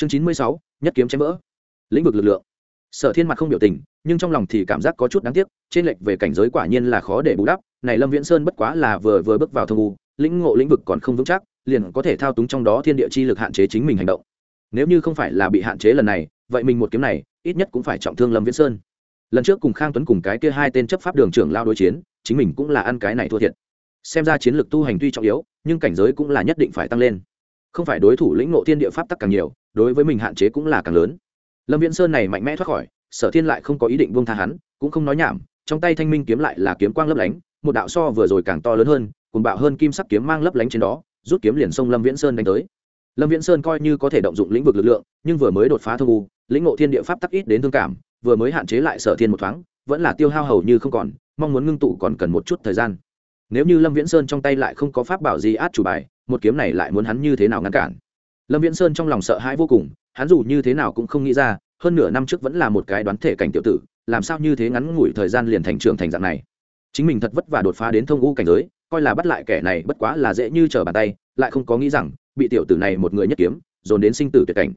chương chín mươi sáu, nhất kiếm chém vỡ. Lĩnh vực lực lượng. Sở thiên mặt không biểu tình, nhưng trong lòng thì cảm giác có chút đáng tiếc, trên lệch về cảnh giới quả nhiên là khó để bù đắp, này lâm viễn sơn bất quá là vừa vừa bước vào thông u, lĩnh ngộ lĩnh vực còn không vững chắc, liền có thể thao túng trong đó thiên địa chi lực hạn chế chính mình hành động. Nếu như không phải là bị hạn chế lần này, vậy mình một kiếm này, ít nhất cũng phải trọng thương lâm viễn sơn. Lần trước cùng khang tuấn cùng cái kia hai tên chấp pháp đường trưởng lao đối chiến, chính mình cũng là ăn cái này thua thiệt. Xem ra chiến lược tu hành tuy trọng yếu, nhưng cảnh giới cũng là nhất định phải tăng lên không phải đối thủ lĩnh ngộ thiên địa pháp tắc càng nhiều, đối với mình hạn chế cũng là càng lớn. Lâm viễn sơn này mạnh mẽ thoát khỏi, sở thiên lại không có ý định buông tha hắn, cũng không nói nhảm, trong tay thanh minh kiếm lại là kiếm quang lấp lánh, một đạo so vừa rồi càng to lớn hơn cùng bạo hơn kim sắc kiếm mang lấp lánh trên đó, rút kiếm liền sông lâm viễn sơn đánh tới. Lâm viễn sơn coi như có thể động dụng lĩnh vực lực lượng, nhưng vừa mới đột phá thương u, lĩnh ngộ thiên địa pháp tắc ít đến thương cảm, vừa mới hạn chế lại sở thiên một thoáng, vẫn là tiêu hao hầu như không còn, mong muốn ngưng tụ còn cần một chút thời gian nếu như lâm viễn sơn trong tay lại không có pháp bảo gì át chủ bài, một kiếm này lại muốn hắn như thế nào ngăn cản? Lâm viễn sơn trong lòng sợ hãi vô cùng, hắn dù như thế nào cũng không nghĩ ra, hơn nửa năm trước vẫn là một cái đoán thể cảnh tiểu tử, làm sao như thế ngắn ngủi thời gian liền thành trưởng thành dạng này? Chính mình thật vất vả đột phá đến thông u cảnh giới, coi là bắt lại kẻ này bất quá là dễ như trở bàn tay, lại không có nghĩ rằng, bị tiểu tử này một người nhất kiếm, dồn đến sinh tử tuyệt cảnh.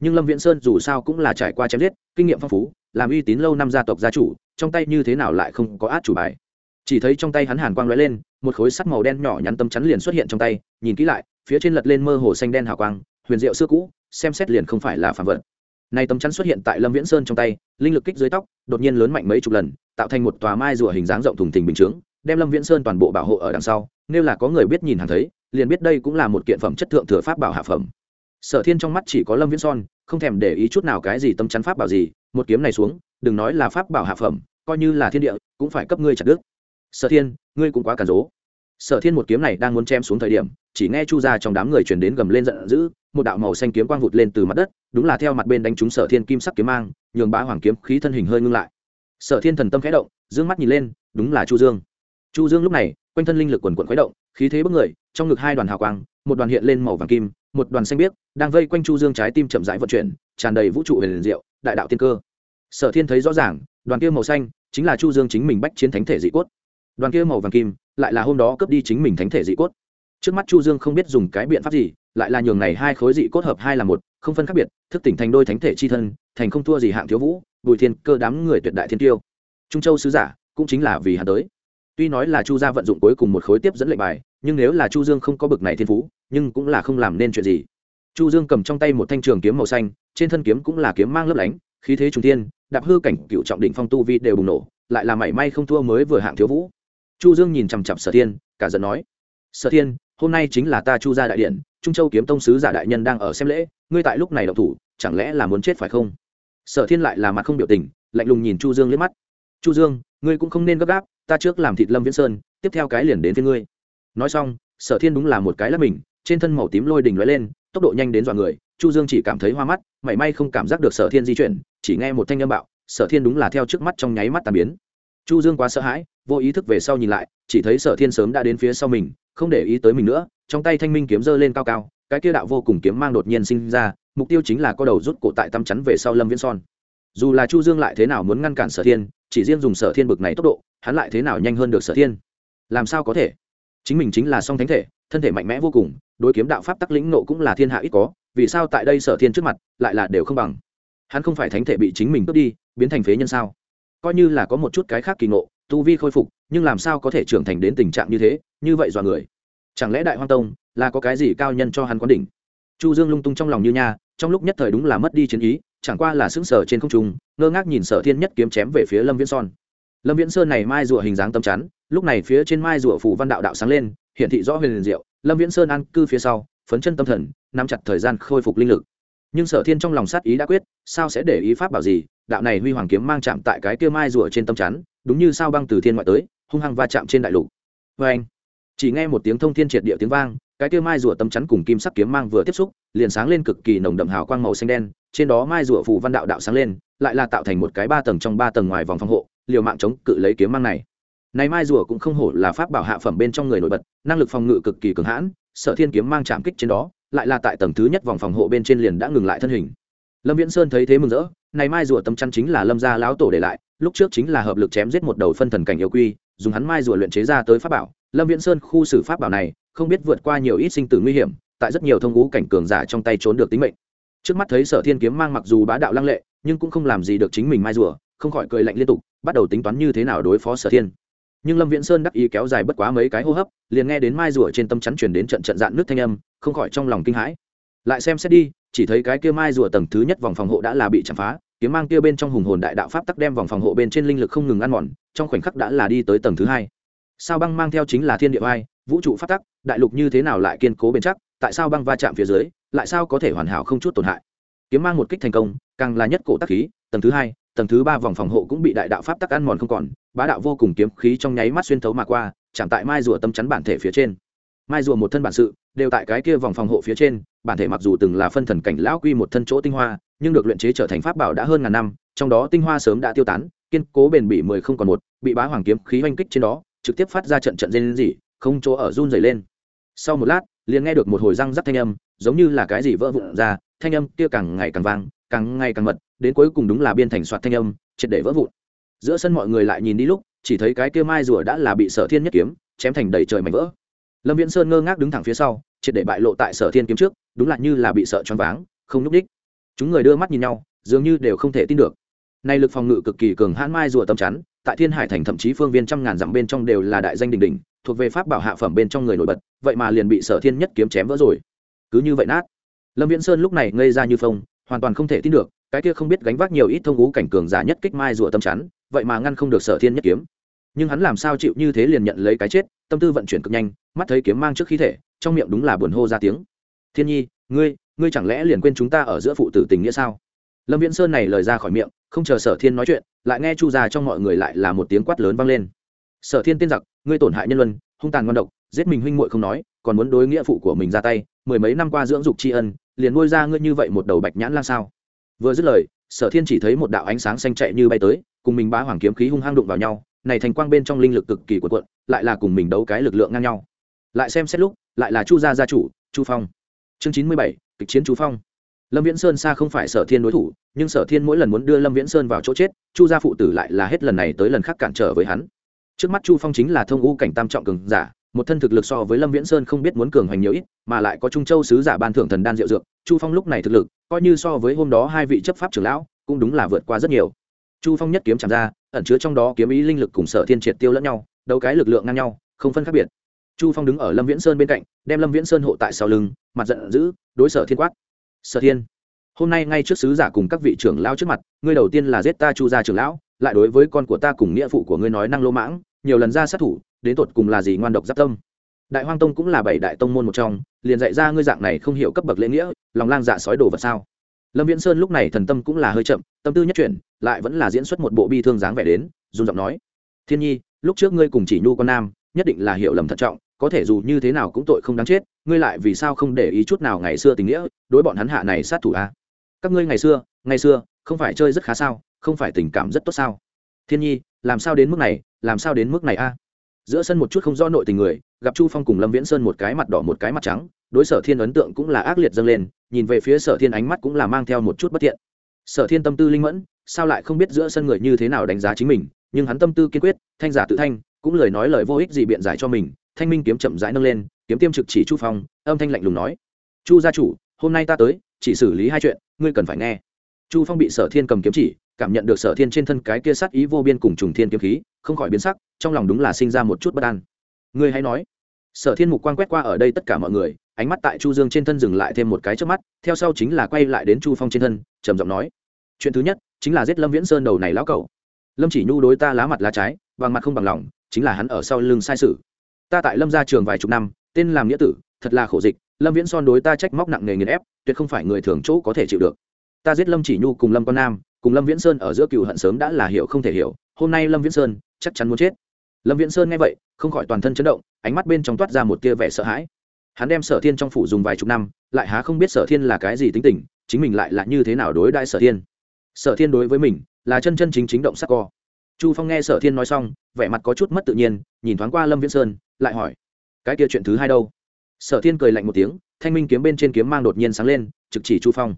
Nhưng lâm viễn sơn dù sao cũng là trải qua chém giết, kinh nghiệm phong phú, làm uy tín lâu năm gia tộc gia chủ, trong tay như thế nào lại không có át chủ bài? Chỉ thấy trong tay hắn hàn quang lóe lên, một khối sắt màu đen nhỏ nhắn tấm chắn liền xuất hiện trong tay, nhìn kỹ lại, phía trên lật lên mơ hồ xanh đen hào quang, huyền diệu xưa cũ, xem xét liền không phải là phản vật nay tấm chắn xuất hiện tại lâm viễn sơn trong tay, linh lực kích dưới tóc, đột nhiên lớn mạnh mấy chục lần, tạo thành một tòa mai rùa hình dáng rộng thùng thình bình chướng, đem lâm viễn sơn toàn bộ bảo hộ ở đằng sau, nếu là có người biết nhìn hàng thấy, liền biết đây cũng là một kiện phẩm chất thượng thừa pháp bảo hạ phẩm sở thiên trong mắt chỉ có lâm viễn son không thèm để ý chút nào cái gì tâm chắn pháp bảo gì, một kiếm này xuống, đừng nói là pháp bảo hạ phẩm, coi như là thiên địa, cũng phải cấp ngươi chặt đứt sở thiên, ngươi cũng quá cản rố sở thiên một kiếm này đang muốn chém xuống thời điểm, chỉ nghe chu ra trong đám người chuyển đến gầm lên giận dữ, một đạo màu xanh kiếm quang vụt lên từ mặt đất, đúng là theo mặt bên đánh trúng sở thiên kim sắc kiếm mang, nhường bá hoàng kiếm khí thân hình hơi ngưng lại. Sở thiên thần tâm khẽ động d ư ơ n g mắt nhìn lên, đúng là chu dương. Chu dương lúc này, quanh thân linh lực quần quận khuấy động, khí thế bất người, trong ngực hai đoàn hào quang, một đoàn hiện lên màu vàng kim, một đoàn xanh biếc, đang vây quanh chu dương trái tim chậm rãi vận chuyển, tràn đầy vũ trụ huyền diệu, đại đạo tiên cơ. Sở thiên thấy rõ ràng, đoàn kia màu xanh, chính là chu dương chính mình bách chiến thánh thể dị cốt đoàn kia màu vàng kim lại là hôm đó cướp đi chính mình thánh thể dị cốt. Trước mắt chu dương không biết dùng cái biện pháp gì, lại là nhường này hai khối dị cốt hợp hai là một, không phân khác biệt, thức tỉnh thành đôi thánh thể chi thân, thành không thua gì hạng thiếu vũ, bùi thiên cơ đám người tuyệt đại thiên tiêu. Trung châu sứ giả cũng chính là vì hắn tới. Tuy nói là chu gia vận dụng cuối cùng một khối tiếp dẫn lệnh bài, nhưng nếu là chu dương không có bực này thiên phú, nhưng cũng là không làm nên chuyện gì. Chu dương cầm trong tay một thanh trường kiếm màu xanh, trên thân kiếm cũng là kiếm mang lấp lánh, khí thế trung thiên, đạp hư cảnh cựu trọng định phong tu vi đều bùng nổ, lại là mảy may không thua mới vừa hạng thiếu vũ chu dương nhìn chằm chằm sở thiên, cả giận nói, sở thiên, hôm nay chính là ta chu gia đại điện, trung châu kiếm tông sứ giả đại nhân đang ở xem lễ, ngươi tại lúc này động thủ, chẳng lẽ là muốn chết phải không? Sở thiên lại là mặt không biểu tình, lạnh lùng nhìn chu dương liếc mắt. Chu dương, ngươi cũng không nên gấp gáp, ta trước làm thịt lâm viễn sơn, tiếp theo cái liền đến phía ngươi. Nói xong, sở thiên đúng là một cái lắp mình, trên thân màu tím lôi đỉnh lóe lên, tốc độ nhanh đến dọa người, chu dương chỉ cảm thấy hoa mắt, mảy may không cảm giác được sở thiên di chuyển, chỉ nghe một thanh âm bạo, sở thiên đúng là theo trước mắt trong nháy mắt tàn biến. Chu dương quá sợ hãi vô ý thức về sau nhìn lại, chỉ thấy sở thiên sớm đã đến phía sau mình, không để ý tới mình nữa, trong tay thanh minh kiếm giơ lên cao cao, cái kia đạo vô cùng kiếm mang đột nhiên sinh ra, mục tiêu chính là có đầu rút cổ tại tăm chắn về sau lâm viễn son. Dù là chu dương lại thế nào muốn ngăn cản sở thiên, chỉ riêng dùng sở thiên bực này tốc độ, hắn lại thế nào nhanh hơn được sở thiên? Làm sao có thể? Chính mình chính là song thánh thể, thân thể mạnh mẽ vô cùng, đối kiếm đạo pháp tắc lĩnh nộ cũng là thiên hạ ít có, vì sao tại đây sở thiên trước mặt lại là đều không bằng? Hắn không phải thánh thể bị chính mình cướp đi, biến thành phế nhân sao? Coi như là có một chút cái khác kỳ ngộ tu vi khôi phục, nhưng làm sao có thể trưởng thành đến tình trạng như thế? Như vậy dọa người. Chẳng lẽ đại hoang tông là có cái gì cao nhân cho hắn quán đỉnh? Chu dương lung tung trong lòng như nha, trong lúc nhất thời đúng là mất đi chiến ý, chẳng qua là sững sờ trên không trung, ngơ ngác nhìn sở thiên nhất kiếm chém về phía lâm viễn son. Lâm viễn sơn này mai rùa hình dáng tâm chắn, lúc này phía trên mai rùa phủ văn đạo đạo sáng lên hiện thị rõ huyền liền diệu. Lâm viễn sơn an cư phía sau, phấn chân tâm thần, nắm chặt thời gian khôi phục linh lực. Nhưng sở thiên trong lòng sát ý đã quyết, sao sẽ để ý pháp bảo gì? Đạo này huy hoàng kiếm mang chạm tại cái kia mai rùa trên tâm chắn đúng như sao băng từ thiên ngoại tới, hung hăng va chạm trên đại lục. Vê anh, chỉ nghe một tiếng thông thiên triệt địa tiếng vang, cái kia mai rùa tâm chắn cùng kim sắc kiếm mang vừa tiếp xúc, liền sáng lên cực kỳ nồng đậm hào quang màu xanh đen, trên đó mai rùa phù văn đạo đạo sáng lên, lại là tạo thành một cái ba tầng trong ba tầng ngoài vòng phòng hộ, liều mạng chống cự lấy kiếm mang này. Này mai rùa cũng không hổ là pháp bảo hạ phẩm bên trong người nổi bật, năng lực phòng ngự cực kỳ cường hãn, sở thiên kiếm mang chạm kích trên đó, lại là tại tầng thứ nhất vòng phòng hộ bên trên liền đã ngừng lại thân hình lâm viễn sơn thấy thế mừng rỡ, này mai rùa tâm chăn chính là lâm gia lão tổ để lại, lúc trước chính là hợp lực chém giết một đầu phân thần cảnh yêu quy, dùng hắn mai rùa luyện chế ra tới pháp bảo. Lâm viễn sơn khu xử pháp bảo này, không biết vượt qua nhiều ít sinh tử nguy hiểm, tại rất nhiều thông ngũ cảnh cường giả trong tay trốn được tính mệnh. Trước mắt thấy sở thiên kiếm mang mặc dù bá đạo lăng lệ, nhưng cũng không làm gì được chính mình mai rùa, không khỏi cười lạnh liên tục, bắt đầu tính toán như thế nào đối phó sở thiên. Nhưng lâm viễn sơn đắc ý kéo dài bất quá mấy cái hô hấp, liền nghe đến mai rùa trên tâm chắn chuyển đến trận trận dạn nước thanh âm, không khỏi trong lòng kinh hãi lại xem xét đi, chỉ thấy cái kia mai rùa tầng thứ nhất vòng phòng hộ đã là bị chạm phá, kiếm mang kia bên trong hùng hồn đại đạo pháp tắc đem vòng phòng hộ bên trên linh lực không ngừng ăn mòn, trong khoảnh khắc đã là đi tới tầng thứ hai. Sao băng mang theo chính là thiên địa vai, vũ trụ pháp tắc, đại lục như thế nào lại kiên cố bền chắc, tại sao băng va chạm phía dưới, lại sao có thể hoàn hảo không chút tổn hại? Kiếm mang một kích thành công, càng là nhất cổ tắc khí, tầng thứ hai, tầng thứ ba vòng phòng hộ cũng bị đại đạo pháp tắc ăn mòn không còn, bá đạo vô cùng kiếm khí trong nháy mắt xuyên thấu mà qua, chạm tại mai rùa tâm chắn bản thể phía trên. Mai rùa một thân bản sự đều tại cái kia vòng phòng hộ phía trên, bản thể mặc dù từng là phân thần cảnh lão quy một thân chỗ tinh hoa, nhưng được luyện chế trở thành pháp bảo đã hơn ngàn năm, trong đó tinh hoa sớm đã tiêu tán, kiên cố bền bỉ mười không còn một, bị bá hoàng kiếm khí oanh kích trên đó, trực tiếp phát ra trận trận dây lên gì không chỗ ở run dày lên. Sau một lát, liền nghe được một hồi răng rắc thanh âm, giống như là cái gì vỡ vụn ra, thanh âm kia càng ngày càng vang, càng ngày càng mật, đến cuối cùng đúng là biên thành soạt thanh âm, triệt để vỡ vụn. Giữa sân mọi người lại nhìn đi lúc, chỉ thấy cái kia mai rùa đã là bị sở thiên nhất kiếm, chém thành đầy trời mảnh vỡ. Lâm viễn sơn ngơ ngác đứng thẳng phía sau triệt để bại lộ tại sở thiên kiếm trước, đúng là như là bị sợ choáng váng, không núp đích chúng người đưa mắt nhìn nhau, dường như đều không thể tin được. Nay lực phòng ngự cực kỳ cường hãn mai rùa tâm chắn, tại thiên hải thành thậm chí phương viên trăm ngàn dặm bên trong đều là đại danh đình đình thuộc về pháp bảo hạ phẩm bên trong người nổi bật, vậy mà liền bị sở thiên nhất kiếm chém vỡ rồi. Cứ như vậy nát. Lâm viễn sơn lúc này ngây ra như phông, hoàn toàn không thể tin được, cái kia không biết gánh vác nhiều ít thông ngũ cảnh cường giả nhất kích mai rùa tâm chắn, vậy mà ngăn không được sở thiên nhất kiếm. Nhưng hắn làm sao chịu như thế liền nhận lấy cái chết, tâm tư vận chuyển cực nhanh mắt thấy kiếm mang trước khí thể, trong miệng đúng là buồn hô ra tiếng. Thiên nhi, ngươi ngươi chẳng lẽ liền quên chúng ta ở giữa phụ tử tình nghĩa sao? Lâm viễn sơn này lời ra khỏi miệng, không chờ sở thiên nói chuyện, lại nghe chu ra trong mọi người lại là một tiếng quát lớn vang lên. Sở thiên tiên giặc, ngươi tổn hại nhân luân, hung tàn ngon độc, giết mình huynh muội không nói, còn muốn đối nghĩa phụ của mình ra tay, mười mấy năm qua dưỡng dục tri ân, liền nuôi ra ngươi như vậy một đầu bạch nhãn lan sao? Vừa dứt lời, sở thiên chỉ thấy một đạo ánh sáng xanh chạy như bay tới, cùng mình bá hoàng kiếm khí hung hăng đụng vào nhau, này thành quang bên trong linh lực cực kỳ cuộn cuộn, lại là cùng mình đấu cái lực lượng ngang nhau lại xem xét lúc, lại là chu gia gia chủ, chu phong. Chương chín mươi bảy, kịch chiến chu phong. Lâm viễn sơn xa không phải sở thiên đối thủ, nhưng sở thiên mỗi lần muốn đưa lâm viễn sơn vào chỗ chết, chu gia phụ tử lại là hết lần này tới lần khác cản trở với hắn. Trước mắt chu phong chính là thông u cảnh tam trọng cường giả, một thân thực lực so với lâm viễn sơn không biết muốn cường hoành nhiều ít, mà lại có trung châu sứ giả ban thưởng thần đan diệu dược, chu phong lúc này thực lực, coi như so với hôm đó hai vị chấp pháp trưởng lão, cũng đúng là vượt qua rất nhiều. Chu phong nhất kiếm chạm ra, ẩn chứa trong đó kiếm ý linh lực cùng sở thiên triệt tiêu lẫn nhau, đấu cái lực lượng ngang nhau, không phân khác biệt chu phong đứng ở lâm viễn sơn bên cạnh, đem lâm viễn sơn hộ tại sau lưng, mặt giận dữ, đối sở thiên quát, sở thiên, hôm nay ngay trước sứ giả cùng các vị trưởng lao trước mặt, ngươi đầu tiên là giết ta chu gia trưởng lão, lại đối với con của ta cùng nghĩa phụ của ngươi nói năng lô mãng, nhiều lần ra sát thủ, đến tột cùng là gì ngoan độc giáp tâm? Đại hoang tông cũng là bảy đại tông môn một trong, liền dạy ra ngươi dạng này không hiểu cấp bậc lễ nghĩa, lòng lang dạ sói đồ vật sao? Lâm viễn sơn lúc này thần tâm cũng là hơi chậm, tâm tư nhất chuyển, lại vẫn là diễn xuất một bộ bi thương dáng vẻ đến, run giọng nói, thiên nhi, lúc trước ngươi cùng chỉ nhu con nam, nhất định là hiểu lầm thận trọng có thể dù như thế nào cũng tội không đáng chết, ngươi lại vì sao không để ý chút nào ngày xưa tình nghĩa, đối bọn hắn hạ này sát thủ a? À? các ngươi ngày xưa ngày xưa, không phải chơi rất khá sao, không phải tình cảm rất tốt sao? Thiên nhi, làm sao đến mức này, làm sao đến mức này a? Giữa sân một chút không do nội tình người, gặp chu phong cùng lâm viễn sơn một cái mặt đỏ một cái mặt trắng, đối sở thiên ấn tượng cũng là ác liệt dâng lên, nhìn về phía sở thiên ánh mắt cũng là mang theo một chút bất thiện. Sở thiên tâm tư linh mẫn, sao lại không biết giữa sân người như thế nào đánh giá chính mình, nhưng hắn tâm tư kiên quyết, thanh giả tự thanh, cũng lời nói lời vô ích gì biện giải cho mình thanh minh kiếm chậm rãi nâng lên, kiếm tiêm trực chỉ chu phong, âm thanh lạnh lùng nói, chu gia chủ, hôm nay ta tới, chỉ xử lý hai chuyện, ngươi cần phải nghe. Chu phong bị sở thiên cầm kiếm chỉ, cảm nhận được sở thiên trên thân cái kia sát ý vô biên cùng trùng thiên kiếm khí, không khỏi biến sắc, trong lòng đúng là sinh ra một chút bất an. Ngươi hãy nói. Sở thiên mục quan quét qua ở đây tất cả mọi người, ánh mắt tại chu dương trên thân dừng lại thêm một cái trước mắt, theo sau chính là quay lại đến chu phong trên thân, trầm giọng nói, chuyện thứ nhất chính là giết lâm viễn sơn đầu này lão cẩu. Lâm chỉ nhu đối ta lá mặt lá trái bằng mặt không bằng lòng, chính là hắn ở sau lưng sai sự ta tại lâm gia trường vài chục năm, tên làm nghĩa tử, thật là khổ dịch, lâm viễn son đối ta trách móc nặng nề nghiền ép, tuyệt không phải người thường chỗ có thể chịu được. Ta giết lâm chỉ nhu cùng lâm con nam, cùng lâm viễn sơn ở giữa cựu hận sớm đã là hiểu không thể hiểu, hôm nay lâm viễn sơn chắc chắn muốn chết. Lâm viễn sơn nghe vậy, không khỏi toàn thân chấn động, ánh mắt bên trong toát ra một tia vẻ sợ hãi. Hắn đem sở thiên trong phủ dùng vài chục năm, lại há không biết sở thiên là cái gì tính tình, chính mình lại là như thế nào đối đại sở thiên. Sở thiên đối với mình, là chân chân chính chính động sắc co. Chu phong nghe sở thiên nói xong, vẻ mặt có chút mất tự nhiên, nhìn thoáng qua lâm viễn sơn lại hỏi, cái kia chuyện thứ hai đâu? Sở thiên cười lạnh một tiếng, thanh minh kiếm bên trên kiếm mang đột nhiên sáng lên, trực chỉ chu phong.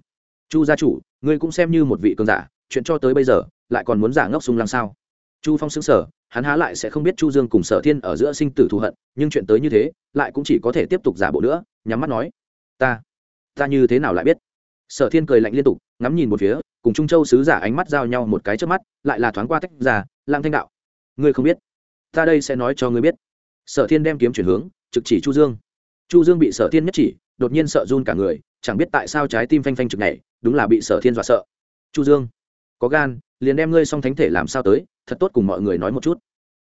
Chu gia chủ, ngươi cũng xem như một vị cường giả, chuyện cho tới bây giờ, lại còn muốn giả ngốc sung làm sao? Chu phong xứng sở hắn há lại sẽ không biết chu dương cùng sở thiên ở giữa sinh tử thù hận, nhưng chuyện tới như thế, lại cũng chỉ có thể tiếp tục giả bộ nữa, nhắm mắt nói, ta ta như thế nào lại biết? Sở thiên cười lạnh liên tục, ngắm nhìn một phía, cùng trung châu sứ giả ánh mắt giao nhau một cái trước mắt, lại là thoáng qua tách ra lang thanh đạo, ngươi không biết, ta đây sẽ nói cho ngươi biết sở thiên đem kiếm chuyển hướng, trực chỉ chu dương. Chu dương bị sở thiên nhất chỉ, đột nhiên sợ run cả người, chẳng biết tại sao trái tim phanh phanh trực này đúng là bị sở thiên dọa sợ. Chu dương, có gan, liền đem ngươi xong thánh thể làm sao tới, thật tốt cùng mọi người nói một chút.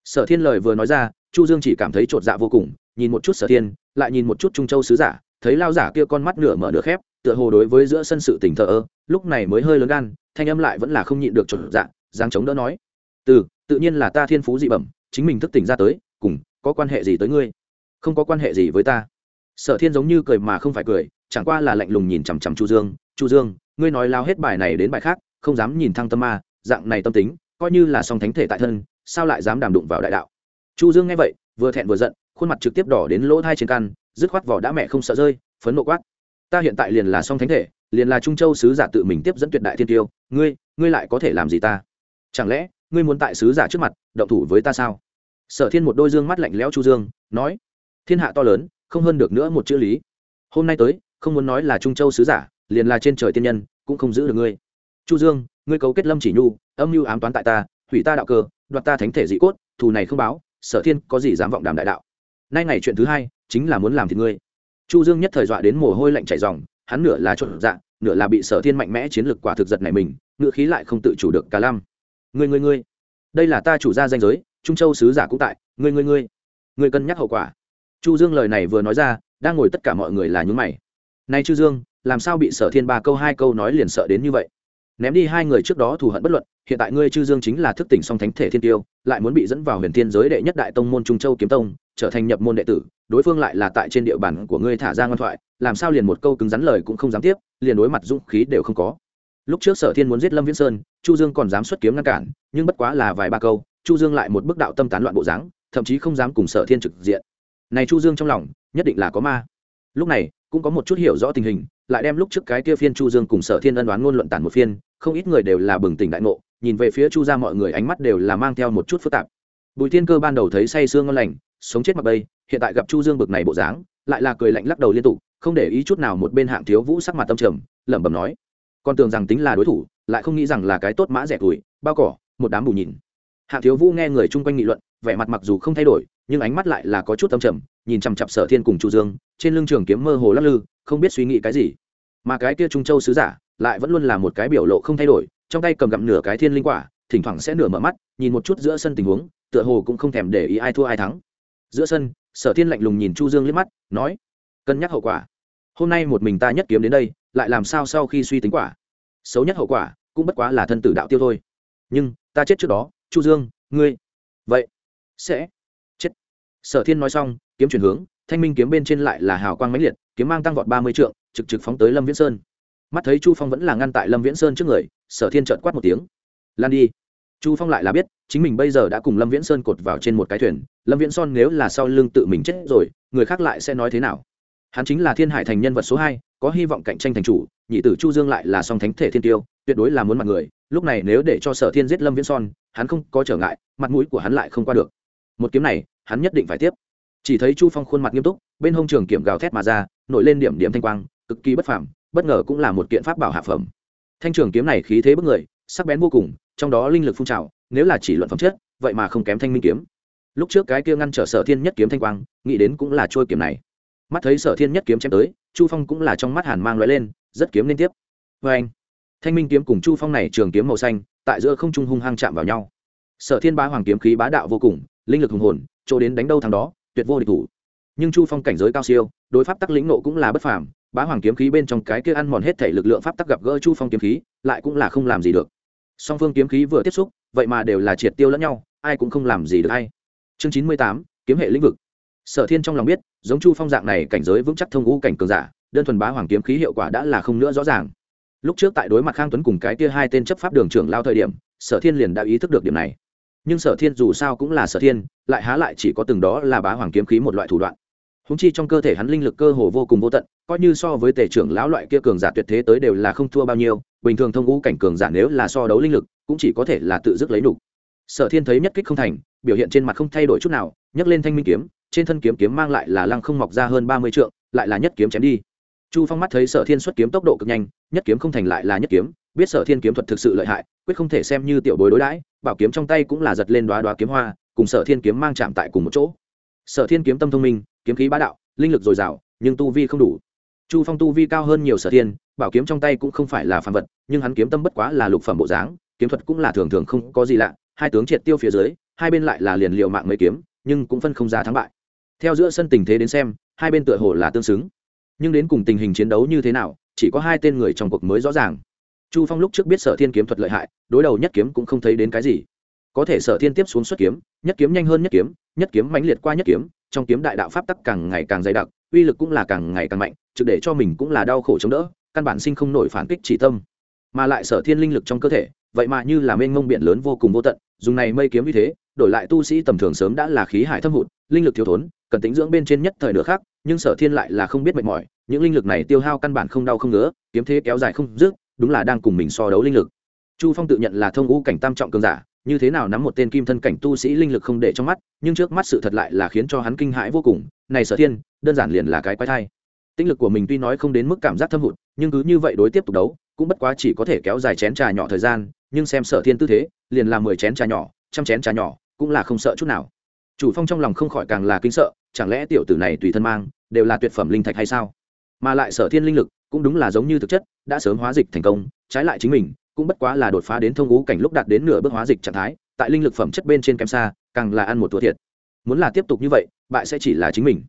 Sở thiên lời vừa nói ra, chu dương chỉ cảm thấy chột dạ vô cùng, nhìn một chút sở thiên, lại nhìn một chút trung châu sứ giả, thấy lao giả kia con mắt nửa mở nửa khép, tựa hồ đối với giữa sân sự tỉnh thờ ơ, lúc này mới hơi lớn gan, thanh âm lại vẫn là không nhịn được chột dạ dáng chống đỡ nói, từ, tự nhiên là ta thiên phú dị bẩm, chính mình thức tỉnh ra tới, cùng có quan hệ gì tới ngươi? Không có quan hệ gì với ta. Sở thiên giống như cười mà không phải cười, chẳng qua là lạnh lùng nhìn chằm chằm chu dương. Chu dương, ngươi nói lao hết bài này đến bài khác, không dám nhìn thăng tâm ma, dạng này tâm tính, coi như là song thánh thể tại thân, sao lại dám đàm đụng vào đại đạo? Chu dương nghe vậy, vừa thẹn vừa giận, khuôn mặt trực tiếp đỏ đến lỗ thai trên căn, dứt khoát vỏ đã mẹ không sợ rơi phấn nộ quát. Ta hiện tại liền là song thánh thể, liền là trung châu sứ giả tự mình tiếp dẫn tuyệt đại thiên tiêu, ngươi ngươi lại có thể làm gì ta? Chẳng lẽ, ngươi muốn tại sứ giả trước mặt, động thủ với ta sao? Sở thiên một đôi dương mắt lạnh lẽo chu dương, nói, thiên hạ to lớn, không hơn được nữa một chữ lý. Hôm nay tới, không muốn nói là trung châu sứ giả, liền là trên trời tiên nhân, cũng không giữ được ngươi. Chu dương, ngươi cấu kết lâm chỉ nhu, âm mưu ám toán tại ta, hủy ta đạo cơ đoạt ta thánh thể dị cốt, thù này không báo, sở thiên có gì dám vọng đàm đại đạo? Nay ngày chuyện thứ hai, chính là muốn làm thì ngươi. Chu dương nhất thời dọa đến mồ hôi lạnh chảy ròng, hắn nửa là trộn dạ nửa là bị sở thiên mạnh mẽ chiến lược quả thực giật này mình, ngựa khí lại không tự chủ được cả lăm. Ngươi ngươi ngươi, đây là ta chủ gia danh giới trung châu sứ giả cũng tại, ngươi ngươi ngươi ngươi cân nhắc hậu quả. Chu dương lời này vừa nói ra, đang ngồi tất cả mọi người là những mày. Nay chu dương, làm sao bị sở thiên ba câu hai câu nói liền sợ đến như vậy? Ném đi hai người trước đó thù hận bất luận, hiện tại ngươi chư dương chính là thức tỉnh song thánh thể thiên tiêu, lại muốn bị dẫn vào huyền thiên giới đệ nhất đại tông môn trung châu kiếm tông, trở thành nhập môn đệ tử, đối phương lại là tại trên địa bàn của ngươi thả ra ngoan thoại, làm sao liền một câu cứng rắn lời cũng không dám tiếp, liền đối mặt dũng khí đều không có. Lúc trước sở thiên muốn giết lâm viễn sơn, chu dương còn dám xuất kiếm ngăn cản, nhưng bất quá là vài ba câu chu dương lại một bức đạo tâm tán loạn bộ dáng, thậm chí không dám cùng sở thiên trực diện. Này chu dương trong lòng, nhất định là có ma. Lúc này, cũng có một chút hiểu rõ tình hình, lại đem lúc trước cái kia phiên chu dương cùng sở thiên ân đoán ngôn luận tản một phiên, không ít người đều là bừng tỉnh đại ngộ, nhìn về phía chu ra mọi người ánh mắt đều là mang theo một chút phức tạp. Bùi thiên cơ ban đầu thấy say sương ngon lành, sống chết mặc bây hiện tại gặp chu dương bực này bộ dáng, lại là cười lạnh lắc đầu liên tục, không để ý chút nào một bên hạng thiếu vũ sắc mặt tâm trầm, lẩm bẩm nói, con tưởng rằng tính là đối thủ, lại không nghĩ rằng là cái tốt mã rẻ tuổi, bao cỏ, một đám bù nhìn. Hạ thiếu vũ nghe người chung quanh nghị luận, vẻ mặt mặc dù không thay đổi, nhưng ánh mắt lại là có chút tâm trầm, nhìn chằm chặp sở thiên cùng chu dương, trên lưng trường kiếm mơ hồ lắc lư, không biết suy nghĩ cái gì. Mà cái kia trung châu sứ giả, lại vẫn luôn là một cái biểu lộ không thay đổi, trong tay cầm gặm nửa cái thiên linh quả, thỉnh thoảng sẽ nửa mở mắt, nhìn một chút giữa sân tình huống, tựa hồ cũng không thèm để ý ai thua ai thắng. Giữa sân, sở thiên lạnh lùng nhìn chu dương liếc mắt, nói, cân nhắc hậu quả. Hôm nay một mình ta nhất kiếm đến đây, lại làm sao sau khi suy tính quả? Xấu nhất hậu quả cũng bất quá là thân tử đạo tiêu thôi. Nhưng, ta chết trước đó chu dương, ngươi. Vậy, sẽ. Chết. Sở thiên nói xong, kiếm chuyển hướng, thanh minh kiếm bên trên lại là hào quang mãnh liệt, kiếm mang tăng vọt ba mươi trượng, trực trực phóng tới lâm viễn sơn. Mắt thấy chu phong vẫn là ngăn tại lâm viễn sơn trước người, sở thiên trợn quát một tiếng. Lan đi. Chu phong lại là biết, chính mình bây giờ đã cùng lâm viễn sơn cột vào trên một cái thuyền, lâm viễn son nếu là sau lưng tự mình chết rồi, người khác lại sẽ nói thế nào? Hắn chính là thiên hải thành nhân vật số hai, có hy vọng cạnh tranh thành chủ, nhị tử chu dương lại là song thánh thể thiên tiêu, tuyệt đối là muốn mặt người, lúc này nếu để cho sở thiên giết lâm viễn son hắn không có trở ngại, mặt mũi của hắn lại không qua được. Một kiếm này, hắn nhất định phải tiếp. Chỉ thấy chu phong khuôn mặt nghiêm túc, bên hông trường kiểm gào thét mà ra, nổi lên điểm điểm thanh quang, cực kỳ bất phàm, bất ngờ cũng là một kiện pháp bảo hạ phẩm. Thanh trường kiếm này khí thế bức người, sắc bén vô cùng, trong đó linh lực phun trào, nếu là chỉ luận phẩm chất, vậy mà không kém thanh minh kiếm. Lúc trước cái kia ngăn trở sở thiên nhất kiếm thanh quang, nghĩ đến cũng là trôi kiếm này. Mắt thấy sở thiên nhất kiếm chém tới, chu phong cũng là trong mắt hàn mang loại lên, rất kiếm liên tiếp. Vê anh thanh minh kiếm cùng chu phong này trường kiếm màu xanh tại giữa không trung hung hăng chạm vào nhau. Sở thiên bá hoàng kiếm khí bá đạo vô cùng, linh lực hùng hồn, chỗ đến đánh đâu thằng đó, tuyệt vô địch thủ. Nhưng chu phong cảnh giới cao siêu, đối pháp tắc lĩnh nộ cũng là bất phàm, bá hoàng kiếm khí bên trong cái kia ăn mòn hết thể lực lượng pháp tắc gặp gỡ chu phong kiếm khí, lại cũng là không làm gì được. Song phương kiếm khí vừa tiếp xúc, vậy mà đều là triệt tiêu lẫn nhau, ai cũng không làm gì được hay. Chương chín mươi tám, kiếm hệ lĩnh vực. Sở thiên trong lòng biết, giống chu phong dạng này cảnh giới vững chắc thông ngũ cảnh cường giả, đơn thuần bá hoàng kiếm khí hiệu quả đã là không nữa rõ ràng lúc trước tại đối mặt khang tuấn cùng cái kia hai tên chấp pháp đường trưởng lao thời điểm, sở thiên liền đã ý thức được điểm này. Nhưng sở thiên dù sao cũng là sở thiên, lại há lại chỉ có từng đó là bá hoàng kiếm khí một loại thủ đoạn. Húng chi trong cơ thể hắn linh lực cơ hồ vô cùng vô tận, coi như so với tể trưởng lão loại kia cường giả tuyệt thế tới đều là không thua bao nhiêu, bình thường thông ngũ cảnh cường giả nếu là so đấu linh lực, cũng chỉ có thể là tự dứt lấy đủ. sở thiên thấy nhất kích không thành, biểu hiện trên mặt không thay đổi chút nào, nhấc lên thanh minh kiếm, trên thân kiếm kiếm mang lại là lăng không mọc ra hơn ba mươi trượng, lại là nhất kiếm chém đi chu phong mắt thấy sở thiên xuất kiếm tốc độ cực nhanh, nhất kiếm không thành lại là nhất kiếm, biết sở thiên kiếm thuật thực sự lợi hại, quyết không thể xem như tiểu bối đối đãi, bảo kiếm trong tay cũng là giật lên đoá đoá kiếm hoa, cùng sở thiên kiếm mang chạm tại cùng một chỗ. Sở thiên kiếm tâm thông minh, kiếm khí bá đạo, linh lực dồi dào, nhưng tu vi không đủ. Chu phong tu vi cao hơn nhiều sở thiên, bảo kiếm trong tay cũng không phải là phàm vật, nhưng hắn kiếm tâm bất quá là lục phẩm bộ dáng, kiếm thuật cũng là thường thường không có gì lạ, hai tướng triệt tiêu phía dưới, hai bên lại là liền liệu mạng mấy kiếm, nhưng cũng phân không ra thắng bại. Theo giữa sân tình thế đến xem, hai bên tựa hồ là tương xứng nhưng đến cùng tình hình chiến đấu như thế nào, chỉ có hai tên người trong cuộc mới rõ ràng. Chu phong lúc trước biết sở thiên kiếm thuật lợi hại, đối đầu nhất kiếm cũng không thấy đến cái gì. Có thể sở thiên tiếp xuống xuất kiếm, nhất kiếm nhanh hơn nhất kiếm nhất kiếm mãnh liệt qua nhất kiếm, trong kiếm đại đạo pháp tắc càng ngày càng dày đặc, uy lực cũng là càng ngày càng mạnh, trực để cho mình cũng là đau khổ chống đỡ, căn bản sinh không nổi phản kích chỉ tâm. Mà lại sở thiên linh lực trong cơ thể, vậy mà như là mênh mông biển lớn vô cùng vô tận, dùng này mây kiếm như thế, đổi lại tu sĩ tầm thường sớm đã là khí hải thâm hụt, linh lực thiếu thốn, cần tính dưỡng bên trên nhất thời nửa khác nhưng sở thiên lại là không biết mệt mỏi, những linh lực này tiêu hao căn bản không đau không ngứa, kiếm thế kéo dài không dứt, đúng là đang cùng mình so đấu linh lực. Chu phong tự nhận là thông ngũ cảnh tam trọng cường giả, như thế nào nắm một tên kim thân cảnh tu sĩ linh lực không để trong mắt, nhưng trước mắt sự thật lại là khiến cho hắn kinh hãi vô cùng, này sở thiên, đơn giản liền là cái quái thai. Tinh lực của mình tuy nói không đến mức cảm giác thâm hụt, nhưng cứ như vậy đối tiếp tục đấu, cũng bất quá chỉ có thể kéo dài chén trà nhỏ thời gian, nhưng xem sở thiên tư thế, liền là mười chén trà nhỏ, trăm chén trà nhỏ, cũng là không sợ chút nào. Chủ phong trong lòng không khỏi càng là kinh sợ, chẳng lẽ tiểu tử này tùy thân mang đều là tuyệt phẩm linh thạch hay sao? Mà lại sở thiên linh lực cũng đúng là giống như thực chất, đã sớm hóa dịch thành công, trái lại chính mình cũng bất quá là đột phá đến thông ngũ cảnh lúc đạt đến nửa bước hóa dịch trạng thái, tại linh lực phẩm chất bên trên kém xa, càng là ăn một thua thiệt. Muốn là tiếp tục như vậy, bại sẽ chỉ là chính mình.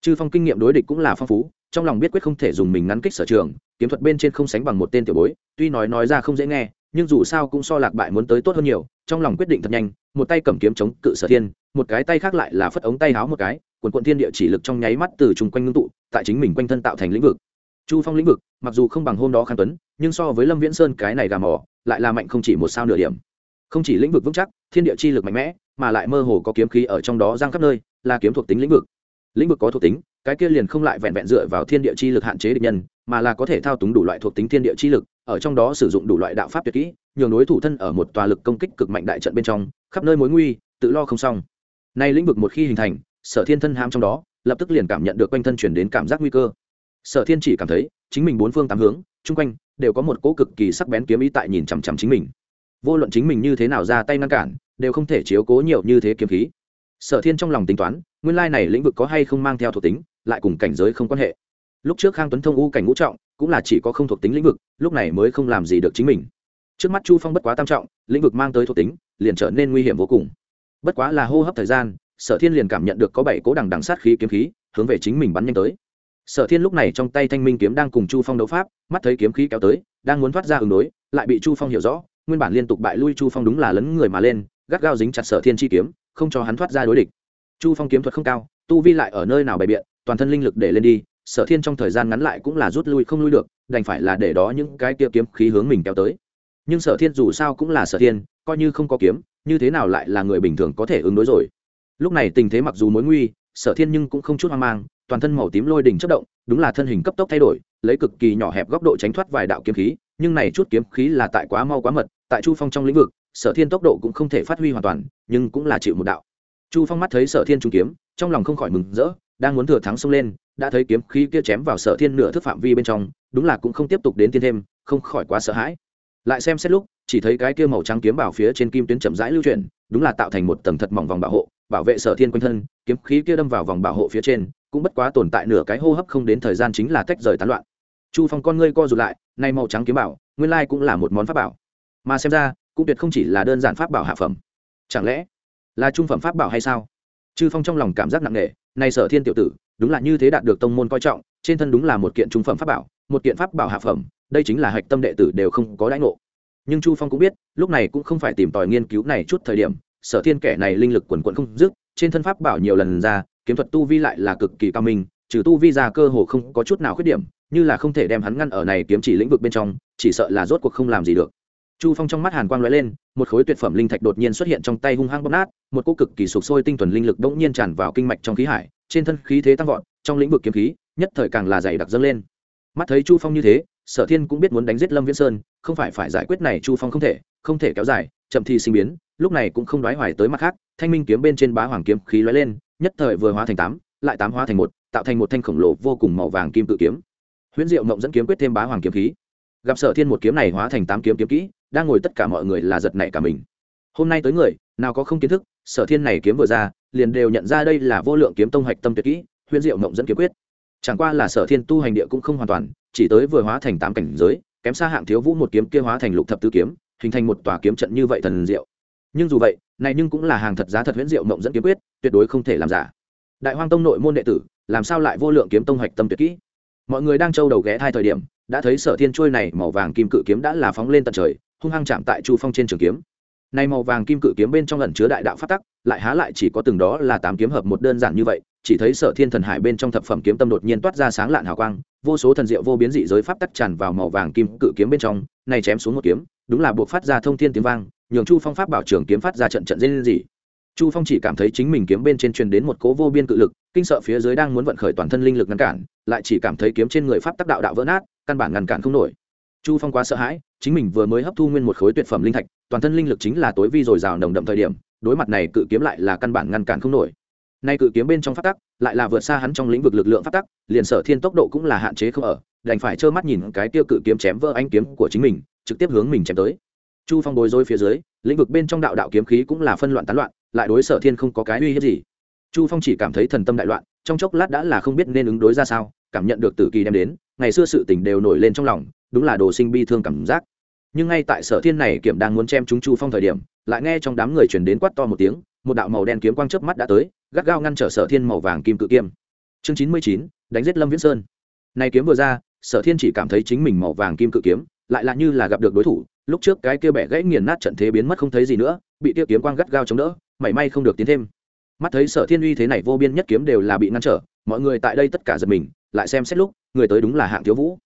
Chư phong kinh nghiệm đối địch cũng là phong phú, trong lòng biết quyết không thể dùng mình ngắn kích sở trường, kiếm thuật bên trên không sánh bằng một tên tiểu bối, tuy nói nói ra không dễ nghe nhưng dù sao cũng so lạc bại muốn tới tốt hơn nhiều, trong lòng quyết định thật nhanh, một tay cầm kiếm chống cự sở thiên, một cái tay khác lại là phất ống tay háo một cái, quần quận thiên địa chỉ lực trong nháy mắt từ chung quanh ngưng tụ, tại chính mình quanh thân tạo thành lĩnh vực. Chu phong lĩnh vực, mặc dù không bằng hôm đó khang tuấn, nhưng so với lâm viễn sơn cái này gà mỏ, lại là mạnh không chỉ một sao nửa điểm. Không chỉ lĩnh vực vững chắc, thiên địa chi lực mạnh mẽ, mà lại mơ hồ có kiếm khí ở trong đó giang khắp nơi, là kiếm thuộc tính lĩnh vực. Lĩnh vực có thuộc tính, cái kia liền không lại vẹn vẹn dựa vào thiên địa chi lực hạn chế địch nhân, mà là có thể thao túng đủ loại thuộc tính thiên địa chi lực ở trong đó sử dụng đủ loại đạo pháp tuyệt kỹ, nhường đối thủ thân ở một tòa lực công kích cực mạnh đại trận bên trong, khắp nơi mối nguy, tự lo không xong. Nay lĩnh vực một khi hình thành, sở thiên thân ham trong đó, lập tức liền cảm nhận được quanh thân chuyển đến cảm giác nguy cơ. Sở thiên chỉ cảm thấy, chính mình bốn phương tám hướng, chung quanh đều có một cỗ cực kỳ sắc bén kiếm ý tại nhìn chằm chằm chính mình. Vô luận chính mình như thế nào ra tay ngăn cản, đều không thể chiếu cố nhiều như thế kiếm khí. Sở thiên trong lòng tính toán, nguyên lai này lĩnh vực có hay không mang theo thuộc tính, lại cùng cảnh giới không quan hệ lúc trước khang tuấn thông u cảnh ngũ trọng, cũng là chỉ có không thuộc tính lĩnh vực, lúc này mới không làm gì được chính mình. Trước mắt chu phong bất quá tam trọng, lĩnh vực mang tới thuộc tính, liền trở nên nguy hiểm vô cùng. Bất quá là hô hấp thời gian, sở thiên liền cảm nhận được có bảy cố đằng đằng sát khí kiếm khí, hướng về chính mình bắn nhanh tới. Sở thiên lúc này trong tay thanh minh kiếm đang cùng chu phong đấu pháp, mắt thấy kiếm khí kéo tới, đang muốn thoát ra ứng đối, lại bị chu phong hiểu rõ, nguyên bản liên tục bại lui chu phong đúng là lấn người mà lên, gắt gao dính chặt sở thiên chi kiếm, không cho hắn thoát ra đối địch. Chu phong kiếm thuật không cao, tu vi lại ở nơi nào bày biện, toàn thân linh lực để lên đi sở thiên trong thời gian ngắn lại cũng là rút lui không lui được, đành phải là để đó những cái kia kiếm khí hướng mình kéo tới. Nhưng sở thiên dù sao cũng là sở thiên, coi như không có kiếm, như thế nào lại là người bình thường có thể ứng đối rồi. Lúc này tình thế mặc dù mối nguy, sở thiên nhưng cũng không chút hoang mang, toàn thân màu tím lôi đỉnh chất động, đúng là thân hình cấp tốc thay đổi, lấy cực kỳ nhỏ hẹp góc độ tránh thoát vài đạo kiếm khí, nhưng này chút kiếm khí là tại quá mau quá mật, tại chu phong trong lĩnh vực, sở thiên tốc độ cũng không thể phát huy hoàn toàn, nhưng cũng là chịu một đạo. Chu phong mắt thấy sở thiên trung kiếm, trong lòng không khỏi mừng rỡ đang muốn thừa thắng xông lên, đã thấy kiếm khí kia chém vào sở thiên nửa thước phạm vi bên trong, đúng là cũng không tiếp tục đến tiên thêm, không khỏi quá sợ hãi. Lại xem xét lúc, chỉ thấy cái kia màu trắng kiếm bảo phía trên kim tuyến chậm rãi lưu chuyển, đúng là tạo thành một tầng thật mỏng vòng bảo hộ, bảo vệ sở thiên quanh thân, kiếm khí kia đâm vào vòng bảo hộ phía trên, cũng bất quá tồn tại nửa cái hô hấp không đến thời gian chính là tách rời tán loạn. Chu phong con ngươi co rụt lại nay màu trắng kiếm bảo, nguyên lai cũng là một món pháp bảo. Mà xem ra, cũng tuyệt không chỉ là đơn giản pháp bảo hạ phẩm. Chẳng lẽ là trung phẩm pháp bảo hay sao? Chư phong trong lòng cảm giác nặng nề này sở thiên tiểu tử, đúng là như thế đạt được tông môn coi trọng, trên thân đúng là một kiện trung phẩm pháp bảo, một kiện pháp bảo hạ phẩm, đây chính là hạch tâm đệ tử đều không có đãi ngộ. Nhưng chu phong cũng biết, lúc này cũng không phải tìm tòi nghiên cứu này chút thời điểm, sở thiên kẻ này linh lực quần quận không dứt, trên thân pháp bảo nhiều lần ra, kiếm thuật tu vi lại là cực kỳ cao minh, trừ tu vi ra cơ hồ không có chút nào khuyết điểm, như là không thể đem hắn ngăn ở này kiếm chỉ lĩnh vực bên trong, chỉ sợ là rốt cuộc không làm gì được chu phong trong mắt hàn quang lóe lên, một khối tuyệt phẩm linh thạch đột nhiên xuất hiện trong tay hung hăng bóp nát, một cô cực kỳ sụp sôi tinh thuần linh lực đống nhiên tràn vào kinh mạch trong khí hải, trên thân khí thế tăng vọt, trong lĩnh vực kiếm khí, nhất thời càng là dày đặc dâng lên. Mắt thấy chu phong như thế, sở thiên cũng biết muốn đánh giết lâm viễn sơn, không phải phải giải quyết này chu phong không thể không thể kéo dài, chậm thì sinh biến, lúc này cũng không đoái hoài tới mặt khác, thanh minh kiếm bên trên bá hoàng kiếm khí lóe lên, nhất thời vừa hóa thành tám, lại tám hóa thành một, tạo thành một thanh khổng lồ vô cùng màu vàng kim tự kiếm. Huyễn diệu mộng dẫn kiếm quyết thêm bá hoàng kiếm khí gặp sở thiên một kiếm này hóa thành tám kiếm kiếm kỹ, đang ngồi tất cả mọi người là giật nảy cả mình. Hôm nay tới người, nào có không kiến thức, sở thiên này kiếm vừa ra, liền đều nhận ra đây là vô lượng kiếm tông hạch tâm tuyệt kỹ huyễn diệu mộng dẫn kiếm quyết. Chẳng qua là sở thiên tu hành địa cũng không hoàn toàn, chỉ tới vừa hóa thành tám cảnh giới, kém xa hạng thiếu vũ một kiếm kia hóa thành lục thập tứ kiếm, hình thành một tòa kiếm trận như vậy thần diệu. Nhưng dù vậy, này nhưng cũng là hàng thật giá thật huyễn diệu mộng dẫn kiếm quyết, tuyệt đối không thể làm giả. Đại hoang tông nội môn đệ tử, làm sao lại vô lượng kiếm tông hạch tâm tuyệt kỹ? Mọi người đang trâu đầu ghé thai thời điểm đã thấy sở thiên trôi này màu vàng kim cự kiếm đã là phóng lên tận trời, hung hăng chạm tại chu phong trên trường kiếm. Này màu vàng kim cự kiếm bên trong lần chứa đại đạo phát tắc, lại há lại chỉ có từng đó là tám kiếm hợp một đơn giản như vậy, chỉ thấy sở thiên thần hải bên trong thập phẩm kiếm tâm đột nhiên toát ra sáng lạn hào quang, vô số thần diệu vô biến dị giới pháp tắc tràn vào màu vàng kim cự kiếm bên trong, này chém xuống một kiếm, đúng là buộc phát ra thông thiên tiếng vang, nhường chu phong pháp bảo trường kiếm phát ra trận trận dây lên gì chu phong chỉ cảm thấy chính mình kiếm bên trên truyền đến một cố vô biên cự lực kinh sợ phía dưới đang muốn vận khởi toàn thân linh lực ngăn cản, lại chỉ cảm thấy kiếm trên người pháp tắc đạo đạo vỡ nát, căn bản ngăn cản không nổi. Chu phong quá sợ hãi, chính mình vừa mới hấp thu nguyên một khối tuyệt phẩm linh thạch, toàn thân linh lực chính là tối vi dồi dào nồng đậm thời điểm, đối mặt này cự kiếm lại là căn bản ngăn cản không nổi. Nay cự kiếm bên trong pháp tắc, lại là vượt xa hắn trong lĩnh vực lực lượng pháp tắc, liền sở thiên tốc độ cũng là hạn chế không ở, đành phải trơ mắt nhìn cái tiêu cự kiếm chém vỡ anh kiếm của chính mình, trực tiếp hướng mình chém tới. Chu phong bối rối phía dưới, lĩnh vực bên trong đạo đạo kiếm khí cũng là phân loạn tán loạn, lại đối sở thiên không có cái uy hiếp gì chu phong chỉ cảm thấy thần tâm đại loạn, trong chốc lát đã là không biết nên ứng đối ra sao, cảm nhận được tử kỳ đem đến, ngày xưa sự tình đều nổi lên trong lòng, đúng là đồ sinh bi thương cảm giác. Nhưng ngay tại sở thiên này kiểm đang muốn chém chúng chu phong thời điểm, lại nghe trong đám người chuyển đến quát to một tiếng, một đạo màu đen kiếm quang chớp mắt đã tới, gắt gao ngăn trở sở thiên màu vàng kim cự kiêm chương chín mươi chín, đánh giết lâm viễn sơn. Này kiếm vừa ra, sở thiên chỉ cảm thấy chính mình màu vàng kim cự kiếm, lại là như là gặp được đối thủ, lúc trước cái kia bẻ gãy nghiền nát trận thế biến mất không thấy gì nữa, bị tiêu kiếm quang gắt gao chống đỡ, mảy may không được tiến thêm mắt thấy sở thiên uy thế này vô biên nhất kiếm đều là bị ngăn trở, mọi người tại đây tất cả giật mình, lại xem xét lúc, người tới đúng là hạng thiếu vũ.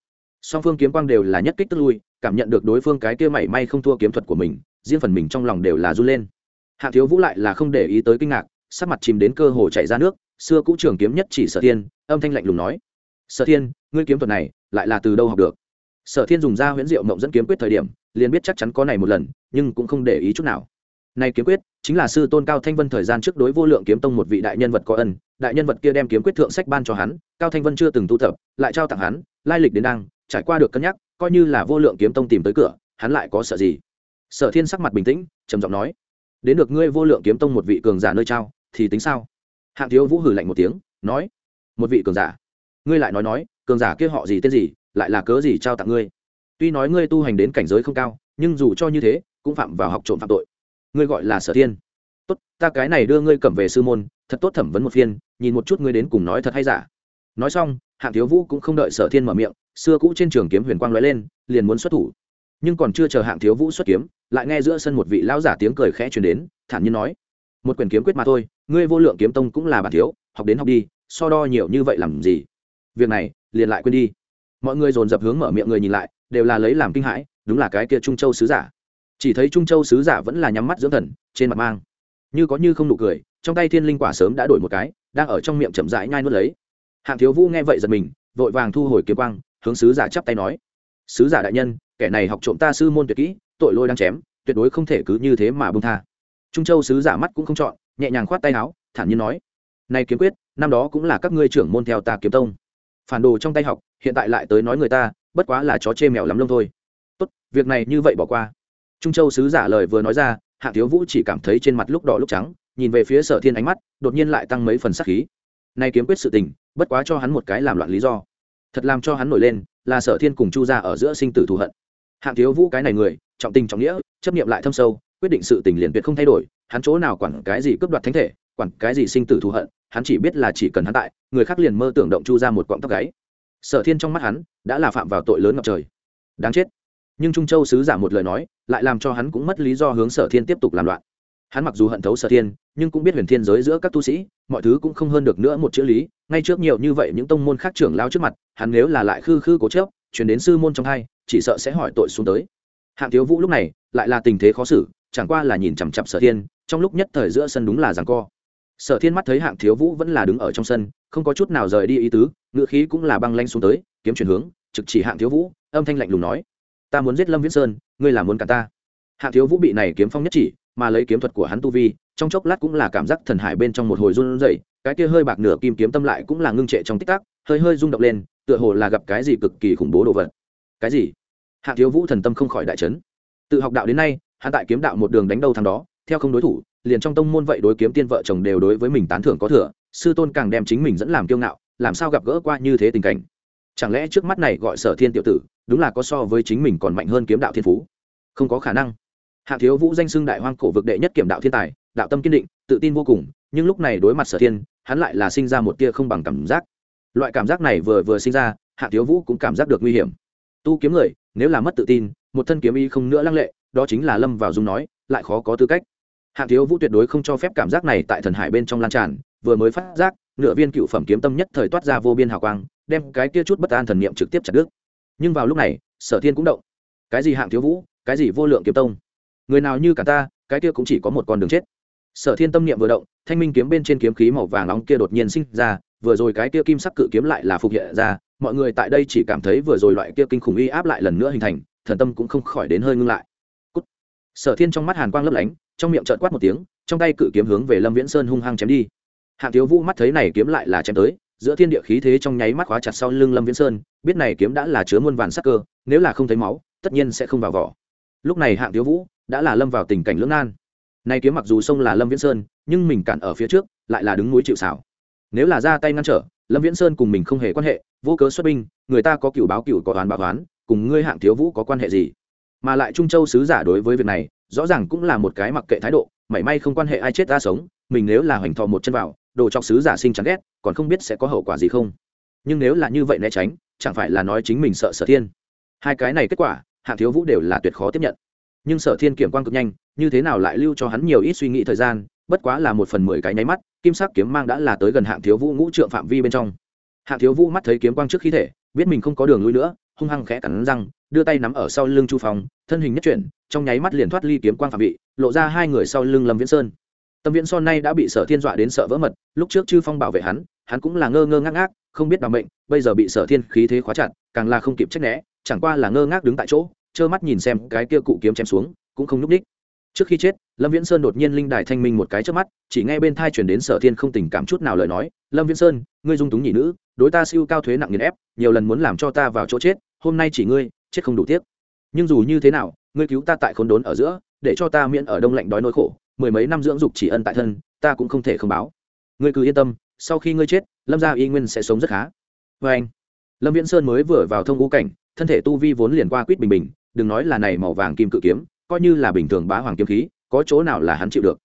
Song phương kiếm quang đều là nhất kích tức lui, cảm nhận được đối phương cái kia mảy may không thua kiếm thuật của mình, riêng phần mình trong lòng đều là run lên. Hạng thiếu vũ lại là không để ý tới kinh ngạc, sắc mặt chìm đến cơ hồ chạy ra nước, xưa cũ trường kiếm nhất chỉ sở thiên, âm thanh lạnh lùng nói. Sở thiên, ngươi kiếm thuật này lại là từ đâu học được? Sở thiên dùng ra huyễn diệu mộng dẫn kiếm quyết thời điểm, liền biết chắc chắn có này một lần, nhưng cũng không để ý chút nào. Nay kiếm quyết chính là sư tôn cao thanh vân thời gian trước đối vô lượng kiếm tông một vị đại nhân vật có ân, đại nhân vật kia đem kiếm quyết thượng sách ban cho hắn, cao thanh vân chưa từng tu tập, lại trao tặng hắn, lai lịch đến đang trải qua được cân nhắc, coi như là vô lượng kiếm tông tìm tới cửa, hắn lại có sợ gì? Sở thiên sắc mặt bình tĩnh, trầm giọng nói, đến được ngươi vô lượng kiếm tông một vị cường giả nơi trao, thì tính sao? Hạng thiếu vũ hử lạnh một tiếng, nói, một vị cường giả. Ngươi lại nói nói, cường giả kia họ gì tên gì, lại là cớ gì trao tặng ngươi? Tuy nói ngươi tu hành đến cảnh giới không cao, nhưng dù cho như thế, cũng phạm vào học trộm phạm tội ngươi gọi là sở thiên. Tốt, ta cái này đưa ngươi cầm về sư môn, thật tốt thẩm vấn một phiên, nhìn một chút ngươi đến cùng nói thật hay giả. Nói xong, hạng thiếu vũ cũng không đợi sở thiên mở miệng, xưa cũ trên trường kiếm huyền quang lóe lên, liền muốn xuất thủ. Nhưng còn chưa chờ hạng thiếu vũ xuất kiếm, lại nghe giữa sân một vị lão giả tiếng cười khẽ truyền đến, thản nhiên nói, một quyền kiếm quyết mà thôi, ngươi vô lượng kiếm tông cũng là bản thiếu, học đến học đi, so đo nhiều như vậy làm gì? Việc này, liền lại quên đi. Mọi người dồn dập hướng mở miệng người nhìn lại, đều là lấy làm kinh hãi, đúng là cái kia trung châu sứ giả chỉ thấy trung châu sứ giả vẫn là nhắm mắt dưỡng thần, trên mặt mang. Như có như không nụ cười, trong tay thiên linh quả sớm đã đổi một cái, đang ở trong miệng chậm rãi nhai nuốt lấy. Hạng thiếu vũ nghe vậy giật mình, vội vàng thu hồi kiếm quang, hướng sứ giả chắp tay nói, sứ giả đại nhân, kẻ này học trộm ta sư môn tuyệt kỹ, tội lôi đang chém, tuyệt đối không thể cứ như thế mà bông tha. Trung châu sứ giả mắt cũng không chọn, nhẹ nhàng khoát tay áo, thản nhiên nói, này kiếm quyết, năm đó cũng là các ngươi trưởng môn theo ta kiếm tông. Phản đồ trong tay học, hiện tại lại tới nói người ta, bất quá là chó chê mèo lắm lông thôi. Tốt, việc này như vậy bỏ qua trung châu sứ giả lời vừa nói ra, hạ thiếu vũ chỉ cảm thấy trên mặt lúc đỏ lúc trắng, nhìn về phía sở thiên ánh mắt, đột nhiên lại tăng mấy phần sắc khí. Nay kiếm quyết sự tình, bất quá cho hắn một cái làm loạn lý do. Thật làm cho hắn nổi lên, là sở thiên cùng chu ra ở giữa sinh tử thù hận. Hạng thiếu vũ cái này người, trọng tình trọng nghĩa, chấp nghiệm lại thâm sâu, quyết định sự tình liền tuyệt không thay đổi, hắn chỗ nào quản cái gì cướp đoạt thánh thể, quản cái gì sinh tử thù hận, hắn chỉ biết là chỉ cần hắn tại, người khác liền mơ tưởng động chu ra một quọng tóc gáy. Sở thiên trong mắt hắn, đã là phạm vào tội lớn ngập trời. Đáng chết nhưng trung châu sứ giả một lời nói lại làm cho hắn cũng mất lý do hướng sở thiên tiếp tục làm loạn. Hắn mặc dù hận thấu sở thiên, nhưng cũng biết huyền thiên giới giữa các tu sĩ, mọi thứ cũng không hơn được nữa một chữ lý. Ngay trước nhiều như vậy những tông môn khác trưởng lao trước mặt, hắn nếu là lại khư khư cố chớp chuyển đến sư môn trong hai, chỉ sợ sẽ hỏi tội xuống tới. Hạng thiếu vũ lúc này lại là tình thế khó xử, chẳng qua là nhìn chằm chặp sở thiên, trong lúc nhất thời giữa sân đúng là rằng co. Sở thiên mắt thấy hạng thiếu vũ vẫn là đứng ở trong sân, không có chút nào rời đi ý tứ ngựa khí cũng là băng lanh xuống tới, kiếm chuyển hướng, trực chỉ hạng thiếu vũ, âm thanh lạnh lùng nói ta muốn giết lâm viễn sơn, ngươi là muốn cả ta. Hạ thiếu vũ bị này kiếm phong nhất chỉ, mà lấy kiếm thuật của hắn tu vi, trong chốc lát cũng là cảm giác thần hải bên trong một hồi run rẩy, cái kia hơi bạc nửa kim kiếm tâm lại cũng là ngưng trệ trong tích tắc, hơi hơi rung động lên, tựa hồ là gặp cái gì cực kỳ khủng bố đồ vật. Cái gì? Hạ thiếu vũ thần tâm không khỏi đại trấn tự học đạo đến nay hạ tại kiếm đạo một đường đánh đâu thằng đó, theo không đối thủ, liền trong tông môn vậy đối kiếm tiên vợ chồng đều đối với mình tán thưởng có thừa, sư tôn càng đem chính mình dẫn làm kiêu ngạo, làm sao gặp gỡ qua như thế tình cảnh? Chẳng lẽ trước mắt này gọi sở thiên tiểu tử, đúng là có so với chính mình còn mạnh hơn kiếm đạo thiên phú? Không có khả năng. Hạ thiếu vũ danh xưng đại hoang cổ vực đệ nhất kiểm đạo thiên tài, đạo tâm kiên định, tự tin vô cùng, nhưng lúc này đối mặt sở thiên, hắn lại là sinh ra một tia không bằng cảm giác. Loại cảm giác này vừa vừa sinh ra, hạ thiếu vũ cũng cảm giác được nguy hiểm. Tu kiếm người, nếu là mất tự tin, một thân kiếm y không nữa lăng lệ, đó chính là lâm vào dung nói, lại khó có tư cách. Hạ thiếu vũ tuyệt đối không cho phép cảm giác này tại thần hải bên trong lan tràn, vừa mới phát giác, nửa viên cựu phẩm kiếm tâm nhất thời toát ra vô biên hào quang đem cái kia chút bất an thần niệm trực tiếp chặt đứt. Nhưng vào lúc này, sở thiên cũng động. Cái gì hạng thiếu vũ, cái gì vô lượng kiếm tông? Người nào như cả ta, cái kia cũng chỉ có một con đường chết. Sở thiên tâm niệm vừa động, thanh minh kiếm bên trên kiếm khí màu vàng nóng kia đột nhiên sinh ra, vừa rồi cái kia kim sắc cự kiếm lại là phục hiện ra, mọi người tại đây chỉ cảm thấy vừa rồi loại kia kinh khủng uy áp lại lần nữa hình thành, thần tâm cũng không khỏi đến hơi ngưng lại. Cút. sở thiên trong mắt hàn quang lấp lánh, trong miệng trợn quát một tiếng, trong tay cự kiếm hướng về lâm viễn sơn hung hăng chém đi. Hạng thiếu vũ mắt thấy này kiếm lại là chém tới giữa thiên địa khí thế trong nháy mắt khóa chặt sau lưng lâm viễn sơn, biết này kiếm đã là chứa muôn vàn sắc cơ, nếu là không thấy máu, tất nhiên sẽ không vào vỏ. Lúc này hạng thiếu vũ đã là lâm vào tình cảnh lưỡng nan. Này kiếm mặc dù sông là lâm viễn sơn, nhưng mình cản ở phía trước, lại là đứng núi chịu xảo nếu là ra tay ngăn trở, lâm viễn sơn cùng mình không hề quan hệ, vô cớ xuất binh, người ta có cựu báo cựu có toán báo toán cùng ngươi hạng thiếu vũ có quan hệ gì? Mà lại trung châu sứ giả đối với việc này, rõ ràng cũng là một cái mặc kệ thái độ, mảy may không quan hệ ai chết ra sống, mình nếu là hoành thò một chân vào đồ chọc sứ giả sinh chẳng ghét, còn không biết sẽ có hậu quả gì không. Nhưng nếu là như vậy né tránh, chẳng phải là nói chính mình sợ sở thiên. Hai cái này kết quả, hạng thiếu vũ đều là tuyệt khó tiếp nhận. Nhưng sở thiên kiểm quan cực nhanh, như thế nào lại lưu cho hắn nhiều ít suy nghĩ thời gian, bất quá là một phần mười cái nháy mắt, kim sắc kiếm mang đã là tới gần hạng thiếu vũ ngũ trượng phạm vi bên trong. Hạng thiếu vũ mắt thấy kiếm quang trước khi thể, biết mình không có đường lui nữa, hung hăng khẽ cắn răng, đưa tay nắm ở sau lưng chu phong, thân hình nhất chuyển, trong nháy mắt liền thoát ly kiếm quang phạm vị, lộ ra hai người sau lưng lâm viễn sơn tâm viễn son nay đã bị sở thiên dọa đến sợ vỡ mật, lúc trước chư phong bảo vệ hắn hắn cũng là ngơ ngơ ngác ngác, không biết đ mệnh, bây giờ bị sở thiên khí thế khóa chặt, càng là không kịp trách né, chẳng qua là ngơ ngác đứng tại chỗ, trơ mắt nhìn xem cái kia cụ kiếm chém xuống, cũng không nhúc ních trước khi chết, lâm viễn sơn đột nhiên linh đài thanh minh một cái trước mắt, chỉ nghe bên thai chuyển đến sở thiên không tình cảm chút nào lời nói, lâm viễn sơn, ngươi dung túng nhị nữ, đối ta siêu cao thuế nặng nghiền ép, nhiều lần muốn làm cho ta vào chỗ chết, hôm nay chỉ ngươi, chết không đủ tiếc. Nhưng dù như thế nào, ngươi cứu ta tại khốn đốn ở giữa, để cho ta miễn ở đông lạnh đói nỗi khổ mười mấy năm dưỡng dục chỉ ân tại thân, ta cũng không thể không báo. Ngươi cứ yên tâm, sau khi ngươi chết, lâm gia y nguyên sẽ sống rất khá. Vê anh, lâm viễn sơn mới vừa vào thông ngũ cảnh, thân thể tu vi vốn liền qua quýt bình bình, đừng nói là này màu vàng kim cự kiếm, coi như là bình thường bá hoàng kiếm khí, có chỗ nào là hắn chịu được.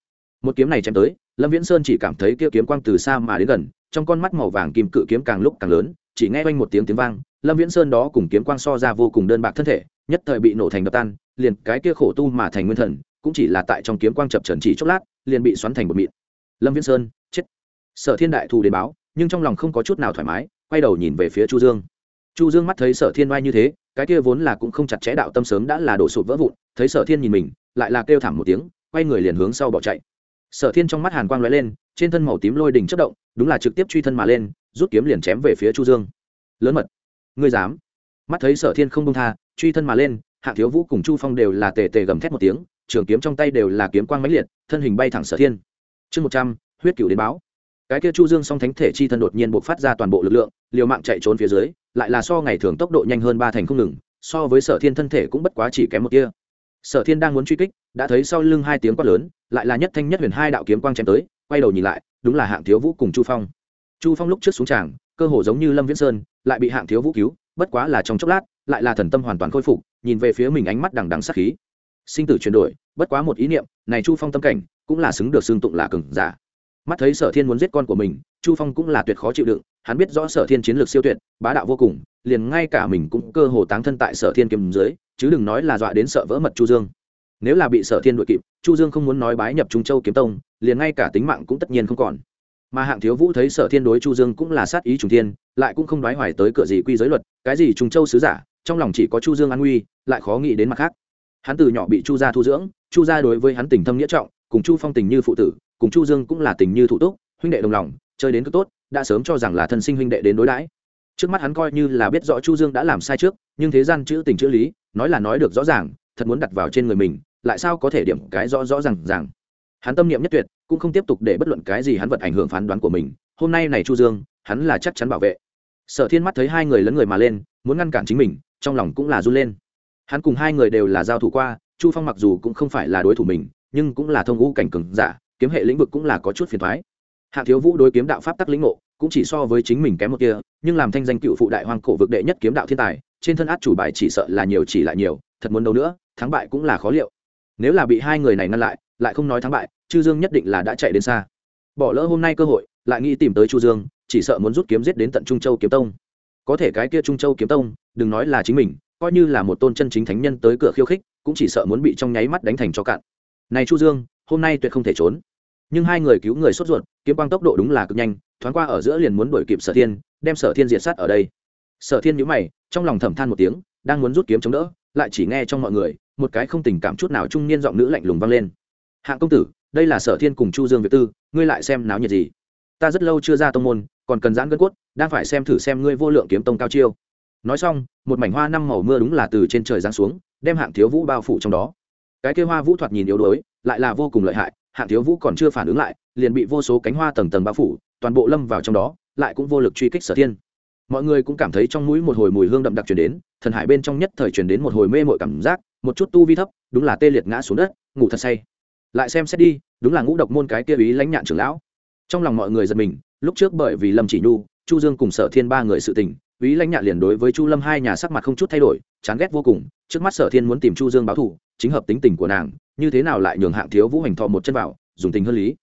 Một kiếm này chém tới, lâm viễn sơn chỉ cảm thấy kia kiếm quang từ xa mà đến gần, trong con mắt màu vàng kim cự kiếm càng lúc càng lớn, chỉ nghe quanh một tiếng tiếng vang, lâm viễn sơn đó cùng kiếm quang so ra vô cùng đơn bạc thân thể, nhất thời bị nổ thành đập tan, liền cái kia khổ tu mà thành nguyên thần cũng chỉ là tại trong kiếm quang chập trần chỉ chốc lát, liền bị xoắn thành một mịn. Lâm viễn sơn, chết. Sở thiên đại thù đến báo, nhưng trong lòng không có chút nào thoải mái, quay đầu nhìn về phía chu dương. Chu dương mắt thấy sở thiên oai như thế, cái kia vốn là cũng không chặt chẽ đạo tâm sớm đã là đổ sụt vỡ vụn, thấy sở thiên nhìn mình, lại là kêu thảm một tiếng, quay người liền hướng sau bỏ chạy. Sở thiên trong mắt hàn quang lóe lên, trên thân màu tím lôi đỉnh chất động, đúng là trực tiếp truy thân mà lên, rút kiếm liền chém về phía chu dương. Lớn mật. Ngươi dám. Mắt thấy sở thiên không công tha, truy thân mà lên, hạ thiếu vũ cùng chu phong đều là tề tề gầm thét một tiếng trường kiếm trong tay đều là kiếm quang mãnh liệt, thân hình bay thẳng sở thiên. Chương một trăm, huyết cửu đến báo. Cái kia chu dương song thánh thể chi thân đột nhiên bộc phát ra toàn bộ lực lượng, liều mạng chạy trốn phía dưới, lại là so ngày thường tốc độ nhanh hơn ba thành không ngừng, so với sở thiên thân thể cũng bất quá chỉ kém một kia sở thiên đang muốn truy kích, đã thấy sau lưng hai tiếng quát lớn, lại là nhất thanh nhất huyền hai đạo kiếm quang chém tới, quay đầu nhìn lại, đúng là hạng thiếu vũ cùng chu phong. Chu phong lúc trước xuống tràng, cơ hồ giống như lâm viễn sơn, lại bị hạng thiếu vũ cứu, bất quá là trong chốc lát, lại là thần tâm hoàn toàn khôi phục, nhìn về phía mình ánh mắt đằng đằng sắc khí sinh tử chuyển đổi, bất quá một ý niệm, này chu phong tâm cảnh, cũng là xứng được xương tụng là cừng giả. Mắt thấy sở thiên muốn giết con của mình, chu phong cũng là tuyệt khó chịu đựng, hắn biết rõ sở thiên chiến lược siêu tuyệt, bá đạo vô cùng, liền ngay cả mình cũng cơ hồ táng thân tại sở thiên kiếm dưới, chứ đừng nói là dọa đến sợ vỡ mật chu dương. Nếu là bị sở thiên đội kịp, chu dương không muốn nói bái nhập trung châu kiếm tông, liền ngay cả tính mạng cũng tất nhiên không còn. Mà hạng thiếu vũ thấy sở thiên đối chu dương cũng là sát ý trùng thiên, lại cũng không đoái hoài tới cửa gì quy giới luật, cái gì trung châu sứ giả, trong lòng chỉ có chu dương an nguy, lại khó nghĩ đến mặt khác hắn từ nhỏ bị chu gia thu dưỡng, chu gia đối với hắn tình thâm nghĩa trọng, cùng chu phong tình như phụ tử, cùng chu dương cũng là tình như thủ túc, huynh đệ đồng lòng, chơi đến cứ tốt, đã sớm cho rằng là thân sinh huynh đệ đến đối đãi. Trước mắt hắn coi như là biết rõ chu dương đã làm sai trước, nhưng thế gian chữ tình chữ lý, nói là nói được rõ ràng, thật muốn đặt vào trên người mình, lại sao có thể điểm cái rõ rõ ràng ràng. Hắn tâm niệm nhất tuyệt, cũng không tiếp tục để bất luận cái gì hắn vật ảnh hưởng phán đoán của mình, hôm nay này chu dương, hắn là chắc chắn bảo vệ. Sở thiên mắt thấy hai người lấn người mà lên, muốn ngăn cản chính mình, trong lòng cũng là run lên hắn cùng hai người đều là giao thủ qua, chu phong mặc dù cũng không phải là đối thủ mình, nhưng cũng là thông ngũ cảnh cường giả, kiếm hệ lĩnh vực cũng là có chút phiền thoái hạ thiếu vũ đối kiếm đạo pháp tắc lĩnh ngộ, cũng chỉ so với chính mình kém một kia, nhưng làm thanh danh cựu phụ đại hoàng cổ vực đệ nhất kiếm đạo thiên tài, trên thân át chủ bài chỉ sợ là nhiều chỉ lại nhiều, thật muốn đâu nữa, thắng bại cũng là khó liệu. Nếu là bị hai người này ngăn lại lại không nói thắng bại chư dương nhất định là đã chạy đến xa. Bỏ lỡ hôm nay cơ hội, lại nghĩ tìm tới chu dương, chỉ sợ muốn rút kiếm giết đến tận trung châu kiếm tông. Có thể cái kia trung châu kiếm tông, đừng nói là chính mình coi như là một tôn chân chính thánh nhân tới cửa khiêu khích, cũng chỉ sợ muốn bị trong nháy mắt đánh thành cho cạn. Này chu dương, hôm nay tuyệt không thể trốn. Nhưng hai người cứu người sốt ruột, kiếm quang tốc độ đúng là cực nhanh, thoáng qua ở giữa liền muốn đuổi kịp sở thiên, đem sở thiên diệt sát ở đây. Sở thiên nhíu mày, trong lòng thầm than một tiếng, đang muốn rút kiếm chống đỡ, lại chỉ nghe trong mọi người, một cái không tình cảm chút nào trung niên giọng nữ lạnh lùng vang lên. Hạng công tử, đây là sở thiên cùng chu dương việt tư, ngươi lại xem náo nhiệt gì? Ta rất lâu chưa ra tông môn, còn cần giãn gân cốt, đang phải xem thử xem ngươi vô lượng kiếm tông cao chiêu nói xong, một mảnh hoa năm màu mưa đúng là từ trên trời giáng xuống, đem hạng thiếu vũ bao phủ trong đó. Cái kia hoa vũ thoạt nhìn yếu đuối, lại là vô cùng lợi hại, hạng thiếu vũ còn chưa phản ứng lại, liền bị vô số cánh hoa tầng tầng bao phủ, toàn bộ lâm vào trong đó, lại cũng vô lực truy kích sở thiên. Mọi người cũng cảm thấy trong mũi một hồi mùi hương đậm đặc chuyển đến, thần hải bên trong nhất thời chuyển đến một hồi mê mội cảm giác, một chút tu vi thấp, đúng là tê liệt ngã xuống đất, ngủ thật say. Lại xem xét đi, đúng là ngũ độc môn cái kia ý lãnh nhạn trưởng lão. Trong lòng mọi người giật mình, lúc trước bởi vì lâm chỉ nhu, chu dương cùng sở thiên ba người sự tình ý lãnh nhạn liền đối với chu lâm hai nhà sắc mặt không chút thay đổi, chán ghét vô cùng, trước mắt sở thiên muốn tìm chu dương báo thù, chính hợp tính tình của nàng, như thế nào lại nhường hạng thiếu vũ hành thọ một chân vào, dùng tình hơn lý.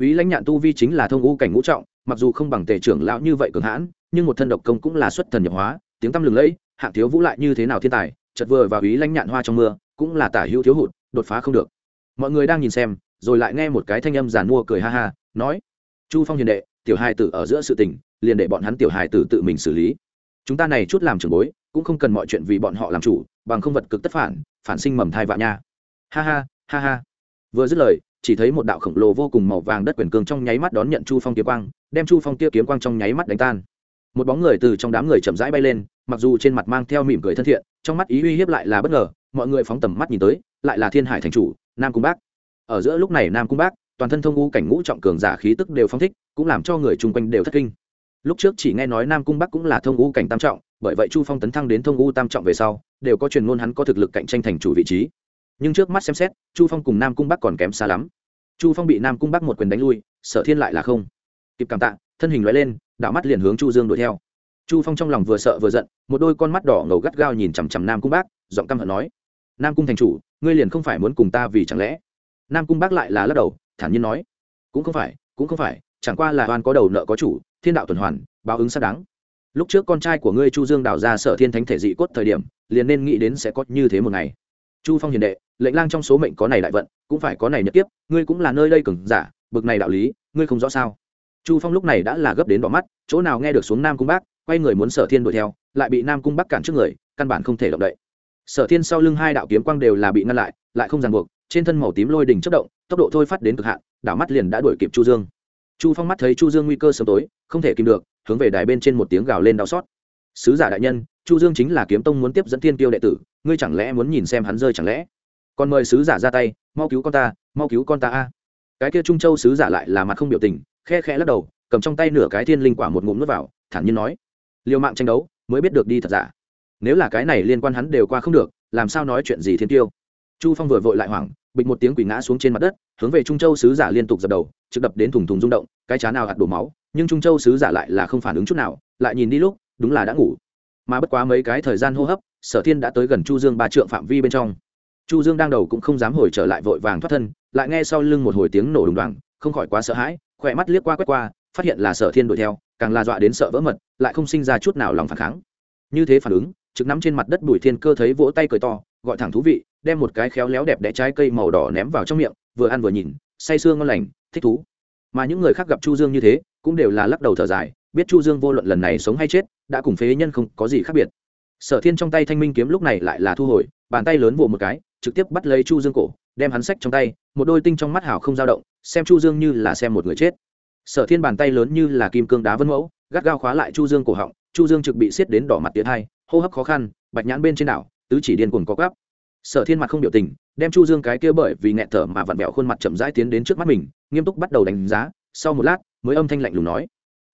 Ý lãnh nhạn tu vi chính là thông ngũ cảnh ngũ trọng, mặc dù không bằng tề trưởng lão như vậy cường hãn, nhưng một thân độc công cũng là xuất thần nhập hóa, tiếng tăm lừng lẫy, hạng thiếu vũ lại như thế nào thiên tài chật vừa vào ý lãnh nhạn hoa trong mưa, cũng là tả hữu thiếu hụt, đột phá không được. Mọi người đang nhìn xem, rồi lại nghe một cái thanh âm giàn mua cười ha ha, nói, chu phong hiền đệ, tiểu hài tử ở giữa sự tình, liền để bọn hắn tiểu hài tử tự mình xử lý chúng ta này chút làm trưởng bối, cũng không cần mọi chuyện vì bọn họ làm chủ, bằng không vật cực tất phản phản sinh mầm thai vạ nha. Ha ha ha ha. Vừa dứt lời, chỉ thấy một đạo khổng lồ vô cùng màu vàng đất quyền cương trong nháy mắt đón nhận chu phong kiếm quang, đem chu phong kia kiếm quang trong nháy mắt đánh tan. Một bóng người từ trong đám người chậm rãi bay lên, mặc dù trên mặt mang theo mỉm cười thân thiện, trong mắt ý uy hiếp lại là bất ngờ, mọi người phóng tầm mắt nhìn tới, lại là thiên hải thành chủ, nam cung bác. Ở giữa lúc này nam cung bác, toàn thân thông u cảnh ngũ trọng cường giả khí tức đều phong thích, cũng làm cho người chung quanh đều thất kinh lúc trước chỉ nghe nói nam cung bắc cũng là thông u cảnh tam trọng, bởi vậy chu phong tấn thăng đến thông u tam trọng về sau, đều có truyền ngôn hắn có thực lực cạnh tranh thành chủ vị trí. Nhưng trước mắt xem xét, chu phong cùng nam cung bắc còn kém xa lắm. Chu phong bị nam cung bắc một quyền đánh lui, sở thiên lại là không. Kịp cảm tạ, thân hình loại lên, đạo mắt liền hướng chu dương đuổi theo. Chu phong trong lòng vừa sợ vừa giận, một đôi con mắt đỏ ngầu gắt gao nhìn chằm chằm nam cung bác giọng căm hận nói, nam cung thành chủ, ngươi liền không phải muốn cùng ta vì chẳng lẽ? Nam cung bác lại là lắc đầu, thản nhiên nói, cũng không phải, cũng không phải, chẳng qua là oan có đầu nợ có chủ thiên đạo tuần hoàn, báo ứng xác đáng. Lúc trước con trai của ngươi chu dương đào ra sở thiên thánh thể dị cốt thời điểm, liền nên nghĩ đến sẽ có như thế một ngày. Chu phong hiền đệ, lệnh lang trong số mệnh có này đại vận, cũng phải có này nhật tiếp ngươi cũng là nơi đây cừng giả, bực này đạo lý, ngươi không rõ sao? Chu phong lúc này đã là gấp đến đỏ mắt, chỗ nào nghe được xuống nam cung bắc, quay người muốn sở thiên đuổi theo, lại bị nam cung bắc cản trước người, căn bản không thể động đậy. Sở thiên sau lưng hai đạo kiếm quang đều là bị ngăn lại lại không ràng buộc, trên thân màu tím lôi đỉnh chất động, tốc độ thôi phát đến cực hạn, đảo mắt liền đã đuổi kịp chu dương chu phong mắt thấy chu dương nguy cơ sớm tối, không thể kìm được, hướng về đài bên trên một tiếng gào lên đau xót. Sứ giả đại nhân, chu dương chính là kiếm tông muốn tiếp dẫn thiên tiêu đệ tử, ngươi chẳng lẽ muốn nhìn xem hắn rơi chẳng lẽ? Còn mời sứ giả ra tay, mau cứu con ta, mau cứu con ta a. Cái kia trung châu sứ giả lại là mặt không biểu tình, khe khẽ lắc đầu, cầm trong tay nửa cái thiên linh quả một ngụm nuốt vào, thản nhiên nói, liều mạng tranh đấu, mới biết được đi thật giả. Nếu là cái này liên quan hắn đều qua không được, làm sao nói chuyện gì thiên tiêu chu phong vừa vội lại hoảng bịch một tiếng quỷ ngã xuống trên mặt đất, hướng về trung châu sứ giả liên tục dập đầu, trực đập đến thùng thùng rung động, cái chán nào hạt đổ máu, nhưng trung châu sứ giả lại là không phản ứng chút nào, lại nhìn đi lúc, đúng là đã ngủ. Mà bất quá mấy cái thời gian hô hấp, sở thiên đã tới gần chu dương ba trượng phạm vi bên trong. Chu dương đang đầu cũng không dám hồi trở lại vội vàng thoát thân, lại nghe sau lưng một hồi tiếng nổ đùng đoàng, không khỏi quá sợ hãi, khỏe mắt liếc qua quét qua, phát hiện là sở thiên đuổi theo, càng là dọa đến sợ vỡ mật, lại không sinh ra chút nào lòng phản kháng. Như thế phản ứng, trực nắm trên mặt đất bùi thiên cơ thấy vỗ tay cười to, gọi thẳng thú vị đem một cái khéo léo đẹp đẽ trái cây màu đỏ ném vào trong miệng, vừa ăn vừa nhìn, say sương ngon lành, thích thú. Mà những người khác gặp chu dương như thế, cũng đều là lắc đầu thở dài, biết chu dương vô luận lần này sống hay chết, đã cùng phế nhân không có gì khác biệt. Sở thiên trong tay thanh minh kiếm lúc này lại là thu hồi, bàn tay lớn vỗ một cái, trực tiếp bắt lấy chu dương cổ, đem hắn sách trong tay, một đôi tinh trong mắt hảo không dao động, xem chu dương như là xem một người chết. Sở thiên bàn tay lớn như là kim cương đá vân mẫu, gắt gao khóa lại chu dương cổ họng, chu dương trực bị xiết đến đỏ mặt tiến hai, hô hấp khó khăn, bạch nhãn bên trên đảo, tứ chỉ điên cuồng có gắp sở thiên mặt không biểu tình, đem chu dương cái kia bởi vì nghẹn thở mà vặn vẹo khuôn mặt chậm rãi tiến đến trước mắt mình, nghiêm túc bắt đầu đánh giá, sau một lát, mới âm thanh lạnh lùng nói.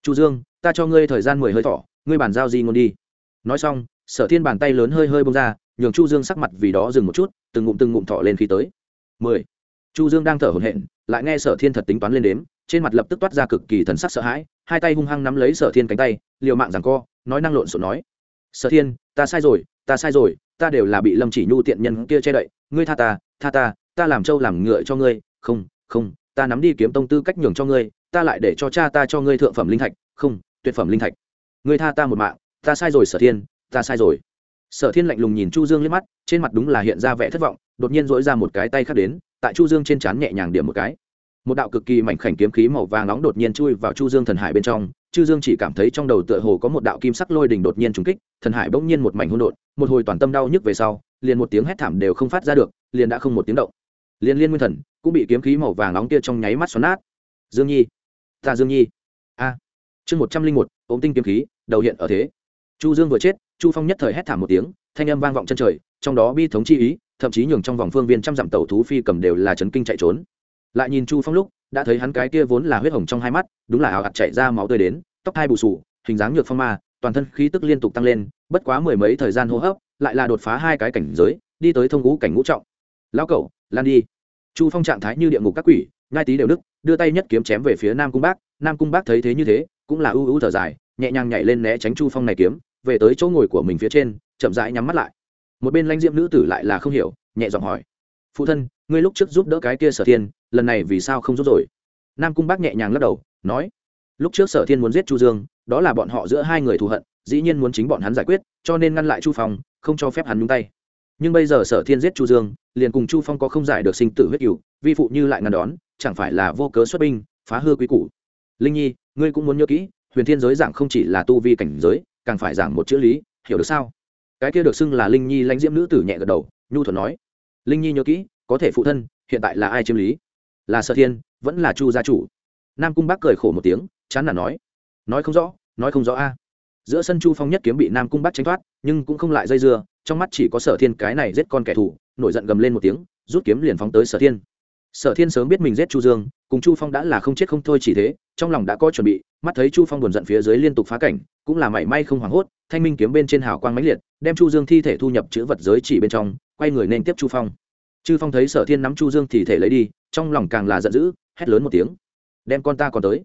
Chu dương, ta cho ngươi thời gian mười hơi thỏ ngươi bàn giao gì ngôn đi. Nói xong, sở thiên bàn tay lớn hơi hơi bông ra, nhường chu dương sắc mặt vì đó dừng một chút, từng ngụm từng ngụm thọ lên khi tới. Mười. Chu dương đang thở hổn hển, lại nghe sở thiên thật tính toán lên đếm, trên mặt lập tức toát ra cực kỳ thần sắc sợ hãi, hai tay hung hăng nắm lấy sở thiên cánh tay, liều mạng rằng co, nói năng lộn xộn nói. Sở thiên, ta sai rồi, ta sai rồi ta đều là bị lâm chỉ nhu tiện nhân kia che đậy, ngươi tha ta tha ta ta làm trâu làm ngựa cho ngươi, không không, ta nắm đi kiếm tông tư cách nhường cho ngươi, ta lại để cho cha ta cho ngươi thượng phẩm linh thạch, không, tuyệt phẩm linh thạch. Ngươi tha ta một mạng, ta sai rồi sở thiên, ta sai rồi. Sở thiên lạnh lùng nhìn chu dương liếc mắt, trên mặt đúng là hiện ra vẻ thất vọng, đột nhiên dỗi ra một cái tay khác đến, tại chu dương trên trán nhẹ nhàng điểm một cái. Một đạo cực kỳ mảnh khảnh kiếm khí màu vàng nóng đột nhiên chui vào chu dương thần hải bên trong chu dương chỉ cảm thấy trong đầu tựa hồ có một đạo kim sắc lôi đình đột nhiên trúng kích, thần hải bỗng nhiên một mảnh hỗn độn, một hồi toàn tâm đau nhức về sau, liền một tiếng hét thảm đều không phát ra được, liền đã không một tiếng động. Liền liên nguyên thần cũng bị kiếm khí màu vàng nóng kia trong nháy mắt xoắn nát. Dương nhi, ta dương nhi. A. Chương một trăm linh một ống tinh kiếm khí, đầu hiện ở thế. Chu dương vừa chết, chu phong nhất thời hét thảm một tiếng, thanh âm vang vọng chân trời, trong đó bi thống chi ý, thậm chí nhường trong vòng phương viên trăm dặm tàu thú phi cầm đều là chấn kinh chạy trốn. Lại nhìn chu phong lúc đã thấy hắn cái kia vốn là huyết hồng trong hai mắt, đúng là ảo ạt chạy ra máu tươi đến, tóc hai bù sù, hình dáng nhược phong ma, toàn thân khí tức liên tục tăng lên, bất quá mười mấy thời gian hô hấp, lại là đột phá hai cái cảnh giới, đi tới thông ngũ cảnh ngũ trọng. Lão cẩu, lan đi. Chu phong trạng thái như địa ngục các quỷ ngai tí đều đức đưa tay nhất kiếm chém về phía nam cung bác. Nam cung bác thấy thế như thế, cũng là ưu ưu thở dài, nhẹ nhàng nhảy lên né tránh chu phong này kiếm, về tới chỗ ngồi của mình phía trên, chậm rãi nhắm mắt lại. Một bên lãnh diệm nữ tử lại là không hiểu, nhẹ giọng hỏi, phụ thân, ngươi lúc trước giúp đỡ cái kia sở thiên lần này vì sao không rút rồi? Nam cung bác nhẹ nhàng lắc đầu, nói, lúc trước sở thiên muốn giết chu dương, đó là bọn họ giữa hai người thù hận, dĩ nhiên muốn chính bọn hắn giải quyết, cho nên ngăn lại chu phong, không cho phép hắn nhúng tay. Nhưng bây giờ sở thiên giết chu dương, liền cùng chu phong có không giải được sinh tử huyết cựu vi phụ như lại ngăn đón, chẳng phải là vô cớ xuất binh, phá hư quý củ? Linh nhi, ngươi cũng muốn nhớ kỹ, huyền thiên giới giảng không chỉ là tu vi cảnh giới, càng phải giảng một chữ lý, hiểu được sao? Cái kia được xưng là linh nhi lãnh diễm nữ tử nhẹ gật đầu, nhu thuận nói, linh nhi nhớ kỹ, có thể phụ thân, hiện tại là ai chiếm lý? Là sở thiên, vẫn là chu gia chủ. Nam cung bác cười khổ một tiếng, chán là nói nói không rõ, nói không rõ a. Giữa sân chu phong nhất kiếm bị nam cung bác tránh thoát, nhưng cũng không lại dây dưa, trong mắt chỉ có sở thiên cái này giết con kẻ thù, nổi giận gầm lên một tiếng, rút kiếm liền phóng tới sở thiên. Sở thiên sớm biết mình giết chu dương, cùng chu phong đã là không chết không thôi chỉ thế, trong lòng đã có chuẩn bị, mắt thấy chu phong buồn giận phía dưới liên tục phá cảnh, cũng là mảy may không hoảng hốt, thanh minh kiếm bên trên hào quang mãnh liệt, đem chu dương thi thể thu nhập chữ vật giới chỉ bên trong, quay người nên tiếp chu phong chư phong thấy sở thiên nắm chu dương thì thể lấy đi, trong lòng càng là giận dữ, hét lớn một tiếng. Đem con ta còn tới.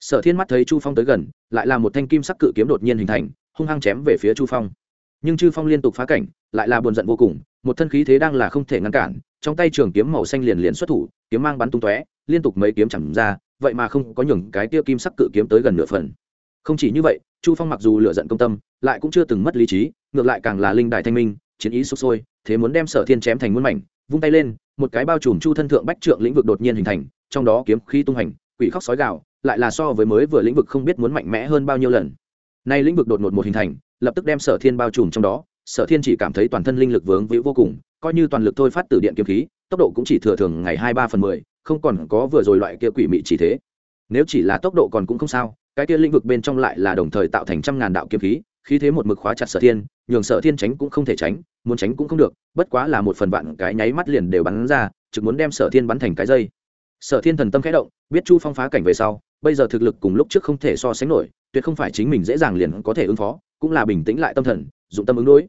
Sở thiên mắt thấy chu phong tới gần, lại là một thanh kim sắc cự kiếm đột nhiên hình thành, hung hăng chém về phía chu phong. Nhưng chư phong liên tục phá cảnh, lại là buồn giận vô cùng, một thân khí thế đang là không thể ngăn cản, trong tay trường kiếm màu xanh liền liền xuất thủ, kiếm mang bắn tung tóe, liên tục mấy kiếm chẳng ra, vậy mà không có nhường cái tiêu kim sắc cự kiếm tới gần nửa phần. Không chỉ như vậy, chu phong mặc dù lựa giận công tâm, lại cũng chưa từng mất lý trí, ngược lại càng là linh đại thanh minh, chiến ý sụp sôi, thế muốn đem sở thiên chém thành muôn mảnh vung tay lên, một cái bao trùm chu thân thượng bách trượng lĩnh vực đột nhiên hình thành, trong đó kiếm khí tung hành, quỷ khóc sói gạo lại là so với mới vừa lĩnh vực không biết muốn mạnh mẽ hơn bao nhiêu lần. Nay lĩnh vực đột ngột một hình thành, lập tức đem sở thiên bao trùm trong đó, sở thiên chỉ cảm thấy toàn thân linh lực vướng víu vô cùng, coi như toàn lực thôi phát từ điện kiếm khí, tốc độ cũng chỉ thừa thường ngày hai ba phần mười, không còn có vừa rồi loại kia quỷ mị chỉ thế. Nếu chỉ là tốc độ còn cũng không sao, cái kia lĩnh vực bên trong lại là đồng thời tạo thành trăm ngàn đạo kiếm khí khí thế một mực khóa chặt sở thiên, nhường sở thiên tránh cũng không thể tránh, muốn tránh cũng không được, bất quá là một phần vạn cái nháy mắt liền đều bắn ra, trực muốn đem sở thiên bắn thành cái dây. Sở thiên thần tâm khẽ động, biết chu phong phá cảnh về sau, bây giờ thực lực cùng lúc trước không thể so sánh nổi, tuyệt không phải chính mình dễ dàng liền có thể ứng phó, cũng là bình tĩnh lại tâm thần, dụng tâm ứng đối.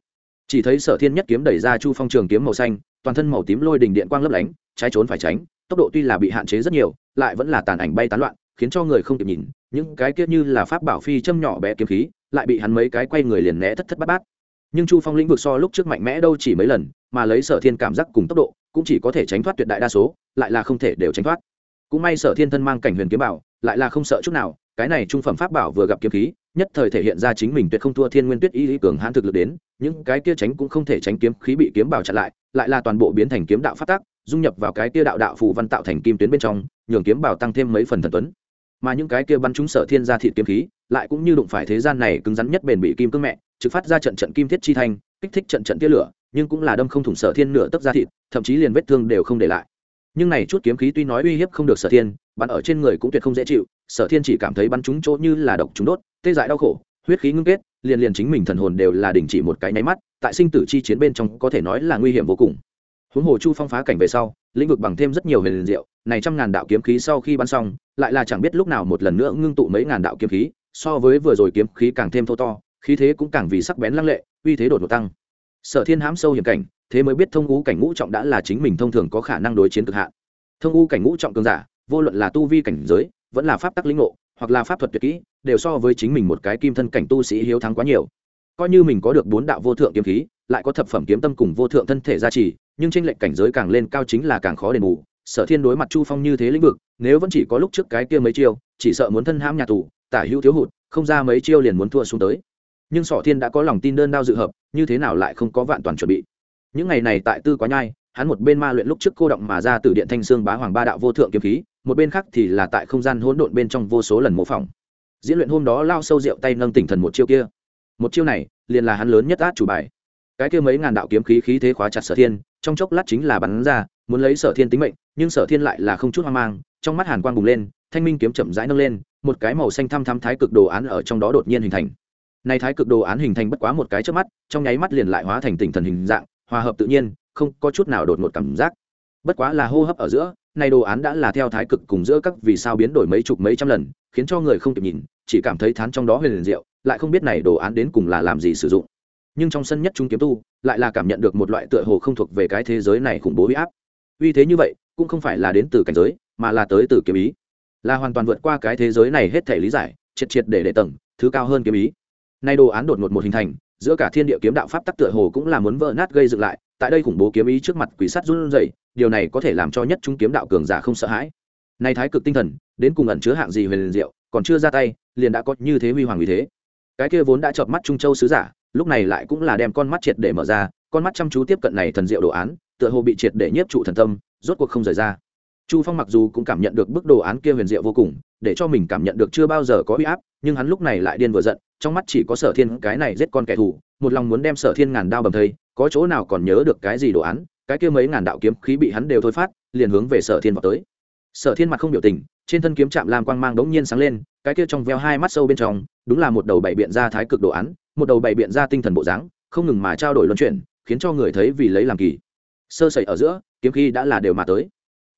Chỉ thấy sở thiên nhất kiếm đẩy ra chu phong trường kiếm màu xanh, toàn thân màu tím lôi đình điện quang lấp lánh, trái trốn phải tránh, tốc độ tuy là bị hạn chế rất nhiều, lại vẫn là tàn ảnh bay tán loạn, khiến cho người không kịp nhìn, những cái kia như là pháp bảo phi châm nhỏ bé kiếm khí lại bị hắn mấy cái quay người liền né thất thất bát bát. Nhưng chu phong lĩnh vực so lúc trước mạnh mẽ đâu chỉ mấy lần, mà lấy sở thiên cảm giác cùng tốc độ, cũng chỉ có thể tránh thoát tuyệt đại đa số, lại là không thể đều tránh thoát. Cũng may sở thiên thân mang cảnh huyền kiếm bảo, lại là không sợ chút nào, cái này trung phẩm pháp bảo vừa gặp kiếm khí, nhất thời thể hiện ra chính mình tuyệt không thua thiên nguyên tuyết y lý cường hãn thực lực đến, những cái kia tránh cũng không thể tránh kiếm khí bị kiếm bảo chặn lại lại là toàn bộ biến thành kiếm đạo phát tác, dung nhập vào cái kia đạo đạo phù văn tạo thành kim tuyến bên trong, nhường kiếm bảo tăng thêm mấy phần thần tuấn. Mà những cái kia bắn chúng sở thiên ra thịt kiếm khí lại cũng như đụng phải thế gian này cứng rắn nhất bền bị kim cương mẹ, trực phát ra trận trận kim thiết chi thanh, kích thích trận trận tia lửa, nhưng cũng là đâm không thủng sở thiên nửa tấc ra thịt, thậm chí liền vết thương đều không để lại. Nhưng này chút kiếm khí tuy nói uy hiếp không được sở thiên, bắn ở trên người cũng tuyệt không dễ chịu, sở thiên chỉ cảm thấy bắn trúng chỗ như là độc trúng đốt, tê dại đau khổ, huyết khí ngưng kết, liền liền chính mình thần hồn đều là đình chỉ một cái nháy mắt, tại sinh tử chi chiến bên trong có thể nói là nguy hiểm vô cùng. Huống hồ chu phong phá cảnh về sau, lĩnh vực bằng thêm rất nhiều huyền diệu, này trăm ngàn đạo kiếm khí sau khi bắn xong, lại là chẳng biết lúc nào một lần nữa ngưng tụ mấy ngàn đạo kiếm khí so với vừa rồi kiếm khí càng thêm thô to, khí thế cũng càng vì sắc bén lăng lệ, uy thế đột ngột tăng. Sở thiên hãm sâu hiểm cảnh, thế mới biết thông ngũ cảnh ngũ trọng đã là chính mình thông thường có khả năng đối chiến cực hạn. Thông ngũ cảnh ngũ trọng cường giả, vô luận là tu vi cảnh giới, vẫn là pháp tắc lĩnh ngộ, hoặc là pháp thuật tuyệt kỹ, đều so với chính mình một cái kim thân cảnh tu sĩ hiếu thắng quá nhiều. Coi như mình có được bốn đạo vô thượng kiếm khí, lại có thập phẩm kiếm tâm cùng vô thượng thân thể gia trì, nhưng tranh lệch cảnh giới càng lên cao chính là càng khó đền bù. Sở thiên đối mặt chu phong như thế lĩnh vực, nếu vẫn chỉ có lúc trước cái kia mấy chiêu, chỉ sợ muốn thân hãm nhà tù tả hữu thiếu hụt, không ra mấy chiêu liền muốn thua xuống tới. Nhưng sở thiên đã có lòng tin đơn đao dự hợp, như thế nào lại không có vạn toàn chuẩn bị? Những ngày này tại tư quá nhai, hắn một bên ma luyện lúc trước cô động mà ra từ điện thanh xương bá hoàng ba đạo vô thượng kiếm khí, một bên khác thì là tại không gian hỗn độn bên trong vô số lần mô phỏng. Diễn luyện hôm đó lao sâu rượu tay nâng tỉnh thần một chiêu kia. Một chiêu này, liền là hắn lớn nhất át chủ bài. Cái kia mấy ngàn đạo kiếm khí khí thế khóa chặt sở thiên, trong chốc lát chính là bắn ra, muốn lấy sở thiên tính mệnh, nhưng sở thiên lại là không chút hoang mang, trong mắt hàn quang bùng lên thanh minh kiếm chậm rãi nâng lên, một cái màu xanh thăm thăm thái cực đồ án ở trong đó đột nhiên hình thành. Này thái cực đồ án hình thành bất quá một cái trước mắt, trong nháy mắt liền lại hóa thành tỉnh thần hình dạng, hòa hợp tự nhiên, không có chút nào đột ngột cảm giác. Bất quá là hô hấp ở giữa, này đồ án đã là theo thái cực cùng giữa các vì sao biến đổi mấy chục mấy trăm lần, khiến cho người không kịp nhìn, chỉ cảm thấy thán trong đó huyền liền diệu, lại không biết này đồ án đến cùng là làm gì sử dụng. Nhưng trong sân nhất chúng kiếm tu, lại là cảm nhận được một loại tựa hồ không thuộc về cái thế giới này khủng bố huy áp. Uy thế như vậy, cũng không phải là đến từ cảnh giới, mà là tới từ kiếm ý là hoàn toàn vượt qua cái thế giới này hết thể lý giải, triệt triệt để để tầng, thứ cao hơn kiếm ý. Nay đồ án đột ngột một hình thành, giữa cả thiên địa kiếm đạo pháp tắc tựa hồ cũng là muốn vỡ nát gây dựng lại, tại đây khủng bố kiếm ý trước mặt quỷ sắt run rẩy, điều này có thể làm cho nhất chúng kiếm đạo cường giả không sợ hãi. Nay thái cực tinh thần, đến cùng ẩn chứa hạng gì huyền diệu, còn chưa ra tay, liền đã có như thế huy hoàng uy thế. Cái kia vốn đã chợp mắt trung châu sứ giả, lúc này lại cũng là đem con mắt triệt để mở ra, con mắt chăm chú tiếp cận này thần diệu đồ án, tựa hồ bị triệt để nhiếp trụ thần tâm, rốt cuộc không rời ra chu phong mặc dù cũng cảm nhận được bức đồ án kia huyền diệu vô cùng, để cho mình cảm nhận được chưa bao giờ có uy áp, nhưng hắn lúc này lại điên vừa giận, trong mắt chỉ có sở thiên cái này giết con kẻ thù, một lòng muốn đem sở thiên ngàn đao bầm thây, có chỗ nào còn nhớ được cái gì đồ án, cái kia mấy ngàn đạo kiếm khí bị hắn đều thôi phát, liền hướng về sở thiên vào tới. Sở thiên mặt không biểu tình, trên thân kiếm chạm lam quang mang đống nhiên sáng lên, cái kia trong veo hai mắt sâu bên trong, đúng là một đầu bảy biện ra thái cực đồ án, một đầu bảy biện ra tinh thần bộ dáng, không ngừng mà trao đổi luân chuyển, khiến cho người thấy vì lấy làm kỳ. Sơ sẩy ở giữa, kiếm khí đã là đều mà tới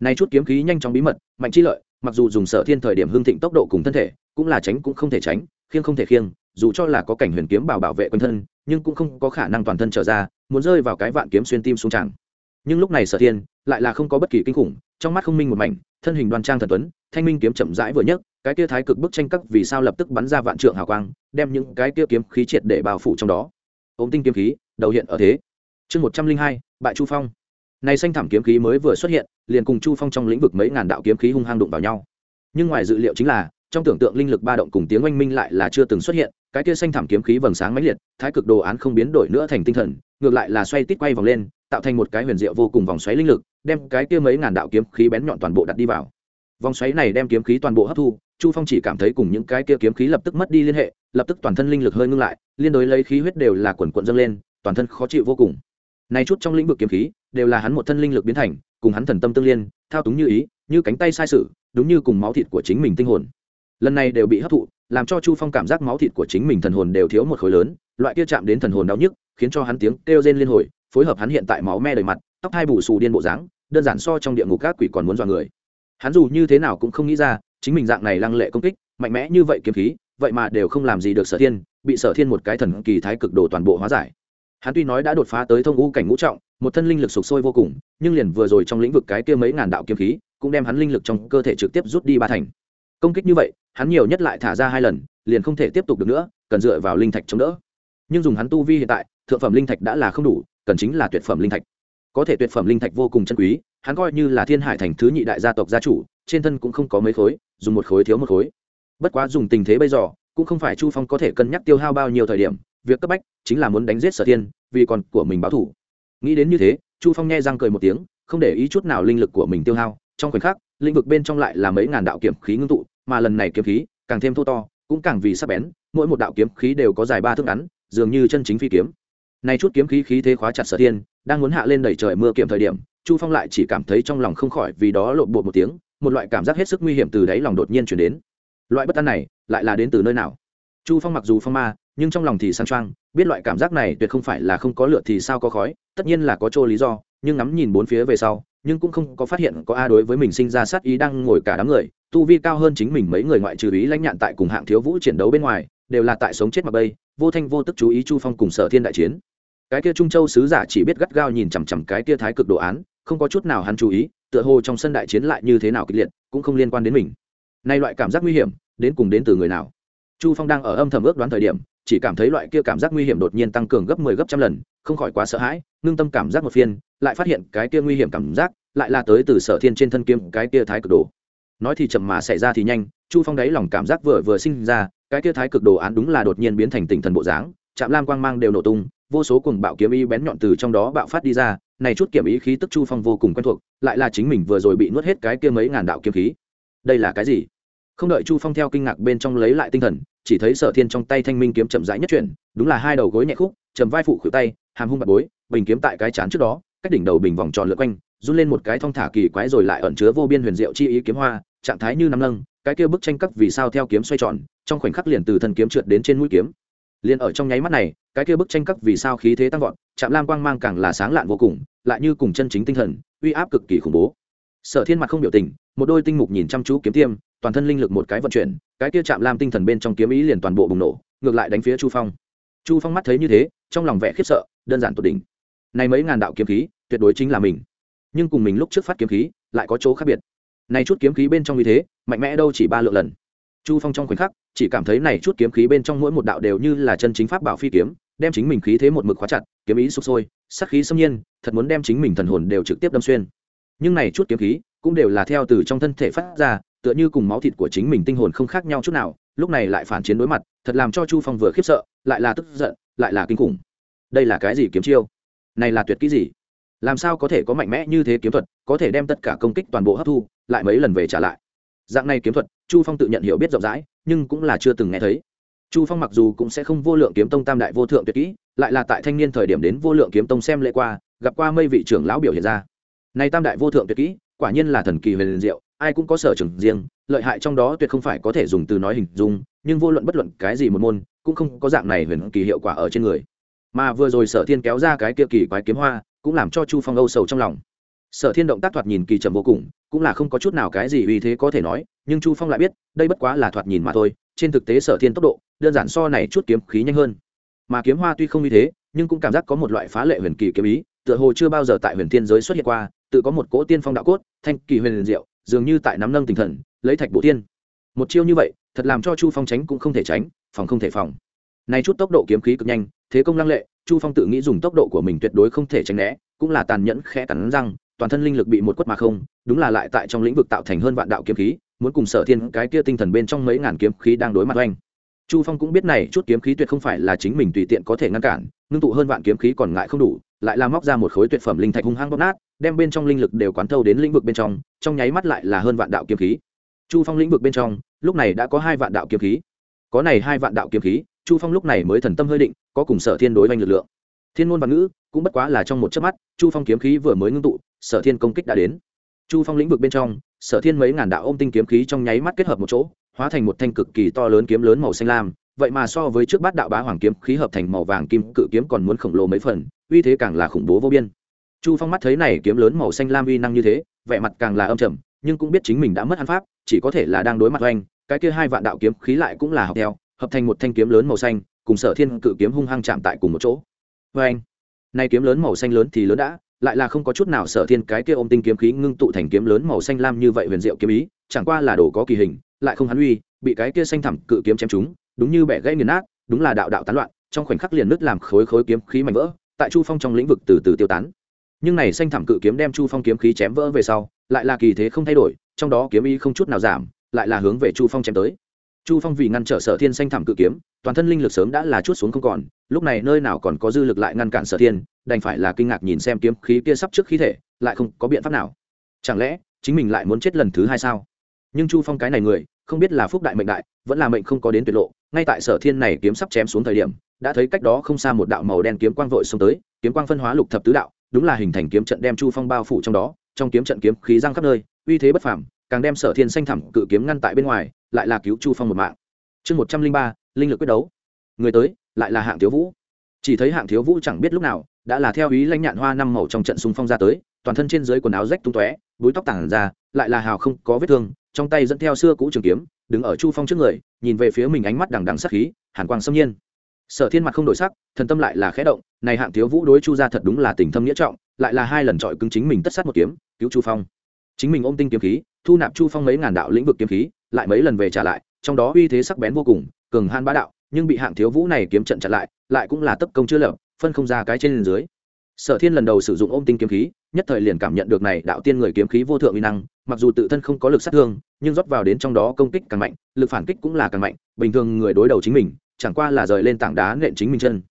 nay chút kiếm khí nhanh chóng bí mật, mạnh chi lợi, mặc dù dùng sở thiên thời điểm hương thịnh tốc độ cùng thân thể, cũng là tránh cũng không thể tránh, khiêng không thể khiêng, dù cho là có cảnh huyền kiếm bảo bảo vệ quanh thân, nhưng cũng không có khả năng toàn thân trở ra, muốn rơi vào cái vạn kiếm xuyên tim xuống tràng nhưng lúc này sở thiên lại là không có bất kỳ kinh khủng, trong mắt không minh một mảnh, thân hình đoan trang thần tuấn, thanh minh kiếm chậm rãi vừa nhấc, cái kia thái cực bức tranh cắt vì sao lập tức bắn ra vạn trượng hào quang, đem những cái kia kiếm khí triệt để bao phủ trong đó. Ống tinh kiếm khí, đầu hiện ở thế. Chương một trăm linh hai, bại chu phong này xanh thảm kiếm khí mới vừa xuất hiện, liền cùng chu phong trong lĩnh vực mấy ngàn đạo kiếm khí hung hăng đụng vào nhau. Nhưng ngoài dự liệu chính là, trong tưởng tượng linh lực ba động cùng tiếng oanh minh lại là chưa từng xuất hiện, cái kia xanh thảm kiếm khí vầng sáng mãnh liệt, thái cực đồ án không biến đổi nữa thành tinh thần, ngược lại là xoay tít quay vòng lên, tạo thành một cái huyền diệu vô cùng vòng xoáy linh lực, đem cái kia mấy ngàn đạo kiếm khí bén nhọn toàn bộ đặt đi vào. Vòng xoáy này đem kiếm khí toàn bộ hấp thu, chu phong chỉ cảm thấy cùng những cái kia kiếm khí lập tức mất đi liên hệ, lập tức toàn thân linh lực hơi ngưng lại, liên đối lấy khí huyết đều là quần quận dâng lên, toàn thân khó chịu vô cùng. Này chút trong lĩnh vực kiếm khí đều là hắn một thân linh lực biến thành, cùng hắn thần tâm tương liên, thao túng như ý, như cánh tay sai sự, đúng như cùng máu thịt của chính mình tinh hồn. Lần này đều bị hấp thụ, làm cho chu phong cảm giác máu thịt của chính mình thần hồn đều thiếu một khối lớn, loại kia chạm đến thần hồn đau nhức, khiến cho hắn tiếng kêu rên liên hồi, phối hợp hắn hiện tại máu me đầy mặt, tóc hai bù xù điên bộ dáng, đơn giản so trong địa ngục các quỷ còn muốn dọa người. Hắn dù như thế nào cũng không nghĩ ra, chính mình dạng này lăng lệ công kích, mạnh mẽ như vậy kiếm khí, vậy mà đều không làm gì được sở thiên, bị sở thiên một cái thần kỳ thái cực đồ toàn bộ hóa giải hắn tuy nói đã đột phá tới thông ngũ cảnh ngũ trọng, một thân linh lực sụp sôi vô cùng, nhưng liền vừa rồi trong lĩnh vực cái kia mấy ngàn đạo kiếm khí, cũng đem hắn linh lực trong cơ thể trực tiếp rút đi ba thành. Công kích như vậy, hắn nhiều nhất lại thả ra hai lần, liền không thể tiếp tục được nữa, cần dựa vào linh thạch chống đỡ. Nhưng dùng hắn tu vi hiện tại, thượng phẩm linh thạch đã là không đủ, cần chính là tuyệt phẩm linh thạch. Có thể tuyệt phẩm linh thạch vô cùng chân quý, hắn coi như là thiên hải thành thứ nhị đại gia tộc gia chủ, trên thân cũng không có mấy khối, dùng một khối thiếu một khối. Bất quá dùng tình thế bây giờ, cũng không phải chu phong có thể cân nhắc tiêu hao bao nhiêu thời điểm việc cấp bách chính là muốn đánh giết sở thiên, vì còn của mình báo thủ nghĩ đến như thế, chu phong nghe răng cười một tiếng, không để ý chút nào linh lực của mình tiêu hao. Trong khoảnh khắc, lĩnh vực bên trong lại là mấy ngàn đạo kiếm khí ngưng tụ, mà lần này kiếm khí càng thêm thô to, cũng càng vì sắc bén, mỗi một đạo kiếm khí đều có dài ba thước ngắn, dường như chân chính phi kiếm. Này chút kiếm khí khí thế khóa chặt sở thiên, đang muốn hạ lên đẩy trời mưa kiểm thời điểm, chu phong lại chỉ cảm thấy trong lòng không khỏi vì đó lộn bột một tiếng, một loại cảm giác hết sức nguy hiểm từ đáy lòng đột nhiên chuyển đến. Loại bất an này lại là đến từ nơi nào? Chu phong mặc dù phong ma nhưng trong lòng thì sang trang biết loại cảm giác này tuyệt không phải là không có lửa thì sao có khói, tất nhiên là có chỗ lý do, nhưng ngắm nhìn bốn phía về sau, nhưng cũng không có phát hiện có a đối với mình sinh ra sát ý đang ngồi cả đám người, tu vi cao hơn chính mình mấy người ngoại trừ ý lãnh nhạn tại cùng hạng thiếu vũ chiến đấu bên ngoài, đều là tại sống chết mà bây vô thanh vô tức chú ý chu phong cùng sở thiên đại chiến. Cái kia trung châu sứ giả chỉ biết gắt gao nhìn chằm chằm cái kia thái cực đồ án, không có chút nào hắn chú ý, tựa hồ trong sân đại chiến lại như thế nào kịch liệt, cũng không liên quan đến mình. Nay loại cảm giác nguy hiểm, đến cùng đến từ người nào? Chu phong đang ở âm thầm ước đoán thời điểm chỉ cảm thấy loại kia cảm giác nguy hiểm đột nhiên tăng cường gấp 10 gấp trăm lần, không khỏi quá sợ hãi, ngưng tâm cảm giác một phiên, lại phát hiện cái kia nguy hiểm cảm giác lại là tới từ sở thiên trên thân kiếm, cái kia thái cực đồ. Nói thì chậm mà xảy ra thì nhanh, chu phong đáy lòng cảm giác vừa vừa sinh ra, cái kia thái cực đồ án đúng là đột nhiên biến thành tinh thần bộ dáng chạm lam quang mang đều nổ tung, vô số cùng bạo kiếm ý bén nhọn từ trong đó bạo phát đi ra, này chút kiểm ý khí tức chu phong vô cùng quen thuộc, lại là chính mình vừa rồi bị nuốt hết cái kia mấy ngàn đạo kiếm khí. Đây là cái gì? Không đợi chu phong theo kinh ngạc bên trong lấy lại tinh thần chỉ thấy sở thiên trong tay thanh minh kiếm chậm rãi nhất chuyển đúng là hai đầu gối nhẹ khúc chầm vai phụ khuỷu tay hàm hung bạc bối bình kiếm tại cái chán trước đó cách đỉnh đầu bình vòng tròn lượt quanh run lên một cái thong thả kỳ quái rồi lại ẩn chứa vô biên huyền diệu chi ý kiếm hoa trạng thái như nắm lâng cái kia bức tranh các vì sao theo kiếm xoay tròn trong khoảnh khắc liền từ thân kiếm trượt đến trên mũi kiếm liền ở trong nháy mắt này cái kia bức tranh các vì sao khí thế tăng vọt chạm lam quang mang càng là sáng lạn vô cùng lại như cùng chân chính tinh thần uy áp cực kỳ khủng bố sở thiên mặt không biểu tình một đôi tinh mục nhìn chăm chú kiếm tiêm toàn thân linh lực một cái vận chuyển, cái kia chạm lam tinh thần bên trong kiếm ý liền toàn bộ bùng nổ, ngược lại đánh phía chu phong. Chu phong mắt thấy như thế, trong lòng vẻ khiếp sợ, đơn giản tột đỉnh. Này mấy ngàn đạo kiếm khí, tuyệt đối chính là mình. Nhưng cùng mình lúc trước phát kiếm khí, lại có chỗ khác biệt. Này chút kiếm khí bên trong như thế, mạnh mẽ đâu chỉ ba lượng lần. Chu phong trong khoảnh khắc, chỉ cảm thấy này chút kiếm khí bên trong mỗi một đạo đều như là chân chính pháp bảo phi kiếm, đem chính mình khí thế một mực khóa chặt, kiếm ý sụp sôi sắc khí xâm nhiên, thật muốn đem chính mình thần hồn đều trực tiếp đâm xuyên. Nhưng này chút kiếm khí, cũng đều là theo từ trong thân thể phát ra tựa như cùng máu thịt của chính mình tinh hồn không khác nhau chút nào, lúc này lại phản chiến đối mặt, thật làm cho chu phong vừa khiếp sợ, lại là tức giận, lại là kinh khủng. Đây là cái gì kiếm chiêu? Này là tuyệt kỹ gì? Làm sao có thể có mạnh mẽ như thế kiếm thuật, có thể đem tất cả công kích toàn bộ hấp thu, lại mấy lần về trả lại? Dạng này kiếm thuật, chu phong tự nhận hiểu biết rộng rãi, nhưng cũng là chưa từng nghe thấy. Chu phong mặc dù cũng sẽ không vô lượng kiếm tông tam đại vô thượng tuyệt kỹ, lại là tại thanh niên thời điểm đến vô lượng kiếm tông xem lễ qua, gặp qua mây vị trưởng lão biểu hiện ra. Này tam đại vô thượng tuyệt kỹ quả nhiên là thần kỳ huyền diệu, ai cũng có sở trường riêng, lợi hại trong đó tuyệt không phải có thể dùng từ nói hình dung, nhưng vô luận bất luận cái gì một môn, cũng không có dạng này huyền kỳ hiệu quả ở trên người. Mà vừa rồi sở thiên kéo ra cái kia kỳ quái kiếm hoa, cũng làm cho chu phong âu sầu trong lòng. Sở thiên động tác thoạt nhìn kỳ trầm vô cùng, cũng là không có chút nào cái gì uy thế có thể nói, nhưng chu phong lại biết, đây bất quá là thoạt nhìn mà thôi, trên thực tế sở thiên tốc độ, đơn giản so này chút kiếm khí nhanh hơn. Mà kiếm hoa tuy không uy thế, nhưng cũng cảm giác có một loại phá lệ huyền kỳ kiếm ý, tựa hồ chưa bao giờ tại huyền thiên giới xuất hiện qua tự có một cỗ tiên phong đạo cốt, thanh kỳ huyền diệu, dường như tại nắm nâng tinh thần, lấy thạch bộ tiên. Một chiêu như vậy, thật làm cho chu phong tránh cũng không thể tránh, phòng không thể phòng. Nay chút tốc độ kiếm khí cực nhanh, thế công lăng lệ, chu phong tự nghĩ dùng tốc độ của mình tuyệt đối không thể tránh né, cũng là tàn nhẫn khẽ cắn răng, toàn thân linh lực bị một quất mà không, đúng là lại tại trong lĩnh vực tạo thành hơn vạn đạo kiếm khí, muốn cùng sở thiên cái kia tinh thần bên trong mấy ngàn kiếm khí đang đối mặt oanh. Chu phong cũng biết này chút kiếm khí tuyệt không phải là chính mình tùy tiện có thể ngăn cản, ngưng tụ hơn vạn kiếm khí còn ngại không đủ lại làm móc ra một khối tuyệt phẩm linh thạch hung hăng bóp nát, đem bên trong linh lực đều quán thâu đến lĩnh vực bên trong trong nháy mắt lại là hơn vạn đạo kiếm khí. Chu phong lĩnh vực bên trong, lúc này đã có hai vạn đạo kiếm khí. Có này hai vạn đạo kiếm khí, chu phong lúc này mới thần tâm hơi định, có cùng sở thiên đối oanh lực lượng. Thiên môn văn ngữ, cũng bất quá là trong một chớp mắt, chu phong kiếm khí vừa mới ngưng tụ, sở thiên công kích đã đến. Chu phong lĩnh vực bên trong, sở thiên mấy ngàn đạo ôm tinh kiếm khí trong nháy mắt kết hợp một chỗ, hóa thành một thanh cực kỳ to lớn kiếm lớn màu xanh lam vậy mà so với trước bát đạo bá hoàng kiếm, khí hợp thành màu vàng kim, cự kiếm còn muốn khổng lồ mấy phần, uy thế càng là khủng bố vô biên. Chu phong mắt thấy này kiếm lớn màu xanh lam uy năng như thế, vẻ mặt càng là âm trầm, nhưng cũng biết chính mình đã mất ăn pháp, chỉ có thể là đang đối mặt oanh, cái kia hai vạn đạo kiếm khí lại cũng là học theo, hợp thành một thanh kiếm lớn màu xanh, cùng sở thiên cự kiếm hung hăng chạm tại cùng một chỗ. Oanh! Nay kiếm lớn màu xanh lớn thì lớn đã, lại là không có chút nào sở thiên cái kia ôm tinh kiếm khí ngưng tụ thành kiếm lớn màu xanh lam như vậy huyền diệu kiếm ý, chẳng qua là đồ có kỳ hình, lại không hắn uy, bị cái kia xanh thẳm cự kiếm chém chúng đúng như bẻ gãy nghiền nát, đúng là đạo đạo tán loạn, trong khoảnh khắc liền nứt làm khối khối kiếm khí mảnh vỡ, tại chu phong trong lĩnh vực từ từ tiêu tán. Nhưng này xanh thảm cự kiếm đem chu phong kiếm khí chém vỡ về sau, lại là kỳ thế không thay đổi, trong đó kiếm ý không chút nào giảm, lại là hướng về chu phong chém tới. Chu phong vì ngăn trở sở thiên xanh thảm cự kiếm, toàn thân linh lực sớm đã là chút xuống không còn, lúc này nơi nào còn có dư lực lại ngăn cản sở thiên, đành phải là kinh ngạc nhìn xem kiếm khí kia sắp trước khí thể, lại không có biện pháp nào. Chẳng lẽ chính mình lại muốn chết lần thứ hai sao? Nhưng chu phong cái này người không biết là phúc đại mệnh đại, vẫn là mệnh không có đến tuyệt lộ, ngay tại sở thiên này kiếm sắp chém xuống thời điểm, đã thấy cách đó không xa một đạo màu đen kiếm quang vội xông tới, kiếm quang phân hóa lục thập tứ đạo, đúng là hình thành kiếm trận đem chu phong bao phủ trong đó, trong kiếm trận kiếm khí giang khắp nơi, uy thế bất phàm, càng đem sở thiên xanh thẳm cự kiếm ngăn tại bên ngoài, lại là cứu chu phong một mạng. Chương một trăm linh ba, linh lực quyết đấu. Người tới, lại là hạng thiếu vũ. Chỉ thấy hạng thiếu vũ chẳng biết lúc nào, đã là theo ý lãnh nhạn hoa năm màu trong trận xung phong ra tới, toàn thân trên dưới quần áo rách tung tóe, búi tóc tảng ra, lại là hào không có vết thương trong tay dẫn theo xưa cũ trường kiếm, đứng ở chu phong trước người, nhìn về phía mình ánh mắt đằng đằng sắc khí, hàn quang xâm nhiên. Sở thiên mặt không đổi sắc, thần tâm lại là khẽ động, này hạng thiếu vũ đối chu gia thật đúng là tình thâm nghĩa trọng, lại là hai lần trọi cứng chính mình tất sát một kiếm, cứu chu phong. Chính mình ôm tinh kiếm khí, thu nạp chu phong mấy ngàn đạo lĩnh vực kiếm khí, lại mấy lần về trả lại, trong đó uy thế sắc bén vô cùng, cường han bá đạo, nhưng bị hạng thiếu vũ này kiếm trận chặn lại lại cũng là tấp công chưa lập, phân không ra cái trên dưới sở thiên lần đầu sử dụng ôm tinh kiếm khí, nhất thời liền cảm nhận được này đạo tiên người kiếm khí vô thượng uy năng, mặc dù tự thân không có lực sát thương, nhưng rót vào đến trong đó công kích càng mạnh, lực phản kích cũng là càng mạnh, bình thường người đối đầu chính mình, chẳng qua là rời lên tảng đá nện chính mình chân.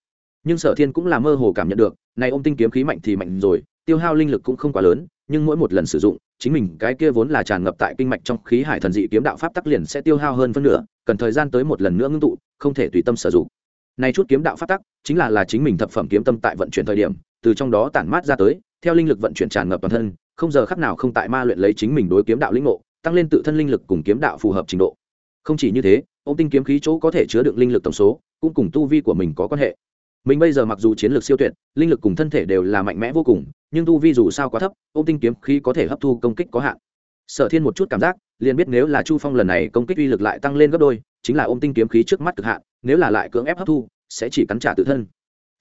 Nhưng sở thiên cũng là mơ hồ cảm nhận được, này ôm tinh kiếm khí mạnh thì mạnh rồi, tiêu hao linh lực cũng không quá lớn, nhưng mỗi một lần sử dụng, chính mình cái kia vốn là tràn ngập tại kinh mạch trong khí hải thần dị kiếm đạo pháp tắc liền sẽ tiêu hao hơn phân nửa, cần thời gian tới một lần nữa ngưng tụ, không thể tùy tâm sử dụng. Này chút kiếm đạo pháp tắc, chính là là chính mình thập phẩm kiếm tâm tại vận chuyển thời điểm từ trong đó tản mát ra tới, theo linh lực vận chuyển tràn ngập toàn thân, không giờ khắc nào không tại ma luyện lấy chính mình đối kiếm đạo linh ngộ, tăng lên tự thân linh lực cùng kiếm đạo phù hợp trình độ. Không chỉ như thế, ông tinh kiếm khí chỗ có thể chứa đựng linh lực tổng số, cũng cùng tu vi của mình có quan hệ. Mình bây giờ mặc dù chiến lược siêu tuyệt, linh lực cùng thân thể đều là mạnh mẽ vô cùng, nhưng tu vi dù sao quá thấp, ông tinh kiếm khí có thể hấp thu công kích có hạn. Sở thiên một chút cảm giác, liền biết nếu là chu phong lần này công kích uy lực lại tăng lên gấp đôi, chính là ôm tinh kiếm khí trước mắt cực hạn, nếu là lại cưỡng ép hấp thu, sẽ chỉ cắn trả tự thân.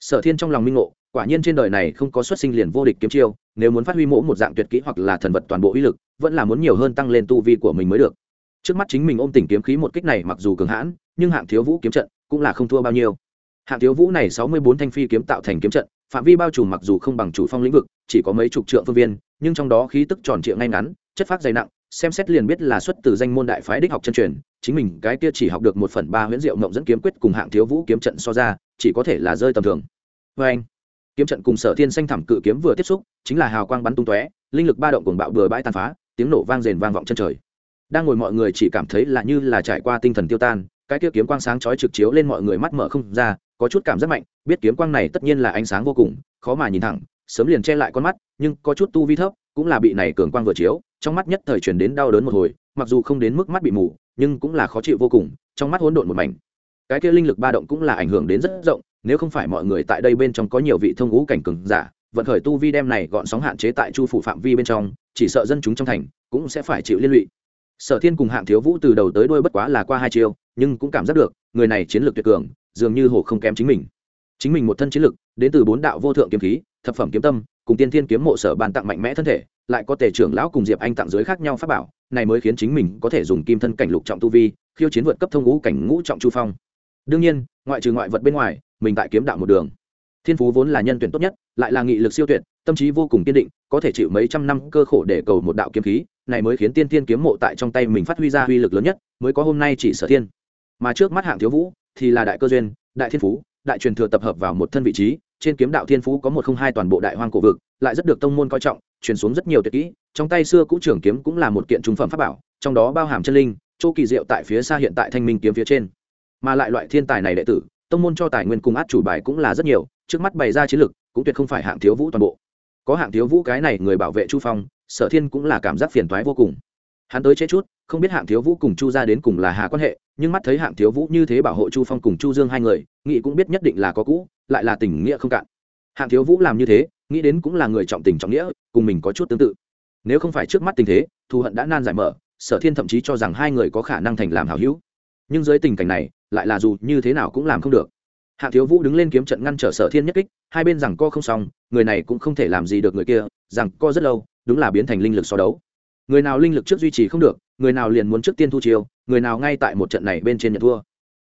Sở thiên trong lòng minh ngộ quả nhiên trên đời này không có xuất sinh liền vô địch kiếm chiêu, nếu muốn phát huy mỗ một dạng tuyệt kỹ hoặc là thần vật toàn bộ uy lực, vẫn là muốn nhiều hơn tăng lên tu vi của mình mới được. Trước mắt chính mình ôm tỉnh kiếm khí một kích này mặc dù cường hãn, nhưng hạng thiếu vũ kiếm trận cũng là không thua bao nhiêu. Hạng thiếu vũ này sáu mươi bốn thanh phi kiếm tạo thành kiếm trận, phạm vi bao trùm mặc dù không bằng chủ phong lĩnh vực, chỉ có mấy chục trượng phương viên, nhưng trong đó khí tức tròn trịa ngay ngắn, chất phát dày nặng, xem xét liền biết là xuất từ danh môn đại phái đích học chân truyền, chính mình cái kia chỉ học được một phần ba huyễn diệu mộng dẫn kiếm quyết cùng hạng thiếu vũ kiếm trận so ra, chỉ có thể là rơi tầm thường. Vê anh kiếm trận cùng sở thiên xanh thẳm cự kiếm vừa tiếp xúc, chính là hào quang bắn tung tóe, linh lực ba động cùng bạo bừa bãi tàn phá, tiếng nổ vang rền vang vọng chân trời. Đang ngồi mọi người chỉ cảm thấy là như là trải qua tinh thần tiêu tan, cái kia kiếm quang sáng chói trực chiếu lên mọi người mắt mở không ra, có chút cảm giác mạnh, biết kiếm quang này tất nhiên là ánh sáng vô cùng, khó mà nhìn thẳng, sớm liền che lại con mắt, nhưng có chút tu vi thấp, cũng là bị này cường quang vừa chiếu, trong mắt nhất thời chuyển đến đau đớn một hồi, mặc dù không đến mức mắt bị mù, nhưng cũng là khó chịu vô cùng, trong mắt hỗn độn một mảnh. Cái kia linh lực ba động cũng là ảnh hưởng đến rất rộng nếu không phải mọi người tại đây bên trong có nhiều vị thông ngũ cảnh cường giả, vận khởi tu vi đem này gọn sóng hạn chế tại chu phủ phạm vi bên trong, chỉ sợ dân chúng trong thành cũng sẽ phải chịu liên lụy. Sở thiên cùng hạng thiếu vũ từ đầu tới đuôi bất quá là qua hai chiêu, nhưng cũng cảm giác được, người này chiến lược tuyệt cường, dường như hồ không kém chính mình. Chính mình một thân chiến lược đến từ bốn đạo vô thượng kiếm khí, thập phẩm kiếm tâm, cùng tiên thiên kiếm mộ sở bàn tặng mạnh mẽ thân thể, lại có tề trưởng lão cùng diệp anh tặng giới khác nhau pháp bảo, này mới khiến chính mình có thể dùng kim thân cảnh lục trọng tu vi, khiêu chiến vượt cấp thông ngũ cảnh ngũ trọng chu phong. Đương nhiên, ngoại trừ ngoại vật bên ngoài mình tại kiếm đạo một đường. Thiên phú vốn là nhân tuyển tốt nhất, lại là nghị lực siêu tuyệt, tâm trí vô cùng kiên định, có thể chịu mấy trăm năm cơ khổ để cầu một đạo kiếm khí, này mới khiến tiên tiên kiếm mộ tại trong tay mình phát huy ra uy lực lớn nhất, mới có hôm nay chỉ sở thiên. Mà trước mắt hạng thiếu vũ, thì là đại cơ duyên, đại thiên phú, đại truyền thừa tập hợp vào một thân vị trí, trên kiếm đạo thiên phú có một không hai toàn bộ đại hoang cổ vực, lại rất được tông môn coi trọng, truyền xuống rất nhiều tuyệt kỹ, trong tay xưa cũ trưởng kiếm cũng là một kiện trung phẩm pháp bảo, trong đó bao hàm chân linh, chỗ kỳ diệu tại phía xa hiện tại thanh minh kiếm phía trên. Mà lại loại thiên tài này đệ tử tông môn cho tài nguyên cùng át chủ bài cũng là rất nhiều, trước mắt bày ra chiến lực cũng tuyệt không phải hạng thiếu vũ toàn bộ. Có hạng thiếu vũ cái này người bảo vệ chu phong, sở thiên cũng là cảm giác phiền toái vô cùng. Hắn tới chế chút, không biết hạng thiếu vũ cùng chu ra đến cùng là hà quan hệ, nhưng mắt thấy hạng thiếu vũ như thế bảo hộ chu phong cùng chu dương hai người, nghĩ cũng biết nhất định là có cũ, lại là tình nghĩa không cạn. Hạng thiếu vũ làm như thế, nghĩ đến cũng là người trọng tình trọng nghĩa, cùng mình có chút tương tự. Nếu không phải trước mắt tình thế, thù hận đã nan giải mở, sở thiên thậm chí cho rằng hai người có khả năng thành làm hảo hữu nhưng dưới tình cảnh này, lại là dù như thế nào cũng làm không được. Hạ thiếu vũ đứng lên kiếm trận ngăn trở sở thiên nhất kích, hai bên rằng co không xong, người này cũng không thể làm gì được người kia, rằng co rất lâu, đúng là biến thành linh lực so đấu. Người nào linh lực trước duy trì không được, người nào liền muốn trước tiên thu chiêu, người nào ngay tại một trận này bên trên nhận thua.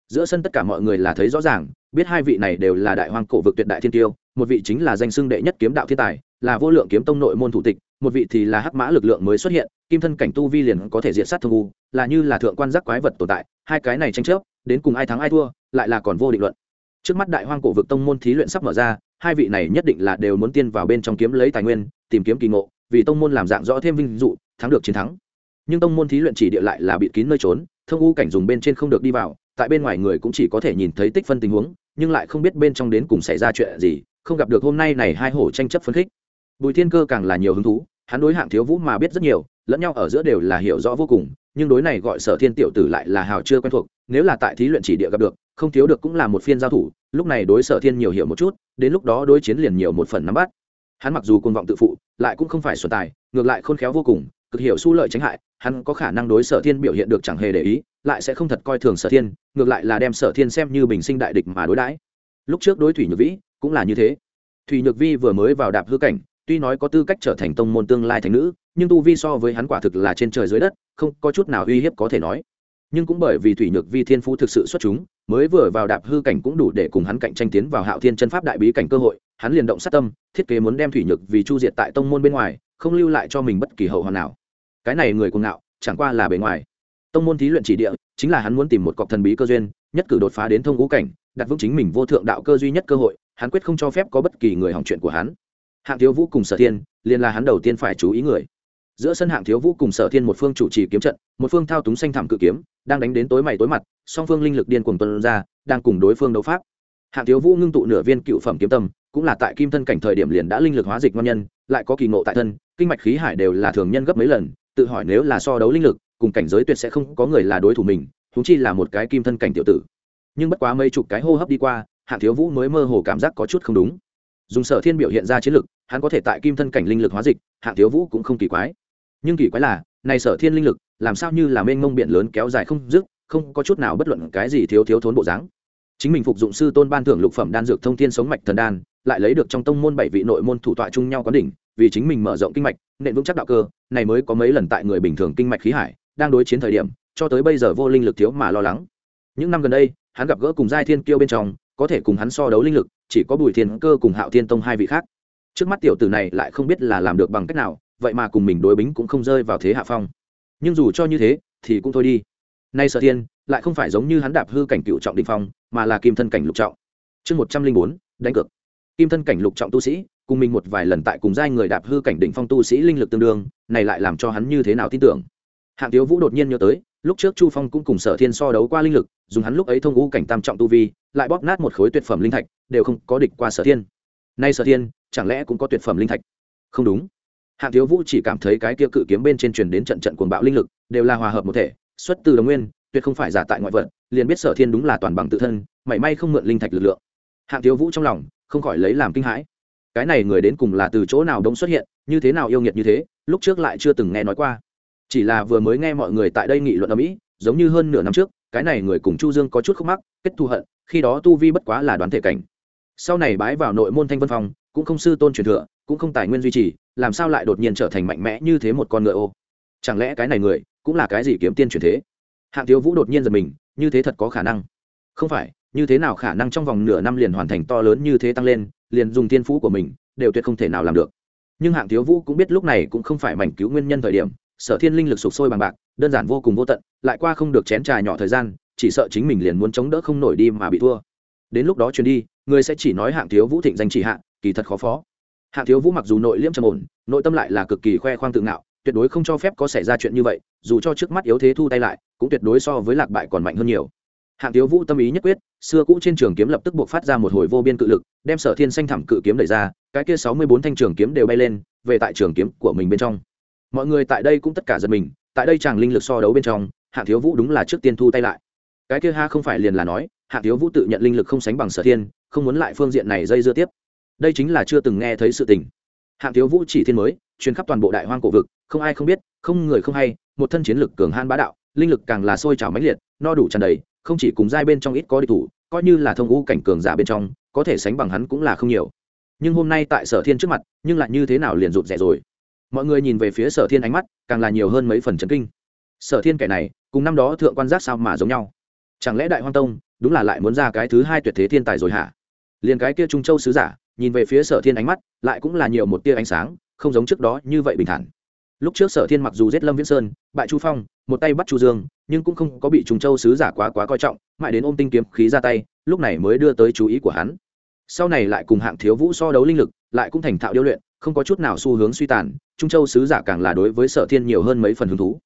Giữa sân tất cả mọi người là thấy rõ ràng, biết hai vị này đều là đại hoang cổ vực tuyệt đại thiên tiêu, một vị chính là danh xưng đệ nhất kiếm đạo thiên tài, là vô lượng kiếm tông nội môn thủ tịch một vị thì là hắc mã lực lượng mới xuất hiện, kim thân cảnh tu vi liền có thể diện sát thương u, là như là thượng quan giác quái vật tồn tại, hai cái này tranh chấp, đến cùng ai thắng ai thua, lại là còn vô định luận. Trước mắt đại hoang cổ vực tông môn thí luyện sắp mở ra, hai vị này nhất định là đều muốn tiên vào bên trong kiếm lấy tài nguyên, tìm kiếm kỳ ngộ, vì tông môn làm dạng rõ thêm vinh dụ thắng được chiến thắng. Nhưng tông môn thí luyện chỉ địa lại là bị kín nơi trốn thông u cảnh dùng bên trên không được đi vào, tại bên ngoài người cũng chỉ có thể nhìn thấy tích phân tình huống, nhưng lại không biết bên trong đến cùng xảy ra chuyện gì, không gặp được hôm nay này hai hổ tranh chấp phấn khích bùi thiên cơ càng là nhiều hứng thú, hắn đối hạng thiếu vũ mà biết rất nhiều, lẫn nhau ở giữa đều là hiểu rõ vô cùng, nhưng đối này gọi sở thiên tiểu tử lại là hào chưa quen thuộc, nếu là tại thí luyện chỉ địa gặp được, không thiếu được cũng là một phiên giao thủ, lúc này đối sở thiên nhiều hiểu một chút, đến lúc đó đối chiến liền nhiều một phần nắm bắt. Hắn mặc dù côn vọng tự phụ, lại cũng không phải xuân tài, ngược lại khôn khéo vô cùng, cực hiểu su lợi tránh hại, hắn có khả năng đối sở thiên biểu hiện được chẳng hề để ý, lại sẽ không thật coi thường sở thiên, ngược lại là đem sở thiên xem như bình sinh đại địch mà đối đãi. Lúc trước đối thủy nhược vĩ cũng là như thế. Thủy nhược vi vừa mới vào đạp hư cảnh tuy nói có tư cách trở thành tông môn tương lai thành nữ, nhưng tu vi so với hắn quả thực là trên trời dưới đất, không có chút nào uy hiếp có thể nói. Nhưng cũng bởi vì thủy nhược vi thiên phú thực sự xuất chúng, mới vừa vào đạp hư cảnh cũng đủ để cùng hắn cạnh tranh tiến vào hạo thiên chân pháp đại bí cảnh cơ hội, hắn liền động sát tâm, thiết kế muốn đem thủy nhược vì chu diệt tại tông môn bên ngoài, không lưu lại cho mình bất kỳ hậu hoàn nào. Cái này người cuồng ngạo, chẳng qua là bề ngoài. Tông môn thí luyện chỉ địa, chính là hắn muốn tìm một cọc thần bí cơ duyên, nhất cử đột phá đến thông ngũ cảnh, đặt vững chính mình vô thượng đạo cơ duy nhất cơ hội, hắn quyết không cho phép có bất kỳ người hỏng chuyện của hắn hạng thiếu vũ cùng sở thiên liền là hắn đầu tiên phải chú ý người. Giữa sân hạng thiếu vũ cùng sở thiên một phương chủ trì kiếm trận, một phương thao túng xanh thảm cự kiếm, đang đánh đến tối mày tối mặt, song phương linh lực điên cuồng tuân ra, đang cùng đối phương đấu pháp. Hạng thiếu vũ ngưng tụ nửa viên cựu phẩm kiếm tâm, cũng là tại kim thân cảnh thời điểm liền đã linh lực hóa dịch ngon nhân, lại có kỳ ngộ tại thân, kinh mạch khí hải đều là thường nhân gấp mấy lần, tự hỏi nếu là so đấu linh lực, cùng cảnh giới tuyệt sẽ không có người là đối thủ mình thúng chi là một cái kim thân cảnh tiểu tử. Nhưng bất quá mấy chục cái hô hấp đi qua, hạng thiếu vũ mới mơ hồ cảm giác có chút không đúng dùng sở thiên biểu hiện ra chiến lực, hắn có thể tại kim thân cảnh linh lực hóa dịch, hạng thiếu vũ cũng không kỳ quái. Nhưng kỳ quái là, này sở thiên linh lực, làm sao như là mênh mông biển lớn kéo dài không dứt, không có chút nào bất luận cái gì thiếu thiếu thốn bộ dáng. Chính mình phục dụng sư tôn ban thưởng lục phẩm đan dược thông thiên sống mạch thần đan, lại lấy được trong tông môn bảy vị nội môn thủ tọa chung nhau có đỉnh, vì chính mình mở rộng kinh mạch, nện vững chắc đạo cơ, này mới có mấy lần tại người bình thường kinh mạch khí hải, đang đối chiến thời điểm, cho tới bây giờ vô linh lực thiếu mà lo lắng. Những năm gần đây, hắn gặp gỡ cùng giai thiên kiêu bên trong, có thể cùng hắn so đấu linh lực chỉ có bùi thiên cơ cùng hạo thiên tông hai vị khác. Trước mắt tiểu tử này lại không biết là làm được bằng cách nào, vậy mà cùng mình đối bính cũng không rơi vào thế hạ phong. Nhưng dù cho như thế, thì cũng thôi đi. Nay sở thiên lại không phải giống như hắn đạp hư cảnh cựu trọng định phong, mà là kim thân cảnh lục trọng. Chương một trăm linh bốn, đánh cược. Kim thân cảnh lục trọng tu sĩ, cùng mình một vài lần tại cùng giai người đạp hư cảnh đỉnh phong tu sĩ linh lực tương đương, này lại làm cho hắn như thế nào tin tưởng? Hạng tiếu vũ đột nhiên nhớ tới lúc trước chu phong cũng cùng sở thiên so đấu qua linh lực, dùng hắn lúc ấy thông ngũ cảnh tam trọng tu vi, lại bóp nát một khối tuyệt phẩm linh thạch, đều không có địch qua sở thiên. Nay sở thiên, chẳng lẽ cũng có tuyệt phẩm linh thạch? Không đúng. Hạng thiếu vũ chỉ cảm thấy cái kia cự kiếm bên trên truyền đến trận trận cuồng bạo linh lực, đều là hòa hợp một thể, xuất từ đồng nguyên, tuyệt không phải giả tại ngoại vật, liền biết sở thiên đúng là toàn bằng tự thân, mảy may không mượn linh thạch lực lượng. Hạng thiếu vũ trong lòng, không khỏi lấy làm kinh hãi. Cái này người đến cùng là từ chỗ nào đông xuất hiện, như thế nào yêu nghiệt như thế, lúc trước lại chưa từng nghe nói qua chỉ là vừa mới nghe mọi người tại đây nghị luận ở mỹ, giống như hơn nửa năm trước, cái này người cùng chu dương có chút khúc mắc, kết thù hận, khi đó tu vi bất quá là đoán thể cảnh. Sau này bái vào nội môn thanh vân phòng cũng không sư tôn truyền thừa, cũng không tài nguyên duy trì, làm sao lại đột nhiên trở thành mạnh mẽ như thế một con ngựa ô? Chẳng lẽ cái này người, cũng là cái gì kiếm tiên truyền thế? Hạng thiếu vũ đột nhiên giật mình, như thế thật có khả năng? Không phải, như thế nào khả năng trong vòng nửa năm liền hoàn thành to lớn như thế tăng lên, liền dùng tiên phú của mình, đều tuyệt không thể nào làm được. Nhưng hạng thiếu vũ cũng biết lúc này cũng không phải mảnh cứu nguyên nhân thời điểm sở thiên linh lực sụp sôi bằng bạc, đơn giản vô cùng vô tận, lại qua không được chén trà nhỏ thời gian, chỉ sợ chính mình liền muốn chống đỡ không nổi đi mà bị thua. Đến lúc đó truyền đi, người sẽ chỉ nói hạng thiếu vũ thịnh danh chỉ hạng kỳ thật khó phó. Hạng thiếu vũ mặc dù nội liễm trầm ổn, nội tâm lại là cực kỳ khoe khoang tự ngạo, tuyệt đối không cho phép có xảy ra chuyện như vậy, dù cho trước mắt yếu thế thu tay lại, cũng tuyệt đối so với lạc bại còn mạnh hơn nhiều. Hạng thiếu vũ tâm ý nhất quyết, xưa cũ trên trường kiếm lập tức buộc phát ra một hồi vô biên cự lực, đem sở thiên xanh thẳm cự kiếm đẩy ra, cái kia sáu mươi bốn thanh trường kiếm đều bay lên, về tại trường kiếm của mình bên trong mọi người tại đây cũng tất cả giật mình, tại đây chàng linh lực so đấu bên trong hạng thiếu vũ đúng là trước tiên thu tay lại. Cái kia ha không phải liền là nói hạng thiếu vũ tự nhận linh lực không sánh bằng sở thiên, không muốn lại phương diện này dây dưa tiếp. Đây chính là chưa từng nghe thấy sự tình. Hạng thiếu vũ chỉ thiên mới chuyến khắp toàn bộ đại hoang cổ vực, không ai không biết, không người không hay, một thân chiến lực cường han bá đạo, linh lực càng là sôi trào mãnh liệt, no đủ tràn đầy, không chỉ cùng giai bên trong ít có địch thủ, coi như là thông ngũ cảnh cường giả bên trong, có thể sánh bằng hắn cũng là không nhiều. Nhưng hôm nay tại sở thiên trước mặt, nhưng lại như thế nào liền rụt rẻ rồi? Mọi người nhìn về phía sở thiên ánh mắt, càng là nhiều hơn mấy phần chấn kinh. Sở thiên kẻ này, cùng năm đó thượng quan giác sao mà giống nhau? Chẳng lẽ đại hoang tông, đúng là lại muốn ra cái thứ hai tuyệt thế thiên tài rồi hả? Liền cái kia trung châu sứ giả, nhìn về phía sở thiên ánh mắt, lại cũng là nhiều một tia ánh sáng, không giống trước đó như vậy bình thản. Lúc trước sở thiên mặc dù giết lâm viễn sơn, bại chu phong, một tay bắt chu dương, nhưng cũng không có bị trung châu sứ giả quá quá coi trọng, mãi đến ôm tinh kiếm khí ra tay, lúc này mới đưa tới chú ý của hắn. Sau này lại cùng hạng thiếu vũ so đấu linh lực, lại cũng thành thạo điêu luyện, không có chút nào xu hướng suy tàn trung châu sứ giả càng là đối với sở thiên nhiều hơn mấy phần hứng thú.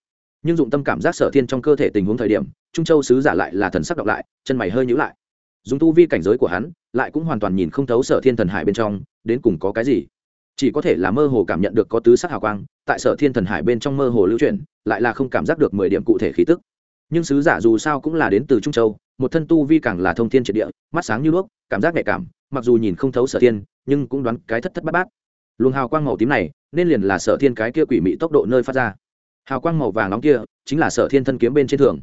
Nhưng dụng tâm cảm giác sở thiên trong cơ thể tình huống thời điểm, trung châu sứ giả lại là thần sắc đọc lại, chân mày hơi nhữ lại. Dùng tu vi cảnh giới của hắn, lại cũng hoàn toàn nhìn không thấu sở thiên thần hải bên trong, đến cùng có cái gì. Chỉ có thể là mơ hồ cảm nhận được có tứ sắc hào quang, tại sở thiên thần hải bên trong mơ hồ lưu chuyển, lại là không cảm giác được mười điểm cụ thể khí tức. Nhưng sứ giả dù sao cũng là đến từ trung châu, một thân tu vi càng là thông thiên triệt địa, mắt sáng như đuốc, cảm giác nhạy cảm, mặc dù nhìn không thấu sở thiên, nhưng cũng đoán cái thất thất bát bát luồng hào quang màu tím này nên liền là sở thiên cái kia quỷ mị tốc độ nơi phát ra. Hào quang màu vàng nóng kia chính là sở thiên thân kiếm bên trên thường.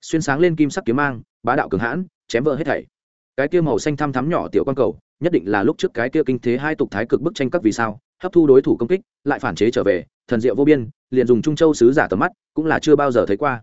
Xuyên sáng lên kim sắc kiếm mang, bá đạo cường hãn, chém vỡ hết thảy. Cái kia màu xanh thăm thắm nhỏ tiểu quang cầu, nhất định là lúc trước cái kia kinh thế hai tục thái cực bức tranh các vì sao, hấp thu đối thủ công kích, lại phản chế trở về, thần diệu vô biên, liền dùng trung châu sứ giả tầm mắt, cũng là chưa bao giờ thấy qua.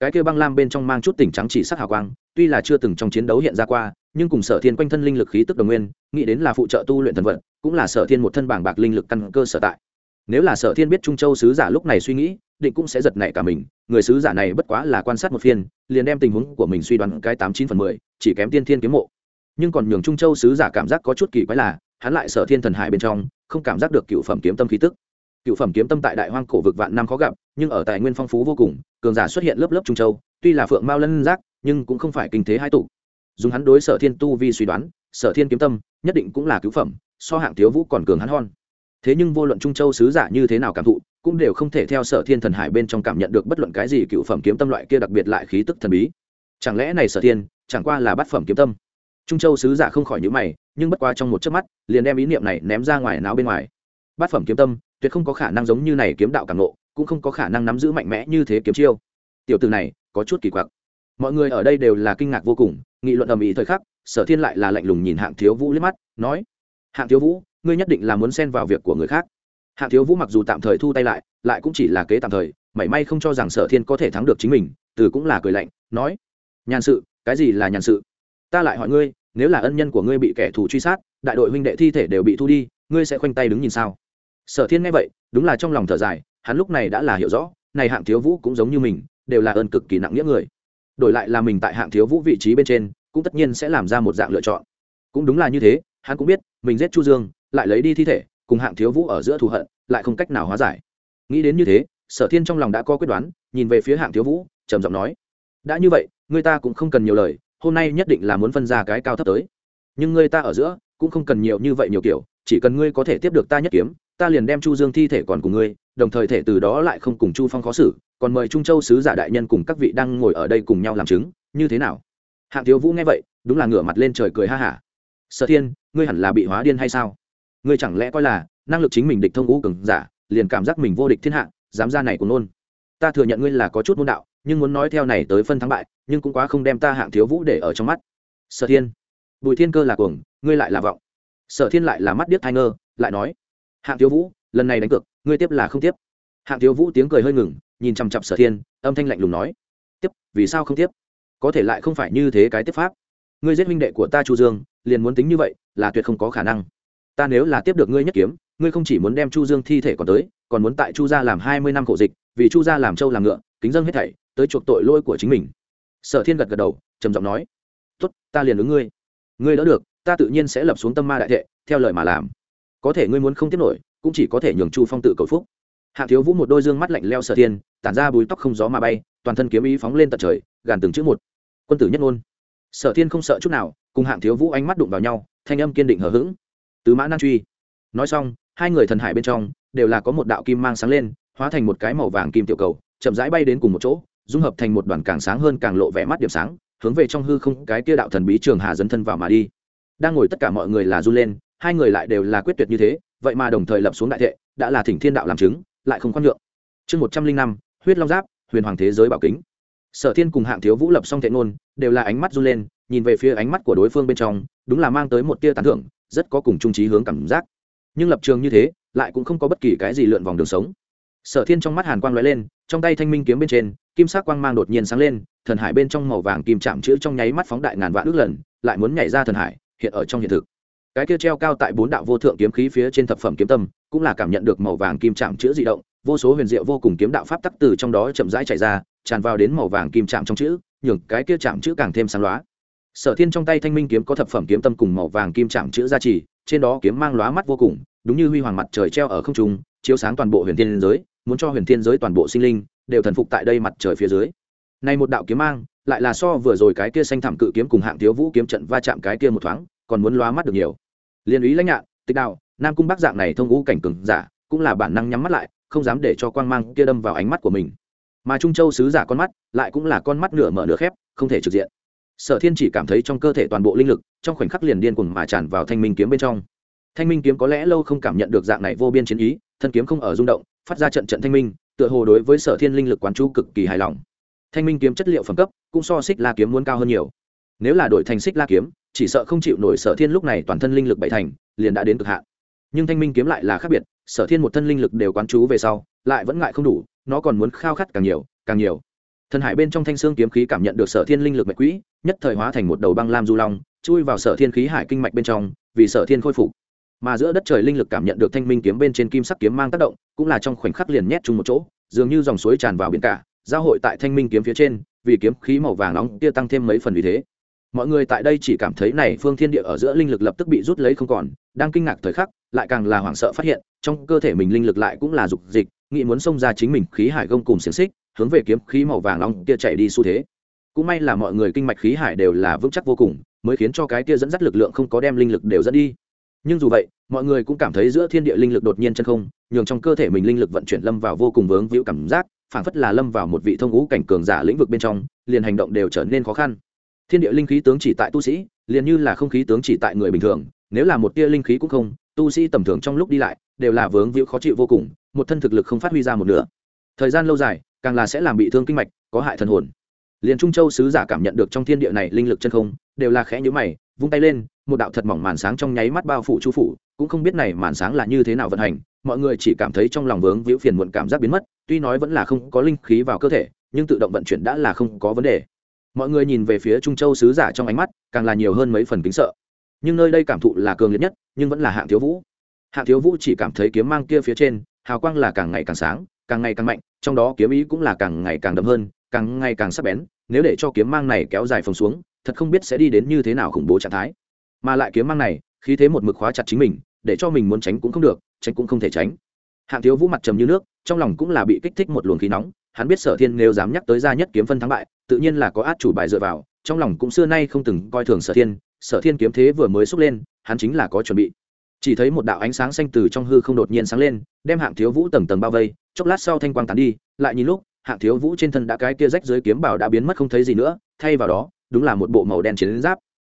Cái kia băng lam bên trong mang chút tỉnh trắng chỉ sắc hào quang, tuy là chưa từng trong chiến đấu hiện ra qua nhưng cùng sở thiên quanh thân linh lực khí tức đồng nguyên, nghĩ đến là phụ trợ tu luyện thần vật cũng là sở thiên một thân bảng bạc linh lực căn cơ sở tại. Nếu là sở thiên biết trung châu sứ giả lúc này suy nghĩ, định cũng sẽ giật nảy cả mình, người sứ giả này bất quá là quan sát một phiên, liền đem tình huống của mình suy đoán cái tám chín phần mười, chỉ kém tiên thiên kiếm mộ. Nhưng còn nhường trung châu sứ giả cảm giác có chút kỳ quái là, hắn lại sở thiên thần hải bên trong, không cảm giác được cựu phẩm kiếm tâm khí tức. Cựu phẩm kiếm tâm tại đại hoang cổ vực vạn năm khó gặp, nhưng ở tài nguyên phong phú vô cùng, cường giả xuất hiện lớp lớp trung châu, tuy là phượng mao lân giác, nhưng cũng không phải kinh thế hai tụ dùng hắn đối sở thiên tu vi suy đoán, sở thiên kiếm tâm, nhất định cũng là cứu phẩm, so hạng thiếu vũ còn cường hắn hon. Thế nhưng vô luận trung châu sứ giả như thế nào cảm thụ, cũng đều không thể theo sở thiên thần hải bên trong cảm nhận được bất luận cái gì cựu phẩm kiếm tâm loại kia đặc biệt lại khí tức thần bí. Chẳng lẽ này sở thiên, chẳng qua là bát phẩm kiếm tâm? Trung châu sứ giả không khỏi nhữ mày, nhưng bất qua trong một chớp mắt, liền đem ý niệm này ném ra ngoài não bên ngoài. Bát phẩm kiếm tâm, tuyệt không có khả năng giống như này kiếm đạo cảm nộ cũng không có khả năng nắm giữ mạnh mẽ như thế kiếm chiêu. Tiểu từ này, có chút kỳ quặc mọi người ở đây đều là kinh ngạc vô cùng, nghị luận ầm ĩ thời khắc, sở thiên lại là lạnh lùng nhìn hạng thiếu vũ liếc mắt, nói, hạng thiếu vũ, ngươi nhất định là muốn xen vào việc của người khác. Hạng thiếu vũ mặc dù tạm thời thu tay lại lại cũng chỉ là kế tạm thời, mảy may không cho rằng sở thiên có thể thắng được chính mình, từ cũng là cười lạnh, nói, nhàn sự, cái gì là nhàn sự? Ta lại hỏi ngươi, nếu là ân nhân của ngươi bị kẻ thù truy sát, đại đội huynh đệ thi thể đều bị thu đi, ngươi sẽ khoanh tay đứng nhìn sao? Sở thiên nghe vậy, đúng là trong lòng thở dài, hắn lúc này đã là hiểu rõ, này hạng thiếu vũ cũng giống như mình, đều là ơn cực kỳ nặng nghĩa người đổi lại là mình tại hạng thiếu vũ vị trí bên trên, cũng tất nhiên sẽ làm ra một dạng lựa chọn. Cũng đúng là như thế, hắn cũng biết, mình giết chu dương, lại lấy đi thi thể, cùng hạng thiếu vũ ở giữa thù hận, lại không cách nào hóa giải. Nghĩ đến như thế, sở thiên trong lòng đã có quyết đoán, nhìn về phía hạng thiếu vũ, trầm giọng nói, đã như vậy, người ta cũng không cần nhiều lời, hôm nay nhất định là muốn phân ra cái cao thấp tới. Nhưng người ta ở giữa, cũng không cần nhiều như vậy nhiều kiểu, chỉ cần ngươi có thể tiếp được ta nhất kiếm ta liền đem chu dương thi thể còn cùng ngươi, đồng thời thể từ đó lại không cùng chu phong khó xử, còn mời trung châu sứ giả đại nhân cùng các vị đang ngồi ở đây cùng nhau làm chứng, như thế nào? Hạng thiếu vũ nghe vậy, đúng là ngửa mặt lên trời cười ha hả. Sở thiên, ngươi hẳn là bị hóa điên hay sao? Ngươi chẳng lẽ coi là năng lực chính mình địch thông ngũ cường giả, liền cảm giác mình vô địch thiên hạ, dám ra này của nôn? Ta thừa nhận ngươi là có chút môn đạo, nhưng muốn nói theo này tới phân thắng bại, nhưng cũng quá không đem ta hạng thiếu vũ để ở trong mắt. Sở thiên, bùi thiên cơ là cuồng, ngươi lại là vọng. Sở thiên lại là mắt điếc thai ngơ, lại nói hạng thiếu vũ, lần này đánh cược, ngươi tiếp là không tiếp. Hạng thiếu vũ tiếng cười hơi ngừng, nhìn chằm chặp sở thiên, âm thanh lạnh lùng nói. Tiếp, vì sao không tiếp? Có thể lại không phải như thế cái tiếp pháp. Ngươi giết minh đệ của ta chu dương, liền muốn tính như vậy, là tuyệt không có khả năng. Ta nếu là tiếp được ngươi nhất kiếm, ngươi không chỉ muốn đem chu dương thi thể còn tới, còn muốn tại chu gia làm hai mươi năm khổ dịch, vì chu gia làm trâu làm ngựa, kính dân hết thảy, tới chuộc tội lỗi của chính mình. Sở thiên gật gật đầu, trầm giọng nói. Tốt, ta liền ứng ngươi. Ngươi đỡ được, ta tự nhiên sẽ lập xuống tâm ma đại thệ, theo lời mà làm có thể ngươi muốn không tiếp nổi, cũng chỉ có thể nhường chu phong tự cầu phúc. Hạ thiếu vũ một đôi dương mắt lạnh leo sở thiên, tản ra bùi tóc không gió mà bay, toàn thân kiếm ý phóng lên tận trời, gàn từng chữ một. Quân tử nhất ngôn. Sở thiên không sợ chút nào, cùng hạng thiếu vũ ánh mắt đụng vào nhau, thanh âm kiên định hờ hững. Tứ mã nan truy. Nói xong, hai người thần hải bên trong, đều là có một đạo kim mang sáng lên, hóa thành một cái màu vàng kim tiểu cầu, chậm rãi bay đến cùng một chỗ, dung hợp thành một đoàn càng sáng hơn càng lộ vẻ mắt điểm sáng, hướng về trong hư không cái kia đạo thần bí trường hà dấn thân vào mà đi. Đang ngồi tất cả mọi người là run lên hai người lại đều là quyết tuyệt như thế, vậy mà đồng thời lập xuống đại thệ, đã là thỉnh thiên đạo làm chứng, lại không khoan nhượng. Chương một trăm linh năm, huyết long giáp, huyền hoàng thế giới bảo kính. Sở thiên cùng hạng thiếu vũ lập xong thệ ngôn, đều là ánh mắt run lên, nhìn về phía ánh mắt của đối phương bên trong, đúng là mang tới một tia tán thưởng, rất có cùng trung trí hướng cảm giác. Nhưng lập trường như thế, lại cũng không có bất kỳ cái gì lượn vòng đường sống. Sở thiên trong mắt hàn quang lóe lên, trong tay thanh minh kiếm bên trên, kim sắc quang mang đột nhiên sáng lên, thần hải bên trong màu vàng kim chạm chữ trong nháy mắt phóng đại ngàn vạn ước lần, lại muốn nhảy ra thần hải, hiện ở trong hiện thực cái kia treo cao tại bốn đạo vô thượng kiếm khí phía trên thập phẩm kiếm tâm, cũng là cảm nhận được màu vàng kim chạm chữ di động, vô số huyền diệu vô cùng kiếm đạo pháp tắc từ trong đó chậm rãi chạy ra, tràn vào đến màu vàng kim chạm trong chữ, nhường cái kia chạm chữ càng thêm sáng loá sở thiên trong tay thanh minh kiếm có thập phẩm kiếm tâm cùng màu vàng kim chạm chữ gia trì, trên đó kiếm mang lóa mắt vô cùng, đúng như huy hoàng mặt trời treo ở không trung, chiếu sáng toàn bộ huyền thiên giới, muốn cho huyền thiên giới toàn bộ sinh linh đều thần phục tại đây mặt trời phía dưới. Nay một đạo kiếm mang, lại là so vừa rồi cái kia xanh thảm cự kiếm cùng hạng thiếu vũ kiếm trận va chạm cái kia một thoáng, còn muốn lóa mắt được nhiều liên ý lãnh nhạn, tịch đạo nam cung bắc dạng này thông ngũ cảnh cường giả, cũng là bản năng nhắm mắt lại, không dám để cho quang mang kia đâm vào ánh mắt của mình. Mà trung châu sứ giả con mắt, lại cũng là con mắt nửa mở nửa khép, không thể trực diện. Sở thiên chỉ cảm thấy trong cơ thể toàn bộ linh lực, trong khoảnh khắc liền điên cuồng mà tràn vào thanh minh kiếm bên trong. Thanh minh kiếm có lẽ lâu không cảm nhận được dạng này vô biên chiến ý, thân kiếm không ở rung động, phát ra trận trận thanh minh, tựa hồ đối với sở thiên linh lực quán chú cực kỳ hài lòng. Thanh minh kiếm chất liệu phẩm cấp, cũng so xích la kiếm muốn cao hơn nhiều. Nếu là đổi thành xích la kiếm chỉ sợ không chịu nổi sở thiên lúc này toàn thân linh lực bảy thành, liền đã đến cực hạn. Nhưng thanh minh kiếm lại là khác biệt, sở thiên một thân linh lực đều quán chú về sau, lại vẫn ngại không đủ, nó còn muốn khao khát càng nhiều càng nhiều. Thần hải bên trong thanh xương kiếm khí cảm nhận được sở thiên linh lực mạch quỹ, nhất thời hóa thành một đầu băng lam du long, chui vào sở thiên khí hải kinh mạch bên trong, vì sở thiên khôi phục. Mà giữa đất trời linh lực cảm nhận được thanh minh kiếm bên trên kim sắc kiếm mang tác động, cũng là trong khoảnh khắc liền nhét chung một chỗ, dường như dòng suối tràn vào biển cả, giao hội tại thanh minh kiếm phía trên, vì kiếm khí màu vàng nóng kia tăng thêm mấy phần vì thế mọi người tại đây chỉ cảm thấy này phương thiên địa ở giữa linh lực lập tức bị rút lấy không còn, đang kinh ngạc thời khắc, lại càng là hoảng sợ phát hiện, trong cơ thể mình linh lực lại cũng là dục dịch, nghĩ muốn xông ra chính mình khí hải gông cùng xiềng xích, hướng về kiếm khí màu vàng long kia chạy đi xu thế. Cũng may là mọi người kinh mạch khí hải đều là vững chắc vô cùng, mới khiến cho cái kia dẫn dắt lực lượng không có đem linh lực đều dẫn đi. Nhưng dù vậy, mọi người cũng cảm thấy giữa thiên địa linh lực đột nhiên chân không, nhường trong cơ thể mình linh lực vận chuyển lâm vào vô cùng vướng víu cảm giác, phảng phất là lâm vào một vị thông ngũ cảnh cường giả lĩnh vực bên trong, liền hành động đều trở nên khó khăn thiên địa linh khí tướng chỉ tại tu sĩ, liền như là không khí tướng chỉ tại người bình thường, nếu là một tia linh khí cũng không, tu sĩ tầm thường trong lúc đi lại, đều là vướng víu khó chịu vô cùng, một thân thực lực không phát huy ra một nửa. Thời gian lâu dài, càng là sẽ làm bị thương kinh mạch, có hại thần hồn. Liền trung châu sứ giả cảm nhận được trong thiên địa này linh lực chân không, đều là khẽ nhíu mày, vung tay lên, một đạo thật mỏng màn sáng trong nháy mắt bao phủ chu phủ, cũng không biết này màn sáng là như thế nào vận hành, mọi người chỉ cảm thấy trong lòng vướng víu phiền muộn cảm giác biến mất, tuy nói vẫn là không có linh khí vào cơ thể, nhưng tự động vận chuyển đã là không có vấn đề mọi người nhìn về phía trung châu sứ giả trong ánh mắt, càng là nhiều hơn mấy phần kính sợ. Nhưng nơi đây cảm thụ là cường liệt nhất, nhưng vẫn là hạng thiếu vũ. Hạng thiếu vũ chỉ cảm thấy kiếm mang kia phía trên, hào quang là càng ngày càng sáng, càng ngày càng mạnh, trong đó kiếm ý cũng là càng ngày càng đậm hơn, càng ngày càng sắc bén, nếu để cho kiếm mang này kéo dài phồng xuống, thật không biết sẽ đi đến như thế nào khủng bố trạng thái. Mà lại kiếm mang này, khí thế một mực khóa chặt chính mình, để cho mình muốn tránh cũng không được, tránh cũng không thể tránh. Hạng thiếu vũ mặt trầm như nước, trong lòng cũng là bị kích thích một luồng khí nóng hắn biết sở thiên nếu dám nhắc tới gia nhất kiếm phân thắng bại, tự nhiên là có át chủ bài dựa vào, trong lòng cũng xưa nay không từng coi thường sở thiên sở thiên kiếm thế vừa mới xúc lên, hắn chính là có chuẩn bị. Chỉ thấy một đạo ánh sáng xanh từ trong hư không đột nhiên sáng lên, đem hạng thiếu vũ tầng tầng bao vây, chốc lát sau thanh quang tán đi, lại nhìn lúc, hạng thiếu vũ trên thân đã cái kia rách dưới kiếm bảo đã biến mất không thấy gì nữa, thay vào đó, đúng là một bộ màu đen chiến giáp.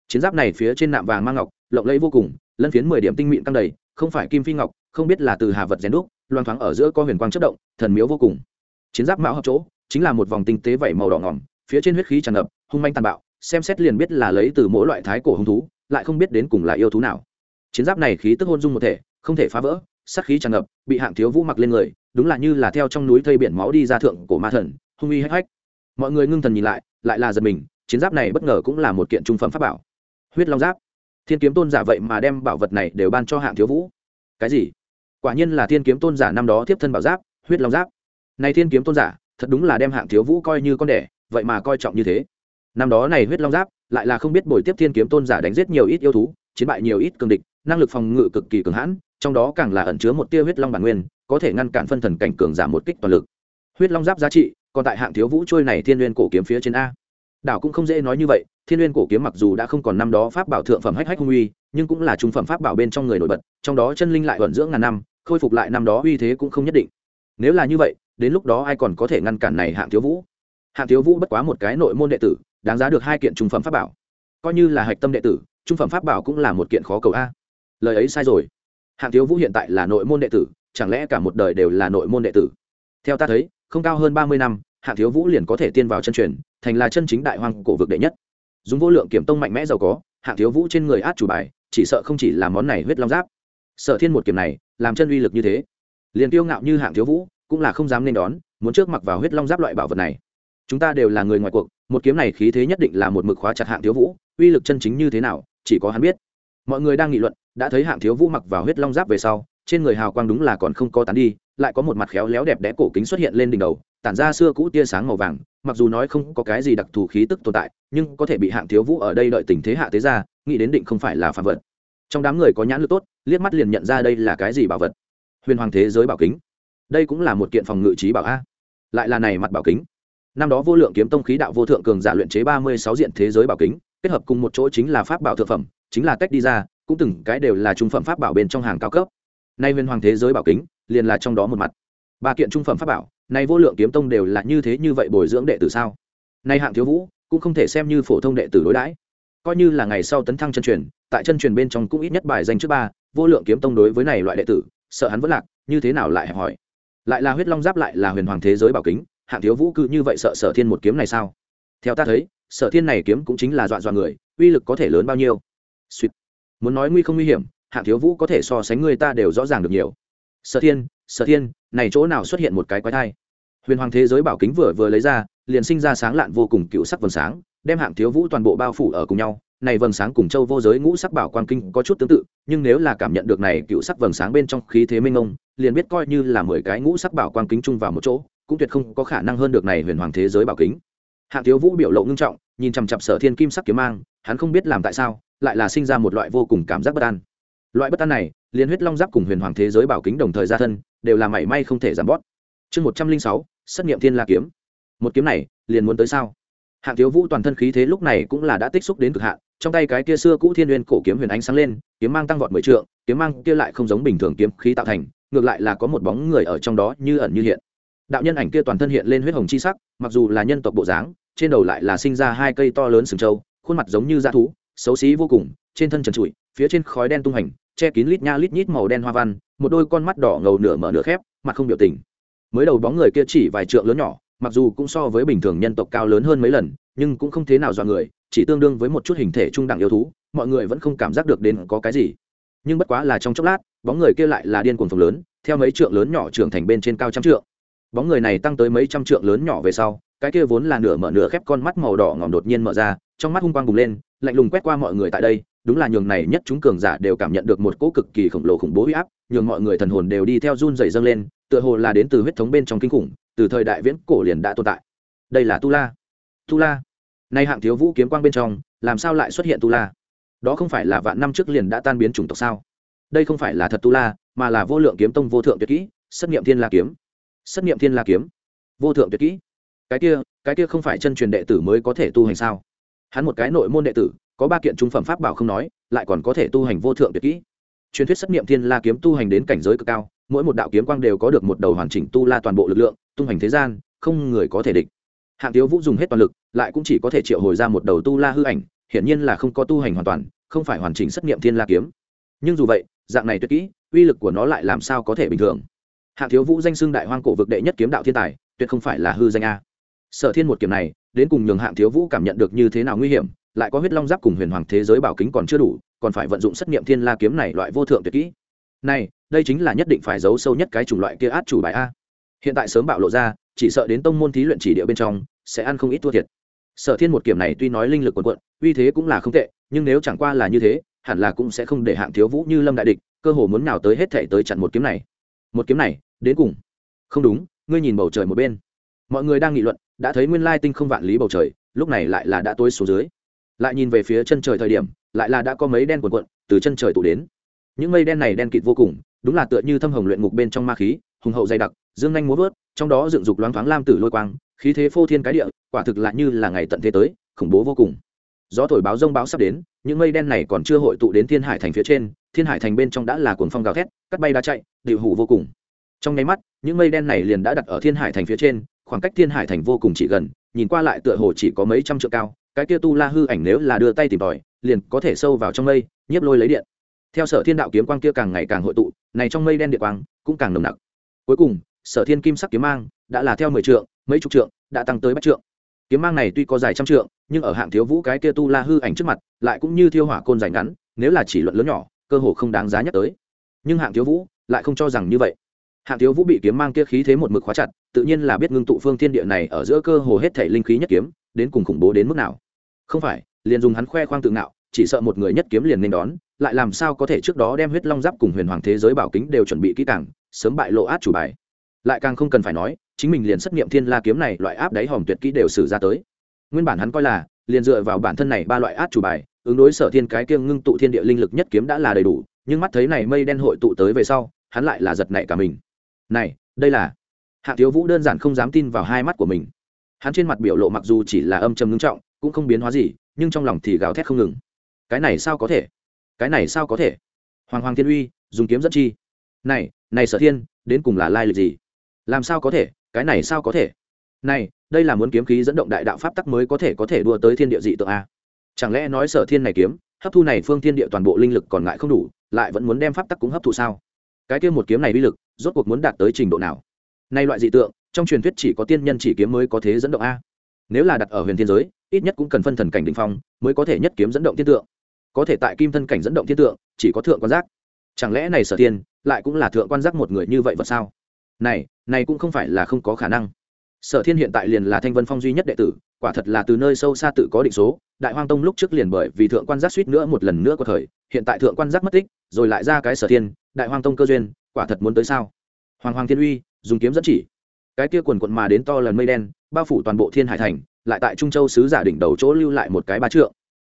Chiến giáp này phía trên nạm vàng mang ngọc, lộng lẫy vô cùng, lân phiến mười điểm tinh mịn căng đầy, không phải kim phi ngọc, không biết là từ hà vật rèn đúc, loang thoáng ở giữa có huyền quang chất động, thần miếu vô cùng chiến giáp mão hợp chỗ, chính là một vòng tinh tế vẩy màu đỏ ngỏm, phía trên huyết khí tràn ngập, hung manh tàn bạo, xem xét liền biết là lấy từ mỗi loại thái cổ hung thú, lại không biết đến cùng là yêu thú nào. Chiến giáp này khí tức hôn dung một thể, không thể phá vỡ, sát khí tràn ngập, bị hạng thiếu vũ mặc lên người, đúng là như là theo trong núi thây biển máu đi ra thượng cổ ma thần, hung uy hách hách. Mọi người ngưng thần nhìn lại lại là giật mình, chiến giáp này bất ngờ cũng là một kiện trung phẩm pháp bảo. Huyết long giáp. Thiên kiếm tôn giả vậy mà đem bảo vật này đều ban cho hạng thiếu vũ. Cái gì? Quả nhiên là thiên kiếm tôn giả năm đó tiếp thân bảo giáp, huyết long giáp này thiên kiếm tôn giả, thật đúng là đem hạng thiếu vũ coi như con đẻ, vậy mà coi trọng như thế. Năm đó này huyết long giáp, lại là không biết bồi tiếp thiên kiếm tôn giả đánh giết nhiều ít yêu thú, chiến bại nhiều ít cường địch, năng lực phòng ngự cực kỳ cường hãn, trong đó càng là ẩn chứa một tia huyết long bản nguyên, có thể ngăn cản phân thần cảnh cường giảm một kích toàn lực. Huyết long giáp giá trị, còn tại hạng thiếu vũ trôi này thiên n cổ kiếm phía trên a. Đảo cũng không dễ nói như vậy, thiên n cổ kiếm mặc dù đã không còn năm đó pháp bảo thượng phẩm hách hách hung uy, nhưng cũng là trung phẩm pháp bảo bên trong người nổi bật, trong đó chân linh lại vận dưỡng ngàn năm, khôi phục lại năm đó uy thế cũng không nhất định. Nếu là như vậy đến lúc đó ai còn có thể ngăn cản này hạng thiếu vũ? Hạng thiếu vũ bất quá một cái nội môn đệ tử, đáng giá được hai kiện trung phẩm pháp bảo. Coi như là hạch tâm đệ tử, trung phẩm pháp bảo cũng là một kiện khó cầu a. Lời ấy sai rồi. Hạng thiếu vũ hiện tại là nội môn đệ tử, chẳng lẽ cả một đời đều là nội môn đệ tử? Theo ta thấy, không cao hơn ba mươi năm, hạng thiếu vũ liền có thể tiên vào chân truyền, thành là chân chính đại hoàng cổ vực đệ nhất. Dùng vô lượng kiểm tông mạnh mẽ giàu có, hạng thiếu vũ trên người át chủ bài, chỉ sợ không chỉ là món này huyết long giáp. Sở thiên một kiểm này, làm chân uy lực như thế. Liền tiêu ngạo như hạng thiếu vũ cũng là không dám nên đón, muốn trước mặc vào huyết long giáp loại bảo vật này. Chúng ta đều là người ngoài cuộc, một kiếm này khí thế nhất định là một mực khóa chặt hạng thiếu vũ, uy lực chân chính như thế nào, chỉ có hắn biết. Mọi người đang nghị luận, đã thấy hạng thiếu vũ mặc vào huyết long giáp về sau, trên người hào quang đúng là còn không có tán đi, lại có một mặt khéo léo đẹp đẽ cổ kính xuất hiện lên đỉnh đầu, tản ra xưa cũ tia sáng màu vàng, mặc dù nói không có cái gì đặc thù khí tức tồn tại, nhưng có thể bị hạng thiếu vũ ở đây đợi tình thế hạ thế ra, nghĩ đến định không phải là phạm vật. Trong đám người có nhãn lực tốt, liếc mắt liền nhận ra đây là cái gì bảo vật. Huyền hoàng thế giới bảo kính đây cũng là một kiện phòng ngự trí bảo a. Lại là này mặt bảo kính. Năm đó vô lượng kiếm tông khí đạo vô thượng cường giả luyện chế ba mươi sáu diện thế giới bảo kính, kết hợp cùng một chỗ chính là pháp bảo thượng phẩm, chính là tách đi ra, cũng từng cái đều là trung phẩm pháp bảo bên trong hàng cao cấp. Nay huyền hoàng thế giới bảo kính, liền là trong đó một mặt. Ba kiện trung phẩm pháp bảo, nay vô lượng kiếm tông đều là như thế như vậy bồi dưỡng đệ tử sao? Nay hạng thiếu vũ, cũng không thể xem như phổ thông đệ tử đối đãi. Coi như là ngày sau tấn thăng chân truyền, tại chân truyền bên trong cũng ít nhất bài danh trước ba, vô lượng kiếm tông đối với này loại đệ tử, sợ hắn vẫn lạc, như thế nào lại hỏi? Lại là huyết long giáp lại là huyền hoàng thế giới bảo kính, hạng thiếu vũ cư như vậy sợ sở thiên một kiếm này sao? Theo ta thấy, sở thiên này kiếm cũng chính là dọa dọa người, uy lực có thể lớn bao nhiêu? Sweet. muốn nói nguy không nguy hiểm, hạng thiếu vũ có thể so sánh người ta đều rõ ràng được nhiều. Sở thiên sở thiên, này chỗ nào xuất hiện một cái quái thai? Huyền hoàng thế giới bảo kính vừa vừa lấy ra, liền sinh ra sáng lạn vô cùng cựu sắc vầng sáng, đem hạng thiếu vũ toàn bộ bao phủ ở cùng nhau này vầng sáng cùng châu vô giới ngũ sắc bảo quang kinh có chút tương tự, nhưng nếu là cảm nhận được này cựu sắc vầng sáng bên trong khí thế minh ông liền biết coi như là mười cái ngũ sắc bảo quang kính chung vào một chỗ, cũng tuyệt không có khả năng hơn được này huyền hoàng thế giới bảo kính. Hạng thiếu vũ biểu lộ ngưng trọng, nhìn chằm chặp sở thiên kim sắc kiếm mang, hắn không biết làm tại sao, lại là sinh ra một loại vô cùng cảm giác bất an. Loại bất an này liên huyết long giáp cùng huyền hoàng thế giới bảo kính đồng thời ra thân, đều là mảy may không thể giảm bót chương một trăm linh sáu xét nghiệm thiên la kiếm. Một kiếm này, liền muốn tới sao? Hạng thiếu vũ toàn thân khí thế lúc này cũng là đã tích xúc đến cực hạn trong tay cái kia xưa cũ thiên uyên cổ kiếm huyền ánh sáng lên, kiếm mang tăng vọt mười trượng, kiếm mang kia lại không giống bình thường kiếm khí tạo thành, ngược lại là có một bóng người ở trong đó như ẩn như hiện. Đạo nhân ảnh kia toàn thân hiện lên huyết hồng chi sắc, mặc dù là nhân tộc bộ dáng, trên đầu lại là sinh ra hai cây to lớn sừng trâu, khuôn mặt giống như da thú, xấu xí vô cùng, trên thân trần trụi, phía trên khói đen tung hành, che kín lít nha lít nhít màu đen hoa văn, một đôi con mắt đỏ ngầu nửa mở nửa khép, mặt không biểu tình. Mới đầu bóng người kia chỉ vài trượng lớn nhỏ, mặc dù cũng so với bình thường nhân tộc cao lớn hơn mấy lần, nhưng cũng không thế nào dọa người chỉ tương đương với một chút hình thể trung đẳng yêu thú, mọi người vẫn không cảm giác được đến có cái gì. Nhưng bất quá là trong chốc lát, bóng người kia lại là điên cuồng phồng lớn, theo mấy trượng lớn nhỏ trưởng thành bên trên cao trăm trượng. Bóng người này tăng tới mấy trăm trượng lớn nhỏ về sau, cái kia vốn là nửa mở nửa khép con mắt màu đỏ ngòm đột nhiên mở ra, trong mắt hung quang bùng lên, lạnh lùng quét qua mọi người tại đây, đúng là nhường này nhất chúng cường giả đều cảm nhận được một cỗ cực kỳ khổng lồ khủng bố huy áp, nhường mọi người thần hồn đều đi theo run dày dâng lên, tựa hồ là đến từ huyết thống bên trong kinh khủng, từ thời đại viễn cổ liền đã tồn tại. Đây là tu la. Tu la nay hạng thiếu vũ kiếm quang bên trong, làm sao lại xuất hiện tu la? Đó không phải là vạn năm trước liền đã tan biến chủng tộc sao? Đây không phải là thật tu la, mà là vô lượng kiếm tông vô thượng tuyệt kỹ xét nghiệm thiên la kiếm. Xét nghiệm thiên la kiếm. Vô thượng tuyệt kỹ. Cái kia cái kia không phải chân truyền đệ tử mới có thể tu hành sao? Hắn một cái nội môn đệ tử, có ba kiện trung phẩm pháp bảo không nói, lại còn có thể tu hành vô thượng tuyệt kỹ. Truyền thuyết xét nghiệm thiên la kiếm tu hành đến cảnh giới cực cao, mỗi một đạo kiếm quang đều có được một đầu hoàn chỉnh tu la toàn bộ lực lượng, tung hành thế gian, không người có thể địch hạng thiếu vũ dùng hết toàn lực, lại cũng chỉ có thể triệu hồi ra một đầu tu la hư ảnh, hiển nhiên là không có tu hành hoàn toàn, không phải hoàn chỉnh xét nghiệm thiên la kiếm. Nhưng dù vậy, dạng này tuyệt kỹ, uy lực của nó lại làm sao có thể bình thường? Hạng thiếu vũ danh xưng đại hoang cổ vực đệ nhất kiếm đạo thiên tài, tuyệt không phải là hư danh a. Sở thiên một kiếm này, đến cùng nhường hạng thiếu vũ cảm nhận được như thế nào nguy hiểm, lại có huyết long giáp cùng huyền hoàng thế giới bảo kính còn chưa đủ, còn phải vận dụng xét nghiệm thiên la kiếm này loại vô thượng tuyệt kỹ. Này, đây chính là nhất định phải giấu sâu nhất cái chủng loại kia át chủ bài a. Hiện tại sớm bạo lộ ra chỉ sợ đến tông môn thí luyện chỉ địa bên trong, sẽ ăn không ít thua thiệt. Sở thiên một kiểm này tuy nói linh lực quần quận, uy thế cũng là không tệ, nhưng nếu chẳng qua là như thế, hẳn là cũng sẽ không để hạng thiếu vũ như lâm đại địch, cơ hồ muốn nào tới hết thể tới chặn một kiếm này. Một kiếm này, đến cùng. Không đúng, ngươi nhìn bầu trời một bên. Mọi người đang nghị luận, đã thấy nguyên lai tinh không vạn lý bầu trời, lúc này lại là đã tối xuống dưới. Lại nhìn về phía chân trời thời điểm, lại là đã có mấy đen cuộn cuộn từ chân trời tụ đến. Những mây đen này đen kịt vô cùng, đúng là tựa như thâm hồng luyện ngục bên trong ma khí, hùng hậu dày đặc dương nhanh múa vớt, trong đó dựng dục loáng thoáng lam tử lôi quang, khí thế phô thiên cái địa, quả thực lại như là ngày tận thế tới, khủng bố vô cùng. Gió thổi báo rông báo sắp đến, những mây đen này còn chưa hội tụ đến thiên hải thành phía trên, thiên hải thành bên trong đã là cuồng phong gào thét, cắt bay đá chạy, điệu hủ vô cùng. Trong nháy mắt, những mây đen này liền đã đặt ở thiên hải thành phía trên, khoảng cách thiên hải thành vô cùng chỉ gần, nhìn qua lại tựa hồ chỉ có mấy trăm trượng cao, cái kia tu la hư ảnh nếu là đưa tay tìm tòi, liền có thể sâu vào trong mây, nhiếp lôi lấy điện. Theo sở thiên đạo kiếm quang kia càng ngày càng hội tụ, này trong mây đen điện quang cũng càng nồng nặc. Cuối cùng sở thiên kim sắc kiếm mang đã là theo mười trượng, mấy chục trượng, đã tăng tới bách trượng. Kiếm mang này tuy có dài trăm trượng, nhưng ở hạng thiếu vũ cái kia tu la hư ảnh trước mặt, lại cũng như thiêu hỏa côn dài ngắn, nếu là chỉ luận lớn nhỏ, cơ hồ không đáng giá nhắc tới. Nhưng hạng thiếu vũ lại không cho rằng như vậy. Hạng thiếu vũ bị kiếm mang kia khí thế một mực khóa chặt, tự nhiên là biết ngưng tụ phương thiên địa này ở giữa cơ hồ hết thể linh khí nhất kiếm, đến cùng khủng bố đến mức nào. Không phải, liền dùng hắn khoe khoang tự ngạo, chỉ sợ một người nhất kiếm liền nên đón, lại làm sao có thể trước đó đem huyết long giáp cùng huyền hoàng thế giới bảo kính đều chuẩn bị kỹ càng, sớm bại lộ át chủ bài lại càng không cần phải nói, chính mình liền xét nghiệm thiên la kiếm này loại áp đáy hòm tuyệt kỹ đều xử ra tới. Nguyên bản hắn coi là, liền dựa vào bản thân này ba loại át chủ bài, ứng đối sở thiên cái kiêng ngưng tụ thiên địa linh lực nhất kiếm đã là đầy đủ, nhưng mắt thấy này mây đen hội tụ tới về sau, hắn lại là giật nảy cả mình. Này, đây là hạ thiếu vũ đơn giản không dám tin vào hai mắt của mình. Hắn trên mặt biểu lộ mặc dù chỉ là âm trầm ngưng trọng, cũng không biến hóa gì, nhưng trong lòng thì gào thét không ngừng. Cái này sao có thể? Cái này sao có thể? Hoàng hoàng thiên uy, dùng kiếm dẫn chi. Này này sở thiên, đến cùng là lai lịch gì? Làm sao có thể? Cái này sao có thể? Này, đây là muốn kiếm khí dẫn động đại đạo pháp tắc mới có thể có thể đua tới thiên địa dị tượng a. Chẳng lẽ nói sở thiên này kiếm, hấp thu này phương thiên địa toàn bộ linh lực còn lại không đủ, lại vẫn muốn đem pháp tắc cũng hấp thụ sao? Cái kia một kiếm này uy lực, rốt cuộc muốn đạt tới trình độ nào? Nay loại dị tượng, trong truyền thuyết chỉ có tiên nhân chỉ kiếm mới có thế dẫn động a. Nếu là đặt ở huyền thiên giới, ít nhất cũng cần phân thần cảnh đ ỉ n h phong mới có thể nhất kiếm dẫn động thiên tượng. Có thể tại kim thân cảnh dẫn động thiên tượng, chỉ có thượng quan giác. Chẳng lẽ này sở thiên lại cũng là thượng quan giác một người như vậy vật sao? Này này cũng không phải là không có khả năng. Sở thiên hiện tại liền là thanh vân phong duy nhất đệ tử, quả thật là từ nơi sâu xa tự có định số, đại hoang tông lúc trước liền bởi vì thượng quan giác suýt nữa một lần nữa có thời, hiện tại thượng quan giác mất tích, rồi lại ra cái sở thiên, đại hoang tông cơ duyên, quả thật muốn tới sao? Hoàng hoàng thiên uy, dùng kiếm dẫn chỉ. Cái kia quần quận mà đến to lần mây đen, bao phủ toàn bộ thiên hải thành, lại tại trung châu sứ giả đỉnh đầu chỗ lưu lại một cái ba trượng.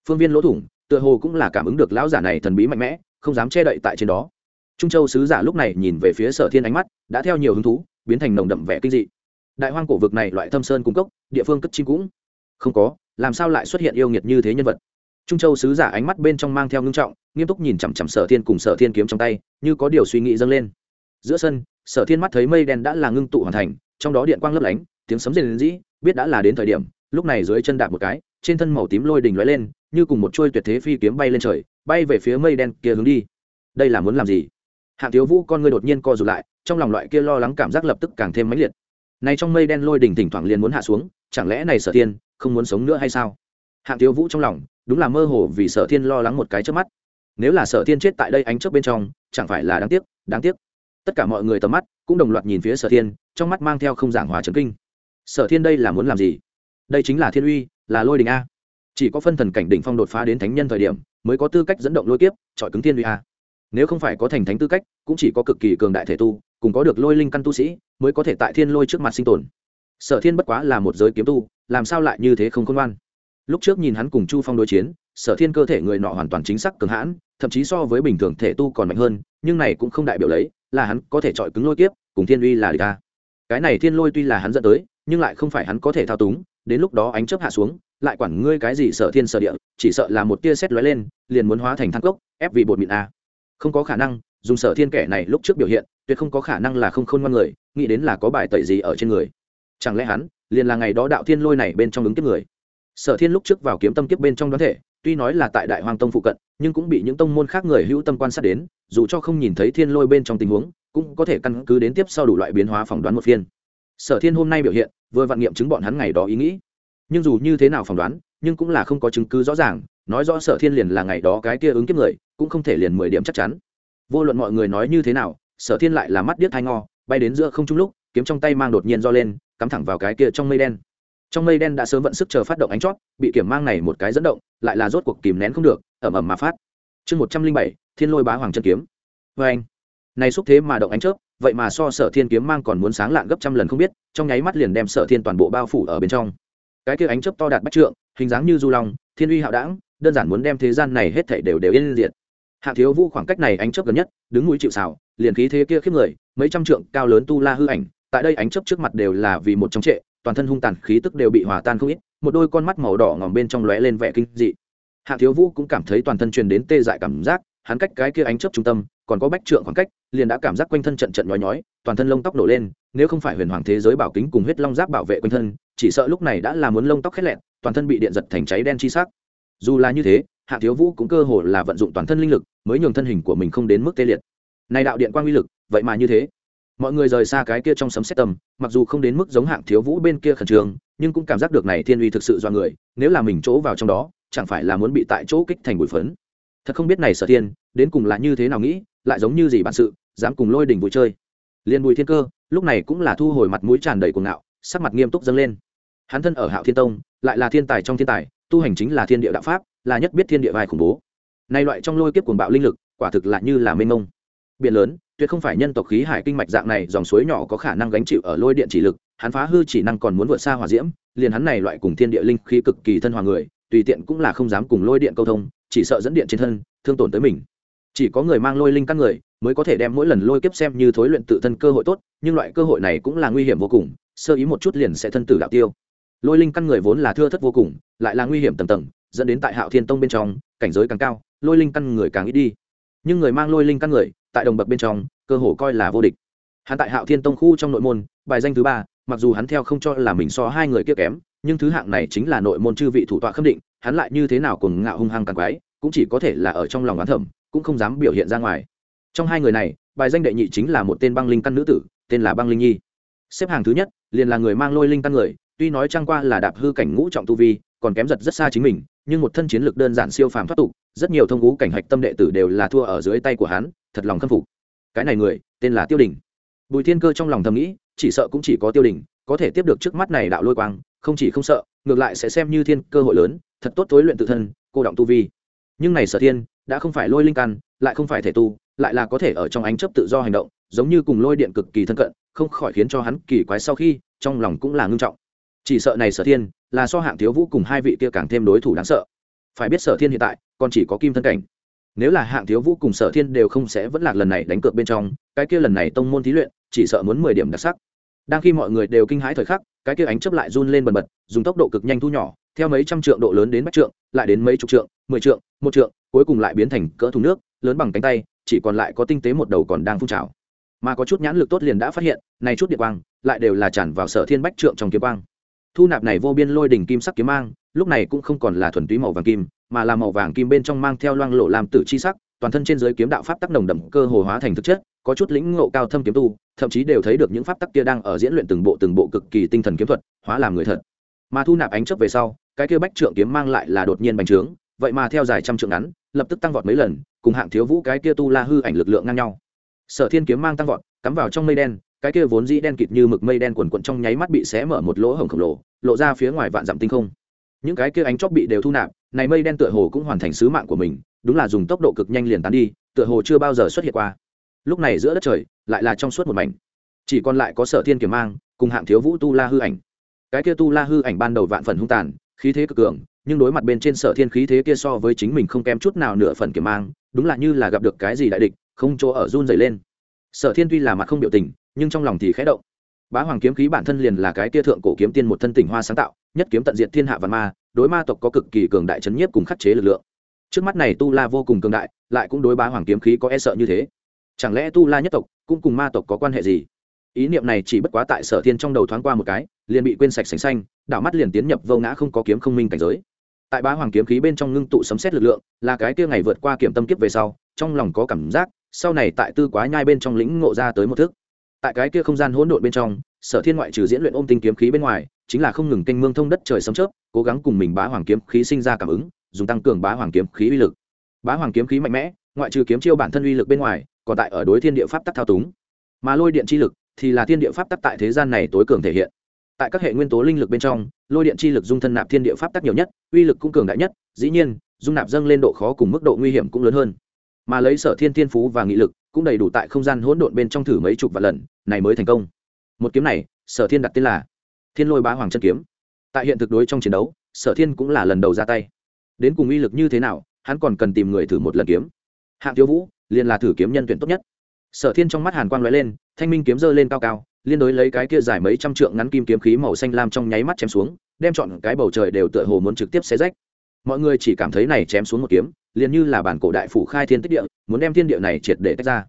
Phương viên lỗ thủng, tựa hồ cũng là cảm ứng được lão giả này thần bí mạnh mẽ, không dám che đậy tại trên đó trung châu sứ giả lúc này nhìn về phía sở thiên ánh mắt, đã theo nhiều hứng thú, biến thành nồng đậm vẻ kinh dị. Đại hoang cổ vực này loại thâm sơn cung cốc, địa phương cất chim cũng không có, làm sao lại xuất hiện yêu nghiệt như thế nhân vật? Trung châu sứ giả ánh mắt bên trong mang theo ngưng trọng, nghiêm túc nhìn chằm chằm sở thiên cùng sở thiên kiếm trong tay, như có điều suy nghĩ dâng lên. Giữa sân, sở thiên mắt thấy mây đen đã là ngưng tụ hoàn thành, trong đó điện quang lấp lánh, tiếng sấm rền dĩ biết đã là đến thời điểm, lúc này dưới chân đạp một cái, trên thân màu tím lôi đình lóe lên, như cùng một chuôi tuyệt thế phi kiếm bay lên trời, bay về phía mây đen kia hướng đi. Đây là muốn làm gì? Hạng thiếu vũ con ngươi đột nhiên co rụt lại, trong lòng loại kia lo lắng cảm giác lập tức càng thêm mãnh liệt. Này trong mây đen lôi đỉnh thỉnh thoảng liền muốn hạ xuống, chẳng lẽ này sở thiên không muốn sống nữa hay sao? Hạng thiếu vũ trong lòng đúng là mơ hồ vì sở thiên lo lắng một cái trước mắt. Nếu là sở thiên chết tại đây ánh trước bên trong, chẳng phải là đáng tiếc đáng tiếc. Tất cả mọi người tầm mắt cũng đồng loạt nhìn phía sở thiên, trong mắt mang theo không giảng hòa trấn kinh. Sở thiên đây là muốn làm gì? Đây chính là thiên uy, là lôi đình a. Chỉ có phân thần cảnh đỉnh phong đột phá đến thánh nhân thời điểm, mới có tư cách dẫn động lôi kiếp trọi cứng thiên uy a nếu không phải có thành thánh tư cách, cũng chỉ có cực kỳ cường đại thể tu, cùng có được lôi linh căn tu sĩ, mới có thể tại thiên lôi trước mặt sinh tồn. Sở thiên bất quá là một giới kiếm tu, làm sao lại như thế không khôn ngoan? Lúc trước nhìn hắn cùng chu phong đối chiến, sở thiên cơ thể người nọ hoàn toàn chính xác cường hãn, thậm chí so với bình thường thể tu còn mạnh hơn, nhưng này cũng không đại biểu lấy là hắn có thể chọi cứng lôi kiếp, cùng thiên uy là địch ta. Cái này thiên lôi tuy là hắn dẫn tới, nhưng lại không phải hắn có thể thao túng, đến lúc đó ánh chớp hạ xuống, lại quản ngươi cái gì sở thiên sở địa, chỉ sợ là một tia xét lóe lên, liền muốn hóa thành thang cốc, ép vì bột mịn a không có khả năng, dùng sở thiên kẻ này lúc trước biểu hiện, tuyệt không có khả năng là không khôn ngoan người, nghĩ đến là có bài tẩy gì ở trên người. Chẳng lẽ hắn, liền là ngày đó đạo thiên lôi này bên trong ứng kiếp người? Sở thiên lúc trước vào kiếm tâm kiếp bên trong đoán thể, tuy nói là tại đại hoàng tông phụ cận, nhưng cũng bị những tông môn khác người hữu tâm quan sát đến, dù cho không nhìn thấy thiên lôi bên trong tình huống, cũng có thể căn cứ đến tiếp sau đủ loại biến hóa phỏng đoán một phiên. Sở thiên hôm nay biểu hiện, vừa vạn nghiệm chứng bọn hắn ngày đó ý nghĩ. Nhưng dù như thế nào phỏng đoán, nhưng cũng là không có chứng cứ rõ ràng, nói rõ sở thiên liền là ngày đó cái kia ứng kiếp người cũng không thể liền mười điểm chắc chắn. Vô luận mọi người nói như thế nào, sở thiên lại là mắt điếc thai ngò, bay đến giữa không trung lúc, kiếm trong tay mang đột nhiên do lên, cắm thẳng vào cái kia trong mây đen. Trong mây đen đã sớm vận sức chờ phát động ánh chót bị kiểm mang này một cái dẫn động, lại là rốt cuộc kìm nén không được ẩm ẩm mà phát. Chương một trăm linh bảy, thiên lôi bá hoàng chân kiếm. Vê anh, này xúc thế mà động ánh chớp, vậy mà so sở thiên kiếm mang còn muốn sáng lạn gấp trăm lần không biết, trong nháy mắt liền đem sở thiên toàn bộ bao phủ ở bên trong. Cái kia ánh chớp to đạt bách trượng, hình dáng như du long, thiên uy hạo đảng đơn giản muốn đem thế gian này hết thảy đều đều yên diệt hạ thiếu vũ khoảng cách này ánh chớp gần nhất, đứng núi chịu xào liền khí thế kia khiếp người, mấy trăm trượng cao lớn tu la hư ảnh, tại đây ánh chớp trước mặt đều là vì một trong trệ, toàn thân hung tàn khí tức đều bị hòa tan không ít, một đôi con mắt màu đỏ ngòm bên trong lóe lên vẻ kinh dị. Hạ thiếu vũ cũng cảm thấy toàn thân truyền đến tê dại cảm giác, hắn cách cái kia ánh chớp trung tâm, còn có bách trượng khoảng cách, liền đã cảm giác quanh thân trận trận nhói nhói, toàn thân lông tóc nổ lên, nếu không phải huyền hoàng thế giới bảo kính cùng huyết long giáp bảo vệ quanh thân, chỉ sợ lúc này đã là muốn lông tóc khét lẹn, toàn thân bị điện giật thành cháy đen chi sắc. Dù là như thế hạ thiếu vũ cũng cơ hồ là vận dụng toàn thân linh lực, mới nhường thân hình của mình không đến mức tê liệt. Này đạo điện quang uy lực, vậy mà như thế. Mọi người rời xa cái kia trong sấm xét tầm, mặc dù không đến mức giống hạng thiếu vũ bên kia khẩn trương, nhưng cũng cảm giác được này thiên uy thực sự do người, nếu là mình chỗ vào trong đó, chẳng phải là muốn bị tại chỗ kích thành bụi phấn. Thật không biết này sở thiên, đến cùng là như thế nào nghĩ, lại giống như gì bản sự, dám cùng lôi đỉnh vui chơi. Liền bùi thiên cơ, lúc này cũng là thu hồi mặt mũi tràn đầy cuồng ngạo, sắc mặt nghiêm túc dâng lên. Hắn thân ở hạo thiên tông, lại là thiên tài trong thiên tài, tu hành chính là thiên địa đạo pháp là nhất biết thiên địa vai khủng bố. Nay loại trong lôi kiếp cuồng bạo linh lực, quả thực là như là mênh mông. Biển lớn, tuyệt không phải nhân tộc khí hải kinh mạch dạng này, dòng suối nhỏ có khả năng gánh chịu ở lôi điện chỉ lực, hắn phá hư chỉ năng còn muốn vượt xa hỏa diễm, liền hắn này loại cùng thiên địa linh khí cực kỳ thân hòa người, tùy tiện cũng là không dám cùng lôi điện câu thông, chỉ sợ dẫn điện trên thân, thương tổn tới mình. Chỉ có người mang lôi linh căn người, mới có thể đem mỗi lần lôi kiếp xem như thối luyện tự thân cơ hội tốt, nhưng loại cơ hội này cũng là nguy hiểm vô cùng, sơ ý một chút liền sẽ thân tử đạo tiêu. Lôi linh căn người vốn là thưa thất vô cùng, lại là nguy hiểm tầng tầng dẫn đến tại hạo thiên tông bên trong, cảnh giới càng cao, lôi linh căn người càng ít đi. Nhưng người mang lôi linh căn người, tại đồng bậc bên trong, cơ hồ coi là vô địch. Hắn tại hạo thiên tông khu trong nội môn, bài danh thứ ba, mặc dù hắn theo không cho là mình so hai người kia kém, nhưng thứ hạng này chính là nội môn chư vị thủ tọa khâm định, hắn lại như thế nào cùng ngạo hung hăng càng quái, cũng chỉ có thể là ở trong lòng oán thẩm, cũng không dám biểu hiện ra ngoài. Trong hai người này, bài danh đệ nhị chính là một tên băng linh căn nữ tử, tên là băng linh nhi. Xếp hàng thứ nhất, liền là người mang lôi linh căn người, tuy nói chẳng qua là đạp hư cảnh ngũ trọng tu vi còn kém giật rất xa chính mình, nhưng một thân chiến lược đơn giản siêu phàm thoát tục, rất nhiều thông ngũ cảnh hạch tâm đệ tử đều là thua ở dưới tay của hắn, thật lòng khâm phục. Cái này người, tên là tiêu đình. Bùi thiên cơ trong lòng thầm nghĩ, chỉ sợ cũng chỉ có tiêu đình, có thể tiếp được trước mắt này đạo lôi quang, không chỉ không sợ, ngược lại sẽ xem như thiên cơ hội lớn, thật tốt tối luyện tự thân, cô động tu vi. Nhưng này sở thiên, đã không phải lôi linh căn, lại không phải thể tu, lại là có thể ở trong ánh chấp tự do hành động, giống như cùng lôi điện cực kỳ thân cận, không khỏi khiến cho hắn kỳ quái sau khi, trong lòng cũng là ngưng trọng chỉ sợ này sở thiên là so hạng thiếu vũ cùng hai vị kia càng thêm đối thủ đáng sợ. Phải biết sở thiên hiện tại còn chỉ có kim thân cảnh. Nếu là hạng thiếu vũ cùng sở thiên đều không sẽ vẫn lạc lần này đánh cược bên trong, cái kia lần này tông môn thí luyện, chỉ sợ muốn mười điểm đặc sắc. Đang khi mọi người đều kinh hãi thời khắc, cái kia ánh chấp lại run lên bần bật, dùng tốc độ cực nhanh thu nhỏ, theo mấy trăm trượng độ lớn đến bách trượng, lại đến mấy chục trượng, mười trượng, một trượng, cuối cùng lại biến thành cỡ thùng nước, lớn bằng cánh tay, chỉ còn lại có tinh tế một đầu còn đang phun trào. Mà có chút nhãn lực tốt liền đã phát hiện, này chút điện quang, lại đều là tràn vào sở thiên bách trượng trong kiếm quang thu nạp này vô biên lôi đỉnh kim sắc kiếm mang, lúc này cũng không còn là thuần túy màu vàng kim, mà là màu vàng kim bên trong mang theo loang lộ làm tử chi sắc, toàn thân trên dưới kiếm đạo pháp tắc nồng đậm cơ hồ hóa thành thực chất, có chút lĩnh ngộ cao thâm kiếm tu, thậm chí đều thấy được những pháp tắc kia đang ở diễn luyện từng bộ từng bộ cực kỳ tinh thần kiếm thuật, hóa làm người thật. Mà thu nạp ánh chấp về sau, cái kia bách trượng kiếm mang lại là đột nhiên bành trướng, vậy mà theo dài trăm trượng ngắn, lập tức tăng vọt mấy lần, cùng hạng thiếu vũ cái kia tu la hư ảnh lực lượng ngang nhau. Sở thiên kiếm mang tăng vọt, cắm vào trong mây đen cái kia vốn dĩ đen kịt như mực mây đen quần quận trong nháy mắt bị xé mở một lỗ hổng khổng lồ, lộ ra phía ngoài vạn dặm tinh không. Những cái kia ánh chóp bị đều thu nạp, này mây đen tựa hồ cũng hoàn thành sứ mạng của mình, đúng là dùng tốc độ cực nhanh liền tán đi, tựa hồ chưa bao giờ xuất hiện qua. Lúc này giữa đất trời, lại là trong suốt một mảnh. Chỉ còn lại có sở thiên kiếm mang, cùng hạng thiếu vũ tu la hư ảnh. Cái kia tu la hư ảnh ban đầu vạn phần hung tàn, khí thế cực cường, nhưng đối mặt bên trên sở thiên khí thế kia so với chính mình không kém chút nào nửa phần kiếm mang, đúng là như là gặp được cái gì đại địch, không chỗ ở run dày lên. Sở thiên tuy là mặt không biểu tình nhưng trong lòng thì khẽ động. Bá hoàng kiếm khí bản thân liền là cái kia thượng cổ kiếm tiên một thân tỉnh hoa sáng tạo, nhất kiếm tận diện thiên hạ văn ma, đối ma tộc có cực kỳ cường đại chấn nhiếp cùng khắc chế lực lượng. Trước mắt này tu la vô cùng cường đại, lại cũng đối bá hoàng kiếm khí có e sợ như thế. Chẳng lẽ tu la nhất tộc cũng cùng ma tộc có quan hệ gì? Ý niệm này chỉ bất quá tại sở thiên trong đầu thoáng qua một cái, liền bị quên sạch sành xanh, đảo mắt liền tiến nhập vô ngã không có kiếm không minh cảnh giới. Tại bá hoàng kiếm khí bên trong ngưng tụ sấm xét lực lượng, là cái kia ngày vượt qua kiểm tâm kiếp về sau, trong lòng có cảm giác, sau này tại tư quá nhai bên trong lĩnh ngộ ra tới một thức tại cái kia không gian hỗn độn bên trong, sở thiên ngoại trừ diễn luyện ôm tinh kiếm khí bên ngoài, chính là không ngừng canh mương thông đất trời sấm chớp, cố gắng cùng mình bá hoàng kiếm khí sinh ra cảm ứng, dùng tăng cường bá hoàng kiếm khí uy lực. Bá hoàng kiếm khí mạnh mẽ, ngoại trừ kiếm chiêu bản thân uy lực bên ngoài, còn tại ở đối thiên địa pháp tắc thao túng. Mà lôi điện chi lực thì là thiên địa pháp tắc tại thế gian này tối cường thể hiện. Tại các hệ nguyên tố linh lực bên trong, lôi điện chi lực dung thân nạp thiên địa pháp tắc nhiều nhất, uy lực cũng cường đại nhất, dĩ nhiên, dung nạp dâng lên độ khó cùng mức độ nguy hiểm cũng lớn hơn mà lấy sở thiên thiên phú và nghị lực, cũng đầy đủ tại không gian hỗn độn bên trong thử mấy chục vạn lần, này mới thành công. Một kiếm này, sở thiên đặt tên là thiên lôi bá hoàng chân kiếm. Tại hiện thực đối trong chiến đấu, sở thiên cũng là lần đầu ra tay. Đến cùng uy lực như thế nào, hắn còn cần tìm người thử một lần kiếm. Hạng thiếu vũ, liền là thử kiếm nhân tuyển tốt nhất. Sở thiên trong mắt hàn quang l ó e lên, thanh minh kiếm dơ lên cao cao, liên đối lấy cái kia dài mấy trăm trượng ngắn kim kiếm khí màu xanh lam trong nháy mắt chém xuống, đem chọn cái bầu trời đều tựa hồ muốn trực tiếp xé rách. Mọi người chỉ cảm thấy này chém xuống một kiếm liền như là bản cổ đại phủ khai thiên tích địa, muốn đem thiên địa này triệt để tách ra.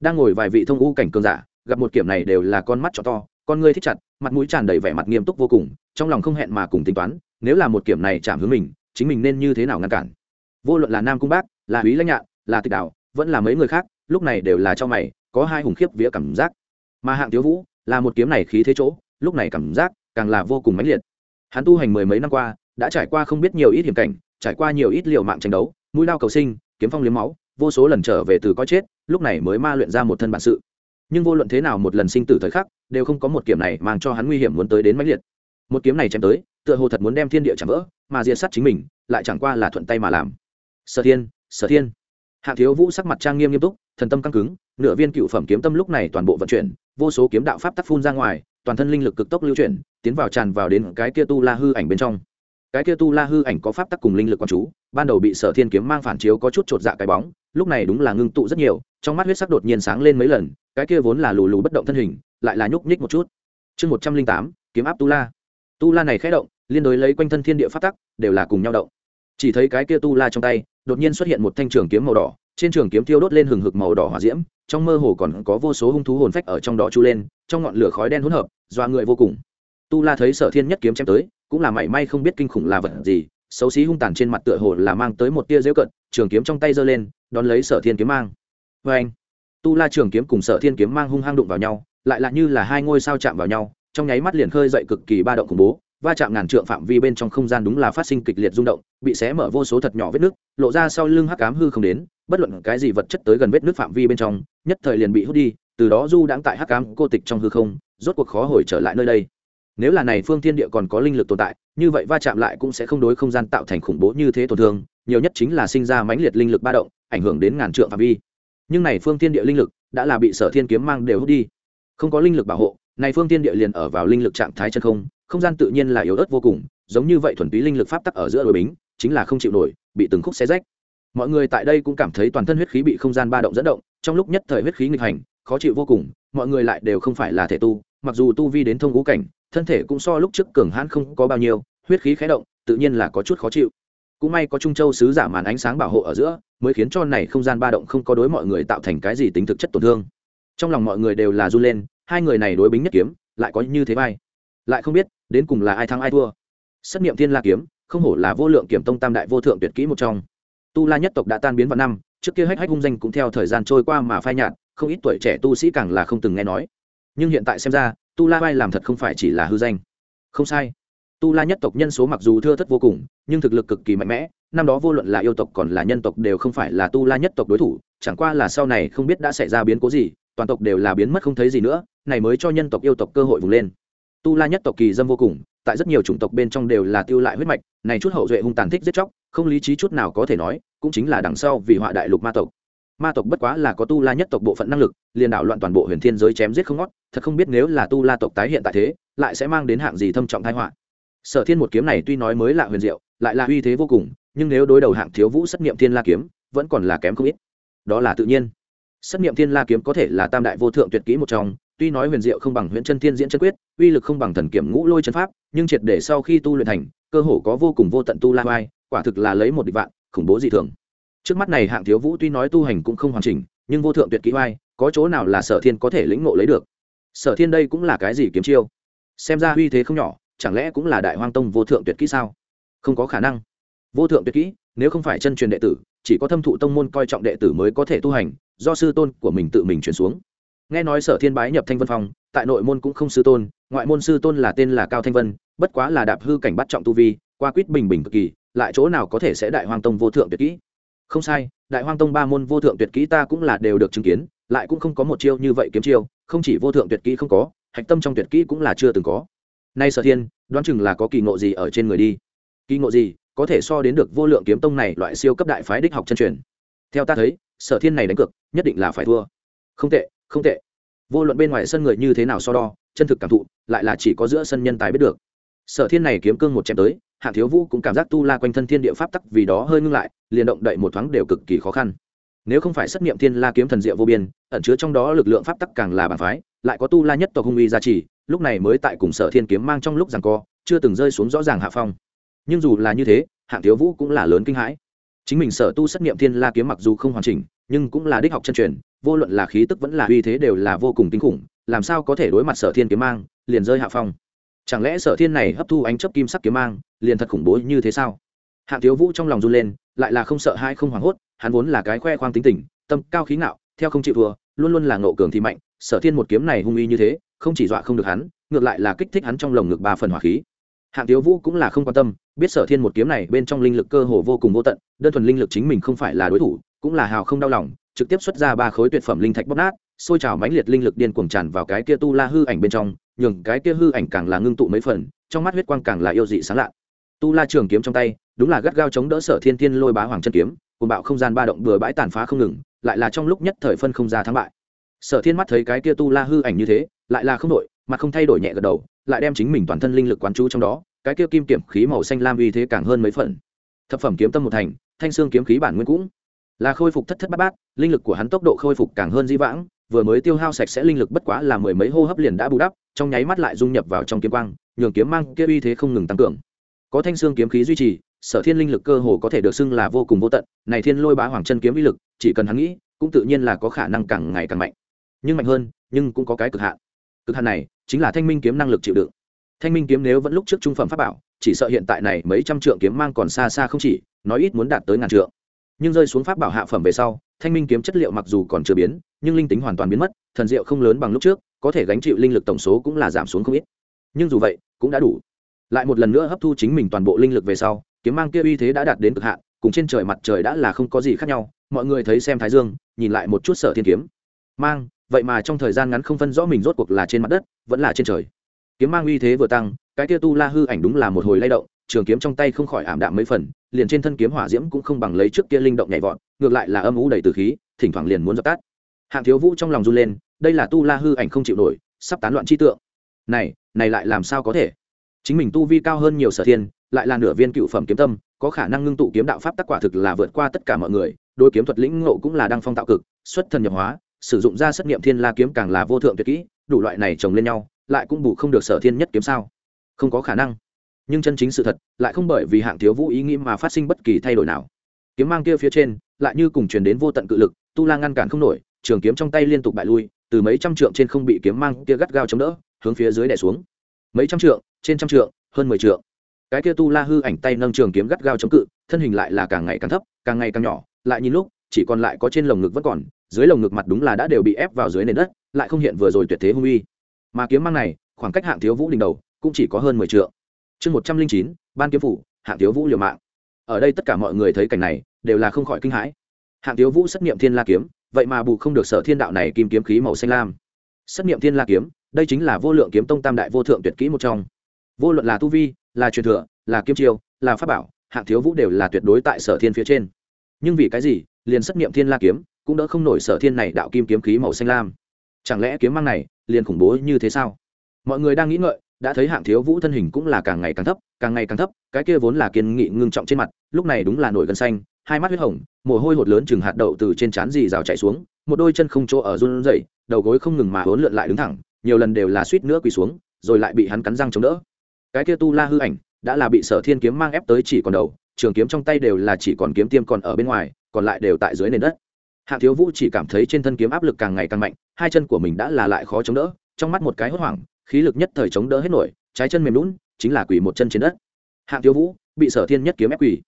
Đang ngồi vài vị thông u cảnh cường giả, gặp một kiểm này đều là con mắt cho to, con ngươi thích chặt, mặt mũi tràn đầy vẻ mặt nghiêm túc vô cùng, trong lòng không hẹn mà cùng tính toán, nếu là một kiểm này chạm hướng mình, chính mình nên như thế nào ngăn cản? Vô luận là nam cung bác, là úy lãnh nhạn, là tịch đạo vẫn là mấy người khác, lúc này đều là cho mày, có hai hùng khiếp vía cảm giác. Mà hạng thiếu vũ, là một kiếm này khí thế chỗ, lúc này cảm giác càng là vô cùng mãnh liệt. Hắn tu hành mười mấy năm qua, đã trải qua không biết nhiều ít hiểm cảnh, trải qua nhiều ít liệu mạng tranh đấu mũi lao cầu sinh, kiếm phong liếm máu, vô số lần trở về từ coi chết, lúc này mới ma luyện ra một thân bản sự. Nhưng vô luận thế nào một lần sinh tử thời khắc, đều không có một kiếm này mang cho hắn nguy hiểm muốn tới đến mãnh liệt. Một kiếm này chém tới, tựa hồ thật muốn đem thiên địa chạm vỡ, mà diệt sát chính mình, lại chẳng qua là thuận tay mà làm. Sở thiên sở thiên. Hạ thiếu vũ sắc mặt trang nghiêm nghiêm túc, thần tâm căng cứng, nửa viên cựu phẩm kiếm tâm lúc này toàn bộ vận chuyển, vô số kiếm đạo pháp tắc phun ra ngoài, toàn thân linh lực cực tốc lưu chuyển, tiến vào tràn vào đến cái kia tu la hư ảnh bên trong cái kia tu la hư ảnh có pháp tắc cùng linh lực quán chú, ban đầu bị sở thiên kiếm mang phản chiếu có chút chột dạ cái bóng, lúc này đúng là ngưng tụ rất nhiều, trong mắt huyết sắc đột nhiên sáng lên mấy lần, cái kia vốn là lù lù bất động thân hình, lại là nhúc nhích một chút. Chương một trăm linh tám, kiếm áp tu la. Tu la này khẽ động, liên đối lấy quanh thân thiên địa pháp tắc, đều là cùng nhau động. Chỉ thấy cái kia tu la trong tay, đột nhiên xuất hiện một thanh trường kiếm màu đỏ, trên trường kiếm tiêu đốt lên hừng hực màu đỏ hỏa diễm, trong mơ hồ còn có vô số hung thú hồn phách ở trong đó chu lên, trong ngọn lửa khói đen hỗn hợp doa người vô cùng. Tu la thấy sở thiên nhất kiếm chém tới cũng là mảy may không biết kinh khủng là vật gì, xấu xí hung tàn trên mặt tựa hồ là mang tới một tia dễu cận, trường kiếm trong tay giơ lên, đón lấy sở thiên kiếm mang. Vê anh tu la trường kiếm cùng sở thiên kiếm mang hung hăng đụng vào nhau, lại là như là hai ngôi sao chạm vào nhau, trong nháy mắt liền khơi dậy cực kỳ ba động khủng bố, va chạm ngàn trượng phạm vi bên trong không gian đúng là phát sinh kịch liệt rung động, bị xé mở vô số thật nhỏ vết nước, lộ ra sau lưng hắc cám hư không đến, bất luận cái gì vật chất tới gần vết nước phạm vi bên trong, nhất thời liền bị hút đi, từ đó du đãng tại hắc cám cô tịch trong hư không, rốt cuộc khó hồi trở lại nơi đây nếu là này phương thiên địa còn có linh lực tồn tại, như vậy va chạm lại cũng sẽ không đối không gian tạo thành khủng bố như thế tổn thương, nhiều nhất chính là sinh ra mãnh liệt linh lực ba động, ảnh hưởng đến ngàn trượng phạm vi. Nhưng này phương thiên địa linh lực đã là bị sở thiên kiếm mang đều hút đi. Không có linh lực bảo hộ, này phương thiên địa liền ở vào linh lực trạng thái chân không không gian tự nhiên là yếu ớt vô cùng, giống như vậy thuần túy linh lực pháp tắc ở giữa đồi bính, chính là không chịu nổi, bị từng khúc xé rách. Mọi người tại đây cũng cảm thấy toàn thân huyết khí bị không gian ba động dẫn động, trong lúc nhất thời huyết khí nghịch hành, khó chịu vô cùng, mọi người lại đều không phải là thể tu, mặc dù tu vi đến thông ngũ cảnh thân thể cũng so lúc trước cường hãn không có bao nhiêu, huyết khí khé động, tự nhiên là có chút khó chịu. Cũng may có trung châu sứ giả màn ánh sáng bảo hộ ở giữa, mới khiến cho này không gian ba động không có đối mọi người tạo thành cái gì tính thực chất tổn thương. Trong lòng mọi người đều là run lên, hai người này đối bính nhất kiếm, lại có như thế vai. Lại không biết, đến cùng là ai thắng ai thua. Xét nghiệm thiên la kiếm, không hổ là vô lượng kiểm tông tam đại vô thượng tuyệt kỹ một trong. Tu la nhất tộc đã tan biến vào năm, trước kia hách hách hung danh cũng theo thời gian trôi qua mà phai nhạt, không ít tuổi trẻ tu sĩ càng là không từng nghe nói. Nhưng hiện tại xem ra tu la vai làm thật không phải chỉ là hư danh. Không sai. Tu la nhất tộc nhân số mặc dù thưa thất vô cùng, nhưng thực lực cực kỳ mạnh mẽ, năm đó vô luận là yêu tộc còn là nhân tộc đều không phải là tu la nhất tộc đối thủ, chẳng qua là sau này không biết đã xảy ra biến cố gì, toàn tộc đều là biến mất không thấy gì nữa, này mới cho nhân tộc yêu tộc cơ hội vùng lên. Tu la nhất tộc kỳ dâm vô cùng, tại rất nhiều chủng tộc bên trong đều là tiêu lại huyết mạch, này chút hậu duệ hung tàn thích giết chóc, không lý trí chút nào có thể nói, cũng chính là đằng sau vì họa đại lục ma tộc ma tộc bất quá là có tu la nhất tộc bộ phận năng lực, liền đảo loạn toàn bộ huyền thiên giới chém giết không ngót, thật không biết nếu là tu la tộc tái hiện tại thế, lại sẽ mang đến hạng gì thâm trọng tai họa. Sở thiên một kiếm này tuy nói mới là huyền diệu, lại là uy thế vô cùng, nhưng nếu đối đầu hạng thiếu vũ xét nghiệm thiên la kiếm, vẫn còn là kém không ít. Đó là tự nhiên. Xét nghiệm thiên la kiếm có thể là tam đại vô thượng tuyệt kỹ một trong, tuy nói huyền diệu không bằng huyền chân thiên diễn chân quyết, uy lực không bằng thần kiểm ngũ lôi chân pháp, nhưng triệt để sau khi tu luyện thành, cơ hồ có vô cùng vô tận tu la vai quả thực là lấy một địch vạn, khủng bố dị thường trước mắt này hạng thiếu vũ tuy nói tu hành cũng không hoàn chỉnh, nhưng vô thượng tuyệt kỹ oai, có chỗ nào là sở thiên có thể lĩnh ngộ lấy được? Sở thiên đây cũng là cái gì kiếm chiêu? Xem ra uy thế không nhỏ, chẳng lẽ cũng là đại hoang tông vô thượng tuyệt kỹ sao? Không có khả năng. Vô thượng tuyệt kỹ, nếu không phải chân truyền đệ tử, chỉ có thâm thụ tông môn coi trọng đệ tử mới có thể tu hành, do sư tôn của mình tự mình chuyển xuống. Nghe nói sở thiên bái nhập thanh vân phong, tại nội môn cũng không sư tôn, ngoại môn sư tôn là tên là cao thanh vân, bất quá là đạp hư cảnh bắt trọng tu vi, qua quýt bình bình cực kỳ, lại chỗ nào có thể sẽ đại hoang tông vô thượng tuyệt kỹ? Không sai, đại hoang tông ba môn vô thượng tuyệt kỹ ta cũng là đều được chứng kiến, lại cũng không có một chiêu như vậy kiếm chiêu, không chỉ vô thượng tuyệt kỹ không có, hạch tâm trong tuyệt kỹ cũng là chưa từng có. Nay sở thiên, đoán chừng là có kỳ ngộ gì ở trên người đi. Kỳ ngộ gì, có thể so đến được vô lượng kiếm tông này loại siêu cấp đại phái đích học chân truyền. Theo ta thấy, sở thiên này đánh cược, nhất định là phải thua. Không tệ không tệ. Vô luận bên ngoài sân người như thế nào so đo, chân thực cảm thụ, lại là chỉ có giữa sân nhân tài biết được. Sở thiên này kiếm cương một chém tới hạ thiếu vũ cũng cảm giác tu la quanh thân thiên địa pháp tắc vì đó hơi ngưng lại, liền động đậy một thoáng đều cực kỳ khó khăn. Nếu không phải xét nghiệm thiên la kiếm thần diệu vô biên, ẩn chứa trong đó lực lượng pháp tắc càng là bản phái, lại có tu la nhất tộc hung uy gia trì, lúc này mới tại cùng sở thiên kiếm mang trong lúc rằng co, chưa từng rơi xuống rõ ràng hạ phong. Nhưng dù là như thế, hạng thiếu vũ cũng là lớn kinh hãi. Chính mình sở tu xét nghiệm thiên la kiếm mặc dù không hoàn chỉnh, nhưng cũng là đích học chân truyền, vô luận là khí tức vẫn là uy thế đều là vô cùng kinh khủng, làm sao có thể đối mặt sở thiên kiếm mang, liền rơi hạ phong chẳng lẽ sở thiên này hấp thu ánh chấp kim sắc kiếm mang, liền thật khủng bố như thế sao? Hạng thiếu vũ trong lòng run lên, lại là không sợ hai không hoảng hốt, hắn vốn là cái khoe khoang tính tình, tâm cao khí ngạo, theo không chịu thua, luôn luôn là ngộ cường thì mạnh, sở thiên một kiếm này hung uy như thế, không chỉ dọa không được hắn, ngược lại là kích thích hắn trong lồng ngực ba phần hỏa khí. Hạng thiếu vũ cũng là không quan tâm, biết sở thiên một kiếm này bên trong linh lực cơ hồ vô cùng vô tận, đơn thuần linh lực chính mình không phải là đối thủ, cũng là hào không đau lòng, trực tiếp xuất ra ba khối tuyệt phẩm linh thạch bóc nát, xôi trào mãnh liệt linh lực điên cuồng tràn vào cái kia tu la hư ảnh bên trong nhường cái kia hư ảnh càng là ngưng tụ mấy phần, trong mắt huyết quang càng là yêu dị sáng lạ tu la trường kiếm trong tay, đúng là gắt gao chống đỡ sở thiên thiên lôi bá hoàng chân kiếm cùng bạo không gian ba động bừa bãi tàn phá không ngừng, lại là trong lúc nhất thời phân không ra thắng bại. Sở thiên mắt thấy cái kia tu la hư ảnh như thế, lại là không đổi mặt không thay đổi nhẹ gật đầu, lại đem chính mình toàn thân linh lực quán chú trong đó, cái kia kim kiểm khí màu xanh lam uy thế càng hơn mấy phần. Thập phẩm kiếm tâm một thành, thanh xương kiếm khí bản nguyên cũng là khôi phục thất thất bát bát, linh lực của hắn tốc độ khôi phục càng hơn di vãng vừa mới tiêu hao sạch sẽ linh lực bất quá là mười mấy hô hấp liền đã bù đắp, trong nháy mắt lại dung nhập vào trong kiếm quang, nhường kiếm mang kia uy thế không ngừng tăng cường. Có thanh xương kiếm khí duy trì, sở thiên linh lực cơ hồ có thể được xưng là vô cùng vô tận, này thiên lôi bá hoàng chân kiếm uy lực, chỉ cần hắn nghĩ, cũng tự nhiên là có khả năng càng ngày càng mạnh. Nhưng mạnh hơn, nhưng cũng có cái cực hạn. Cực hạn này, chính là thanh minh kiếm năng lực chịu đựng. Thanh minh kiếm nếu vẫn lúc trước trung phẩm pháp bảo, chỉ sợ hiện tại này mấy trăm trượng kiếm mang còn xa xa không chỉ, nói ít muốn đạt tới ngàn trượng nhưng rơi xuống pháp bảo hạ phẩm về sau, thanh minh kiếm chất liệu mặc dù còn chưa biến, nhưng linh tính hoàn toàn biến mất, thần diệu không lớn bằng lúc trước, có thể gánh chịu linh lực tổng số cũng là giảm xuống không ít. Nhưng dù vậy, cũng đã đủ. Lại một lần nữa hấp thu chính mình toàn bộ linh lực về sau, kiếm mang kia uy thế đã đạt đến cực hạn, cùng trên trời mặt trời đã là không có gì khác nhau. Mọi người thấy xem thái dương, nhìn lại một chút sở thiên kiếm. Mang, vậy mà trong thời gian ngắn không phân rõ mình rốt cuộc là trên mặt đất, vẫn là trên trời. Kiếm mang uy thế vừa tăng, cái kia tu la hư ảnh đúng là một hồi lay động, trường kiếm trong tay không khỏi ảm đạm mấy phần liền trên thân kiếm hỏa diễm cũng không bằng lấy trước kia linh động nhảy vọt, ngược lại là âm ủ đầy từ khí, thỉnh thoảng liền muốn dập tắt. Hạng thiếu vũ trong lòng run lên, đây là tu la hư ảnh không chịu nổi, sắp tán loạn chi tượng. Này này lại làm sao có thể? Chính mình tu vi cao hơn nhiều sở thiên, lại là nửa viên cựu phẩm kiếm tâm, có khả năng ngưng tụ kiếm đạo pháp tác quả thực là vượt qua tất cả mọi người đôi kiếm thuật lĩnh ngộ cũng là đăng phong tạo cực, xuất thần nhập hóa, sử dụng ra xét nghiệm thiên la kiếm càng là vô thượng tuyệt kỹ, đủ loại này chồng lên nhau, lại cũng bù không được sở thiên nhất kiếm sao? Không có khả năng nhưng chân chính sự thật lại không bởi vì hạng thiếu vũ ý nghĩ mà phát sinh bất kỳ thay đổi nào. Kiếm mang kia phía trên lại như cùng truyền đến vô tận cự lực, tu la ngăn cản không nổi, trường kiếm trong tay liên tục bại lui, từ mấy trăm trượng trên không bị kiếm mang kia gắt gao chống đỡ, hướng phía dưới đè xuống. Mấy trăm trượng, trên trăm trượng, hơn mười trượng. Cái kia tu la hư ảnh tay nâng trường kiếm gắt gao chống cự, thân hình lại là càng ngày càng thấp, càng ngày càng nhỏ, lại nhìn lúc, chỉ còn lại có trên lồng ngực vẫn còn, dưới lồng ngực mặt đúng là đã đều bị ép vào dưới nền đất, lại không hiện vừa rồi tuyệt thế hung uy. Mà kiếm mang này, khoảng cách hạng thiếu vũ đỉnh đầu, cũng chỉ có hơn mười trượng chương một trăm linh chín, ban kiếm phủ, hạng thiếu vũ liều mạng. Ở đây tất cả mọi người thấy cảnh này, đều là không khỏi kinh hãi. Hạng thiếu vũ xét nghiệm thiên la kiếm, vậy mà bù không được sở thiên đạo này kim kiếm khí màu xanh lam. Xét nghiệm thiên la kiếm, đây chính là vô lượng kiếm tông tam đại vô thượng tuyệt kỹ một trong. Vô luận là tu vi, là truyền thừa, là kiếm chiêu, là pháp bảo, hạng thiếu vũ đều là tuyệt đối tại sở thiên phía trên. Nhưng vì cái gì, liền xét nghiệm thiên la kiếm, cũng đỡ không nổi sở thiên này đạo kim kiếm khí màu xanh lam. Chẳng lẽ kiếm mang này liền khủng bố như thế sao? Mọi người đang nghĩ ngợi đã thấy hạng thiếu vũ thân hình cũng là càng ngày càng thấp, càng ngày càng thấp, cái kia vốn là kiên nghị ngưng trọng trên mặt, lúc này đúng là nổi gân xanh, hai mắt huyết hồng, mồ hôi hột lớn chừng hạt đậu từ trên trán dì rào chạy xuống, một đôi chân không chỗ ở run rẩy, đầu gối không ngừng mà hốn lượn lại đứng thẳng, nhiều lần đều là suýt nữa quỳ xuống, rồi lại bị hắn cắn răng chống đỡ. Cái kia tu la hư ảnh, đã là bị sở thiên kiếm mang ép tới chỉ còn đầu, trường kiếm trong tay đều là chỉ còn kiếm tiêm còn ở bên ngoài, còn lại đều tại dưới nền đất. Hạng thiếu vũ chỉ cảm thấy trên thân kiếm áp lực càng ngày càng mạnh, hai chân của mình đã là lại khó chống đỡ, trong mắt một cái hốt hoảng khí lực nhất thời chống đỡ hết nổi, trái chân mềm lún, chính là quỳ một chân trên đất. Hạng thiếu vũ, bị sở thiên nhất kiếm ép quỳ.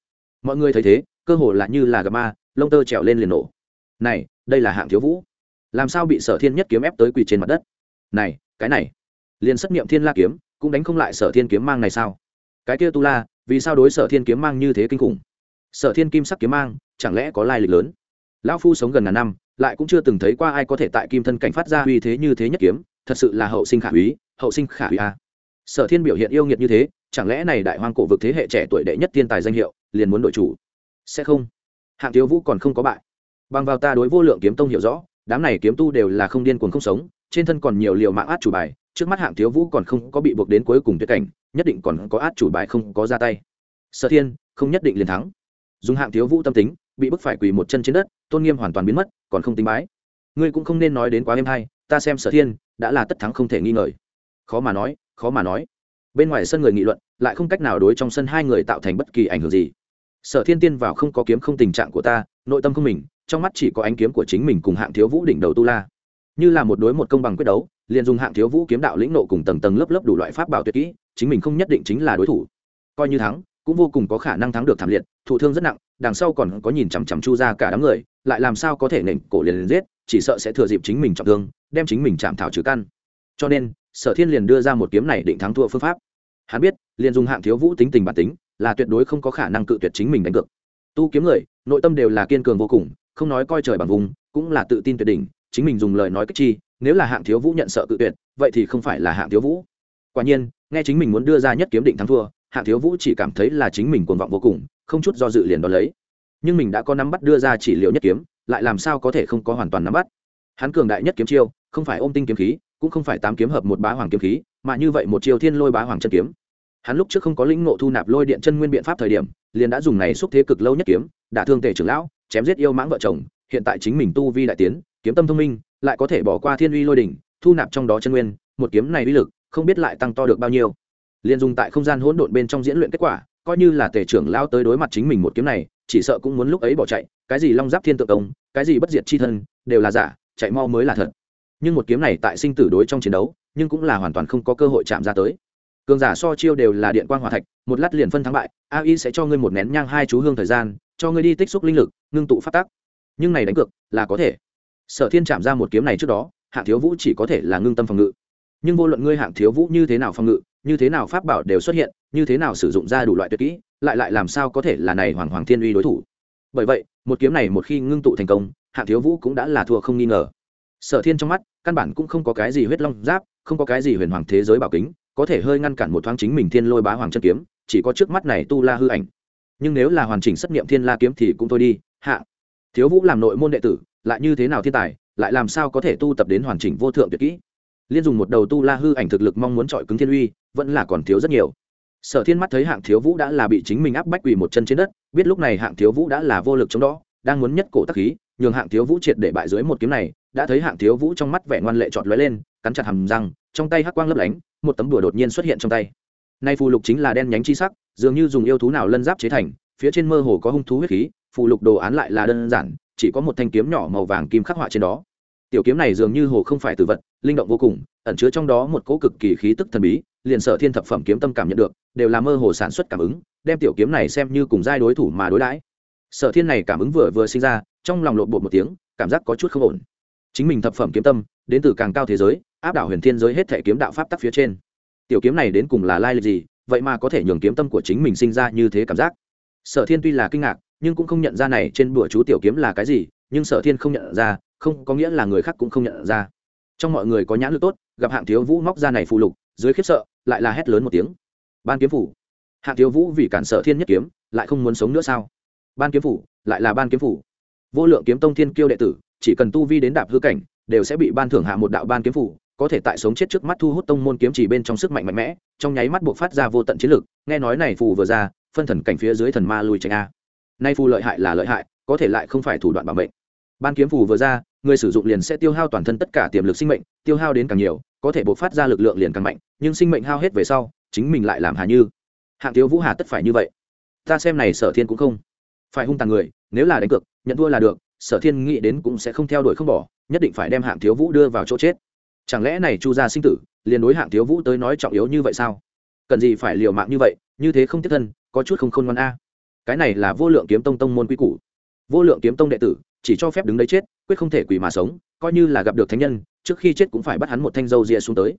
Mọi người thấy thế, cơ hồ là như là gà ma, lông tơ trèo lên liền nổ. Này, đây là hạng thiếu vũ. Làm sao bị sở thiên nhất kiếm ép tới quỳ trên mặt đất? Này, cái này. Liền xét nghiệm thiên la kiếm, cũng đánh không lại sở thiên kiếm mang này sao? Cái kia tu la, vì sao đối sở thiên kiếm mang như thế kinh khủng? Sở thiên kim sắc kiếm mang, chẳng lẽ có lai lịch lớn? Lão phu sống gần ngàn năm, lại cũng chưa từng thấy qua ai có thể tại kim thân cảnh phát ra uy thế như thế nhất kiếm thật sự là hậu sinh khả úy, hậu sinh khả úy a. Sở thiên biểu hiện yêu nghiệt như thế, chẳng lẽ này đại hoang cổ vực thế hệ trẻ tuổi đệ nhất thiên tài danh hiệu, liền muốn đội chủ? Sẽ không. Hạng thiếu vũ còn không có bại. Bằng vào ta đối vô lượng kiếm tông hiểu rõ, đám này kiếm tu đều là không điên cuồng không sống, trên thân còn nhiều liều mạng át chủ bài, trước mắt hạng thiếu vũ còn không có bị buộc đến cuối cùng tuyệt cảnh, nhất định còn có át chủ bài không có ra tay. Sở thiên, không nhất định liền thắng. Dùng hạng thiếu vũ tâm tính, bị bức phải quỳ một chân trên đất, tôn nghiêm hoàn toàn biến mất, còn không tính bái. Ngươi cũng không nên nói đến quá êm hay, ta xem sở thiên đã là tất thắng không thể nghi ngờ. Khó mà nói khó mà nói. Bên ngoài sân người nghị luận lại không cách nào đối trong sân hai người tạo thành bất kỳ ảnh hưởng gì. Sở thiên tiên vào không có kiếm không tình trạng của ta nội tâm không mình trong mắt chỉ có ánh kiếm của chính mình cùng hạng thiếu vũ đỉnh đầu tu la. Như là một đối một công bằng quyết đấu liền dùng hạng thiếu vũ kiếm đạo lĩnh nộ cùng tầng tầng lớp lớp đủ loại pháp bảo tuyệt kỹ chính mình không nhất định chính là đối thủ. Coi như thắng cũng vô cùng có khả năng thắng được thảm liệt thụ thương rất nặng đằng sau còn có nhìn chằm chằm chu ra cả đám người lại làm sao có thể nện cổ liền, liền giết chỉ sợ sẽ thừa dịp chính mình trọng thương đem chính mình chạm thảo trừ căn. Cho nên, sở thiên liền đưa ra một kiếm này định thắng thua phương pháp. Hắn biết, liền dùng hạng thiếu vũ tính tình bản tính, là tuyệt đối không có khả năng cự tuyệt chính mình đánh cược. Tu kiếm người, nội tâm đều là kiên cường vô cùng, không nói coi trời bằng vùng, cũng là tự tin tuyệt đỉnh, chính mình dùng lời nói cách chi, nếu là hạng thiếu vũ nhận sợ cự tuyệt, vậy thì không phải là hạng thiếu vũ. Quả nhiên, nghe chính mình muốn đưa ra nhất kiếm định thắng thua, hạng thiếu vũ chỉ cảm thấy là chính mình cuồng vọng vô cùng, không chút do dự liền đ ó lấy. Nhưng mình đã có nắm bắt đưa ra chỉ liệu nhất kiếm, lại làm sao có thể không có hoàn toàn nắm bắt? Hắn cường đại nhất kiếm chiêu không phải ôm tinh kiếm khí, cũng không phải tám kiếm hợp một bá hoàng kiếm khí, mà như vậy một chiêu thiên lôi bá hoàng chân kiếm. Hắn lúc trước không có lĩnh ngộ thu nạp lôi điện chân nguyên biện pháp thời điểm, liền đã dùng này xúc thế cực lâu nhất kiếm, đả thương tề trưởng lão, chém giết yêu mãng vợ chồng, hiện tại chính mình tu vi đại tiến, kiếm tâm thông minh, lại có thể bỏ qua thiên uy lôi đỉnh, thu nạp trong đó chân nguyên, một kiếm này uy lực, không biết lại tăng to được bao nhiêu. Liền dùng tại không gian hỗn độn bên trong diễn luyện kết quả, coi như là tề trưởng lao tới đối mặt chính mình một kiếm này, chỉ sợ cũng muốn lúc ấy bỏ chạy, cái gì long giáp thiên tự công cái gì bất diệt chi thân, đều là giả, chạy mau mới là thật nhưng một kiếm này tại sinh tử đối trong chiến đấu, nhưng cũng là hoàn toàn không có cơ hội chạm ra tới. Cường giả so chiêu đều là điện quan hòa thạch, một lát liền phân thắng bại, a y sẽ cho ngươi một nén nhang hai chú hương thời gian, cho ngươi đi tích xúc linh lực, ngưng tụ phát tác nhưng này đánh cược, là có thể. Sở thiên chạm ra một kiếm này trước đó, hạng thiếu vũ chỉ có thể là ngưng tâm phòng ngự. Nhưng vô luận ngươi hạng thiếu vũ như thế nào phòng ngự, như thế nào pháp bảo đều xuất hiện, như thế nào sử dụng ra đủ loại tuyệt kỹ, lại lại làm sao có thể là này hoàng hoàng thiên uy đối thủ. Bởi vậy, một kiếm này một khi ngưng tụ thành công, hạng thiếu vũ cũng đã là thua không nghi ngờ sở thiên trong mắt, căn bản cũng không có cái gì huyết long giáp, không có cái gì huyền hoàng thế giới bảo kính, có thể hơi ngăn cản một thoáng chính mình thiên lôi bá hoàng chân kiếm, chỉ có trước mắt này tu la hư ảnh. Nhưng nếu là hoàn chỉnh xét nghiệm thiên la kiếm thì cũng thôi đi, hạ. Thiếu vũ làm nội môn đệ tử, lại như thế nào thiên tài, lại làm sao có thể tu tập đến hoàn chỉnh vô thượng tuyệt kỹ? Liên dùng một đầu tu la hư ảnh thực lực mong muốn chọi cứng thiên uy, vẫn là còn thiếu rất nhiều. Sở thiên mắt thấy hạng thiếu vũ đã là bị chính mình áp bách quỳ một chân trên đất, biết lúc này hạng thiếu vũ đã là vô lực chống đó, đang muốn nhất cổ tắc khí, nhường hạng thiếu vũ triệt để bại dưới một kiếm này đã thấy hạng thiếu vũ trong mắt vẻ ngoan lệ trọt lóe lên, cắn chặt hầm răng, trong tay hắc quang lấp lánh, một tấm đùa đột nhiên xuất hiện trong tay. Nay phù lục chính là đen nhánh chi sắc, dường như dùng yêu thú nào lân giáp chế thành, phía trên mơ hồ có hung thú huyết khí, phù lục đồ án lại là đơn giản, chỉ có một thanh kiếm nhỏ màu vàng kim khắc họa trên đó. Tiểu kiếm này dường như hồ không phải từ vật, linh động vô cùng, ẩn chứa trong đó một cỗ cực kỳ khí tức thần bí, liền sở thiên thập phẩm kiếm tâm cảm nhận được, đều là mơ hồ sản xuất cảm ứng, đem tiểu kiếm này xem như cùng giai đối thủ mà đối đãi. Sở thiên này cảm ứng vừa vừa sinh ra, trong lòng lộn bột một tiếng, cảm giác có chút không ổn chính mình thập phẩm kiếm tâm, đến từ càng cao thế giới, áp đảo huyền thiên giới hết thể kiếm đạo pháp tắc phía trên. Tiểu kiếm này đến cùng là lai lịch gì, vậy mà có thể nhường kiếm tâm của chính mình sinh ra như thế cảm giác? Sở thiên tuy là kinh ngạc, nhưng cũng không nhận ra này trên bữa chú tiểu kiếm là cái gì, nhưng sở thiên không nhận ra, không có nghĩa là người khác cũng không nhận ra. Trong mọi người có nhãn lực tốt, gặp hạng thiếu vũ móc ra này phụ lục, dưới khiếp sợ, lại là hét lớn một tiếng. Ban kiếm phủ. Hạng thiếu vũ vì cản sở thiên nhất kiếm, lại không muốn sống nữa sao? Ban kiếm phủ, lại là ban kiếm phủ. Vô lượng kiếm tông thiên kiêu đệ tử chỉ cần tu vi đến đạp hư cảnh, đều sẽ bị ban thưởng hạ một đạo ban kiếm phủ, có thể tại sống chết trước mắt thu hút tông môn kiếm chỉ bên trong sức mạnh mạnh mẽ, trong nháy mắt buộc phát ra vô tận chiến lực, nghe nói này phù vừa ra, phân thần cảnh phía dưới thần ma lùi tránh a. Nay phù lợi hại là lợi hại, có thể lại không phải thủ đoạn bảo mệnh. Ban kiếm phù vừa ra, người sử dụng liền sẽ tiêu hao toàn thân tất cả tiềm lực sinh mệnh, tiêu hao đến càng nhiều, có thể buộc phát ra lực lượng liền càng mạnh, nhưng sinh mệnh hao hết về sau, chính mình lại làm hà như. Hạng thiếu vũ hà tất phải như vậy. Ta xem này sở thiên cũng không phải hung tàn người, nếu là đánh cược, nhận thua là được sở thiên nghĩ đến cũng sẽ không theo đuổi không bỏ, nhất định phải đem hạng thiếu vũ đưa vào chỗ chết. Chẳng lẽ này chu gia sinh tử, liền đối hạng thiếu vũ tới nói trọng yếu như vậy sao? Cần gì phải liều mạng như vậy, như thế không tiếp thân, có chút không khôn ngoan a. Cái này là vô lượng kiếm tông tông môn quy củ. Vô lượng kiếm tông đệ tử, chỉ cho phép đứng đấy chết, quyết không thể quỳ mà sống, coi như là gặp được thánh nhân, trước khi chết cũng phải bắt hắn một thanh dâu rịa xuống tới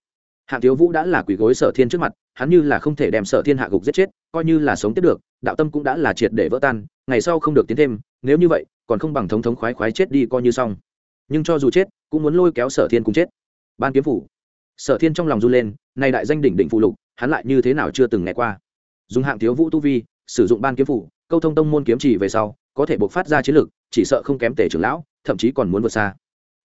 hạng thiếu vũ đã là quỷ gối sở thiên trước mặt, hắn như là không thể đem sở thiên hạ gục giết chết, coi như là sống tiếp được, đạo tâm cũng đã là triệt để vỡ tan, ngày sau không được tiến thêm, nếu như vậy, còn không bằng thống thống khoái khoái chết đi coi như xong. Nhưng cho dù chết, cũng muốn lôi kéo sở thiên cùng chết. Ban kiếm phủ. Sở thiên trong lòng run lên, nay đại danh đỉnh đỉnh phụ lục, hắn lại như thế nào chưa từng nghe qua. Dùng hạng thiếu vũ tu vi, sử dụng ban kiếm phủ, câu thông tông môn kiếm chỉ về sau, có thể buộc phát ra chiến lược chỉ sợ không kém tể trưởng lão, thậm chí còn muốn vượt xa.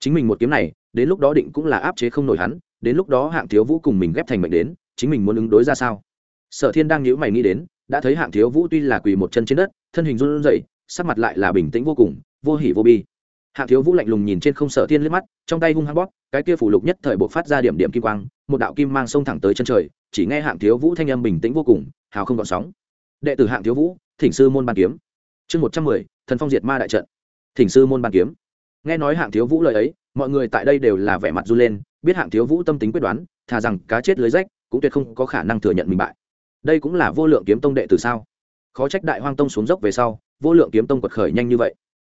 Chính mình một kiếm này, đến lúc đó định cũng là áp chế không nổi hắn đến lúc đó hạng thiếu vũ cùng mình ghép thành mệnh đến, chính mình muốn ứng đối ra sao? Sở thiên đang nhữ mày nghĩ đến, đã thấy hạng thiếu vũ tuy là quỳ một chân trên đất, thân hình run rẩy, sắc mặt lại là bình tĩnh vô cùng, vô hỉ vô bi. Hạng thiếu vũ lạnh lùng nhìn trên không sở thiên liếc mắt, trong tay hung hăng bóp, cái kia phủ lục nhất thời buộc phát ra điểm điểm kim quang, một đạo kim mang sông thẳng tới chân trời, chỉ nghe hạng thiếu vũ thanh âm bình tĩnh vô cùng, hào không gọn sóng. Đệ tử hạng thiếu vũ, thỉnh sư môn ban kiếm. Chương một trăm mười, thần phong diệt ma đại trận. Thỉnh sư môn ban kiếm. Nghe nói hạng thiếu vũ lời ấy, mọi người tại đây đều là vẻ mặt run lên biết hạng thiếu vũ tâm tính quyết đoán, thà rằng cá chết lưới rách, cũng tuyệt không có khả năng thừa nhận mình bại. Đây cũng là vô lượng kiếm tông đệ từ sao? Khó trách đại hoang tông xuống dốc về sau, vô lượng kiếm tông quật khởi nhanh như vậy.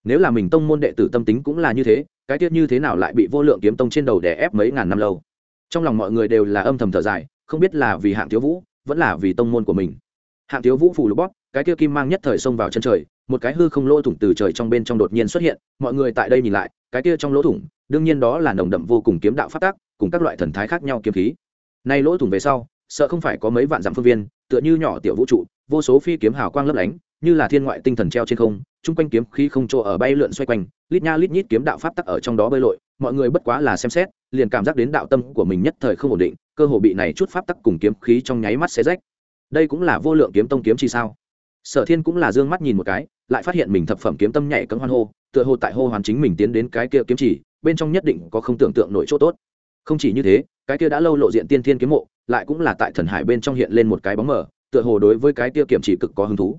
Nếu là mình tông môn đệ tử tâm tính cũng là như thế, cái tiết như thế nào lại bị vô lượng kiếm tông trên đầu đè ép mấy ngàn năm lâu? Trong lòng mọi người đều là âm thầm thở dài, không biết là vì hạng thiếu vũ, vẫn là vì tông môn của mình. Hạng thiếu vũ phù lục bóp, cái kia kim mang nhất thời xông vào chân trời, một cái hư không lỗ thủng từ trời trong bên trong đột nhiên xuất hiện, mọi người tại đây nhìn lại cái kia trong lỗ thủng, đương nhiên đó là nồng đậm vô cùng kiếm đạo phát tác cùng các loại thần thái khác nhau kiếm khí. Nay lỗ thủng về sau, sợ không phải có mấy vạn dặm phương viên, tựa như nhỏ tiểu vũ trụ, vô số phi kiếm hào quang lấp lánh, như là thiên ngoại tinh thần treo trên không, chung quanh kiếm khí không chỗ ở bay lượn xoay quanh, lít nha lít nhít kiếm đạo pháp tắc ở trong đó bơi lội, mọi người bất quá là xem xét, liền cảm giác đến đạo tâm của mình nhất thời không ổn định, cơ hồ bị này chút pháp tắc cùng kiếm khí trong nháy mắt xé rách. Đây cũng là vô lượng kiếm tông kiếm chi sao? Sở thiên cũng là d ư ơ n g mắt nhìn một cái lại phát hiện mình thập phẩm kiếm tâm nhảy cấm hoan hô, tựa hồ tại hô hoàn chính mình tiến đến cái kia kiếm chỉ, bên trong nhất định có không tưởng tượng nổi chỗ tốt. Không chỉ như thế, cái kia đã lâu lộ diện tiên thiên kiếm mộ, lại cũng là tại thần hải bên trong hiện lên một cái bóng mở tựa hồ đối với cái kia kiểm chỉ cực có hứng thú.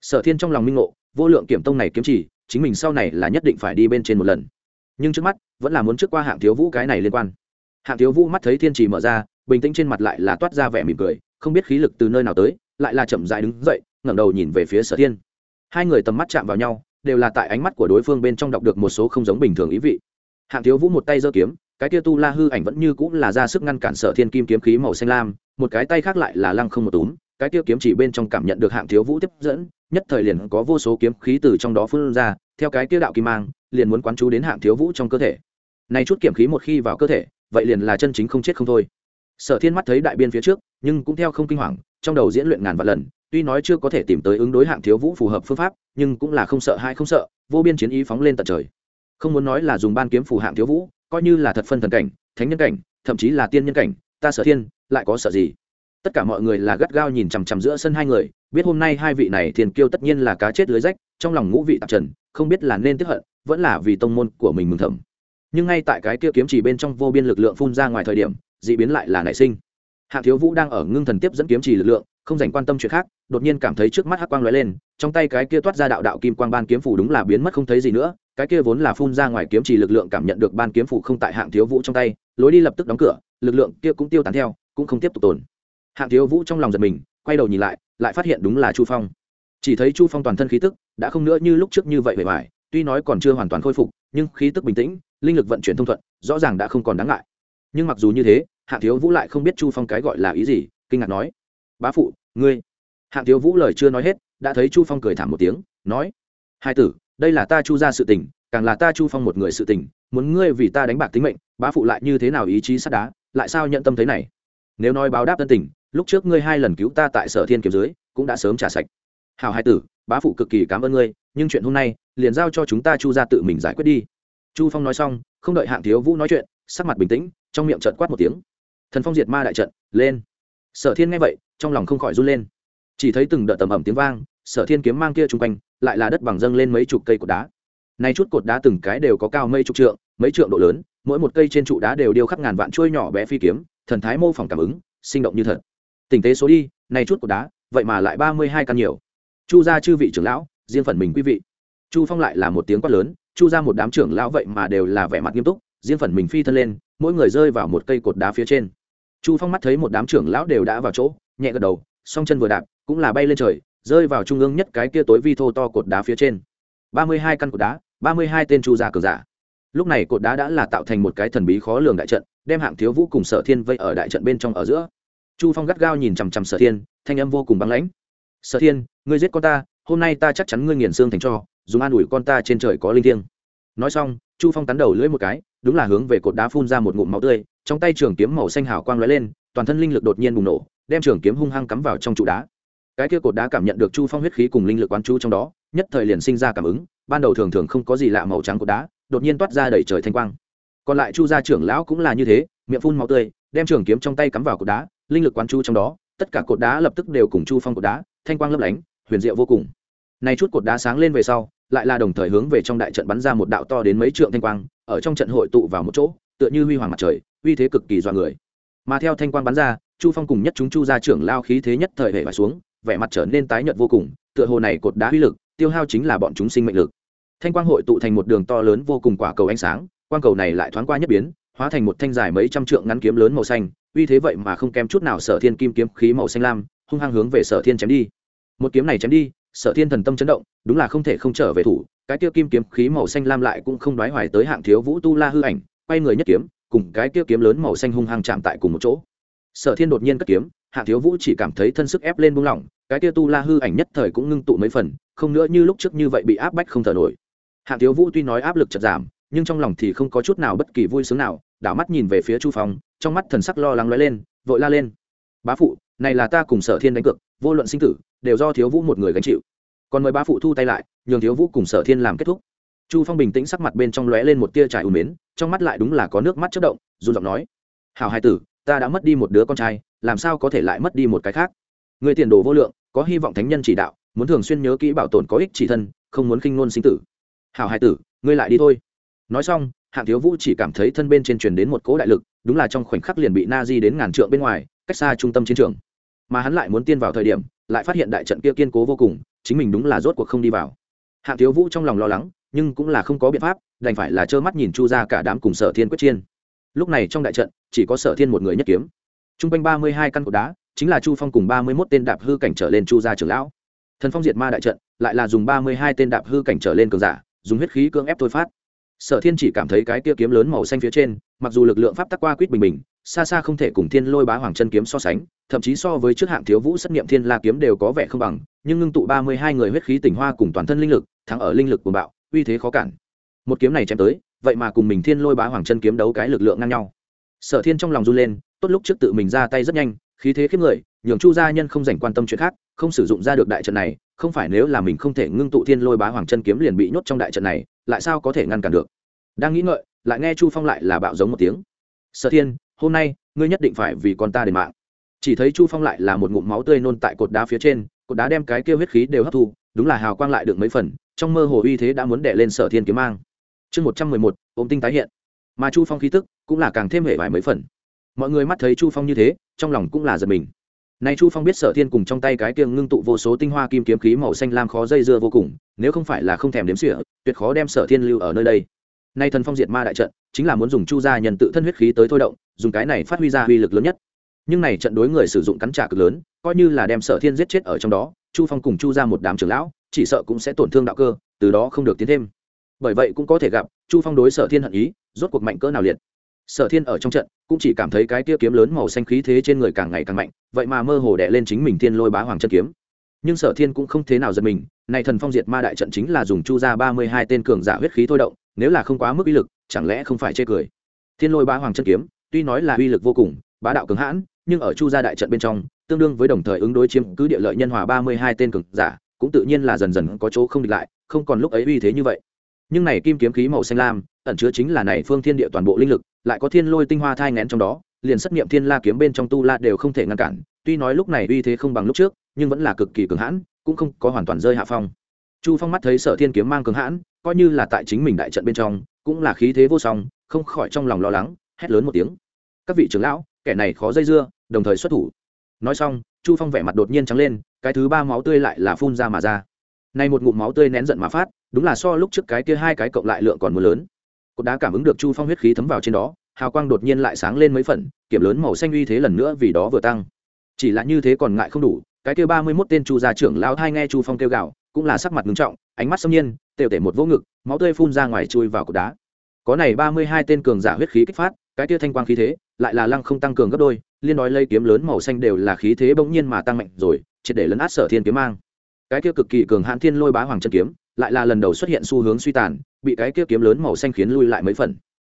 Sở thiên trong lòng minh ngộ, vô lượng kiểm tông này kiếm chỉ, chính mình sau này là nhất định phải đi bên trên một lần. Nhưng trước mắt, vẫn là muốn trước qua hạng thiếu vũ cái này liên quan. Hạng thiếu vũ mắt thấy thiên trì mở ra, bình tĩnh trên mặt lại là toát ra vẻ mỉm cười, không biết khí lực từ nơi nào tới, lại là chậm dại đứng dậy, ngẩng đầu nhìn về phía sở thiên hai người tầm mắt chạm vào nhau, đều là tại ánh mắt của đối phương bên trong đọc được một số không giống bình thường ý vị. Hạng thiếu vũ một tay giơ kiếm, cái kia tu la hư ảnh vẫn như cũng là ra sức ngăn cản sở thiên kim kiếm khí màu xanh lam, một cái tay khác lại là lăng không một túm, cái kia kiếm chỉ bên trong cảm nhận được hạng thiếu vũ tiếp dẫn, nhất thời liền có vô số kiếm khí từ trong đó phun ra, theo cái kia đạo kim mang, liền muốn quán chú đến hạng thiếu vũ trong cơ thể. Này chút kiểm khí một khi vào cơ thể, vậy liền là chân chính không chết không thôi. Sở thiên mắt thấy đại biên phía trước, nhưng cũng theo không kinh hoàng, trong đầu diễn luyện ngàn vạn lần tuy nói chưa có thể tìm tới ứng đối hạng thiếu vũ phù hợp phương pháp, nhưng cũng là không sợ hay không sợ, vô biên chiến ý phóng lên tận trời. Không muốn nói là dùng ban kiếm phù hạng thiếu vũ, coi như là thật phân thần cảnh, thánh nhân cảnh, thậm chí là tiên nhân cảnh, ta sở thiên, lại có sợ gì? Tất cả mọi người là gắt gao nhìn chằm chằm giữa sân hai người, biết hôm nay hai vị này thiền kiêu tất nhiên là cá chết lưới rách, trong lòng ngũ vị tạp trần, không biết là nên tiếp hận, vẫn là vì tông môn của mình mừng thầm. Nhưng ngay tại cái kia kiếm chỉ bên trong vô biên lực lượng phun ra ngoài thời điểm, dị biến lại là nảy sinh. Hạ thiếu vũ đang ở ngưng thần tiếp dẫn kiếm chỉ lực lượng không dành quan tâm chuyện khác đột nhiên cảm thấy trước mắt hắc quang lóe lên trong tay cái kia toát ra đạo đạo kim quang ban kiếm phủ đúng là biến mất không thấy gì nữa cái kia vốn là phun ra ngoài kiếm chỉ lực lượng cảm nhận được ban kiếm phủ không tại hạng thiếu vũ trong tay lối đi lập tức đóng cửa lực lượng kia cũng tiêu tán theo cũng không tiếp tục tồn. Hạng thiếu vũ trong lòng giật mình quay đầu nhìn lại lại phát hiện đúng là chu phong. Chỉ thấy chu phong toàn thân khí tức đã không nữa như lúc trước như vậy bề vải, tuy nói còn chưa hoàn toàn khôi phục nhưng khí tức bình tĩnh linh lực vận chuyển thông thuận rõ ràng đã không còn đáng ngại. Nhưng mặc dù như thế hạng thiếu vũ lại không biết chu phong cái gọi là ý gì kinh ngạc nói bá phụ, ngươi. Hạng thiếu vũ lời chưa nói hết, đã thấy chu phong cười thảm một tiếng, nói, hai tử, đây là ta chu ra sự tình, càng là ta chu phong một người sự tình, muốn ngươi vì ta đánh bạc tính mệnh, bá phụ lại như thế nào ý chí sắt đá, lại sao nhận tâm thế này? Nếu nói báo đáp tân tình, lúc trước ngươi hai lần cứu ta tại sở thiên kiếm dưới, cũng đã sớm trả sạch. Hào hai tử, bá phụ cực kỳ cảm ơn ngươi, nhưng chuyện hôm nay, liền giao cho chúng ta chu ra tự mình giải quyết đi. Chu phong nói xong, không đợi hạng thiếu vũ nói chuyện, sắc mặt bình tĩnh, trong miệng trận quát một tiếng. Thần phong diệt ma đại trận, lên. Sở thiên nghe vậy trong lòng không khỏi run lên. Chỉ thấy từng đợt tầm ẩm tiếng vang, sở thiên kiếm mang kia chung quanh, lại là đất bằng dâng lên mấy chục cây cột đá. Nay chút cột đá từng cái đều có cao mấy chục trượng, mấy trượng độ lớn, mỗi một cây trên trụ đá đều điêu khắc ngàn vạn chuôi nhỏ bé phi kiếm, thần thái mô phỏng cảm ứng, sinh động như thật. Tình tế số đi, nay chút cột đá, vậy mà lại ba mươi hai căn nhiều. Chu ra chư vị trưởng lão, riêng phần mình quý vị. Chu phong lại là một tiếng quát lớn, chu ra một đám trưởng lão vậy mà đều là vẻ mặt nghiêm túc, riêng phần mình phi thân lên, mỗi người rơi vào một cây cột đá phía trên. Chu phong mắt thấy một đám trưởng lão đều đã vào chỗ nhẹ gật đầu, song chân vừa đạp, cũng là bay lên trời, rơi vào trung ương nhất cái kia tối vi thô to cột đá phía trên. Ba mươi hai căn cột đá, ba mươi hai tên chu giả cường giả. Lúc này cột đá đã là tạo thành một cái thần bí khó lường đại trận, đem hạng thiếu vũ cùng sở thiên vây ở đại trận bên trong ở giữa. Chu phong gắt gao nhìn chằm chằm sở thiên, thanh âm vô cùng băng lãnh. Sở thiên, ngươi giết con ta, hôm nay ta chắc chắn ngươi nghiền xương thành cho, dùng an ủi con ta trên trời có linh thiêng. Nói xong, chu phong cắn đầu lưỡi một cái, đúng là hướng về cột đá phun ra một ngụm máu tươi, trong tay trường kiếm màu xanh hào quang lóe lên, toàn thân linh lực đột nhiên bùng nổ đem trường kiếm hung hăng cắm vào trong trụ đá. Cái kia cột đá cảm nhận được chu phong huyết khí cùng linh lực quán chú trong đó, nhất thời liền sinh ra cảm ứng, ban đầu thường thường không có gì lạ màu trắng cột đá, đột nhiên toát ra đẩy trời thanh quang. Còn lại chu gia trưởng lão cũng là như thế, miệng phun máu tươi, đem trường kiếm trong tay cắm vào cột đá, linh lực quán chú trong đó, tất cả cột đá lập tức đều cùng chu phong cột đá, thanh quang lấp lánh, huyền diệu vô cùng. Nay chút cột đá sáng lên về sau, lại là đồng thời hướng về trong đại trận bắn ra một đạo to đến mấy trượng thanh quang, ở trong trận hội tụ vào một chỗ, tựa như huy hoàng mặt trời, uy thế cực kỳ dọa người. Mà theo thanh quang bắn ra chu phong cùng nhất chúng chu gia trưởng lao khí thế nhất thời hệ phải xuống, vẻ mặt trở nên tái nhợt vô cùng, tựa hồ này cột đá uy lực, tiêu hao chính là bọn chúng sinh mệnh lực. Thanh quang hội tụ thành một đường to lớn vô cùng quả cầu ánh sáng, quang cầu này lại thoáng qua nhất biến, hóa thành một thanh dài mấy trăm trượng ngắn kiếm lớn màu xanh, uy thế vậy mà không kém chút nào sở thiên kim kiếm khí màu xanh lam, hung hăng hướng về sở thiên chém đi. Một kiếm này chém đi, sở thiên thần tâm chấn động, đúng là không thể không trở về thủ, cái tiêu kim kiếm khí màu xanh lam lại cũng không đoái hoài tới hạng thiếu vũ tu la hư ảnh, quay người nhất kiếm, cùng cái tiêu kiếm lớn màu xanh hung hăng chạm tại cùng một chỗ sở thiên đột nhiên cất kiếm, Hạ thiếu vũ chỉ cảm thấy thân sức ép lên buông lỏng, cái tia tu la hư ảnh nhất thời cũng ngưng tụ mấy phần, không nữa như lúc trước như vậy bị áp bách không thở nổi. Hạ thiếu vũ tuy nói áp lực chật giảm, nhưng trong lòng thì không có chút nào bất kỳ vui sướng nào, đảo mắt nhìn về phía chu phong, trong mắt thần sắc lo lắng lóe lên, vội la lên. Bá phụ, này là ta cùng sở thiên đánh cược, vô luận sinh tử, đều do thiếu vũ một người gánh chịu. Còn mời bá phụ thu tay lại, nhường thiếu vũ cùng sở thiên làm kết thúc. Chu phong bình tĩnh sắc mặt bên trong lóe lên một tia trải ùn mến, trong mắt lại đúng là có nước mắt chất động, run giọng nói. Hảo hai tử ta đã mất đi một đứa con trai, làm sao có thể lại mất đi một cái khác? Người tiền đồ vô lượng, có hy vọng thánh nhân chỉ đạo, muốn thường xuyên nhớ kỹ bảo tồn có ích chỉ thân, không muốn khinh ngôn sinh tử. Hảo hai tử, ngươi lại đi thôi. Nói xong, hạng thiếu vũ chỉ cảm thấy thân bên trên truyền đến một cỗ đại lực, đúng là trong khoảnh khắc liền bị na di đến ngàn trượng bên ngoài, cách xa trung tâm chiến trường. Mà hắn lại muốn tiên vào thời điểm, lại phát hiện đại trận kia kiên cố vô cùng, chính mình đúng là rốt cuộc không đi vào. Hạng thiếu vũ trong lòng lo lắng, nhưng cũng là không có biện pháp, đành phải là trơ mắt nhìn chu ra cả đám cùng sở thiên quyết chiên lúc này trong đại trận, chỉ có sở thiên một người nhất kiếm. T r u n g quanh ba mươi hai căn cột đá, chính là chu phong cùng ba mươi mốt tên đạp hư cảnh trở lên chu gia trưởng lão. Thần phong diệt ma đại trận, lại là dùng ba mươi hai tên đạp hư cảnh trở lên cường giả, dùng huyết khí cưỡng ép thôi phát. Sở thiên chỉ cảm thấy cái kia kiếm lớn màu xanh phía trên, mặc dù lực lượng pháp tắc qua quýt bình bình, xa xa không thể cùng thiên lôi bá hoàng chân kiếm so sánh, thậm chí so với trước hạng thiếu vũ xét nghiệm thiên la kiếm đều có vẻ không bằng, nhưng ngưng tụ ba mươi hai người huyết khí tỉnh hoa cùng toàn thân linh lực, thắng ở linh lực của bạo, uy thế khó cản. Một kiếm này chém tới vậy mà cùng mình thiên lôi bá hoàng chân kiếm đấu cái lực lượng ngang nhau. Sở thiên trong lòng run lên, tốt lúc trước tự mình ra tay rất nhanh, khí thế khiếp người, nhường chu gia nhân không dành quan tâm chuyện khác, không sử dụng ra được đại trận này, không phải nếu là mình không thể ngưng tụ thiên lôi bá hoàng chân kiếm liền bị nhốt trong đại trận này, lại sao có thể ngăn cản được? Đang nghĩ ngợi, lại nghe chu phong lại là bạo giống một tiếng. Sở thiên, hôm nay, ngươi nhất định phải vì con ta đền mạng. Chỉ thấy chu phong lại là một ngụm máu tươi nôn tại cột đá phía trên, cột đá đem cái kêu huyết khí đều hấp thu, đúng là hào quang lại được mấy phần, trong mơ hồ uy thế đã muốn đè lên sở thiên kiếm mang chương một trăm mười một, ôm tinh tái hiện. Mà chu phong khí tức cũng là càng thêm hệ vài mấy phần. Mọi người mắt thấy chu phong như thế, trong lòng cũng là giật mình. Nay chu phong biết sở thiên cùng trong tay cái kiêng ngưng tụ vô số tinh hoa kim kiếm khí màu xanh lam khó dây dưa vô cùng, nếu không phải là không thèm đếm xỉa, tuyệt khó đem sở thiên lưu ở nơi đây. Nay thần phong diệt ma đại trận, chính là muốn dùng chu gia nhân tự thân huyết khí tới thôi động, dùng cái này phát huy ra uy lực lớn nhất. Nhưng này trận đối người sử dụng cắn trả cực lớn, coi như là đem sở thiên giết chết ở trong đó, chu phong cùng chu ra một đám trưởng lão, chỉ sợ cũng sẽ tổn thương đạo cơ, từ đó không được tiến thêm bởi vậy cũng có thể gặp, chu phong đối sở thiên hận ý, rốt cuộc mạnh cỡ nào liệt. Sở thiên ở trong trận, cũng chỉ cảm thấy cái tia kiếm lớn màu xanh khí thế trên người càng ngày càng mạnh, vậy mà mơ hồ đẻ lên chính mình thiên lôi bá hoàng chân kiếm. Nhưng sở thiên cũng không thế nào giật mình này thần phong diệt ma đại trận chính là dùng chu ra ba mươi hai tên cường giả huyết khí thôi động, nếu là không quá mức uy lực, chẳng lẽ không phải chê cười? Thiên lôi bá hoàng chân kiếm, tuy nói là uy lực vô cùng, bá đạo cứng hãn, nhưng ở chu gia đại trận bên trong, tương đương với đồng thời ứng đối chiếm cứ địa lợi nhân hòa ba mươi hai tên cường giả, cũng tự nhiên là dần dần có chỗ không địch lại, không còn lúc ấy uy thế như vậy nhưng này kim kiếm khí màu xanh lam, ẩn chứa chính là này phương thiên địa toàn bộ linh lực, lại có thiên lôi tinh hoa thai ngén trong đó, liền xét nghiệm thiên la kiếm bên trong tu la đều không thể ngăn cản. Tuy nói lúc này uy thế không bằng lúc trước, nhưng vẫn là cực kỳ cường hãn, cũng không có hoàn toàn rơi hạ phong. Chu phong mắt thấy sở thiên kiếm mang cường hãn, coi như là tại chính mình đại trận bên trong, cũng là khí thế vô song, không khỏi trong lòng lo lắng, hét lớn một tiếng. Các vị trưởng lão, kẻ này khó dây dưa, đồng thời xuất thủ. Nói xong, chu phong vẻ mặt đột nhiên trắng lên, cái thứ ba máu tươi lại là phun ra mà ra. Nay một ngụm máu tươi nén giận mà phát đúng là so lúc trước cái kia hai cái cộng lại lượng còn mưa lớn. Cột đá cảm ứng được chu phong huyết khí thấm vào trên đó, hào quang đột nhiên lại sáng lên mấy phần, kiểm lớn màu xanh uy thế lần nữa vì đó vừa tăng. Chỉ là như thế còn ngại không đủ, cái kia ba mươi mốt tên chu gia trưởng lao thai nghe chu phong kêu gạo cũng là sắc mặt ngưng trọng, ánh mắt xâm nhiên tều tể một vỗ ngực, máu tươi phun ra ngoài chui vào cột đá. Có này ba mươi hai tên cường giả huyết khí kích phát, cái kia thanh quang khí thế, lại là lăng không tăng cường gấp đôi, liên đói lây kiếm lớn màu xanh đều là khí thế bỗng nhiên mà tăng mạnh rồi, triệt để lấn át sở thiên kiếm mang. Cái kia cực kỳ cường hãn thiên lôi bá hoàng chân kiếm lại là lần đầu xuất hiện xu hướng suy tàn, bị cái kia kiếm lớn màu xanh khiến lui lại mấy phần.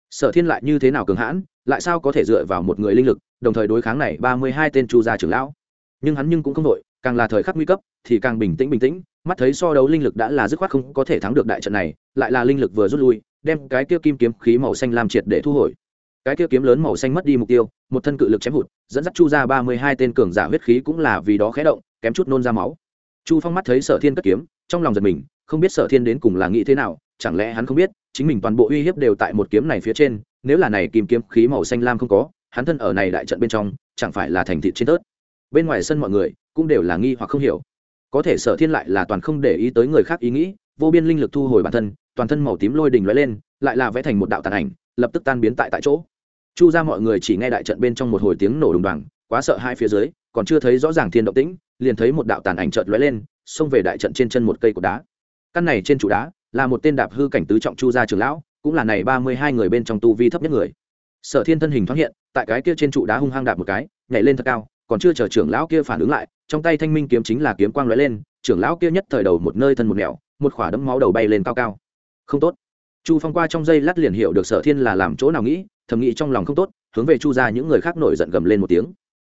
Sở thiên lại như thế nào cường hãn, lại sao có thể dựa vào một người linh lực, đồng thời đối kháng này ba mươi hai tên chu gia trưởng lão. Nhưng hắn nhưng cũng không đội, càng là thời khắc nguy cấp, thì càng bình tĩnh bình tĩnh, mắt thấy so đấu linh lực đã là dứt khoát không có thể thắng được đại trận này, lại là linh lực vừa rút lui, đem cái kia kim kiếm khí màu xanh làm triệt để thu hồi. Cái kia kiếm lớn màu xanh mất đi mục tiêu, một thân cự lực chém hụt, dẫn dắt chu ra ba mươi hai tên cường giả huyết khí cũng là vì đó khé động, kém chút nôn ra máu. Chu phong mắt thấy sở thiên cất kiếm, trong lòng giật mình không biết sở thiên đến cùng là nghĩ thế nào, chẳng lẽ hắn không biết, chính mình toàn bộ uy hiếp đều tại một kiếm này phía trên, nếu là này kim kiếm khí màu xanh lam không có, hắn thân ở này đại trận bên trong, chẳng phải là thành thịt trên tớt. Bên ngoài sân mọi người cũng đều là nghi hoặc không hiểu. Có thể sở thiên lại là toàn không để ý tới người khác ý nghĩ, vô biên linh lực thu hồi bản thân, toàn thân màu tím lôi đình lóe lên, lại là vẽ thành một đạo tàn ảnh, lập tức tan biến tại tại chỗ. Chu ra mọi người chỉ nghe đại trận bên trong một hồi tiếng nổ đùng đoàng, quá sợ hai phía dưới, còn chưa thấy rõ ràng thiên động tĩnh, liền thấy một đạo tàn ảnh chợt lóe lên, xông về đại trận trên chân một cây cột đá căn này trên trụ đá là một tên đạp hư cảnh tứ trọng chu gia trưởng lão, cũng là này ba mươi hai người bên trong tu vi thấp nhất người. Sở thiên thân hình thoáng hiện, tại cái kia trên trụ đá hung hăng đạp một cái, nhảy lên thật cao, còn chưa chờ trưởng lão kia phản ứng lại, trong tay thanh minh kiếm chính là kiếm quang lóe lên, trưởng lão kia nhất thời đầu một nơi thân một nẻo, một khỏa đấm máu đầu bay lên cao cao. Không tốt. Chu phong qua trong giây lát liền hiểu được sở thiên là làm chỗ nào nghĩ, thầm nghĩ trong lòng không tốt, hướng về chu ra những người khác nổi giận gầm lên một tiếng.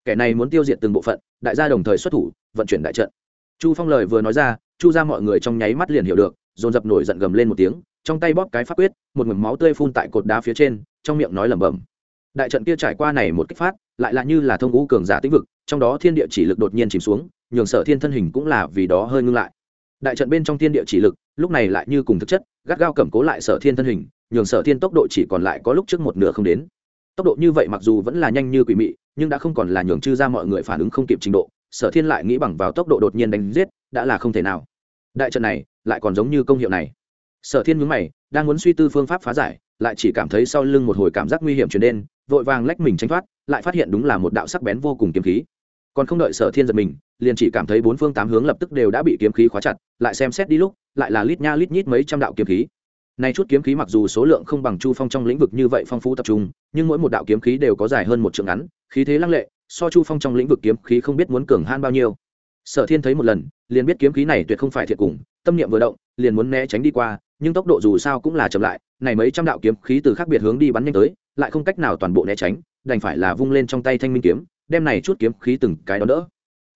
Kẻ này muốn tiêu diệt từng bộ phận, đại gia đồng thời xuất thủ, vận chuyển đại trận. Chu phong lời vừa nói ra chu ra mọi người trong nháy mắt liền hiểu được, dồn dập nổi giận gầm lên một tiếng, trong tay bóp cái pháp quyết, một mực máu tươi phun tại cột đá phía trên, trong miệng nói lẩm bẩm. Đại trận kia trải qua này một kích phát, lại là như là thông ngũ cường giả tĩnh vực, trong đó thiên địa chỉ lực đột nhiên chìm xuống, nhường sở thiên thân hình cũng là vì đó hơi ngưng lại. Đại trận bên trong thiên địa chỉ lực, lúc này lại như cùng thực chất, gắt gao cầm cố lại sở thiên thân hình, nhường sở thiên tốc độ chỉ còn lại có lúc trước một nửa không đến. Tốc độ như vậy mặc dù vẫn là nhanh như quỷ mị, nhưng đã không còn là nhường chư ra mọi người phản ứng không kịp trình độ, sở thiên lại nghĩ bằng vào tốc độ đột nhiên đánh giết, đã là không thể nào đại trận này lại còn giống như công hiệu này. Sở thiên mướn mày, đang muốn suy tư phương pháp phá giải, lại chỉ cảm thấy sau lưng một hồi cảm giác nguy hiểm chuyển đến, vội vàng lách mình tránh thoát, lại phát hiện đúng là một đạo sắc bén vô cùng kiếm khí. Còn không đợi sở thiên giật mình, liền chỉ cảm thấy bốn phương tám hướng lập tức đều đã bị kiếm khí khóa chặt, lại xem xét đi lúc, lại là lít nha lít nhít mấy trăm đạo kiếm khí. Nay chút kiếm khí mặc dù số lượng không bằng chu phong trong lĩnh vực như vậy phong phú tập trung, nhưng mỗi một đạo kiếm khí đều có dài hơn một trượng ngắn, khí thế lăng lệ, so chu phong trong lĩnh vực kiếm khí không biết muốn cường han bao nhiêu sở thiên thấy một lần, liền biết kiếm khí này tuyệt không phải thiệt cùng, tâm niệm vừa động, liền muốn né tránh đi qua, nhưng tốc độ dù sao cũng là chậm lại, này mấy trăm đạo kiếm khí từ khác biệt hướng đi bắn nhanh tới, lại không cách nào toàn bộ né tránh, đành phải là vung lên trong tay thanh minh kiếm, đem này chút kiếm khí từng cái đó đỡ.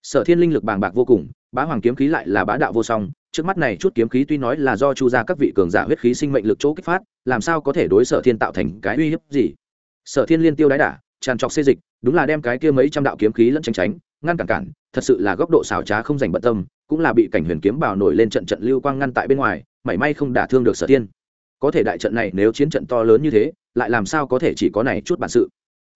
Sở thiên linh lực bàng bạc vô cùng, bá hoàng kiếm khí lại là bá đạo vô song, trước mắt này chút kiếm khí tuy nói là do chu ra các vị cường giả huyết khí sinh mệnh lực chỗ kích phát, làm sao có thể đối sở thiên tạo thành cái uy hiếp gì? Sở thiên liên tiêu đái đả, tràn trọc xê dịch, đúng là đem cái kia mấy trăm đạo kiếm khí lẫn tránh tránh ngăn cản cản, thật sự là góc độ xảo trá không dành bận tâm, cũng là bị cảnh huyền kiếm bào nổi lên trận trận lưu quang ngăn tại bên ngoài, mảy may không đả thương được sở thiên có thể đại trận này nếu chiến trận to lớn như thế, lại làm sao có thể chỉ có này chút bản sự?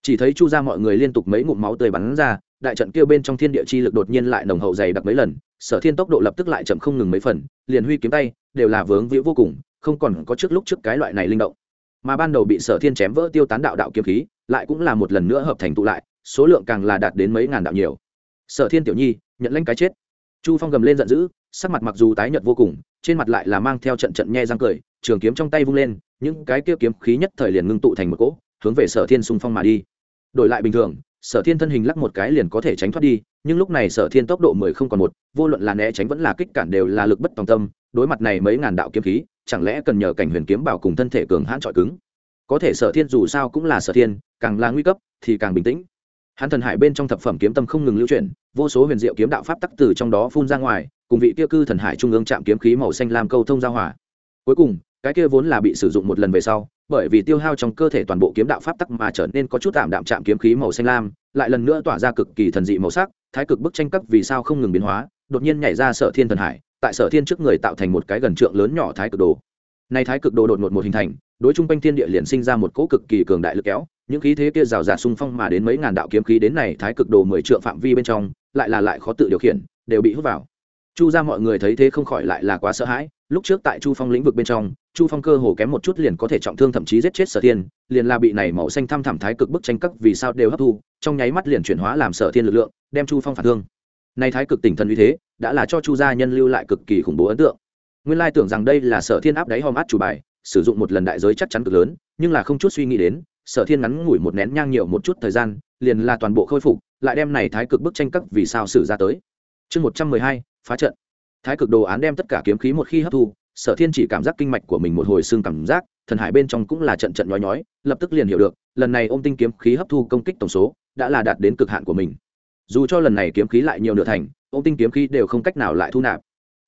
Chỉ thấy chu ra mọi người liên tục mấy ngụm máu tươi bắn ra, đại trận kêu bên trong thiên địa chi lực đột nhiên lại nồng hậu dày đặc mấy lần, sở thiên tốc độ lập tức lại chậm không ngừng mấy phần, liền huy kiếm tay, đều là vướng víu vô cùng, không còn có trước lúc trước cái loại này linh động. Mà ban đầu bị sở thiên chém vỡ tiêu tán đạo đạo kiếm khí, lại cũng là một lần nữa hợp thành tụ lại, số lượng càng là đạt đến mấy ngàn đạo nhiều sở thiên tiểu nhi, nhận lãnh cái chết. Chu phong gầm lên giận dữ, sắc mặt mặc dù tái nhợt vô cùng, trên mặt lại là mang theo trận trận nhe răng cười, trường kiếm trong tay vung lên, những cái kia kiếm khí nhất thời liền ngưng tụ thành một cỗ, hướng về sở thiên xung phong mà đi. Đổi lại bình thường, sở thiên thân hình lắc một cái liền có thể tránh thoát đi, nhưng lúc này sở thiên tốc độ mười không còn một, vô luận là né tránh vẫn là kích cản đều là lực bất tòng tâm, đối mặt này mấy ngàn đạo kiếm khí, chẳng lẽ cần nhờ cảnh huyền kiếm bảo cùng thân thể cường hãn trọi cứng? Có thể sở thiên dù sao cũng là sở thiên, càng là nguy cấp thì càng bình tĩnh hắn thần hải bên trong thập phẩm kiếm tâm không ngừng lưu chuyển, vô số huyền diệu kiếm đạo pháp tắc từ trong đó phun ra ngoài, cùng vị kia cư thần hải trung ương chạm kiếm khí màu xanh làm câu thông giao hòa. Cuối cùng, cái kia vốn là bị sử dụng một lần về sau, bởi vì tiêu hao trong cơ thể toàn bộ kiếm đạo pháp tắc mà trở nên có chút tạm đạm chạm kiếm khí màu xanh lam, lại lần nữa tỏa ra cực kỳ thần dị màu sắc, thái cực bức tranh cấp vì sao không ngừng biến hóa, đột nhiên nhảy ra sở thiên thần hải, tại sở thiên trước người tạo thành một cái gần trượng lớn nhỏ thái cực đồ. Nay thái cực đồ đột ngột một hình thành, đối chung quanh thiên địa liền sinh ra một cỗ cực kỳ cường đại lực kéo những khí thế kia rào rạt xung phong mà đến mấy ngàn đạo kiếm khí đến này thái cực đồ mười trượng phạm vi bên trong, lại là lại khó tự điều khiển, đều bị hút vào. Chu ra mọi người thấy thế không khỏi lại là quá sợ hãi, lúc trước tại chu phong lĩnh vực bên trong, chu phong cơ hồ kém một chút liền có thể trọng thương thậm chí giết chết sở thiên, liền là bị này màu xanh thăm thẳm thái cực bức tranh cấp vì sao đều hấp thu, trong nháy mắt liền chuyển hóa làm sở thiên lực lượng, đem chu phong phản thương. Nay thái cực tỉnh thần uy thế, đã là cho chu gia nhân lưu lại cực kỳ khủng bố ấn tượng. Nguyên lai tưởng rằng đây là sở thiên áp đáy hòm át chủ bài, sử dụng một lần đại giới chắc chắn cực lớn, nhưng là không chút suy nghĩ đến sở thiên ngắn ngủi một nén nhang nhiều một chút thời gian, liền là toàn bộ khôi phục, lại đem này thái cực bức tranh cấp vì sao xử ra tới. Chương một trăm mười hai, phá trận. Thái cực đồ án đem tất cả kiếm khí một khi hấp thu, sở thiên chỉ cảm giác kinh mạch của mình một hồi xương cảm giác, thần hải bên trong cũng là trận trận nhói nhói, lập tức liền hiểu được, lần này ôm tinh kiếm khí hấp thu công kích tổng số đã là đạt đến cực hạn của mình. Dù cho lần này kiếm khí lại nhiều nửa thành, ôm tinh kiếm khí đều không cách nào lại thu nạp.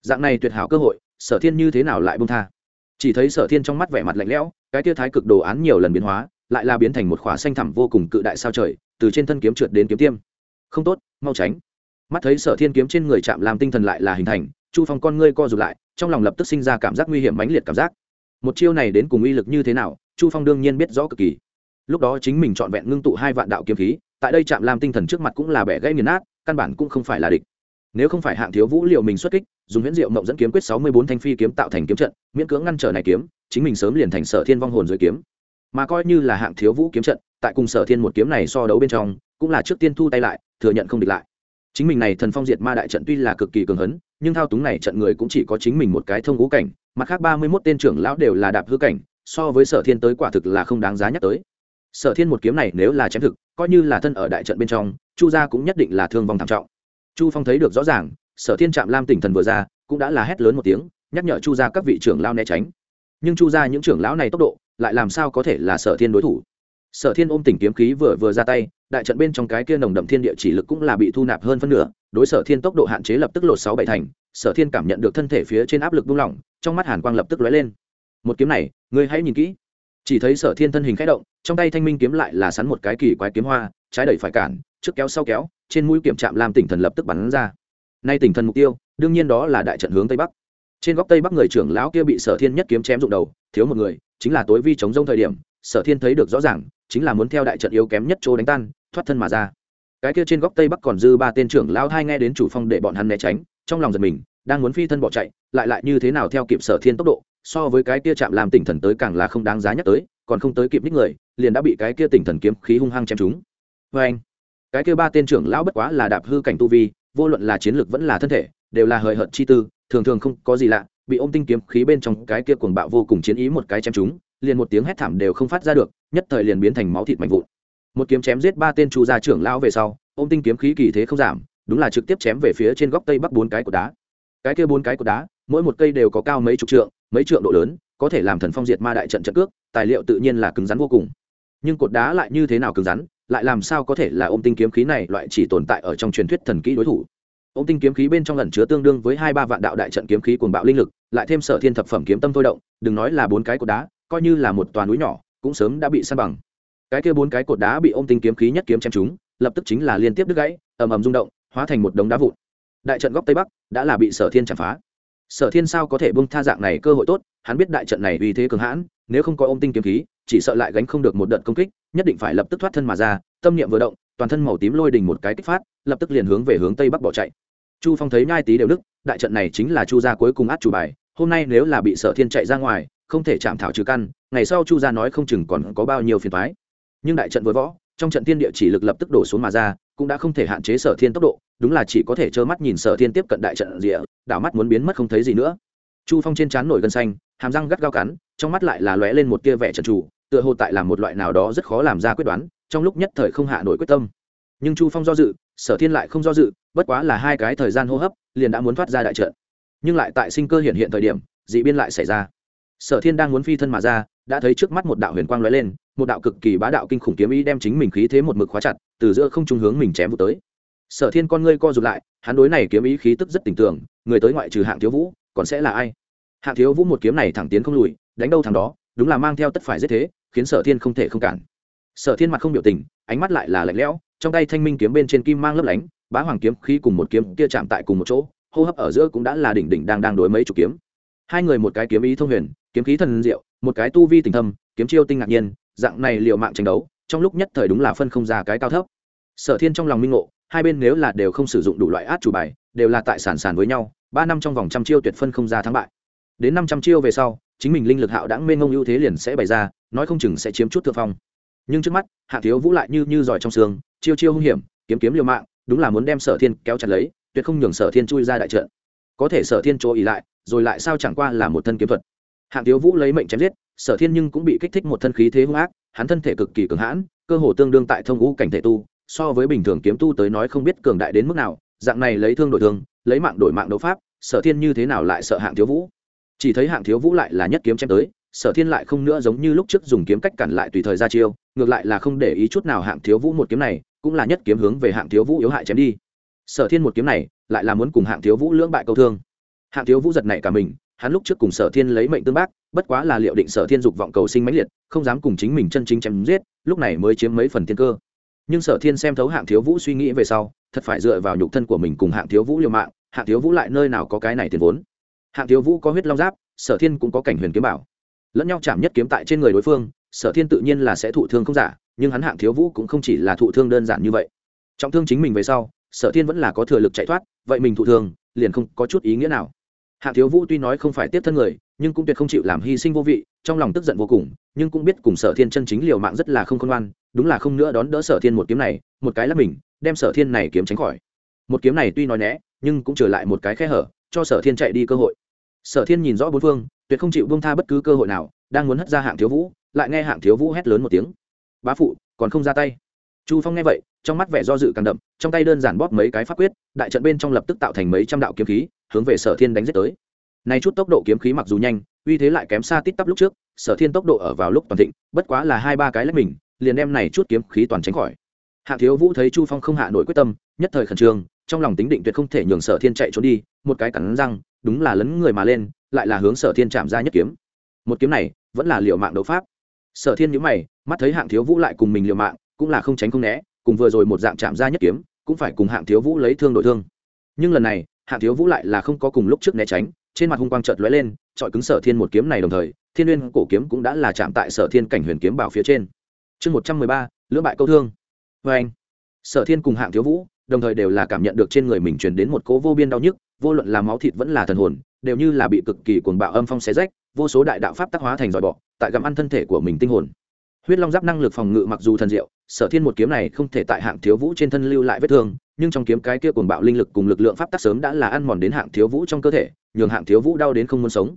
Dạng này tuyệt hảo cơ hội, sở thiên như thế nào lại bông tha? Chỉ thấy sở thiên trong mắt vẻ mặt lạnh lẽo, cái tia thái cực đồ án nhiều lần biến hóa lại là biến thành một khỏa xanh thẳm vô cùng cự đại sao trời, từ trên thân kiếm trượt đến kiếm tiêm. Không tốt, mau tránh. Mắt thấy sở thiên kiếm trên người chạm làm tinh thần lại là hình thành, chu phong con ngươi co rụt lại, trong lòng lập tức sinh ra cảm giác nguy hiểm mãnh liệt cảm giác. Một chiêu này đến cùng uy lực như thế nào, chu phong đương nhiên biết rõ cực kỳ. Lúc đó chính mình trọn vẹn ngưng tụ hai vạn đạo kiếm khí, tại đây chạm làm tinh thần trước mặt cũng là bẻ gãy nghiền nát, căn bản cũng không phải là địch. Nếu không phải hạng thiếu vũ liệu mình xuất kích, dùng huyễn diệu mộng dẫn kiếm quyết sáu mươi bốn thanh phi kiếm tạo thành kiếm trận, miễn cưỡng ngăn trở này kiếm, chính mình sớm liền thành sở thiên vong hồn dưới kiếm mà coi như là hạng thiếu vũ kiếm trận, tại cùng sở thiên một kiếm này so đấu bên trong, cũng là trước tiên thu tay lại, thừa nhận không địch lại. Chính mình này thần phong diệt ma đại trận tuy là cực kỳ cường hấn, nhưng thao túng này trận người cũng chỉ có chính mình một cái thông ngũ cảnh, mặt khác ba mươi mốt tên trưởng lão đều là đạp hư cảnh, so với sở thiên tới quả thực là không đáng giá nhắc tới. Sở thiên một kiếm này nếu là chém thực, coi như là thân ở đại trận bên trong, chu gia cũng nhất định là thương vong thảm trọng. Chu phong thấy được rõ ràng, sở thiên trạm lam tỉnh thần vừa ra, cũng đã là hét lớn một tiếng, nhắc nhở chu gia các vị trưởng lao né tránh. Nhưng chu gia những trưởng lão này tốc độ lại làm sao có thể là sở thiên đối thủ? Sở thiên ôm tỉnh kiếm khí vừa vừa ra tay, đại trận bên trong cái kia nồng đậm thiên địa chỉ lực cũng là bị thu nạp hơn phân nửa, đối sở thiên tốc độ hạn chế lập tức lột sáu bảy thành, sở thiên cảm nhận được thân thể phía trên áp lực buông lỏng, trong mắt hàn quang lập tức lóe lên. Một kiếm này, ngươi hãy nhìn kỹ. Chỉ thấy sở thiên thân hình khẽ động, trong tay thanh minh kiếm lại là sắn một cái kỳ quái kiếm hoa, trái đẩy phải cản, trước kéo sau kéo, trên mũi kiểm trạm làm tỉnh thần lập tức bắn ra. Nay tỉnh thần mục tiêu, đương nhiên đó là đại trận hướng tây bắc trên góc tây bắc người trưởng lão kia bị sở thiên nhất kiếm chém rụng đầu, thiếu một người, chính là tối vi chống rông thời điểm, sở thiên thấy được rõ ràng, chính là muốn theo đại trận yếu kém nhất chỗ đánh tan, thoát thân mà ra. Cái kia trên góc tây bắc còn dư ba tên trưởng lão hai nghe đến chủ phong để bọn hắn né tránh, trong lòng giật mình, đang muốn phi thân bỏ chạy, lại lại như thế nào theo kịp sở thiên tốc độ, so với cái kia chạm làm tỉnh thần tới càng là không đáng giá nhắc tới, còn không tới kịp ních người, liền đã bị cái kia tỉnh thần kiếm khí hung hăng chém chúng vê vâng. anh cái kia ba tên trưởng lão bất quá là đạp hư cảnh tu vi, vô luận là chiến lược vẫn là thân thể đều là hời hợt chi tư, thường thường không có gì lạ, bị ôm tinh kiếm khí bên trong cái kia cuồng bạo vô cùng chiến ý một cái chém chúng, liền một tiếng hét thảm đều không phát ra được, nhất thời liền biến thành máu thịt mạnh vụn. Một kiếm chém giết ba tên chu gia trưởng lão về sau, ôm tinh kiếm khí kỳ thế không giảm, đúng là trực tiếp chém về phía trên góc tây bắc bốn cái của đá. Cái kia bốn cái của đá, mỗi một cây đều có cao mấy chục trượng, mấy trượng độ lớn, có thể làm thần phong diệt ma đại trận trận cước, tài liệu tự nhiên là cứng rắn vô cùng. Nhưng cột đá lại như thế nào cứng rắn, lại làm sao có thể là ôm tinh kiếm khí này loại chỉ tồn tại ở trong truyền thuyết thần kỹ đối thủ? Ông tinh kiếm khí bên trong lần chứa tương đương với hai ba vạn đạo đại trận kiếm khí cuồng bạo linh lực, lại thêm sở thiên thập phẩm kiếm tâm thôi động, đừng nói là bốn cái cột đá, coi như là một toàn núi nhỏ, cũng sớm đã bị san bằng. Cái kia bốn cái cột đá bị ông tinh kiếm khí nhất kiếm chém chúng lập tức chính là liên tiếp đứt gãy, ầm ầm rung động, hóa thành một đống đá vụn. Đại trận góc tây bắc đã là bị sở thiên chạm phá. Sở thiên sao có thể bung tha dạng này cơ hội tốt, hắn biết đại trận này uy thế cường hãn, nếu không có ôm tinh kiếm khí, chỉ sợ lại gánh không được một đợt công kích, nhất định phải lập tức thoát thân mà ra, tâm niệm vừa động toàn thân màu tím lôi đình một cái kích phát, lập tức liền hướng về hướng tây bắc bỏ chạy. Chu phong thấy nhai tí đều đức, đại trận này chính là chu gia cuối cùng át chủ bài, hôm nay nếu là bị sở thiên chạy ra ngoài, không thể chạm thảo trừ căn, ngày sau chu gia nói không chừng còn có bao nhiêu phiền thoái nhưng đại trận với võ, trong trận tiên địa chỉ lực lập tức đổ xuống mà ra, cũng đã không thể hạn chế sở thiên tốc độ, đúng là chỉ có thể trơ mắt nhìn sở thiên tiếp cận đại trận rịa đảo mắt muốn biến mất không thấy gì nữa. Chu phong trên trán nổi gân xanh, hàm răng gắt gao cắn, trong mắt lại là lóe lên một tia vẻ trận chủ tựa hồ tại làm một loại nào đó rất khó làm ra quyết đoán trong lúc nhất thời không hạ nổi quyết tâm. Nhưng chu phong do dự, sở thiên lại không do dự, bất quá là hai cái thời gian hô hấp, liền đã muốn thoát ra đại trận. Nhưng lại tại sinh cơ hiện hiện thời điểm, dị biên lại xảy ra. Sở thiên đang muốn phi thân mà ra, đã thấy trước mắt một đạo huyền quang lóe lên, một đạo cực kỳ bá đạo kinh khủng kiếm ý đem chính mình khí thế một mực khóa chặt, từ giữa không trung hướng mình chém vụ tới. Sở thiên con ngươi co rụt lại, hắn đối này kiếm ý khí tức rất tình tưởng, người tới ngoại trừ hạng thiếu vũ, còn sẽ là ai? Hạng thiếu vũ một kiếm này thẳng tiến không lùi, đánh đâu thằng đó, đúng là mang theo tất phải giết thế, khiến sở thiên không thể không cản sở thiên mặt không biểu tình, ánh mắt lại là lạnh lẽo, trong tay thanh minh kiếm bên trên kim mang lấp lánh, bá hoàng kiếm khi cùng một kiếm kia chạm tại cùng một chỗ, hô hấp ở giữa cũng đã là đỉnh đỉnh đang đang đối mấy chục kiếm. Hai người một cái kiếm ý thông huyền, kiếm khí thần diệu, một cái tu vi tình thâm, kiếm chiêu tinh ngạc nhiên, dạng này liệu mạng tranh đấu, trong lúc nhất thời đúng là phân không ra cái cao thấp. Sở thiên trong lòng minh ngộ, hai bên nếu là đều không sử dụng đủ loại át chủ bài, đều là tại sản sản với nhau, ba năm trong vòng trăm chiêu tuyệt phân không ra thắng bại. Đến năm trăm chiêu về sau, chính mình linh lực hạo đã mênh ngông ưu thế liền sẽ bày ra, nói không chừng sẽ chiếm chút thượng phong nhưng trước mắt, hạ thiếu vũ lại như như giỏi trong xương, chiêu chiêu hung hiểm, kiếm kiếm liều mạng, đúng là muốn đem sở thiên kéo chặt lấy, tuyệt không nhường sở thiên chui ra đại trận. Có thể sở thiên chỗ ỉ lại, rồi lại sao chẳng qua là một thân kiếm thuật. Hạng thiếu vũ lấy mệnh chém giết, sở thiên nhưng cũng bị kích thích một thân khí thế hung ác, hắn thân thể cực kỳ cường hãn, cơ hồ tương đương tại thông ngũ cảnh thể tu, so với bình thường kiếm tu tới nói không biết cường đại đến mức nào, dạng này lấy thương đổi thương, lấy mạng đổi mạng đấu pháp, sở thiên như thế nào lại sợ hạng thiếu vũ? Chỉ thấy hạng thiếu vũ lại là nhất kiếm chém tới, sở thiên lại không nữa giống như lúc trước dùng kiếm cách cản lại tùy thời ra chiêu ngược lại là không để ý chút nào hạng thiếu vũ một kiếm này, cũng là nhất kiếm hướng về hạng thiếu vũ yếu hại chém đi. Sở thiên một kiếm này, lại là muốn cùng hạng thiếu vũ lưỡng bại câu thương. Hạng thiếu vũ giật này cả mình, hắn lúc trước cùng sở thiên lấy mệnh tương bác, bất quá là liệu định sở thiên dục vọng cầu sinh mãnh liệt, không dám cùng chính mình chân chính chém giết, lúc này mới chiếm mấy phần tiên cơ. Nhưng sở thiên xem thấu hạng thiếu vũ suy nghĩ về sau, thật phải dựa vào nhục thân của mình cùng hạng thiếu vũ liều mạng, hạng thiếu vũ lại nơi nào có cái này tiền vốn. Hạng thiếu vũ có huyết long giáp, sở thiên cũng có cảnh huyền kiếm bảo. Lẫn nhau chạm nhất kiếm tại trên người đối phương sở thiên tự nhiên là sẽ thụ thương không giả, nhưng hắn hạng thiếu vũ cũng không chỉ là thụ thương đơn giản như vậy. Trọng thương chính mình về sau, sở thiên vẫn là có thừa lực chạy thoát, vậy mình thụ thương, liền không có chút ý nghĩa nào. Hạng thiếu vũ tuy nói không phải tiếp thân người, nhưng cũng tuyệt không chịu làm hy sinh vô vị, trong lòng tức giận vô cùng, nhưng cũng biết cùng sở thiên chân chính liều mạng rất là không khôn ngoan, đúng là không nữa đón đỡ sở thiên một kiếm này, một cái là mình, đem sở thiên này kiếm tránh khỏi. Một kiếm này tuy nói né, nhưng cũng trở lại một cái khe hở, cho sở thiên chạy đi cơ hội. Sở thiên nhìn rõ bốn phương, tuyệt không chịu bông tha bất cứ cơ hội nào, đang muốn hất ra hạng thiếu vũ lại nghe hạng thiếu vũ hét lớn một tiếng. Bá phụ, còn không ra tay. Chu phong nghe vậy, trong mắt vẻ do dự càng đậm, trong tay đơn giản bóp mấy cái pháp quyết, đại trận bên trong lập tức tạo thành mấy trăm đạo kiếm khí, hướng về sở thiên đánh giết tới. Này chút tốc độ kiếm khí mặc dù nhanh, uy thế lại kém xa tít tắp lúc trước, sở thiên tốc độ ở vào lúc toàn thịnh, bất quá là hai ba cái lách mình, liền đem này chút kiếm khí toàn tránh khỏi. Hạ thiếu vũ thấy chu phong không hạ nổi quyết tâm, nhất thời khẩn trương, trong lòng tính định tuyệt không thể nhường sở thiên chạy trốn đi, một cái cắn răng, đúng là lấn người mà lên, lại là hướng sở thiên chạm ra nhất kiếm. Một kiếm này, vẫn là liệu mạng đấu pháp sở thiên nhữ mày, mắt thấy hạng thiếu vũ lại cùng mình liều mạng, cũng là không tránh không né, cùng vừa rồi một dạng chạm ra nhất kiếm, cũng phải cùng hạng thiếu vũ lấy thương đổi thương. Nhưng lần này, hạng thiếu vũ lại là không có cùng lúc trước né tránh, trên mặt hung quang chợt lóe lên, chọi cứng sở thiên một kiếm này đồng thời, thiên uyên cổ kiếm cũng đã là chạm tại sở thiên cảnh huyền kiếm bảo phía trên. Chương một trăm mười ba, lưỡng bại câu thương. Vê anh, sở thiên cùng hạng thiếu vũ, đồng thời đều là cảm nhận được trên người mình truyền đến một cố vô biên đau nhức, vô luận là máu thịt vẫn là thần hồn, đều như là bị cực kỳ cuồng bạo âm phong xé rách vô số đại đạo pháp tác hóa thành dòi bọ, tại gặm ăn thân thể của mình tinh hồn. Huyết long giáp năng lực phòng ngự mặc dù thần diệu, sở thiên một kiếm này không thể tại hạng thiếu vũ trên thân lưu lại vết thương, nhưng trong kiếm cái kia cuồng bạo linh lực cùng lực lượng pháp tác sớm đã là ăn mòn đến hạng thiếu vũ trong cơ thể, nhường hạng thiếu vũ đau đến không muốn sống.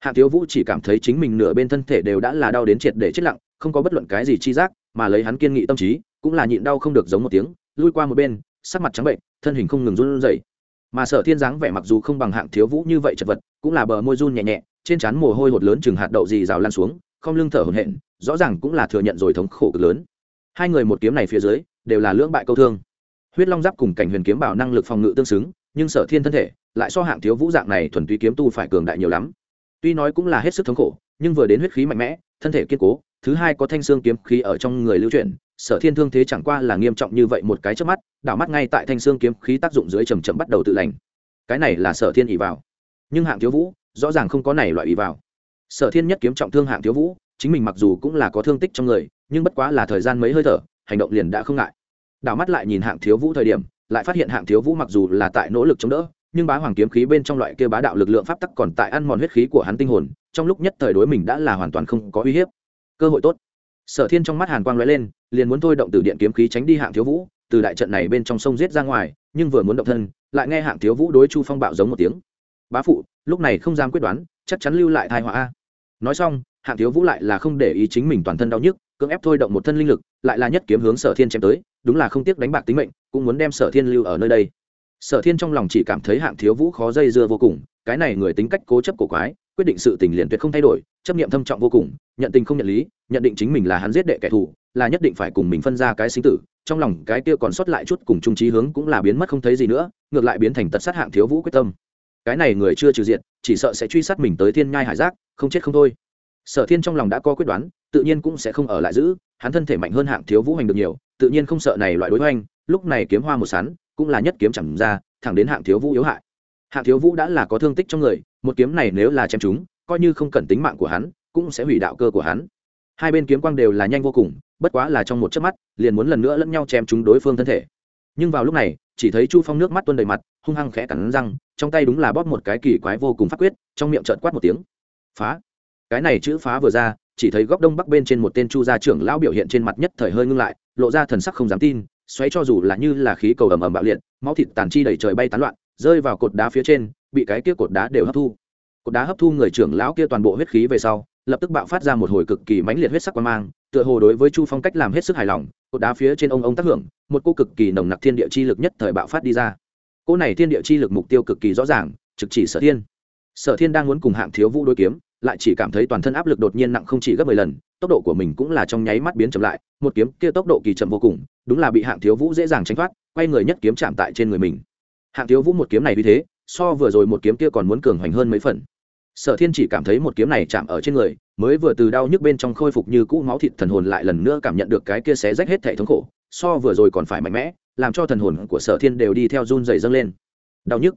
Hạng thiếu vũ chỉ cảm thấy chính mình nửa bên thân thể đều đã là đau đến triệt để chết lặng, không có bất luận cái gì chi giác, mà lấy hắn kiên nghị tâm trí, cũng là nhịn đau không được giống một tiếng, lui qua một bên, sắc mặt trắng bệnh, thân hình không ngừng run rẩy. Mà sở thiên dáng vẻ mặc dù không bằng hạng thiếu vũ như vậy chật vật, cũng là bờ môi run nhẹ nhẹ trên trán mồ hôi hột lớn chừng hạt đậu gì rào lan xuống, không lưng thở hổn hển, rõ ràng cũng là thừa nhận rồi thống khổ cực lớn. Hai người một kiếm này phía dưới, đều là lưỡng bại câu thương. Huyết long giáp cùng cảnh huyền kiếm bảo năng lực phòng ngự tương xứng, nhưng sở thiên thân thể, lại so hạng thiếu vũ dạng này thuần túy kiếm tu phải cường đại nhiều lắm. Tuy nói cũng là hết sức thống khổ, nhưng vừa đến huyết khí mạnh mẽ, thân thể kiên cố, thứ hai có thanh xương kiếm khí ở trong người lưu chuyển, sở thiên thương thế chẳng qua là nghiêm trọng như vậy một cái trước mắt, đảo mắt ngay tại thanh xương kiếm khí tác dụng dưới chầm chậm bắt đầu tự lành. Cái này là sở thiên ỉ vào. Nhưng hạng thiếu vũ rõ ràng không có này loại ý vào. Sở thiên nhất kiếm trọng thương hạng thiếu vũ, chính mình mặc dù cũng là có thương tích trong người, nhưng bất quá là thời gian mấy hơi thở, hành động liền đã không ngại. Đảo mắt lại nhìn hạng thiếu vũ thời điểm, lại phát hiện hạng thiếu vũ mặc dù là tại nỗ lực chống đỡ, nhưng bá hoàng kiếm khí bên trong loại kia bá đạo lực lượng pháp tắc còn tại ăn mòn huyết khí của hắn tinh hồn, trong lúc nhất thời đối mình đã là hoàn toàn không có uy hiếp. Cơ hội tốt. Sở thiên trong mắt hàn quang lóe lên, liền muốn thôi động từ điện kiếm khí tránh đi hạng thiếu vũ, từ đại trận này bên trong sông giết ra ngoài, nhưng vừa muốn động thân, lại nghe hạng thiếu vũ đối chu phong bạo giống một tiếng bá phụ, lúc này không dám quyết đoán, chắc chắn lưu lại thai họa a. Nói xong, hạng thiếu vũ lại là không để ý chính mình toàn thân đau nhức, cưỡng ép thôi động một thân linh lực, lại là nhất kiếm hướng sở thiên chém tới, đúng là không tiếc đánh bạc tính mệnh, cũng muốn đem sở thiên lưu ở nơi đây. Sở thiên trong lòng chỉ cảm thấy hạng thiếu vũ khó dây dưa vô cùng, cái này người tính cách cố chấp cổ quái, quyết định sự tình liền tuyệt không thay đổi, chấp niệm thâm trọng vô cùng, nhận tình không nhận lý, nhận định chính mình là hắn giết đệ kẻ thù, là nhất định phải cùng mình phân ra cái sinh tử, trong lòng cái kia còn sót lại chút cùng trung trí hướng cũng là biến mất không thấy gì nữa, ngược lại biến thành tật sát hạng thiếu vũ quyết tâm cái này người chưa trừ diện chỉ sợ sẽ truy sát mình tới thiên nhai hải giác, không chết không thôi. Sở thiên trong lòng đã có quyết đoán, tự nhiên cũng sẽ không ở lại giữ, hắn thân thể mạnh hơn hạng thiếu vũ hành được nhiều, tự nhiên không sợ này loại đối hoành, lúc này kiếm hoa một sắn, cũng là nhất kiếm chẳng ra, thẳng đến hạng thiếu vũ yếu hại. Hạng thiếu vũ đã là có thương tích trong người, một kiếm này nếu là chém chúng coi như không cần tính mạng của hắn, cũng sẽ hủy đạo cơ của hắn. Hai bên kiếm quang đều là nhanh vô cùng, bất quá là trong một chớp mắt, liền muốn lần nữa lẫn nhau chém chúng đối phương thân thể. Nhưng vào lúc này chỉ thấy chu phong nước mắt tuôn đầy mặt, hung hăng khẽ cắn răng, trong tay đúng là bóp một cái kỳ quái vô cùng phát quyết, trong miệng trợn quát một tiếng. Phá! Cái này chữ phá vừa ra, chỉ thấy góc đông bắc bên trên một tên chu gia trưởng lão biểu hiện trên mặt nhất thời hơi ngưng lại, lộ ra thần sắc không dám tin, xoáy cho dù là như là khí cầu ầm ầm bạo liệt, máu thịt tàn chi đầy trời bay tán loạn, rơi vào cột đá phía trên, bị cái kia cột đá đều hấp thu. Cột đá hấp thu người trưởng lão kia toàn bộ huyết khí về sau, lập tức bạo phát ra một hồi cực kỳ mãnh liệt huyết sắc quan mang, tựa hồ đối với chu phong cách làm hết sức hài lòng, cột đá phía trên ông ông tác hưởng một cô cực kỳ nồng nặc thiên địa chi lực nhất thời bạo phát đi ra. Cô này thiên địa chi lực mục tiêu cực kỳ rõ ràng, trực chỉ sở thiên. Sở thiên đang muốn cùng hạng thiếu vũ đối kiếm, lại chỉ cảm thấy toàn thân áp lực đột nhiên nặng không chỉ gấp mười lần, tốc độ của mình cũng là trong nháy mắt biến chậm lại, một kiếm kia tốc độ kỳ chậm vô cùng, đúng là bị hạng thiếu vũ dễ dàng tránh thoát, quay người nhất kiếm chạm tại trên người mình. Hạng thiếu vũ một kiếm này vì thế, so vừa rồi một kiếm kia còn muốn cường hoành hơn mấy phần. Sở thiên chỉ cảm thấy một kiếm này chạm ở trên người, mới vừa từ đau nhức bên trong khôi phục như cũ máu thịt thần hồn lại lần nữa cảm nhận được cái kia xé rách hết thể thống khổ so vừa rồi còn phải mạnh mẽ, làm cho thần hồn của sở thiên đều đi theo run dày dâng lên. Đau nhức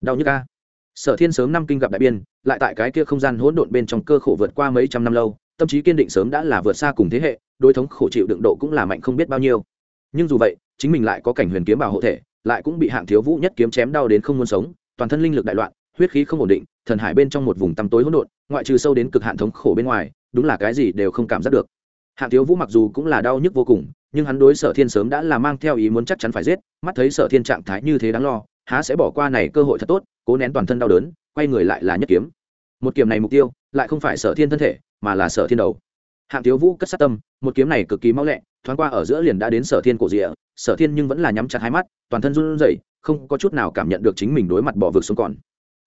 đau nhức a. Sở thiên sớm năm kinh gặp đại biên, lại tại cái kia không gian hỗn độn bên trong cơ khổ vượt qua mấy trăm năm lâu, tâm trí kiên định sớm đã là vượt xa cùng thế hệ, đối thống khổ chịu đựng độ cũng là mạnh không biết bao nhiêu. Nhưng dù vậy, chính mình lại có cảnh huyền kiếm bảo hộ thể, lại cũng bị hạng thiếu vũ nhất kiếm chém đau đến không muốn sống, toàn thân linh lực đại loạn, huyết khí không ổn định, thần hải bên trong một vùng tăm tối hỗn độn, ngoại trừ sâu đến cực hạn thống khổ bên ngoài, đúng là cái gì đều không cảm giác được. Hạng thiếu vũ mặc dù cũng là đau nhức vô cùng nhưng hắn đối sở thiên sớm đã là mang theo ý muốn chắc chắn phải giết, mắt thấy sở thiên trạng thái như thế đáng lo, há sẽ bỏ qua này cơ hội thật tốt, cố nén toàn thân đau đớn, quay người lại là nhất kiếm. Một kiếm này mục tiêu, lại không phải sở thiên thân thể, mà là sở thiên đầu. Hạng thiếu vũ cất sát tâm, một kiếm này cực kỳ mau lẹ, thoáng qua ở giữa liền đã đến sở thiên cổ rịa sở thiên nhưng vẫn là nhắm chặt hai mắt, toàn thân run rẩy, không có chút nào cảm nhận được chính mình đối mặt bỏ vực xuống còn.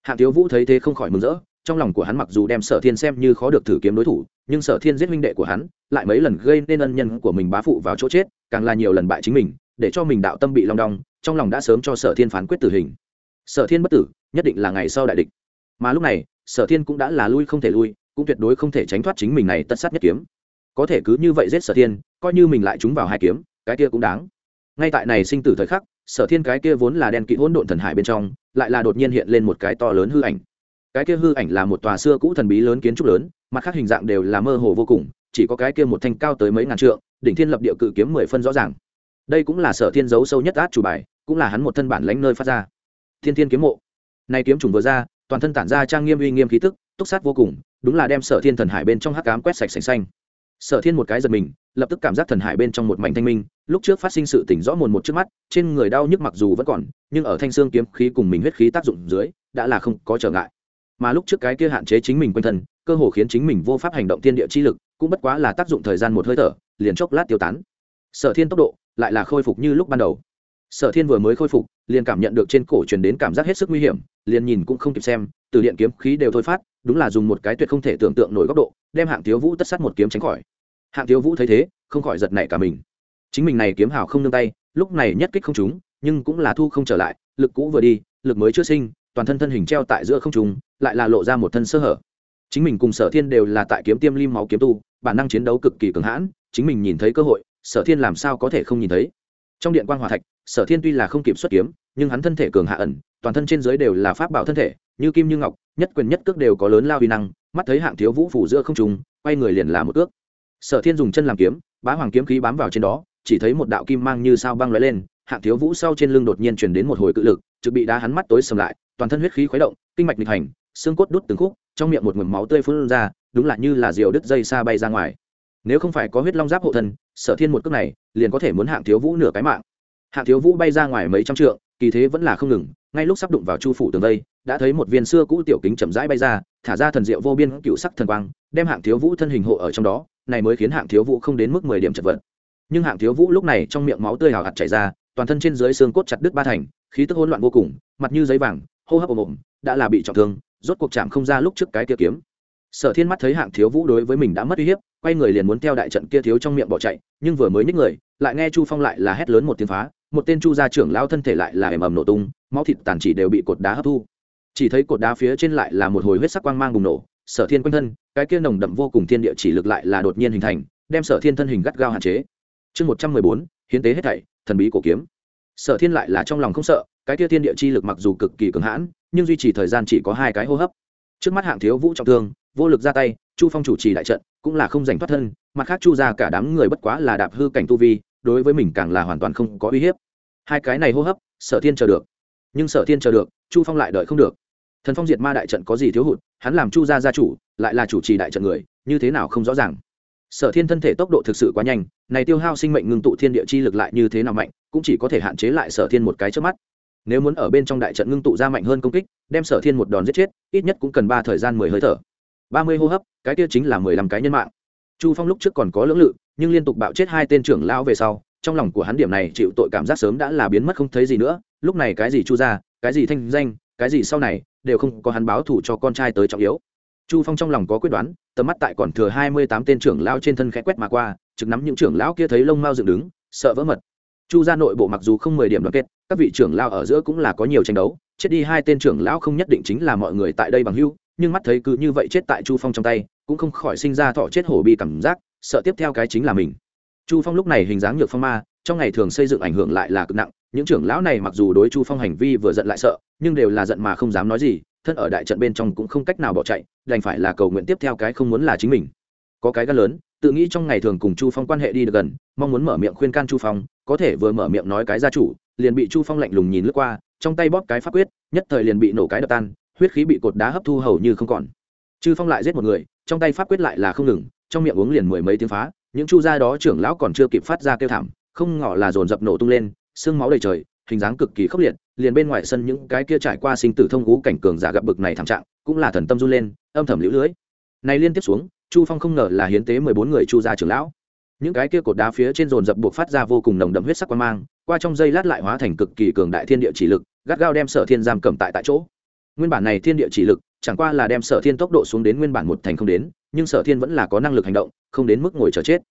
Hạng thiếu vũ thấy thế không khỏi mừng rỡ trong lòng của hắn mặc dù đem sở thiên xem như khó được thử kiếm đối thủ, nhưng sở thiên giết minh đệ của hắn, lại mấy lần gây nên ân nhân của mình bá phụ vào chỗ chết, càng là nhiều lần bại chính mình, để cho mình đạo tâm bị long đong, trong lòng đã sớm cho sở thiên phán quyết tử hình. Sở thiên bất tử, nhất định là ngày sau đại địch. Mà lúc này, sở thiên cũng đã là lui không thể lui, cũng tuyệt đối không thể tránh thoát chính mình này tất sát nhất kiếm. Có thể cứ như vậy giết sở thiên, coi như mình lại trúng vào hai kiếm, cái kia cũng đáng. Ngay tại này sinh tử thời khắc, sở thiên cái kia vốn là đen kỵ hỗn độn thần hải bên trong, lại là đột nhiên hiện lên một cái to lớn hư ảnh cái kia hư ảnh là một tòa xưa cũ thần bí lớn kiến trúc lớn, mặt khác hình dạng đều là mơ hồ vô cùng, chỉ có cái kia một thanh cao tới mấy ngàn trượng, đỉnh thiên lập địa cự kiếm mười phân rõ ràng. Đây cũng là sở thiên giấu sâu nhất át chủ bài, cũng là hắn một thân bản lãnh nơi phát ra. Thiên thiên kiếm mộ. Nay kiếm trùng vừa ra, toàn thân tản ra trang nghiêm uy nghiêm khí tức, túc sát vô cùng, đúng là đem sở thiên thần hải bên trong hắc cám quét sạch sành xanh. Sở thiên một cái giật mình, lập tức cảm giác thần hải bên trong một mảnh thanh minh, lúc trước phát sinh sự tỉnh rõ mồn một trước mắt, trên người đau nhức mặc dù vẫn còn, nhưng ở thanh xương kiếm khí cùng mình huyết khí tác dụng dưới, đã là không có trở ngại mà lúc trước cái kia hạn chế chính mình quanh thân, cơ hồ khiến chính mình vô pháp hành động thiên địa chi lực, cũng bất quá là tác dụng thời gian một hơi thở, liền chốc lát tiêu tán. Sở thiên tốc độ lại là khôi phục như lúc ban đầu. Sở thiên vừa mới khôi phục, liền cảm nhận được trên cổ truyền đến cảm giác hết sức nguy hiểm, liền nhìn cũng không kịp xem, từ điện kiếm khí đều thôi phát, đúng là dùng một cái tuyệt không thể tưởng tượng nổi góc độ, đem hạng thiếu vũ tất sát một kiếm tránh khỏi. Hạng thiếu vũ thấy thế, không khỏi giật nảy cả mình. Chính mình này kiếm hào không nương tay, lúc này nhất kích không trúng, nhưng cũng là thu không trở lại, lực cũ vừa đi, lực mới chưa sinh, toàn thân thân hình treo tại giữa không trùng lại là lộ ra một thân sơ hở. Chính mình cùng sở thiên đều là tại kiếm tiêm lim máu kiếm tu, bản năng chiến đấu cực kỳ cường hãn, chính mình nhìn thấy cơ hội, sở thiên làm sao có thể không nhìn thấy? Trong điện quan hòa thạch, sở thiên tuy là không kịp xuất kiếm, nhưng hắn thân thể cường hạ ẩn, toàn thân trên dưới đều là pháp bảo thân thể, như kim như ngọc, nhất quyền nhất cước đều có lớn lao uy năng, mắt thấy hạng thiếu vũ phủ giữa không trùng quay người liền là một cước. Sở thiên dùng chân làm kiếm, bá hoàng kiếm khí bám vào trên đó, chỉ thấy một đạo kim mang như sao băng lóe lên, hạng thiếu vũ sau trên lưng đột nhiên chuyển đến một hồi cự lực, trực bị đá hắn mắt tối sầm lại, toàn thân huyết khí khuấy động, kinh mạch nghịch hành xương cốt đút từng khúc, trong miệng một mầm máu tươi phun ra, đúng là như là diều đứt dây xa bay ra ngoài. Nếu không phải có huyết long giáp hộ thân, sở thiên một cước này, liền có thể muốn hạng thiếu vũ nửa cái mạng. Hạng thiếu vũ bay ra ngoài mấy trăm trượng, kỳ thế vẫn là không ngừng, ngay lúc sắp đụng vào chu phủ tường vây đã thấy một viên xưa cũ tiểu kính chậm rãi bay ra, thả ra thần diệu vô biên cựu sắc thần quang, đem hạng thiếu vũ thân hình hộ ở trong đó, này mới khiến hạng thiếu vũ không đến mức mười điểm chật vật. Nhưng hạng thiếu vũ lúc này trong miệng máu tươi hào hạt chảy ra, toàn thân trên dưới xương cốt chặt đứt ba thành, khí tức hỗn loạn vô cùng, mặt như giấy vàng, hô hấp ồm ồm, đã là bị trọng thương rốt cuộc chạm không ra lúc trước cái kia kiếm. Sở thiên mắt thấy hạng thiếu vũ đối với mình đã mất uy hiếp, quay người liền muốn theo đại trận kia thiếu trong miệng bỏ chạy, nhưng vừa mới nhích người, lại nghe chu phong lại là hét lớn một tiếng phá, một tên chu gia trưởng lao thân thể lại là ầm ầm nổ tung, máu thịt tàn chỉ đều bị cột đá hấp thu. Chỉ thấy cột đá phía trên lại là một hồi huyết sắc quang mang bùng nổ, sở thiên quanh thân, cái kia nồng đậm vô cùng thiên địa chỉ lực lại là đột nhiên hình thành, đem sở thiên thân hình gắt gao hạn chế. Chương một trăm mười bốn, hiến tế hết thảy, thần bí cổ kiếm. Sở thiên lại là trong lòng không sợ, cái kia thiên địa chi lực mặc dù cực kỳ cường hãn nhưng duy trì thời gian chỉ có hai cái hô hấp. Trước mắt hạng thiếu vũ trọng thương, vô lực ra tay, chu phong chủ trì đại trận, cũng là không giành thoát thân, mặt khác chu ra cả đám người bất quá là đạp hư cảnh tu vi, đối với mình càng là hoàn toàn không có uy hiếp. Hai cái này hô hấp, sở thiên chờ được. Nhưng sở thiên chờ được, chu phong lại đợi không được. Thần phong diệt ma đại trận có gì thiếu hụt, hắn làm chu gia gia chủ, lại là chủ trì đại trận người, như thế nào không rõ ràng. Sở thiên thân thể tốc độ thực sự quá nhanh, này tiêu hao sinh mệnh ngưng tụ thiên địa chi lực lại như thế nào mạnh, cũng chỉ có thể hạn chế lại sở thiên một cái trước mắt nếu muốn ở bên trong đại trận ngưng tụ ra mạnh hơn công kích, đem sở thiên một đòn giết chết, ít nhất cũng cần ba thời gian mười hơi thở. Ba mươi hô hấp, cái kia chính là mười lăm cái nhân mạng. Chu phong lúc trước còn có lưỡng lự, nhưng liên tục bạo chết hai tên trưởng lão về sau, trong lòng của hắn điểm này chịu tội cảm giác sớm đã là biến mất không thấy gì nữa, lúc này cái gì chu ra cái gì thanh danh, cái gì sau này, đều không có hắn báo thủ cho con trai tới trọng yếu. Chu phong trong lòng có quyết đoán, tầm mắt tại còn thừa hai mươi tám tên trưởng lao trên thân khẽ quét mà qua, trực nắm những trưởng lão kia thấy lông mao dựng đứng, sợ vỡ mật chu gia nội bộ mặc dù không mười điểm đoàn kết, các vị trưởng lao ở giữa cũng là có nhiều tranh đấu, chết đi hai tên trưởng lão không nhất định chính là mọi người tại đây bằng hưu nhưng mắt thấy cứ như vậy chết tại chu phong trong tay, cũng không khỏi sinh ra thọ chết hổ bi cảm giác, sợ tiếp theo cái chính là mình. Chu phong lúc này hình dáng nhược phong ma, trong ngày thường xây dựng ảnh hưởng lại là cực nặng, những trưởng lão này mặc dù đối chu phong hành vi vừa giận lại sợ, nhưng đều là giận mà không dám nói gì, thân ở đại trận bên trong cũng không cách nào bỏ chạy, đành phải là cầu nguyện tiếp theo cái không muốn là chính mình. Có cái gan lớn, tự nghĩ trong ngày thường cùng chu phong quan hệ đi được gần, mong muốn mở miệng khuyên can chu phong có thể vừa mở miệng nói cái gia chủ, liền bị chu phong lạnh lùng nhìn lướt qua, trong tay bóp cái pháp quyết, nhất thời liền bị nổ cái đập tan, huyết khí bị cột đá hấp thu hầu như không còn. Chư phong lại giết một người, trong tay pháp quyết lại là không ngừng, trong miệng uống liền mười mấy tiếng phá, những chu gia đó trưởng lão còn chưa kịp phát ra kêu thảm, không ngỏ là dồn dập nổ tung lên, xương máu đầy trời, hình dáng cực kỳ khốc liệt, liền bên ngoài sân những cái kia trải qua sinh tử thông ngũ cảnh cường giả gặp bực này thảm trạng, cũng là thần tâm run lên, âm thầm lũ lưới. Này liên tiếp xuống, chu phong không ngờ là hiến tế mười bốn người chu gia trưởng lão những cái kia cột đá phía trên dồn dập buộc phát ra vô cùng nồng đậm huyết sắc quan mang, qua trong dây lát lại hóa thành cực kỳ cường đại thiên địa chỉ lực, gắt gao đem sở thiên giam cầm tại tại chỗ. Nguyên bản này thiên địa chỉ lực, chẳng qua là đem sở thiên tốc độ xuống đến nguyên bản một thành không đến, nhưng sở thiên vẫn là có năng lực hành động, không đến mức ngồi chờ chết.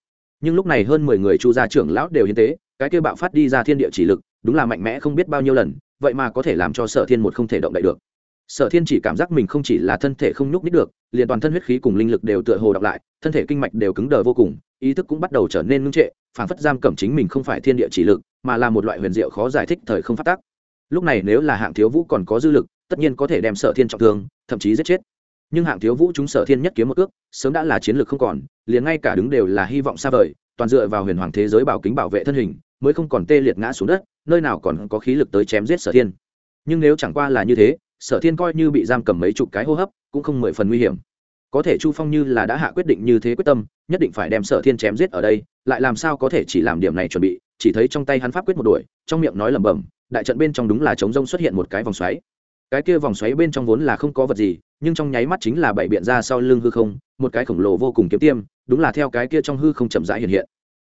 Nhưng lúc này hơn mười người chu gia trưởng lão đều hiến tế, cái kia bạo phát đi ra thiên địa chỉ lực, đúng là mạnh mẽ không biết bao nhiêu lần, vậy mà có thể làm cho sở thiên một không thể động đậy được sở thiên chỉ cảm giác mình không chỉ là thân thể không nhúc nít được, liền toàn thân huyết khí cùng linh lực đều tựa hồ đọc lại, thân thể kinh mạch đều cứng đờ vô cùng, ý thức cũng bắt đầu trở nên ngưng trệ phản phất giam cẩm chính mình không phải thiên địa chỉ lực, mà là một loại huyền diệu khó giải thích thời không phát tác. Lúc này nếu là hạng thiếu vũ còn có dư lực, tất nhiên có thể đem sở thiên trọng thương, thậm chí giết chết. Nhưng hạng thiếu vũ chúng sở thiên nhất kiếm một ước sớm đã là chiến lược không còn, liền ngay cả đứng đều là hy vọng xa vời, toàn dựa vào huyền hoàng thế giới bảo kính bảo vệ thân hình, mới không còn tê liệt ngã xuống đất, nơi nào còn có khí lực tới chém giết sở thiên. Nhưng nếu chẳng qua là như thế sở thiên coi như bị giam cầm mấy chục cái hô hấp, cũng không mười phần nguy hiểm. Có thể chu phong như là đã hạ quyết định như thế quyết tâm, nhất định phải đem sở thiên chém giết ở đây, lại làm sao có thể chỉ làm điểm này chuẩn bị, chỉ thấy trong tay hắn pháp quyết một đuổi, trong miệng nói lẩm bẩm, đại trận bên trong đúng là trống rông xuất hiện một cái vòng xoáy. Cái kia vòng xoáy bên trong vốn là không có vật gì, nhưng trong nháy mắt chính là bảy biện ra sau lưng hư không, một cái khổng lồ vô cùng kiếm tiêm, đúng là theo cái kia trong hư không chậm rãi hiện hiện.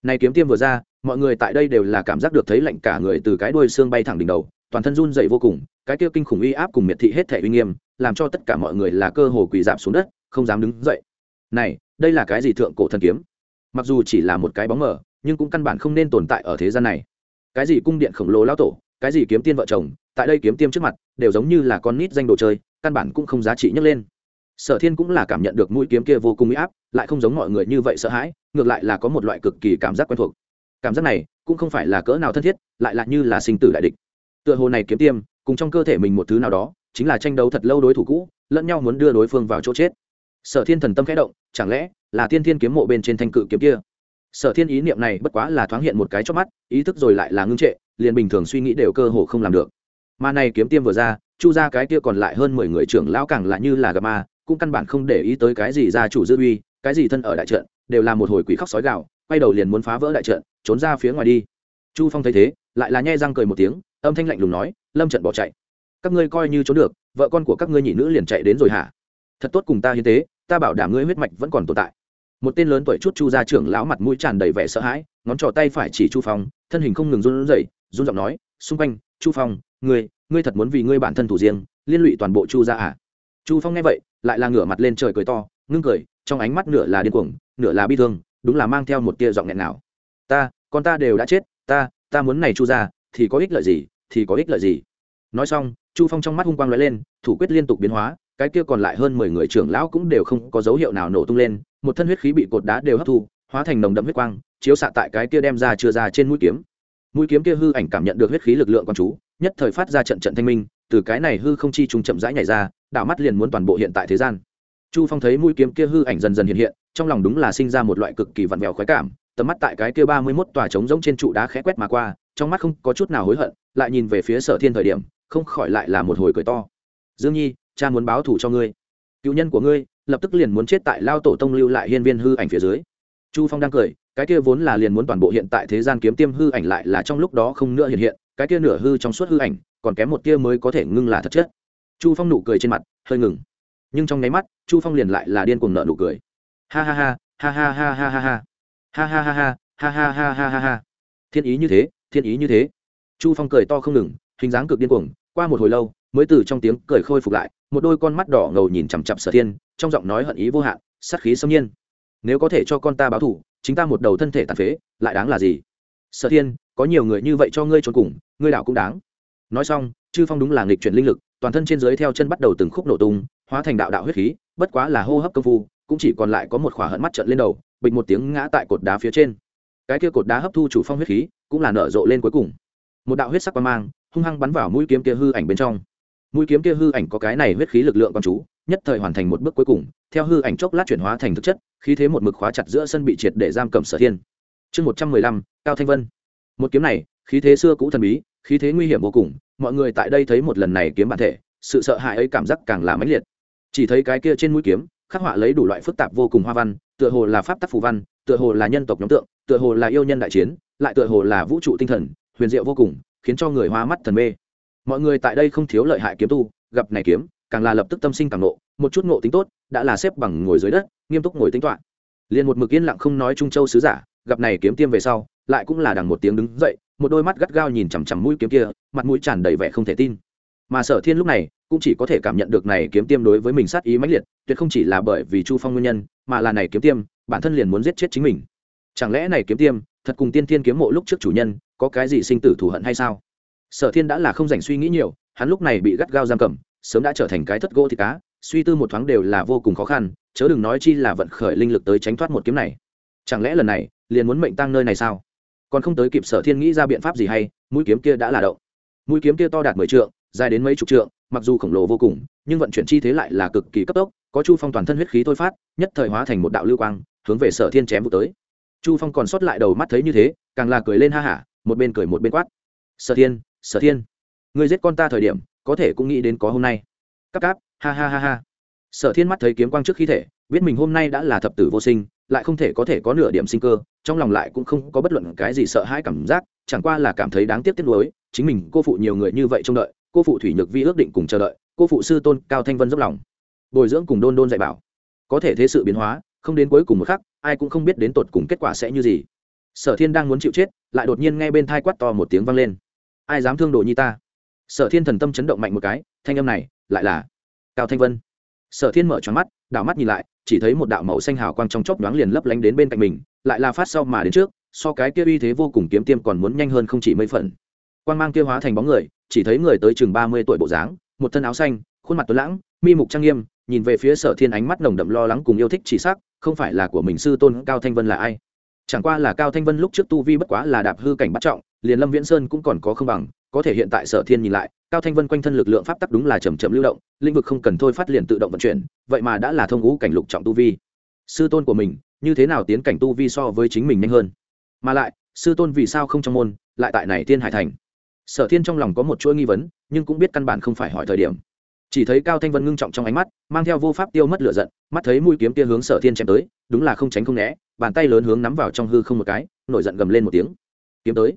Này kiếm tiêm vừa ra, mọi người tại đây đều là cảm giác được thấy lạnh cả người từ cái đuôi xương bay thẳng đỉnh đầu, toàn thân run dậy vô cùng cái kia kinh khủng uy áp cùng miệt thị hết thể uy nghiêm, làm cho tất cả mọi người là cơ hồ quỳ dạp xuống đất, không dám đứng dậy. Này, đây là cái gì thượng cổ thần kiếm? Mặc dù chỉ là một cái bóng mờ, nhưng cũng căn bản không nên tồn tại ở thế gian này. Cái gì cung điện khổng lồ lao tổ, cái gì kiếm tiên vợ chồng, tại đây kiếm tiêm trước mặt, đều giống như là con nít danh đồ chơi, căn bản cũng không giá trị nhấc lên. Sở thiên cũng là cảm nhận được mũi kiếm kia vô cùng uy áp, lại không giống mọi người như vậy sợ hãi, ngược lại là có một loại cực kỳ cảm giác quen thuộc. Cảm giác này, cũng không phải là cỡ nào thân thiết, lại là như là sinh tử đại địch. Tựa hồ này kiếm tiêm cùng trong cơ thể mình một thứ nào đó, chính là tranh đấu thật lâu đối thủ cũ, lẫn nhau muốn đưa đối phương vào chỗ chết. Sở thiên thần tâm khẽ động, chẳng lẽ là tiên thiên kiếm mộ bên trên thanh cự kiếm kia? Sở thiên ý niệm này bất quá là thoáng hiện một cái chót mắt, ý thức rồi lại là ngưng trệ, liền bình thường suy nghĩ đều cơ hồ không làm được. Mà này kiếm tiêm vừa ra, chu ra cái kia còn lại hơn mười người trưởng lão càng lại như là gà ma, cũng căn bản không để ý tới cái gì gia chủ dư uy, cái gì thân ở đại trận, đều là một hồi quỷ khóc sói gạo quay đầu liền muốn phá vỡ đại trận, trốn ra phía ngoài đi. Chu phong thấy thế, lại là nhai răng cười một tiếng, âm thanh lạnh lùng nói lâm trận bỏ chạy. Các ngươi coi như trốn được, vợ con của các ngươi nhị nữ liền chạy đến rồi hả? Thật tốt cùng ta hiến tế, ta bảo đảm ngươi huyết mạch vẫn còn tồn tại. Một tên lớn tuổi chút chu gia trưởng lão mặt mũi tràn đầy vẻ sợ hãi, ngón trỏ tay phải chỉ chu phong, thân hình không ngừng run rẩy, run giọng nói, xung quanh, chu phong, ngươi ngươi thật muốn vì ngươi bản thân thủ riêng, liên lụy toàn bộ chu gia à? Chu phong nghe vậy, lại là ngửa mặt lên trời cười to, ngưng cười, trong ánh mắt nửa là điên cuồng, nửa là bi thương, đúng là mang theo một tia giọng nghẹn nào ta, con ta đều đã chết, ta ta muốn này chu gia, thì có ích lợi gì? Thì có ích lợi gì? Nói xong, chu phong trong mắt hung quang lóe lên, thủ quyết liên tục biến hóa, cái kia còn lại hơn mười người trưởng lão cũng đều không có dấu hiệu nào nổ tung lên, một thân huyết khí bị cột đá đều hấp thu, hóa thành nồng đậm huyết quang, chiếu xạ tại cái kia đem ra chưa ra trên mũi kiếm. Mũi kiếm kia hư ảnh cảm nhận được huyết khí lực lượng con chú, nhất thời phát ra trận trận thanh minh, từ cái này hư không chi trùng chậm rãi nhảy ra, đảo mắt liền muốn toàn bộ hiện tại thế gian. Chu phong thấy mũi kiếm kia hư ảnh dần dần hiện hiện, trong lòng đúng là sinh ra một loại cực kỳ vặn vẹo khoái cảm, tầm mắt tại cái kia ba mươi mốt tòa trống rỗng trên trụ đá khẽ quét mà qua, trong mắt không có chút nào hối hận lại nhìn về phía sở thiên thời điểm, không khỏi lại là một hồi cười to. Dương nhi, cha muốn báo thù cho ngươi. Cựu nhân của ngươi, lập tức liền muốn chết tại lao tổ tông lưu lại hiên viên hư ảnh phía dưới. Chu phong đang cười, cái kia vốn là liền muốn toàn bộ hiện tại thế gian kiếm tiêm hư ảnh lại là trong lúc đó không nữa hiện hiện, cái kia nửa hư trong suốt hư ảnh, còn kém một kia mới có thể ngưng là thật chất chu phong nụ cười trên mặt, hơi ngừng. Nhưng trong nháy mắt, chu phong liền lại là điên cuồng nợ nụ cười. Ha ha ha ha ha ha ha ha ha. Ha ha ha ha ha ha ha ha ha ha. Thiên ý như thế, thiên ý như thế chu phong cười to không ngừng, hình dáng cực điên cuồng, qua một hồi lâu, mới từ trong tiếng cười khôi phục lại, một đôi con mắt đỏ ngầu nhìn chằm chặp sở thiên, trong giọng nói hận ý vô hạn, sát khí xâm nhiên. Nếu có thể cho con ta báo thủ chính ta một đầu thân thể tàn phế, lại đáng là gì? Sở thiên, có nhiều người như vậy cho ngươi trốn cùng, ngươi đảo cũng đáng. Nói xong chư phong đúng là nghịch chuyển linh lực, toàn thân trên dưới theo chân bắt đầu từng khúc nổ tung, hóa thành đạo đạo huyết khí, bất quá là hô hấp công phu, cũng chỉ còn lại có một khỏa hận mắt trận lên đầu bịch một tiếng ngã tại cột đá phía trên. Cái kia cột đá hấp thu chủ phong huyết khí, cũng là nở rộ lên cuối cùng một đạo huyết sắc quang mang, hung hăng bắn vào mũi kiếm kia hư ảnh bên trong. Mũi kiếm kia hư ảnh có cái này huyết khí lực lượng con chú, nhất thời hoàn thành một bước cuối cùng, theo hư ảnh chốc lát chuyển hóa thành thực chất, khí thế một mực khóa chặt giữa sân bị triệt để giam cầm sở thiên. Chương một trăm mười lăm, cao thanh vân. Một kiếm này, khí thế xưa cũ thần bí, khí thế nguy hiểm vô cùng, mọi người tại đây thấy một lần này kiếm bản thể, sự sợ hãi ấy cảm giác càng là mãnh liệt. Chỉ thấy cái kia trên mũi kiếm, khắc họa lấy đủ loại phức tạp vô cùng hoa văn, tựa hồ là pháp tắc phù văn, tựa hồ là nhân tộc nhóm tượng, tựa hồ là yêu nhân đại chiến, lại tựa hồ là vũ trụ tinh thần huyền diệu vô cùng, khiến cho người hoa mắt thần mê. Mọi người tại đây không thiếu lợi hại kiếm tu, gặp này kiếm, càng là lập tức tâm sinh càng nộ, một chút ngộ tính tốt đã là xếp bằng ngồi dưới đất, nghiêm túc ngồi tính toán. Liền một mực yên lặng không nói trung châu sứ giả, gặp này kiếm tiêm về sau, lại cũng là đằng một tiếng đứng dậy, một đôi mắt gắt gao nhìn chằm chằm mũi kiếm kia, mặt mũi tràn đầy vẻ không thể tin. Mà sở thiên lúc này cũng chỉ có thể cảm nhận được này kiếm tiêm đối với mình sát ý mãnh liệt, tuyệt không chỉ là bởi vì chu phong nguyên nhân, mà là này kiếm tiêm, bản thân liền muốn giết chết chính mình. Chẳng lẽ này kiếm tiêm thật cùng tiên thiên kiếm mộ lúc trước chủ nhân có cái gì sinh tử thù hận hay sao? Sở thiên đã là không dành suy nghĩ nhiều, hắn lúc này bị gắt gao giam cầm, sớm đã trở thành cái thất gỗ thịt cá, suy tư một thoáng đều là vô cùng khó khăn, chớ đừng nói chi là vận khởi linh lực tới tránh thoát một kiếm này. Chẳng lẽ lần này, liền muốn mệnh tăng nơi này sao? Còn không tới kịp sở thiên nghĩ ra biện pháp gì hay, mũi kiếm kia đã là đậu mũi kiếm kia to đạt mười trượng, dài đến mấy chục trượng, mặc dù khổng lồ vô cùng, nhưng vận chuyển chi thế lại là cực kỳ cấp tốc, có chu phong toàn thân huyết khí thôi phát, nhất thời hóa thành một đạo lưu quang, hướng về sở thiên chém vụ tới. Chu phong còn sót lại đầu mắt thấy như thế, càng là cười lên ha hả một bên cười một bên quát. Sở thiên sở thiên người giết con ta thời điểm, có thể cũng nghĩ đến có hôm nay. Cắp cáp, ha ha ha ha. Sở thiên mắt thấy kiếm quang trước khi thể, biết mình hôm nay đã là thập tử vô sinh, lại không thể có thể có nửa điểm sinh cơ, trong lòng lại cũng không có bất luận cái gì sợ hãi cảm giác, chẳng qua là cảm thấy đáng tiếc tiếc nuối, chính mình, cô phụ nhiều người như vậy trông đợi, cô phụ thủy nhược vi ước định cùng chờ đợi, cô phụ sư tôn cao thanh vân dốc lòng. Bồi dưỡng cùng đôn đôn dạy bảo. Có thể thế sự biến hóa, không đến cuối cùng một khắc, ai cũng không biết đến tột cùng kết quả sẽ như gì sở thiên đang muốn chịu chết, lại đột nhiên nghe bên thai quát to một tiếng vang lên. Ai dám thương đồ nhi ta? Sở thiên thần tâm chấn động mạnh một cái, thanh âm này lại là cao thanh vân. Sở thiên mở tròn mắt, đảo mắt nhìn lại, chỉ thấy một đạo màu xanh hào quang trong chốc nhoáng liền lấp lánh đến bên cạnh mình, lại là phát sau mà đến trước, so cái kia uy thế vô cùng kiếm tiêm còn muốn nhanh hơn không chỉ mấy phần. Quan g mang kia hóa thành bóng người, chỉ thấy người tới chừng ba mươi tuổi bộ dáng, một thân áo xanh, khuôn mặt tuấn lãng, mi mục trang nghiêm, nhìn về phía sở thiên ánh mắt nồng đậm lo lắng cùng yêu thích chỉ sắc, không phải là của mình sư tôn cao thanh vân là ai? Chẳng qua là cao thanh vân lúc trước tu vi bất quá là đạp hư cảnh bắt trọng, liền lâm viễn sơn cũng còn có không bằng, có thể hiện tại sở thiên nhìn lại, cao thanh vân quanh thân lực lượng pháp tắc đúng là chầm chậm lưu động, lĩnh vực không cần thôi phát liền tự động vận chuyển, vậy mà đã là thông ngũ cảnh lục trọng tu vi. Sư tôn của mình, như thế nào tiến cảnh tu vi so với chính mình nhanh hơn? Mà lại, sư tôn vì sao không trong môn, lại tại này tiên hải thành? Sở thiên trong lòng có một chuỗi nghi vấn, nhưng cũng biết căn bản không phải hỏi thời điểm chỉ thấy cao thanh vân ngưng trọng trong ánh mắt, mang theo vô pháp tiêu mất lửa giận, mắt thấy mũi kiếm kia hướng sở thiên chém tới, đúng là không tránh không né, bàn tay lớn hướng nắm vào trong hư không một cái, nổi giận gầm lên một tiếng. Kiếm tới.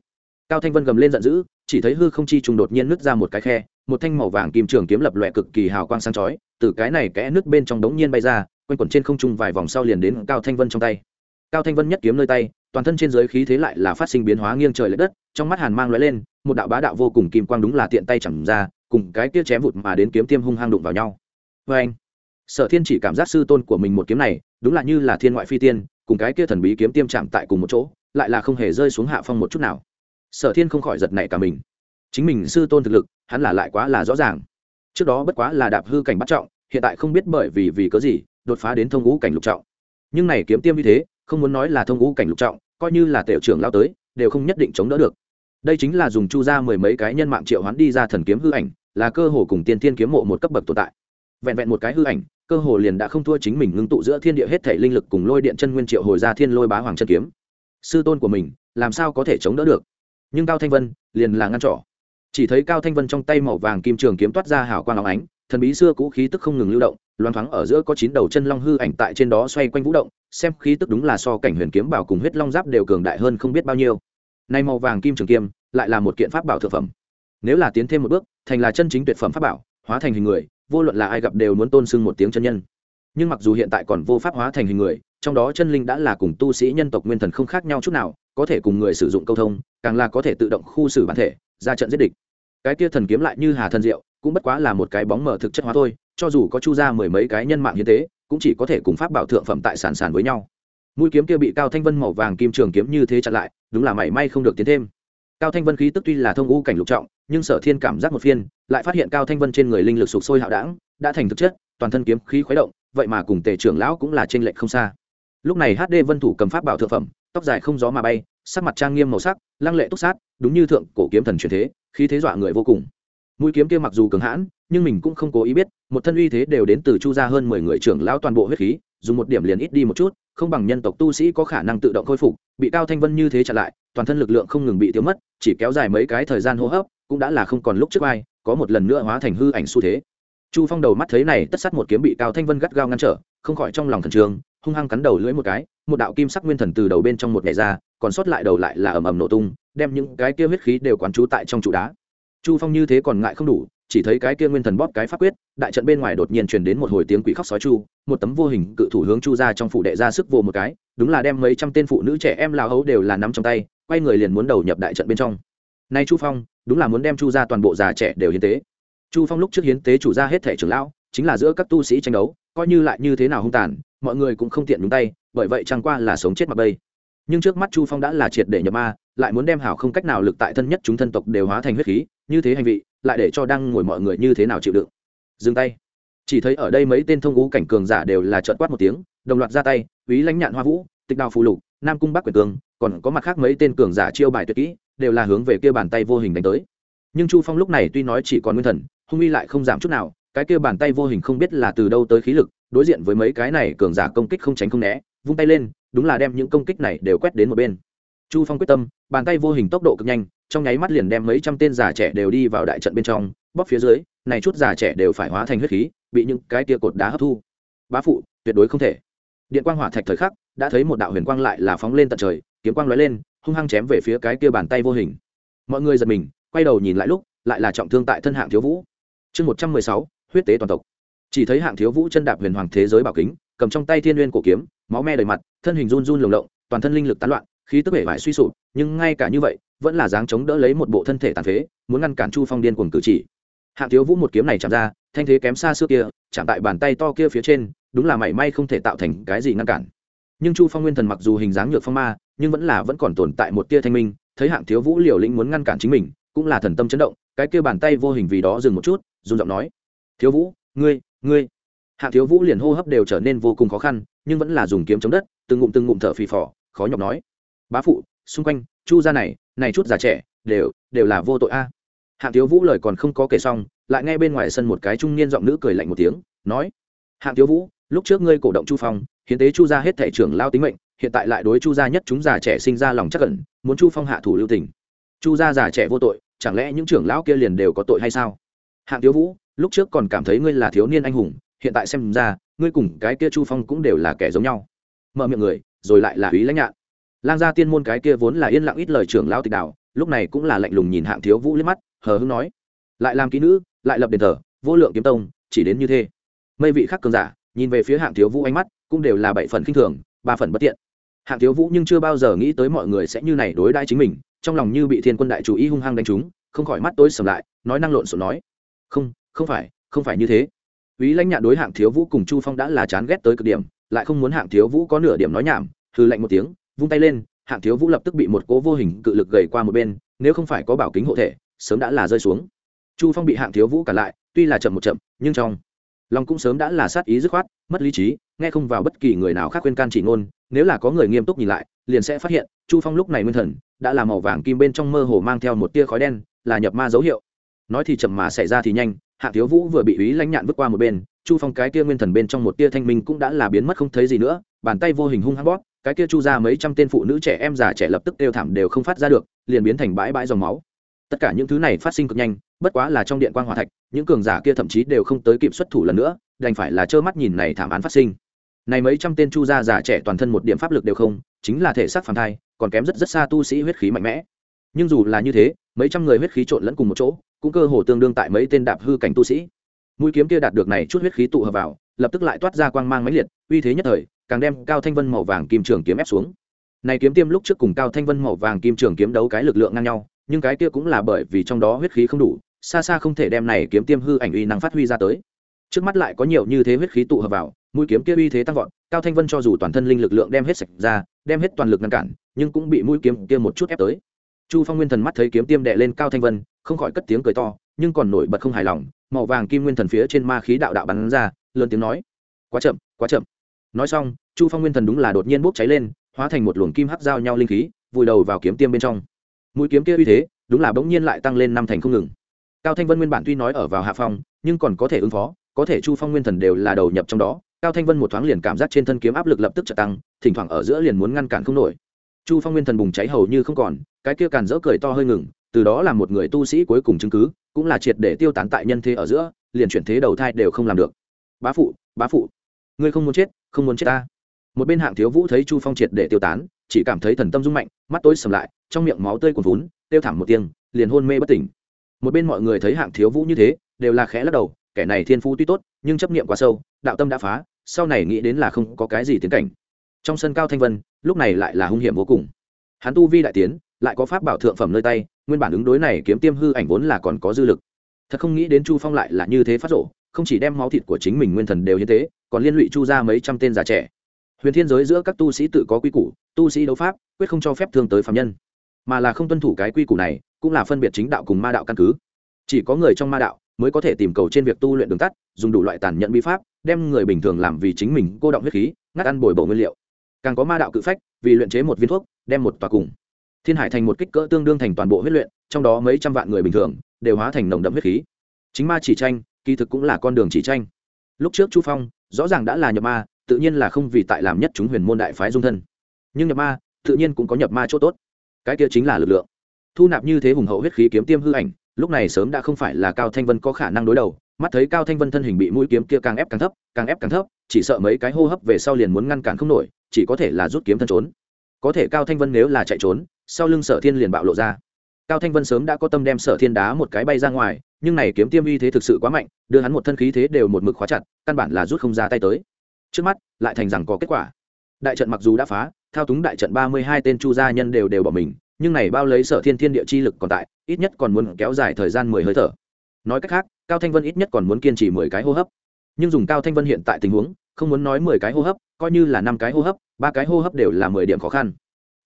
Cao thanh vân gầm lên giận dữ, chỉ thấy hư không chi trùng đột nhiên nứt ra một cái khe, một thanh màu vàng kim trường kiếm lập lòe cực kỳ hào quang sáng chói, từ cái này kẽ nước bên trong đống nhiên bay ra, quanh quẩn trên không trung vài vòng sau liền đến cao thanh vân trong tay. Cao thanh vân nhất kiếm nơi tay, toàn thân trên giới khí thế lại là phát sinh biến hóa nghiêng trời l ệ đất, trong mắt hàn mang lóe lên, một đạo bá đạo vô cùng kim quang đúng là tiện tay chẳng ra cùng cái kia chém vụt mà đến kiếm tiêm hung hăng đụng vào nhau. Vê anh, sở thiên chỉ cảm giác sư tôn của mình một kiếm này, đúng là như là thiên ngoại phi tiên, cùng cái kia thần bí kiếm tiêm chạm tại cùng một chỗ, lại là không hề rơi xuống hạ phong một chút nào. Sở thiên không khỏi giật nảy cả mình. Chính mình sư tôn thực lực, hắn là lại quá là rõ ràng. Trước đó bất quá là đạp hư cảnh bắt trọng, hiện tại không biết bởi vì vì có gì, đột phá đến thông ngũ cảnh lục trọng. Nhưng này kiếm tiêm như thế, không muốn nói là thông ngũ cảnh lục trọng, coi như là tiểu trưởng lao tới, đều không nhất định chống đỡ được đây chính là dùng chu ra mười mấy cái nhân mạng triệu hoán đi ra thần kiếm hư ảnh, là cơ hồ cùng tiên thiên kiếm mộ một cấp bậc tồn tại. Vẹn vẹn một cái hư ảnh, cơ hồ liền đã không thua chính mình ngưng tụ giữa thiên địa hết thể linh lực cùng lôi điện chân nguyên triệu hồi ra thiên lôi bá hoàng chân kiếm. Sư tôn của mình, làm sao có thể chống đỡ được? Nhưng cao thanh vân, liền là ngăn trỏ. Chỉ thấy cao thanh vân trong tay màu vàng kim trường kiếm toát ra hào quang óng ánh, thần bí xưa cũ khí tức không ngừng lưu động loan thoáng ở giữa có chín đầu chân long hư ảnh tại trên đó xoay quanh vũ động, xem khí tức đúng là so cảnh huyền kiếm bảo cùng huyết long giáp đều cường đại hơn không biết bao nhiêu nay màu vàng kim trường kiêm lại là một kiện pháp bảo thực phẩm. Nếu là tiến thêm một bước, thành là chân chính tuyệt phẩm pháp bảo, hóa thành hình người, vô luận là ai gặp đều muốn tôn sưng một tiếng chân nhân. Nhưng mặc dù hiện tại còn vô pháp hóa thành hình người, trong đó chân linh đã là cùng tu sĩ nhân tộc nguyên thần không khác nhau chút nào, có thể cùng người sử dụng câu thông, càng là có thể tự động khu xử bản thể, ra trận giết địch. Cái kia thần kiếm lại như hà thần diệu, cũng bất quá là một cái bóng mở thực chất hóa thôi, cho dù có chu ra mười mấy cái nhân mạng như thế cũng chỉ có thể cùng pháp bảo thượng phẩm tại sản sản với nhau mũi kiếm kia bị cao thanh vân màu vàng kim trường kiếm như thế chặn lại, đúng là mảy may không được tiến thêm. Cao thanh vân khí tức tuy là thông u cảnh lục trọng, nhưng sở thiên cảm giác một phiên, lại phát hiện cao thanh vân trên người linh lực sụp sôi hạo đảng, đã thành thực chất, toàn thân kiếm khí khuấy động, vậy mà cùng tề trưởng lão cũng là trên lệch không xa. Lúc này hd vân thủ cầm pháp bảo thượng phẩm, tóc dài không gió mà bay, sắc mặt trang nghiêm màu sắc, lăng lệ túc sát, đúng như thượng cổ kiếm thần truyền thế, khí thế dọa người vô cùng. Mũi kiếm kia mặc dù cường hãn, nhưng mình cũng không cố ý biết, một thân uy thế đều đến từ chu ra hơn mười người trưởng lão toàn bộ huyết khí dùng một điểm liền ít đi một chút, không bằng nhân tộc tu sĩ có khả năng tự động khôi phục, bị cao thanh vân như thế trả lại, toàn thân lực lượng không ngừng bị tiêu mất, chỉ kéo dài mấy cái thời gian hô hấp, cũng đã là không còn lúc trước ai, có một lần nữa hóa thành hư ảnh xu thế. Chu phong đầu mắt thấy này, tất sát một kiếm bị cao thanh vân gắt gao ngăn trở, không khỏi trong lòng thần trường hung hăng cắn đầu lưỡi một cái, một đạo kim sắc nguyên thần từ đầu bên trong một ngày ra, còn sót lại đầu lại là ầm ầm nổ tung, đem những cái kia huyết khí đều quán trú tại trong trụ đá. Chu phong như thế còn ngại không đủ chỉ thấy cái kia nguyên thần bóp cái pháp quyết, đại trận bên ngoài đột nhiên truyền đến một hồi tiếng quỷ khóc sói chu, một tấm vô hình cự thủ hướng chu ra trong phủ đệ ra sức vô một cái, đúng là đem mấy trăm tên phụ nữ trẻ em lao hấu đều là nắm trong tay, quay người liền muốn đầu nhập đại trận bên trong. Nay chu phong, đúng là muốn đem chu ra toàn bộ già trẻ đều hiến tế. Chu phong lúc trước hiến tế chủ ra hết thể trưởng lão, chính là giữa các tu sĩ tranh đấu, coi như lại như thế nào hung tàn, mọi người cũng không tiện đúng tay, bởi vậy chẳng qua là sống chết mặc bây. Nhưng trước mắt chu phong đã là triệt để nhập ma, lại muốn đem hảo không cách nào lực tại thân nhất chúng thân tộc đều hóa thành huyết khí, như thế hành vị lại để cho đang ngồi mọi người như thế nào chịu đựng. Dừng tay. Chỉ thấy ở đây mấy tên thông ngũ cảnh cường giả đều là trợn quát một tiếng, đồng loạt ra tay, úy lãnh nhạn hoa vũ, tịch đào phù lục, nam cung bắc quyền cường còn có mặt khác mấy tên cường giả chiêu bài tuyệt kỹ, đều là hướng về kia bàn tay vô hình đánh tới. Nhưng chu phong lúc này tuy nói chỉ còn nguyên thần, hung uy lại không giảm chút nào, cái kia bàn tay vô hình không biết là từ đâu tới khí lực, đối diện với mấy cái này cường giả công kích không tránh không né, vung tay lên, đúng là đem những công kích này đều quét đến một bên. Chu phong quyết tâm bàn tay vô hình tốc độ cực nhanh, trong nháy mắt liền đem mấy trăm tên già trẻ đều đi vào đại trận bên trong, bóp phía dưới, này chút già trẻ đều phải hóa thành huyết khí, bị những cái tia cột đá hấp thu. Bá phụ, tuyệt đối không thể. Điện quang hỏa thạch thời khắc, đã thấy một đạo huyền quang lại là phóng lên tận trời, kiếm quang lóe lên, hung hăng chém về phía cái kia bàn tay vô hình. Mọi người giật mình, quay đầu nhìn lại lúc, lại là trọng thương tại thân hạng thiếu vũ. Chương một trăm mười sáu, huyết tế toàn tộc. Chỉ thấy hạng thiếu vũ chân đạp huyền hoàng thế giới bảo kính, cầm trong tay thiên n g u y ê n cổ kiếm, máu me đầy mặt, thân hình run run lồng lộng, toàn thân linh lực tán loạn khí tức bể vải suy sụp, nhưng ngay cả như vậy, vẫn là dáng chống đỡ lấy một bộ thân thể tàn phế, muốn ngăn cản chu phong điên cuồng cử chỉ. Hạng thiếu vũ một kiếm này chạm ra, thanh thế kém xa xưa kia, chạm tại bàn tay to kia phía trên, đúng là mảy may không thể tạo thành cái gì ngăn cản. Nhưng chu phong nguyên thần mặc dù hình dáng nhược phong ma, nhưng vẫn là vẫn còn tồn tại một tia thanh minh, thấy hạng thiếu vũ liều lĩnh muốn ngăn cản chính mình, cũng là thần tâm chấn động, cái kia bàn tay vô hình vì đó dừng một chút, run giọng nói, thiếu vũ, ngươi ngươi. Hạng thiếu vũ liền hô hấp đều trở nên vô cùng khó khăn, nhưng vẫn là dùng kiếm chống đất, từng ngụm từng ngụm thở phì phò, khó nhọc nói bá phụ, xung quanh, chu gia này này chút già trẻ, đều đều là vô tội a. À. hạng thiếu vũ lời còn không có kể xong, lại nghe bên ngoài sân một cái trung niên giọng nữ cười lạnh một tiếng, nói, hạng thiếu vũ, lúc trước ngươi cổ động chu phong, hiến tế chu gia hết thể trưởng lao tính mệnh, hiện tại lại đối chu gia nhất chúng già trẻ sinh ra lòng chắc cẩn muốn chu phong hạ thủ lưu tình. Chu gia già trẻ vô tội, chẳng lẽ những trưởng lão kia liền đều có tội hay sao? Hạng thiếu vũ, lúc trước còn cảm thấy ngươi là thiếu niên anh hùng, hiện tại xem ra, ngươi cùng cái kia chu phong cũng đều là kẻ giống nhau. Mở miệng người, rồi lại là ý lãnh nhạn lang gia tiên môn cái kia vốn là yên lặng ít lời trưởng lão tịch đạo lúc này cũng là lạnh lùng nhìn hạng thiếu vũ liếc mắt, hờ hững nói, lại làm kỹ nữ, lại lập đền thờ, vô lượng kiếm tông, chỉ đến như thế. Mây vị khắc cường giả, nhìn về phía hạng thiếu vũ ánh mắt, cũng đều là bảy phần khinh thường, ba phần bất tiện. Hạng thiếu vũ nhưng chưa bao giờ nghĩ tới mọi người sẽ như này đối đãi chính mình, trong lòng như bị thiên quân đại chủ ý hung hăng đánh trúng, không khỏi mắt tối sầm lại, nói năng lộn xộn nói, không không phải không phải như thế. Ý lãnh nhạn đối hạng thiếu vũ cùng chu phong đã là chán ghét tới cực điểm, lại không muốn hạng thiếu vũ có nửa điểm nói nhảm hư lạnh một tiếng vung tay lên, hạng thiếu vũ lập tức bị một cố vô hình cự lực gầy qua một bên, nếu không phải có bảo kính hộ thể, sớm đã là rơi xuống. Chu phong bị hạng thiếu vũ cả lại, tuy là chậm một chậm, nhưng trong lòng cũng sớm đã là sát ý dứt khoát, mất lý trí, nghe không vào bất kỳ người nào khác khuyên can chỉ ngôn, nếu là có người nghiêm túc nhìn lại, liền sẽ phát hiện, chu phong lúc này nguyên thần, đã là màu vàng kim bên trong mơ hồ mang theo một tia khói đen, là nhập ma dấu hiệu. Nói thì chậm mà xảy ra thì nhanh hạ thiếu vũ vừa bị ý lãnh nhạn vứt qua một bên, chu phong cái tia nguyên thần bên trong một tia thanh minh cũng đã là biến mất không thấy gì nữa, bàn tay vô hình hung hăng bóp cái kia chu ra mấy trăm tên phụ nữ trẻ em già trẻ lập tức đều thảm đều không phát ra được, liền biến thành bãi bãi dòng máu. Tất cả những thứ này phát sinh cực nhanh, bất quá là trong điện quan hòa thạch, những cường giả kia thậm chí đều không tới kịp xuất thủ lần nữa, đành phải là trơ mắt nhìn này thảm án phát sinh. Này mấy trăm tên chu gia già trẻ toàn thân một điểm pháp lực đều không, chính là thể xác phản thai, còn kém rất rất xa tu sĩ huyết khí mạnh mẽ. Nhưng dù là như thế, mấy trăm người huyết khí trộn lẫn cùng một chỗ, cũng cơ hồ tương đương tại mấy tên đạp hư cảnh tu sĩ. Mũi kiếm kia đạt được này chút huyết khí tụ hợp vào, lập tức lại toát ra quang mang mãnh liệt, uy thế nhất thời càng đem cao thanh vân màu vàng kim trường kiếm ép xuống. Này kiếm tiêm lúc trước cùng cao thanh vân màu vàng kim trường kiếm đấu cái lực lượng ngang nhau, nhưng cái kia cũng là bởi vì trong đó huyết khí không đủ, xa xa không thể đem này kiếm tiêm hư ảnh uy năng phát huy ra tới. Trước mắt lại có nhiều như thế huyết khí tụ hợp vào, mũi kiếm kia uy thế tăng vọt, cao thanh vân cho dù toàn thân linh lực lượng đem hết sạch ra, đem hết toàn lực ngăn cản, nhưng cũng bị mũi kiếm kia một chút ép tới. Chu phong nguyên thần mắt thấy kiếm tiêm đệ lên cao thanh vân, không khỏi cất tiếng cười to, nhưng còn nổi bật không hài lòng, màu vàng kim nguyên thần phía trên ma khí đạo đạo bắn ra, lớn tiếng nói, quá chậm quá chậm nói xong, chu phong nguyên thần đúng là đột nhiên bốc cháy lên, hóa thành một luồng kim hắc giao nhau linh khí, vùi đầu vào kiếm tiêm bên trong. Mũi kiếm kia uy thế, đúng là bỗng nhiên lại tăng lên năm thành không ngừng. Cao thanh vân nguyên bản tuy nói ở vào hạ phong, nhưng còn có thể ứng phó, có thể chu phong nguyên thần đều là đầu nhập trong đó. Cao thanh vân một thoáng liền cảm giác trên thân kiếm áp lực lập tức trợ tăng, thỉnh thoảng ở giữa liền muốn ngăn cản không nổi. Chu phong nguyên thần bùng cháy hầu như không còn, cái kia càn dỡ cười to hơi ngừng, từ đó là một người tu sĩ cuối cùng chứng cứ, cũng là triệt để tiêu tán tại nhân thế ở giữa, liền chuyển thế đầu thai đều không làm được. Bá phụ bá phụ, ngươi không muốn chết không muốn chết ta. Một bên hạng thiếu vũ thấy chu phong triệt để tiêu tán, chỉ cảm thấy thần tâm rung mạnh, mắt tối sầm lại, trong miệng máu tươi cuồn vún tiêu thảm một tiếng, liền hôn mê bất tỉnh. Một bên mọi người thấy hạng thiếu vũ như thế, đều là khẽ lắc đầu, kẻ này thiên phú tuy tốt, nhưng chấp niệm quá sâu, đạo tâm đã phá, sau này nghĩ đến là không có cái gì tiến cảnh. Trong sân cao thanh vân, lúc này lại là hung hiểm vô cùng. Hắn tu vi đại tiến, lại có pháp bảo thượng phẩm nơi tay, nguyên bản ứng đối này kiếm tiêm hư ảnh vốn là còn có dư lực. Thật không nghĩ đến chu phong lại là như thế phát rộ không chỉ đem máu thịt của chính mình nguyên thần đều như thế còn liên lụy chu ra mấy trăm tên già trẻ. Huyền thiên giới giữa các tu sĩ tự có quy củ, tu sĩ đấu pháp, quyết không cho phép thương tới phạm nhân. Mà là không tuân thủ cái quy củ này, cũng là phân biệt chính đạo cùng ma đạo căn cứ. Chỉ có người trong ma đạo mới có thể tìm cầu trên việc tu luyện đường tắt, dùng đủ loại tàn nhẫn bí pháp, đem người bình thường làm vì chính mình cô động huyết khí, ngắt ăn bồi bổ nguyên liệu. Càng có ma đạo cự phách, vì luyện chế một viên thuốc, đem một tòa cùng. Thiên hải thành một kích cỡ tương đương thành toàn bộ huyết luyện, trong đó mấy trăm vạn người bình thường đều hóa thành nồng đậm huyết khí. Chính ma chỉ tranh kỳ thực cũng là con đường chỉ tranh. Lúc trước chu phong, rõ ràng đã là nhập ma, tự nhiên là không vì tại làm nhất chúng huyền môn đại phái dung thân. Nhưng nhập ma, tự nhiên cũng có nhập ma chỗ tốt. Cái kia chính là lực lượng. Thu nạp như thế hùng hậu huyết khí kiếm tiêm hư ảnh, lúc này sớm đã không phải là cao thanh vân có khả năng đối đầu, mắt thấy cao thanh vân thân hình bị mũi kiếm kia càng ép càng thấp, càng ép càng thấp, chỉ sợ mấy cái hô hấp về sau liền muốn ngăn cản không nổi, chỉ có thể là rút kiếm thân trốn. Có thể cao thanh vân nếu là chạy trốn, sau lưng sở thiên liền bạo lộ ra. Cao thanh vân sớm đã có tâm đem sở thiên đá một cái bay ra ngoài nhưng này kiếm tiêm uy thế thực sự quá mạnh, đưa hắn một thân khí thế đều một mực khóa chặt, căn bản là rút không ra tay tới. Trước mắt, lại thành rằng có kết quả. Đại trận mặc dù đã phá, thao túng đại trận ba mươi hai tên chu gia nhân đều đều bỏ mình, nhưng này bao lấy sở thiên thiên địa chi lực còn tại, ít nhất còn muốn kéo dài thời gian mười hơi thở. Nói cách khác, cao thanh vân ít nhất còn muốn kiên trì mười cái hô hấp. Nhưng dùng cao thanh vân hiện tại tình huống, không muốn nói mười cái hô hấp, coi như là năm cái hô hấp, ba cái hô hấp đều là mười điểm khó khăn.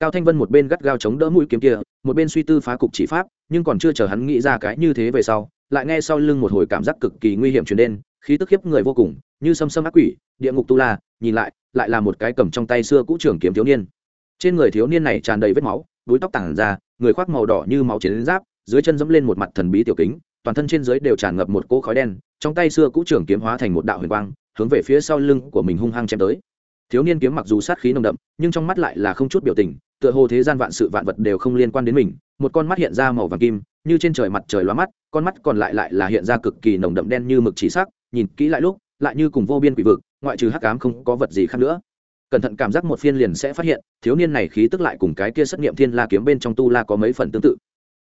Cao thanh vân một bên gắt gao chống đỡ mũi kiếm kia, một bên suy tư phá cục chỉ pháp, nhưng còn chưa chờ hắn nghĩ ra cái như thế về sau lại nghe sau lưng một hồi cảm giác cực kỳ nguy hiểm truyền đến, khí tức khiếp người vô cùng, như xâm xâm ác quỷ, địa ngục tu la, nhìn lại lại là một cái cầm trong tay xưa cũ trường kiếm thiếu niên. Trên người thiếu niên này tràn đầy vết máu đuôi tóc tản ra, người khoác màu đỏ như máu chiến giáp, dưới chân dẫm lên một mặt thần bí tiểu kính, toàn thân trên dưới đều tràn ngập một cỗ khói đen, trong tay xưa cũ trường kiếm hóa thành một đạo huyền quang, hướng về phía sau lưng của mình hung hăng chém tới. Thiếu niên kiếm mặc dù sát khí nồng đậm, nhưng trong mắt lại là không chút biểu tình, tựa hồ thế gian vạn sự vạn vật đều không liên quan đến mình, một con mắt hiện ra màu vàng kim như trên trời mặt trời loa mắt, con mắt còn lại lại là hiện ra cực kỳ nồng đậm đen như mực chỉ sắc, nhìn kỹ lại lúc, lại như cùng vô biên quỷ vực, ngoại trừ hắc ám không có vật gì khác nữa. Cẩn thận cảm giác một phiên liền sẽ phát hiện, thiếu niên này khí tức lại cùng cái kia xét nghiệm thiên la kiếm bên trong tu la có mấy phần tương tự.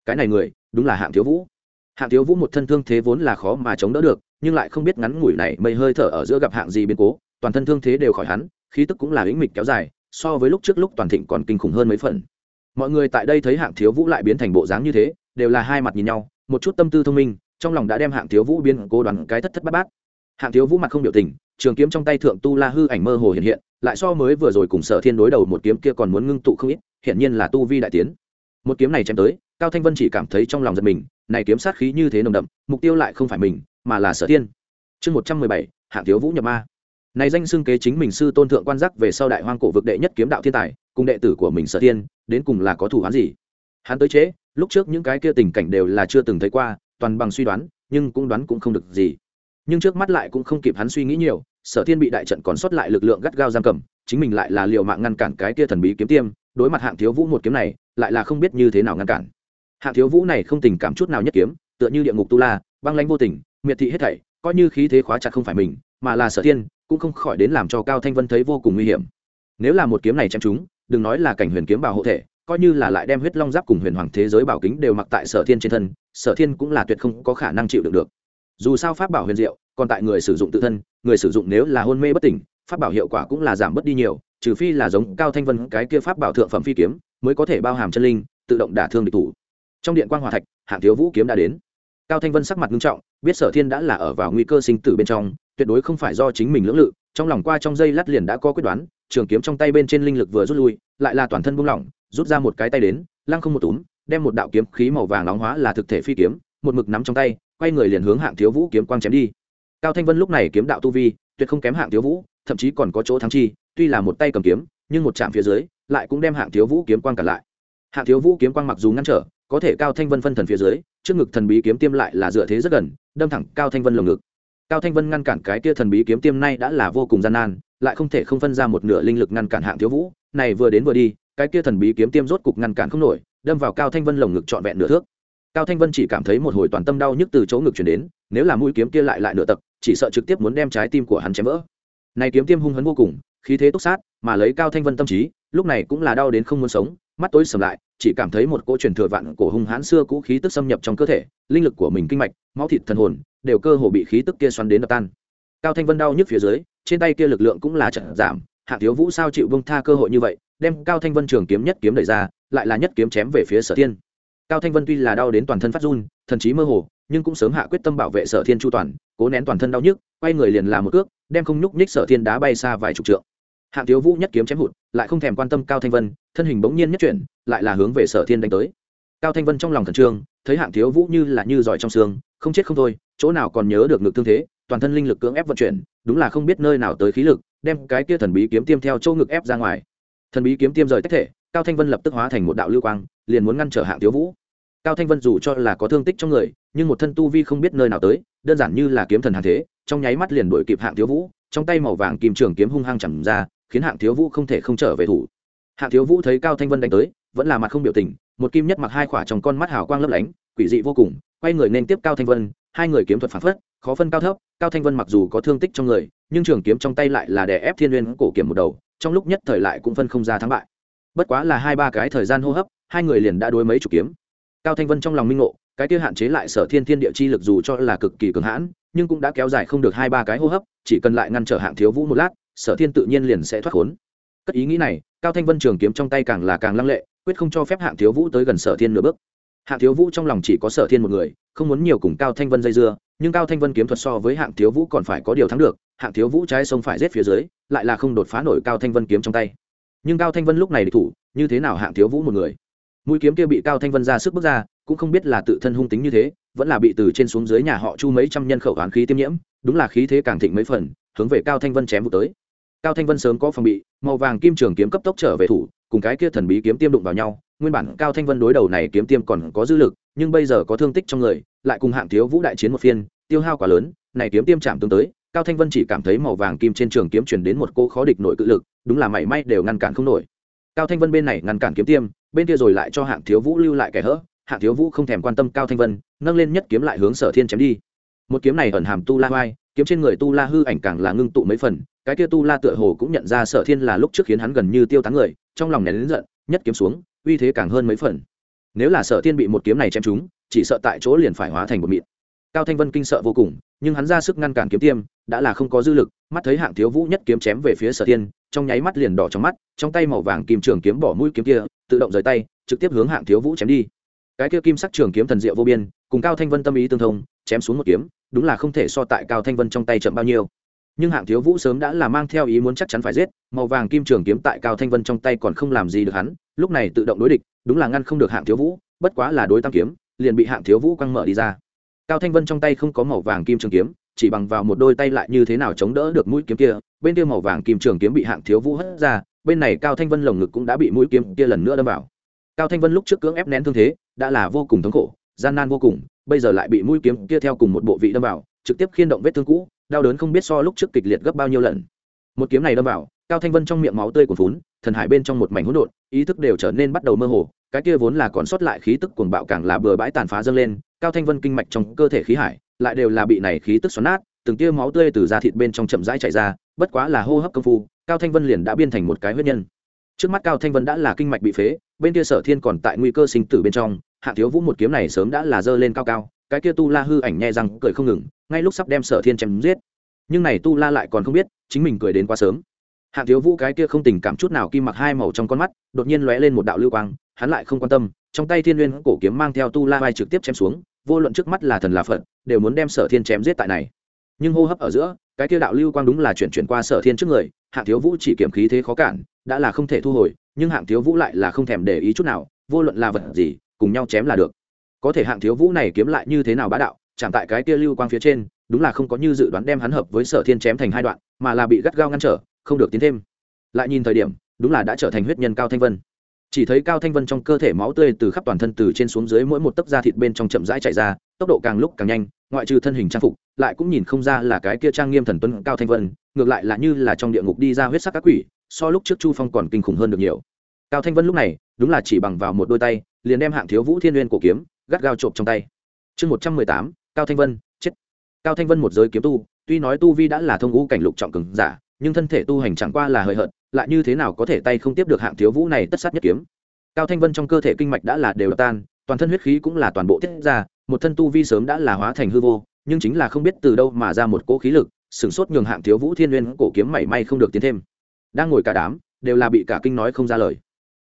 Cái này người, đúng là hạng thiếu vũ. Hạng thiếu vũ một thân thương thế vốn là khó mà chống đỡ được, nhưng lại không biết ngắn ngủi này mây hơi thở ở giữa gặp hạng gì biến cố, toàn thân thương thế đều khỏi hắn, khí tức cũng là lĩnh mịch kéo dài, so với lúc trước lúc toàn thịnh còn kinh khủng hơn mấy phần. Mọi người tại đây thấy hạng thiếu vũ lại biến thành bộ dáng như thế đều là hai mặt nhìn nhau, một chút tâm tư thông minh, trong lòng đã đem hạng thiếu vũ biến cố đoàn cái thất thất bát bát. Hạng thiếu vũ mặt không biểu tình, trường kiếm trong tay thượng tu la hư ảnh mơ hồ hiện hiện, lại so mới vừa rồi cùng sở thiên đối đầu một kiếm kia còn muốn ngưng tụ không ít hiện nhiên là tu vi đại tiến. Một kiếm này chém tới, cao thanh vân chỉ cảm thấy trong lòng giật mình, này kiếm sát khí như thế nồng đậm, mục tiêu lại không phải mình, mà là sở thiên. Chương một trăm mười bảy, hạng thiếu vũ nhập ma. Này danh xưng kế chính mình sư tôn thượng quan giác về sau đại hoang cổ vực đệ nhất kiếm đạo thiên tài, cùng đệ tử của mình sở thiên, đến cùng là có thủ án gì? Hắn tới chế, lúc trước những cái kia tình cảnh đều là chưa từng thấy qua, toàn bằng suy đoán, nhưng cũng đoán cũng không được gì. Nhưng trước mắt lại cũng không kịp hắn suy nghĩ nhiều, sở thiên bị đại trận còn sót lại lực lượng gắt gao giam cầm, chính mình lại là liều mạng ngăn cản cái kia thần bí kiếm tiêm, đối mặt hạng thiếu vũ một kiếm này, lại là không biết như thế nào ngăn cản. Hạng thiếu vũ này không tình cảm chút nào nhất kiếm, tựa như địa ngục tu la, băng lãnh vô tình, miệt thị hết thảy, coi như khí thế khóa chặt không phải mình, mà là sở thiên, cũng không khỏi đến làm cho cao thanh vân thấy vô cùng nguy hiểm. Nếu là một kiếm này chém chúng đừng nói là cảnh huyền kiếm bảo hộ thể coi như là lại đem huyết long giáp cùng huyền hoàng thế giới bảo kính đều mặc tại sở thiên trên thân, sở thiên cũng là tuyệt không có khả năng chịu đựng được. Dù sao pháp bảo huyền diệu, còn tại người sử dụng tự thân, người sử dụng nếu là hôn mê bất tỉnh, pháp bảo hiệu quả cũng là giảm bớt đi nhiều, trừ phi là giống cao thanh vân cái kia pháp bảo thượng phẩm phi kiếm, mới có thể bao hàm chân linh, tự động đả thương địch thủ. Trong điện quan hòa thạch, hạng thiếu vũ kiếm đã đến. Cao thanh vân sắc mặt nghiêm trọng, biết sở thiên đã là ở vào nguy cơ sinh tử bên trong, tuyệt đối không phải do chính mình lưỡng lự, trong lòng qua trong dây lát liền đã có quyết đoán, trường kiếm trong tay bên trên linh lực vừa rút lui, lại là toàn thân buông lỏng rút ra một cái tay đến, lăng không một túm, đem một đạo kiếm khí màu vàng nóng hóa là thực thể phi kiếm, một mực nắm trong tay, quay người liền hướng hạng thiếu vũ kiếm quang chém đi. Cao thanh vân lúc này kiếm đạo tu vi, tuyệt không kém hạng thiếu vũ, thậm chí còn có chỗ thắng chi, tuy là một tay cầm kiếm, nhưng một chạm phía dưới, lại cũng đem hạng thiếu vũ kiếm quang cản lại. Hạng thiếu vũ kiếm quang mặc dù ngăn trở, có thể cao thanh vân phân thần phía dưới, trước ngực thần bí kiếm tiêm lại là dựa thế rất gần, đâm thẳng cao thanh vân lồng ngực. Cao thanh vân ngăn cản cái kia thần bí kiếm tiêm nay đã là vô cùng gian nan, lại không thể không phân ra một nửa linh lực ngăn cản hạng thiếu vũ, này vừa đến vừa đi cái kia thần bí kiếm tiêm rốt cục ngăn cản không nổi, đâm vào cao thanh vân lồng ngực trọn vẹn nửa thước. Cao thanh vân chỉ cảm thấy một hồi toàn tâm đau nhức từ chỗ ngực chuyển đến, nếu là mũi kiếm kia lại lại nửa tặc chỉ sợ trực tiếp muốn đem trái tim của hắn chém vỡ. Này kiếm tiêm hung hấn vô cùng, khí thế túc sát, mà lấy cao thanh vân tâm trí, lúc này cũng là đau đến không muốn sống, mắt tối sầm lại, chỉ cảm thấy một cỗ truyền thừa vạn cổ hung hãn xưa cũ khí tức xâm nhập trong cơ thể, linh lực của mình kinh mạch, máu thịt thần hồn, đều cơ hồ bị khí tức kia xoắn đến đập tan. Cao thanh vân đau nhức phía dưới, trên tay kia lực lượng cũng là trận giảm, hạ thiếu vũ sao chịu bông tha cơ hội như vậy đem cao thanh vân trường kiếm nhất kiếm đẩy ra, lại là nhất kiếm chém về phía sở thiên. Cao thanh vân tuy là đau đến toàn thân phát run, thần trí mơ hồ, nhưng cũng sớm hạ quyết tâm bảo vệ sở thiên chu toàn, cố nén toàn thân đau nhức, quay người liền làm một cước, đem không nhúc nhích sở thiên đá bay xa vài chục trượng. Hạng thiếu vũ nhất kiếm chém hụt, lại không thèm quan tâm cao thanh vân, thân hình bỗng nhiên nhất chuyển, lại là hướng về sở thiên đánh tới. Cao thanh vân trong lòng thần trương, thấy hạng thiếu vũ như là như giỏi trong xương, không chết không thôi, chỗ nào còn nhớ được ngực thương thế, toàn thân linh lực cưỡng ép vận chuyển, đúng là không biết nơi nào tới khí lực, đem cái kia thần bí kiếm tiêm theo chỗ ngực ép ra ngoài thần bí kiếm tiêm rời tách thể, cao thanh vân lập tức hóa thành một đạo lưu quang, liền muốn ngăn trở hạng thiếu vũ. Cao thanh vân dù cho là có thương tích trong người, nhưng một thân tu vi không biết nơi nào tới, đơn giản như là kiếm thần hàng thế, trong nháy mắt liền đuổi kịp hạng thiếu vũ, trong tay màu vàng kim trường kiếm hung hăng chẳng ra, khiến hạng thiếu vũ không thể không trở về thủ. Hạng thiếu vũ thấy cao thanh vân đánh tới, vẫn là mặt không biểu tình, một kim nhất mặc hai khỏa trong con mắt hào quang lấp lánh, quỷ dị vô cùng, quay người nên tiếp cao thanh vân, hai người kiếm thuật phản phất, khó phân cao thấp, cao thanh vân mặc dù có thương tích trong người, nhưng trường kiếm trong tay lại là đè ép thiên n cổ kiếm một đầu trong lúc nhất thời lại cũng phân không ra thắng bại. Bất quá là hai ba cái thời gian hô hấp, hai người liền đã đối mấy chủ kiếm. Cao thanh vân trong lòng minh ngộ, cái kia hạn chế lại sở thiên thiên địa chi lực dù cho là cực kỳ cường hãn, nhưng cũng đã kéo dài không được hai ba cái hô hấp, chỉ cần lại ngăn trở hạng thiếu vũ một lát, sở thiên tự nhiên liền sẽ thoát khốn. Cất ý nghĩ này, cao thanh vân trường kiếm trong tay càng là càng lăng lệ, quyết không cho phép hạng thiếu vũ tới gần sở thiên nửa bước hạng thiếu vũ trong lòng chỉ có sở thiên một người, không muốn nhiều cùng cao thanh vân dây dưa, nhưng cao thanh vân kiếm thuật so với hạng thiếu vũ còn phải có điều thắng được, hạng thiếu vũ trái sông phải rết phía dưới, lại là không đột phá nổi cao thanh vân kiếm trong tay. Nhưng cao thanh vân lúc này địch thủ, như thế nào hạng thiếu vũ một người? Mũi kiếm kia bị cao thanh vân ra sức bước ra, cũng không biết là tự thân hung tính như thế, vẫn là bị từ trên xuống dưới nhà họ chu mấy trăm nhân khẩu oán khí tiêm nhiễm, đúng là khí thế càng thịnh mấy phần, hướng về cao thanh vân chém vụ tới. Cao thanh vân sớm có phòng bị, màu vàng kim trường kiếm cấp tốc trở về thủ, cùng cái kia thần bí kiếm tiêm đụng vào nhau nguyên bản cao thanh vân đối đầu này kiếm tiêm còn có dư lực, nhưng bây giờ có thương tích trong người, lại cùng hạng thiếu vũ đại chiến một phiên, tiêu hao quá lớn, này kiếm tiêm chạm tương tới, cao thanh vân chỉ cảm thấy màu vàng kim trên trường kiếm chuyển đến một cô khó địch nội cự lực, đúng là mảy may đều ngăn cản không nổi. Cao thanh vân bên này ngăn cản kiếm tiêm, bên kia rồi lại cho hạng thiếu vũ lưu lại kẻ hỡ hạng thiếu vũ không thèm quan tâm cao thanh vân, nâng lên nhất kiếm lại hướng sở thiên chém đi. Một kiếm này ẩn hàm tu la hoai kiếm trên người tu la hư ảnh càng là ngưng tụ mấy phần, cái kia tu la tựa hồ cũng nhận ra sở thiên là lúc trước khiến hắn gần như tiêu tán người, trong lòng nén lớn giận, nhất kiếm xuống uy thế càng hơn mấy phần. Nếu là sở thiên bị một kiếm này chém trúng, chỉ sợ tại chỗ liền phải hóa thành một mịn. Cao thanh vân kinh sợ vô cùng, nhưng hắn ra sức ngăn cản kiếm tiêm, đã là không có dư lực, mắt thấy hạng thiếu vũ nhất kiếm chém về phía sở thiên, trong nháy mắt liền đỏ trong mắt, trong tay màu vàng kim trường kiếm bỏ mũi kiếm kia, tự động rời tay, trực tiếp hướng hạng thiếu vũ chém đi. Cái kia kim sắc trường kiếm thần diệu vô biên, cùng cao thanh vân tâm ý tương thông, chém xuống một kiếm, đúng là không thể so tại cao thanh vân trong tay chậm bao nhiêu nhưng hạng thiếu vũ sớm đã là mang theo ý muốn chắc chắn phải giết, màu vàng kim trường kiếm tại cao thanh vân trong tay còn không làm gì được hắn, lúc này tự động đối địch, đúng là ngăn không được hạng thiếu vũ, bất quá là đối tam kiếm, liền bị hạng thiếu vũ quăng mở đi ra. Cao thanh vân trong tay không có màu vàng kim trường kiếm, chỉ bằng vào một đôi tay lại như thế nào chống đỡ được mũi kiếm kia, bên kia màu vàng kim trường kiếm bị hạng thiếu vũ hất ra, bên này cao thanh vân lồng ngực cũng đã bị mũi kiếm kia lần nữa đâm vào. Cao thanh vân lúc trước cưỡng ép nén thương thế, đã là vô cùng thống khổ, gian nan vô cùng, bây giờ lại bị mũi kiếm kia theo cùng một bộ vị đâm vào, trực tiếp khiên động vết thương cũ đau đớn không biết so lúc trước kịch liệt gấp bao nhiêu lần. Một kiếm này đâm vào cao thanh vân trong miệng máu tươi cuồn cuốn, thần hải bên trong một mảnh hỗn độn ý thức đều trở nên bắt đầu mơ hồ cái kia vốn là còn sót lại khí tức cuồng bạo càng là bừa bãi tàn phá dâng lên cao thanh vân kinh mạch trong cơ thể khí hải lại đều là bị này khí tức xoắn nát từng tia máu tươi từ da thịt bên trong chậm rãi chảy ra bất quá là hô hấp công phu cao thanh vân liền đã biên thành một cái huyết nhân. Trước mắt cao thanh vân đã là kinh mạch bị phế bên kia sở thiên còn tại nguy cơ sinh tử bên trong hạ thiếu vũ một kiếm này sớm đã là dơ lên cao cao cái kia tu la hư ảnh nhẹ răng cười không ngừng ngay lúc sắp đem sở thiên chém giết. Nhưng này tu la lại còn không biết, chính mình cười đến quá sớm. Hạng thiếu vũ cái kia không tình cảm chút nào kim mặc hai màu trong con mắt, đột nhiên lóe lên một đạo lưu quang, hắn lại không quan tâm, trong tay thiên n g u y ê n cổ kiếm mang theo tu la vai trực tiếp chém xuống, vô luận trước mắt là thần là phật, đều muốn đem sở thiên chém giết tại này. Nhưng hô hấp ở giữa, cái kia đạo lưu quang đúng là chuyển chuyển qua sở thiên trước người, hạng thiếu vũ chỉ kiểm khí thế khó cản, đã là không thể thu hồi, nhưng hạng thiếu vũ lại là không thèm để ý chút nào, vô luận là vật gì, cùng nhau chém là được. Có thể hạng thiếu vũ này kiếm lại như thế nào bá đạo chẳng tại cái kia lưu quang phía trên, đúng là không có như dự đoán đem hắn hợp với sở thiên chém thành hai đoạn, mà là bị gắt gao ngăn trở, không được tiến thêm. Lại nhìn thời điểm, đúng là đã trở thành huyết nhân cao thanh vân. Chỉ thấy cao thanh vân trong cơ thể máu tươi từ khắp toàn thân từ trên xuống dưới mỗi một tấc da thịt bên trong chậm rãi chạy ra, tốc độ càng lúc càng nhanh, ngoại trừ thân hình trang phục, lại cũng nhìn không ra là cái kia trang nghiêm thần tuấn cao thanh vân, ngược lại là như là trong địa ngục đi ra huyết sắc các quỷ, so lúc trước chu phong còn kinh khủng hơn được nhiều. Cao thanh vân lúc này, đúng là chỉ bằng vào một đôi tay, liền đem hạng thiếu vũ thiên n cổ kiếm, gắt gao trộm trong tay. Chương một trăm mười tám cao thanh vân, chết. Cao thanh vân một giới kiếm tu, tuy nói tu vi đã là thông ngũ cảnh lục trọng cường giả, nhưng thân thể tu hành chẳng qua là hời hợt, lại như thế nào có thể tay không tiếp được hạng thiếu vũ này tất sát nhất kiếm. Cao thanh vân trong cơ thể kinh mạch đã là đều tan, toàn thân huyết khí cũng là toàn bộ tiết ra, một thân tu vi sớm đã là hóa thành hư vô, nhưng chính là không biết từ đâu mà ra một cỗ khí lực sửng sốt nhường hạng thiếu vũ thiên nguyên cổ kiếm mảy may không được tiến thêm. Đang ngồi cả đám, đều là bị cả kinh nói không ra lời.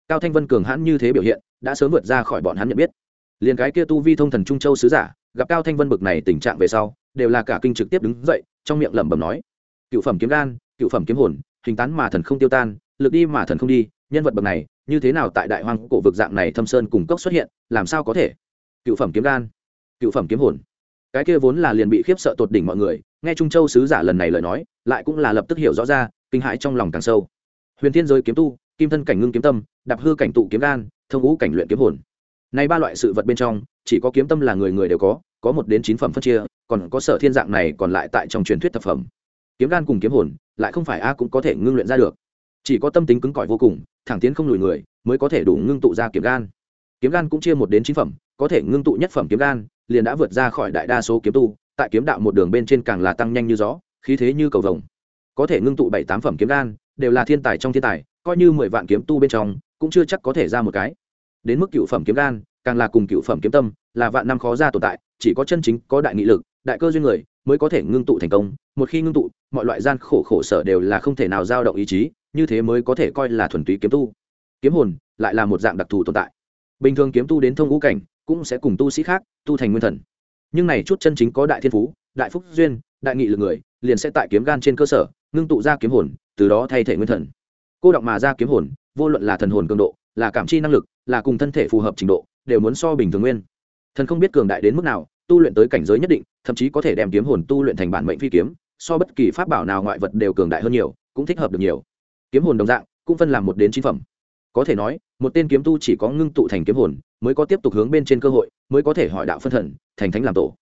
Cao thanh vân cường hãn như thế biểu hiện, đã sớm vượt ra khỏi bọn hắn nhận biết. Liền cái kia tu vi thông thần trung châu sứ giả gặp cao thanh vân bực này tình trạng về sau đều là cả kinh trực tiếp đứng dậy trong miệng lẩm bẩm nói cựu phẩm kiếm đan, cựu phẩm kiếm hồn hình tán mà thần không tiêu tan lực đi mà thần không đi nhân vật bậc này như thế nào tại đại hoang cổ vực dạng này thâm sơn cùng cốc xuất hiện làm sao có thể? Cựu phẩm kiếm đan, cựu phẩm kiếm hồn. Cái kia vốn là liền bị khiếp sợ tột đỉnh mọi người nghe trung châu sứ giả lần này lời nói lại cũng là lập tức hiểu rõ ra kinh hãi trong lòng càng sâu. Huyền thiên giới kiếm tu kim thân cảnh ngưng kiếm tâm đạp hư cảnh tụ kiếm đan thông ngũ cảnh luyện kiếm hồn. Này ba loại sự vật bên trong chỉ có kiếm tâm là người người đều có có một đến chín phẩm phân chia, còn có sở thiên dạng này còn lại tại trong truyền thuyết thập phẩm. Kiếm gan cùng kiếm hồn, lại không phải a cũng có thể ngưng luyện ra được. Chỉ có tâm tính cứng cỏi vô cùng, thẳng tiến không lùi người, mới có thể đủ ngưng tụ ra kiếm gan. Kiếm gan cũng chia một đến chín phẩm, có thể ngưng tụ nhất phẩm kiếm gan, liền đã vượt ra khỏi đại đa số kiếm tu, tại kiếm đạo một đường bên trên càng là tăng nhanh như gió, khí thế như cầu vồng. Có thể ngưng tụ bảy tám phẩm kiếm gan, đều là thiên tài trong thiên tài, coi như mười vạn kiếm tu bên trong, cũng chưa chắc có thể ra một cái đến mức cựu phẩm kiếm gan, càng là cùng cựu phẩm kiếm tâm, là vạn năm khó ra tồn tại, chỉ có chân chính, có đại nghị lực, đại cơ duyên người mới có thể ngưng tụ thành công. Một khi ngưng tụ, mọi loại gian khổ khổ sở đều là không thể nào dao động ý chí, như thế mới có thể coi là thuần túy kiếm tu. Kiếm hồn lại là một dạng đặc thù tồn tại. Bình thường kiếm tu đến thông ngũ cảnh, cũng sẽ cùng tu sĩ khác tu thành nguyên thần. Nhưng này chút chân chính có đại thiên phú, đại phúc duyên, đại nghị lực người, liền sẽ tại kiếm gan trên cơ sở, ngưng tụ ra kiếm hồn, từ đó thay thể nguyên thần. Cô động mà ra kiếm hồn, vô luận là thần hồn cường độ là cảm chi năng lực, là cùng thân thể phù hợp trình độ, đều muốn so bình thường nguyên. Thần không biết cường đại đến mức nào, tu luyện tới cảnh giới nhất định, thậm chí có thể đem kiếm hồn tu luyện thành bản mệnh phi kiếm, so bất kỳ pháp bảo nào ngoại vật đều cường đại hơn nhiều, cũng thích hợp được nhiều. Kiếm hồn đồng dạng, cũng phân làm một đến chín phẩm. Có thể nói, một tên kiếm tu chỉ có ngưng tụ thành kiếm hồn, mới có tiếp tục hướng bên trên cơ hội, mới có thể hỏi đạo phân thần, thành thánh làm tổ.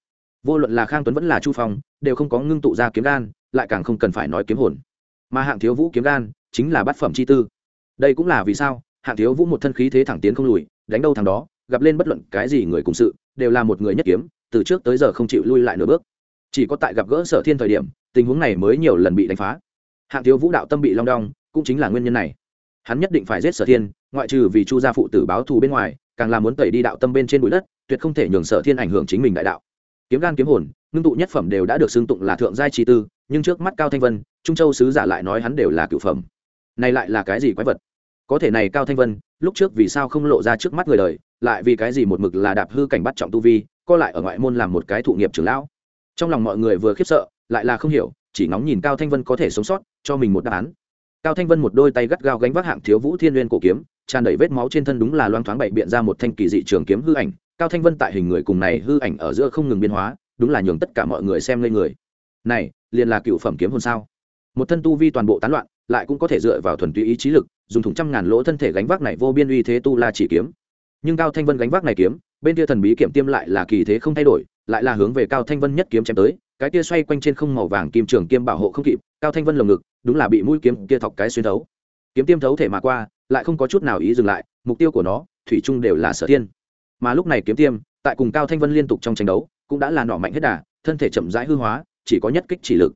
Vô luận là khang tuấn vẫn là chu phong, đều không có ngưng tụ ra kiếm gan, lại càng không cần phải nói kiếm hồn. Mà hạng thiếu vũ kiếm gan, chính là bát phẩm chi tư. Đây cũng là vì sao? Hạng thiếu vũ một thân khí thế thẳng tiến không lùi, đánh đâu thằng đó, gặp lên bất luận cái gì người cùng sự, đều là một người nhất kiếm, từ trước tới giờ không chịu lui lại nửa bước. Chỉ có tại gặp gỡ sở thiên thời điểm, tình huống này mới nhiều lần bị đánh phá. Hạng thiếu vũ đạo tâm bị long đong, cũng chính là nguyên nhân này. Hắn nhất định phải giết sở thiên, ngoại trừ vì chu gia phụ tử báo thù bên ngoài, càng là muốn tẩy đi đạo tâm bên trên bụi đất, tuyệt không thể nhường sở thiên ảnh hưởng chính mình đại đạo. Kiếm gan kiếm hồn, ngưng tụ nhất phẩm đều đã được xưng tụng là thượng giai chi tư, nhưng trước mắt cao thanh vân, trung châu sứ giả lại nói hắn đều là cựu phẩm. Này lại là cái gì quái vật? Có thể này cao thanh vân, lúc trước vì sao không lộ ra trước mắt người đời, lại vì cái gì một mực là đạp hư cảnh bắt trọng tu vi, co lại ở ngoại môn làm một cái thụ nghiệp trưởng lão. Trong lòng mọi người vừa khiếp sợ, lại là không hiểu, chỉ ngóng nhìn cao thanh vân có thể sống sót, cho mình một đáp án. Cao thanh vân một đôi tay gắt gao gánh vác hạng thiếu vũ thiên n cổ kiếm, tràn đầy vết máu trên thân đúng là loang thoáng bậy biện ra một thanh kỳ dị trường kiếm hư ảnh. Cao thanh vân tại hình người cùng này hư ảnh ở giữa không ngừng biến hóa, đúng là nhường tất cả mọi người xem lên người. Này, liền là cựu phẩm kiếm hồn sao? Một thân tu vi toàn bộ tán loạn, lại cũng có thể dựa vào thuần túy ý chí lực dùng thủng trăm ngàn lỗ thân thể gánh vác này vô biên uy thế tu la chỉ kiếm. Nhưng cao thanh vân gánh vác này kiếm, bên kia thần bí kiểm tiêm lại là kỳ thế không thay đổi, lại là hướng về cao thanh vân nhất kiếm chém tới, cái kia xoay quanh trên không màu vàng kim trường kiếm bảo hộ không kịp, cao thanh vân lồng ngực, đúng là bị mũi kiếm kia thọc cái xuyên thấu. Kiếm tiêm thấu thể mà qua, lại không có chút nào ý dừng lại, mục tiêu của nó, thủy chung đều là sở thiên. Mà lúc này kiếm tiêm, tại cùng cao thanh vân liên tục trong tranh đấu, cũng đã là nọ mạnh hết đà, thân thể chậm rãi hư hóa, chỉ có nhất kích chỉ lực.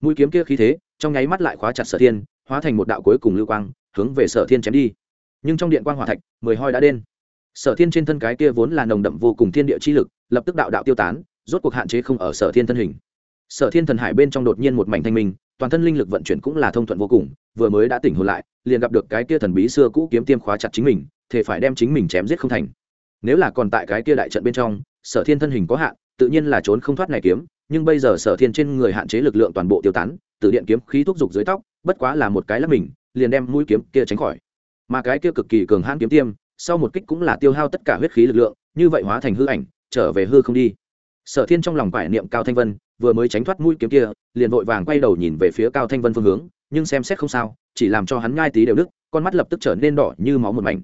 Mũi kiếm kia khí thế, trong nháy mắt lại khóa chặt sở thiên hóa thành một đạo cuối cùng lưu quang, hướng về sở thiên chém đi. Nhưng trong điện quang hỏa thạch, mười hoi đã đen. Sở thiên trên thân cái kia vốn là nồng đậm vô cùng thiên địa chi lực, lập tức đạo đạo tiêu tán, rốt cuộc hạn chế không ở sở thiên thân hình. Sở thiên thần hải bên trong đột nhiên một mảnh thanh minh, toàn thân linh lực vận chuyển cũng là thông thuận vô cùng, vừa mới đã tỉnh hồn lại, liền gặp được cái kia thần bí xưa cũ kiếm tiêm khóa chặt chính mình thể phải đem chính mình chém giết không thành. Nếu là còn tại cái kia đại trận bên trong, sở thiên thân hình có hạn, tự nhiên là trốn không thoát này kiếm, nhưng bây giờ sở thiên trên người hạn chế lực lượng toàn bộ tiêu tán, từ điện kiếm khí thúc giục dưới tóc bất quá là một cái lắp mình, liền đem mũi kiếm kia tránh khỏi. Mà cái kia cực kỳ cường hãn kiếm tiêm, sau một kích cũng là tiêu hao tất cả huyết khí lực lượng, như vậy hóa thành hư ảnh, trở về hư không đi. Sở thiên trong lòng quải niệm cao thanh vân, vừa mới tránh thoát mũi kiếm kia, liền vội vàng quay đầu nhìn về phía cao thanh vân phương hướng, nhưng xem xét không sao, chỉ làm cho hắn ngai tí đều đức con mắt lập tức trở nên đỏ như máu một mảnh.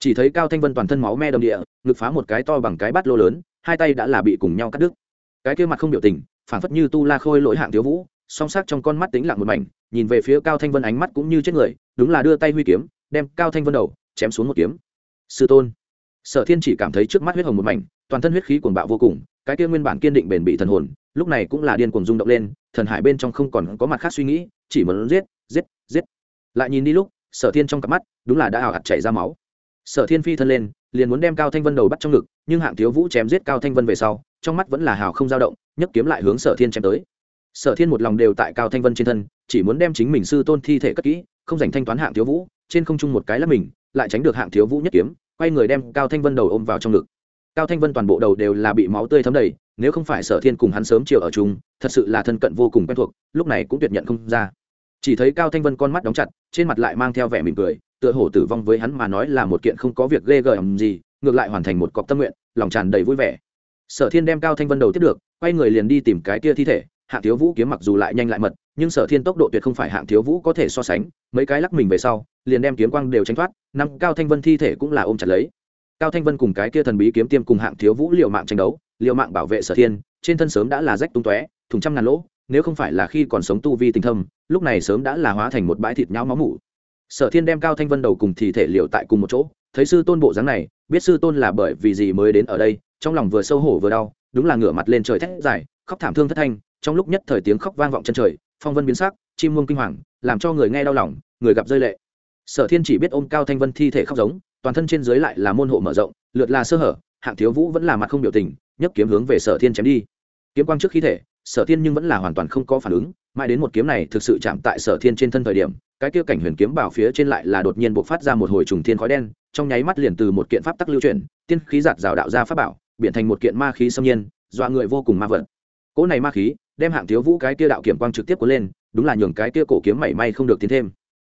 Chỉ thấy cao thanh vân toàn thân máu me đầm địa, ngực phá một cái to bằng cái bát lô lớn, hai tay đã là bị cùng nhau cắt đứt. Cái kia mặt không biểu tình phản phất như tu la khôi lỗi hạng thiếu vũ song sắc trong con mắt tính lặng một mảnh, nhìn về phía cao thanh vân ánh mắt cũng như chết người, đúng là đưa tay huy kiếm, đem cao thanh vân đầu chém xuống một kiếm. Sư tôn. Sở thiên chỉ cảm thấy trước mắt huyết hồng một mảnh, toàn thân huyết khí cuồng bạo vô cùng, cái kia nguyên bản kiên định bền bị thần hồn, lúc này cũng là điên cuồng rung động lên, thần hải bên trong không còn có mặt khác suy nghĩ, chỉ muốn giết giết giết. Lại nhìn đi lúc, sở thiên trong cặp mắt, đúng là đã ảo hạt chảy ra máu. Sở thiên phi thân lên, liền muốn đem cao thanh vân đầu bắt trong ngực, nhưng hạng thiếu vũ chém giết cao thanh vân về sau, trong mắt vẫn là hào không dao động, nhấc kiếm lại hướng sở thiên chém tới sở thiên một lòng đều tại cao thanh vân trên thân, chỉ muốn đem chính mình sư tôn thi thể cất kỹ, không dành thanh toán hạng thiếu vũ, trên không trung một cái lắp mình, lại tránh được hạng thiếu vũ nhất kiếm, quay người đem cao thanh vân đầu ôm vào trong ngực. Cao thanh vân toàn bộ đầu đều là bị máu tươi thấm đầy, nếu không phải sở thiên cùng hắn sớm chiều ở chung, thật sự là thân cận vô cùng quen thuộc, lúc này cũng tuyệt nhận không ra. Chỉ thấy cao thanh vân con mắt đóng chặt, trên mặt lại mang theo vẻ mỉm cười, tựa hổ tử vong với hắn mà nói là một kiện không có việc ghê gởm gì, ngược lại hoàn thành một cọc tâm nguyện, lòng tràn đầy vui vẻ. Sở thiên đem cao thanh vân đầu tiếp được, quay người liền đi tìm cái kia thi thể hạng thiếu vũ kiếm mặc dù lại nhanh lại mật, nhưng sở thiên tốc độ tuyệt không phải hạng thiếu vũ có thể so sánh. Mấy cái lắc mình về sau, liền đem kiếm quang đều tránh thoát, năm cao thanh vân thi thể cũng là ôm chặt lấy. Cao thanh vân cùng cái kia thần bí kiếm tiêm cùng hạng thiếu vũ liều mạng tranh đấu, liều mạng bảo vệ sở thiên, trên thân sớm đã là rách tung tóe thùng trăm ngàn lỗ, nếu không phải là khi còn sống tu vi tình thâm, lúc này sớm đã là hóa thành một bãi thịt nhau máu mủ. Sở thiên đem cao thanh vân đầu cùng thi thể liều tại cùng một chỗ, thấy sư tôn bộ dáng này, biết sư tôn là bởi vì gì mới đến ở đây, trong lòng vừa sâu hổ vừa đau, đúng là ngửa mặt lên trời thét dài, khóc thảm thương thất thanh trong lúc nhất thời tiếng khóc vang vọng chân trời, phong vân biến sắc, chim muông kinh hoàng, làm cho người nghe đau lòng, người gặp rơi lệ. Sở thiên chỉ biết ôm cao thanh vân thi thể khóc giống, toàn thân trên dưới lại là môn hộ mở rộng, lượt là sơ hở, hạng thiếu vũ vẫn là mặt không biểu tình, nhấc kiếm hướng về sở thiên chém đi. Kiếm quang trước khí thể, sở thiên nhưng vẫn là hoàn toàn không có phản ứng, mãi đến một kiếm này thực sự chạm tại sở thiên trên thân thời điểm, cái kia cảnh huyền kiếm bảo phía trên lại là đột nhiên bộc phát ra một hồi trùng thiên khói đen, trong nháy mắt liền từ một kiện pháp tắc lưu chuyển, tiên khí giạt rào đạo ra pháp bảo, biến thành một kiện ma khí xâm nhiên, dọa người vô cùng ma vật. Cỗ này ma khí đem hạng thiếu vũ cái kia đạo kiểm quang trực tiếp cuốn lên, đúng là nhường cái kia cổ kiếm mảy may không được tiến thêm.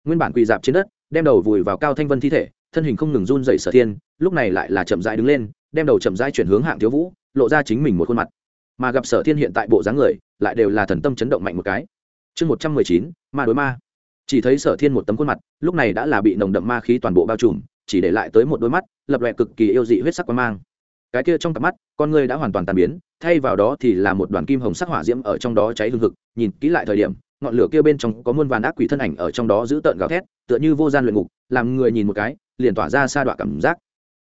Nguyên bản quỳ dạp trên đất, đem đầu vùi vào cao thanh vân thi thể, thân hình không ngừng run dậy sở thiên, lúc này lại là chậm rãi đứng lên, đem đầu chậm rãi chuyển hướng hạng thiếu vũ, lộ ra chính mình một khuôn mặt. Mà gặp sở thiên hiện tại bộ dáng người, lại đều là thần tâm chấn động mạnh một cái. Chương một trăm mười chín, ma đối ma. Chỉ thấy sở thiên một tấm khuôn mặt, lúc này đã là bị nồng đậm ma khí toàn bộ bao trùm, chỉ để lại tới một đôi mắt, lập loẹ cực kỳ yêu dị huyết sắc quan mang. Cái kia trong cặp mắt, con người đã hoàn toàn tàn biến thay vào đó thì là một đoàn kim hồng sắc hỏa diễm ở trong đó cháy hương hực, nhìn kỹ lại thời điểm, ngọn lửa kia bên trong có muôn vàn ác quỷ thân ảnh ở trong đó giữ tợn gào thét, tựa như vô gian luyện ngục, làm người nhìn một cái, liền tỏa ra xa đoạn cảm giác.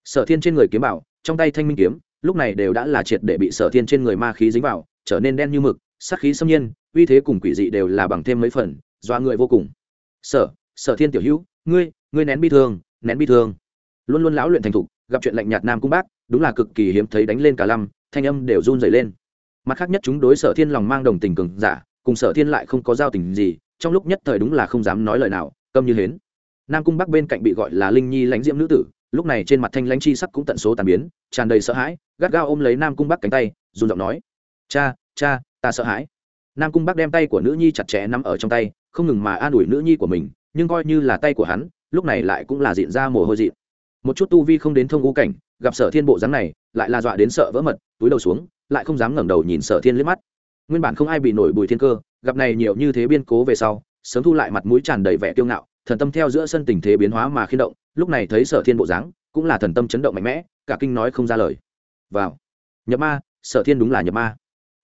Sở thiên trên người kiếm bảo, trong tay thanh minh kiếm, lúc này đều đã là triệt để bị sở thiên trên người ma khí dính vào, trở nên đen như mực sắc khí xâm nhiên, uy thế cùng quỷ dị đều là bằng thêm mấy phần doa người vô cùng. Sở sở thiên tiểu hữu, ngươi ngươi nén bi thương, nén bi thương. Luôn luôn lão luyện thành thục, gặp chuyện lạnh nhạt nam cung bác, đúng là cực kỳ hiếm thấy đánh lên cả lâm thanh âm đều run dày lên. Mặt khác nhất chúng đối sở thiên lòng mang đồng tình cường giả, cùng sở thiên lại không có giao tình gì, trong lúc nhất thời đúng là không dám nói lời nào, câm như hến. Nam cung bắc bên cạnh bị gọi là linh nhi lãnh diễm nữ tử, lúc này trên mặt thanh lãnh chi sắc cũng tận số tàn biến, tràn đầy sợ hãi, gắt gao ôm lấy nam cung bắc cánh tay, run giọng nói, cha cha, ta sợ hãi. Nam cung bắc đem tay của nữ nhi chặt chẽ nắm ở trong tay, không ngừng mà an ủi nữ nhi của mình, nhưng coi như là tay của hắn, lúc này lại cũng là diện ra mồ hôi diện một chút tu vi không đến thông ngũ cảnh gặp sở thiên bộ dáng này, lại là dọa đến sợ vỡ mật, túi đầu xuống, lại không dám ngẩng đầu nhìn sở thiên liếc mắt. Nguyên bản không ai bị nổi bùi thiên cơ, gặp này nhiều như thế biên cố về sau, sớm thu lại mặt mũi tràn đầy vẻ kiêu ngạo, thần tâm theo giữa sân tình thế biến hóa mà khiên động, lúc này thấy sở thiên bộ dáng, cũng là thần tâm chấn động mạnh mẽ, cả kinh nói không ra lời. Vào. Nhập ma, sở thiên đúng là nhập ma.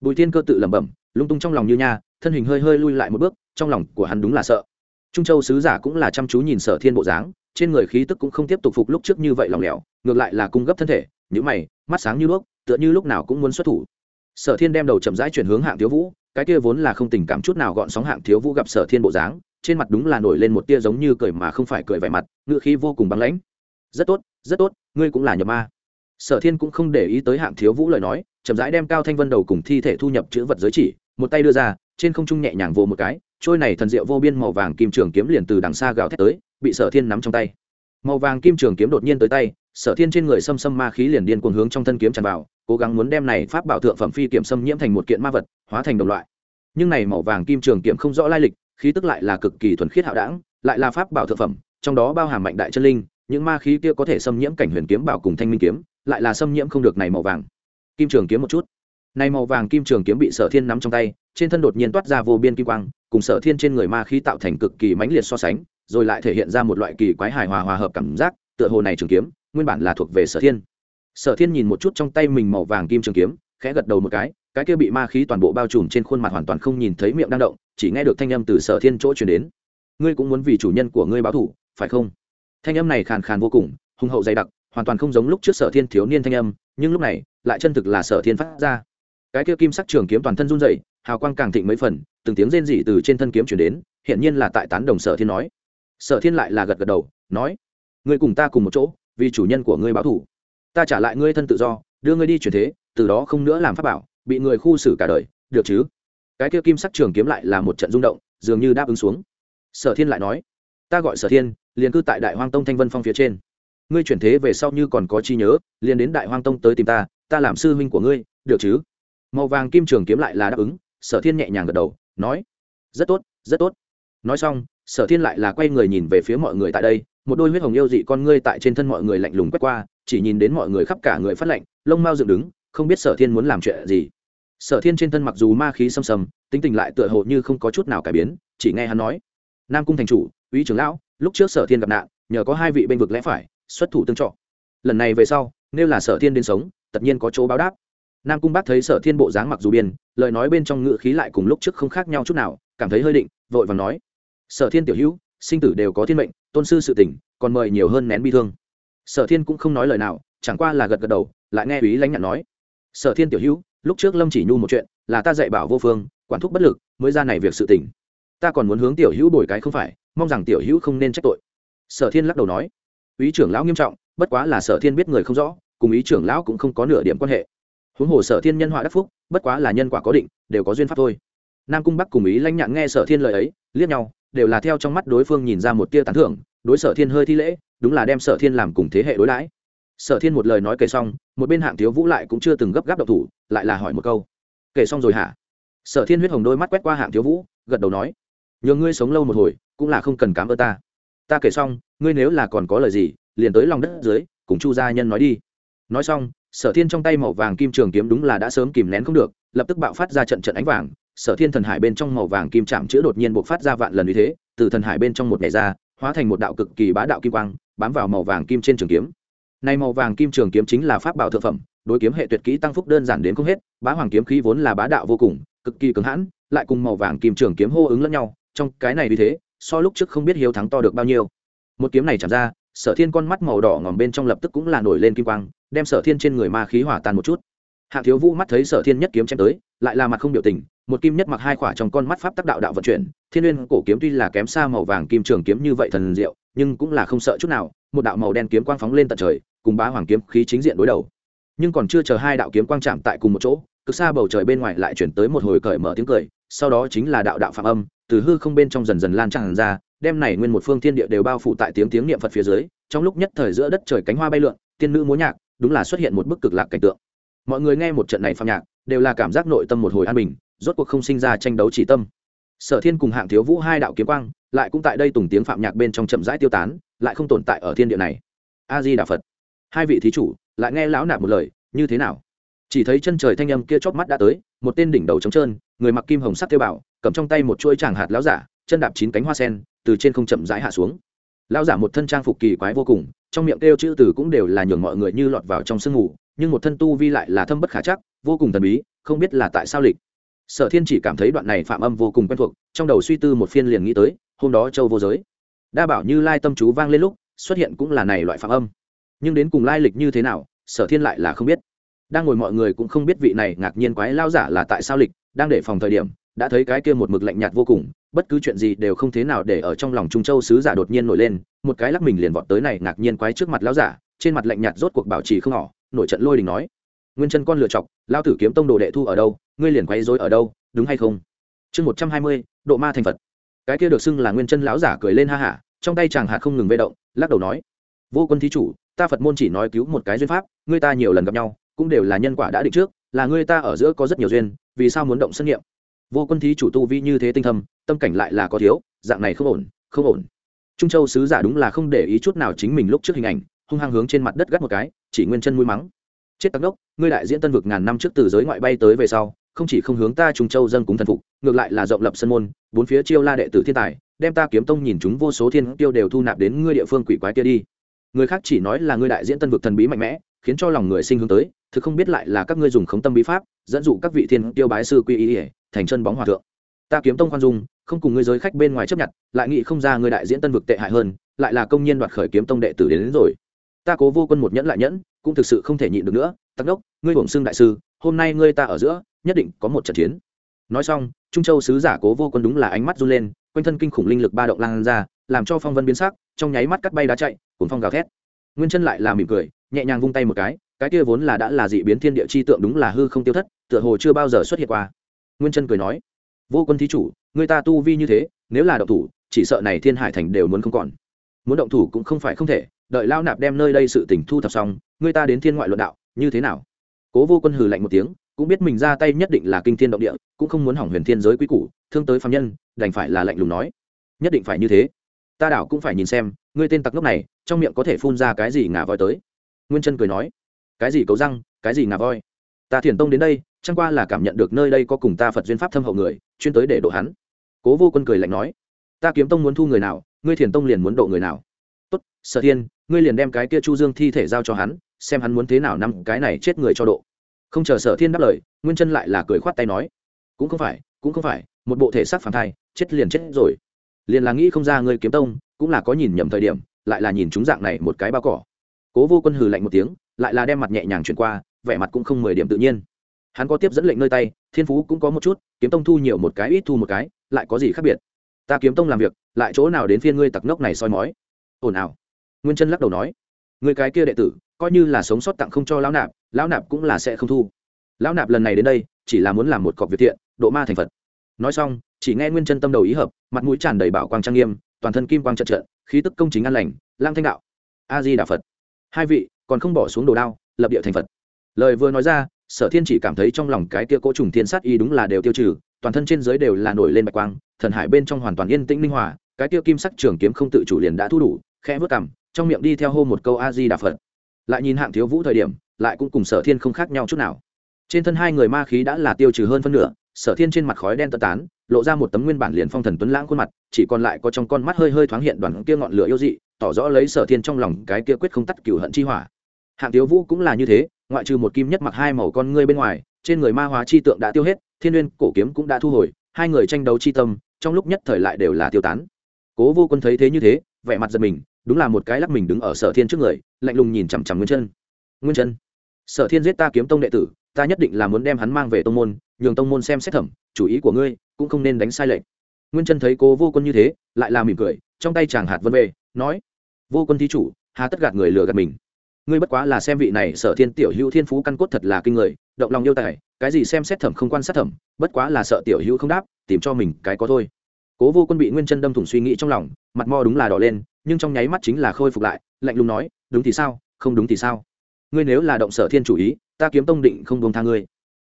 Bùi thiên cơ tự lẩm bẩm, lung tung trong lòng như nha, thân hình hơi hơi lui lại một bước, trong lòng của hắn đúng là sợ. Trung châu sứ giả cũng là chăm chú nhìn sở thiên bộ dáng, trên người khí tức cũng không tiếp tục phục lúc trước như vậy lòng lẻo ngược lại là cung gấp thân thể, những mày, mắt sáng như đuốc, tựa như lúc nào cũng muốn xuất thủ. Sở thiên đem đầu chậm rãi chuyển hướng hạng thiếu vũ, cái kia vốn là không tình cảm chút nào gọn sóng hạng thiếu vũ gặp sở thiên bộ dáng, trên mặt đúng là nổi lên một tia giống như cười mà không phải cười vẻ mặt ngựa khí vô cùng băng lãnh. Rất tốt rất tốt, ngươi cũng là nhập ma. Sở thiên cũng không để ý tới hạng thiếu vũ lời nói, chậm rãi đem cao thanh vân đầu cùng thi thể thu nhập chữ vật giới chỉ, một tay đưa ra, trên không trung nhẹ nhàng vồ một cái, trôi này thần diệu vô biên màu vàng kim trường kiếm liền từ đằng xa gào thét tới, bị sở thiên nắm trong tay màu vàng kim trường kiếm đột nhiên tới tay, sở thiên trên người xâm xâm ma khí liền điên cuồng hướng trong thân kiếm tràn vào, cố gắng muốn đem này pháp bảo thượng phẩm phi kiểm xâm nhiễm thành một kiện ma vật, hóa thành đồng loại. Nhưng này màu vàng kim trường kiếm không rõ lai lịch, khí tức lại là cực kỳ thuần khiết hạo đảng lại là pháp bảo thượng phẩm, trong đó bao hàm mạnh đại chân linh, những ma khí kia có thể xâm nhiễm cảnh huyền kiếm bảo cùng thanh minh kiếm, lại là xâm nhiễm không được này màu vàng kim trường kiếm một chút. Này màu vàng kim trường kiếm bị sở thiên nắm trong tay, trên thân đột nhiên toát ra vô biên kim quang, cùng sở thiên trên người ma khí tạo thành cực kỳ mãnh liệt so sánh rồi lại thể hiện ra một loại kỳ quái hài hòa hòa hợp cảm giác, tựa hồ này trường kiếm, nguyên bản là thuộc về sở thiên. Sở thiên nhìn một chút trong tay mình màu vàng kim trường kiếm, khẽ gật đầu một cái cái kia bị ma khí toàn bộ bao trùm trên khuôn mặt hoàn toàn không nhìn thấy miệng đang động, chỉ nghe được thanh âm từ sở thiên chỗ truyền đến. Ngươi cũng muốn vì chủ nhân của ngươi báo thủ phải không? Thanh âm này khàn khàn vô cùng, hùng hậu dày đặc, hoàn toàn không giống lúc trước sở thiên thiếu niên thanh âm, nhưng lúc này, lại chân thực là sở thiên phát ra. Cái kia kim sắc trường kiếm toàn thân run rẩy, hào quang càng thịnh mấy phần, từng tiếng rên rỉ từ trên thân kiếm chuyển đến hiện nhiên là tại tán đồng sở thiên nói sở thiên lại là gật gật đầu, nói, ngươi cùng ta cùng một chỗ, vì chủ nhân của ngươi báo thủ ta trả lại ngươi thân tự do, đưa ngươi đi chuyển thế, từ đó không nữa làm pháp bảo, bị người khu xử cả đời, được chứ? Cái kia kim sắc trường kiếm lại là một trận rung động, dường như đáp ứng xuống. Sở thiên lại nói, ta gọi sở thiên, liền cư tại đại hoang tông thanh vân phong phía trên. Ngươi chuyển thế về sau như còn có chi nhớ, liền đến đại hoang tông tới tìm ta ta làm sư huynh của ngươi, được chứ? Màu vàng kim trường kiếm lại là đáp ứng, sở thiên nhẹ nhàng gật đầu, nói, rất tốt rất tốt. Nói xong sở thiên lại là quay người nhìn về phía mọi người tại đây, một đôi huyết hồng yêu dị con ngươi tại trên thân mọi người lạnh lùng quét qua, chỉ nhìn đến mọi người khắp cả người phát lạnh, lông mau dựng đứng, không biết sở thiên muốn làm chuyện gì. Sở thiên trên thân mặc dù ma khí xâm xâm, tính tình lại tựa hồ như không có chút nào cải biến, chỉ nghe hắn nói, nam cung thành chủ ủy trưởng lão, lúc trước sở thiên gặp nạn, nhờ có hai vị bên vực lẽ phải, xuất thủ tương trọ lần này về sau, nếu là sở thiên đến sống, tất nhiên có chỗ báo đáp. Nam cung bác thấy sở thiên bộ dáng mặc dù biên, lời nói bên trong ngự khí lại cùng lúc trước không khác nhau chút nào, cảm thấy hơi định, vội và nói sở thiên tiểu hữu, sinh tử đều có thiên mệnh, tôn sư sự tỉnh còn mời nhiều hơn nén bi thương. Sở thiên cũng không nói lời nào, chẳng qua là gật gật đầu, lại nghe ý lãnh nhạn nói. Sở thiên tiểu hữu, lúc trước lâm chỉ nhu một chuyện, là ta dạy bảo vô phương, quản thúc bất lực, mới ra này việc sự tỉnh ta còn muốn hướng tiểu hữu bồi cái không phải, mong rằng tiểu hữu không nên trách tội. Sở thiên lắc đầu nói. Ý trưởng lão nghiêm trọng, bất quá là sở thiên biết người không rõ, cùng ý trưởng lão cũng không có nửa điểm quan hệ. Huống hồ sở thiên nhân họa đắc phúc, bất quá là nhân quả có định, đều có duyên pháp thôi. Nam cung bắc cùng ý lãnh nhạn nghe sở thiên lời ấy, liếc nhau đều là theo trong mắt đối phương nhìn ra một tia tán thưởng, đối sở thiên hơi thi lễ, đúng là đem sở thiên làm cùng thế hệ đối đãi. Sở thiên một lời nói kể xong, một bên hạng thiếu vũ lại cũng chưa từng gấp gáp độc thủ, lại là hỏi một câu. Kể xong rồi hả? Sở thiên huyết hồng đôi mắt quét qua hạng thiếu vũ, gật đầu nói, nhờ ngươi sống lâu một hồi, cũng là không cần cám ơn ta. Ta kể xong, ngươi nếu là còn có lời gì, liền tới lòng đất dưới, cùng chu gia nhân nói đi. Nói xong, sở thiên trong tay màu vàng kim trường kiếm đúng là đã sớm kìm nén không được, lập tức bạo phát ra trận trận ánh vàng sở thiên thần hải bên trong màu vàng kim chạm chữa đột nhiên buộc phát ra vạn lần như thế, từ thần hải bên trong một ngày ra, hóa thành một đạo cực kỳ bá đạo kim quang, bám vào màu vàng kim trên trường kiếm. Nay màu vàng kim trường kiếm chính là pháp bảo thượng phẩm, đối kiếm hệ tuyệt kỹ tăng phúc đơn giản đến không hết, bá hoàng kiếm khí vốn là bá đạo vô cùng, cực kỳ cứng hãn, lại cùng màu vàng kim trường kiếm hô ứng lẫn nhau, trong cái này vì thế, so lúc trước không biết hiếu thắng to được bao nhiêu. Một kiếm này chạm ra, sở thiên con mắt màu đỏ ngòm bên trong lập tức cũng là nổi lên kim quang, đem sở thiên trên người ma khí hỏa tan một chút hạ thiếu vũ mắt thấy sở thiên nhất kiếm chém tới, lại là mặt không biểu tình, một kim nhất mặc hai khỏa trong con mắt pháp tác đạo đạo vận chuyển. Thiên uyên cổ kiếm tuy là kém xa màu vàng kim trường kiếm như vậy thần diệu, nhưng cũng là không sợ chút nào, một đạo màu đen kiếm quang phóng lên tận trời, cùng bá hoàng kiếm khí chính diện đối đầu. Nhưng còn chưa chờ hai đạo kiếm quang chạm tại cùng một chỗ, cực xa bầu trời bên ngoài lại chuyển tới một hồi cởi mở tiếng cười, sau đó chính là đạo đạo phạm âm, từ hư không bên trong dần dần lan tràn ra, đem này nguyên một phương thiên địa đều bao phủ tại tiếng tiếng niệm phật phía dưới, trong lúc nhất thời giữa đất trời cánh hoa bay lượn, tiên nữ múa nhạc, đúng là xuất hiện một bức cực lạc cảnh tượng mọi người nghe một trận này phạm nhạc, đều là cảm giác nội tâm một hồi an bình, rốt cuộc không sinh ra tranh đấu chỉ tâm. Sở thiên cùng hạng thiếu vũ hai đạo kiếm quang, lại cũng tại đây tùng tiếng phạm nhạc bên trong chậm rãi tiêu tán, lại không tồn tại ở thiên địa này. A di đà phật. Hai vị thí chủ, lại nghe lão nạp một lời, như thế nào? Chỉ thấy chân trời thanh âm kia chóp mắt đã tới, một tên đỉnh đầu trống trơn, người mặc kim hồng sắc tiêu bảo, cầm trong tay một chuỗi tràng hạt lão giả, chân đạp chín cánh hoa sen, từ trên không chậm rãi hạ xuống. Lão giả một thân trang phục kỳ quái vô cùng, trong miệng kêu chữ từ cũng đều là nhường mọi người như lọt vào trong sương ngủ nhưng một thân tu vi lại là thâm bất khả chắc, vô cùng thần bí, không biết là tại sao lịch. Sở thiên chỉ cảm thấy đoạn này phạm âm vô cùng quen thuộc, trong đầu suy tư một phiên liền nghĩ tới, hôm đó châu vô giới. Đa bảo như lai tâm chú vang lên lúc, xuất hiện cũng là này loại phạm âm. Nhưng đến cùng lai lịch như thế nào, sở thiên lại là không biết. Đang ngồi mọi người cũng không biết vị này ngạc nhiên quái lao giả là tại sao lịch, đang để phòng thời điểm, đã thấy cái kia một mực lạnh nhạt vô cùng, bất cứ chuyện gì đều không thế nào để ở trong lòng trung châu sứ giả đột nhiên nổi lên, một cái lắc mình liền vọt tới này ngạc nhiên quái trước mặt lao giả, trên mặt lạnh nhạt rốt cuộc bảo trì không họ nổi trận lôi đình nói, nguyên chân con lựa chọc, lao tử kiếm tông đồ đệ thu ở đâu, ngươi liền quấy dối ở đâu, đúng hay không? Chương một trăm hai mươi, độ ma thành phật. Cái kia được xưng là nguyên chân lão giả cười lên ha hả, trong tay chàng hạt không ngừng vây động, lắc đầu nói, vô quân thí chủ, ta phật môn chỉ nói cứu một cái duyên pháp, ngươi ta nhiều lần gặp nhau, cũng đều là nhân quả đã định trước, là ngươi ta ở giữa có rất nhiều duyên, vì sao muốn động xét nghiệm? Vô quân thí chủ tu vi như thế tinh thầm tâm cảnh lại là có thiếu, dạng này không ổn không ổn. Trung châu sứ giả đúng là không để ý chút nào chính mình lúc trước hình ảnh hung hăng hướng trên mặt đất gắt một cái chỉ nguyên chân mũi mắng. Chết tắc đốc ngươi đại diễn tân vực ngàn năm trước từ giới ngoại bay tới về sau không chỉ không hướng ta trung châu dân cúng thần phục ngược lại là rộng lập sân môn bốn phía chiêu la đệ tử thiên tài đem ta kiếm tông nhìn chúng vô số thiên tiêu đều thu nạp đến ngươi địa phương quỷ quái kia đi. Người khác chỉ nói là ngươi đại diễn tân vực thần bí mạnh mẽ khiến cho lòng người sinh hướng tới thực không biết lại là các ngươi dùng khống tâm bí pháp dẫn dụ các vị thiên tiêu bái sư quy y ỉa thành chân bóng hòa thượng. Ta kiếm tông khoan dung không cùng ngươi giới khách bên ngoài chấp nhận lại nghĩ không ra ngươi đại diễn tân vực tệ hại hơn lại là công nhân đoạt khởi kiếm tông đệ tử đến, đến rồi ta cố vô quân một nhẫn lại nhẫn, cũng thực sự không thể nhịn được nữa. Tắc đốc, ngươi hưởng xưng đại sư, hôm nay ngươi ta ở giữa, nhất định có một trận chiến. Nói xong, trung châu sứ giả cố vô quân đúng là ánh mắt run lên, quanh thân kinh khủng linh lực ba động lan ra, làm cho phong vân biến sắc, trong nháy mắt cắt bay đá chạy, cuốn phong gào thét. Nguyên chân lại là mỉm cười, nhẹ nhàng vung tay một cái cái kia vốn là đã là dị biến thiên địa chi tượng đúng là hư không tiêu thất, tựa hồ chưa bao giờ xuất hiện qua. Nguyên chân cười nói, vô quân thí chủ người ta tu vi như thế, nếu là động thủ, chỉ sợ này thiên hải thành đều muốn không còn. Muốn động thủ cũng không phải không thể đợi lao nạp đem nơi đây sự tỉnh thu thập xong, người ta đến thiên ngoại luận đạo, như thế nào? Cố vô quân hừ lạnh một tiếng, cũng biết mình ra tay nhất định là kinh thiên động địa, cũng không muốn hỏng huyền thiên giới quý củ, thương tới phạm nhân, đành phải là lạnh lùng nói. Nhất định phải như thế. Ta đảo cũng phải nhìn xem, ngươi tên tặc ngốc này, trong miệng có thể phun ra cái gì ngà voi tới? Nguyên chân cười nói. Cái gì cấu răng, cái gì ngà voi? Ta thiền tông đến đây, chẳng qua là cảm nhận được nơi đây có cùng ta phật duyên pháp thâm hậu người, chuyên tới để độ hắn. Cố vô quân cười lạnh nói. Ta kiếm tông muốn thu người nào, ngươi thiền tông liền muốn độ người nào tốt, sở thiên, ngươi liền đem cái kia chu dương thi thể giao cho hắn, xem hắn muốn thế nào năm cái này chết người cho độ. Không chờ sở thiên đáp lời, nguyên chân lại là cười khoát tay nói, cũng không phải, cũng không phải, một bộ thể xác phản thai, chết liền chết rồi. Liền là nghĩ không ra ngươi kiếm tông, cũng là có nhìn nhầm thời điểm, lại là nhìn chúng dạng này một cái bao cỏ. Cố vô quân hừ lạnh một tiếng, lại là đem mặt nhẹ nhàng chuyển qua, vẻ mặt cũng không mười điểm tự nhiên. Hắn có tiếp dẫn lệnh nơi tay, thiên phú cũng có một chút, kiếm tông thu nhiều một cái ít thu một cái, lại có gì khác biệt? Ta kiếm tông làm việc, lại chỗ nào đến phiên ngươi tặc nốc này soi mói? Ồn ào. Nguyên chân lắc đầu nói, người cái kia đệ tử, coi như là sống sót tặng không cho lão nạp lão nạp cũng là sẽ không thu. Lão nạp lần này đến đây, chỉ là muốn làm một cọc việc thiện, độ ma thành phật. Nói xong, chỉ nghe nguyên chân tâm đầu ý hợp, mặt mũi tràn đầy bảo quang trang nghiêm, toàn thân kim quang trận trận khí tức công chính an lành, lang thanh đạo. A di đà phật. Hai vị, còn không bỏ xuống đồ đao, lập địa thành phật. Lời vừa nói ra, sở thiên chỉ cảm thấy trong lòng cái kia cỗ trùng thiên sát y đúng là đều tiêu trừ, toàn thân trên dưới đều là nổi lên bạch quang, thần hải bên trong hoàn toàn yên tĩnh linh hòa, cái kia kim sắc trường kiếm không tự chủ liền đã thu đủ khẽ vớt cằm, trong miệng đi theo hô một câu a di đà phật. Lại nhìn hạng thiếu vũ thời điểm, lại cũng cùng sở thiên không khác nhau chút nào. Trên thân hai người ma khí đã là tiêu trừ hơn phân nửa, sở thiên trên mặt khói đen tận tán, lộ ra một tấm nguyên bản liền phong thần tuấn lãng khuôn mặt, chỉ còn lại có trong con mắt hơi hơi thoáng hiện đoàn kia ngọn lửa yêu dị, tỏ rõ lấy sở thiên trong lòng cái kia quyết không tắt cửu hận chi hỏa. Hạng thiếu vũ cũng là như thế, ngoại trừ một kim nhất mặc hai màu con ngươi bên ngoài, trên người ma hóa chi tượng đã tiêu hết, thiên uyên cổ kiếm cũng đã thu hồi, hai người tranh đấu chi tâm, trong lúc nhất thời lại đều là tiêu tán. Cố vô quân thấy thế như thế, vẻ mặt giật mình đúng là một cái lắc mình đứng ở sở thiên trước người, lạnh lùng nhìn chằm chằm nguyên chân. Nguyên chân, sở thiên giết ta kiếm tông đệ tử, ta nhất định là muốn đem hắn mang về tông môn, nhường tông môn xem xét thẩm, chủ ý của ngươi cũng không nên đánh sai lệch. Nguyên chân thấy cố vô quân như thế, lại là mỉm cười, trong tay chàng hạt vân về, nói, vô quân thí chủ, hà tất gạt người lừa gạt mình. Ngươi bất quá là xem vị này sở thiên tiểu hữu thiên phú căn cốt thật là kinh người, động lòng yêu tài, cái gì xem xét thẩm không quan sát thẩm, bất quá là sợ tiểu hữu không đáp, tìm cho mình cái có thôi. Cố vô quân bị nguyên chân đâm thủng suy nghĩ trong lòng, mặt mo đúng là đỏ lên nhưng trong nháy mắt chính là khôi phục lại, lạnh lùng nói, đúng thì sao? Không đúng thì sao? Ngươi nếu là động sở thiên chủ ý, ta kiếm tông định không buông tha ngươi.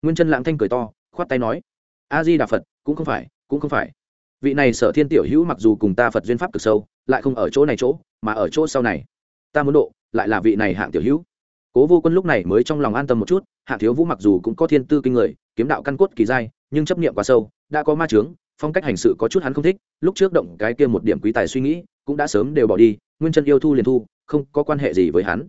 Nguyên chân lãng thanh cười to, khoát tay nói, a di đà phật, cũng không phải, cũng không phải. Vị này sở thiên tiểu hữu mặc dù cùng ta phật duyên pháp cực sâu, lại không ở chỗ này chỗ, mà ở chỗ sau này. Ta muốn độ, lại là vị này hạng tiểu hữu. Cố vô quân lúc này mới trong lòng an tâm một chút, hạng thiếu vũ mặc dù cũng có thiên tư kinh người, kiếm đạo căn cốt kỳ giai, nhưng chấp niệm quá sâu, đã có ma trướng phong cách hành sự có chút hắn không thích, lúc trước động cái kia một điểm quý tài suy nghĩ cũng đã sớm đều bỏ đi, nguyên chân yêu thu liền thu, không có quan hệ gì với hắn.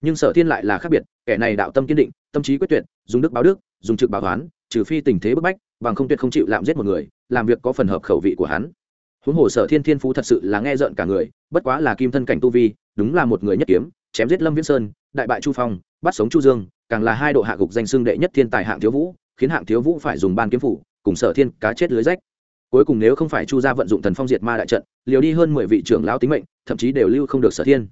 Nhưng sở thiên lại là khác biệt, kẻ này đạo tâm kiên định, tâm trí quyết tuyệt, dùng đức báo đức, dùng trực báo toán trừ phi tình thế bức bách, bằng không tuyệt không chịu lạm giết một người, làm việc có phần hợp khẩu vị của hắn. Huống hồ sở thiên thiên phú thật sự là nghe rợn cả người, bất quá là kim thân cảnh tu vi, đúng là một người nhất kiếm, chém giết lâm viễn sơn, đại bại chu phong, bắt sống chu dương, càng là hai độ hạ gục danh xưng đệ nhất thiên tài hạng thiếu vũ, khiến hạng thiếu vũ phải dùng ban kiếm phủ, cùng sở thiên cá chết lưới rách cuối cùng nếu không phải chu gia vận dụng thần phong diệt ma đại trận, liều đi hơn mười vị trưởng lão tính mệnh, thậm chí đều lưu không được sở thiên.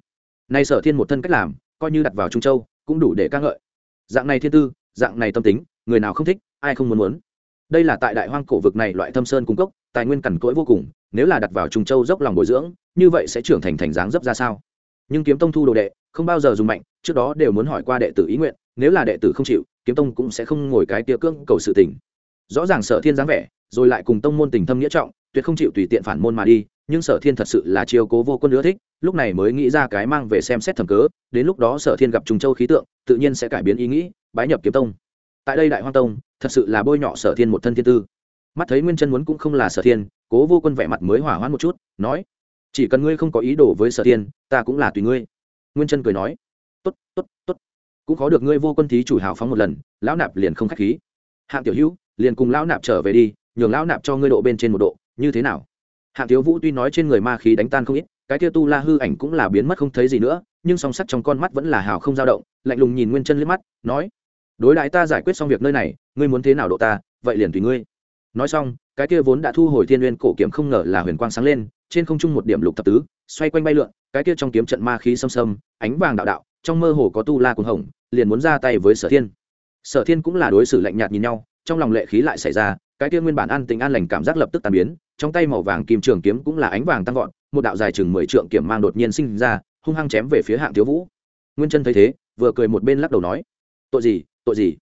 Nay sở thiên một thân cách làm, coi như đặt vào trung châu, cũng đủ để ca ngợi. Dạng này thiên tư, dạng này tâm tính, người nào không thích, ai không muốn muốn. Đây là tại đại hoang cổ vực này loại thâm sơn cung cấp tài nguyên cằn cỗi vô cùng, nếu là đặt vào trung châu dốc lòng bồi dưỡng, như vậy sẽ trưởng thành thành dáng dấp ra sao? Nhưng kiếm tông thu đồ đệ, không bao giờ dùng mạnh, trước đó đều muốn hỏi qua đệ tử ý nguyện, nếu là đệ tử không chịu, kiếm tông cũng sẽ không ngồi cái tia cương cầu sự tình. Rõ ràng sở thiên dáng vẻ rồi lại cùng tông môn tình thâm nghĩa trọng, tuyệt không chịu tùy tiện phản môn mà đi, nhưng sở thiên thật sự là chiêu cố vô quân ưa thích, lúc này mới nghĩ ra cái mang về xem xét thẩm cớ, đến lúc đó sở thiên gặp trùng châu khí tượng, tự nhiên sẽ cải biến ý nghĩ, bái nhập kiếm tông. Tại đây đại hoang tông, thật sự là bôi nhọ sở thiên một thân thiên tư. Mắt thấy nguyên chân muốn cũng không là sở thiên, cố vô quân vẻ mặt mới hỏa hoãn một chút, nói, chỉ cần ngươi không có ý đồ với sở thiên, ta cũng là tùy ngươi. Nguyên chân cười nói, tốt tốt tốt. Cũng có được ngươi vô quân thí chủ hào phóng một lần, lão nạp liền không k h á c h khí. Hạng tiểu hữu, liền cùng lão nạp trở về đi nhường lão nạp cho ngươi độ bên trên một độ, như thế nào? Hạng thiếu vũ tuy nói trên người ma khí đánh tan không ít, cái kia tu la hư ảnh cũng là biến mất không thấy gì nữa, nhưng song sắt trong con mắt vẫn là hào không dao động, lạnh lùng nhìn nguyên chân liếc mắt, nói, đối đãi ta giải quyết xong việc nơi này, ngươi muốn thế nào độ ta, vậy liền tùy ngươi. Nói xong, cái kia vốn đã thu hồi thiên nguyên cổ kiếm không ngờ là huyền quang sáng lên, trên không trung một điểm lục thập tứ, xoay quanh bay lượn, cái kia trong kiếm trận ma khí xâm xâm, ánh vàng đạo đạo, trong mơ hồ có tu la cuồng hồng, liền muốn ra tay với sở thiên. Sở thiên cũng là đối xử lạnh nhạt nhìn nhau, trong lòng lệ khí lại xảy ra cái kia nguyên bản an tình an lành cảm giác lập tức tàn biến, trong tay màu vàng kim trường kiếm cũng là ánh vàng tăng vọt, một đạo dài chừng mười trượng kiểm mang đột nhiên sinh ra, hung hăng chém về phía hạng thiếu vũ. Nguyên chân thấy thế, vừa cười một bên lắc đầu nói, tội gì tội gì?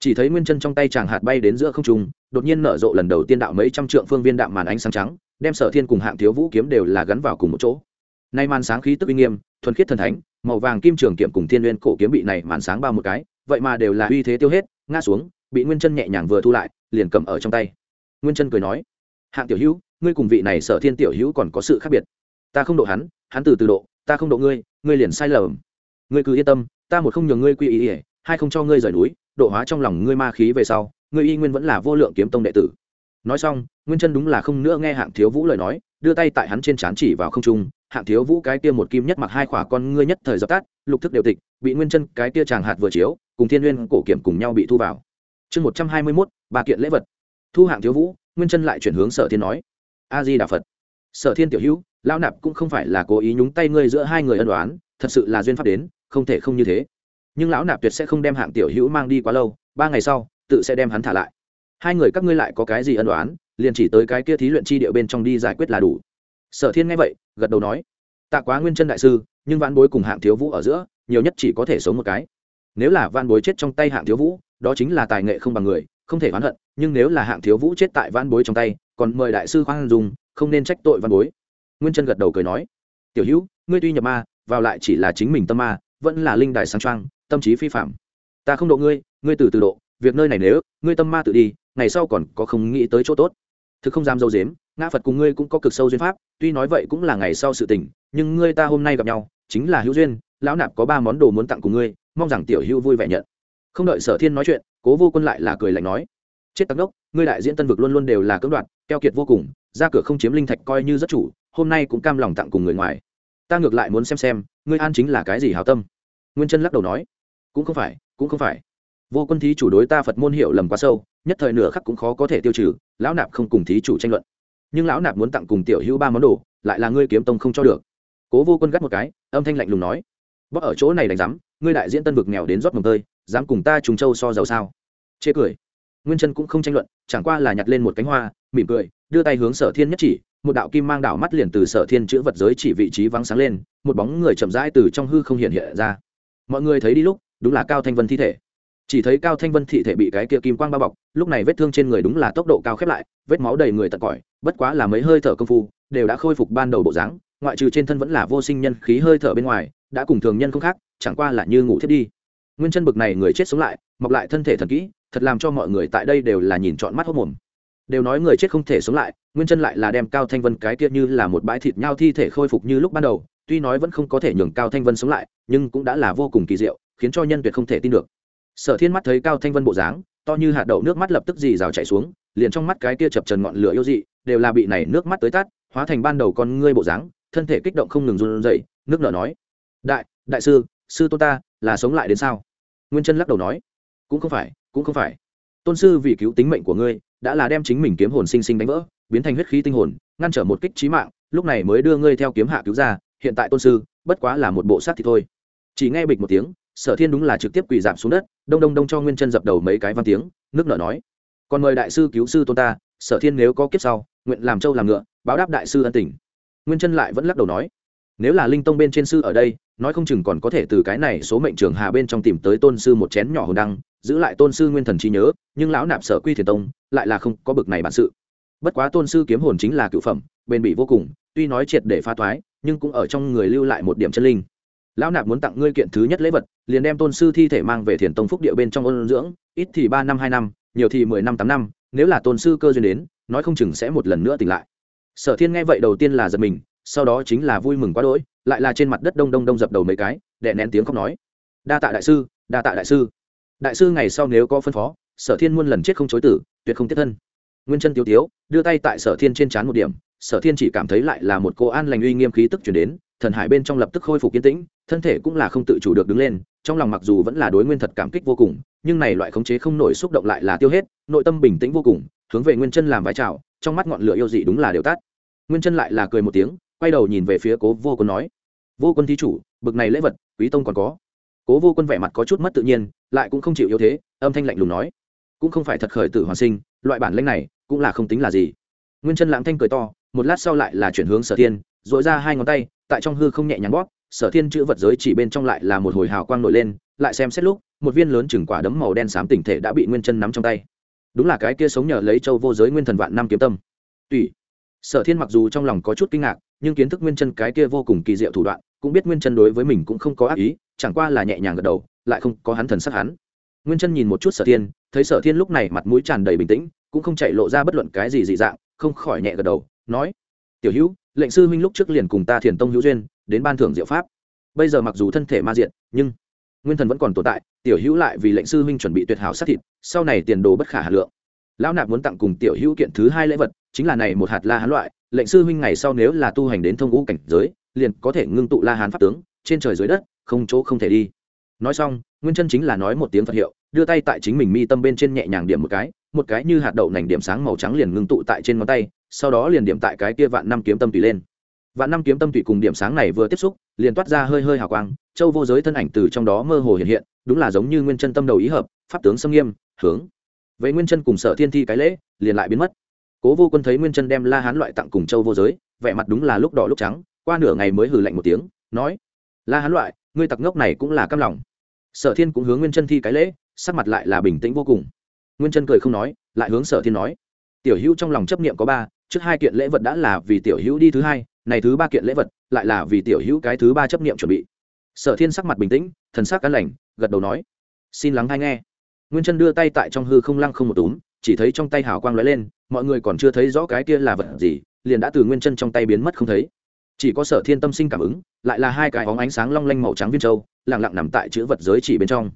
Chỉ thấy nguyên chân trong tay chàng hạt bay đến giữa không trung, đột nhiên nở rộ lần đầu tiên đạo mấy trăm trượng phương viên đạm màn ánh sáng trắng, đem sở thiên cùng hạng thiếu vũ kiếm đều là gắn vào cùng một chỗ. Nay màn sáng khí tức uy nghiêm, thuần khiết thần thánh, màu vàng kim trường kiếm cùng thiên nguyên cổ kiếm bị này màn sáng bao một cái, vậy mà đều là uy thế tiêu hết, ngã xuống, bị nguyên chân nhẹ nhàng vừa thu lại liền cầm ở trong tay. Nguyên chân cười nói, hạng tiểu hữu, ngươi cùng vị này sở thiên tiểu hữu còn có sự khác biệt. Ta không độ hắn hắn từ từ độ, ta không độ ngươi ngươi liền sai lầm. Ngươi cứ yên tâm, ta một không nhường ngươi quy ý ỉa hai không cho ngươi rời núi, độ hóa trong lòng ngươi ma khí về sau, ngươi y nguyên vẫn là vô lượng kiếm tông đệ tử. Nói xong, nguyên chân đúng là không nữa nghe hạng thiếu vũ lời nói, đưa tay tại hắn trên trán chỉ vào không trung. Hạng thiếu vũ cái kia một kim nhất mặc hai khỏa con ngươi nhất thời dập tắt, lục thức đều tịch, bị nguyên chân cái kia chàng hạt vừa chiếu, cùng thiên nguyên cổ kiểm cùng nhau bị thu vào chương một trăm hai mươi mốt, ba kiện lễ vật. Thu hạng thiếu vũ, nguyên chân lại chuyển hướng sở thiên nói a di đà phật. Sở thiên tiểu hữu, lão nạp cũng không phải là cố ý nhúng tay ngươi giữa hai người ân đoán thật sự là duyên pháp đến, không thể không như thế. Nhưng lão nạp tuyệt sẽ không đem hạng tiểu hữu mang đi quá lâu, ba ngày sau, tự sẽ đem hắn thả lại. Hai người các ngươi lại có cái gì ân đoán liền chỉ tới cái kia thí luyện chi địa bên trong đi giải quyết là đủ. Sở thiên nghe vậy, gật đầu nói, tạ quá nguyên chân đại sư, nhưng vãn bối cùng hạng thiếu vũ ở giữa, nhiều nhất chỉ có thể sống một cái. Nếu là vãn bối chết trong tay hạng thiếu vũ đó chính là tài nghệ không bằng người, không thể oán hận, nhưng nếu là hạng thiếu vũ chết tại văn bối trong tay, còn mời đại sư khoan dùng không nên trách tội văn bối. Nguyên chân gật đầu cười nói, tiểu hữu, ngươi tuy nhập ma, vào lại chỉ là chính mình tâm ma, vẫn là linh đài sáng trang tâm trí phi phạm. Ta không độ ngươi ngươi từ từ độ, việc nơi này nếu, ngươi tâm ma tự đi, ngày sau còn có không nghĩ tới chỗ tốt. Thực không dám dâu dếm, ngã phật cùng ngươi cũng có cực sâu duyên pháp, tuy nói vậy cũng là ngày sau sự tình, nhưng ngươi ta hôm nay gặp nhau, chính là hữu duyên, lão nạp có ba món đồ muốn tặng cùng ngươi, mong rằng tiểu hữu vui vẻ nhận không đợi sở thiên nói chuyện, cố vô quân lại là cười lạnh nói, chết tắc đốc, ngươi đại diễn tân vực luôn luôn đều là cưỡng đoạt, keo kiệt vô cùng, ra cửa không chiếm linh thạch coi như rất chủ, hôm nay cũng cam lòng tặng cùng người ngoài. Ta ngược lại muốn xem xem, ngươi an chính là cái gì hào tâm. Nguyên chân lắc đầu nói, cũng không phải, cũng không phải. Vô quân thí chủ đối ta phật môn hiểu lầm quá sâu, nhất thời nửa khắc cũng khó có thể tiêu trừ, lão nạp không cùng thí chủ tranh luận. Nhưng lão nạp muốn tặng cùng tiểu hữu ba món đồ, lại là ngươi kiếm tông không cho được. Cố vô quân gắt một cái, âm thanh lạnh lùng nói bóc ở chỗ này đánh rắm ngươi đại diễn tân vực nghèo đến rót mồng tơi dám cùng ta trùng châu so giàu sao? Chê cười. Nguyên chân cũng không tranh luận, chẳng qua là nhặt lên một cánh hoa, mỉm cười, đưa tay hướng sở thiên nhất chỉ, một đạo kim mang đảo mắt liền từ sở thiên chữ vật giới chỉ vị trí vắng sáng lên, một bóng người chậm rãi từ trong hư không hiện hiện ra. Mọi người thấy đi lúc, đúng là cao thanh vân thi thể. Chỉ thấy cao thanh vân thị thể bị cái kia kim quang bao bọc, lúc này vết thương trên người đúng là tốc độ cao khép lại, vết máu đầy người tận cỏi bất quá là mấy hơi thở công phu, đều đã khôi phục ban đầu bộ dáng, ngoại trừ trên thân vẫn là vô sinh nhân khí hơi thở bên ngoài, đã cùng thường nhân không khác, chẳng qua là như ngủ thiết đi nguyên chân bực này người chết sống lại, mọc lại thân thể thần kỹ, thật làm cho mọi người tại đây đều là nhìn trọn mắt hốc mồm. Đều nói người chết không thể sống lại, nguyên chân lại là đem cao thanh vân cái kia như là một bãi thịt nhau thi thể khôi phục như lúc ban đầu, tuy nói vẫn không có thể nhường cao thanh vân sống lại, nhưng cũng đã là vô cùng kỳ diệu, khiến cho nhân tuyệt không thể tin được. Sở thiên mắt thấy cao thanh vân bộ dáng, to như hạt đậu nước mắt lập tức dì rào chạy xuống, liền trong mắt cái kia chập trần ngọn lửa yêu dị, đều là bị này nước mắt tới tắt hóa thành ban đầu con ngươi bộ dáng, thân thể kích động không ngừng run rẩy, nước nở nói, đại đại sư sư tôn ta là sống lại đến sao? Nguyên chân lắc đầu nói, cũng không phải, cũng không phải. Tôn sư vì cứu tính mệnh của ngươi, đã là đem chính mình kiếm hồn sinh sinh đánh vỡ, biến thành huyết khí tinh hồn, ngăn trở một kích trí mạng, lúc này mới đưa ngươi theo kiếm hạ cứu ra, hiện tại tôn sư, bất quá là một bộ sát thì thôi. Chỉ nghe bịch một tiếng, sở thiên đúng là trực tiếp quỳ giảm xuống đất, đông đông đông cho nguyên chân dập đầu mấy cái văn tiếng, nước nở nói, còn mời đại sư cứu sư tôn ta, sở thiên nếu có kiếp sau, nguyện làm trâu làm ngựa, báo đáp đại sư ân tình. Nguyên chân lại vẫn lắc đầu nói nếu là linh tông bên trên sư ở đây, nói không chừng còn có thể từ cái này số mệnh trường hà bên trong tìm tới tôn sư một chén nhỏ hồn đăng, giữ lại tôn sư nguyên thần trí nhớ, nhưng lão nạp sở quy thiền tông lại là không có bực này bản sự. Bất quá tôn sư kiếm hồn chính là cựu phẩm, bền bỉ vô cùng, tuy nói triệt để pha toái nhưng cũng ở trong người lưu lại một điểm chân linh. Lão nạp muốn tặng ngươi kiện thứ nhất lễ vật, liền đem tôn sư thi thể mang về thiền tông phúc địa bên trong ôn dưỡng, ít thì ba năm, hai năm, nhiều thì mười năm, tám năm, nếu là tôn sư cơ duyên đến, nói không chừng sẽ một lần nữa tỉnh lại. Sở thiên nghe vậy đầu tiên là giật mình sau đó chính là vui mừng quá đỗi, lại là trên mặt đất đông đông đông dập đầu mấy cái đệ nén tiếng khóc nói. Đa tạ đại sư, đa tạ đại sư. Đại sư ngày sau nếu có phân phó, sở thiên muôn lần chết không chối tử, tuyệt không tiếp thân. Nguyên chân tiêu tiếu, đưa tay tại sở thiên trên c h á n một điểm, sở thiên chỉ cảm thấy lại là một cô an lành uy nghiêm khí tức chuyển đến, thần hải bên trong lập tức khôi phục kiến tĩnh, thân thể cũng là không tự chủ được đứng lên, trong lòng mặc dù vẫn là đối nguyên thật cảm kích vô cùng, nhưng này loại khống chế không nổi xúc động lại là tiêu hết, nội tâm bình tĩnh vô cùng, hướng về nguyên chân làm vai trào trong mắt ngọn lửa yêu dị đúng là đều tắt. Nguyên chân lại là cười một tiếng quay đầu nhìn về phía cố vô quân nói, vô quân thí chủ, bực này lễ vật, quý tông còn có. Cố vô quân vẻ mặt có chút mất tự nhiên, lại cũng không chịu yếu thế, âm thanh lạnh lùng nói, cũng không phải thật khởi tử hoàn sinh, loại bản lanh này cũng là không tính là gì. Nguyên chân lãng thanh cười to, một lát sau lại là chuyển hướng sở thiên dội ra hai ngón tay, tại trong hư không nhẹ nhàng bóp, sở thiên chữ vật giới chỉ bên trong lại là một hồi hào quang nổi lên, lại xem xét lúc, một viên lớn chừng quả đấm màu đen xám tỉnh thể đã bị nguyên chân nắm trong tay. Đúng là cái kia sống nhờ lấy châu vô giới nguyên thần vạn năm kiếm tâm. Tùy sở thiên mặc dù trong lòng có chút kinh ngạc, nhưng kiến thức nguyên chân cái kia vô cùng kỳ diệu thủ đoạn, cũng biết nguyên chân đối với mình cũng không có ác ý, chẳng qua là nhẹ nhàng gật đầu, lại không có hắn thần sắc hắn. Nguyên chân nhìn một chút sở thiên, thấy sở thiên lúc này mặt mũi tràn đầy bình tĩnh, cũng không chạy lộ ra bất luận cái gì dị dạng, không khỏi nhẹ gật đầu, nói, tiểu hữu, lệnh sư huynh lúc trước liền cùng ta thiền tông hữu duyên, đến ban thưởng diệu pháp. Bây giờ mặc dù thân thể ma diện nhưng nguyên thần vẫn còn tồn tại, tiểu hữu lại vì lệnh sư huynh chuẩn bị tuyệt hảo sát thịt, sau này tiền đồ bất khả hà lượng lão nạp muốn tặng cùng tiểu hữu kiện thứ hai lễ vật, chính là này một hạt la hán loại, lệnh sư huynh ngày sau nếu là tu hành đến thông ngũ cảnh giới, liền có thể ngưng tụ la hán pháp tướng, trên trời dưới đất, không chỗ không thể đi. Nói xong, nguyên chân chính là nói một tiếng phật hiệu, đưa tay tại chính mình mi tâm bên trên nhẹ nhàng điểm một cái một cái như hạt đậu nành điểm sáng màu trắng liền ngưng tụ tại trên ngón tay, sau đó liền điểm tại cái kia vạn năm kiếm tâm tùy lên. Vạn năm kiếm tâm tùy cùng điểm sáng này vừa tiếp xúc, liền toát ra hơi hơi hào quang, châu vô giới thân ảnh từ trong đó mơ hồ hiện hiện, đúng là giống như nguyên chân tâm đầu ý hợp, pháp tướng xâm nghiêm, hướng về nguyên chân cùng sở thiên thi cái lễ, liền lại biến mất. Cố vô quân thấy nguyên chân đem la hán loại tặng cùng châu vô giới, vẻ mặt đúng là lúc đỏ lúc trắng, qua nửa ngày mới hừ lạnh một tiếng, nói, la hán loại, ngươi tặc ngốc này cũng là căm lòng. Sở thiên cũng hướng nguyên chân thi cái lễ, sắc mặt lại là bình tĩnh vô cùng. Nguyên chân cười không nói, lại hướng sở thiên nói, tiểu hữu trong lòng chấp niệm có ba, trước hai kiện lễ vật đã là vì tiểu hữu đi thứ hai, này thứ ba kiện lễ vật lại là vì tiểu hữu cái thứ ba chấp niệm chuẩn bị. Sở thiên sắc mặt bình tĩnh, thần sắc cán lành, gật đầu nói, xin lắng hay nghe nguyên chân đưa tay tại trong hư không lăng không một túm, chỉ thấy trong tay hào quang lóe lên, mọi người còn chưa thấy rõ cái kia là vật gì, liền đã từ nguyên chân trong tay biến mất không thấy. Chỉ có sở thiên tâm sinh cảm ứng, lại là hai cái óng ánh sáng long lanh màu trắng viên châu lẳng lặng nằm tại chữ vật giới chỉ bên trong.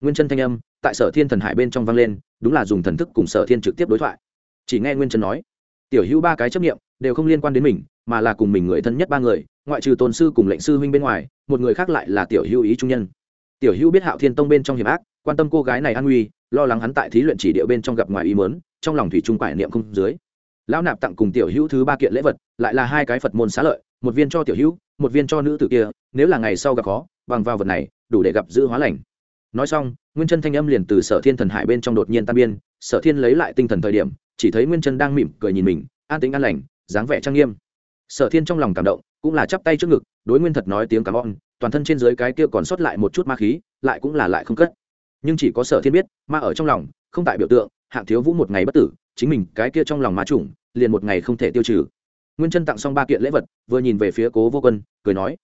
Nguyên chân thanh âm, tại sở thiên thần hải bên trong vang lên, đúng là dùng thần thức cùng sở thiên trực tiếp đối thoại. Chỉ nghe nguyên chân nói, tiểu hữu ba cái chấp nghiệm đều không liên quan đến mình, mà là cùng mình người thân nhất ba người, ngoại trừ tôn sư cùng lệnh sư huynh bên ngoài, một người khác lại là tiểu hữu ý trung nhân. Tiểu hữu biết hạo thiên tông bên trong hiểm ác quan tâm cô gái này an nguy, lo lắng hắn tại thí luyện chỉ địa bên trong gặp ngoài ý mớn trong lòng thủy trung quải niệm không dưới. Lão nạp tặng cùng tiểu hữu thứ ba kiện lễ vật, lại là hai cái phật môn xá lợi, một viên cho tiểu hữu, một viên cho nữ tử kia, nếu là ngày sau gặp khó, bằng vào vật này, đủ để gặp giữ hóa lành. Nói xong, nguyên chân thanh âm liền từ sở thiên thần hải bên trong đột nhiên tan biên sở thiên lấy lại tinh thần thời điểm, chỉ thấy nguyên chân đang mỉm cười nhìn mình, an tính an lành, dáng vẻ trang nghiêm. Sở thiên trong lòng cảm động, cũng là chắp tay trước ngực, đối nguyên thật nói tiếng cảm ơn, toàn thân trên dưới cái kia còn sót lại một chút ma khí, lại cũng là lại không cất nhưng chỉ có sở thiên biết, ma ở trong lòng, không tại biểu tượng, hạng thiếu vũ một ngày bất tử, chính mình cái kia trong lòng ma chủng liền một ngày không thể tiêu trừ. Nguyên chân tặng xong ba kiện lễ vật, vừa nhìn về phía cố vô quân, cười nói,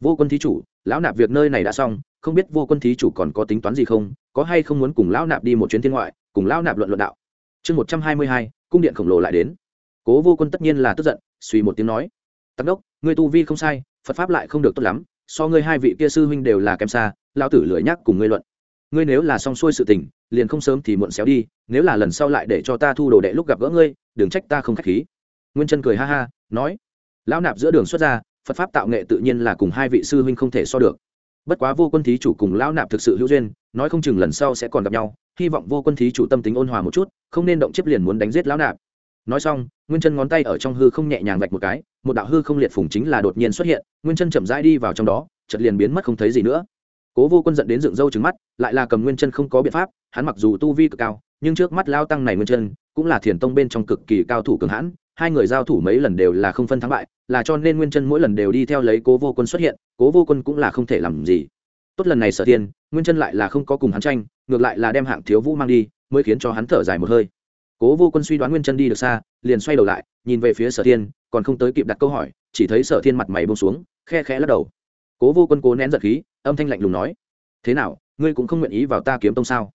vô quân thí chủ, lão nạp việc nơi này đã xong, không biết vô quân thí chủ còn có tính toán gì không, có hay không muốn cùng lão nạp đi một chuyến thiên ngoại, cùng lão nạp luận luận đạo. Chương một trăm hai mươi hai, cung điện khổng lồ lại đến. Cố vô quân tất nhiên là tức giận, suy một tiếng nói, tắc đốc, ngươi tu vi không sai, phật pháp lại không được tốt lắm, so ngươi hai vị kia sư huynh đều là kém xa lao tử lười nhắc cùng ngươi luận ngươi nếu là xong xuôi sự tình, liền không sớm thì muộn xéo đi, nếu là lần sau lại để cho ta thu đồ đệ lúc gặp gỡ ngươi, đừng trách ta không k h á c h khí. Nguyên chân cười ha ha, nói. Lão nạp giữa đường xuất ra, phật pháp tạo nghệ tự nhiên là cùng hai vị sư huynh không thể so được. Bất quá vô quân thí chủ cùng lão nạp thực sự hữu duyên, nói không chừng lần sau sẽ còn gặp nhau, hy vọng vô quân thí chủ tâm tính ôn hòa một chút, không nên động chiếc liền muốn đánh giết lão nạp. Nói xong, nguyên chân ngón tay ở trong hư không nhẹ nhàng vạch một cái, một đạo hư không liệt phùng chính là đột nhiên xuất hiện, nguyên chân chậm rãi đi vào trong đó chật liền biến mất không thấy gì nữa cố vô quân dẫn đến dựng râu trứng mắt, lại là cầm nguyên chân không có biện pháp, hắn mặc dù tu vi cực cao, nhưng trước mắt lao tăng này nguyên chân, cũng là thiền tông bên trong cực kỳ cao thủ cường hãn, hai người giao thủ mấy lần đều là không phân thắng bại, là cho nên nguyên chân mỗi lần đều đi theo lấy cố vô quân xuất hiện, cố vô quân cũng là không thể làm gì. Tốt lần này sở tiên nguyên chân lại là không có cùng hắn tranh, ngược lại là đem hạng thiếu vũ mang đi, mới khiến cho hắn thở dài một hơi. Cố vô quân suy đoán nguyên chân đi được xa, liền xoay đầu lại, nhìn về phía sở thiên, còn không tới kịp đặt câu hỏi, chỉ thấy sở thiên mặt mày bông xuống, khe khẽ lắc đầu. Cố vô quân cố nén giật khí âm thanh lạnh lùng nói, thế nào, ngươi cũng không nguyện ý vào ta kiếm tông sao?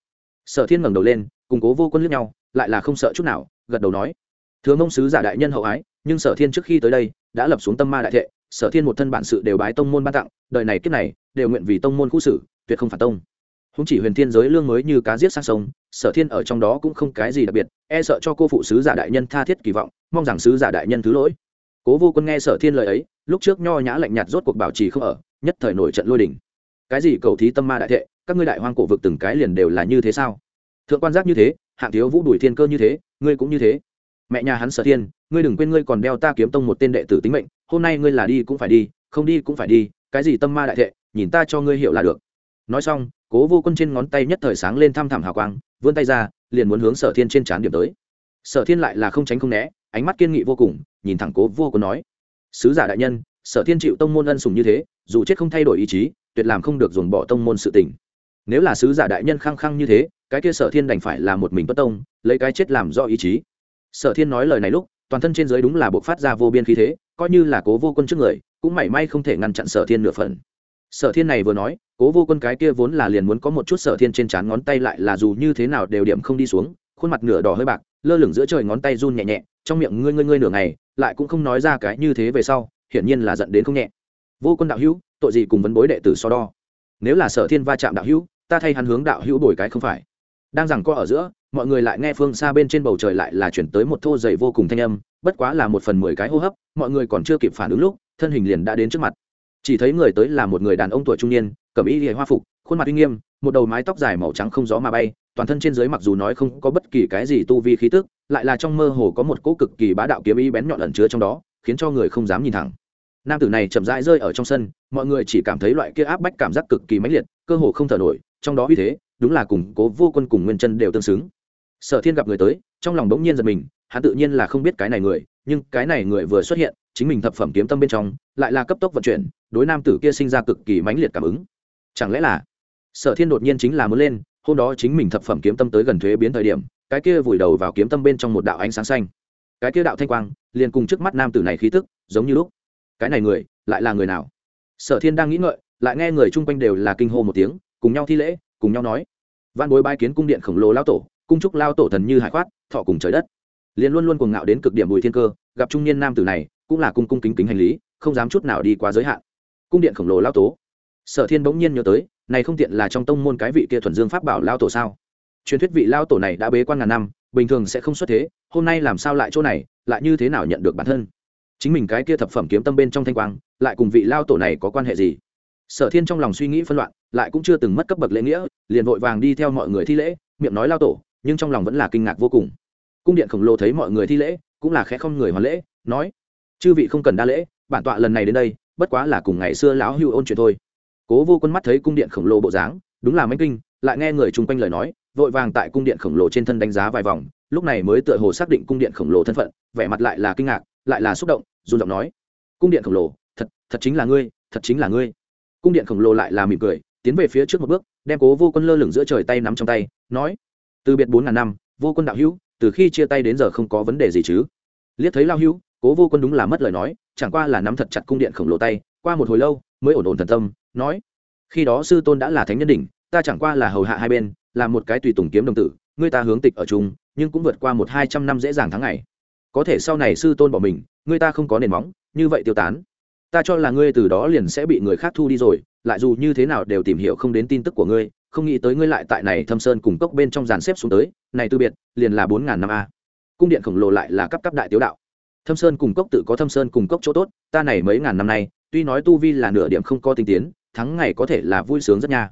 Sở thiên ngẩng đầu lên, cùng cố vô quân lướt nhau, lại là không sợ chút nào, gật đầu nói thừa mông sứ giả đại nhân hậu ái, nhưng sở thiên trước khi tới đây, đã lập xuống tâm ma đại thệ, sở thiên một thân bản sự đều bái tông môn ban tặng, đời này kiếp này, đều nguyện vì tông môn khu xử, tuyệt không phản tông. Húng chỉ huyền thiên giới lương mới như cá giết sang sông, sở thiên ở trong đó cũng không cái gì đặc biệt e sợ cho cô phụ sứ giả đại nhân tha thiết kỳ vọng, mong rằng sứ giả đại nhân thứ lỗi. Cố vô quân nghe sở thiên lời ấy, lúc trước nho nhã lạnh nhạt rốt cuộc bảo trì không ở, nhất thời nổi trận lôi đình cái gì cầu thí tâm ma đại thệ, các ngươi đại hoang cổ vực từng cái liền đều là như thế sao? Thượng quan giác như thế, hạng thiếu vũ đuổi thiên cơ như thế, ngươi cũng như thế. Mẹ nhà hắn sở thiên, ngươi đừng quên ngươi còn đeo ta kiếm tông một tên đệ tử tính mệnh, hôm nay ngươi là đi cũng phải đi, không đi cũng phải đi, cái gì tâm ma đại thệ, nhìn ta cho ngươi hiểu là được. Nói xong, cố vô quân trên ngón tay nhất thời sáng lên thăm thẳm hào quang, vươn tay ra, liền muốn hướng sở thiên trên trán điểm tới. Sở thiên lại là không tránh không né, ánh mắt kiên nghị vô cùng, nhìn thẳng cố vô quân nói. Sứ giả đại nhân, sở thiên chịu tông môn ân sùng như thế, dù chết không thay đổi ý chí tuyệt làm không được dồn bỏ tông môn sự tình. Nếu là sứ giả đại nhân khăng khăng như thế, cái kia sở thiên đành phải là một mình bất tông, lấy cái chết làm do ý chí. Sở thiên nói lời này lúc, toàn thân trên giới đúng là buộc phát ra vô biên khí thế, coi như là cố vô quân trước người, cũng mảy may không thể ngăn chặn sở thiên nửa phần. Sở thiên này vừa nói, cố vô quân cái kia vốn là liền muốn có một chút sở thiên trên trán ngón tay lại là dù như thế nào đều điểm không đi xuống, khuôn mặt nửa đỏ hơi bạc, lơ lửng giữa trời ngón tay run nhẹ nhẹ, trong miệng ngươi ngươi ngươi nửa ngày, lại cũng không nói ra cái như thế về sau, hiển nhiên là giận đến không nhẹ. Vô quân đạo hữu tội gì cùng vấn bối đệ tử so đo. Nếu là sở thiên va chạm đạo hữu, ta thay hắn hướng đạo hữu đổi cái không phải. Đang rằng co ở giữa, mọi người lại nghe phương xa bên trên bầu trời lại là chuyển tới một thô dày vô cùng thanh âm, bất quá là một phần mười cái hô hấp, mọi người còn chưa kịp phản ứng lúc, thân hình liền đã đến trước mặt. Chỉ thấy người tới là một người đàn ông tuổi trung niên, cầm y hề hoa phục, khuôn mặt uy nghiêm, một đầu mái tóc dài màu trắng không gió mà bay, toàn thân trên dưới mặc dù nói không có bất kỳ cái gì tu vi khí tức, lại là trong mơ hồ có một cỗ cực kỳ bá đạo kiếm ý bén nhọn ẩn chứa trong đó, khiến cho người không dám nhìn thẳng nam tử này chậm rãi rơi ở trong sân, mọi người chỉ cảm thấy loại kia áp bách cảm giác cực kỳ mãnh liệt, cơ hồ không thở nổi, trong đó uy thế, đúng là cùng cố vô quân cùng nguyên chân đều tương xứng. Sở thiên gặp người tới, trong lòng bỗng nhiên giật mình, hắn tự nhiên là không biết cái này người, nhưng cái này người vừa xuất hiện, chính mình thập phẩm kiếm tâm bên trong, lại là cấp tốc vận chuyển, đối nam tử kia sinh ra cực kỳ mãnh liệt cảm ứng. Chẳng lẽ là sở thiên đột nhiên chính là muốn lên, hôm đó chính mình thập phẩm kiếm tâm tới gần thuế biến thời điểm, cái kia vùi đầu vào kiếm tâm bên trong một đạo ánh sáng xanh. Cái kia đạo thanh quang, liền cùng trước mắt nam tử này khí tức, giống như lúc cái này người lại là người nào? Sở thiên đang nghĩ ngợi, lại nghe người chung quanh đều là kinh hô một tiếng, cùng nhau thi lễ, cùng nhau nói. Văn bối bái kiến cung điện khổng lồ lao tổ, cung trúc lao tổ thần như hải khoát, thọ cùng trời đất. Liền luôn luôn cuồng ngạo đến cực điểm bùi thiên cơ, gặp trung niên nam tử này, cũng là cung cung kính kính hành lý, không dám chút nào đi quá giới hạn. Cung điện khổng lồ lao tố sở thiên bỗng nhiên nhớ tới, này không tiện là trong tông môn cái vị kia thuần dương pháp bảo lao tổ sao? Truyền thuyết vị lao tổ này đã bế quan ngàn năm, bình thường sẽ không xuất thế, hôm nay làm sao lại chỗ này, lại như thế nào nhận được bản thân? Chính mình cái kia thập phẩm kiếm tâm bên trong thanh quang, lại cùng vị lao tổ này có quan hệ gì? Sở thiên trong lòng suy nghĩ phân loạn, lại cũng chưa từng mất cấp bậc lễ nghĩa, liền vội vàng đi theo mọi người thi lễ, miệng nói lao tổ, nhưng trong lòng vẫn là kinh ngạc vô cùng. Cung điện khổng lồ thấy mọi người thi lễ, cũng là khẽ không người hoàn lễ, nói, chư vị không cần đa lễ, bản tọa lần này đến đây, bất quá là cùng ngày xưa lão hưu ôn chuyện thôi. Cố vô quân mắt thấy cung điện khổng lồ bộ dáng, đúng là mánh kinh, lại nghe người chung quanh lời nói, vội vàng tại cung điện khổng lồ trên thân đánh giá vài vòng, lúc này mới tựa hồ xác định cung điện khổng lồ thân phận, vẻ mặt lại là kinh ngạc lại là xúc động, run giọng nói, cung điện khổng lồ, thật thật chính là ngươi, thật chính là ngươi. Cung điện khổng lồ lại là mỉm cười, tiến về phía trước một bước, đem cố vô quân lơ lửng giữa trời tay nắm trong tay, nói, từ biệt bốn ngàn năm, vô quân đạo hữu, từ khi chia tay đến giờ không có vấn đề gì chứ. Liếc thấy lao hữu, cố vô quân đúng là mất lời nói, chẳng qua là nắm thật chặt cung điện khổng lồ tay, qua một hồi lâu, mới ổn ổn thần tâm, nói, khi đó sư tôn đã là thánh nhân đỉnh, ta chẳng qua là hầu hạ hai bên, là một cái tùy tùng kiếm đồng tử, ngươi ta hướng tịch ở chung, nhưng cũng vượt qua một hai trăm năm dễ dàng tháng ngày có thể sau này sư tôn bỏ mình ngươi ta không có nền móng, như vậy tiêu tán. Ta cho là ngươi từ đó liền sẽ bị người khác thu đi rồi, lại dù như thế nào đều tìm hiểu không đến tin tức của ngươi, không nghĩ tới ngươi lại tại này thâm sơn cùng cốc bên trong dàn xếp xuống tới, này tư biệt, liền là bốn ngàn năm a. Cung điện khổng lồ lại là cấp cấp đại tiếu đạo. Thâm sơn cùng cốc tự có thâm sơn cùng cốc chỗ tốt, ta này mấy ngàn năm nay, tuy nói tu vi là nửa điểm không có tinh tiến, thắng ngày có thể là vui sướng rất nha.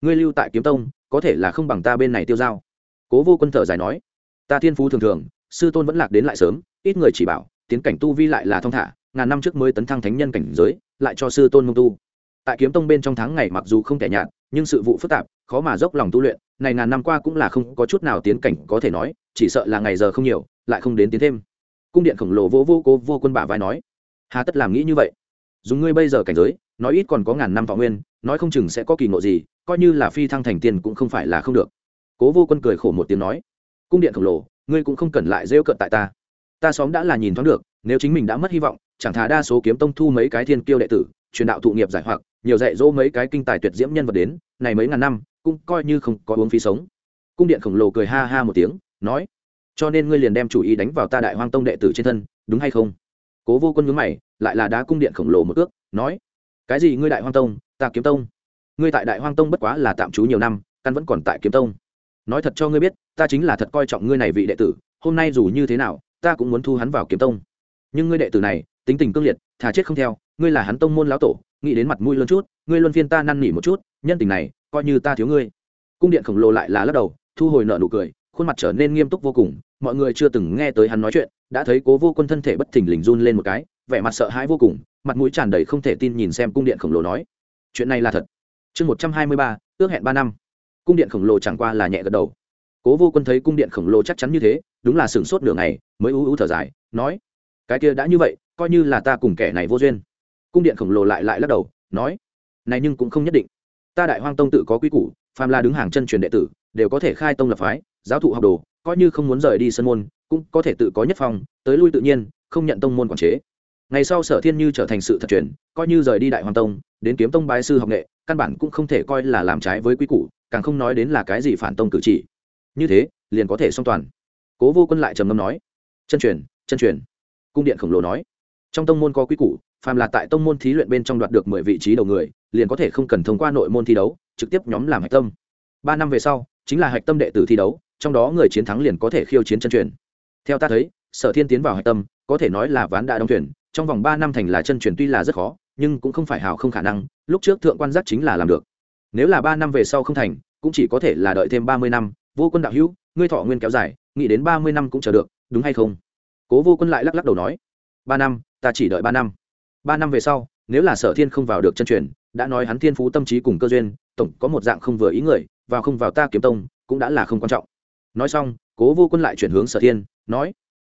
Ngươi lưu tại kiếm tông, có thể là không bằng ta bên này tiêu dao cố vô quân thở dài nói, ta thiên phú thường thường sư tôn vẫn lạc đến lại sớm, ít người chỉ bảo, tiến cảnh tu vi lại là thong thả, ngàn năm trước mới tấn thăng thánh nhân cảnh giới, lại cho sư tôn mông tu. Tại kiếm tông bên trong tháng ngày mặc dù không thể nhạt, nhưng sự vụ phức tạp, khó mà dốc lòng tu luyện, này ngàn năm qua cũng là không có chút nào tiến cảnh có thể nói, chỉ sợ là ngày giờ không nhiều, lại không đến tiến thêm. Cung điện khổng lồ vô vô cố vô quân bả vai nói, hà tất làm nghĩ như vậy? Dùng ngươi bây giờ cảnh giới, nói ít còn có ngàn năm thọ nguyên, nói không chừng sẽ có kỳ ngộ gì, coi như là phi thăng thành tiền cũng không phải là không được. Cố vô quân cười khổ một tiếng nói, cung điện khổng lồ ngươi cũng không cần lại rêu cận tại ta. Ta xóm đã là nhìn thoáng được, nếu chính mình đã mất hy vọng, chẳng thà đa số kiếm tông thu mấy cái thiên kiêu đệ tử, truyền đạo thụ nghiệp giải hoặc, nhiều dạy dỗ mấy cái kinh tài tuyệt diễm nhân vật đến, này mấy ngàn năm, cũng coi như không có uống phí sống. Cung điện khổng lồ cười ha ha một tiếng, nói, cho nên ngươi liền đem chủ ý đánh vào ta đại hoang tông đệ tử trên thân, đúng hay không? Cố vô quân nhướng mày, lại là đá cung điện khổng lồ một ước, nói, cái gì ngươi đại hoang tông, ta kiếm tông? Ngươi tại đại hoang tông bất quá là tạm trú nhiều năm, căn vẫn còn tại kiếm tông nói thật cho ngươi biết, ta chính là thật coi trọng ngươi này vị đệ tử, hôm nay dù như thế nào, ta cũng muốn thu hắn vào kiếm tông. Nhưng ngươi đệ tử này, tính tình cương liệt, thà chết không theo, ngươi là hắn tông môn lão tổ, nghĩ đến mặt mũi lớn chút, ngươi luân phiên ta năn nỉ một chút, nhân tình này, coi như ta thiếu ngươi. Cung điện khổng lồ lại là lắc đầu, thu hồi nợ nụ cười, khuôn mặt trở nên nghiêm túc vô cùng, mọi người chưa từng nghe tới hắn nói chuyện, đã thấy cố vô quân thân thể bất thình lình run lên một cái, vẻ mặt sợ hãi vô cùng, mặt mũi tràn đầy không thể tin nhìn xem cung điện khổng lồ nói, chuyện này là thật. Chương một trăm hai mươi ba, ước hẹn ba năm cung điện khổng lồ chẳng qua là nhẹ gật đầu. Cố vô quân thấy cung điện khổng lồ chắc chắn như thế, đúng là sửng sốt nửa ngày, mới ú ú thở dài, nói, cái kia đã như vậy, coi như là ta cùng kẻ này vô duyên. Cung điện khổng lồ lại lại lắc đầu, nói, này nhưng cũng không nhất định. Ta đại hoang tông tự có quy củ, phàm là đứng hàng chân truyền đệ tử, đều có thể khai tông lập phái, giáo thụ học đồ, coi như không muốn rời đi sân môn, cũng có thể tự có nhất phong, tới lui tự nhiên, không nhận tông môn quản chế. Ngày sau sở thiên như trở thành sự thật truyền, coi như rời đi đại hoàng tông, đến kiếm tông bái sư học nghệ, căn bản cũng không thể coi là làm trái với quy củ càng không nói đến là cái gì phản tông cử chỉ. Như thế, liền có thể song toàn. Cố vô quân lại trầm ngâm nói, chân truyền chân truyền. Cung điện khổng lồ nói, trong tông môn có quy củ, phàm là tại tông môn thí luyện bên trong đoạt được mười vị trí đầu người, liền có thể không cần thông qua nội môn thi đấu, trực tiếp nhóm làm hạch tâm. Ba năm về sau, chính là hạch tâm đệ tử thi đấu, trong đó người chiến thắng liền có thể khiêu chiến chân truyền. Theo ta thấy, sở thiên tiến vào hạch tâm, có thể nói là ván đã đóng thuyền, trong vòng ba năm thành là chân truyền tuy là rất khó, nhưng cũng không phải hào không khả năng, lúc trước thượng quan giác chính là làm được nếu là ba năm về sau không thành, cũng chỉ có thể là đợi thêm ba mươi năm. Vô quân đạo hữu, ngươi thọ nguyên kéo dài, nghĩ đến ba mươi năm cũng chờ được, đúng hay không? Cố vô quân lại lắc lắc đầu nói. Ba năm, ta chỉ đợi ba năm. Ba năm về sau, nếu là sở thiên không vào được chân truyền, đã nói hắn thiên phú tâm trí cùng cơ duyên, tổng có một dạng không vừa ý người, vào không vào ta kiếm tông, cũng đã là không quan trọng. Nói xong, cố vô quân lại chuyển hướng sở thiên, nói.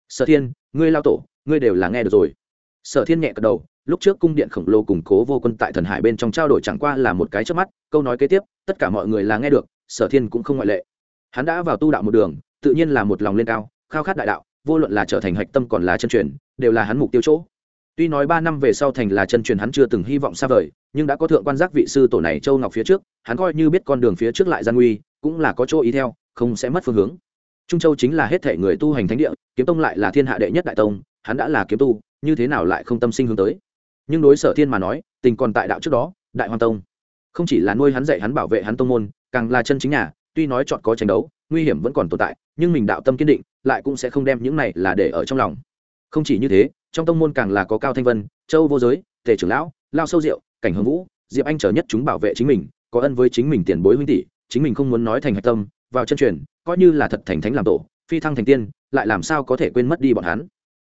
Sở thiên, ngươi lao tổ, ngươi đều là nghe được rồi sở thiên nhẹ gật đầu, lúc trước cung điện khổng lồ cùng cố vô quân tại thần hải bên trong trao đổi chẳng qua là một cái trước mắt, câu nói kế tiếp, tất cả mọi người là nghe được, sở thiên cũng không ngoại lệ. Hắn đã vào tu đạo một đường, tự nhiên là một lòng lên cao, khao khát đại đạo, vô luận là trở thành hạch tâm còn là chân truyền, đều là hắn mục tiêu chỗ. Tuy nói ba năm về sau thành là chân truyền hắn chưa từng hy vọng xa vời, nhưng đã có thượng quan giác vị sư tổ này châu ngọc phía trước, hắn coi như biết con đường phía trước lại gian nguy, cũng là có chỗ ý theo, không sẽ mất phương hướng. Trung châu chính là hết thể người tu hành thánh địa, kiếm tông lại là thiên hạ đệ nhất đại tông hắn đã là kiếm tu, như thế nào lại không tâm sinh hướng tới? Nhưng đối sở thiên mà nói, tình còn tại đạo trước đó, đại hoàng tông. Không chỉ là nuôi hắn dạy hắn bảo vệ hắn tông môn, càng là chân chính nhà, tuy nói chọn có tranh đấu, nguy hiểm vẫn còn tồn tại, nhưng mình đạo tâm kiên định, lại cũng sẽ không đem những này là để ở trong lòng. Không chỉ như thế, trong tông môn càng là có cao thanh vân, châu vô giới, tề trưởng lão, lao sâu rượu cảnh hương vũ, diệp anh trở nhất chúng bảo vệ chính mình, có ân với chính mình tiền bối huynh tỷ, chính mình không muốn nói thành hạch tâm, vào chân truyền, coi như là thật thành thánh làm tổ, phi thăng thành tiên, lại làm sao có thể quên mất đi bọn hắn?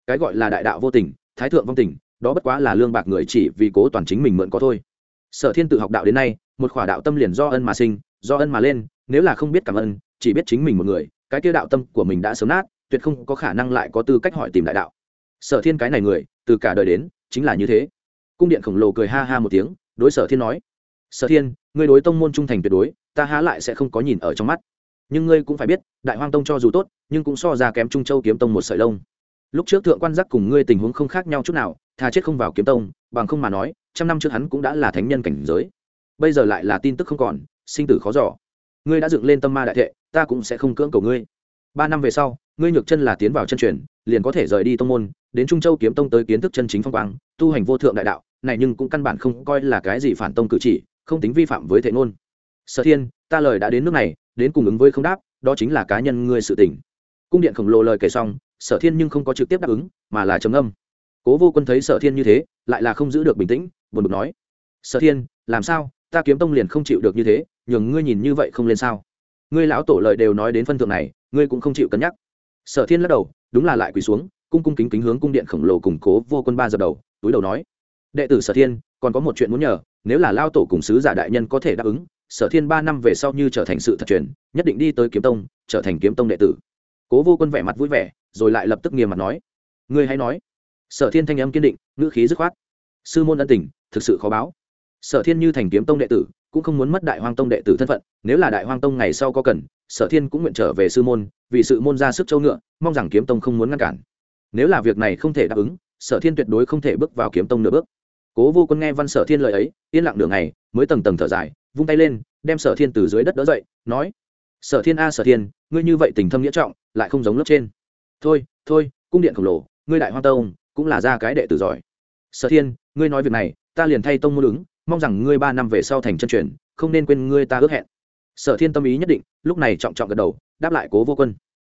Cái gọi là đại đạo vô tình, thái thượng vong tình, đó bất quá là lương bạc người chỉ vì cố toàn chính mình mượn có thôi. Sở thiên tự học đạo đến nay, một khỏa đạo tâm liền do ân mà sinh, do ân mà lên, nếu là không biết cảm ơn, chỉ biết chính mình một người, cái kia đạo tâm của mình đã sớm nát, tuyệt không có khả năng lại có tư cách hỏi tìm đại đạo. Sở thiên cái này người, từ cả đời đến, chính là như thế. Cung điện khổng lồ cười ha ha một tiếng, đối sở thiên nói, sở thiên, ngươi đối tông môn trung thành tuyệt đối, ta há lại sẽ không có nhìn ở trong mắt. Nhưng ngươi cũng phải biết, đại hoang tông cho dù tốt, nhưng cũng so ra kém trung châu kiếm tông một sợi lông lúc trước thượng quan giác cùng ngươi tình huống không khác nhau chút nào, thà chết không vào kiếm tông, bằng không mà nói, trăm năm trước hắn cũng đã là thánh nhân cảnh giới. Bây giờ lại là tin tức không còn, sinh tử khó giỏ ngươi đã dựng lên tâm ma đại thệ, ta cũng sẽ không cưỡng cầu ngươi. Ba năm về sau, ngươi nhược chân là tiến vào chân truyền, liền có thể rời đi tông môn, đến trung châu kiếm tông tới kiến thức chân chính phong quang, tu hành vô thượng đại đạo, này nhưng cũng căn bản không coi là cái gì phản tông cử chỉ, không tính vi phạm với thể ngôn. Sở thiên, ta lời đã đến nước này, đến cùng ứng với không đáp, đó chính là cá nhân ngươi sự tỉnh cung điện khổng lồ lời kể xong sở thiên nhưng không có trực tiếp đáp ứng, mà là trầm âm cố vô quân thấy sở thiên như thế, lại là không giữ được bình tĩnh, buồn bực nói, sở thiên, làm sao? Ta kiếm tông liền không chịu được như thế, nhường ngươi nhìn như vậy không lên sao? Ngươi lão tổ lời đều nói đến phân thượng này, ngươi cũng không chịu cân nhắc. Sở thiên lắc đầu, đúng là lại quỳ xuống, cung cung kính kính hướng cung điện khổng lồ củng cố vô quân ba giờ đầu, túi đầu nói, đệ tử sở thiên, còn có một chuyện muốn nhờ, nếu là lao tổ cùng sứ giả đại nhân có thể đáp ứng, sở thiên ba năm về sau như trở thành sự thật truyền, nhất định đi tới kiếm tông, trở thành kiếm tông đệ tử cố vô quân vẻ mặt vui vẻ, rồi lại lập tức nghiêm mặt nói, ngươi hay nói. Sở thiên thanh âm kiên định, ngữ khí dứt khoát. Sư môn ân tình, thực sự khó báo. Sở thiên như thành kiếm tông đệ tử, cũng không muốn mất đại hoang tông đệ tử thân phận, nếu là đại hoang tông ngày sau có cần, sở thiên cũng nguyện trở về sư môn, vì sự môn ra sức châu ngựa, mong rằng kiếm tông không muốn ngăn cản. Nếu là việc này không thể đáp ứng, sở thiên tuyệt đối không thể bước vào kiếm tông nửa bước. Cố vô quân nghe văn sở thiên lời ấy, yên lặng đường này mới tầng tầng thở dài, vung tay lên, đem sở thiên từ dưới đất đỡ dậy, nói sở thiên a, sở thiên, ngươi như vậy tình thâm nghĩa trọng, lại không giống lớp trên. Thôi thôi, cung điện khổng lồ, ngươi đại hoa tông, cũng là ra cái đệ tử giỏi. Sở thiên, ngươi nói việc này, ta liền thay tông môn ứng, mong rằng ngươi ba năm về sau thành chân truyền, không nên quên ngươi ta ước hẹn. Sở thiên tâm ý nhất định, lúc này trọng trọng gật đầu, đáp lại cố vô quân.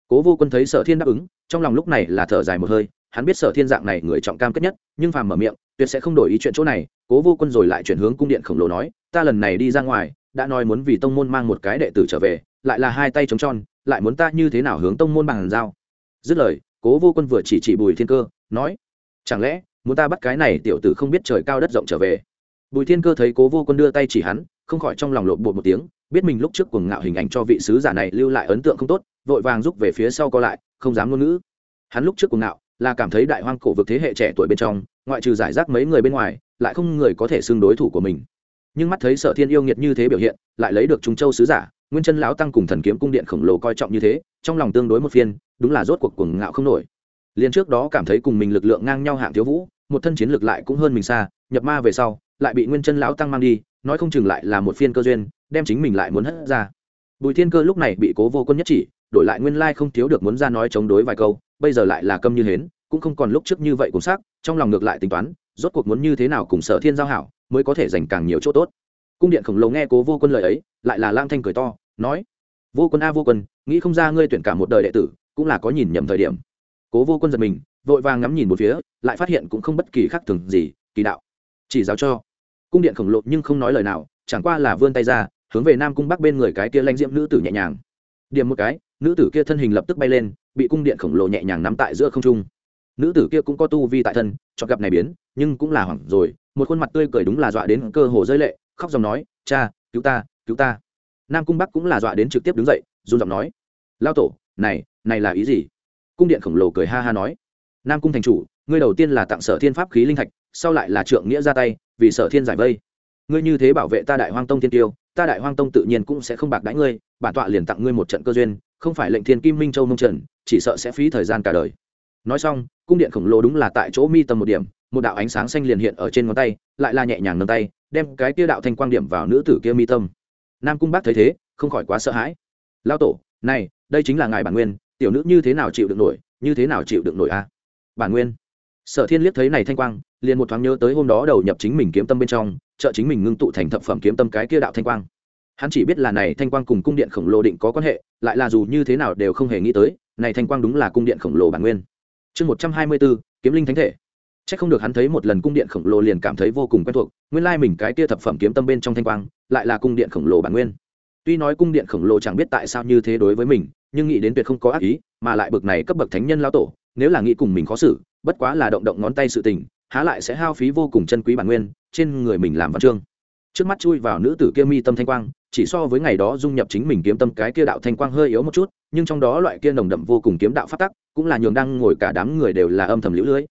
Cố vô quân thấy sở thiên đáp ứng, trong lòng lúc này là thở dài một hơi, hắn biết sở thiên dạng này người trọng cam kết nhất, nhưng phàm mở miệng, tuyệt sẽ không đổi ý chuyện chỗ này. Cố vô quân rồi lại chuyển hướng cung điện khổng lồ nói, ta lần này đi ra ngoài, đã nói muốn vì tông môn mang một cái đệ tử trở về lại là hai tay trống tròn, lại muốn ta như thế nào hướng tông môn bằng giao? Dứt lời, cố vô quân vừa chỉ chỉ bùi thiên cơ, nói, chẳng lẽ, muốn ta bắt cái này tiểu tử không biết trời cao đất rộng trở về? Bùi thiên cơ thấy cố vô quân đưa tay chỉ hắn, không khỏi trong lòng lộn bột một tiếng, biết mình lúc trước cuồng ngạo hình ảnh cho vị sứ giả này lưu lại ấn tượng không tốt, vội vàng rút về phía sau co lại, không dám ngôn ngữ. Hắn lúc trước cuồng ngạo, là cảm thấy đại hoang cổ vực thế hệ trẻ tuổi bên trong, ngoại trừ giải rác mấy người bên ngoài, lại không người có thể xưng đối thủ của mình. Nhưng mắt thấy sở thiên yêu nghiệt như thế biểu hiện, lại lấy được trung châu sứ giả nguyên chân lão tăng cùng thần kiếm cung điện khổng lồ coi trọng như thế, trong lòng tương đối một phiên, đúng là rốt cuộc cuồng ngạo không nổi. Liền trước đó cảm thấy cùng mình lực lượng ngang nhau hạng thiếu vũ, một thân chiến lực lại cũng hơn mình xa, nhập ma về sau, lại bị nguyên chân lão tăng mang đi, nói không chừng lại là một phiên cơ duyên, đem chính mình lại muốn hất ra. Bùi thiên cơ lúc này bị cố vô quân nhất chỉ, đổi lại nguyên lai không thiếu được muốn ra nói chống đối vài câu, bây giờ lại là câm như hến, cũng không còn lúc trước như vậy cùng xác trong lòng ngược lại tính toán, rốt cuộc muốn như thế nào cùng sở thiên giao hảo, mới có thể dành càng nhiều chỗ tốt. Cung điện khổng lồ nghe cố vô quân lời ấy lại là lang thanh cười to, nói, vô quân a, vô quân, nghĩ không ra ngươi tuyển cả một đời đệ tử, cũng là có nhìn nhầm thời điểm. Cố vô quân giật mình, vội vàng ngắm nhìn một phía, lại phát hiện cũng không bất kỳ khác thường gì, kỳ đạo. Chỉ giáo cho. Cung điện khổng lồ nhưng không nói lời nào, chẳng qua là vươn tay ra, hướng về nam cung bắc bên người cái kia lãnh diễm nữ tử nhẹ nhàng. Điểm một cái, nữ tử kia thân hình lập tức bay lên, bị cung điện khổng lồ nhẹ nhàng nắm tại giữa không trung. Nữ tử kia cũng có tu vi tại thân cho gặp này biến, nhưng cũng là hoảng rồi, một khuôn mặt tươi cười đúng là dọa đến cơ hồ rơi lệ, khóc dòng nói, cha, cứu ta cứu ta. Nam cung bắc cũng là dọa đến trực tiếp đứng dậy, run giọng nói lao tổ, này này là ý gì? Cung điện khổng lồ cười ha ha nói, nam cung thành chủ, ngươi đầu tiên là tặng sở thiên pháp khí linh thạch, sau lại là trượng nghĩa ra tay, vì sở thiên giải vây. Ngươi như thế bảo vệ ta đại hoang tông tiên tiêu, ta đại hoang tông tự nhiên cũng sẽ không bạc đãi ngươi, bản tọa liền tặng ngươi một trận cơ duyên, không phải lệnh thiên kim minh châu mông trần, chỉ sợ sẽ phí thời gian cả đời. Nói xong, cung điện khổng lồ đúng là tại chỗ mi tầm một điểm, một đạo ánh sáng xanh liền hiện ở trên ngón tay, lại là nhẹ nhàng nâng tay, đem cái kia đạo thanh quang điểm vào nữ tử kia mi tâm nam cung bác thấy thế, không khỏi quá sợ hãi. Lao tổ, này, đây chính là ngài bản nguyên, tiểu nữ như thế nào chịu được nổi, như thế nào chịu được nổi a bản nguyên. Sở thiên liếc thấy này thanh quang, liền một thoáng nhớ tới hôm đó đầu nhập chính mình kiếm tâm bên trong, trợ chính mình ngưng tụ thành thập phẩm kiếm tâm cái kia đạo thanh quang. Hắn chỉ biết là này thanh quang cùng cung điện khổng lồ định có quan hệ, lại là dù như thế nào đều không hề nghĩ tới, này thanh quang đúng là cung điện khổng lồ bản nguyên. Chương một trăm hai mươi bốn kiếm linh thánh thể. Chắc không được hắn thấy một lần cung điện khổng lồ liền cảm thấy vô cùng quen thuộc, nguyên lai mình cái kia thập phẩm kiếm tâm bên trong thanh quang, lại là cung điện khổng lồ bản nguyên. Tuy nói cung điện khổng lồ chẳng biết tại sao như thế đối với mình, nhưng nghĩ đến tuyệt không có ác ý, mà lại bực này cấp bậc thánh nhân lao tổ, nếu là nghĩ cùng mình khó xử, bất quá là động động ngón tay sự tình, há lại sẽ hao phí vô cùng chân quý bản nguyên, trên người mình làm văn chương. Trước mắt chui vào nữ tử kia mi tâm thanh quang, chỉ so với ngày đó dung nhập chính mình kiếm tâm cái kia đạo thanh quang hơi yếu một chút, nhưng trong đó loại kia nồng đậm vô cùng kiếm đạo phát tắc, cũng là nhường đang ngồi cả đám người đều là âm thầm liễu lưới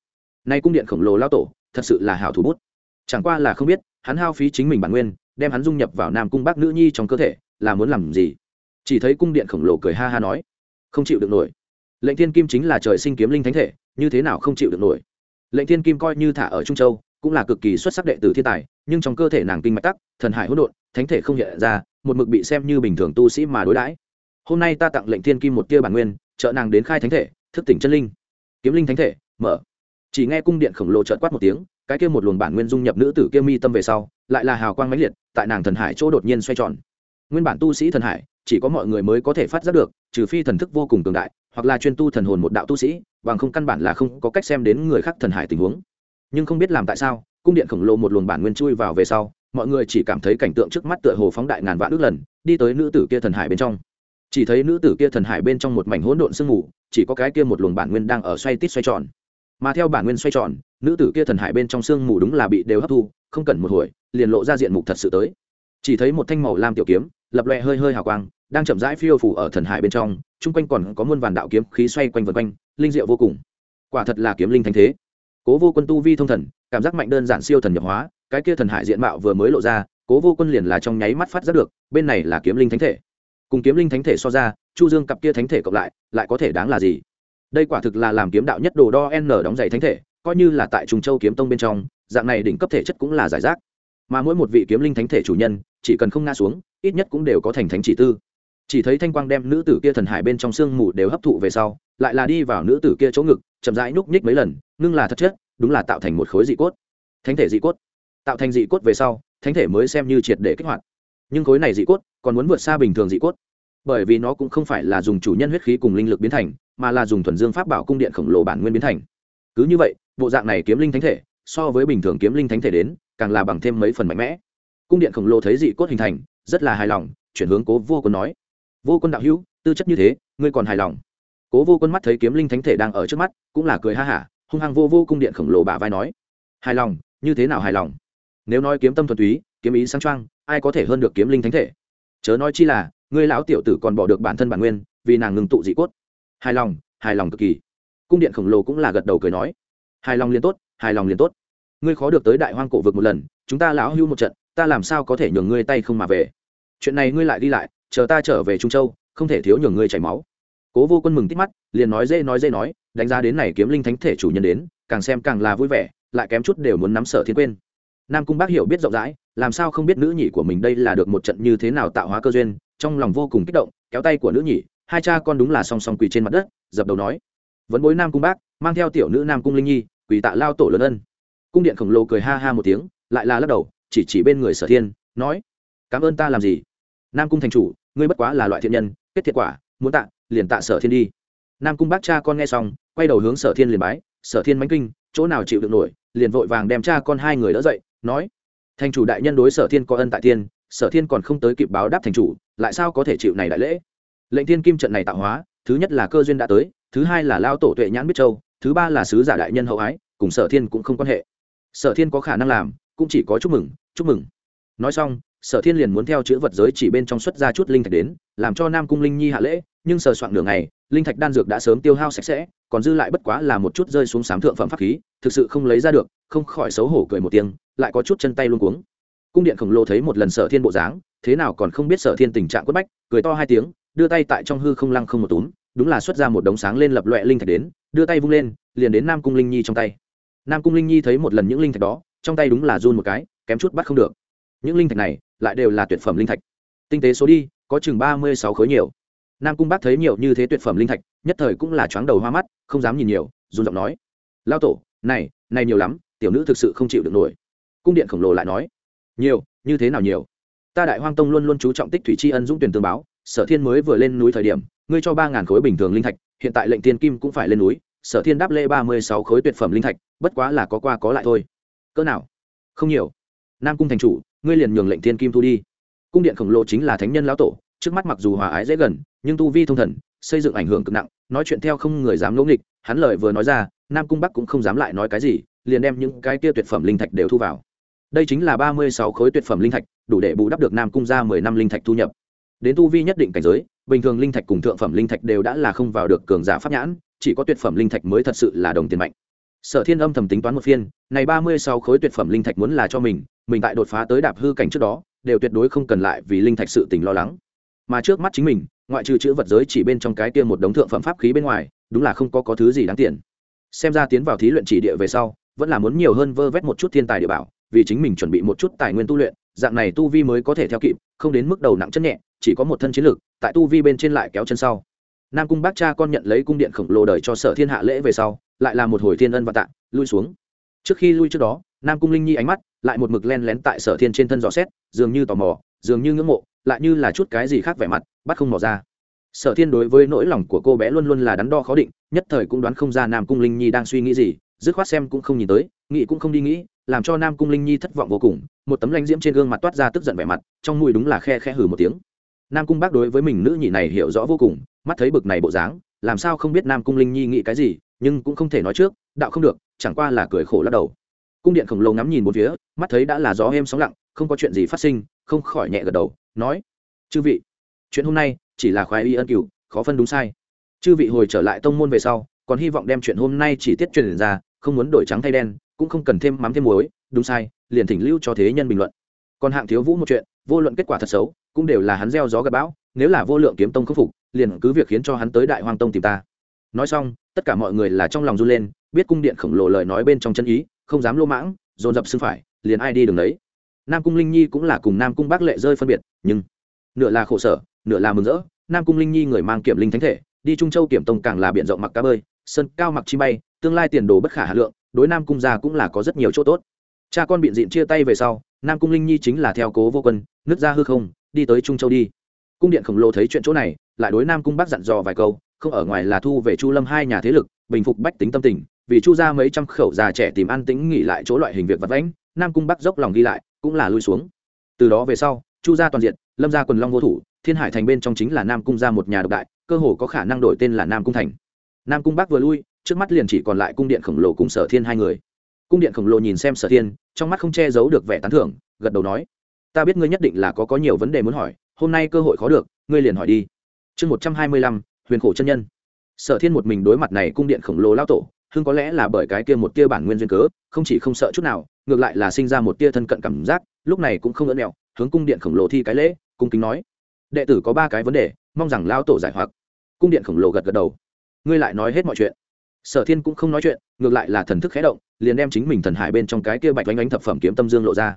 nay cung điện khổng lồ lao tổ, thật sự là hảo thủ bút. Chẳng qua là không biết, hắn hao phí chính mình bản nguyên, đem hắn dung nhập vào nam cung bác nữ nhi trong cơ thể, là muốn làm gì? Chỉ thấy cung điện khổng lồ cười ha ha nói, không chịu được nổi. Lệnh thiên kim chính là trời sinh kiếm linh thánh thể, như thế nào không chịu được nổi? Lệnh thiên kim coi như thả ở trung châu, cũng là cực kỳ xuất sắc đệ tử thiên tài, nhưng trong cơ thể nàng kinh mạch tắc, thần hải hỗn độn, thánh thể không hiện ra, một mực bị xem như bình thường tu sĩ mà đối đãi. Hôm nay ta tặng lệnh thiên kim một tia bản nguyên, trợ nàng đến khai thánh thể, thức tỉnh chân linh. Kiếm linh thánh thể, mở chỉ nghe cung điện khổng lồ trợt quát một tiếng, cái kia một luồng bản nguyên dung nhập nữ tử kia mi tâm về sau, lại là hào quang mãnh liệt, tại nàng thần hải chỗ đột nhiên xoay tròn. Nguyên bản tu sĩ thần hải, chỉ có mọi người mới có thể phát giác được, trừ phi thần thức vô cùng cường đại, hoặc là chuyên tu thần hồn một đạo tu sĩ, bằng không căn bản là không có cách xem đến người khác thần hải tình huống. Nhưng không biết làm tại sao, cung điện khổng lồ một luồng bản nguyên chui vào về sau, mọi người chỉ cảm thấy cảnh tượng trước mắt tựa hồ phóng đại ngàn vạn ước lần, đi tới nữ tử kia thần hải bên trong. Chỉ thấy nữ tử kia thần hải bên trong một mảnh hỗn độn sương mù, chỉ có cái kia một luồng bản nguyên đang ở xoay tít xoay tròn mà theo bản nguyên xoay tròn, nữ tử kia thần hải bên trong sương mù đúng là bị đều hấp thu, không cần một hồi, liền lộ ra diện mục thật sự tới. Chỉ thấy một thanh màu lam tiểu kiếm, lập loè hơi hơi hào quang, đang chậm rãi phiêu phủ ở thần hải bên trong, chung quanh còn có muôn vàn đạo kiếm khí xoay quanh vần quanh, linh diệu vô cùng. Quả thật là kiếm linh thanh thế. Cố vô quân tu vi thông thần, cảm giác mạnh đơn giản siêu thần nhập hóa, cái kia thần hải diện mạo vừa mới lộ ra, cố vô quân liền là trong nháy mắt phát giác được, bên này là kiếm linh thánh thể. Cùng kiếm linh thánh thể so ra, chu dương cặp kia thánh thể cộng lại lại có thể đáng là gì? Đây quả thực là làm kiếm đạo nhất đồ đo n đóng giày thánh thể, coi như là tại trùng châu kiếm tông bên trong, dạng này đỉnh cấp thể chất cũng là giải rác. Mà mỗi một vị kiếm linh thánh thể chủ nhân, chỉ cần không ngã xuống, ít nhất cũng đều có thành thánh chỉ tư. Chỉ thấy thanh quang đem nữ tử kia thần hải bên trong sương mù đều hấp thụ về sau, lại là đi vào nữ tử kia chỗ ngực, chậm rãi nhúc nhích mấy lần, ngưng là thật chất, đúng là tạo thành một khối dị cốt. Thánh thể dị cốt. Tạo thành dị cốt về sau, thánh thể mới xem như triệt để kích hoạt. Nhưng khối này dị cốt còn muốn vượt xa bình thường dị cốt, bởi vì nó cũng không phải là dùng chủ nhân huyết khí cùng linh lực biến thành mà là dùng thuần dương pháp bảo cung điện khổng lồ bản nguyên biến thành. Cứ như vậy, bộ dạng này kiếm linh thánh thể, so với bình thường kiếm linh thánh thể đến, càng là bằng thêm mấy phần mạnh mẽ. Cung điện khổng lồ thấy dị cốt hình thành, rất là hài lòng, chuyển hướng cố vô quân nói. Vô quân đạo hữu, tư chất như thế, ngươi còn hài lòng? Cố vô quân mắt thấy kiếm linh thánh thể đang ở trước mắt, cũng là cười ha hả, hung hăng vô vô cung điện khổng lồ bả vai nói. Hài lòng, như thế nào hài lòng? Nếu nói kiếm tâm thuần túy, kiếm ý sáng trăng ai có thể hơn được kiếm linh thánh thể? Chớ nói chi là, ngươi lão tiểu tử còn bỏ được bản thân bản nguyên, vì nàng ngừng tụ dị cốt hài lòng hài lòng cực kỳ. Cung điện khổng lồ cũng là gật đầu cười nói. Hài lòng liền tốt, hài lòng liền tốt. Ngươi khó được tới đại hoang cổ vực một lần, chúng ta lão hưu một trận, ta làm sao có thể nhường ngươi tay không mà về? Chuyện này ngươi lại đi lại, chờ ta trở về trung châu, không thể thiếu nhường ngươi chảy máu. Cố vô quân mừng tít mắt, liền nói dễ nói dễ nói, đánh giá đến này kiếm linh thánh thể chủ nhân đến, càng xem càng là vui vẻ, lại kém chút đều muốn nắm sở thiên quên. Nam cung bác hiểu biết rộng rãi, làm sao không biết nữ nhị của mình đây là được một trận như thế nào tạo hóa cơ duyên, trong lòng vô cùng kích động, kéo tay của nữ nhị hai cha con đúng là song song quỳ trên mặt đất, dập đầu nói vẫn bối nam cung bác, mang theo tiểu nữ nam cung linh nhi, quỳ tạ lao tổ lớn ân. Cung điện khổng lồ cười ha ha một tiếng, lại là lắc đầu, chỉ chỉ bên người sở thiên, nói, cảm ơn ta làm gì? Nam cung thành chủ, ngươi bất quá là loại thiện nhân, kết thiệt quả, muốn tạ, liền tạ sở thiên đi. Nam cung bác cha con nghe xong, quay đầu hướng sở thiên liền bái, sở thiên mánh kinh, chỗ nào chịu được nổi? Liền vội vàng đem cha con hai người đỡ dậy, nói, thành chủ đại nhân đối sở thiên có ân tại thiên sở thiên còn không tới kịp báo đáp thành chủ, lại sao có thể chịu này đại lễ? Lệnh thiên kim trận này tạo hóa, thứ nhất là cơ duyên đã tới, thứ hai là lao tổ tuệ nhãn biết châu, thứ ba là sứ giả đại nhân hậu ái, cùng sở thiên cũng không quan hệ. Sở thiên có khả năng làm, cũng chỉ có chúc mừng chúc mừng. Nói xong, sở thiên liền muốn theo chữ vật giới chỉ bên trong xuất ra chút linh thạch đến, làm cho nam cung linh nhi hạ lễ, nhưng sờ soạn đường này linh thạch đan dược đã sớm tiêu hao sạch sẽ, còn dư lại bất quá là một chút rơi xuống sám thượng phẩm pháp khí, thực sự không lấy ra được, không khỏi xấu hổ cười một tiếng, lại có chút chân tay luôn cuống. Cung điện khổng lồ thấy một lần sở thiên bộ dáng, thế nào còn không biết sở thiên tình trạng quất bách, cười to hai tiếng đưa tay tại trong hư không lăng không một túm, đúng là xuất ra một đống sáng lên lập loẹ linh thạch đến, đưa tay vung lên, liền đến nam cung linh nhi trong tay. Nam cung linh nhi thấy một lần những linh thạch đó, trong tay đúng là run một cái, kém chút bắt không được. Những linh thạch này lại đều là tuyệt phẩm linh thạch. Tinh tế số đi, có chừng ba mươi sáu khối nhiều. Nam cung bác thấy nhiều như thế tuyệt phẩm linh thạch, nhất thời cũng là choáng đầu hoa mắt, không dám nhìn nhiều, run giọng nói. Lao tổ, này này nhiều lắm, tiểu nữ thực sự không chịu được nổi. Cung điện khổng lồ lại nói. Nhiều, như thế nào nhiều? Ta đại hoang tông luôn luôn chú trọng tích thủy tri ân dũng tuyển tương báo sở thiên mới vừa lên núi thời điểm, ngươi cho ba ngàn khối bình thường linh thạch, hiện tại lệnh tiên kim cũng phải lên núi, sở thiên đáp lễ ba mươi sáu khối tuyệt phẩm linh thạch, bất quá là có qua có lại thôi. Cỡ nào? Không nhiều. Nam cung thành chủ, ngươi liền nhường lệnh tiên kim thu đi. Cung điện khổng lồ chính là thánh nhân lão tổ, trước mắt mặc dù hòa ái dễ gần, nhưng tu vi thông thần, xây dựng ảnh hưởng cực nặng, nói chuyện theo không người dám ngỗ nghịch, hắn lời vừa nói ra, nam cung bắc cũng không dám lại nói cái gì, liền đem những cái kia tuyệt phẩm linh thạch đều thu vào. Đây chính là ba mươi sáu khối tuyệt phẩm linh thạch, đủ để bù đắp được nam cung ra mười năm linh thạch thu nhập đến tu vi nhất định cảnh giới, bình thường linh thạch cùng thượng phẩm linh thạch đều đã là không vào được cường giả pháp nhãn, chỉ có tuyệt phẩm linh thạch mới thật sự là đồng tiền mạnh. Sở thiên âm thầm tính toán một phiên, này ba mươi sáu khối tuyệt phẩm linh thạch muốn là cho mình mình tại đột phá tới đạp hư cảnh trước đó, đều tuyệt đối không cần lại vì linh thạch sự tình lo lắng. Mà trước mắt chính mình, ngoại trừ chữ vật giới chỉ bên trong cái kia một đống thượng phẩm pháp khí bên ngoài, đúng là không có có thứ gì đáng tiền. Xem ra tiến vào thí luyện chỉ địa về sau, vẫn là muốn nhiều hơn vơ vét một chút thiên tài địa bảo, vì chính mình chuẩn bị một chút tài nguyên tu luyện, dạng này tu vi mới có thể theo kịp, không đến mức đầu nặng chân nhẹ chỉ có một thân chiến lược tại tu vi bên trên lại kéo chân sau. Nam cung bác cha con nhận lấy cung điện khổng lồ đời cho sở thiên hạ lễ về sau, lại là một hồi thiên ân và tạ, lui xuống. Trước khi lui trước đó, nam cung linh nhi ánh mắt lại một mực len lén tại sở thiên trên thân dò xét, dường như tò mò, dường như ngưỡng mộ, lại như là chút cái gì khác vẻ mặt, bắt không mò ra. Sở thiên đối với nỗi lòng của cô bé luôn luôn là đắn đo khó định, nhất thời cũng đoán không ra nam cung linh nhi đang suy nghĩ gì, dứt khoát xem cũng không nhìn tới, nghĩ cũng không đi nghĩ, làm cho nam cung linh nhi thất vọng vô cùng, một tấm lanh diễm trên gương mặt toát ra tức giận vẻ mặt, trong mùi đúng là khe khe hừ một tiếng nam cung bác đối với mình nữ nhị này hiểu rõ vô cùng, mắt thấy bực này bộ dáng, làm sao không biết nam cung linh nhi nghĩ cái gì, nhưng cũng không thể nói trước, đạo không được, chẳng qua là cười khổ lắc đầu. Cung điện khổng lồ ngắm nhìn một phía, mắt thấy đã là gió êm sóng lặng, không có chuyện gì phát sinh, không khỏi nhẹ gật đầu, nói, chư vị, chuyện hôm nay chỉ là khoái y ân cửu, khó phân đúng sai. Chư vị hồi trở lại tông môn về sau, còn hy vọng đem chuyện hôm nay chỉ tiết truyền ra, không muốn đổi trắng thay đen, cũng không cần thêm mắm thêm muối, đúng sai, liền thỉnh lưu cho thế nhân bình luận. Còn hạng thiếu vũ một chuyện, vô luận kết quả thật xấu cũng đều là hắn gieo gió gặp bão, nếu là vô lượng kiếm tông khắc phục, liền cứ việc khiến cho hắn tới đại hoang tông tìm ta. Nói xong, tất cả mọi người là trong lòng run lên, biết cung điện khổng lồ lời nói bên trong chân ý, không dám lô mãng, dồn dập xưng phải, liền ai đi đường đấy. Nam cung linh nhi cũng là cùng nam cung bác lệ rơi phân biệt, nhưng nửa là khổ sở, nửa là mừng rỡ, nam cung linh nhi người mang kiểm linh thánh thể, đi trung châu kiểm tông càng là biện rộng mặc cá bơi sân cao mặc chi bay, tương lai tiền đồ bất khả hà lượng, đối nam cung gia cũng là có rất nhiều chỗ tốt. Cha con biện diện chia tay về sau, nam cung linh nhi chính là theo cố vô quân nước ra hư không đi tới trung châu đi. Cung điện khổng lồ thấy chuyện chỗ này, lại đối nam cung Bắc dặn dò vài câu, không ở ngoài là thu về chu lâm hai nhà thế lực, bình phục bách tính tâm tình, vì chu ra mấy trăm khẩu già trẻ tìm ăn tính nghỉ lại chỗ loại hình việc vật vãnh, nam cung bắc dốc lòng đi lại, cũng là lui xuống. Từ đó về sau, chu gia toàn diện, lâm gia quần long vô thủ, thiên hải thành bên trong chính là nam cung gia một nhà độc đại, cơ hồ có khả năng đổi tên là nam cung thành. Nam cung bắc vừa lui, trước mắt liền chỉ còn lại cung điện khổng lồ cùng sở thiên hai người. Cung điện khổng lồ nhìn xem sở thiên, trong mắt không che giấu được vẻ tán thưởng, gật đầu nói ta biết ngươi nhất định là có có nhiều vấn đề muốn hỏi, hôm nay cơ hội khó được, ngươi liền hỏi đi. Chương một trăm hai mươi lăm, huyền khổ chân nhân. Sở thiên một mình đối mặt này cung điện khổng lồ lao tổ, hưng có lẽ là bởi cái kia một tia bản nguyên duyên cớ, không chỉ không sợ chút nào, ngược lại là sinh ra một tia thân cận cảm giác, lúc này cũng không ớn mẹo, hướng cung điện khổng lồ thi cái lễ, cung kính nói. Đệ tử có ba cái vấn đề, mong rằng lao tổ giải hoặc. Cung điện khổng lồ gật gật đầu. Ngươi lại nói hết mọi chuyện. Sở thiên cũng không nói chuyện, ngược lại là thần thức khé động, liền đem chính mình thần hải bên trong cái kia bạch oanh oanh thập phẩm kiếm tâm dương lộ ra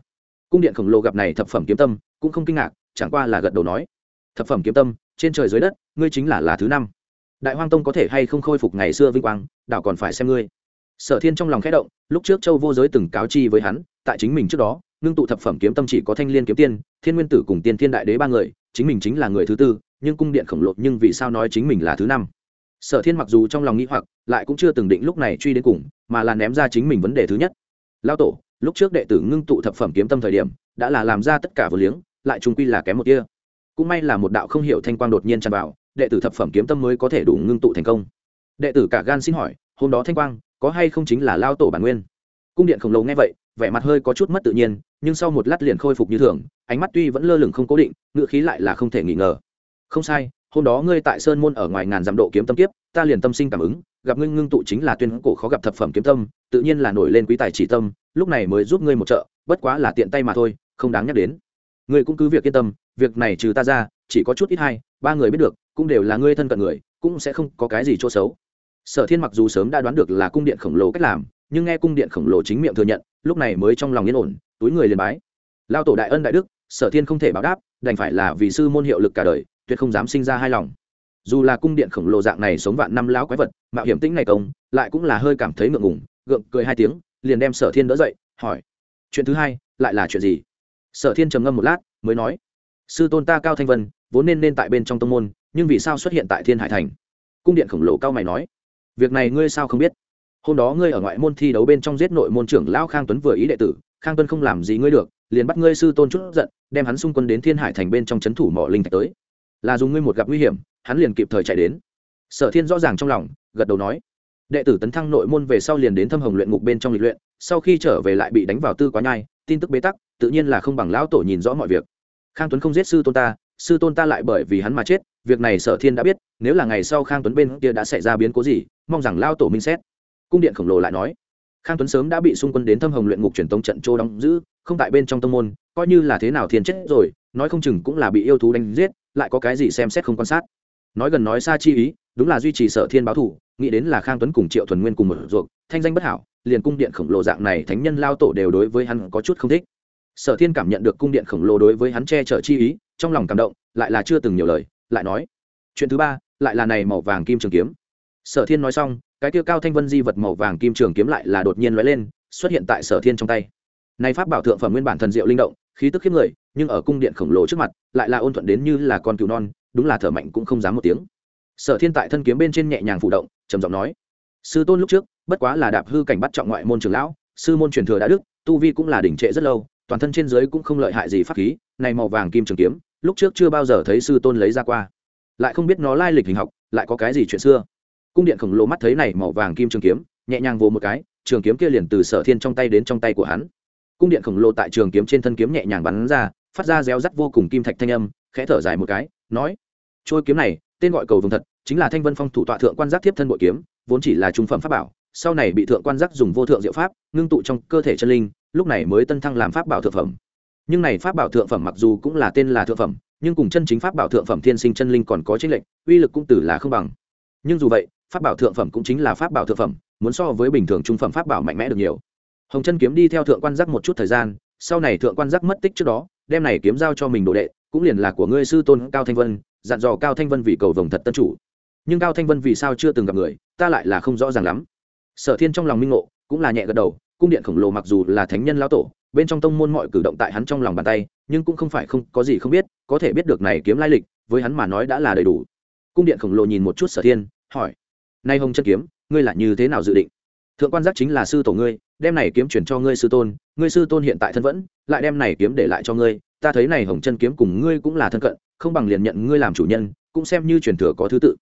cung điện khổng lồ gặp này thập phẩm kiếm tâm, cũng không kinh ngạc, chẳng qua là gật đầu nói. Thập phẩm kiếm tâm, trên trời dưới đất, ngươi chính là là thứ năm. Đại hoang tông có thể hay không khôi phục ngày xưa vinh quang, đảo còn phải xem ngươi. Sở thiên trong lòng khẽ động, lúc trước châu vô giới từng cáo chi với hắn, tại chính mình trước đó, ngưng tụ thập phẩm kiếm tâm chỉ có thanh liên kiếm tiên, thiên nguyên tử cùng tiên thiên đại đế ba người, chính mình chính là người thứ tư, nhưng cung điện khổng lồ nhưng vì sao nói chính mình là thứ năm? Sở thiên mặc dù trong lòng nghĩ hoặc, lại cũng chưa từng định lúc này truy đến cùng, mà là ném ra chính mình vấn đề thứ nhất. Lao tổ lúc trước đệ tử ngưng tụ thập phẩm kiếm tâm thời điểm, đã là làm ra tất cả vừa liếng, lại trung quy là kém một kia cũng may là một đạo không hiểu thanh quang đột nhiên tràn vào, đệ tử thập phẩm kiếm tâm mới có thể đủ ngưng tụ thành công. Đệ tử cả gan xin hỏi, hôm đó thanh quang, có hay không chính là lao tổ bản nguyên? Cung điện khổng lồ nghe vậy, vẻ mặt hơi có chút mất tự nhiên, nhưng sau một lát liền khôi phục như thường, ánh mắt tuy vẫn lơ lửng không cố định ngựa khí lại là không thể nghi ngờ. Không sai, hôm đó ngươi tại sơn môn ở ngoài ngàn dặm độ kiếm tâm kiếp, ta liền tâm sinh cảm ứng gặp ngưng ngưng tụ chính là tuyên cổ khó gặp thập phẩm kiếm tâm, tự nhiên là nổi lên quý tài chỉ tâm, lúc này mới giúp ngươi một trợ, bất quá là tiện tay mà thôi, không đáng nhắc đến. Ngươi cũng cứ việc yên tâm, việc này trừ ta ra, chỉ có chút ít hai, ba người biết được, cũng đều là ngươi thân cận người, cũng sẽ không có cái gì chỗ xấu. Sở thiên mặc dù sớm đã đoán được là cung điện khổng lồ cách làm, nhưng nghe cung điện khổng lồ chính miệng thừa nhận, lúc này mới trong lòng yên ổn, túi người liền bái. Lao tổ đại ân đại đức, sở thiên không thể báo đáp, đành phải là vì sư môn hiệu lực cả đời, tuyệt không dám sinh ra hai lòng dù là cung điện khổng lồ dạng này sống vạn năm lão quái vật, mạo hiểm tính này công, lại cũng là hơi cảm thấy ngượng ngùng, gượng cười hai tiếng, liền đem sở thiên đỡ dậy, hỏi, chuyện thứ hai, lại là chuyện gì? Sở thiên trầm ngâm một lát, mới nói, sư tôn ta cao thanh vân, vốn nên nên tại bên trong tông môn, nhưng vì sao xuất hiện tại thiên hải thành? Cung điện khổng lồ cao mày nói, việc này ngươi sao không biết? Hôm đó ngươi ở ngoại môn thi đấu bên trong giết nội môn trưởng lão khang tuấn vừa ý đệ tử, khang tuấn không làm gì ngươi được, liền bắt ngươi sư tôn chút giận, đem hắn xung quân đến thiên hải thành bên trong c h ấ n thủ mỏ linh thạch tới. Là dùng ngươi một gặp nguy hiểm hắn liền kịp thời chạy đến. Sở thiên rõ ràng trong lòng, gật đầu nói, đệ tử tấn thăng nội môn về sau liền đến thâm hồng luyện ngục bên trong lịch luyện, sau khi trở về lại bị đánh vào tư quá nhai, tin tức bế tắc, tự nhiên là không bằng lão tổ nhìn rõ mọi việc. Khang tuấn không giết sư tôn ta, sư tôn ta lại bởi vì hắn mà chết, việc này sở thiên đã biết, nếu là ngày sau khang tuấn bên kia đã xảy ra biến cố gì, mong rằng lao tổ minh xét. Cung điện khổng lồ lại nói, khang tuấn sớm đã bị xung quân đến thâm hồng luyện ngục truyền tống trận châu đóng giữ, không tại bên trong tông môn, coi như là thế nào thiên chết rồi, nói không chừng cũng là bị yêu thú đánh giết, lại có cái gì xem xét không quan sát nói gần nói xa chi ý, đúng là duy trì sở thiên báo thủ, nghĩ đến là khang tuấn cùng triệu thuần nguyên cùng một ruột, thanh danh bất hảo, liền cung điện khổng lồ dạng này thánh nhân lao tổ đều đối với hắn có chút không thích. Sở thiên cảm nhận được cung điện khổng lồ đối với hắn che chở chi ý, trong lòng cảm động, lại là chưa từng nhiều lời, lại nói, chuyện thứ ba, lại là này màu vàng kim trường kiếm. Sở thiên nói xong, cái tiêu cao thanh vân di vật màu vàng kim trường kiếm lại là đột nhiên lóe lên, xuất hiện tại sở thiên trong tay. Này pháp bảo thượng phẩm nguyên bản thần diệu linh động, khí tức khiếp người, nhưng ở cung điện khổng lồ trước mặt, lại là ôn thuận đến như là con cừu non đúng là thở mạnh cũng không dám một tiếng. Sở thiên tại thân kiếm bên trên nhẹ nhàng phụ động, trầm giọng nói, sư tôn lúc trước, bất quá là đạp hư cảnh bắt trọng ngoại môn trường lão, sư môn truyền thừa đã đức, tu vi cũng là đỉnh trệ rất lâu, toàn thân trên dưới cũng không lợi hại gì pháp khí, này màu vàng kim trường kiếm, lúc trước chưa bao giờ thấy sư tôn lấy ra qua. Lại không biết nó lai lịch hình học, lại có cái gì chuyện xưa. Cung điện khổng lồ mắt thấy này màu vàng kim trường kiếm, nhẹ nhàng vồ một cái, trường kiếm kia liền từ sở thiên trong tay đến trong tay của hắn. Cung điện khổng lồ tại trường kiếm trên thân kiếm nhẹ nhàng bắn ra, phát ra réo rắt vô cùng kim thạch thanh âm, khẽ thở dài một cái nói, trôi kiếm này, tên gọi cầu vùng thật, chính là thanh vân phong thủ tọa thượng quan giác thiếp thân bội kiếm, vốn chỉ là trung phẩm pháp bảo, sau này bị thượng quan giác dùng vô thượng diệu pháp, ngưng tụ trong cơ thể chân linh, lúc này mới tân thăng làm pháp bảo thượng phẩm. Nhưng này pháp bảo thượng phẩm mặc dù cũng là tên là thượng phẩm, nhưng cùng chân chính pháp bảo thượng phẩm thiên sinh chân linh còn có chính lệnh uy lực cũng từ là không bằng. Nhưng dù vậy, pháp bảo thượng phẩm cũng chính là pháp bảo thượng phẩm, muốn so với bình thường trung phẩm pháp bảo mạnh mẽ được nhiều. Hồng chân kiếm đi theo thượng quan giác một chút thời gian, sau này thượng quan giác mất tích trước đó, đem này kiếm giao cho mình đồ đệ cũng liền là của ngươi sư tôn cao thanh vân, dặn dò cao thanh vân vì cầu vồng thật tân chủ. Nhưng cao thanh vân vì sao chưa từng gặp người, ta lại là không rõ ràng lắm. Sở thiên trong lòng minh ngộ, cũng là nhẹ gật đầu, cung điện khổng lồ mặc dù là thánh nhân lão tổ, bên trong tông môn mọi cử động tại hắn trong lòng bàn tay, nhưng cũng không phải không, có gì không biết, có thể biết được này kiếm lai lịch, với hắn mà nói đã là đầy đủ. Cung điện khổng lồ nhìn một chút sở thiên, hỏi, nay hồng chân kiếm, ngươi là như thế nào dự định? Thượng quan giác chính là sư tổ ngươi, đem này kiếm chuyển cho ngươi sư tôn, ngươi sư tôn hiện tại thân vẫn, lại đem này kiếm để lại cho ngươi ta thấy này hồng chân kiếm cùng ngươi cũng là thân cận, không bằng liền nhận ngươi làm chủ nhân, cũng xem như truyền thừa có thứ tự.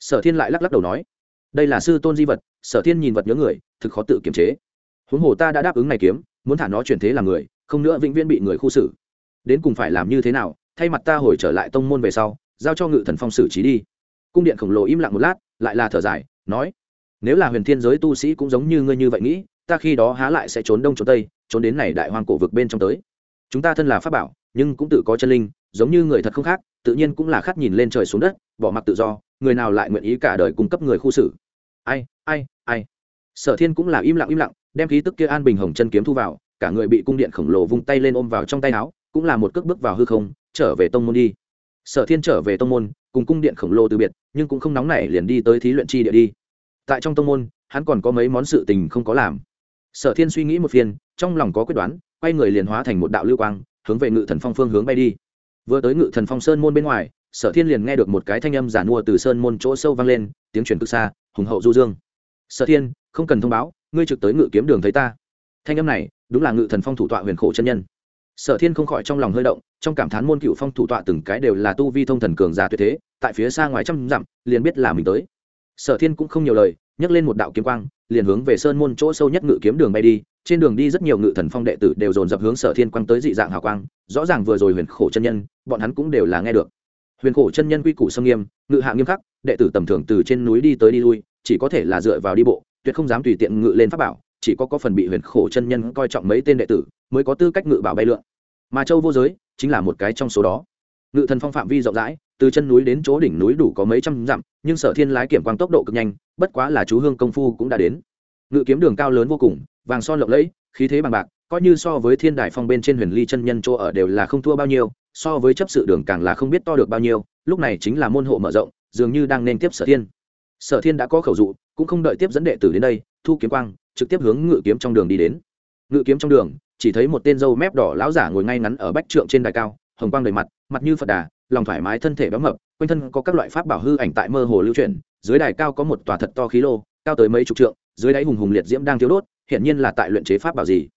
Sở thiên lại lắc lắc đầu nói, đây là sư tôn di vật, sở thiên nhìn vật nhớ người, thực khó tự kiềm chế. Huống hồ ta đã đáp ứng này kiếm, muốn thả nó chuyển thế làm người, không nữa vĩnh viễn bị người khu xử. Đến cùng phải làm như thế nào, thay mặt ta hồi trở lại tông môn về sau, giao cho ngự thần phong xử trí đi. Cung điện khổng lồ im lặng một lát, lại là thở dài, nói, nếu là huyền thiên giới tu sĩ cũng giống như ngươi như vậy nghĩ, ta khi đó há lại sẽ trốn đông trốn tây, trốn đến này đại hoang cổ vực bên trong tới chúng ta thân là pháp bảo, nhưng cũng tự có chân linh, giống như người thật không khác, tự nhiên cũng là khát nhìn lên trời xuống đất, bỏ mặc tự do, người nào lại nguyện ý cả đời cung cấp người khu xử. Ai ai ai. Sở thiên cũng là im lặng im lặng, đem khí tức kia an bình hồng chân kiếm thu vào, cả người bị cung điện khổng lồ vung tay lên ôm vào trong tay áo, cũng là một cước bước vào hư không, trở về tông môn đi. Sở thiên trở về tông môn, cùng cung điện khổng lồ từ biệt, nhưng cũng không nóng nảy liền đi tới thí luyện chi địa đi. Tại trong tông môn, hắn còn có mấy món sự tình không có làm. Sở thiên suy nghĩ một phiên trong lòng có quyết đoán quay người liền hóa thành một đạo lưu quang, hướng về ngự thần phong phương hướng bay đi. Vừa tới ngự thần phong sơn môn bên ngoài, sở thiên liền nghe được một cái thanh âm giản mua từ sơn môn chỗ sâu vang lên, tiếng truyền cực xa, hùng hậu du dương. Sở thiên, không cần thông báo, ngươi trực tới ngự kiếm đường thấy ta. Thanh âm này, đúng là ngự thần phong thủ tọa huyền khổ chân nhân. Sở thiên không khỏi trong lòng hơi động, trong cảm thán môn cựu phong thủ tọa từng cái đều là tu vi thông thần cường giả tuyệt thế, tại phía xa ngoài trăm dặm, liền biết là mình tới. Sở thiên cũng không nhiều lời, nhấc lên một đạo kiếm quang, liền hướng về sơn môn chỗ sâu nhất ngự kiếm đường bay đi trên đường đi rất nhiều ngự thần phong đệ tử đều dồn dập hướng sở thiên quang tới dị dạng hào quang, rõ ràng vừa rồi huyền khổ chân nhân, bọn hắn cũng đều là nghe được. Huyền khổ chân nhân quy củ sâm nghiêm, ngự hạ nghiêm khắc, đệ tử tầm thường từ trên núi đi tới đi lui, chỉ có thể là dựa vào đi bộ, tuyệt không dám tùy tiện ngự lên pháp bảo, chỉ có có phần bị huyền khổ chân nhân coi trọng mấy tên đệ tử mới có tư cách ngự bảo bay lượn. Mà châu vô giới chính là một cái trong số đó. Ngự thần phong phạm vi rộng rãi, từ chân núi đến chỗ đỉnh núi đủ có mấy trăm dặm, nhưng sở thiên lái kiểm quang tốc độ cực nhanh, bất quá là chú hương công phu cũng đã đến. Ngự kiếm đường cao lớn vô cùng vàng son lộng lẫy, khí thế bằng bạc, coi như so với thiên đài phong bên trên huyền ly chân nhân chỗ ở đều là không thua bao nhiêu, so với chấp sự đường càng là không biết to được bao nhiêu, lúc này chính là môn hộ mở rộng, dường như đang nên tiếp sở thiên. Sở thiên đã có khẩu dụ, cũng không đợi tiếp dẫn đệ tử đến đây, thu kiếm quang, trực tiếp hướng ngự kiếm trong đường đi đến. Ngự kiếm trong đường, chỉ thấy một tên dâu mép đỏ lão giả ngồi ngay ngắn ở bách trượng trên đài cao, hồng quang đầy mặt mặt như phật đà, lòng thoải mái, thân thể béo mập, quanh thân có các loại pháp bảo hư ảnh tại mơ hồ lưu chuyển, dưới đài cao có một tòa thật to khí lô, cao tới mấy chục trượng, dưới đáy hùng hùng liệt diễm đang thiếu đốt hiện nhiên là tại luyện chế pháp bảo gì.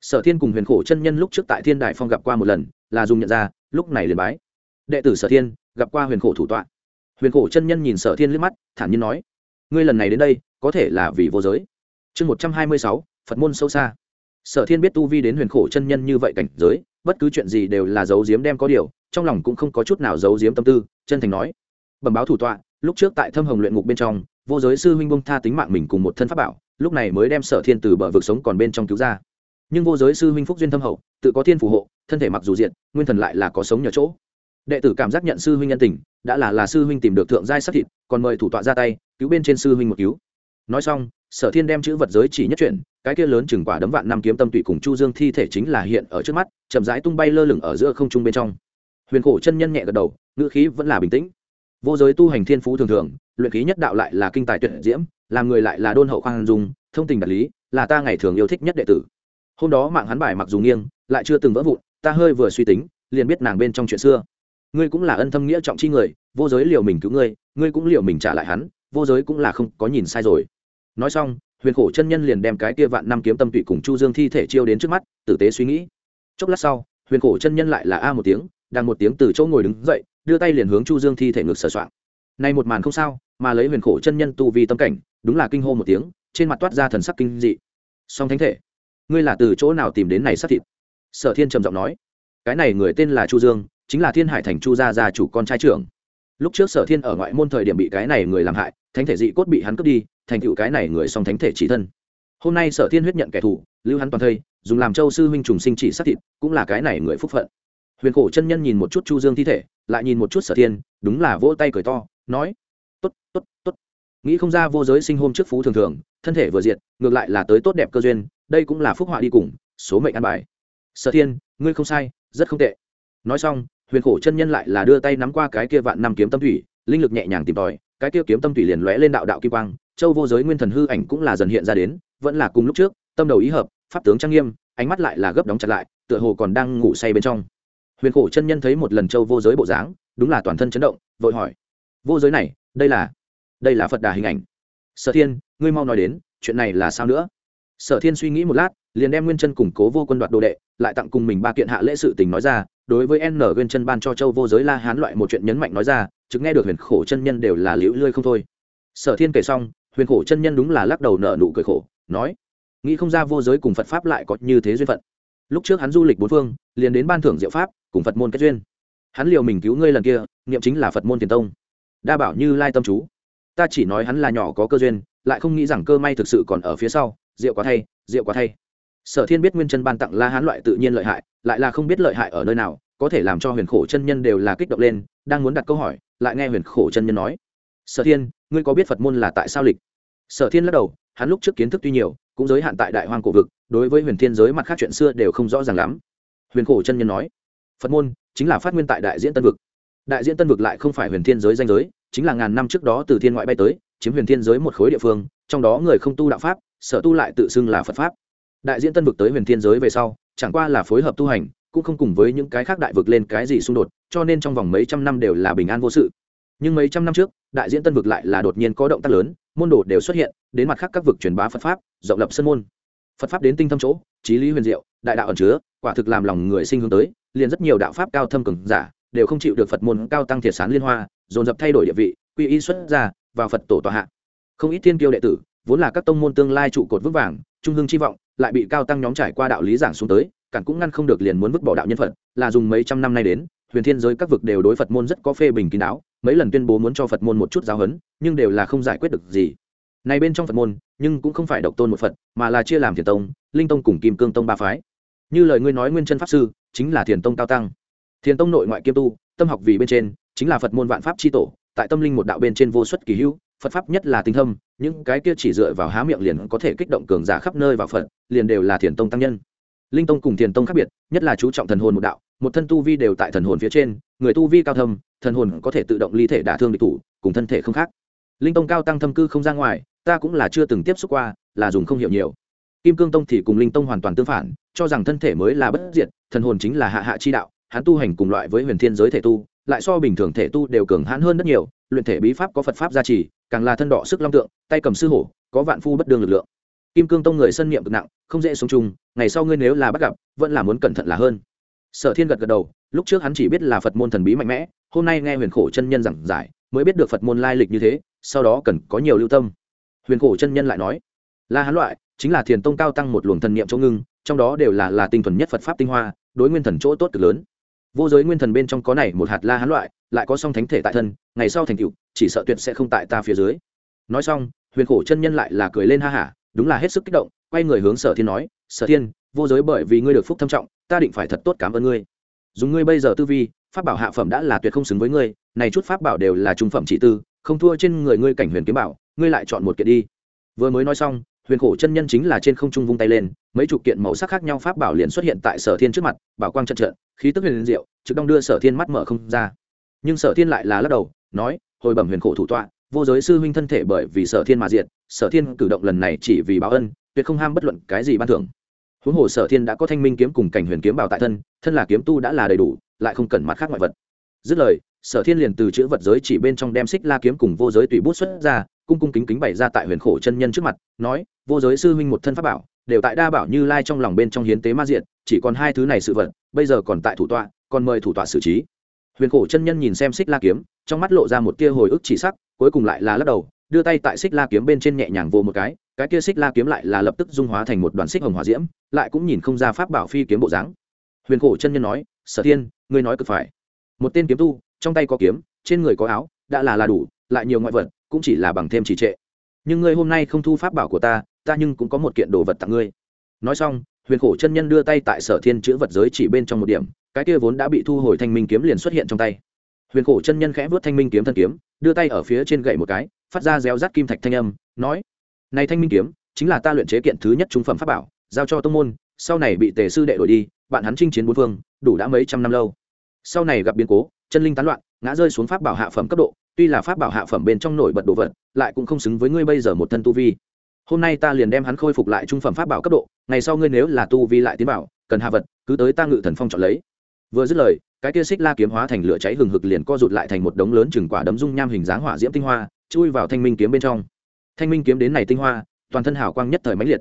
Sở thiên cùng huyền khổ chân nhân lúc trước tại thiên đài phong gặp qua một lần, là dùng nhận ra, lúc này liền bái. Đệ tử sở thiên, gặp qua huyền khổ thủ tọa. Huyền khổ chân nhân nhìn sở thiên liếc mắt, thản nhiên nói, ngươi lần này đến đây, có thể là vì vô giới. Chương một trăm hai mươi sáu, phật môn sâu xa. Sở thiên biết tu vi đến huyền khổ chân nhân như vậy cảnh giới, bất cứ chuyện gì đều là giấu giếm đem có điều, trong lòng cũng không có chút nào giấu giếm tâm tư, chân thành nói, bẩm báo thủ tọa, lúc trước tại thâm hồng luyện ngục bên trong, vô giới sư huynh bông tha tính mạng mình cùng một thân pháp bảo lúc này mới đem sở thiên từ bờ vực sống còn bên trong cứu ra. Nhưng vô giới sư huynh phúc duyên thâm hậu, tự có thiên phù hộ, thân thể mặc dù diện nguyên thần lại là có sống nhờ chỗ. Đệ tử cảm giác nhận sư huynh nhân tình, đã là là sư huynh tìm được thượng giai sắc thịt, còn mời thủ tọa ra tay, cứu bên trên sư huynh một cứu. Nói xong, sở thiên đem chữ vật giới chỉ nhất chuyển, cái kia lớn chừng quả đấm vạn năm kiếm tâm tụy cùng chu dương thi thể chính là hiện ở trước mắt, chậm rãi tung bay lơ lửng ở giữa không trung bên trong. Huyền cổ chân nhân nhẹ gật đầu, ngữ khí vẫn là bình tĩnh. Vô giới tu hành thiên phú thường thường, luyện khí nhất đạo lại là kinh tài tuyệt diễm làm người lại là đôn hậu khoan dung, thông tình đạt lý, là ta ngày thường yêu thích nhất đệ tử. Hôm đó mạng hắn bài mặc dù nghiêng, lại chưa từng vỡ vụn, ta hơi vừa suy tính, liền biết nàng bên trong chuyện xưa. Ngươi cũng là ân thâm nghĩa trọng chi người, vô giới liều mình cứu ngươi ngươi cũng liều mình trả lại hắn, vô giới cũng là không có nhìn sai rồi. Nói xong, huyền khổ chân nhân liền đem cái kia vạn năm kiếm tâm tụy cùng chu dương thi thể chiêu đến trước mắt, tử tế suy nghĩ. Chốc lát sau, huyền khổ chân nhân lại là a một tiếng, đang một tiếng từ chỗ ngồi đứng dậy, đưa tay liền hướng chu dương thi thể ngược sờ soạn. nay một màn không sao, mà lấy huyền khổ chân nhân tu vi tâm cảnh đúng là kinh hô một tiếng, trên mặt toát ra thần sắc kinh dị. Song thánh thể, ngươi là từ chỗ nào tìm đến này sát thịt? Sở thiên trầm giọng nói. Cái này người tên là chu dương, chính là thiên hải thành chu gia gia chủ con trai trưởng. Lúc trước sở thiên ở ngoại môn thời điểm bị cái này người làm hại, thánh thể dị cốt bị hắn cướp đi, thành tựu cái này người song thánh thể chỉ thân. Hôm nay sở thiên huyết nhận kẻ thù, lưu hắn toàn thây, dùng làm châu sư huynh trùng sinh chỉ sát thịt, cũng là cái này người phúc phận. Huyền cổ chân nhân nhìn một chút chu dương thi thể, lại nhìn một chút sở thiên, đúng là vỗ tay cười to, nói, tốt tốt tốt nghĩ không ra vô giới sinh hôm trước phú thường thường, thân thể vừa diệt, ngược lại là tới tốt đẹp cơ duyên, đây cũng là phúc họa đi cùng, số mệnh ăn bài. Sở thiên, ngươi không sai, rất không tệ. Nói xong, huyền khổ chân nhân lại là đưa tay nắm qua cái kia vạn năm kiếm tâm thủy, linh lực nhẹ nhàng tìm tòi, cái kia kiếm tâm thủy liền lóe lên đạo đạo kim quang, châu vô giới nguyên thần hư ảnh cũng là dần hiện ra đến, vẫn là cùng lúc trước, tâm đầu ý hợp, pháp tướng trang nghiêm, ánh mắt lại là gấp đóng chặt lại, tựa hồ còn đang ngủ say bên trong. Huyền khổ chân nhân thấy một lần châu vô giới bộ dáng, đúng là toàn thân chấn động, vội hỏi, vô giới này, đây là đây là phật đà hình ảnh sở thiên ngươi mau nói đến chuyện này là sao nữa sở thiên suy nghĩ một lát liền đem nguyên chân củng cố vô quân đoạt đồ đệ lại tặng cùng mình ba kiện hạ lễ sự tình nói ra đối với n nguyên chân ban cho châu vô giới la hán loại một chuyện nhấn mạnh nói ra chứng nghe được huyền khổ chân nhân đều là liễu lươi không thôi sở thiên kể xong huyền khổ chân nhân đúng là lắc đầu nợ nụ cười khổ nói nghĩ không ra vô giới cùng phật pháp lại có như thế duyên phận lúc trước hắn du lịch bốn phương liền đến ban thưởng diệu pháp cùng phật môn kết duyên hắn liều mình cứu ngươi lần kia niệm chính là phật môn tiền tông đa bảo như lai tâm chú ta chỉ nói hắn là nhỏ có cơ duyên, lại không nghĩ rằng cơ may thực sự còn ở phía sau diệu quá thay diệu quá thay. Sở thiên biết nguyên chân ban tặng la hán loại tự nhiên lợi hại, lại là không biết lợi hại ở nơi nào, có thể làm cho huyền khổ chân nhân đều là kích động lên, đang muốn đặt câu hỏi, lại nghe huyền khổ chân nhân nói. Sở thiên, ngươi có biết phật môn là tại sao lịch? Sở thiên lắc đầu, hắn lúc trước kiến thức tuy nhiều, cũng giới hạn tại đại hoang cổ vực, đối với huyền thiên giới mặt khác chuyện xưa đều không rõ ràng lắm. Huyền khổ chân nhân nói, phật môn chính là phát nguyên tại đại diễn tân vực. Đại diễn tân vực lại không phải huyền thiên giới danh giới chính là ngàn năm trước đó từ thiên ngoại bay tới, chiếm huyền thiên giới một khối địa phương, trong đó người không tu đạo pháp, sở tu lại tự xưng là phật pháp. Đại diễn tân vực tới huyền thiên giới về sau, chẳng qua là phối hợp tu hành, cũng không cùng với những cái khác đại vực lên cái gì xung đột, cho nên trong vòng mấy trăm năm đều là bình an vô sự. Nhưng mấy trăm năm trước, đại diễn tân vực lại là đột nhiên có động tác lớn, môn đồ đều xuất hiện, đến mặt khác các vực truyền bá phật pháp, rộng lập sân môn. Phật pháp đến tinh thâm chỗ, trí lý huyền diệu, đại đạo ẩn chứa, quả thực làm lòng người sinh hướng tới, liền rất nhiều đạo pháp cao thâm cường giả, đều không chịu được phật môn cao tăng thiệt sán liên hoa dồn dập thay đổi địa vị, quy y xuất ra, vào phật tổ tòa hạ. Không ít thiên kiêu đệ tử, vốn là các tông môn tương lai trụ cột vững vàng, trung hương chi vọng, lại bị cao tăng nhóm trải qua đạo lý giảng xuống tới, cản cũng ngăn không được liền muốn vứt bỏ đạo nhân phật, là dùng mấy trăm năm nay đến, huyền thiên giới các vực đều đối phật môn rất có phê bình kín đáo, mấy lần tuyên bố muốn cho phật môn một chút giáo huấn, nhưng đều là không giải quyết được gì. Này bên trong phật môn, nhưng cũng không phải độc tôn một phật, mà là chia làm thiền tông, linh tông cùng kim cương tông ba phái. Như lời ngươi nói nguyên chân pháp sư, chính là thiền tông cao tăng. Thiền tông nội ngoại kiêm tu, tâm học vì bên trên chính là phật môn vạn pháp c tổ, tại tâm linh một đạo bên trên vô suất kỳ hữu, phật pháp nhất là tinh thâm, những cái kia chỉ dựa vào há miệng liền có thể kích động cường giả khắp nơi vào phật, liền đều là thiền tông tăng nhân. Linh tông cùng thiền tông khác biệt, nhất là chú trọng thần hồn một đạo, một thân tu vi đều tại thần hồn phía trên, người tu vi cao thâm, thần hồn có thể tự động ly thể đả thương địch thủ, cùng thân thể không khác. Linh tông cao tăng thâm cư không ra ngoài, ta cũng là chưa từng tiếp xúc qua, là dùng không hiểu nhiều. Kim cương tông thì cùng linh tông hoàn toàn tương phản, cho rằng thân thể mới là bất diệt, thần hồn chính là hạ hạ chi đạo, hắn tu hành cùng loại với huyền thiên giới thể tu lại so bình thường thể tu đều cường hãn hơn rất nhiều, luyện thể bí pháp có phật pháp gia trì, càng là thân đỏ sức long tượng, tay cầm sư hổ, có vạn phu bất đương lực lượng. Kim cương tông người sân niệm cực nặng, không dễ sống chung, ngày sau ngươi nếu là bắt gặp, vẫn là muốn cẩn thận là hơn. Sở thiên gật gật đầu, lúc trước hắn chỉ biết là phật môn thần bí mạnh mẽ, hôm nay nghe huyền khổ chân nhân giảng giải, mới biết được phật môn lai lịch như thế, sau đó cần có nhiều lưu tâm. Huyền khổ chân nhân lại nói, là hắn loại, chính là thiền tông cao tăng một luồng thần niệm chỗ ngưng, trong đó đều là là tinh thuần nhất phật pháp tinh hoa, đối nguyên thần chỗ tốt cực lớn vô giới nguyên thần bên trong có này một hạt la hán loại, lại có song thánh thể tại thân, ngày sau thành cựu chỉ sợ tuyệt sẽ không tại ta phía dưới. Nói xong, huyền khổ chân nhân lại là cười lên ha hả, đúng là hết sức kích động, quay người hướng sở thiên nói, sở thiên, vô giới bởi vì ngươi được phúc thâm trọng, ta định phải thật tốt cảm ơn ngươi. Dùng ngươi bây giờ tư vi, pháp bảo hạ phẩm đã là tuyệt không xứng với ngươi, này chút pháp bảo đều là trung phẩm chỉ tư, không thua trên người ngươi cảnh huyền kiếm bảo, ngươi lại chọn một kiện đi. Vừa mới nói xong, huyền khổ chân nhân chính là trên không trung vung tay lên, mấy chục kiện màu sắc khác nhau pháp bảo liền xuất hiện tại sở thiên trước mặt, bảo quang trận trận khí tức huyền diệu, trực đong đưa sở thiên mắt mở không ra. Nhưng sở thiên lại là lắc đầu, nói, hồi bẩm huyền khổ thủ tọa, vô giới sư huynh thân thể bởi vì sở thiên mà diệt, sở thiên cử động lần này chỉ vì báo ân, tuyệt không ham bất luận cái gì ban thưởng. Huống hồ sở thiên đã có thanh minh kiếm cùng cảnh huyền kiếm bảo tại thân thân là kiếm tu đã là đầy đủ, lại không cần mặt khác ngoại vật. Dứt lời, sở thiên liền từ chữ vật giới chỉ bên trong đem xích la kiếm cùng vô giới tùy bút xuất ra, cung cung kính kính bày ra tại huyền khổ chân nhân trước mặt, nói, vô giới sư huynh một thân pháp bảo, đều tại đa bảo như lai trong lòng bên trong hiến tế ma diện chỉ còn hai thứ này sự vật, bây giờ còn tại thủ tọa, còn mời thủ tọa xử trí. Huyền khổ chân nhân nhìn xem xích la kiếm, trong mắt lộ ra một tia hồi ức chỉ sắc, cuối cùng lại là lắc đầu, đưa tay tại xích la kiếm bên trên nhẹ nhàng vô một cái cái kia xích la kiếm lại là lập tức dung hóa thành một đoàn xích hồng hỏa diễm, lại cũng nhìn không ra pháp bảo phi kiếm bộ dáng. Huyền khổ chân nhân nói, sở thiên, ngươi nói cực phải. Một tên kiếm tu, trong tay có kiếm, trên người có áo, đã là là đủ, lại nhiều ngoại vật, cũng chỉ là bằng thêm trì trệ. Nhưng ngươi hôm nay không thu pháp bảo của ta ta nhưng cũng có một kiện đồ vật tặng ngươi. Nói xong huyền khổ chân nhân đưa tay tại sở thiên chữ vật giới chỉ bên trong một điểm, cái kia vốn đã bị thu hồi thanh minh kiếm liền xuất hiện trong tay. Huyền khổ chân nhân khẽ vớt thanh minh kiếm thân kiếm, đưa tay ở phía trên gậy một cái, phát ra réo rát kim thạch thanh âm, nói, này thanh minh kiếm, chính là ta luyện chế kiện thứ nhất trung phẩm pháp bảo, giao cho tông môn, sau này bị tề sư đệ đổi đi, bạn hắn chinh chiến bốn phương, đủ đã mấy trăm năm lâu. Sau này gặp biến cố, chân linh tán loạn, ngã rơi xuống pháp bảo hạ phẩm cấp độ, tuy là pháp bảo hạ phẩm bên trong nổi bật đồ vật, lại cũng không xứng với ngươi bây giờ một thân tu vi hôm nay ta liền đem hắn khôi phục lại trung phẩm pháp bảo cấp độ, ngày sau ngươi nếu là tu vi lại tiến bảo, cần hạ vật, cứ tới ta ngự thần phong chọn lấy. Vừa dứt lời, cái kia xích la kiếm hóa thành lửa cháy hừng hực liền co rụt lại thành một đống lớn chừng quả đấm dung nham hình dáng hỏa diễm tinh hoa, chui vào thanh minh kiếm bên trong. Thanh minh kiếm đến này tinh hoa, toàn thân hào quang nhất thời mãnh liệt.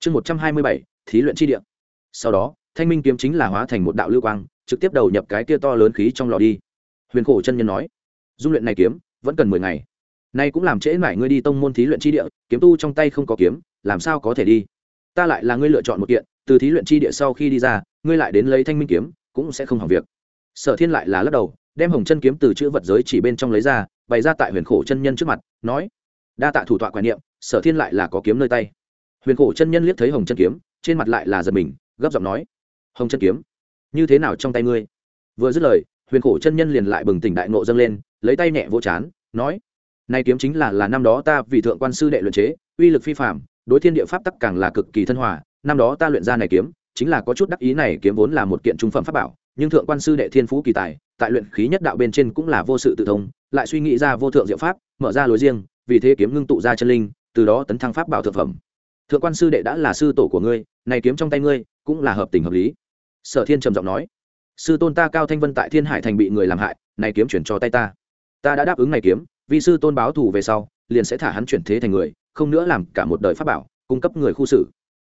Chương một trăm hai mươi bảy, thí luyện chi địa. Sau đó, thanh minh kiếm chính là hóa thành một đạo lưu quang, trực tiếp đầu nhập cái kia to lớn khí trong lò đi. Huyền khổ chân nhân nói, dung luyện này kiếm vẫn cần mười ngày nay cũng làm trễ mải ngươi đi tông môn thí luyện chi địa, kiếm tu trong tay không có kiếm, làm sao có thể đi? Ta lại là ngươi lựa chọn một kiện, từ thí luyện chi địa sau khi đi ra, ngươi lại đến lấy thanh minh kiếm, cũng sẽ không hỏng việc. Sở thiên lại là lắc đầu, đem hồng chân kiếm từ chữ vật giới chỉ bên trong lấy ra, bày ra tại huyền khổ chân nhân trước mặt, nói, đa tạ thủ tọa quan niệm, sở thiên lại là có kiếm nơi tay. Huyền khổ chân nhân liếc thấy hồng chân kiếm, trên mặt lại là giật mình, gấp giọng nói, hồng chân kiếm, như thế nào trong tay ngươi? Vừa dứt lời, huyền khổ chân nhân liền lại bừng tỉnh đại nộ dâng lên, lấy tay nhẹ vỗ chán, nói nay kiếm chính là là năm đó ta vì thượng quan sư đệ luyện chế, uy lực phi phạm đối thiên địa pháp tắc càng là cực kỳ thân hòa. Năm đó ta luyện ra này kiếm, chính là có chút đắc ý này kiếm vốn là một kiện trung phẩm pháp bảo, nhưng thượng quan sư đệ thiên phú kỳ tài, tại luyện khí nhất đạo bên trên cũng là vô sự tự thông, lại suy nghĩ ra vô thượng diệu pháp, mở ra lối riêng, vì thế kiếm ngưng tụ ra chân linh, từ đó tấn thăng pháp bảo thượng phẩm. Thượng quan sư đệ đã là sư tổ của ngươi, này kiếm trong tay ngươi cũng là hợp tình hợp lý. Sở thiên trầm giọng nói, sư tôn ta cao thanh vân tại thiên hải thành bị người làm hại, này kiếm chuyển cho tay ta. Ta đã đáp ứng này kiếm vì sư tôn báo thù về sau, liền sẽ thả hắn chuyển thế thành người, không nữa làm cả một đời pháp bảo, cung cấp người khu xử.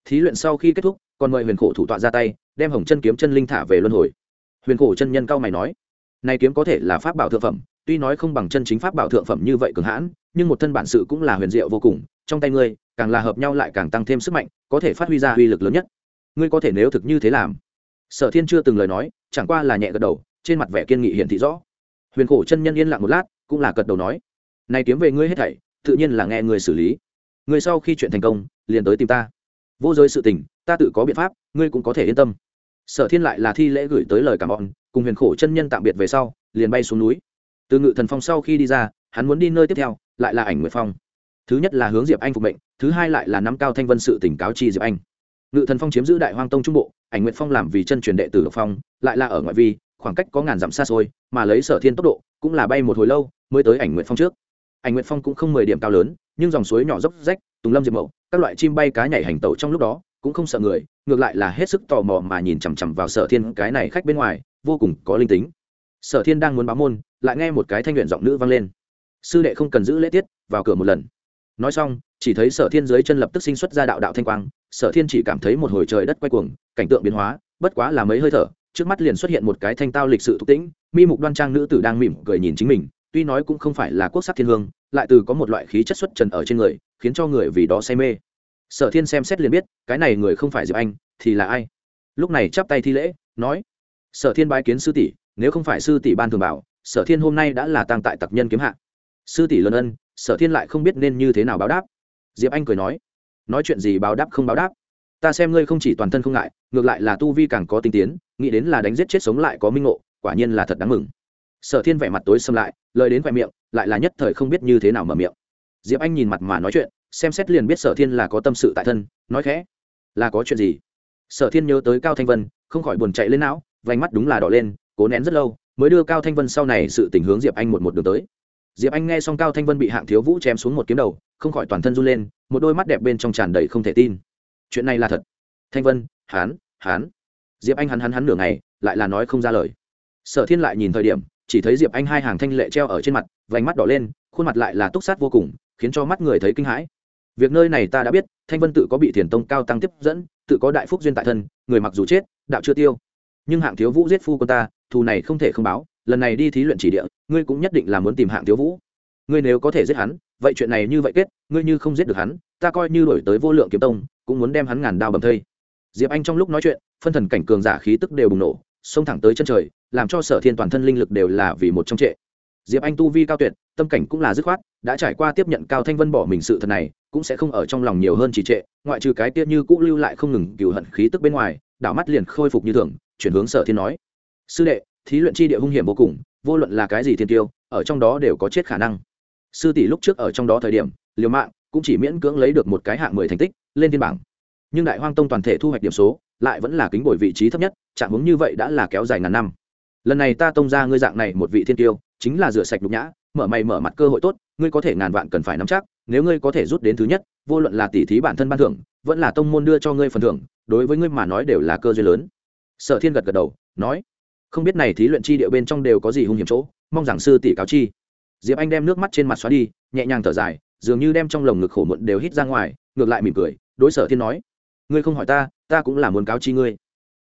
Thí luyện sau khi kết thúc, còn mời huyền khổ thủ tọa ra tay, đem hồng chân kiếm chân linh thả về luân hồi. Huyền khổ chân nhân cao mày nói, này kiếm có thể là pháp bảo thượng phẩm, tuy nói không bằng chân chính pháp bảo thượng phẩm như vậy cường hãn, nhưng một thân bản sự cũng là huyền diệu vô cùng, trong tay ngươi, càng là hợp nhau lại càng tăng thêm sức mạnh, có thể phát huy ra uy lực lớn nhất. Ngươi có thể nếu thực như thế làm. Sở thiên chưa từng lời nói, chẳng qua là nhẹ gật đầu, trên mặt vẻ kiên nghị hiển thị rõ. Huyền khổ chân nhân yên lặng một lát cũng là cật đầu nói, này kiếm về ngươi hết thảy, tự nhiên là nghe người xử lý. Người sau khi chuyện thành công, liền tới tìm ta. Vô giới sự tình, ta tự có biện pháp, ngươi cũng có thể yên tâm. Sở thiên lại là thi lễ gửi tới lời cảm ơn, cùng huyền khổ chân nhân tạm biệt về sau, liền bay xuống núi. Từ ngự thần phong sau khi đi ra, hắn muốn đi nơi tiếp theo, lại là ảnh nguyệt phong. Thứ nhất là hướng diệp anh phục mệnh, thứ hai lại là nắm cao thanh vân sự tỉnh cáo chi diệp anh. Ngự thần phong chiếm giữ đại hoang tông trung bộ, ảnh nguyệt phong làm vì chân truyền đệ tử độc phong, lại là ở ngoại vi khoảng cách có ngàn dặm xa xôi, mà lấy sở thiên tốc độ, cũng là bay một hồi lâu mới tới ảnh nguyệt phong trước. Ảnh nguyệt phong cũng không mười điểm cao lớn, nhưng dòng suối nhỏ dốc rách, tùng lâm diệp mậu, các loại chim bay cá nhảy hành tẩu trong lúc đó, cũng không sợ người, ngược lại là hết sức tò mò mà nhìn chằm chằm vào sở thiên cái này khách bên ngoài, vô cùng có linh tính. Sở thiên đang muốn báo môn, lại nghe một cái thanh luyện giọng nữ vang lên. Sư đệ không cần giữ lễ tiết, vào cửa một lần. Nói xong, chỉ thấy sở thiên dưới chân lập tức sinh xuất ra đạo đạo thanh quang, sở thiên chỉ cảm thấy một hồi trời đất quay cuồng, cảnh tượng biến hóa, bất quá là mấy hơi thở trước mắt liền xuất hiện một cái thanh tao lịch sự thục tĩnh, mi mục đoan trang nữ tử đang mỉm cười nhìn chính mình, tuy nói cũng không phải là quốc sắc thiên hương, lại từ có một loại khí chất xuất trần ở trên người, khiến cho người vì đó say mê. Sở thiên xem xét liền biết, cái này người không phải diệp anh, thì là ai? Lúc này chắp tay thi lễ, nói, sở thiên bái kiến sư tỷ, nếu không phải sư tỷ ban thường bảo, sở thiên hôm nay đã là tăng tại tặc nhân kiếm hạ. Sư tỷ lớn ân, sở thiên lại không biết nên như thế nào báo đáp. Diệp anh cười nói nói chuyện gì báo đáp không báo đáp? Ta xem ngươi không chỉ toàn thân không ngại, ngược lại là tu vi càng có tinh tiến, nghĩ đến là đánh giết chết sống lại có minh ngộ, quả nhiên là thật đáng mừng. Sở thiên vẻ mặt tối xâm lại, lời đến vẻ miệng, lại là nhất thời không biết như thế nào mở miệng. Diệp anh nhìn mặt mà nói chuyện, xem xét liền biết sở thiên là có tâm sự tại thân, nói khẽ, là có chuyện gì? Sở thiên nhớ tới cao thanh vân, không khỏi buồn chạy lên não, vành mắt đúng là đỏ lên, cố nén rất lâu, mới đưa cao thanh vân sau này sự tình hướng diệp anh một một đường tới. Diệp anh nghe xong cao thanh vân bị hạng thiếu vũ chém xuống một kiếm đầu, không khỏi toàn thân run lên, một đôi mắt đẹp bên trong tràn đầy không thể tin chuyện này là thật. Thanh vân, hán hán. Diệp anh hắn hắn hắn nửa ngày, lại là nói không ra lời. Sở thiên lại nhìn thời điểm, chỉ thấy diệp anh hai hàng thanh lệ treo ở trên mặt, vành mắt đỏ lên, khuôn mặt lại là túc sát vô cùng, khiến cho mắt người thấy kinh hãi. Việc nơi này ta đã biết, thanh vân tự có bị thiền tông cao tăng tiếp dẫn, tự có đại phúc duyên tại thân, người mặc dù chết, đạo chưa tiêu. Nhưng hạng thiếu vũ giết phu con ta, thù này không thể không báo, lần này đi thí luyện chỉ địa, ngươi cũng nhất định là muốn tìm hạng thiếu vũ. Ngươi nếu có thể giết hắn, vậy chuyện này như vậy kết, ngươi như không giết được hắn, ta coi như đổi tới vô lượng kiếm tông cũng muốn đem hắn ngàn đao bầm thây. Diệp anh trong lúc nói chuyện, phân thần cảnh cường giả khí tức đều bùng nổ, xông thẳng tới chân trời, làm cho sở thiên toàn thân linh lực đều là vì một trong trệ. Diệp anh tu vi cao tuyệt, tâm cảnh cũng là dứt khoát, đã trải qua tiếp nhận cao thanh vân bỏ mình sự thật này, cũng sẽ không ở trong lòng nhiều hơn trì trệ, ngoại trừ cái tiết như cũ lưu lại không ngừng cựu hận khí tức bên ngoài, đảo mắt liền khôi phục như thường, chuyển hướng sở thiên nói. Sư đệ, thí luyện chi địa hung hiểm vô cùng, vô luận là cái gì thiên tiêu, ở trong đó đều có chết khả năng. Sư tỷ lúc trước ở trong đó thời điểm, liều mạng, cũng chỉ miễn cưỡng lấy được một cái hạng mười thành tích lên thiên bảng. Nhưng đại hoang tông toàn thể thu hoạch điểm số lại vẫn là kính bồi vị trí thấp nhất, trạng hướng như vậy đã là kéo dài ngàn năm. Lần này ta tông ra ngươi dạng này một vị thiên tiêu, chính là rửa sạch nhục nhã, mở mày mở mặt cơ hội tốt, ngươi có thể ngàn vạn cần phải nắm chắc, nếu ngươi có thể rút đến thứ nhất, vô luận là tỷ thí bản thân ban thưởng, vẫn là tông môn đưa cho ngươi phần thưởng, đối với ngươi mà nói đều là cơ duyên lớn. Sở thiên gật gật đầu, nói, không biết này thí luyện chi địa bên trong đều có gì hung hiểm chỗ, mong rằng sư tỷ cáo chi. Diệp anh đem nước mắt trên mặt xóa đi, nhẹ nhàng thở dài, dường như đem trong lồng ngực khổ muộn đều hít ra ngoài, ngược lại mỉm cười đối sở thiên nói, ngươi không hỏi ta ta cũng là muốn cáo chi ngươi.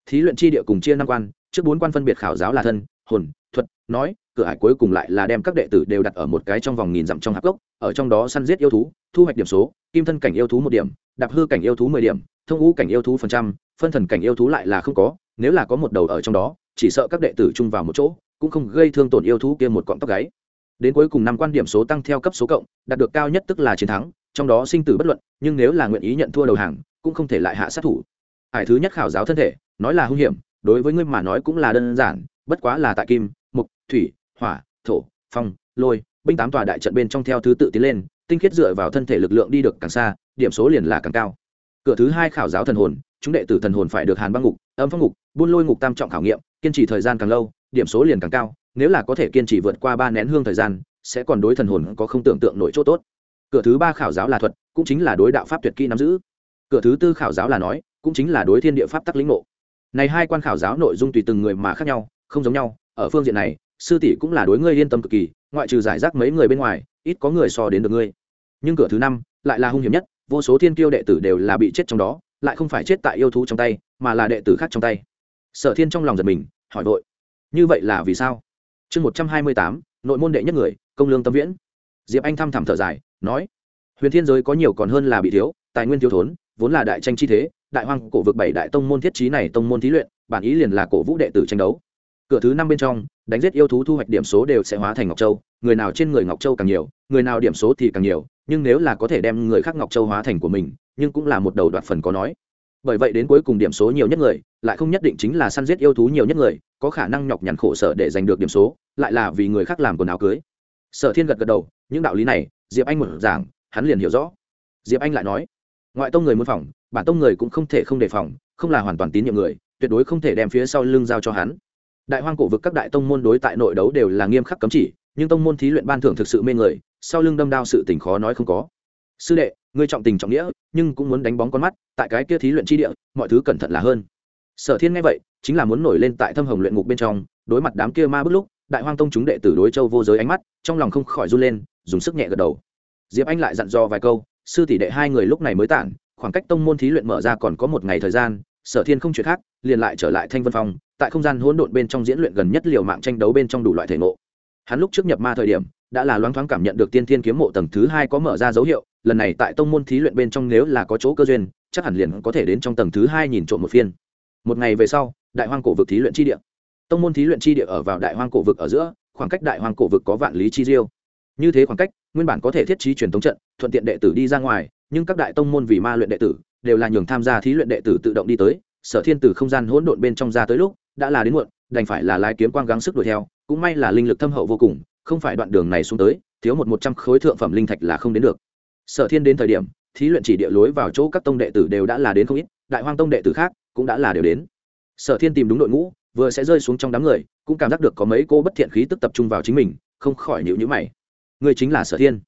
Thí luyện chi địa cùng chia năm quan, trước bốn quan phân biệt khảo giáo là thân, hồn, thuật, nói, cửa hải cuối cùng lại là đem các đệ tử đều đặt ở một cái trong vòng nghìn dặm trong hạp gốc ở trong đó săn giết yêu thú, thu hoạch điểm số, kim thân cảnh yêu thú một điểm, đạp hư cảnh yêu thú mười điểm, thông ngũ cảnh yêu thú phần trăm, phân thần cảnh yêu thú lại là không có, nếu là có một đầu ở trong đó, chỉ sợ các đệ tử chung vào một chỗ, cũng không gây thương tổn yêu thú kia một cọng tóc gáy. Đến cuối cùng năm quan điểm số tăng theo cấp số cộng, đạt được cao nhất tức là chiến thắng trong đó sinh tử bất luận, nhưng nếu là nguyện ý nhận thua đầu hàng, cũng không thể lại hạ sát thủ. Hải thứ nhất khảo giáo thân thể, nói là hung hiểm, đối với ngươi mà nói cũng là đơn giản, bất quá là tại kim, mục, thủy, hỏa, thổ, phong, lôi, binh tám tòa đại trận bên trong theo thứ tự tiến lên, tinh khiết dựa vào thân thể lực lượng đi được càng xa, điểm số liền là càng cao. Cửa thứ hai khảo giáo thần hồn, chúng đệ tử thần hồn phải được hàn băng ngục, âm phong ngục, buôn lôi ngục tam trọng khảo nghiệm, kiên trì thời gian càng lâu, điểm số liền càng cao, nếu là có thể kiên trì vượt qua ba nén hương thời gian, sẽ còn đối thần hồn có không tưởng tượng nổi chỗ tốt cửa thứ ba khảo giáo là thuật, cũng chính là đối đạo pháp tuyệt kỹ nắm giữ. Cửa thứ tư khảo giáo là nói, cũng chính là đối thiên địa pháp tắc lĩnh ngộ. Này hai quan khảo giáo nội dung tùy từng người mà khác nhau, không giống nhau, ở phương diện này, sư tỷ cũng là đối ngươi yên tâm cực kỳ, ngoại trừ giải rác mấy người bên ngoài, ít có người so đến được ngươi. Nhưng cửa thứ năm, lại là hung hiểm nhất, vô số thiên kiêu đệ tử đều là bị chết trong đó, lại không phải chết tại yêu thú trong tay, mà là đệ tử khác trong tay. Sở thiên trong lòng giật mình, hỏi vội, như vậy là vì sao? Chương một trăm hai mươi tám, nội môn đệ nhất người, công lương tâm viễn diệp anh thăm thẳm thở dài, nói, huyền thiên giới có nhiều còn hơn là bị thiếu, tài nguyên thiếu thốn, vốn là đại tranh chi thế, đại hoang cổ vực bảy đại tông môn thiết trí này tông môn thí luyện, bản ý liền là cổ vũ đệ tử tranh đấu. Cửa thứ năm bên trong, đánh giết yêu thú thu hoạch điểm số đều sẽ hóa thành ngọc châu, người nào trên người ngọc châu càng nhiều, người nào điểm số thì càng nhiều, nhưng nếu là có thể đem người khác ngọc châu hóa thành của mình, nhưng cũng là một đầu đoạt phần có nói. Bởi vậy đến cuối cùng điểm số nhiều nhất người, lại không nhất định chính là săn giết yêu thú nhiều nhất người, có khả năng nhọc nhằn khổ sở để giành được điểm số, lại là vì người khác làm quần áo cưới. Sở thiên gật gật đầu những đạo lý này, diệp anh một giảng, hắn liền hiểu rõ. Diệp anh lại nói, ngoại tông người muốn phòng, bản tông người cũng không thể không đề phòng, không là hoàn toàn tín nhiệm người, tuyệt đối không thể đem phía sau lưng giao cho hắn. Đại hoang cổ vực các đại tông môn đối tại nội đấu đều là nghiêm khắc cấm chỉ, nhưng tông môn thí luyện ban thưởng thực sự mê người, sau lưng đâm đao sự tình khó nói không có. Sư đệ, ngươi trọng tình trọng nghĩa, nhưng cũng muốn đánh bóng con mắt, tại cái kia thí luyện chi địa, mọi thứ cẩn thận là hơn. Sở thiên nghe vậy, chính là muốn nổi lên tại thâm hồng luyện ngục bên trong, đối mặt đám kia ma bức lúc, đại hoang tông chúng đệ tử đối châu vô giới ánh mắt, trong lòng không khỏi run lên dùng sức nhẹ gật đầu. Diệp anh lại dặn dò vài câu, sư tỷ đệ hai người lúc này mới tản, khoảng cách tông môn thí luyện mở ra còn có một ngày thời gian, sở thiên không chuyện khác, liền lại trở lại thanh vân phong, tại không gian hỗn độn bên trong diễn luyện gần nhất liều mạng tranh đấu bên trong đủ loại thể ngộ. Hắn lúc trước nhập ma thời điểm, đã là loáng thoáng cảm nhận được tiên thiên kiếm mộ tầng thứ hai có mở ra dấu hiệu, lần này tại tông môn thí luyện bên trong nếu là có chỗ cơ duyên, chắc hẳn liền có thể đến trong tầng thứ hai nhìn trộm một phiên. Một ngày về sau, đại hoang cổ vực thí luyện chi địa. Tông môn thí luyện chi địa ở vào đại hoang cổ vực ở giữa, khoảng cách đại hoang cổ vực có vạn lý chi diêu như thế khoảng cách, nguyên bản có thể thiết trí truyền thống trận, thuận tiện đệ tử đi ra ngoài, nhưng các đại tông môn vì ma luyện đệ tử, đều là nhường tham gia thí luyện đệ tử tự động đi tới, sở thiên từ không gian hỗn độn bên trong ra tới lúc, đã là đến muộn, đành phải là lái kiếm quang gắng sức đuổi theo, cũng may là linh lực thâm hậu vô cùng, không phải đoạn đường này xuống tới, thiếu một một trăm khối thượng phẩm linh thạch là không đến được. Sở thiên đến thời điểm, thí luyện chỉ địa lối vào chỗ các tông đệ tử đều đã là đến không ít, đại hoang tông đệ tử khác cũng đã là đều đến. Sở thiên tìm đúng đội ngũ, vừa sẽ rơi xuống trong đám người, cũng cảm giác được có mấy cô bất thiện khí tức tập trung vào chính mình, không khỏi nhịu nhữ mày ngươi chính là sở thiên.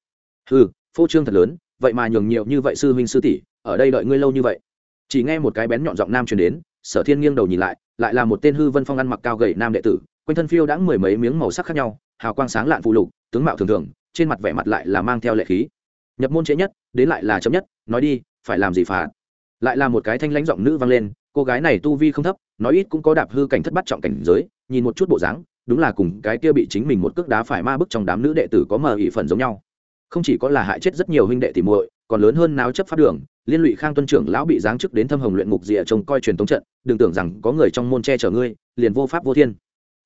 Ừ phô trương thật lớn, vậy mà nhường nhiều như vậy sư huynh sư tỷ, ở đây đợi ngươi lâu như vậy. Chỉ nghe một cái bén nhọn giọng nam truyền đến, sở thiên nghiêng đầu nhìn lại lại là một tên hư vân phong ăn mặc cao gầy nam đệ tử, quanh thân phiêu đã mười mấy miếng màu sắc khác nhau, hào quang sáng lạn phụ lục, tướng mạo thường thường, trên mặt vẻ mặt lại là mang theo lệ khí. Nhập môn trễ nhất, đến lại là chấm nhất, nói đi, phải làm gì phạt? Lại là một cái thanh lãnh giọng nữ vang lên, cô gái này tu vi không thấp, nói ít cũng có đạp hư cảnh thất bắt trọng cảnh giới, nhìn một chút bộ dáng đúng là cùng cái kia bị chính mình một cước đá phải ma bức trong đám nữ đệ tử có mờ ỉ phần giống nhau. Không chỉ có là hại chết rất nhiều huynh đệ tỉ muội, còn lớn hơn náo chấp pháp đường, liên lụy khang tuân trưởng lão bị giáng chức đến thâm hồng luyện ngục rìa trông coi truyền tống trận, đừng tưởng rằng có người trong môn che chở ngươi, liền vô pháp vô thiên.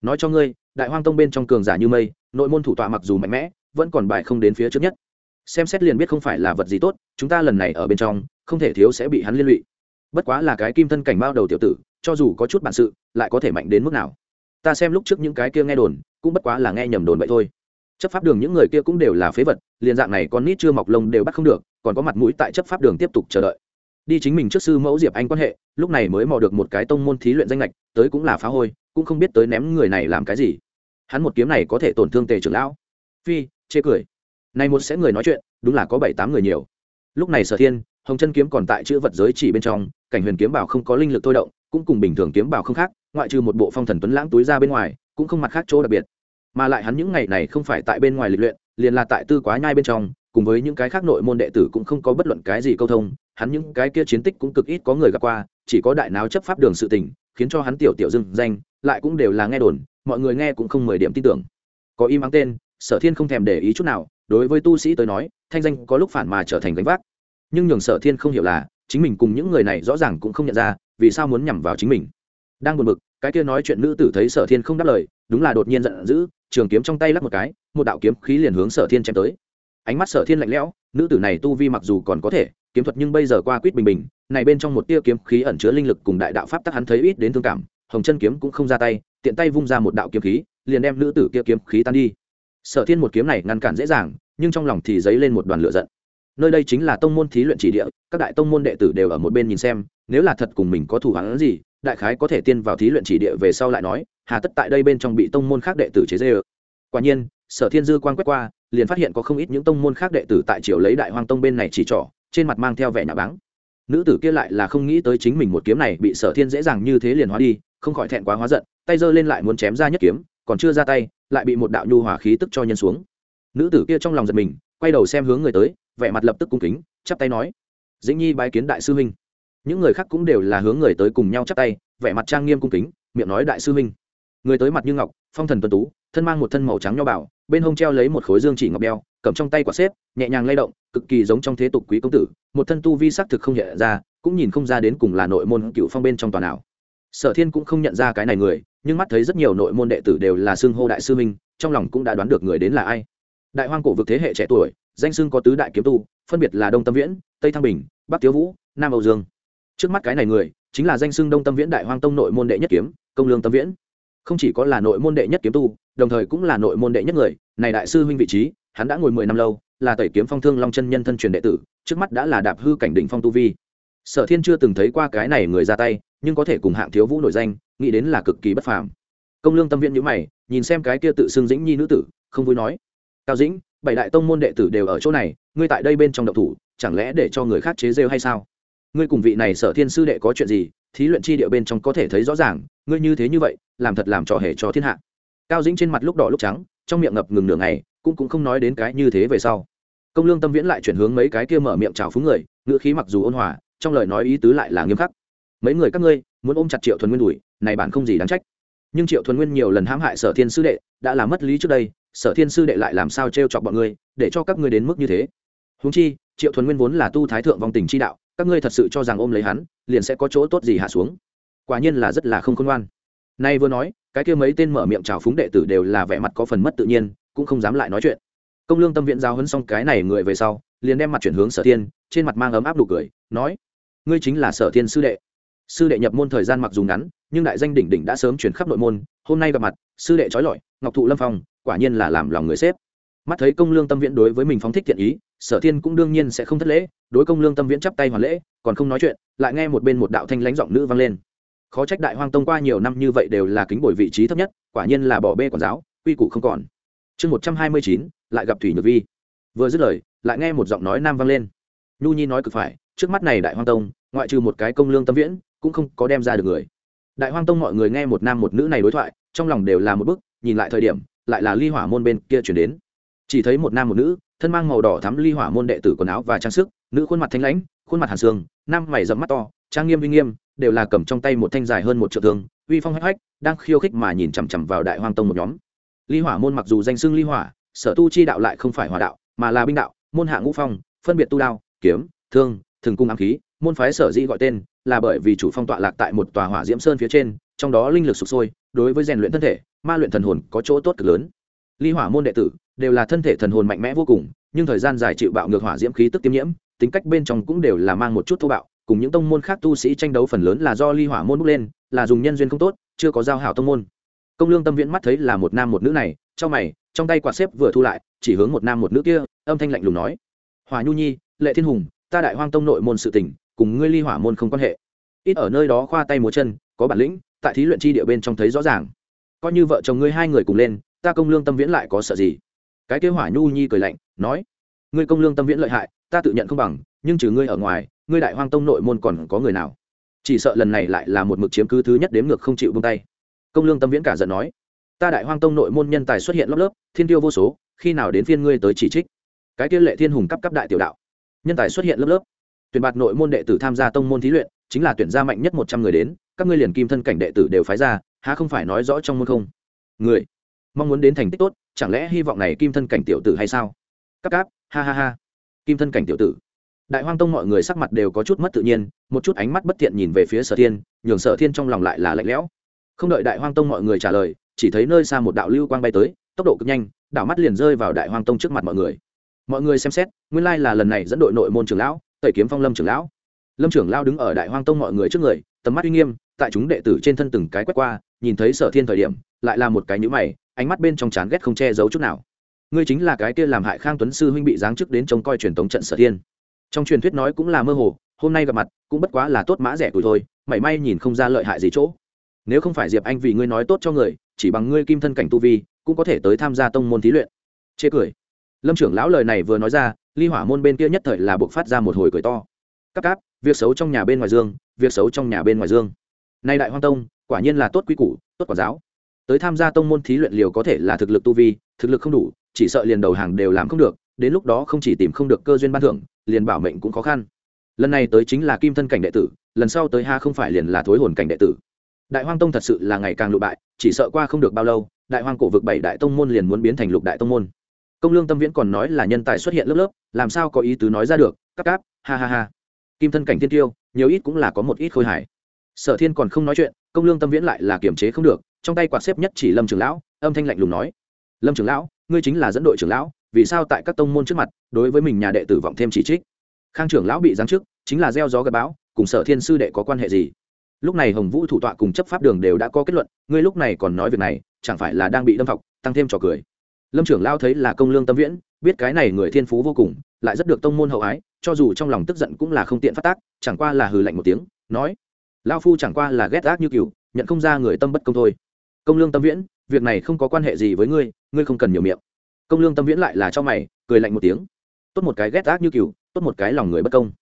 Nói cho ngươi, đại hoang tông bên trong cường giả như mây, nội môn thủ tọa mặc dù mạnh mẽ, vẫn còn bại không đến phía trước nhất. Xem xét liền biết không phải là vật gì tốt, chúng ta lần này ở bên trong, không thể thiếu sẽ bị hắn liên lụy. Bất quá là cái kim thân cảnh bao đầu tiểu tử, cho dù có chút bản sự, lại có thể mạnh đến mức nào ta xem lúc trước những cái kia nghe đồn, cũng bất quá là nghe nhầm đồn vậy thôi. Chấp pháp đường những người kia cũng đều là phế vật, liền dạng này con nít chưa mọc lông đều bắt không được, còn có mặt mũi tại chấp pháp đường tiếp tục chờ đợi. Đi chính mình trước sư mẫu diệp anh quan hệ, lúc này mới mò được một cái tông môn thí luyện danh lệch tới cũng là phá hôi, cũng không biết tới ném người này làm cái gì. Hắn một kiếm này có thể tổn thương tề trưởng lão. Phi, chê cười. Này một sẽ người nói chuyện, đúng là có bảy tám người nhiều. Lúc này sở thiên, hồng chân kiếm còn tại chữ vật giới chỉ bên trong, cảnh huyền kiếm bảo không có linh lực thôi động, cũng cùng bình thường kiếm bảo không khác ngoại trừ một bộ phong thần tuấn lãng túi ra bên ngoài, cũng không mặt khác chỗ đặc biệt. Mà lại hắn những ngày này không phải tại bên ngoài lịch luyện, liền là tại tư quá nhai bên trong, cùng với những cái khác nội môn đệ tử cũng không có bất luận cái gì câu thông, hắn những cái kia chiến tích cũng cực ít có người gặp qua, chỉ có đại náo chấp pháp đường sự tình, khiến cho hắn tiểu tiểu dưng danh, lại cũng đều là nghe đồn, mọi người nghe cũng không mười điểm tin tưởng. Có im ắng tên, sở thiên không thèm để ý chút nào, đối với tu sĩ tới nói, thanh danh có lúc phản mà trở thành gánh vác. Nhưng nhường sở thiên không hiểu là, chính mình cùng những người này rõ ràng cũng không nhận ra, vì sao muốn nhằm vào chính mình đang buồn bực, cái kia nói chuyện nữ tử thấy sở thiên không đáp lời, đúng là đột nhiên giận dữ, trường kiếm trong tay lắc một cái, một đạo kiếm khí liền hướng sở thiên chém tới. Ánh mắt sở thiên lạnh lẽo, nữ tử này tu vi mặc dù còn có thể, kiếm thuật nhưng bây giờ qua quýt bình bình, này bên trong một tia kiếm khí ẩn chứa linh lực cùng đại đạo pháp tắc hắn thấy ít đến thương cảm, hồng chân kiếm cũng không ra tay, tiện tay vung ra một đạo kiếm khí, liền đem nữ tử kia kiếm khí tan đi. Sở thiên một kiếm này ngăn cản dễ dàng, nhưng trong lòng thì dấy lên một đoàn lửa giận. Nơi đây chính là tông môn thí luyện chỉ địa, các đại tông môn đệ tử đều ở một bên nhìn xem, nếu là thật cùng mình có thủ hắn gì đại khái có thể tiên vào thí luyện chỉ địa về sau lại nói, hà tất tại đây bên trong bị tông môn khác đệ tử chế dê ơ quả nhiên, sở thiên dư quan quét qua, liền phát hiện có không ít những tông môn khác đệ tử tại triều lấy đại hoang tông bên này chỉ trỏ, trên mặt mang theo vẻ nhà báng. Nữ tử kia lại là không nghĩ tới chính mình một kiếm này bị sở thiên dễ dàng như thế liền hóa đi, không khỏi thẹn quá hóa giận, tay giơ lên lại muốn chém ra nhất kiếm, còn chưa ra tay, lại bị một đạo nhu hỏa khí tức cho nhân xuống. Nữ tử kia trong lòng giật mình, quay đầu xem hướng người tới, vẻ mặt lập tức cung kính, chắp tay nói, dĩnh nhi bái kiến đại sư huynh những người khác cũng đều là hướng người tới cùng nhau chắp tay, vẻ mặt trang nghiêm cung kính, miệng nói đại sư minh. người tới mặt như ngọc, phong thần tuần tú, thân mang một thân màu trắng nho bảo bên hông treo lấy một khối dương chỉ ngọc đeo cầm trong tay quả xếp, nhẹ nhàng lay động, cực kỳ giống trong thế tục quý công tử, một thân tu vi sắc thực không hiện ra, cũng nhìn không ra đến cùng là nội môn cựu phong bên trong toàn nào. Sở thiên cũng không nhận ra cái này người, nhưng mắt thấy rất nhiều nội môn đệ tử đều là xưng hô đại sư minh trong lòng cũng đã đoán được người đến là ai. Đại hoang cổ vực thế hệ trẻ tuổi, danh xưng có tứ đại kiếm tu, phân biệt là đông tâm viễn, tây thăng bình, bắc tiếu vũ, nam âu dương trước mắt cái này người, chính là danh xưng đông tâm viễn đại hoang tông nội môn đệ nhất kiếm, công lương tâm viễn. Không chỉ có là nội môn đệ nhất kiếm tu, đồng thời cũng là nội môn đệ nhất người, này đại sư huynh vị trí, hắn đã ngồi mười năm lâu, là tẩy kiếm phong thương long chân nhân thân truyền đệ tử, trước mắt đã là đạp hư cảnh đỉnh phong tu vi. Sở thiên chưa từng thấy qua cái này người ra tay, nhưng có thể cùng hạng thiếu vũ nổi danh, nghĩ đến là cực kỳ bất phàm. Công lương tâm viện nhữ mày, nhìn xem cái kia tự xưng dĩnh nhi nữ tử, không vui nói. Cao dĩnh, bảy đại tông môn đệ tử đều ở chỗ này, ngươi tại đây bên trong độc thủ, chẳng lẽ để cho người khác chế rêu hay sao? Ngươi cùng vị này sở thiên sư đệ có chuyện gì, thí luyện chi địa bên trong có thể thấy rõ ràng, ngươi như thế như vậy, làm thật làm trò hề cho thiên hạ. Cao dĩnh trên mặt lúc đỏ lúc trắng, trong miệng ngập ngừng nửa ngày, cũng cũng không nói đến cái như thế về sau. Công lương tâm viễn lại chuyển hướng mấy cái kia mở miệng chào phúng người, ngữ khí mặc dù ôn hòa, trong lời nói ý tứ lại là nghiêm khắc. Mấy người các ngươi, muốn ôm chặt triệu thuần nguyên đùi này bản không gì đáng trách. Nhưng triệu thuần nguyên nhiều lần hãm hại sở thiên sư đệ, đã làm mất lý trước đây, sở thiên sư đệ lại làm sao t chọc bọn ngươi, để cho các ngươi đến mức như thế? Húng chi, triệu thuần nguyên vốn là tu thái thượng vong tình chi đạo các ngươi thật sự cho rằng ôm lấy hắn, liền sẽ có chỗ tốt gì hạ xuống? Quả nhiên là rất là không khôn ngoan. Nay vừa nói, cái kia mấy tên mở miệng trào phúng đệ tử đều là vẻ mặt có phần mất tự nhiên, cũng không dám lại nói chuyện. Công lương tâm viện giao hấn xong cái này người về sau, liền đem mặt chuyển hướng sở thiên, trên mặt mang ấm áp đủ cười, nói, ngươi chính là sở thiên sư đệ. Sư đệ nhập môn thời gian mặc dù ngắn, nhưng đại danh đỉnh đỉnh đã sớm chuyển khắp nội môn, hôm nay gặp mặt, sư đệ trói lọi, ngọc thụ lâm phong, quả nhiên là làm lòng người xếp mắt thấy công lương tâm viễn đối với mình phóng thích thiện ý, sở thiên cũng đương nhiên sẽ không thất lễ, đối công lương tâm viễn chắp tay hoàn lễ, còn không nói chuyện, lại nghe một bên một đạo thanh lãnh giọng nữ vang lên. Khó trách đại hoang tông qua nhiều năm như vậy đều là kính bồi vị trí thấp nhất, quả nhiên là bỏ bê quản giáo, quy củ không còn. Chương một trăm hai mươi chín, lại gặp thủy nhược vi. Vừa dứt lời, lại nghe một giọng nói nam vang lên. Nhu nhi nói cực phải, trước mắt này đại hoang tông, ngoại trừ một cái công lương tâm viễn, cũng không có đem ra được người. Đại hoang tông mọi người nghe một nam một nữ này đối thoại, trong lòng đều là một bức, nhìn lại thời điểm, lại là ly hỏa môn bên kia chuyển đến chỉ thấy một nam một nữ, thân mang màu đỏ thắm ly hỏa môn đệ tử quần áo và trang sức, nữ khuôn mặt thanh lãnh, khuôn mặt hàn xương nam mày dẫm mắt to, trang nghiêm uy nghiêm, đều là cầm trong tay một thanh dài hơn một triệu thương, uy phong hách hách, đang khiêu khích mà nhìn chằm chằm vào đại hoang tông một nhóm. Ly hỏa môn mặc dù danh xưng ly hỏa, sở tu chi đạo lại không phải hỏa đạo, mà là binh đạo, môn hạ ngũ phong, phân biệt tu đao, kiếm, thương, thường cung ám khí, môn phái sở dĩ gọi tên là bởi vì chủ phong tọa lạc tại một tòa hỏa diễm sơn phía trên, trong đó linh lực sụp sôi, đối với rèn luyện thân thể, ma luyện thần hồn có chỗ tốt cực lớn ly hỏa môn đệ tử đều là thân thể thần hồn mạnh mẽ vô cùng, nhưng thời gian dài chịu bạo ngược hỏa diễm khí tức tiêm nhiễm, tính cách bên trong cũng đều là mang một chút thô bạo. Cùng những tông môn khác tu sĩ tranh đấu phần lớn là do ly hỏa môn bước lên, là dùng nhân duyên không tốt, chưa có giao hảo tông môn. Công lương tâm viễn mắt thấy là một nam một nữ này, trong mày, trong tay quạt xếp vừa thu lại, chỉ hướng một nam một nữ kia, âm thanh lạnh lùng nói hòa nhu nhi, lệ thiên hùng, ta đại hoang tông nội môn sự tình, cùng ngươi ly hỏa môn không quan hệ. Ít ở nơi đó khoa tay múa chân, có bản lĩnh, tại thí luyện chi địa bên trong thấy rõ ràng. Coi như vợ chồng ngươi hai người cùng lên ta công lương tâm viễn lại có sợ gì? Cái kế hỏa nhu nhi cười lạnh, nói, ngươi công lương tâm viễn lợi hại, ta tự nhận không bằng, nhưng trừ ngươi ở ngoài, ngươi đại hoang tông nội môn còn có người nào? Chỉ sợ lần này lại là một mực chiếm cứ thứ nhất đếm ngược không chịu bông tay. Công lương tâm viễn cả giận nói, ta đại hoang tông nội môn nhân tài xuất hiện lớp lớp, thiên tiêu vô số, khi nào đến phiên ngươi tới chỉ trích? Cái kia lệ thiên hùng cấp cấp đại tiểu đạo, nhân tài xuất hiện lớp lớp. Tuyển bạt nội môn đệ tử tham gia tông môn thí luyện, chính là tuyển ra mạnh nhất một trăm người đến, các ngươi liền kim thân cảnh đệ tử đều phái ra, há không phải nói rõ trong môn không? Người mong muốn đến thành tích tốt, chẳng lẽ hy vọng này kim thân cảnh tiểu tử hay sao? Cáp cáp, ha ha ha. Kim thân cảnh tiểu tử. Đại hoang tông mọi người sắc mặt đều có chút mất tự nhiên, một chút ánh mắt bất thiện nhìn về phía sở thiên, nhường sở thiên trong lòng lại là lạnh lẽo. Không đợi đại hoang tông mọi người trả lời, chỉ thấy nơi xa một đạo lưu quang bay tới, tốc độ cực nhanh, đảo mắt liền rơi vào đại hoang tông trước mặt mọi người. Mọi người xem xét, nguyên lai là lần này dẫn đội nội môn trưởng lão, tẩy kiếm phong lâm trưởng lão. Lâm trưởng lão đứng ở đại hoang tông mọi người trước người, tầm mắt uy nghiêm, tại chúng đệ tử trên thân từng cái quét qua, nhìn thấy sở thiên thời điểm, lại là một cái nhữ mày ánh mắt bên trong chán ghét không che giấu chút nào. Ngươi chính là cái kia làm hại khang tuấn sư huynh bị giáng chức đến trông coi truyền tống trận sở thiên. Trong truyền thuyết nói cũng là mơ hồ, hôm nay gặp mặt, cũng bất quá là tốt mã rẻ tuổi thôi, mảy may nhìn không ra lợi hại gì chỗ. Nếu không phải diệp anh vì ngươi nói tốt cho người, chỉ bằng ngươi kim thân cảnh tu vi, cũng có thể tới tham gia tông môn thí luyện. Chê cười. Lâm trưởng lão lời này vừa nói ra, ly hỏa môn bên kia nhất thời là buộc phát ra một hồi cười to. Cắp cáp, việc xấu trong nhà bên ngoài dương, việc xấu trong nhà bên ngoài dương. Nay đại hoang tông, quả nhiên là tốt quy củ, tốt quản giáo tới tham gia tông môn thí luyện liều có thể là thực lực tu vi, thực lực không đủ, chỉ sợ liền đầu hàng đều làm không được, đến lúc đó không chỉ tìm không được cơ duyên ban thưởng, liền bảo mệnh cũng khó khăn. Lần này tới chính là kim thân cảnh đệ tử, lần sau tới ha không phải liền là thối hồn cảnh đệ tử. Đại hoang tông thật sự là ngày càng lụ bại, chỉ sợ qua không được bao lâu, đại hoang cổ vực bảy đại tông môn liền muốn biến thành lục đại tông môn. Công lương tâm viễn còn nói là nhân tài xuất hiện lớp lớp, làm sao có ý tứ nói ra được cắp cáp, ha ha ha. Kim thân cảnh thiên tiêu, nhiều ít cũng là có một ít khôi hài. Sở thiên còn không nói chuyện, công lương tâm viễn lại là kiềm chế không được trong tay quạt xếp nhất chỉ lâm trưởng lão, âm thanh lạnh lùng nói, lâm trưởng lão, ngươi chính là dẫn đội trưởng lão, vì sao tại các tông môn trước mặt, đối với mình nhà đệ tử vọng thêm chỉ trích? Khang trưởng lão bị giáng chức, chính là gieo gió gặp bão, cùng sở thiên sư đệ có quan hệ gì? Lúc này hồng vũ thủ tọa cùng chấp pháp đường đều đã có kết luận, ngươi lúc này còn nói việc này, chẳng phải là đang bị đâm học tăng thêm trò cười? Lâm trưởng lao thấy là công lương tâm viễn, biết cái này người thiên phú vô cùng, lại rất được tông môn hậu ái, cho dù trong lòng tức giận cũng là không tiện phát tác, chẳng qua là hừ lạnh một tiếng, nói lao phu chẳng qua là ghét ác như cừu, nhận không ra người tâm bất công thôi công lương tâm viễn, việc này không có quan hệ gì với ngươi ngươi không cần nhiều miệng. Công lương tâm viễn lại là cho mày, cười lạnh một tiếng. Tốt một cái ghét ác như cừu, tốt một cái lòng người bất công.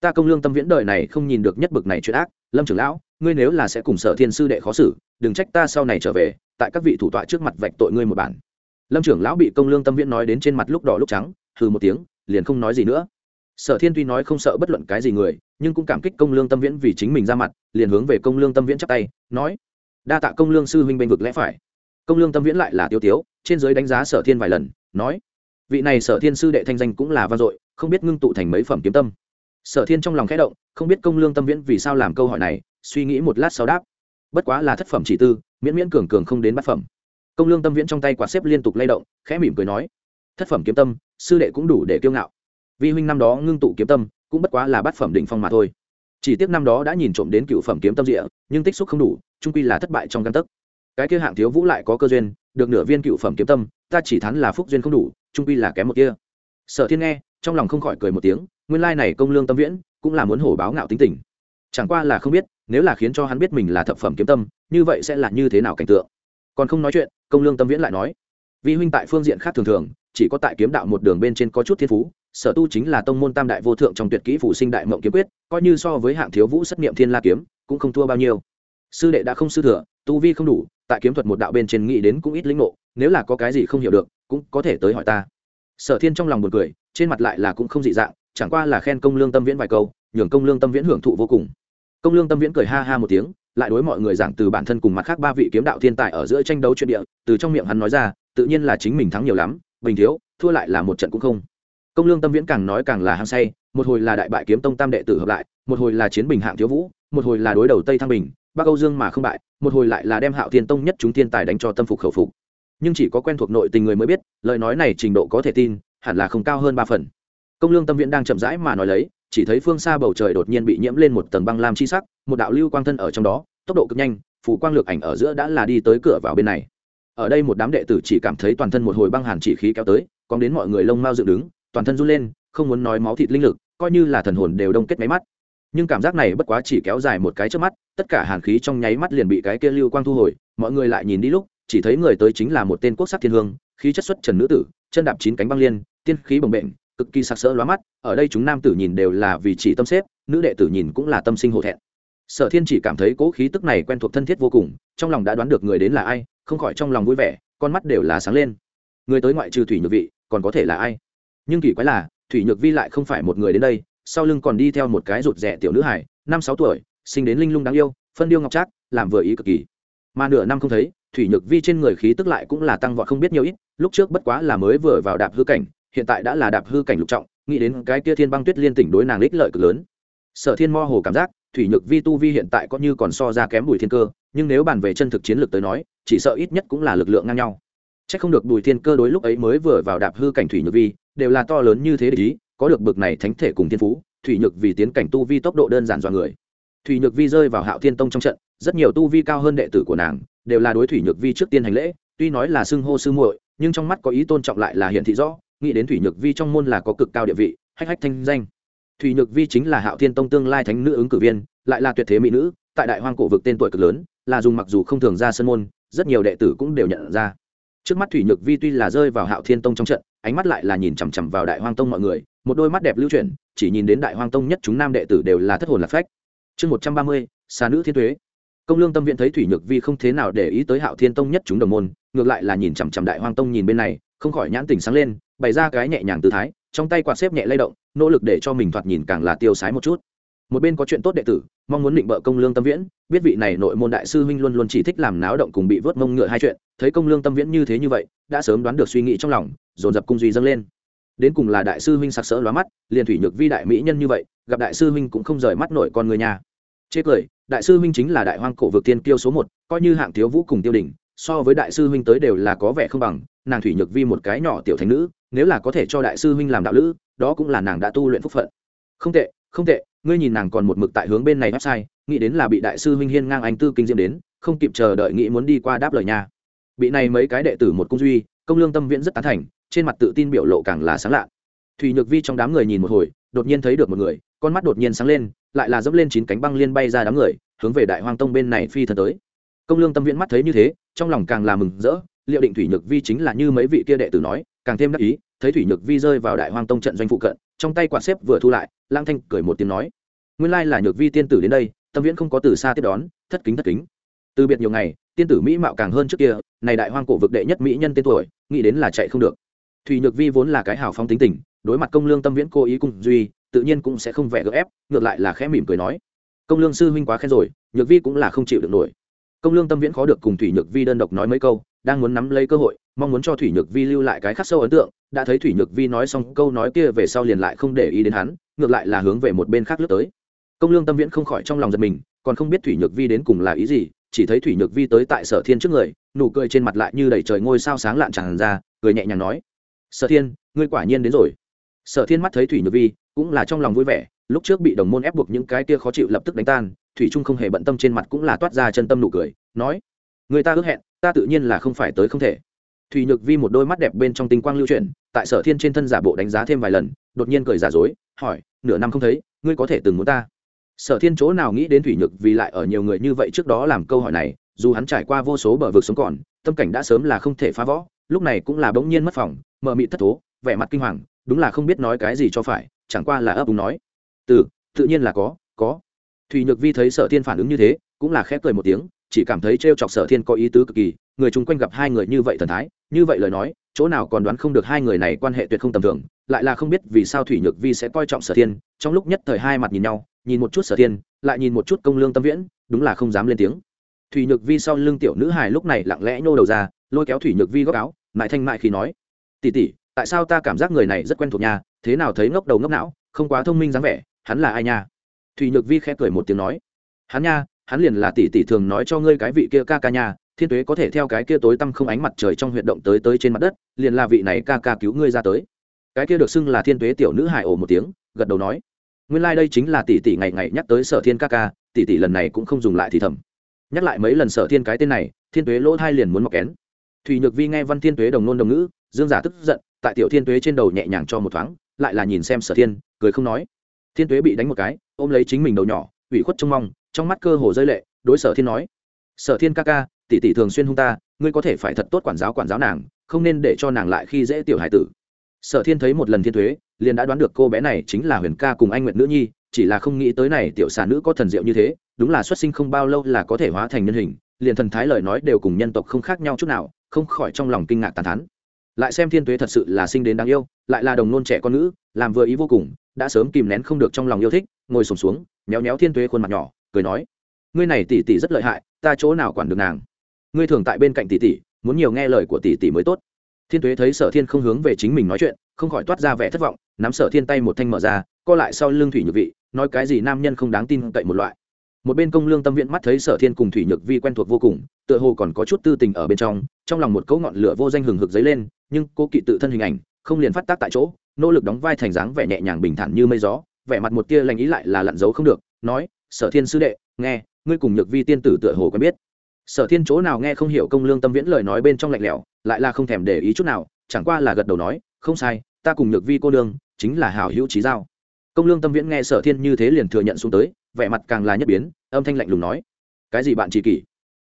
Ta công lương tâm viễn đời này không nhìn được nhất bực này chuyện ác, lâm trưởng lão, ngươi nếu là sẽ cùng sở thiên sư đệ khó xử, đừng trách ta sau này trở về, tại các vị thủ tọa trước mặt vạch tội ngươi một bản. Lâm trưởng lão bị công lương tâm viễn nói đến trên mặt lúc đỏ lúc trắng, hừ một tiếng, liền không nói gì nữa. Sở thiên tuy nói không sợ bất luận cái gì người, nhưng cũng cảm kích công lương tâm viễn vì chính mình ra mặt, liền hướng về công lương tâm viễn chắp tay, nói đa tạ công lương sư huynh bênh vực lẽ phải. Công lương tâm viễn lại là tiêu tiếu, trên giới đánh giá sở thiên vài lần, nói, vị này sở thiên sư đệ thanh danh cũng là vang dội, không biết ngưng tụ thành mấy phẩm kiếm tâm. Sở thiên trong lòng khẽ động, không biết công lương tâm viễn vì sao làm câu hỏi này, suy nghĩ một lát sau đáp, bất quá là thất phẩm chỉ tư, miễn miễn cường cường không đến bát phẩm. Công lương tâm viễn trong tay quạt xếp liên tục lay động, khẽ mỉm cười nói, thất phẩm kiếm tâm, sư đệ cũng đủ để kiêu ngạo. Vi huynh năm đó ngưng tụ kiếm tâm, cũng bất quá là bát phẩm định phong mà thôi. Chỉ tiếc năm đó đã nhìn trộm đến cựu phẩm kiếm tâm địa, nhưng tích xúc không đủ trung quy là thất bại trong căn tấc. Cái kia hạng thiếu vũ lại có cơ duyên, được nửa viên cựu phẩm kiếm tâm, ta chỉ thắn là phúc duyên không đủ, trung quy là kém một kia. Sở thiên nghe, trong lòng không khỏi cười một tiếng, nguyên lai này công lương tâm viễn, cũng là muốn hổ báo ngạo tính tình. Chẳng qua là không biết, nếu là khiến cho hắn biết mình là thập phẩm kiếm tâm, như vậy sẽ là như thế nào cảnh tượng. Còn không nói chuyện, công lương tâm viễn lại nói, vi huynh tại phương diện khác thường thường, chỉ có tại kiếm đạo một đường bên trên có chút thiên phú, sở tu chính là tông môn tam đại vô thượng trong tuyệt kỹ phủ sinh đại mộng kiếm quyết, coi như so với hạng thiếu vũ xét nghiệm thiên la kiếm, cũng không thua bao nhiêu sư đệ đã không sư thừa, tu vi không đủ, tại kiếm thuật một đạo bên trên nghĩ đến cũng ít lĩnh ngộ, nếu là có cái gì không hiểu được, cũng có thể tới hỏi ta. Sở thiên trong lòng một cười, trên mặt lại là cũng không dị dạng, chẳng qua là khen công lương tâm viễn vài câu, nhường công lương tâm viễn hưởng thụ vô cùng. Công lương tâm viễn cười ha ha một tiếng, lại đối mọi người giảng từ bản thân cùng mặt khác ba vị kiếm đạo thiên tài ở giữa tranh đấu chuyện địa, từ trong miệng hắn nói ra, tự nhiên là chính mình thắng nhiều lắm, bình thiếu, thua lại là một trận cũng không. Công lương tâm viễn càng nói càng là hăng say, một hồi là đại bại kiếm tông tam đệ tử hợp lại, một hồi là chiến bình hạng thiếu vũ, một hồi là đối đầu tây thăng bình bắc âu dương mà không bại, một hồi lại là đem hạo thiên tông nhất chúng thiên tài đánh cho tâm phục khẩu phục. Nhưng chỉ có quen thuộc nội tình người mới biết, lời nói này trình độ có thể tin, hẳn là không cao hơn ba phần. Công lương tâm viễn đang chậm rãi mà nói lấy, chỉ thấy phương xa bầu trời đột nhiên bị nhiễm lên một tầng băng lam chi sắc, một đạo lưu quang thân ở trong đó, tốc độ cực nhanh phủ quang lược ảnh ở giữa đã là đi tới cửa vào bên này. Ở đây một đám đệ tử chỉ cảm thấy toàn thân một hồi băng hàn chỉ khí kéo tới còn đến mọi người lông mau dựng đứng, toàn thân run lên, không muốn nói máu thịt linh lực, coi như là thần hồn đều đông kết máy mắt nhưng cảm giác này bất quá chỉ kéo dài một cái trước mắt, tất cả hàn khí trong nháy mắt liền bị cái kia lưu quang thu hồi, mọi người lại nhìn đi lúc, chỉ thấy người tới chính là một tên quốc sắc thiên hương, khí chất xuất trần nữ tử, chân đạp chín cánh băng liên, tiên khí bồng bềnh, cực kỳ sặc sỡ lóa mắt, ở đây chúng nam tử nhìn đều là vì chỉ tâm xếp, nữ đệ tử nhìn cũng là tâm sinh hổ thẹn. Sở thiên chỉ cảm thấy cố khí tức này quen thuộc thân thiết vô cùng, trong lòng đã đoán được người đến là ai, không khỏi trong lòng vui vẻ, con mắt đều là sáng lên. Người tới ngoại trừ thủy nhược vị, còn có thể là ai? Nhưng kỳ quái là, thủy nhược vi lại không phải một người đến đây sau lưng còn đi theo một cái rụt rẻ tiểu nữ hải năm sáu tuổi sinh đến linh lung đáng yêu, phân điêu ngọc trác, làm vừa ý cực kỳ. Mà nửa năm không thấy, thủy nhược vi trên người khí tức lại cũng là tăng vọt không biết nhiều ít, lúc trước bất quá là mới vừa vào đạp hư cảnh, hiện tại đã là đạp hư cảnh lục trọng, nghĩ đến cái kia thiên băng tuyết liên tỉnh đối nàng ích lợi cực lớn. Sở thiên mo hồ cảm giác, thủy nhược vi tu vi hiện tại có như còn so ra kém bùi thiên cơ, nhưng nếu bàn về chân thực chiến lược tới nói, chỉ sợ ít nhất cũng là lực lượng ngang nhau. C h ắ c không được bùi thiên cơ đối lúc ấy mới vừa vào đạp hư cảnh thủy nhược vi, đều là to lớn như thế để ý có được bực này thánh thể cùng thiên phú, thủy nhược vì tiến cảnh tu vi tốc độ đơn giản dọa người. Thủy nhược vi rơi vào hạo thiên tông trong trận, rất nhiều tu vi cao hơn đệ tử của nàng đều là đối thủy nhược vi trước tiên hành lễ, tuy nói là xưng hô sư muội, nhưng trong mắt có ý tôn trọng lại là hiện thị rõ, nghĩ đến thủy nhược vi trong môn là có cực cao địa vị, hách hách thanh danh. Thủy nhược vi chính là hạo thiên tông tương lai thánh nữ ứng cử viên, lại là tuyệt thế mỹ nữ, tại đại hoang cổ vực tên tuổi cực lớn, là dùng mặc dù không thường ra sân môn, rất nhiều đệ tử cũng đều nhận ra. Trước mắt thủy nhược vi tuy là rơi vào hạo thiên tông trong trận ánh mắt lại là nhìn chằm chằm vào đại hoang tông mọi người, một đôi mắt đẹp lưu chuyển, chỉ nhìn đến đại hoang tông nhất chúng nam đệ tử đều là thất hồn lạc phách. Chương một trăm ba mươi, xà nữ thiên thuế công lương tâm viện thấy thủy nhược vi không thế nào để ý tới hạo thiên tông nhất chúng đồng môn, ngược lại là nhìn chằm chằm đại hoang tông nhìn bên này, không khỏi nhãn tình sáng lên, bày ra cái nhẹ nhàng tư thái, trong tay quạt xếp nhẹ lay động, nỗ lực để cho mình thoạt nhìn càng là tiêu sái một chút. Một bên có chuyện tốt đệ tử, mong muốn định bợ công lương tâm viễn, biết vị này nội môn đại sư huynh luôn luôn chỉ thích làm náo động cùng bị vớt mông ngựa hai chuyện, thấy công lương tâm viễn như thế như vậy, đã sớm đoán được suy nghĩ trong lòng dồn dập cung duy dâng lên. Đến cùng là đại sư huynh sặc sỡ lóa mắt, liền thủy nhược vi đại mỹ nhân như vậy, gặp đại sư huynh cũng không rời mắt nổi con người nhà. Chê cười, đại sư huynh chính là đại hoang cổ vực tiên kiêu số một, coi như hạng thiếu vũ cùng tiêu đình so với đại sư huynh tới đều là có vẻ không bằng, nàng thủy nhược vi một cái nhỏ tiểu thành nữ, nếu là có thể cho đại sư huynh làm đạo lữ, đó cũng là nàng đã tu luyện phúc phận. Không tệ không tệ, ngươi nhìn nàng còn một mực tại hướng bên này website, nghĩ đến là bị đại sư huynh hiên ngang anh tư kinh diễm đến, không kịp chờ đợi nghĩ muốn đi qua đáp lời nha. Bị này mấy cái đệ tử một cung duy, công lương tâm viễn rất tán thành trên mặt tự tin biểu lộ càng là sáng lạ. Thủy nhược vi trong đám người nhìn một hồi, đột nhiên thấy được một người, con mắt đột nhiên sáng lên, lại là dẫm lên chín cánh băng liên bay ra đám người, hướng về đại hoang tông bên này phi thần tới. Công lương tâm viễn mắt thấy như thế, trong lòng càng là mừng rỡ, liệu định thủy nhược vi chính là như mấy vị kia đệ tử nói, càng thêm đắc ý, thấy thủy nhược vi rơi vào đại hoang tông trận doanh phụ cận, trong tay quạt xếp vừa thu lại lang thanh cười một tiếng nói, nguyên lai là nhược vi tiên tử đến đây, tâm viễn không có từ xa tiếp đón, thất kính thất kính. Từ biệt nhiều ngày, tiên tử mỹ mạo càng hơn trước kia, này đại hoang cổ vực đệ nhất mỹ nhân tên tuổi, nghĩ đến là chạy không được thủy nhược vi vốn là cái hào phong tính tình, đối mặt công lương tâm viễn cố ý cùng duy, tự nhiên cũng sẽ không vẻ gấp ép, ngược lại là khẽ mỉm cười nói. Công lương sư huynh quá khen rồi, nhược vi cũng là không chịu được nổi. Công lương tâm viễn khó được cùng thủy nhược vi đơn độc nói mấy câu, đang muốn nắm lấy cơ hội, mong muốn cho thủy nhược vi lưu lại cái khắc sâu ấn tượng, đã thấy thủy nhược vi nói xong câu nói kia về sau liền lại không để ý đến hắn, ngược lại là hướng về một bên khác lướt tới. Công lương tâm viễn không khỏi trong lòng giật mình, còn không biết thủy nhược vi đến cùng là ý gì, chỉ thấy thủy nhược vi tới tại sở thiên trước người, nụ cười trên mặt lại như đầy trời ngôi sao sáng lạn tràn ra, cười nhẹ nhàng nói sở thiên, ngươi quả nhiên đến rồi. Sở thiên mắt thấy thủy nhược vi, cũng là trong lòng vui vẻ, lúc trước bị đồng môn ép buộc những cái kia khó chịu lập tức đánh tan, thủy trung không hề bận tâm trên mặt cũng là toát ra chân tâm nụ cười, nói, người ta ước hẹn, ta tự nhiên là không phải tới không thể. Thủy nhược vi một đôi mắt đẹp bên trong tinh quang lưu chuyển, tại sở thiên trên thân giả bộ đánh giá thêm vài lần, đột nhiên cười giả dối, hỏi, nửa năm không thấy, ngươi có thể từng muốn ta? Sở thiên chỗ nào nghĩ đến thủy nhược vì lại ở nhiều người như vậy trước đó làm câu hỏi này, dù hắn trải qua vô số bờ vực sống còn tâm cảnh đã sớm là không thể phá võ lúc này cũng là bỗng nhiên mất phòng mờ mị thất thố, vẻ mặt kinh hoàng, đúng là không biết nói cái gì cho phải, chẳng qua là ấp úng nói. Từ, tự nhiên là có có. Thùy nhược vi thấy sở thiên phản ứng như thế, cũng là khép cười một tiếng, chỉ cảm thấy t chọc sở thiên có ý tứ cực kỳ, người chung quanh gặp hai người như vậy thần thái, như vậy lời nói, chỗ nào còn đoán không được hai người này quan hệ tuyệt không tầm thường, lại là không biết vì sao thủy nhược vi sẽ coi trọng sở thiên, trong lúc nhất thời hai mặt nhìn nhau, nhìn một chút sở thiên, lại nhìn một chút công lương tâm viễn, đúng là không dám lên tiếng thủy nhược vi sau lưng tiểu nữ hài lúc này lặng lẽ nhô đầu ra, lôi kéo thủy nhược vi góc áo, mại thanh mại khi nói tỉ tỉ tại sao ta cảm giác người này rất quen thuộc nhà thế nào thấy ngốc đầu ngốc não, không quá thông minh dáng vẻ, hắn là ai nha? Thủy nhược vi khẽ cười một tiếng nói, hắn nha, hắn liền là tỷ tỷ thường nói cho ngươi cái vị kia ca ca nha, thiên tuế có thể theo cái kia tối tăm không ánh mặt trời trong huyệt động tới tới trên mặt đất, liền là vị này ca ca cứu ngươi ra tới. Cái kia được xưng là thiên tuế tiểu nữ hài ổ một tiếng, gật đầu nói, nguyên lai、like、đây chính là tỷ tỷ ngày ngày nhắc tới sở thiên ca ca, tỷ tỷ lần này cũng không dùng lại thì thầm nhắc lại mấy lần sở thiên cái tên này, thiên tuế lỗ thai liền muốn mọc kén. Thùy nhược vi nghe văn thiên tuế đồng nôn đồng ngữ, dương giả tức giận, tại tiểu thiên tuế trên đầu nhẹ nhàng cho một thoáng, lại là nhìn xem sở thiên, cười không nói. Thiên tuế bị đánh một cái, ôm lấy chính mình đầu nhỏ, ủy khuất trông mong, trong mắt cơ hồ rơi lệ, đối sở thiên nói, sở thiên ca ca, tỷ tỷ thường xuyên hung ta, ngươi có thể phải thật tốt quản giáo quản giáo nàng, không nên để cho nàng lại khi dễ tiểu hải tử. Sở thiên thấy một lần thiên thuế liền đã đoán được cô bé này chính là huyền ca cùng anh nguyệt nữ nhi, chỉ là không nghĩ tới này tiểu xà nữ có thần diệu như thế, đúng là xuất sinh không bao lâu là có thể hóa thành nhân hình, liền thần thái lời nói đều cùng nhân tộc không khác nhau chút nào, không khỏi trong lòng kinh ngạc tàn thắn lại xem thiên tuế thật sự là sinh đến đáng yêu, lại là đồng nôn trẻ con nữ, làm vừa ý vô cùng, đã sớm kìm nén không được trong lòng yêu thích, ngồi sổm xuống, méo méo thiên tuế khuôn mặt nhỏ, cười nói, ngươi này tỷ tỷ rất lợi hại, ta chỗ nào quản được nàng? Ngươi thường tại bên cạnh tỷ tỷ, muốn nhiều nghe lời của tỷ tỷ mới tốt. Thiên tuế thấy sở thiên không hướng về chính mình nói chuyện, không khỏi toát ra vẻ thất vọng nắm sở thiên tay một thanh mở ra, co lại sau lưng thủy nhược vị, nói cái gì nam nhân không đáng tin cậy một loại. Một bên công lương tâm viện mắt thấy sở thiên cùng thủy nhược vi quen thuộc vô cùng, tựa hồ còn có chút tư tình ở bên trong trong lòng một cấu ngọn lửa vô danh hừng hực dấy lên, nhưng cô kỵ tự thân hình ảnh, không liền phát tác tại chỗ, nỗ lực đóng vai thành dáng vẻ nhẹ nhàng bình thản như mây gió, vẻ mặt một tia lành ý lại là lặn giấu không được, nói, sở thiên sư đệ, nghe, ngươi cùng nhược vi tiên tử tựa hồ quen biết. Sở thiên chỗ nào nghe không hiểu công lương tâm viễn lời nói bên trong lạnh lẽo, lại là không thèm để ý chút nào, chẳng qua là gật đầu nói, không sai, ta cùng nhược vi cô nương chính là hảo hữu trí giao. Công lương tâm viễn nghe sở thiên như thế liền thừa nhận xuống tới, vẻ mặt càng là nhất biến, âm thanh lạnh lùng nói, cái gì bạn chỉ kỷ?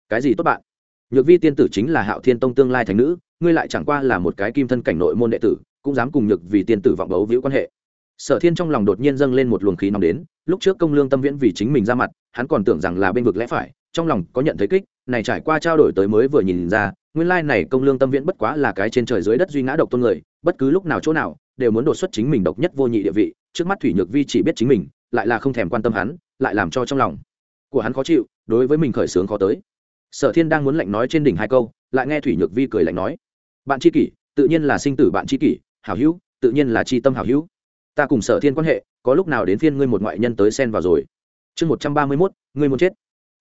Cái gì tốt bạn? Nhược vi tiên tử chính là hạo thiên tông tương lai thành nữ, ngươi lại chẳng qua là một cái kim thân cảnh nội môn đệ tử, cũng dám cùng nhược vì tiên tử vọng bấu víu quan hệ. Sở thiên trong lòng đột nhiên dâng lên một luồng khí nóng đến, lúc trước công lương tâm viễn vì chính mình ra mặt, hắn còn tưởng rằng là bên vực lẽ phải, trong lòng có nhận thấy kích, này trải qua trao đổi tới mới vừa nhìn ra, nguyên lai này công lương tâm viễn bất quá là cái trên trời dưới đất duy ngã độc tôn người, bất cứ lúc nào chỗ nào đều muốn đột xuất chính mình độc nhất vô nhị địa vị, trước mắt thủy nhược vi chỉ biết chính mình, lại là không thèm quan tâm hắn, lại làm cho trong lòng của hắn khó chịu, đối với mình khởi sướng khó tới. Sở thiên đang muốn lạnh nói trên đỉnh hai câu, lại nghe thủy nhược vi cười lạnh nói, bạn tri kỷ, tự nhiên là sinh tử bạn tri kỷ, hảo hữu, tự nhiên là tri tâm hảo hữu. Ta cùng sở thiên quan hệ, có lúc nào đến phiên ngươi một ngoại nhân tới xen vào rồi. Chương một trăm ba mươi mốt, ngươi muốn chết.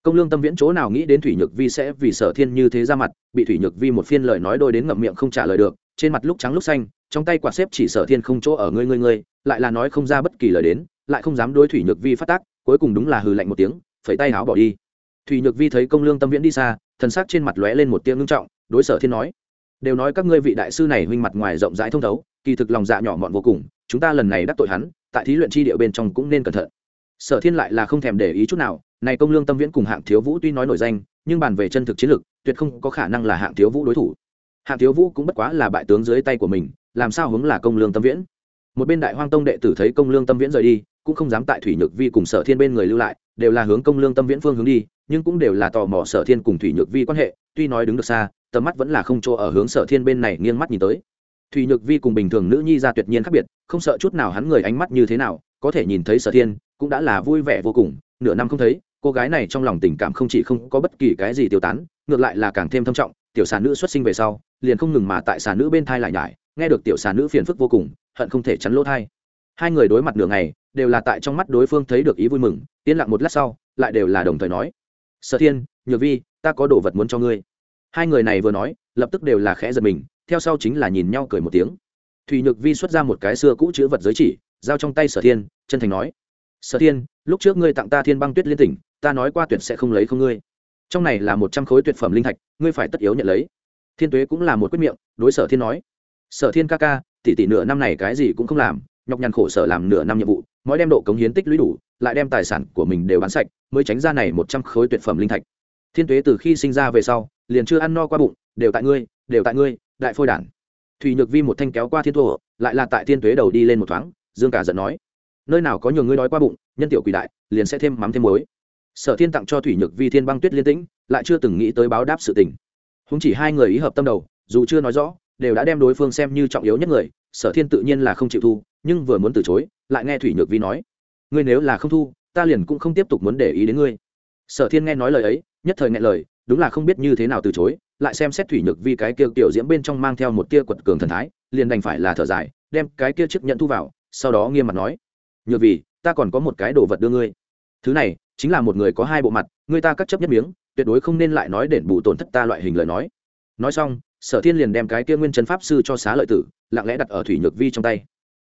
Công lương tâm viễn chỗ nào nghĩ đến thủy nhược vi sẽ vì sở thiên như thế ra mặt, bị thủy nhược vi một phiên lời nói đôi đến ngậm miệng không trả lời được trên mặt lúc trắng lúc xanh, trong tay quạt xếp chỉ sở thiên không chỗ ở ngươi ngươi ngươi, lại là nói không ra bất kỳ lời đến, lại không dám đối thủy nhược vi phát tác, cuối cùng đúng là hừ lạnh một tiếng, phẩy tay áo bỏ đi. Thủy nhược vi thấy công lương tâm viễn đi xa, thần sắc trên mặt lóe lên một tiếng ngưng trọng, đối sở thiên nói, đều nói các ngươi vị đại sư này huynh mặt ngoài rộng rãi thông thấu, kỳ thực lòng dạ nhỏ mọn vô cùng, chúng ta lần này đắc tội hắn, tại thí luyện chi địa bên trong cũng nên cẩn thận. Sở thiên lại là không thèm để ý chút nào, này công lương tâm viễn cùng hạng thiếu vũ tuy nói nổi danh, nhưng bàn về chân thực chiến lược, tuyệt không có khả năng là hạng thiếu vũ đối thủ hạng thiếu vũ cũng bất quá là bại tướng dưới tay của mình, làm sao hướng là công lương tâm viễn? Một bên đại hoang tông đệ tử thấy công lương tâm viễn rời đi, cũng không dám tại thủy nhược vi cùng sở thiên bên người lưu lại, đều là hướng công lương tâm viễn phương hướng đi, nhưng cũng đều là tò mò sở thiên cùng thủy nhược vi quan hệ, tuy nói đứng được xa, tầm mắt vẫn là không chỗ ở hướng sở thiên bên này nghiêng mắt nhìn tới. Thủy nhược vi cùng bình thường nữ nhi ra tuyệt nhiên khác biệt, không sợ chút nào hắn người ánh mắt như thế nào, có thể nhìn thấy sở thiên, cũng đã là vui vẻ vô cùng, nửa năm không thấy, cô gái này trong lòng tình cảm không chỉ không có bất kỳ cái gì tiêu tán, ngược lại là càng thêm thâm trọng tiểu sản nữ xuất sinh về sau, liền không ngừng mà tại sản nữ bên thai lại nhải, nghe được tiểu sản nữ phiền phức vô cùng, hận không thể chắn lỗ thai. Hai người đối mặt nửa ngày, đều là tại trong mắt đối phương thấy được ý vui mừng, yên lặng một lát sau, lại đều là đồng thời nói, sở thiên, nhược vi, ta có đồ vật muốn cho ngươi. Hai người này vừa nói, lập tức đều là khẽ giật mình, theo sau chính là nhìn nhau cười một tiếng. Thùy nhược vi xuất ra một cái xưa cũ chữ vật giới chỉ, giao trong tay sở thiên, chân thành nói, sở thiên, lúc trước ngươi tặng ta thiên băng tuyết liên tỉnh, ta nói qua tuyệt sẽ không lấy không ngươi trong này là một trăm khối tuyệt phẩm linh thạch, ngươi phải tất yếu nhận lấy. Thiên tuế cũng là một quyết miệng, đối sở thiên nói. Sở thiên ca ca, tỷ tỷ nửa năm này cái gì cũng không làm, nhọc nhằn khổ sở làm nửa năm nhiệm vụ, mỗi đem độ cống hiến tích lũy đủ, lại đem tài sản của mình đều bán sạch, mới tránh ra này một trăm khối tuyệt phẩm linh thạch. Thiên tuế từ khi sinh ra về sau, liền chưa ăn no qua bụng, đều tại ngươi, đều tại ngươi, đại phôi đản. Thùy nhược vi một thanh kéo qua thiên thổ lại là tại thiên tuế đầu đi lên một thoáng, dương cả giận nói. Nơi nào có nhiều ngươi đói qua bụng, nhân tiểu quỷ đại, liền sẽ thêm mắm thêm muối sở thiên tặng cho thủy nhược vi thiên băng tuyết liên tĩnh, lại chưa từng nghĩ tới báo đáp sự tình. Húng chỉ hai người ý hợp tâm đầu, dù chưa nói rõ, đều đã đem đối phương xem như trọng yếu nhất người, sở thiên tự nhiên là không chịu thu, nhưng vừa muốn từ chối, lại nghe thủy nhược vi nói, ngươi nếu là không thu, ta liền cũng không tiếp tục muốn để ý đến ngươi. Sở thiên nghe nói lời ấy, nhất thời nghe lời, đúng là không biết như thế nào từ chối, lại xem xét thủy nhược vi cái kia tiểu diễm bên trong mang theo một tia quật cường thần thái, liền đành phải là thở dài, đem cái kia chiếc nhận thu vào, sau đó nghiêm mặt nói, nhược vì ta còn có một cái đồ vật đưa ngươi. Thứ này chính là một người có hai bộ mặt, người ta cắt chấp nhất miếng, tuyệt đối không nên lại nói đền bù tổn thất ta loại hình lời nói. Nói xong, sở thiên liền đem cái kia nguyên chân pháp sư cho xá lợi tử, lặng lẽ đặt ở thủy nhược vi trong tay.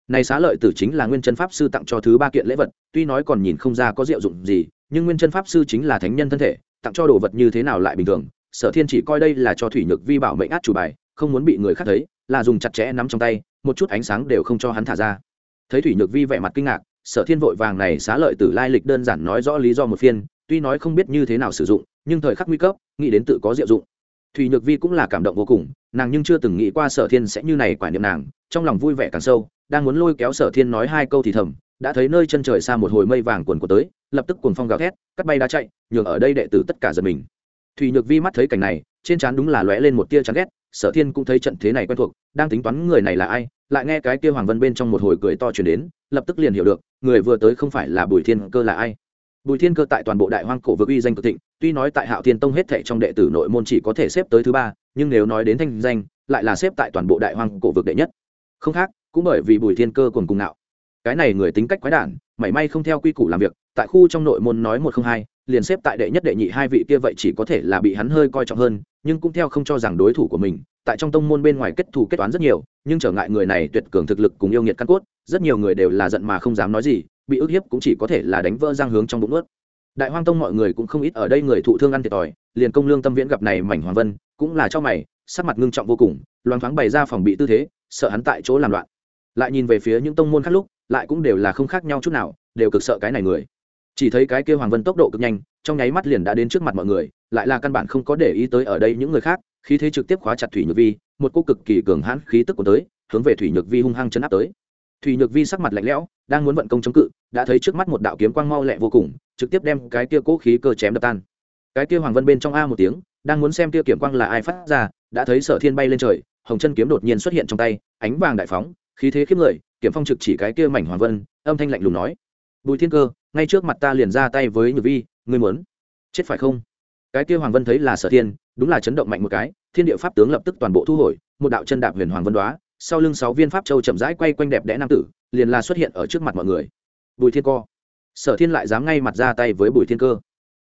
Này xá lợi tử chính là nguyên chân pháp sư tặng cho thứ ba kiện lễ vật, tuy nói còn nhìn không ra có diệu dụng gì, nhưng nguyên chân pháp sư chính là thánh nhân thân thể, tặng cho đồ vật như thế nào lại bình thường, sở thiên chỉ coi đây là cho thủy nhược vi bảo mệnh át chủ bài, không muốn bị người khác thấy, là dùng chặt chẽ nắm trong tay, một chút ánh sáng đều không cho hắn thả ra. Thấy thủy nhược vi vẻ mặt kinh ngạc sở thiên vội vàng này xá lợi tử lai lịch đơn giản nói rõ lý do một phiên, tuy nói không biết như thế nào sử dụng, nhưng thời khắc nguy cấp, nghĩ đến tự có diệu dụng. Thùy nhược vi cũng là cảm động vô cùng, nàng nhưng chưa từng nghĩ qua sở thiên sẽ như này quả niệm nàng, trong lòng vui vẻ càng sâu, đang muốn lôi kéo sở thiên nói hai câu thì thầm, đã thấy nơi chân trời xa một hồi mây vàng quần của tới, lập tức cuồng phong gào thét, cắt bay đá chạy, nhường ở đây đệ tử tất cả giật mình. Thùy nhược vi mắt thấy cảnh này, trên trán đúng là lóe lên một tia chán ghét, sở thiên cũng thấy trận thế này quen thuộc, đang tính toán người này là ai lại nghe cái kia hoàng vân bên trong một hồi cười to chuyển đến, lập tức liền hiểu được, người vừa tới không phải là bùi thiên cơ là ai. Bùi thiên cơ tại toàn bộ đại hoang cổ vực uy danh cực thịnh, tuy nói tại hạo thiên tông hết thệ trong đệ tử nội môn chỉ có thể xếp tới thứ ba, nhưng nếu nói đến thanh danh, lại là xếp tại toàn bộ đại hoang cổ vực đệ nhất. Không khác, cũng bởi vì bùi thiên cơ còn cùng nạo cái này người tính cách quái đản, mảy may không theo quy củ làm việc, tại khu trong nội môn nói một không hai, liền xếp tại đệ nhất đệ nhị hai vị kia vậy chỉ có thể là bị hắn hơi coi trọng hơn nhưng cũng theo không cho rằng đối thủ của mình, tại trong tông môn bên ngoài kết thù kết toán rất nhiều, nhưng trở ngại người này tuyệt cường thực lực cùng yêu nghiệt căn cốt, rất nhiều người đều là giận mà không dám nói gì, bị ức hiếp cũng chỉ có thể là đánh vỡ giang hướng trong bụng ướt. Đại hoang tông mọi người cũng không ít ở đây người thụ thương ăn thiệt thòi, liền công lương tâm viễn gặp này mảnh hoàng vân, cũng là cho mày, sắc mặt ngưng trọng vô cùng loáng thoáng bày ra phòng bị tư thế, sợ hắn tại chỗ làm loạn. Lại nhìn về phía những tông môn khác lúc, lại cũng đều là không khác nhau chút nào, đều cực sợ cái này người chỉ thấy cái kia hoàng vân tốc độ cực nhanh, trong nháy mắt liền đã đến trước mặt mọi người, lại là căn bản không có để ý tới ở đây những người khác, khí thế trực tiếp khóa chặt thủy nhược vi, một cô cực kỳ cường hãn khí tức của tới, hướng về thủy nhược vi hung hăng chấn áp tới. Thủy nhược vi sắc mặt lạnh lẽo, đang muốn vận công chống cự, đã thấy trước mắt một đạo kiếm quang mau lẹ vô cùng, trực tiếp đem cái kia cố khí cơ chém đập tan. Cái kia hoàng vân bên trong a một tiếng, đang muốn xem kia kiếm quang là ai phát ra, đã thấy sở thiên bay lên trời, hồng chân kiếm đột nhiên xuất hiện trong tay, ánh vàng đại phóng, khí thế khiếp người, kiếm phong trực chỉ cái kia mảnh hoàng vân, âm thanh lạnh lùng nói bùi thiên cơ, ngay trước mặt ta liền ra tay với nhược vi, ngươi muốn chết phải không? Cái kia hoàng vân thấy là sở thiên, đúng là chấn động mạnh một cái, thiên địa pháp tướng lập tức toàn bộ thu hồi, một đạo chân đạp huyền hoàng vân đoá sau lưng sáu viên pháp châu chậm rãi quay quanh đẹp đẽ nam tử, liền là xuất hiện ở trước mặt mọi người. Bùi thiên co sở thiên lại dám ngay mặt ra tay với bùi thiên cơ.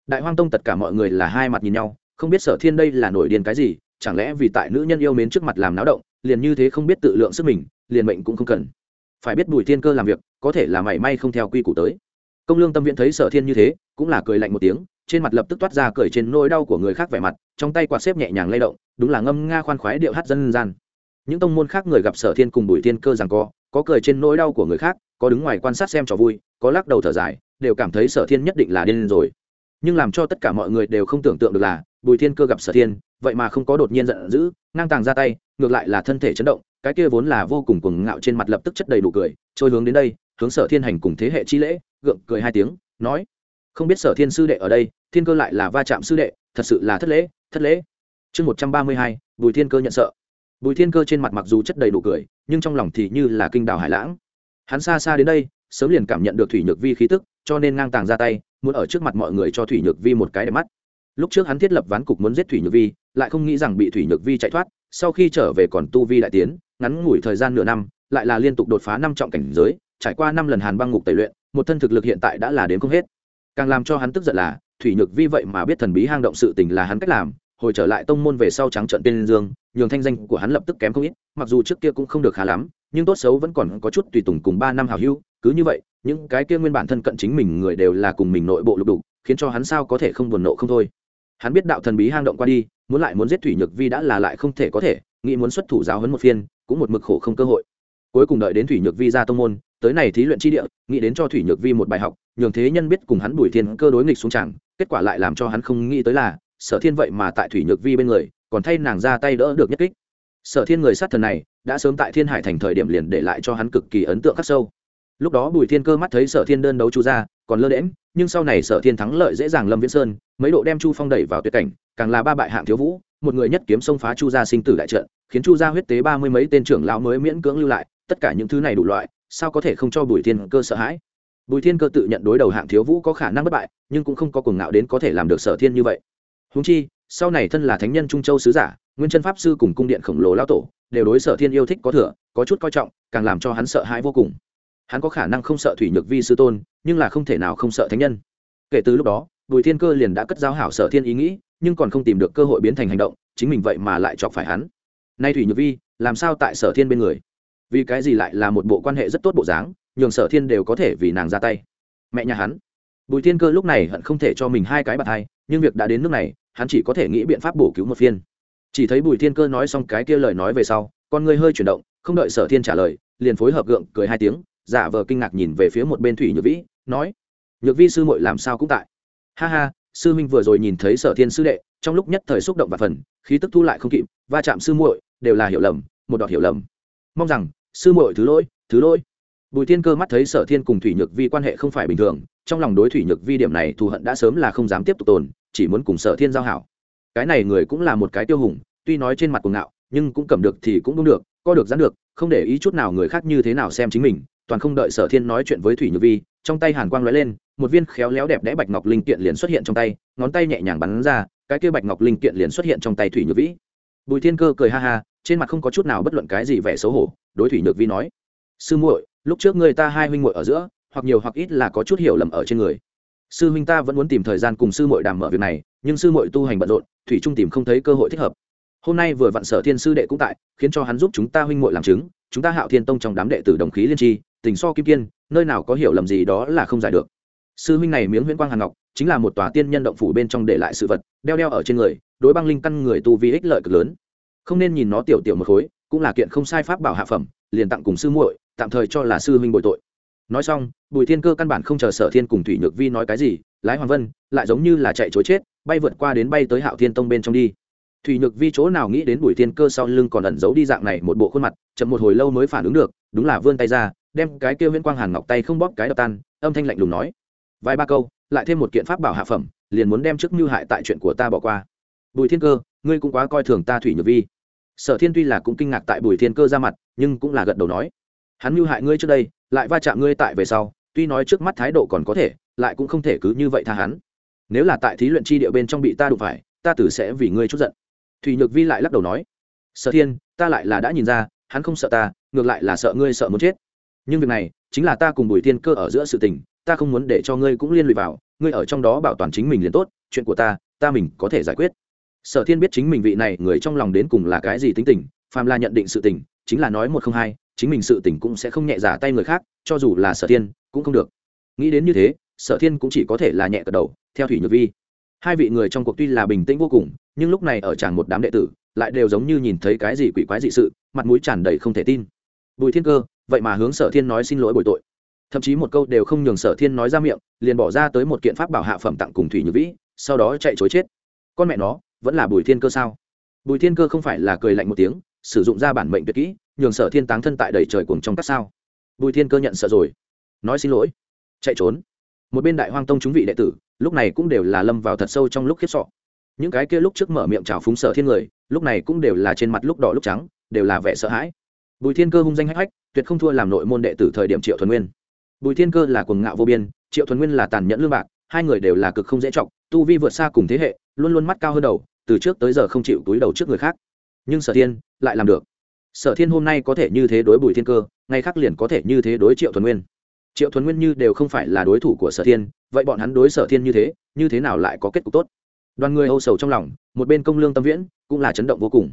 Đại hoang tông tất cả mọi người là hai mặt nhìn nhau, không biết sở thiên đây là nổi điên cái gì, chẳng lẽ vì tại nữ nhân yêu mến trước mặt làm náo động, liền như thế không biết tự lượng sức mình, liền mệnh cũng không cần phải biết bùi thiên cơ làm việc, có thể là mảy may không theo quy củ tới. Công lương tâm viện thấy sở thiên như thế, cũng là cười lạnh một tiếng, trên mặt lập tức toát ra cười trên nỗi đau của người khác vẻ mặt, trong tay quạt xếp nhẹ nhàng lay động, đúng là ngâm nga khoan khoái điệu hát dân gian. Những tông môn khác người gặp sở thiên cùng bùi thiên cơ rằng co, có cười trên nỗi đau của người khác, có đứng ngoài quan sát xem trò vui, có lắc đầu thở dài, đều cảm thấy sở thiên nhất định là điên rồi. Nhưng làm cho tất cả mọi người đều không tưởng tượng được là, bùi thiên cơ gặp sở thiên, vậy mà không có đột nhiên giận dữ, ngang tàng ra tay, ngược lại là thân thể chấn động cái kia vốn là vô cùng cuồng ngạo trên mặt lập tức chất đầy đủ cười, trôi hướng đến đây, hướng sở thiên hành cùng thế hệ chi lễ, gượng cười hai tiếng, nói, không biết sở thiên sư đệ ở đây, thiên cơ lại là va chạm sư đệ, thật sự là thất lễ thất lễ. Chương một trăm ba mươi hai, bùi thiên cơ nhận sợ. Bùi thiên cơ trên mặt mặc dù chất đầy đủ cười, nhưng trong lòng thì như là kinh đào hải lãng. Hắn xa xa đến đây, sớm liền cảm nhận được thủy nhược vi khí tức, cho nên ngang tàng ra tay, muốn ở trước mặt mọi người cho thủy nhược vi một cái đẹp mắt. Lúc trước hắn thiết lập ván cục muốn giết thủy nhược vi, lại không nghĩ rằng bị thủy nhược vi chạy thoát sau khi trở về còn tu vi đại tiến, ngắn ngủi thời gian nửa năm, lại là liên tục đột phá năm trọng cảnh giới, trải qua năm lần hàn băng ngục tẩy luyện, một thân thực lực hiện tại đã là đến không hết. Càng làm cho hắn tức giận là, thủy nhược vi vậy mà biết thần bí hang động sự tình là hắn cách làm, hồi trở lại tông môn về sau trắng trận tên dương, nhường thanh danh của hắn lập tức kém không ít, mặc dù trước kia cũng không được khá lắm, nhưng tốt xấu vẫn còn có chút tùy tùng cùng ba năm hào hưu cứ như vậy, những cái kia nguyên bản thân cận chính mình người đều là cùng mình nội bộ lục đục, khiến cho hắn sao có thể không buồn nộ không thôi. Hắn biết đạo thần bí hang động qua đi muốn lại muốn giết thủy nhược vi đã là lại không thể có thể, nghĩ muốn xuất thủ giáo hấn một phiên, cũng một mực khổ không cơ hội. Cuối cùng đợi đến thủy nhược vi ra tông môn, tới này thí luyện chi địa, nghĩ đến cho thủy nhược vi một bài học, nhường thế nhân biết cùng hắn bùi thiên cơ đối nghịch xuống chẳng, kết quả lại làm cho hắn không nghĩ tới là, sở thiên vậy mà tại thủy nhược vi bên người, còn thay nàng ra tay đỡ được nhất kích. Sở thiên người sát thần này, đã sớm tại thiên hải thành thời điểm liền để lại cho hắn cực kỳ ấn tượng khắc sâu lúc đó bùi thiên cơ mắt thấy sở thiên đơn đấu chu ra còn lơ đễm nhưng sau này sở thiên thắng lợi dễ dàng lâm viễn sơn, mấy độ đem chu phong đẩy vào tuyệt cảnh, càng là ba bại hạng thiếu vũ, một người nhất kiếm xông phá chu gia sinh tử đại trận, khiến chu gia huyết tế ba mươi mấy tên trưởng lão mới miễn cưỡng lưu lại, tất cả những thứ này đủ loại, sao có thể không cho bùi thiên cơ sợ hãi? Bùi thiên cơ tự nhận đối đầu hạng thiếu vũ có khả năng bất bại, nhưng cũng không có cuồng ngạo đến có thể làm được sở thiên như vậy. Húng chi, sau này thân là thánh nhân trung châu sứ giả, nguyên chân pháp sư cùng cung điện khổng lồ lao tổ, đều đối sở thiên yêu thích có thừa, có chút coi trọng, càng làm cho hắn sợ hãi vô cùng hắn có khả năng không sợ thủy nhược vi sư tôn, nhưng là không thể nào không sợ thánh nhân. Kể từ lúc đó, bùi thiên cơ liền đã cất giao hảo sở thiên ý nghĩ, nhưng còn không tìm được cơ hội biến thành hành động, chính mình vậy mà lại chọc phải hắn. Nay thủy nhược vi, làm sao tại sở thiên bên người? Vì cái gì lại là một bộ quan hệ rất tốt bộ dáng, nhường sở thiên đều có thể vì nàng ra tay? Mẹ nhà hắn. Bùi thiên cơ lúc này hận không thể cho mình hai cái bạt hai, nhưng việc đã đến nước này, hắn chỉ có thể nghĩ biện pháp bổ cứu một phiên. Chỉ thấy bùi thiên cơ nói xong cái kia lời nói về sau, con người hơi chuyển động, không đợi sở thiên trả lời, liền phối hợp gượng cười hai tiếng giả vờ kinh ngạc nhìn về phía một bên thủy nhược vĩ, nói, nhược vi sư muội làm sao cũng tại? Ha ha, sư minh vừa rồi nhìn thấy sở thiên sư đệ, trong lúc nhất thời xúc động và phần, khí tức thu lại không kịp, va chạm sư muội, đều là hiểu lầm, một đọt hiểu lầm. Mong rằng, sư muội thứ lỗi thứ lỗi. Bùi thiên cơ mắt thấy sở thiên cùng thủy nhược vi quan hệ không phải bình thường, trong lòng đối thủy nhược vi điểm này thù hận đã sớm là không dám tiếp tục tồn, chỉ muốn cùng sở thiên giao hảo. Cái này người cũng là một cái tiêu hùng, tuy nói trên mặt cuồng ngạo, nhưng cũng cầm được thì cũng đúng được co được dán được, không để ý chút nào người khác như thế nào xem chính mình toàn không đợi sở thiên nói chuyện với thủy nhược vi, trong tay hàn quang lóe lên, một viên khéo léo đẹp đẽ bạch ngọc linh kiện liền xuất hiện trong tay, ngón tay nhẹ nhàng bắn ra, cái kia bạch ngọc linh kiện liền xuất hiện trong tay thủy nhược vĩ bùi thiên cơ cười ha ha, trên mặt không có chút nào bất luận cái gì vẻ xấu hổ, đối thủy nhược vi nói, sư muội, lúc trước người ta hai huynh muội ở giữa, hoặc nhiều hoặc ít là có chút hiểu lầm ở trên người. Sư huynh ta vẫn muốn tìm thời gian cùng sư muội đàm mở việc này, nhưng sư muội tu hành bận rộn, thủy trung tìm không thấy cơ hội thích hợp. Hôm nay vừa vặn sở thiên sư đệ cũng tại, khiến cho hắn giúp chúng ta huynh muội làm chứng, chúng ta hạo thiên tông trong đám đệ tử đồng khí liên tri tình so kim kiên nơi nào có hiểu lầm gì đó là không giải được. Sư huynh này miếng huyễn quang hàn ngọc, chính là một tòa tiên nhân động phủ bên trong để lại sự vật, đeo đeo ở trên người, đối băng linh căn người tu vi ích lợi cực lớn. Không nên nhìn nó tiểu tiểu một khối, cũng là kiện không sai pháp bảo hạ phẩm, liền tặng cùng sư muội, tạm thời cho là sư huynh bội tội. Nói xong, bùi thiên cơ căn bản không chờ sở thiên cùng thủy nhược vi nói cái gì, lái hoàng vân, lại giống như là chạy chối chết, bay vượt qua đến bay tới hạo thiên tông bên trong đi. Thủy nhược vi chỗ nào nghĩ đến bùi thiên cơ sau lưng còn ẩn giấu đi dạng này một bộ khuôn mặt, chậm một hồi lâu mới phản ứng được, đúng là vươn tay ra đem cái kia huyễn quang hàn ngọc tay không bóp cái đập tan, âm thanh lạnh lùng nói, vài ba câu, lại thêm một kiện pháp bảo hạ phẩm, liền muốn đem trước mưu hại tại chuyện của ta bỏ qua. Bùi thiên cơ, ngươi cũng quá coi thường ta thủy nhược vi. Sở thiên tuy là cũng kinh ngạc tại bùi thiên cơ ra mặt, nhưng cũng là gật đầu nói, hắn mưu hại ngươi trước đây, lại va chạm ngươi tại về sau, tuy nói trước mắt thái độ còn có thể, lại cũng không thể cứ như vậy tha hắn. Nếu là tại thí luyện chi địa bên trong bị ta đụng phải, ta tử sẽ vì ngươi chút giận. Thủy nhược vi lại lắc đầu nói, sở thiên, ta lại là đã nhìn ra, hắn không sợ ta, ngược lại là sợ ngươi sợ muốn chết nhưng việc này chính là ta cùng bùi thiên cơ ở giữa sự tình, ta không muốn để cho ngươi cũng liên lụy vào, ngươi ở trong đó bảo toàn chính mình liền tốt, chuyện của ta ta mình có thể giải quyết. Sở thiên biết chính mình vị này người trong lòng đến cùng là cái gì tính tình, phàm là nhận định sự tình, chính là nói một không hai, chính mình sự tình cũng sẽ không nhẹ giả tay người khác, cho dù là sở thiên, cũng không được. Nghĩ đến như thế, sở thiên cũng chỉ có thể là nhẹ cật đầu, theo thủy nhược vi. Hai vị người trong cuộc tuy là bình tĩnh vô cùng, nhưng lúc này ở tràn một đám đệ tử, lại đều giống như nhìn thấy cái gì quỷ quái dị sự, mặt mũi tràn đầy không thể tin. Bùi thiên cơ vậy mà hướng sở thiên nói xin lỗi bồi tội. Thậm chí một câu đều không nhường sở thiên nói ra miệng, liền bỏ ra tới một kiện pháp bảo hạ phẩm tặng cùng thủy nhược vĩ, sau đó chạy chối chết. Con mẹ nó, vẫn là bùi thiên cơ sao? Bùi thiên cơ không phải là cười lạnh một tiếng, sử dụng ra bản mệnh tuyệt kỹ, nhường sở thiên táng thân tại đầy trời cuồng trong các sao. Bùi thiên cơ nhận sợ rồi. Nói xin lỗi. Chạy trốn. Một bên đại hoang tông chúng vị đệ tử, lúc này cũng đều là lâm vào thật sâu trong lúc khiếp sọ những cái kia lúc trước mở miệng trào phúng sở thiên người, lúc này cũng đều là trên mặt lúc đỏ lúc trắng, đều là vẻ sợ hãi bùi thiên cơ hung danh hách hách, tuyệt không thua làm nội môn đệ tử thời điểm triệu thuần nguyên. Bùi thiên cơ là quần ngạo vô biên, triệu thuần nguyên là tàn nhẫn lương bạc, hai người đều là cực không dễ trọng tu vi vượt xa cùng thế hệ, luôn luôn mắt cao hơn đầu, từ trước tới giờ không chịu túi đầu trước người khác. Nhưng sở thiên lại làm được. Sở thiên hôm nay có thể như thế đối bùi thiên cơ, ngay khác liền có thể như thế đối triệu thuần nguyên. Triệu thuần nguyên như đều không phải là đối thủ của sở thiên, vậy bọn hắn đối sở thiên như thế như thế nào lại có kết cục tốt? Đoàn người âu sầu trong lòng, một bên công lương tâm viễn cũng là chấn động vô cùng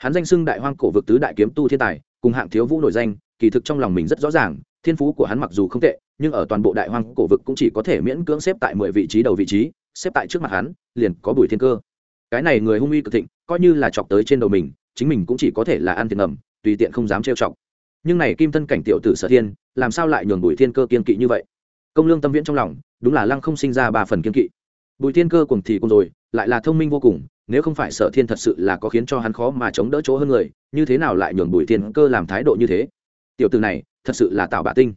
hắn danh xưng đại hoang cổ vực tứ đại kiếm tu thiên tài, cùng hạng thiếu vũ nổi danh, kỳ thực trong lòng mình rất rõ ràng, thiên phú của hắn mặc dù không tệ, nhưng ở toàn bộ đại hoang cổ vực cũng chỉ có thể miễn cưỡng xếp tại mười vị trí đầu vị trí, xếp tại trước mặt hắn, liền có bùi thiên cơ. Cái này người hung uy cực thịnh, coi như là chọc tới trên đầu mình, chính mình cũng chỉ có thể là ăn tiền ngầm, tùy tiện không dám trêu chọc. Nhưng này kim thân cảnh tiểu tử sở thiên, làm sao lại nhường bùi thiên cơ kiên kỵ như vậy? Công lương tâm viễn trong lòng, đúng là lăng không sinh ra ba phần kiên kỵ. Bùi thiên cơ cùng thì cùng rồi, lại là thông minh vô cùng nếu không phải sở thiên thật sự là có khiến cho hắn khó mà chống đỡ chỗ hơn người, như thế nào lại nhường bùi thiên cơ làm thái độ như thế? Tiểu từ này, thật sự là tạo bạ tinh.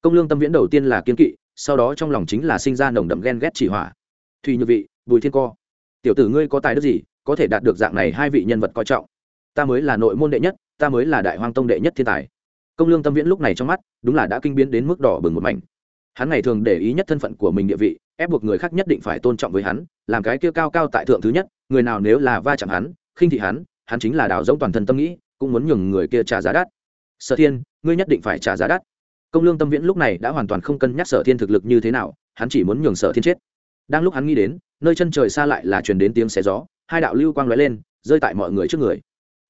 Công lương tâm viễn đầu tiên là kiên kỵ, sau đó trong lòng chính là sinh ra nồng đậm ghen ghét chỉ hỏa. Thùy như vị, bùi thiên co tiểu tử ngươi có tài đức gì, có thể đạt được dạng này hai vị nhân vật coi trọng? Ta mới là nội môn đệ nhất, ta mới là đại hoang tông đệ nhất thiên tài. Công lương tâm viễn lúc này trong mắt, đúng là đã kinh biến đến mức đỏ bừng một mảnh. Hắn ngày thường để ý nhất thân phận của mình địa vị ép buộc người khác nhất định phải tôn trọng với hắn, làm cái kia cao cao tại thượng thứ nhất, người nào nếu là va chạm hắn, khinh thị hắn hắn chính là đào giống toàn thân tâm nghĩ, cũng muốn nhường người kia trả giá đắt. Sở thiên, ngươi nhất định phải trả giá đắt. Công lương tâm viễn lúc này đã hoàn toàn không cân nhắc sở thiên thực lực như thế nào, hắn chỉ muốn nhường sở thiên chết. Đang lúc hắn nghĩ đến, nơi chân trời xa lại là truyền đến tiếng xé gió, hai đạo lưu quang lóe lên, rơi tại mọi người trước người.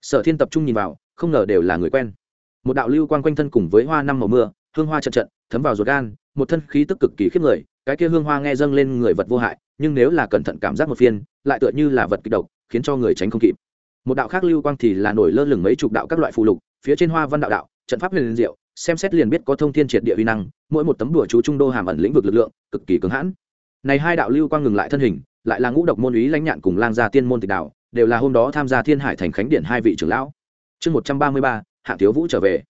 Sở thiên tập trung nhìn vào, không ngờ đều là người quen. Một đạo lưu quang quanh thân cùng với hoa năm màu mưa hương hoa trận trận, thấm vào ruột gan, một thân khí tức cực kỳ khiếp người, cái kia hương hoa nghe dâng lên người vật vô hại, nhưng nếu là cẩn thận cảm giác một phiên, lại tựa như là vật kịch độc, khiến cho người tránh không kịp. Một đạo khác lưu quang thì là nổi lơ lửng mấy chục đạo các loại phụ lục, phía trên hoa văn đạo đạo, trận pháp huyền diệu, xem xét liền biết có thông thiên triệt địa uy năng, mỗi một tấm đùa chú trung đô hàm ẩn lĩnh vực lực lượng, cực kỳ cứng hãn. Này hai đạo lưu quang ngừng lại thân hình, lại là ngũ độc môn úy lãnh nhạn cùng lang gia tiên môn tịch đạo, đều là hôm đó tham gia thiên hải thành khánh điện hai vị trưởng lão. Chương một trăm ba mươi ba, hạ thiếu vũ trở về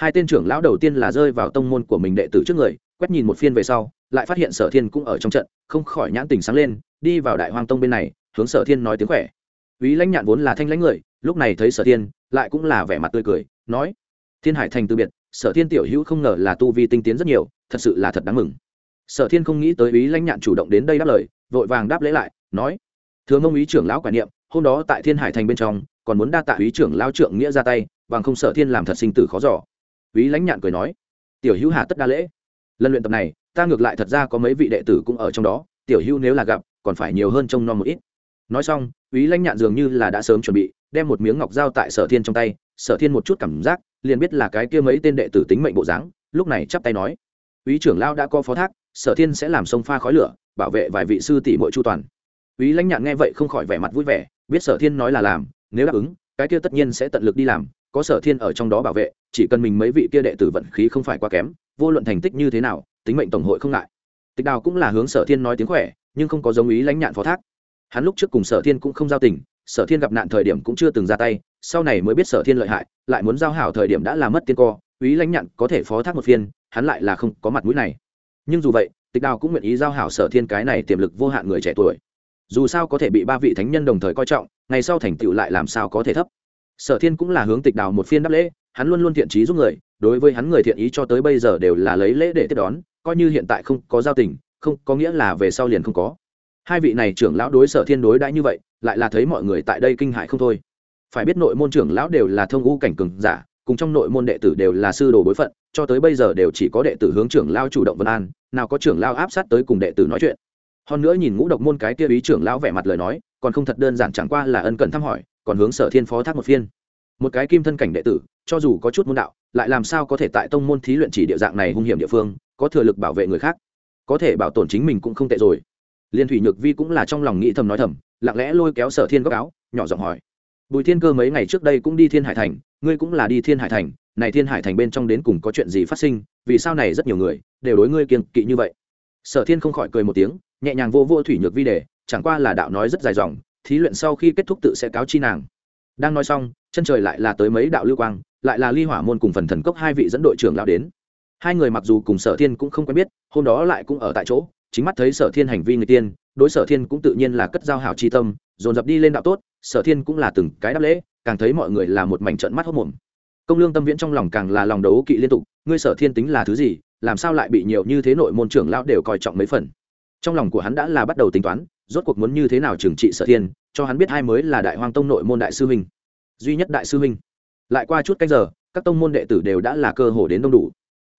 hai tên trưởng lão đầu tiên là rơi vào tông môn của mình đệ tử trước người, quét nhìn một phiên về sau, lại phát hiện sở thiên cũng ở trong trận, không khỏi nhãn tình sáng lên, đi vào đại hoang tông bên này, hướng sở thiên nói tiếng khỏe. Ý lãnh nhạn vốn là thanh lãnh người, lúc này thấy sở thiên, lại cũng là vẻ mặt tươi cười, nói, thiên hải thành từ biệt, sở thiên tiểu hữu không ngờ là tu vi tinh tiến rất nhiều, thật sự là thật đáng mừng. Sở thiên không nghĩ tới ý lãnh nhạn chủ động đến đây đáp lời, vội vàng đáp lễ lại, nói, thưa mông ý trưởng lão quả niệm, hôm đó tại thiên hải thành bên trong, còn muốn đa tạ ý trưởng lao trượng nghĩa ra tay, bằng không sở thiên làm thật sinh tử khó giỏ Úy lãnh nhạn cười nói, tiểu hữu hà tất đa lễ. Lần luyện tập này, ta ngược lại thật ra có mấy vị đệ tử cũng ở trong đó, tiểu hữu nếu là gặp, còn phải nhiều hơn trông nom một ít. Nói xong Úy lãnh nhạn dường như là đã sớm chuẩn bị, đem một miếng ngọc dao tại sở thiên trong tay, sở thiên một chút cảm giác, liền biết là cái kia mấy tên đệ tử tính mệnh bộ dáng, lúc này chắp tay nói "Úy trưởng lao đã có phó thác, sở thiên sẽ làm sông pha khói lửa, bảo vệ vài vị sư tỷ muội chu toàn. Úy lãnh nhạn nghe vậy không khỏi vẻ mặt vui vẻ, biết sở thiên nói là làm, nếu đáp ứng, cái kia tất nhiên sẽ tận lực đi làm có sở thiên ở trong đó bảo vệ, chỉ cần mình mấy vị kia đệ tử vận khí không phải quá kém, vô luận thành tích như thế nào, tính mệnh tổng hội không ngại. Tịch đào cũng là hướng sở thiên nói tiếng khỏe, nhưng không có giống ý lãnh nhạn phó thác. Hắn lúc trước cùng sở thiên cũng không giao tình, sở thiên gặp nạn thời điểm cũng chưa từng ra tay, sau này mới biết sở thiên lợi hại, lại muốn giao hảo thời điểm đã làm mất tiên co, ý lãnh nhạn có thể phó thác một phiên, hắn lại là không có mặt mũi này. Nhưng dù vậy, tịch đào cũng nguyện ý giao hảo sở thiên cái này tiềm lực vô hạn người trẻ tuổi. Dù sao có thể bị ba vị thánh nhân đồng thời coi trọng, ngày sau thành tựu lại làm sao có thể thấp sở thiên cũng là hướng tịch đào một phiên đáp lễ, hắn luôn luôn thiện trí giúp người, đối với hắn người thiện ý cho tới bây giờ đều là lấy lễ để tiếp đón, coi như hiện tại không có giao tình, không có nghĩa là về sau liền không có. Hai vị này trưởng lão đối sở thiên đối đãi như vậy, lại là thấy mọi người tại đây kinh hại không thôi. Phải biết nội môn trưởng lão đều là thông ngũ cảnh cường giả, cùng trong nội môn đệ tử đều là sư đồ bối phận, cho tới bây giờ đều chỉ có đệ tử hướng trưởng lao chủ động vân an, nào có trưởng lao áp sát tới cùng đệ tử nói chuyện. Hơn nữa nhìn ngũ độc môn cái kia ý trưởng lão vẻ mặt lời nói, còn không thật đơn giản chẳng qua là ân cần thăm hỏi còn hướng sở thiên phó thác một phiên. Một cái kim thân cảnh đệ tử, cho dù có chút môn đạo, lại làm sao có thể tại tông môn thí luyện chỉ địa dạng này hung hiểm địa phương, có thừa lực bảo vệ người khác. Có thể bảo tồn chính mình cũng không tệ rồi. Liên thủy nhược vi cũng là trong lòng nghĩ thầm nói thầm, lặng lẽ lôi kéo sở thiên góc áo, nhỏ giọng hỏi. Bùi thiên cơ mấy ngày trước đây cũng đi thiên hải thành, ngươi cũng là đi thiên hải thành, này thiên hải thành bên trong đến cùng có chuyện gì phát sinh, vì sao này rất nhiều người đều đối ngươi kiêng kỵ như vậy? Sở thiên không khỏi cười một tiếng, nhẹ nhàng vô vô thủy nhược vi đề chẳng qua là đạo nói rất dài dòng thí luyện sau khi kết thúc tự sẽ cáo chi nàng. Đang nói xong, chân trời lại là tới mấy đạo lưu quang, lại là ly hỏa môn cùng phần thần cốc hai vị dẫn đội trưởng lão đến. Hai người mặc dù cùng sở thiên cũng không quen biết, hôm đó lại cũng ở tại chỗ, chính mắt thấy sở thiên hành vi người tiên, đối sở thiên cũng tự nhiên là cất giao hảo chi tâm, dồn dập đi lên đạo tốt, sở thiên cũng là từng cái đáp lễ, càng thấy mọi người là một mảnh trận mắt hốc mồm công lương tâm viễn trong lòng càng là lòng đấu kỵ liên tục, ngươi sở thiên tính là thứ gì, làm sao lại bị nhiều như thế nội môn trưởng lão đều coi trọng mấy phần? Trong lòng của hắn đã là bắt đầu tính toán rốt cuộc muốn như thế nào trừng trị sở thiên, cho hắn biết hai mới là đại hoang tông nội môn đại sư huynh. Duy nhất đại sư huynh. Lại qua chút cách giờ, các tông môn đệ tử đều đã là cơ hồ đến đông đủ.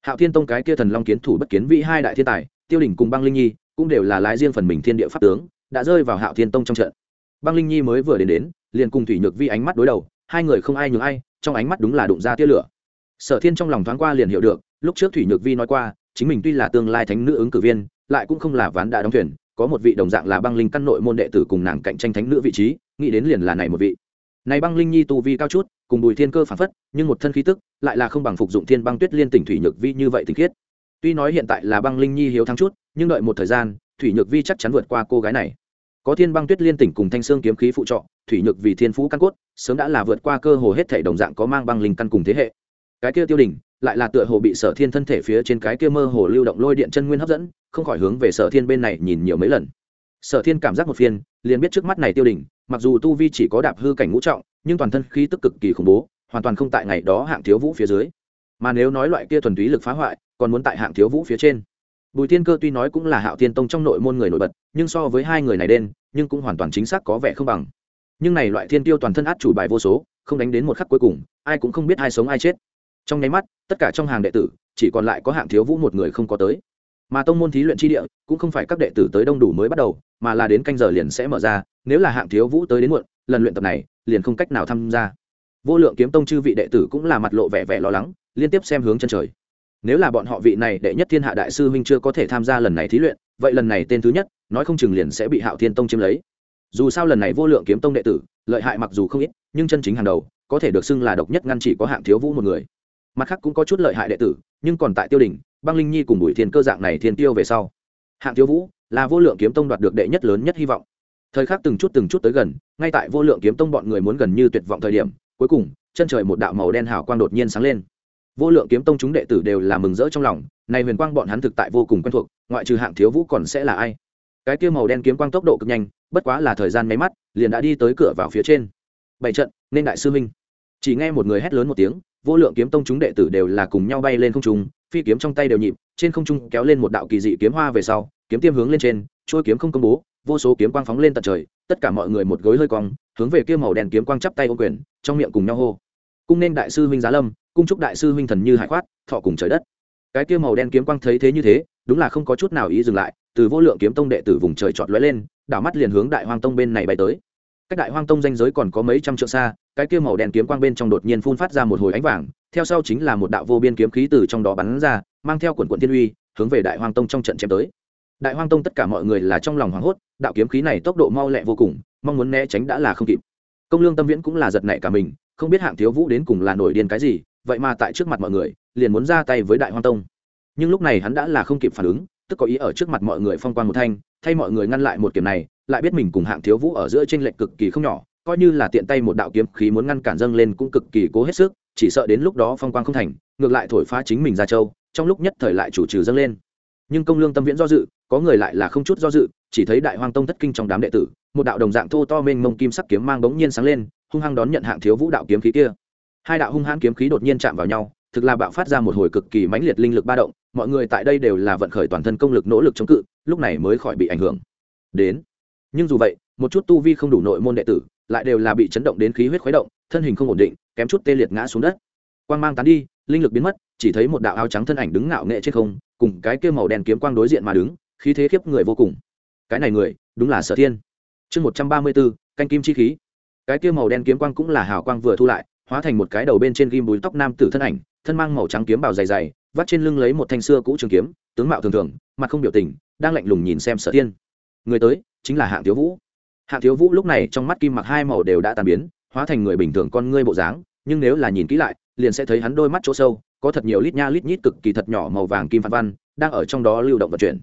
Hạo thiên tông cái kia thần long kiến thủ bất kiến vĩ hai đại thiên tài, tiêu đỉnh cùng băng linh nhi, cũng đều là lái riêng phần mình thiên địa pháp tướng, đã rơi vào hạo thiên tông trong trận. Băng linh nhi mới vừa đến đến, liền cùng thủy nhược vi ánh mắt đối đầu, hai người không ai nhường ai, trong ánh mắt đúng là đụng ra tia lửa. Sở thiên trong lòng thoáng qua liền hiểu được, lúc trước thủy nhược vi nói qua, chính mình tuy là tương lai thánh nữ ứng cử viên, lại cũng không là ván đã đóng thuyền có một vị đồng dạng là băng linh căn nội môn đệ tử cùng nàng cạnh tranh thánh nữ vị trí, nghĩ đến liền là này một vị. Này băng linh nhi tu vi cao chút, cùng bùi thiên cơ phản phất, nhưng một thân khí tức, lại là không bằng phục dụng thiên băng tuyết liên tỉnh thủy nhược vi như vậy tình khiết. Tuy nói hiện tại là băng linh nhi hiếu thắng chút, nhưng đợi một thời gian, thủy nhược vi chắc chắn vượt qua cô gái này. Có thiên băng tuyết liên tỉnh cùng thanh xương kiếm khí phụ trọ thủy nhược vì thiên phú căn cốt, sớm đã là vượt qua cơ hồ hết thể đồng dạng có mang băng linh căn cùng thế hệ cái kia tiêu đỉnh lại là tựa hồ bị sở thiên thân thể phía trên cái kia mơ hồ lưu động lôi điện chân nguyên hấp dẫn, không khỏi hướng về sở thiên bên này nhìn nhiều mấy lần. Sở thiên cảm giác một phiên, liền biết trước mắt này tiêu đỉnh, mặc dù tu vi chỉ có đạp hư cảnh ngũ trọng, nhưng toàn thân khí tức cực kỳ khủng bố, hoàn toàn không tại ngày đó hạng thiếu vũ phía dưới. Mà nếu nói loại kia thuần túy lực phá hoại, còn muốn tại hạng thiếu vũ phía trên. Bùi thiên cơ tuy nói cũng là hạo tiên tông trong nội môn người nổi bật, nhưng so với hai người này đen, nhưng cũng hoàn toàn chính xác có vẻ không bằng. Nhưng này loại thiên tiêu toàn thân át chủ bài vô số, không đánh đến một khắc cuối cùng, ai cũng không biết ai sống ai chết trong nháy mắt, tất cả trong hàng đệ tử, chỉ còn lại có hạng thiếu vũ một người không có tới. Mà tông môn thí luyện tri địa, cũng không phải các đệ tử tới đông đủ mới bắt đầu, mà là đến canh giờ liền sẽ mở ra, nếu là hạng thiếu vũ tới đến muộn, lần luyện tập này, liền không cách nào tham gia. Vô lượng kiếm tông chư vị đệ tử cũng là mặt lộ vẻ vẻ lo lắng, liên tiếp xem hướng chân trời. Nếu là bọn họ vị này đệ nhất thiên hạ đại sư huynh chưa có thể tham gia lần này thí luyện, vậy lần này tên thứ nhất, nói không chừng liền sẽ bị hạo thiên tông chiếm lấy. Dù sao lần này vô lượng kiếm tông đệ tử, lợi hại mặc dù không ít, nhưng chân chính hàng đầu, có thể được xưng là độc nhất ngăn chỉ có hạng thiếu vũ một người mặt khác cũng có chút lợi hại đệ tử, nhưng còn tại tiêu đình, băng linh nhi cùng bùi thiên cơ dạng này thiên tiêu về sau. Hạng thiếu vũ là vô lượng kiếm tông đoạt được đệ nhất lớn nhất hy vọng. Thời khắc từng chút từng chút tới gần, ngay tại vô lượng kiếm tông bọn người muốn gần như tuyệt vọng thời điểm, cuối cùng, chân trời một đạo màu đen hào quang đột nhiên sáng lên. Vô lượng kiếm tông chúng đệ tử đều là mừng rỡ trong lòng, này huyền quang bọn hắn thực tại vô cùng quen thuộc, ngoại trừ hạng thiếu vũ còn sẽ là ai? Cái kia màu đen kiếm quang tốc độ cực nhanh, bất quá là thời gian máy mắt, liền đã đi tới cửa vào phía trên. Bảy trận, nên đại sư minh chỉ nghe một người hét lớn một tiếng vô lượng kiếm tông chúng đệ tử đều là cùng nhau bay lên không trung, phi kiếm trong tay đều nhịp, trên không trung kéo lên một đạo kỳ dị kiếm hoa về sau, kiếm tiêm hướng lên trên trôi kiếm không công bố, vô số kiếm quang phóng lên tận trời, tất cả mọi người một gối hơi cong, hướng về kia màu đen kiếm quang chắp tay ô quyền, trong miệng cùng nhau hô. Cung nên đại sư huynh giá lâm, cung chúc đại sư huynh thần như hải khoát, thọ cùng trời đất. Cái kia màu đen kiếm quang thấy thế như thế, đúng là không có chút nào ý dừng lại, từ vô lượng kiếm tông đệ tử vùng trời trọt lóe lên, đảo mắt liền hướng đại hoang tông bên này bay tới. Cách đại hoang tông danh giới còn có mấy trăm trượng xa cái kia màu đen kiếm quang bên trong đột nhiên phun phát ra một hồi ánh vàng, theo sau chính là một đạo vô biên kiếm khí từ trong đó bắn ra, mang theo quần quận thiên uy, hướng về đại hoang tông trong trận chém tới. Đại hoang tông tất cả mọi người là trong lòng hoảng hốt, đạo kiếm khí này tốc độ mau lẹ vô cùng, mong muốn né tránh đã là không kịp. Công lương tâm viễn cũng là giật nảy cả mình, không biết hạng thiếu vũ đến cùng là nổi điên cái gì, vậy mà tại trước mặt mọi người, liền muốn ra tay với đại hoang tông. Nhưng lúc này hắn đã là không kịp phản ứng, tức có ý ở trước mặt mọi người phong quan một thanh, thay mọi người ngăn lại một kiểm này, lại biết mình cùng hạng thiếu vũ ở giữa tranh lệch cực kỳ không nhỏ coi như là tiện tay một đạo kiếm khí muốn ngăn cản dâng lên cũng cực kỳ cố hết sức, chỉ sợ đến lúc đó phong quang không thành, ngược lại thổi phá chính mình ra châu, trong lúc nhất thời lại chủ trừ dâng lên. Nhưng công lương tâm viễn do dự, có người lại là không chút do dự, chỉ thấy đại hoang tông thất kinh trong đám đệ tử, một đạo đồng dạng thô to mênh mông kim sắc kiếm mang bỗng nhiên sáng lên, hung hăng đón nhận hạng thiếu vũ đạo kiếm khí kia. Hai đạo hung hãn kiếm khí đột nhiên chạm vào nhau, thực là bạo phát ra một hồi cực kỳ mãnh liệt linh lực ba động, mọi người tại đây đều là vận khởi toàn thân công lực nỗ lực chống cự, lúc này mới khỏi bị ảnh hưởng. Đến. Nhưng dù vậy một chút tu vi không đủ nội môn đệ tử, lại đều là bị chấn động đến khí huyết khuấy động, thân hình không ổn định, kém chút tê liệt ngã xuống đất. Quang mang tán đi, linh lực biến mất, chỉ thấy một đạo áo trắng thân ảnh đứng ngạo nghệ trên không, cùng cái kia màu đen kiếm quang đối diện mà đứng, khí thế khiếp người vô cùng. Cái này người, đúng là sở thiên. Chương một trăm ba mươi bốn, canh kim chi khí. Cái kia màu đen kiếm quang cũng là hào quang vừa thu lại, hóa thành một cái đầu bên trên ghim búi tóc nam tử thân ảnh, thân mang màu trắng kiếm bào dày dày, vắt trên lưng lấy một thanh xưa cũ trường kiếm, tướng mạo thường thường, mặt không biểu tình, đang lạnh lùng nhìn xem sở thiên. Người tới, chính là hạng thiếu vũ hạng thiếu vũ lúc này trong mắt kim mặc hai màu đều đã tàn biến, hóa thành người bình thường con ngươi bộ dáng, nhưng nếu là nhìn kỹ lại, liền sẽ thấy hắn đôi mắt chỗ sâu, có thật nhiều lít nha lít nhít cực kỳ thật nhỏ màu vàng kim phản văn, đang ở trong đó lưu động vận chuyển.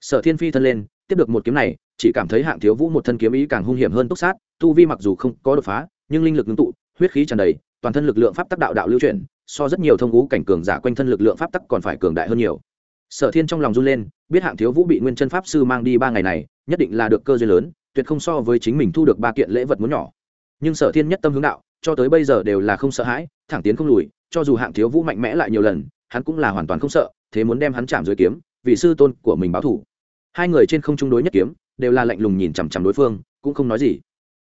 Sở thiên phi thân lên, tiếp được một kiếm này, chỉ cảm thấy hạng thiếu vũ một thân kiếm ý càng hung hiểm hơn túc sát, tu vi mặc dù không có đột phá, nhưng linh lực ngưng tụ, huyết khí tràn đầy, toàn thân lực lượng pháp tắc đạo đạo lưu chuyển, so rất nhiều thông ngũ cảnh cường giả quanh thân lực lượng pháp tắc còn phải cường đại hơn nhiều. Sở thiên trong lòng run lên, biết hạng thiếu vũ bị nguyên chân pháp sư mang đi ba ngày này, nhất định là được cơ duyên lớn tuyệt không so với chính mình thu được ba kiện lễ vật muốn nhỏ. Nhưng sở thiên nhất tâm hướng đạo, cho tới bây giờ đều là không sợ hãi, thẳng tiến không lùi, cho dù hạng thiếu vũ mạnh mẽ lại nhiều lần, hắn cũng là hoàn toàn không sợ, thế muốn đem hắn chạm dưới kiếm, vì sư tôn của mình báo thủ. Hai người trên không trung đối nhất kiếm, đều là lạnh lùng nhìn chằm chằm đối phương, cũng không nói gì.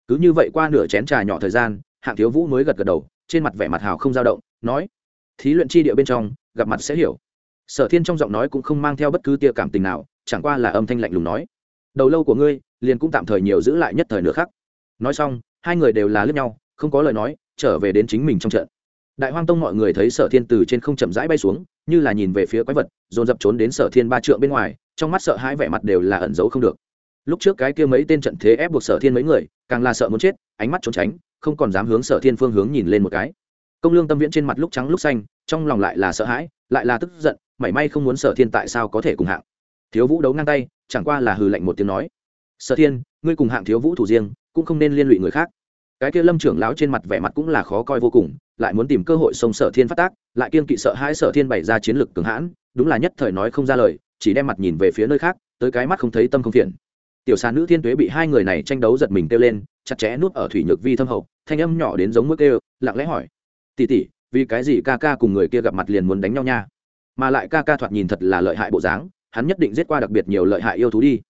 Cứ như vậy qua nửa chén trà nhỏ thời gian, hạng thiếu vũ mới gật gật đầu, trên mặt vẻ mặt hào không dao động, nói, thí luyện chi địa bên trong, gặp mặt sẽ hiểu. Sở thiên trong giọng nói cũng không mang theo bất cứ tia cảm tình nào, chẳng qua là âm thanh lạnh lùng nói, đầu lâu của ngươi liền cũng tạm thời nhiều giữ lại nhất thời nữa khác nói xong, hai người đều là lướt nhau, không có lời nói, trở về đến chính mình trong trận. Đại hoang tông mọi người thấy sở thiên từ trên không chậm rãi bay xuống, như là nhìn về phía quái vật, dồn dập trốn đến sở thiên ba trượng bên ngoài, trong mắt sợ hãi vẻ mặt đều là ẩn giấu không được. Lúc trước cái kia mấy tên trận thế ép buộc sở thiên mấy người, càng là sợ muốn chết, ánh mắt trốn tránh, không còn dám hướng sở thiên phương hướng nhìn lên một cái. Công lương tâm viễn trên mặt lúc trắng lúc xanh, trong lòng lại là sợ hãi, lại là tức giận, mảy may không muốn sở thiên tại sao có thể cùng hạng. Thiếu vũ đấu ngang tay, chẳng qua là hừ lạnh một tiếng nói sở thiên, ngươi cùng hạng thiếu vũ thủ riêng, cũng không nên liên lụy người khác. Cái kia lâm trưởng lão trên mặt vẻ mặt cũng là khó coi vô cùng, lại muốn tìm cơ hội xông sở thiên phát tác, lại kiên kỵ sợ hãi sở thiên bày ra chiến lược cường hãn, đúng là nhất thời nói không ra lời, chỉ đem mặt nhìn về phía nơi khác, tới cái mắt không thấy tâm không phiền. Tiểu xà nữ thiên tuế bị hai người này tranh đấu giật mình kêu lên, chặt chẽ nuốt ở thủy nhược vi thâm hậu, thanh âm nhỏ đến giống mức kêu, lặng lẽ hỏi. Tỉ tỉ vì cái gì ca ca cùng người kia gặp mặt liền muốn đánh nhau nha? Mà lại ca ca thoạt nhìn thật là lợi hại bộ dáng, hắn nhất định giết qua đặc biệt nhiều lợi hại yêu thú đi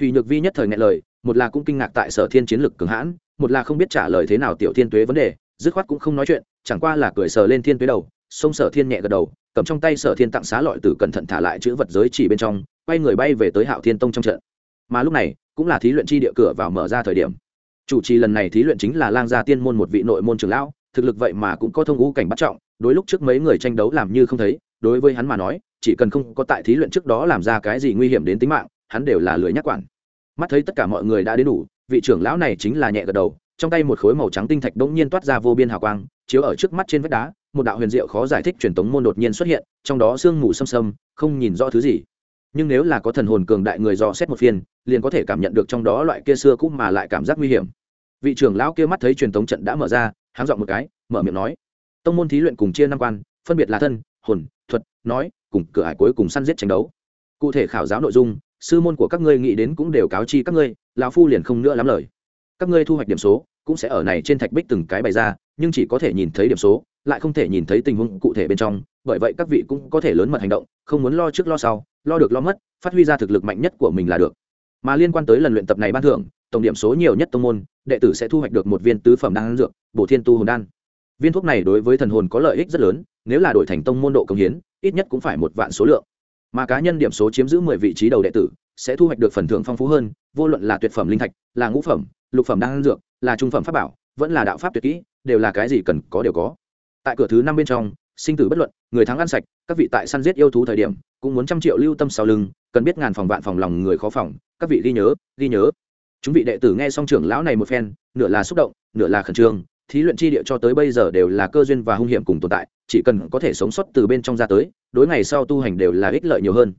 thủy nhược vi nhất thời ngại lời, một là cũng kinh ngạc tại sở thiên chiến lực cường hãn, một là không biết trả lời thế nào tiểu thiên tuế vấn đề, dứt khoát cũng không nói chuyện, chẳng qua là cười sờ lên thiên tuế đầu, xông sở thiên nhẹ gật đầu, cầm trong tay sở thiên tặng xá lọi tử cẩn thận thả lại chữ vật giới chỉ bên trong, quay người bay về tới hạo thiên tông trong trận. Mà lúc này, cũng là thí luyện chi địa cửa vào mở ra thời điểm. Chủ trì lần này thí luyện chính là lang gia tiên môn một vị nội môn trưởng lão, thực lực vậy mà cũng có thông ngũ cảnh bắt trọng, đối lúc trước mấy người tranh đấu làm như không thấy, đối với hắn mà nói, chỉ cần không có tại thí luyện trước đó làm ra cái gì nguy hiểm đến tính mạng hắn đều là lười nhắc quản. Mắt thấy tất cả mọi người đã đến đủ, vị trưởng lão này chính là nhẹ gật đầu, trong tay một khối màu trắng tinh thạch đ ỗ n g nhiên toát ra vô biên hào quang, chiếu ở trước mắt trên vách đá, một đạo huyền diệu khó giải thích truyền tống môn đột nhiên xuất hiện, trong đó sương mù xâm xâm, không nhìn rõ thứ gì. Nhưng nếu là có thần hồn cường đại người dò xét một phiên, liền có thể cảm nhận được trong đó loại kia xưa cũ mà lại cảm giác nguy hiểm. Vị trưởng lão kia mắt thấy truyền tống trận đã mở ra háng dọn một cái, mở miệng nói, tông môn thí luyện cùng chia năm quan, phân biệt là thân, hồn, thuật, nói, cùng cửa hải cuối cùng săn giết tranh đấu. Cụ thể khảo giáo nội dung sư môn của các ngươi nghĩ đến cũng đều cáo chi các ngươi, lão phu liền không nữa lắm lời. Các ngươi thu hoạch điểm số cũng sẽ ở này trên thạch bích từng cái bày ra, nhưng chỉ có thể nhìn thấy điểm số, lại không thể nhìn thấy tình huống cụ thể bên trong, bởi vậy các vị cũng có thể lớn mật hành động, không muốn lo trước lo sau, lo được lo mất, phát huy ra thực lực mạnh nhất của mình là được. Mà liên quan tới lần luyện tập này ban thưởng, tổng điểm số nhiều nhất tông môn, đệ tử sẽ thu hoạch được một viên tứ phẩm đan dược, bổ thiên tu hồn đan. Viên thuốc này đối với thần hồn có lợi ích rất lớn, nếu là đổi thành tông môn độ công hiến, ít nhất cũng phải một vạn số lượng mà cá nhân điểm số chiếm giữ mười vị trí đầu đệ tử, sẽ thu hoạch được phần thưởng phong phú hơn, vô luận là tuyệt phẩm linh thạch, là ngũ phẩm, lục phẩm đan dược, là trung phẩm pháp bảo, vẫn là đạo pháp tuyệt kỹ, đều là cái gì cần có đều có. Tại cửa thứ năm bên trong, sinh tử bất luận, người thắng ăn sạch, các vị tại săn giết yêu thú thời điểm, cũng muốn trăm triệu lưu tâm sau lưng, cần biết ngàn phòng vạn phòng lòng người khó phòng, các vị ghi nhớ ghi nhớ. Chúng vị đệ tử nghe xong trưởng lão này một phen, nửa là xúc động, nửa là khẩn trương thí luyện chi địa cho tới bây giờ đều là cơ duyên và hung hiểm cùng tồn tại, chỉ cần có thể sống sót từ bên trong ra tới, đối ngày sau tu hành đều là ích lợi nhiều hơn.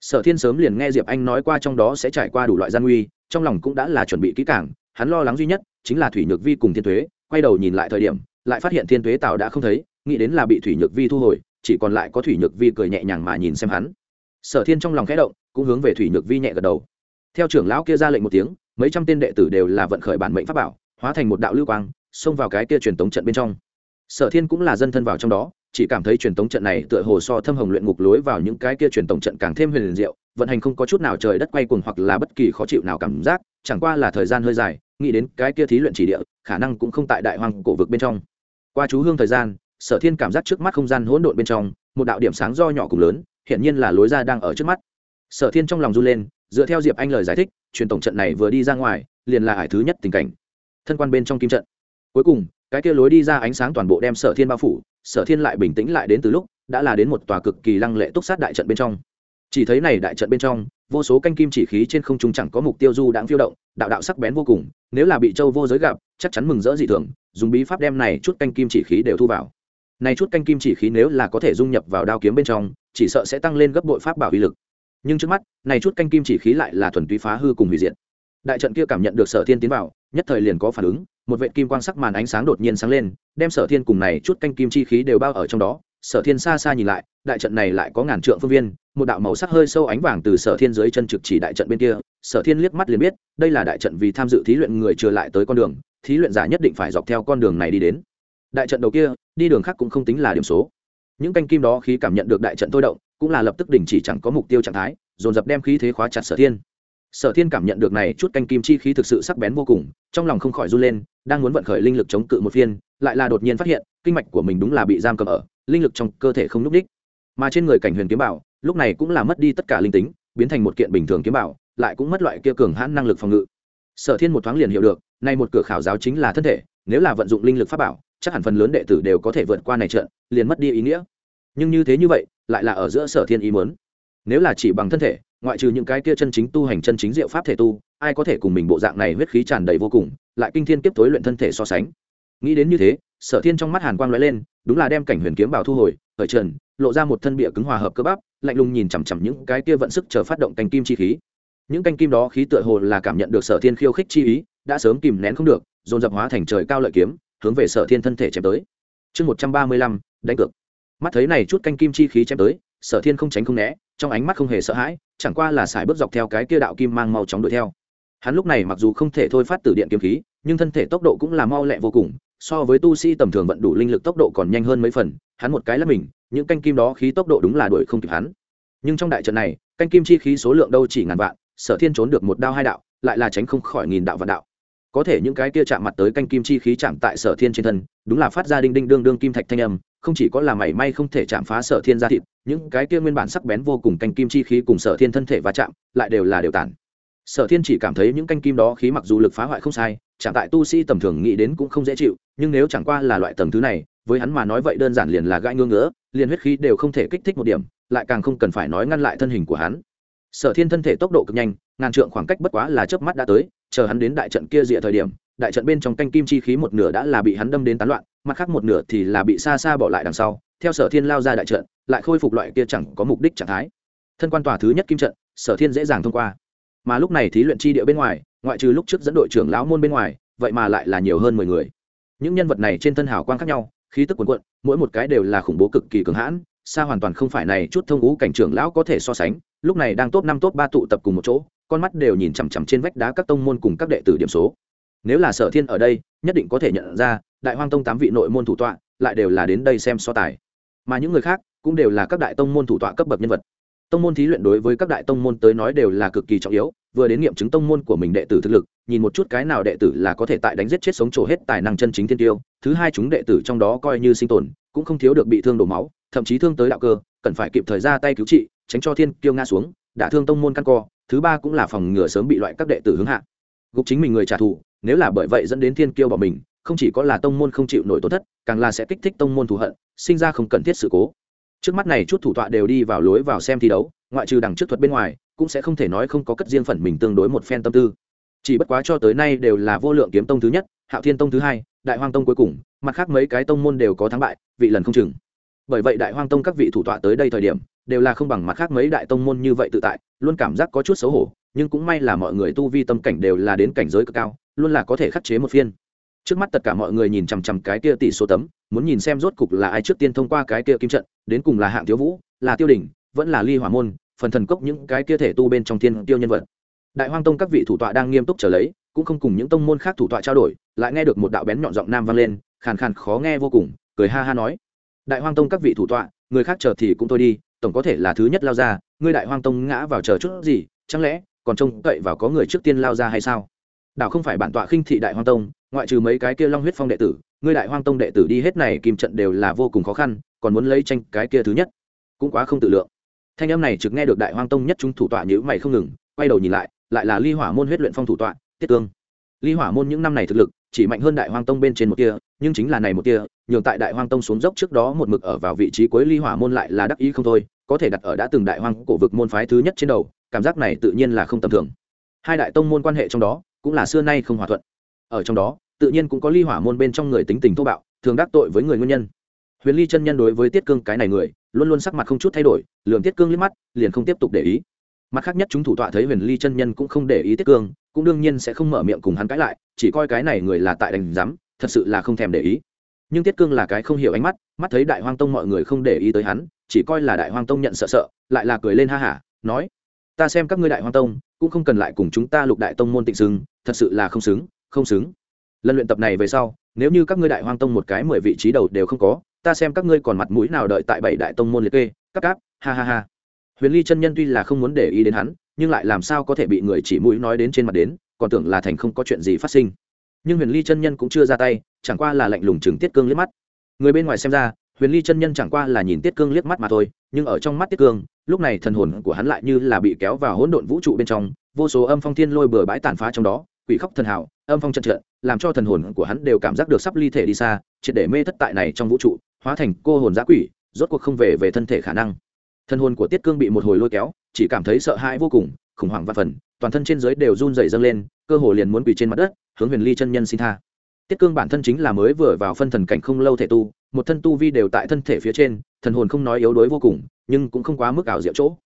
Sở thiên sớm liền nghe diệp anh nói qua trong đó sẽ trải qua đủ loại gian nguy, trong lòng cũng đã là chuẩn bị kỹ càng, hắn lo lắng duy nhất chính là thủy nhược vi cùng thiên thuế quay đầu nhìn lại thời điểm, lại phát hiện thiên thuế tạo đã không thấy, nghĩ đến là bị thủy nhược vi thu hồi, chỉ còn lại có thủy nhược vi cười nhẹ nhàng mà nhìn xem hắn. Sở thiên trong lòng khẽ động, cũng hướng về thủy nhược vi nhẹ gật đầu. Theo trưởng lão kia ra lệnh một tiếng, mấy trăm tên đệ tử đều là vận khởi bản mệnh pháp bảo, hóa thành một đạo lưu quang xông vào cái kia truyền tống trận bên trong. Sở thiên cũng là dân thân vào trong đó, chỉ cảm thấy truyền tống trận này tựa hồ so thâm hồng luyện ngục lối vào những cái kia truyền tống trận càng thêm huyền diệu, vận hành không có chút nào trời đất quay cuồng hoặc là bất kỳ khó chịu nào cảm giác, chẳng qua là thời gian hơi dài, nghĩ đến cái kia thí luyện chỉ địa, khả năng cũng không tại đại hoàng cổ vực bên trong. Qua chú hương thời gian, sở thiên cảm giác trước mắt không gian hỗn độn bên trong, một đạo điểm sáng do nhỏ cùng lớn hiện nhiên là lối ra đang ở trước mắt. Sở thiên trong lòng run lên, dựa theo diệp anh lời giải thích, truyền tổng trận này vừa đi ra ngoài, liền là hải thứ nhất tình cảnh. Thân quan bên trong kim trận cuối cùng, cái kia lối đi ra ánh sáng toàn bộ đem sở thiên bao phủ, sở thiên lại bình tĩnh lại đến từ lúc, đã là đến một tòa cực kỳ lăng lệ túc sát đại trận bên trong. Chỉ thấy này đại trận bên trong, vô số canh kim chỉ khí trên không trung chẳng có mục tiêu du đãng phiêu động, đạo đạo sắc bén vô cùng, nếu là bị châu vô giới gặp, chắc chắn mừng rỡ dị thường, dùng bí pháp đem này chút canh kim chỉ khí đều thu vào. Này chút canh kim chỉ khí nếu là có thể dung nhập vào đao kiếm bên trong, chỉ sợ sẽ tăng lên gấp bội pháp bảo uy lực. Nhưng trước mắt, này chút canh kim chỉ khí lại là thuần túy phá hư cùng hủy diệt. Đại trận kia cảm nhận được sở thiên tiến vào, nhất thời liền có phản ứng một vệ kim quang sắc màn ánh sáng đột nhiên sáng lên, đem sở thiên cùng này chút canh kim chi khí đều bao ở trong đó. Sở thiên xa xa nhìn lại, đại trận này lại có ngàn trượng phương viên, một đạo màu sắc hơi sâu ánh vàng từ sở thiên dưới chân trực chỉ đại trận bên kia. Sở thiên liếc mắt liền biết, đây là đại trận vì tham dự thí luyện người chưa lại tới con đường, thí luyện giả nhất định phải dọc theo con đường này đi đến. Đại trận đầu kia, đi đường khác cũng không tính là điểm số. Những canh kim đó khi cảm nhận được đại trận tôi động, cũng là lập tức đình chỉ chẳng có mục tiêu trạng thái, dồn dập đem khí thế khóa chặt sở thiên sở thiên cảm nhận được này chút canh kim chi khí thực sự sắc bén vô cùng trong lòng không khỏi run lên đang muốn vận khởi linh lực chống cự một phiên lại là đột nhiên phát hiện kinh mạch của mình đúng là bị giam cầm ở linh lực trong cơ thể không n ú c đích mà trên người cảnh huyền kiếm bảo lúc này cũng là mất đi tất cả linh tính biến thành một kiện bình thường kiếm bảo lại cũng mất loại kia cường hãn năng lực phòng ngự. Sở thiên một thoáng liền hiểu được nay một cửa khảo giáo chính là thân thể nếu là vận dụng linh lực pháp bảo chắc hẳn phần lớn đệ tử đều có thể vượt qua này trận liền mất đi ý nghĩa. Nhưng như thế như vậy lại là ở giữa sở thiên ý muốn, nếu là chỉ bằng thân thể ngoại trừ những cái kia chân chính tu hành, chân chính diệu pháp thể tu, ai có thể cùng mình bộ dạng này huyết khí tràn đầy vô cùng, lại kinh thiên kiếp tối luyện thân thể so sánh. Nghĩ đến như thế, sở thiên trong mắt hàn quang lóe lên, đúng là đem cảnh huyền kiếm bảo thu hồi, khởi trần, lộ ra một thân bịa cứng hòa hợp cơ bắp, lạnh lùng nhìn chằm chằm những cái kia vận sức chờ phát động canh kim chi khí. Những canh kim đó khí tựa hồ là cảm nhận được sở thiên khiêu khích chi ý, đã sớm kìm nén không được, dồn dập hóa thành trời cao lợi kiếm, hướng về sở thiên thân thể chém tới. Chương một trăm ba mươi lăm, đánh cược. Mắt thấy này chút canh kim chi khí chém tới sở thiên không tránh không né, trong ánh mắt không hề sợ hãi, chẳng qua là xài bước dọc theo cái kia đạo kim mang mau chóng đuổi theo. Hắn lúc này mặc dù không thể thôi phát từ điện kiếm khí, nhưng thân thể tốc độ cũng là mau lẹ vô cùng, so với tu sĩ tầm thường vận đủ linh lực tốc độ còn nhanh hơn mấy phần, hắn một cái là mình, những canh kim đó khí tốc độ đúng là đuổi không kịp hắn. Nhưng trong đại trận này, canh kim chi khí số lượng đâu chỉ ngàn vạn, sở thiên trốn được một đao hai đạo, lại là tránh không khỏi nghìn đạo vạn đạo. Có thể những cái kia chạm mặt tới canh kim chi khí chạm tại sở thiên trên thân, đúng là phát ra đinh đinh đương đương kim thạch thanh âm không chỉ có là mảy may không thể chạm phá sở thiên ra thịt, những cái kia nguyên bản sắc bén vô cùng canh kim chi khí cùng sở thiên thân thể va chạm, lại đều là đều tản. Sở thiên chỉ cảm thấy những canh kim đó khí mặc dù lực phá hoại không sai, chạm tại tu sĩ tầm thường nghĩ đến cũng không dễ chịu, nhưng nếu chẳng qua là loại tầm thứ này, với hắn mà nói vậy đơn giản liền là gãi ngưỡng ngỡ liền huyết khí đều không thể kích thích một điểm, lại càng không cần phải nói ngăn lại thân hình của hắn. Sở thiên thân thể tốc độ cực nhanh, ngàn trượng khoảng cách bất quá là chớp mắt đã tới, chờ hắn đến đại trận kia rìa thời điểm đại trận bên trong canh kim chi khí một nửa đã là bị hắn đâm đến tán loạn, mặt khác một nửa thì là bị xa xa bỏ lại đằng sau, theo sở thiên lao ra đại trận, lại khôi phục loại kia chẳng có mục đích trạng thái. Thân quan tòa thứ nhất kim trận, sở thiên dễ dàng thông qua. Mà lúc này thí luyện chi địa bên ngoài, ngoại trừ lúc trước dẫn đội trưởng lão môn bên ngoài, vậy mà lại là nhiều hơn mười người. Những nhân vật này trên thân hào quang khác nhau, khí tức quần quận mỗi một cái đều là khủng bố cực kỳ cường hãn, xa hoàn toàn không phải này chút thông ngũ cảnh trưởng lão có thể so sánh, lúc này đang top năm, top ba tụ tập cùng một chỗ, con mắt đều nhìn chằm chằm trên vách đá các tông môn cùng các đệ tử điểm số nếu là sở thiên ở đây, nhất định có thể nhận ra, đại hoang tông tám vị nội môn thủ tọa lại đều là đến đây xem so tài. Mà những người khác cũng đều là các đại tông môn thủ tọa cấp bậc nhân vật. Tông môn thí luyện đối với các đại tông môn tới nói đều là cực kỳ trọng yếu, vừa đến nghiệm chứng tông môn của mình đệ tử thực lực, nhìn một chút cái nào đệ tử là có thể tại đánh giết chết sống trổ hết tài năng chân chính thiên tiêu, thứ hai chúng đệ tử trong đó coi như sinh tồn, cũng không thiếu được bị thương đổ máu, thậm chí thương tới đạo cơ, cần phải kịp thời ra tay cứu trị, tránh cho thiên tiêu ngã xuống, đả thương tông môn căn co, thứ ba cũng là phòng ngừa sớm bị loại các đệ tử hướng hạ. Gục chính mình người trả thù nếu là bởi vậy dẫn đến thiên kiêu bỏ mình, không chỉ có là tông môn không chịu nổi tổn thất, càng là sẽ kích thích tông môn thù hận, sinh ra không cần thiết sự cố. Trước mắt này chút thủ tọa đều đi vào lối vào xem thi đấu, ngoại trừ đằng trước thuật bên ngoài, cũng sẽ không thể nói không có cất riêng phần mình tương đối một phen tâm tư. Chỉ bất quá cho tới nay đều là vô lượng kiếm tông thứ nhất, hạo thiên tông thứ hai, đại hoang tông cuối cùng, mặt khác mấy cái tông môn đều có thắng bại, vị lần không chừng. Bởi vậy đại hoang tông các vị thủ tọa tới đây thời điểm, đều là không bằng mặt khác mấy đại tông môn như vậy tự tại, luôn cảm giác có chút xấu hổ, nhưng cũng may là mọi người tu vi tâm cảnh đều là đến cảnh giới cực cao luôn là có thể khắc chế một phiên. Trước mắt tất cả mọi người nhìn chằm chằm cái kia tỷ số tấm, muốn nhìn xem rốt cục là ai trước tiên thông qua cái kia kim trận, đến cùng là hạng thiếu vũ, là tiêu đỉnh vẫn là ly hỏa môn, phần thần cốc những cái kia thể tu bên trong thiên tiêu nhân vật. Đại hoang tông các vị thủ tọa đang nghiêm túc trở lấy, cũng không cùng những tông môn khác thủ tọa trao đổi, lại nghe được một đạo bén nhọn giọng nam vang lên, khàn khàn khó nghe vô cùng, cười ha ha nói. Đại hoang tông các vị thủ tọa, người khác chờ thì cũng thôi đi, tổng có thể là thứ nhất lao ra, ngươi đại hoang tông ngã vào chờ chút gì, chẳng lẽ còn trông cậy vào có người trước tiên lao ra hay sao? Đảo không phải bản tọa khinh thị đại hoang tông, ngoại trừ mấy cái kia long huyết phong đệ tử, ngươi đại hoang tông đệ tử đi hết này kim trận đều là vô cùng khó khăn, còn muốn lấy tranh cái kia thứ nhất, cũng quá không tự lượng. Thanh âm này trực nghe được đại hoang tông nhất chúng thủ tọa nhữ mày không ngừng, quay đầu nhìn lại lại là ly hỏa môn huyết luyện phong thủ tọa, tiết tương ly hỏa môn những năm này thực lực, chỉ mạnh hơn đại hoang tông bên trên một kia nhưng chính là này một kia nhường tại đại hoang tông xuống dốc trước đó một mực ở vào vị trí cuối ly hỏa môn lại là đắc ý không thôi, có thể đặt ở đã từng đại hoang cổ vực môn phái thứ nhất trên đầu, cảm giác này tự nhiên là không tầm thường. Hai đại tông môn quan hệ trong đó cũng là xưa nay không hòa thuận. Ở trong đó, tự nhiên cũng có ly hỏa môn bên trong người tính tình thô bạo, thường đắc tội với người nguyên nhân. Huyền ly chân nhân đối với tiết cương cái này người, luôn luôn sắc mặt không chút thay đổi lường tiết cương liếc mắt, liền không tiếp tục để ý. Mặt khác nhất chúng thủ tọa thấy huyền ly chân nhân cũng không để ý tiết cương, cũng đương nhiên sẽ không mở miệng cùng hắn cãi lại, chỉ coi cái này người là tại đành giám, thật sự là không thèm để ý. Nhưng tiết cương là cái không hiểu ánh mắt mắt thấy đại hoang tông mọi người không để ý tới hắn, chỉ coi là đại hoang tông nhận sợ sợ, lại là cười lên ha hả, nói, ta xem các ngươi đại hoang tông, cũng không cần lại cùng chúng ta lục đại tông môn tịnh xứng thật sự là không xứng không xứng. Lần luyện tập này về sau, nếu như các ngươi đại hoang tông một cái mười vị trí đầu đều không có, ta xem các ngươi còn mặt mũi nào đợi tại bảy đại tông môn liệt kê các cáp, ha ha ha. Huyền ly chân nhân tuy là không muốn để ý đến hắn, nhưng lại làm sao có thể bị người chỉ mũi nói đến trên mặt đến, còn tưởng là thành không có chuyện gì phát sinh. Nhưng huyền ly chân nhân cũng chưa ra tay, chẳng qua là lạnh lùng chừng tiết cương liếc mắt. Người bên ngoài xem ra, huyền ly chân nhân chẳng qua là nhìn tiết cương liếc mắt mà thôi, nhưng ở trong mắt tiết cương, lúc này thần hồn của hắn lại như là bị kéo vào hỗn độn vũ trụ bên trong, vô số âm phong thiên lôi bừa bãi tàn phá trong đó quỷ khóc thần hảo âm phong trận trận, làm cho thần hồn của hắn đều cảm giác được sắp ly thể đi xa, triệt để mê thất tại này trong vũ trụ, hóa thành cô hồn giã quỷ, rốt cuộc không về về thân thể khả năng. Thân hồn của tiết cương bị một hồi lôi kéo, chỉ cảm thấy sợ hãi vô cùng, khủng hoảng và phần, toàn thân trên dưới đều run dày dâng lên, cơ hồ liền muốn quỳ trên mặt đất, hướng huyền ly chân nhân xin tha. Tiết cương bản thân chính là mới vừa vào phân thần cảnh không lâu thể tu, một thân tu vi đều tại thân thể phía trên, thần hồn không nói yếu đuối vô cùng, nhưng cũng không quá mức ảo diệu chỗ.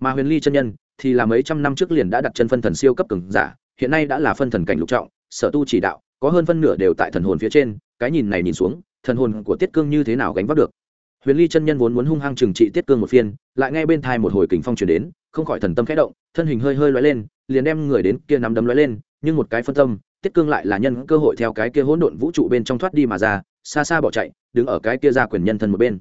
Mà huyền ly chân nhân thì là mấy trăm năm trước liền đã đặt chân phân thần siêu cấp cường giả hiện nay đã là phân thần cảnh lục trọng, sở tu chỉ đạo, có hơn phân nửa đều tại thần hồn phía trên, cái nhìn này nhìn xuống, thần hồn của tiết cương như thế nào gánh vác được? Huyền ly chân nhân vốn muốn hung hăng trừng trị tiết cương một phiên, lại nghe bên thai một hồi kình phong chuyển đến, không khỏi thần tâm khẽ động, thân hình hơi hơi lóe lên, liền đem người đến kia nắm đấm lóe lên, nhưng một cái phân tâm, tiết cương lại là nhân cơ hội theo cái kia hỗn độn vũ trụ bên trong thoát đi mà ra, xa xa bỏ chạy, đứng ở cái kia ra quyền nhân thân một bên.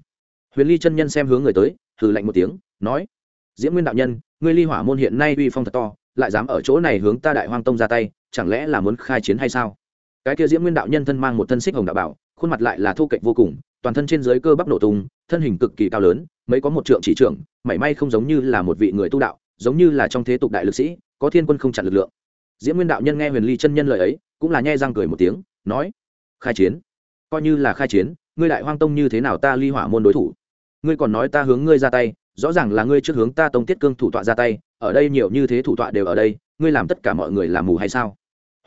Huyền ly chân nhân xem hướng người tới, hừ lạnh một tiếng, nói, diễm nguyên đạo nhân, ngươi ly hỏa môn hiện nay uy phong thật to lại dám ở chỗ này hướng ta đại hoang tông ra tay, chẳng lẽ là muốn khai chiến hay sao? Cái kia diễm nguyên đạo nhân thân mang một thân xích hồng đạo bảo, khuôn mặt lại là thô kệch vô cùng, toàn thân trên dưới cơ bắp nổ tung, thân hình cực kỳ cao lớn, mấy có một trượng chỉ trưởng mảy may không giống như là một vị người tu đạo, giống như là trong thế tục đại lực sĩ, có thiên quân không chặn lực lượng. Diễm nguyên đạo nhân nghe huyền ly chân nhân lời ấy, cũng là nhai răng cười một tiếng, nói, khai chiến? Coi như là khai chiến, ngươi đại hoang tông như thế nào ta ly hỏa môn đối thủ? Ngươi còn nói ta hướng ngươi ra tay rõ ràng là ngươi trước hướng ta tông tiết cương thủ tọa ra tay, ở đây nhiều như thế thủ tọa đều ở đây, ngươi làm tất cả mọi người làm mù hay sao?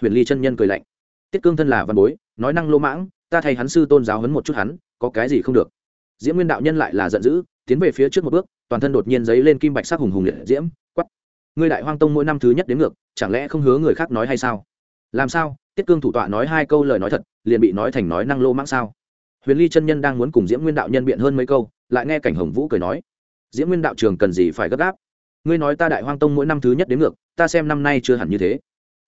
Huyền ly chân nhân cười lạnh. Tiết cương thân là văn bối, nói năng lô mãng, ta thay hắn sư tôn giáo hấn một chút hắn, có cái gì không được. Diễm nguyên đạo nhân lại là giận dữ, tiến về phía trước một bước, toàn thân đột nhiên giấy lên kim bạch sắc hùng hùng liệt diễm quắp ngươi đại hoang tông mỗi năm thứ nhất đến ngược, chẳng lẽ không hứa người khác nói hay sao? Làm sao? Tiết cương thủ tọa nói hai câu lời nói thật, liền bị nói thành nói năng lô mãng sao? Huyền ly chân nhân đang muốn cùng diễm nguyên đạo nhân biện hơn mấy câu, lại nghe cảnh hồng vũ cười nói diễm nguyên đạo trường cần gì phải gấp gáp? Ngươi nói ta đại hoang tông mỗi năm thứ nhất đến ngược, ta xem năm nay chưa hẳn như thế.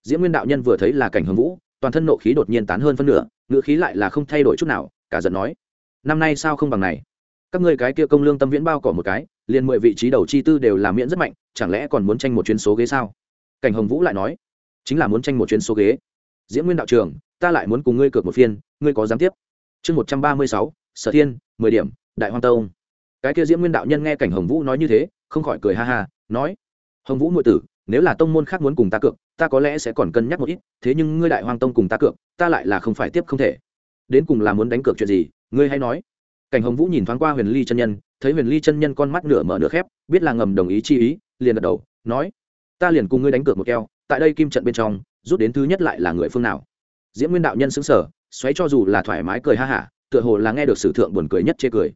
Diễm nguyên đạo nhân vừa thấy là cảnh hồng vũ, toàn thân nộ khí đột nhiên tán hơn phân nửa, ngữ khí lại là không thay đổi chút nào, cả giận nói, năm nay sao không bằng này? Các ngươi cái kia công lương tâm viễn bao cỏ một cái, liền mười vị trí đầu chi tư đều là miễn rất mạnh, chẳng lẽ còn muốn tranh một chuyến số ghế sao? Cảnh hồng vũ lại nói, chính là muốn tranh một chuyến số ghế. Diễm nguyên đạo trường, ta lại muốn cùng ngươi cược một phiên, ngươi có dám tiếp? Chương một trăm ba mươi sáu, sở thiên, mười điểm, đại hoang tông cái kia diễm nguyên đạo nhân nghe cảnh hồng vũ nói như thế, không khỏi cười ha ha, nói, hồng vũ nội tử, nếu là tông môn khác muốn cùng ta cược, ta có lẽ sẽ còn cân nhắc một ít, thế nhưng ngươi đại hoàng tông cùng ta cược, ta lại là không phải tiếp không thể. Đến cùng là muốn đánh cược chuyện gì, ngươi hay nói. Cảnh hồng vũ nhìn thoáng qua huyền ly chân nhân, thấy huyền ly chân nhân con mắt nửa mở nửa khép, biết là ngầm đồng ý chi ý, liền gật đầu, nói, ta liền cùng ngươi đánh cược một keo, tại đây kim trận bên trong, rút đến thứ nhất lại là người phương nào? Diễm nguyên đạo nhân xứng sở xoáy cho dù là thoải mái cười ha hả, tựa hồ là nghe được sử thượng buồn cười nhất chê cười.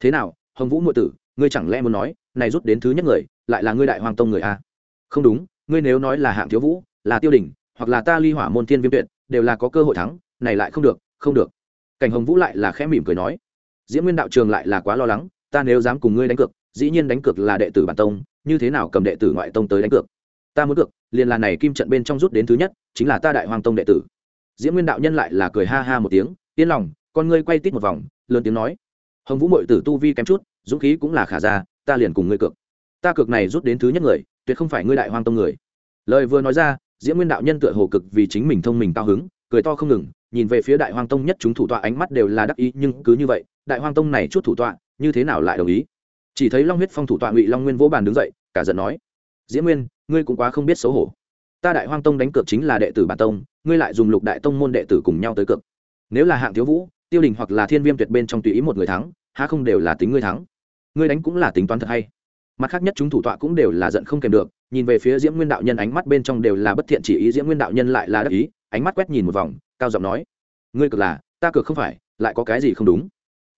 Thế nào hồng vũ ngụy tử, ngươi chẳng lẽ muốn nói, này rút đến thứ nhất người, lại là ngươi đại hoàng tông người a? Không đúng, ngươi nếu nói là hạng thiếu vũ, là tiêu đỉnh hoặc là ta ly hỏa môn thiên viêm tuyệt, đều là có cơ hội thắng, này lại không được không được. Cảnh hồng vũ lại là khẽ mỉm cười nói, diễm nguyên đạo trường lại là quá lo lắng, ta nếu dám cùng ngươi đánh cược, dĩ nhiên đánh cược là đệ tử bản tông, như thế nào cầm đệ tử ngoại tông tới đánh cược? Ta muốn cược, liền là này kim trận bên trong rút đến thứ nhất, chính là ta đại hoàng tông đệ tử. Diễm nguyên đạo nhân lại là cười ha ha một tiếng, yên lòng, con ngươi quay tít một vòng, lớn tiếng nói. Hồng vũ mội tử tu vi kém chút dũng khí cũng là khả ra, ta liền cùng ngươi cược. Ta cược này rút đến thứ nhất người, tuyệt không phải ngươi đại hoang tông người. Lời vừa nói ra, diễm nguyên đạo nhân tựa hồ cực vì chính mình thông mình cao hứng, cười to không ngừng, nhìn về phía đại hoang tông nhất chúng thủ tọa ánh mắt đều là đắc ý, nhưng cứ như vậy, đại hoang tông này chút thủ tọa, như thế nào lại đồng ý? Chỉ thấy long huyết phong thủ tọa ngụy long nguyên vỗ bàn đứng dậy, cả giận nói, diễm nguyên, ngươi cũng quá không biết xấu hổ. Ta đại hoang tông đánh cược chính là đệ tử bản tông, ngươi lại dùng lục đại tông môn đệ tử cùng nhau tới cược. Nếu là hạng thiếu vũ, tiêu đình hoặc là thiên viêm tuyệt bên trong tùy ý một người thắng, há không đều là tính ngươi thắng? Ngươi đánh cũng là tính toán thật hay. Mặt khác nhất chúng thủ tọa cũng đều là giận không kèm được, nhìn về phía diễm nguyên đạo nhân ánh mắt bên trong đều là bất thiện chỉ ý, diễm nguyên đạo nhân lại là đắc ý, ánh mắt quét nhìn một vòng, cao giọng nói, ngươi cực là, ta cực không phải, lại có cái gì không đúng?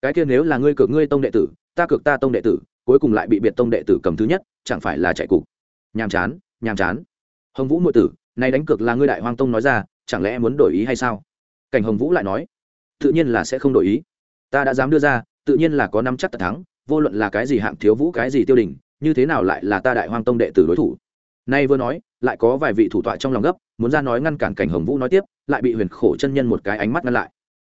Cái kia nếu là ngươi cực ngươi tông đệ tử, ta cực ta tông đệ tử, cuối cùng lại bị biệt tông đệ tử cầm thứ nhất, chẳng phải là chạy cục? Nhàm chán nhàm chán. Hồng vũ nội tử, nay đánh cược là ngươi đại hoang tông nói ra, chẳng lẽ muốn đổi ý hay sao? Cảnh hồng vũ lại nói, tự nhiên là sẽ không đổi ý. Ta đã dám đưa ra, tự nhiên là có năm chắc tật thắng vô luận là cái gì hạng thiếu vũ cái gì tiêu đình, như thế nào lại là ta đại hoang tông đệ tử đối thủ? Nay vừa nói, lại có vài vị thủ tọa trong lòng gấp, muốn ra nói ngăn cản cảnh hồng vũ nói tiếp, lại bị huyền khổ chân nhân một cái ánh mắt ngăn lại.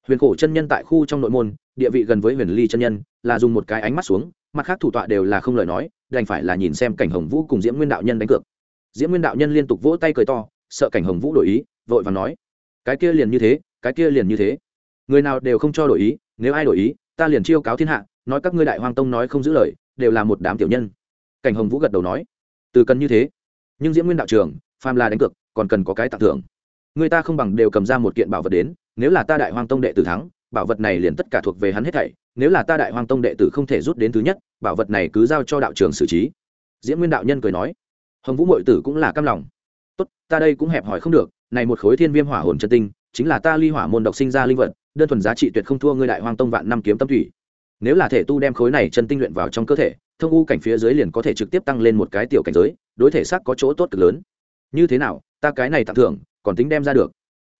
Huyền khổ chân nhân tại khu trong nội môn, địa vị gần với huyền ly chân nhân, là dùng một cái ánh mắt xuống, mặt khác thủ tọa đều là không lời nói, đành phải là nhìn xem cảnh hồng vũ cùng diễm nguyên đạo nhân đánh cược. Diễm nguyên đạo nhân liên tục vỗ tay cười to, sợ cảnh hồng vũ đổi ý, vội và nói, cái kia liền như thế, cái kia liền như thế. Người nào đều không cho đổi ý, nếu ai đổi ý, ta liền chiêu cáo thiên hạ nói các ngươi đại hoang tông nói không giữ lời, đều là một đám tiểu nhân. Cảnh hồng vũ gật đầu nói, từ cần như thế. Nhưng diễm nguyên đạo trường phàm là đánh cược, còn cần có cái tặng thưởng. Người ta không bằng đều cầm ra một kiện bảo vật đến, nếu là ta đại hoang tông đệ tử thắng, bảo vật này liền tất cả thuộc về hắn hết thảy, nếu là ta đại hoang tông đệ tử không thể rút đến thứ nhất, bảo vật này cứ giao cho đạo trường xử trí. Diễm nguyên đạo nhân cười nói, hồng vũ mội tử cũng là cam lòng. Tốt, ta đây cũng hẹp hỏi không được, này một khối thiên viêm hỏa hồn chân tinh, chính là ta ly hỏa môn độc sinh ra linh vật, đơn thuần giá trị tuyệt không thua ngươi đại hoang tông vạn năm kiếm tâm thủy nếu là thể tu đem khối này chân tinh luyện vào trong cơ thể, thông u cảnh phía dưới liền có thể trực tiếp tăng lên một cái tiểu cảnh giới, đối thể xác có chỗ tốt cực lớn. Như thế nào, ta cái này tặng thưởng, còn tính đem ra được?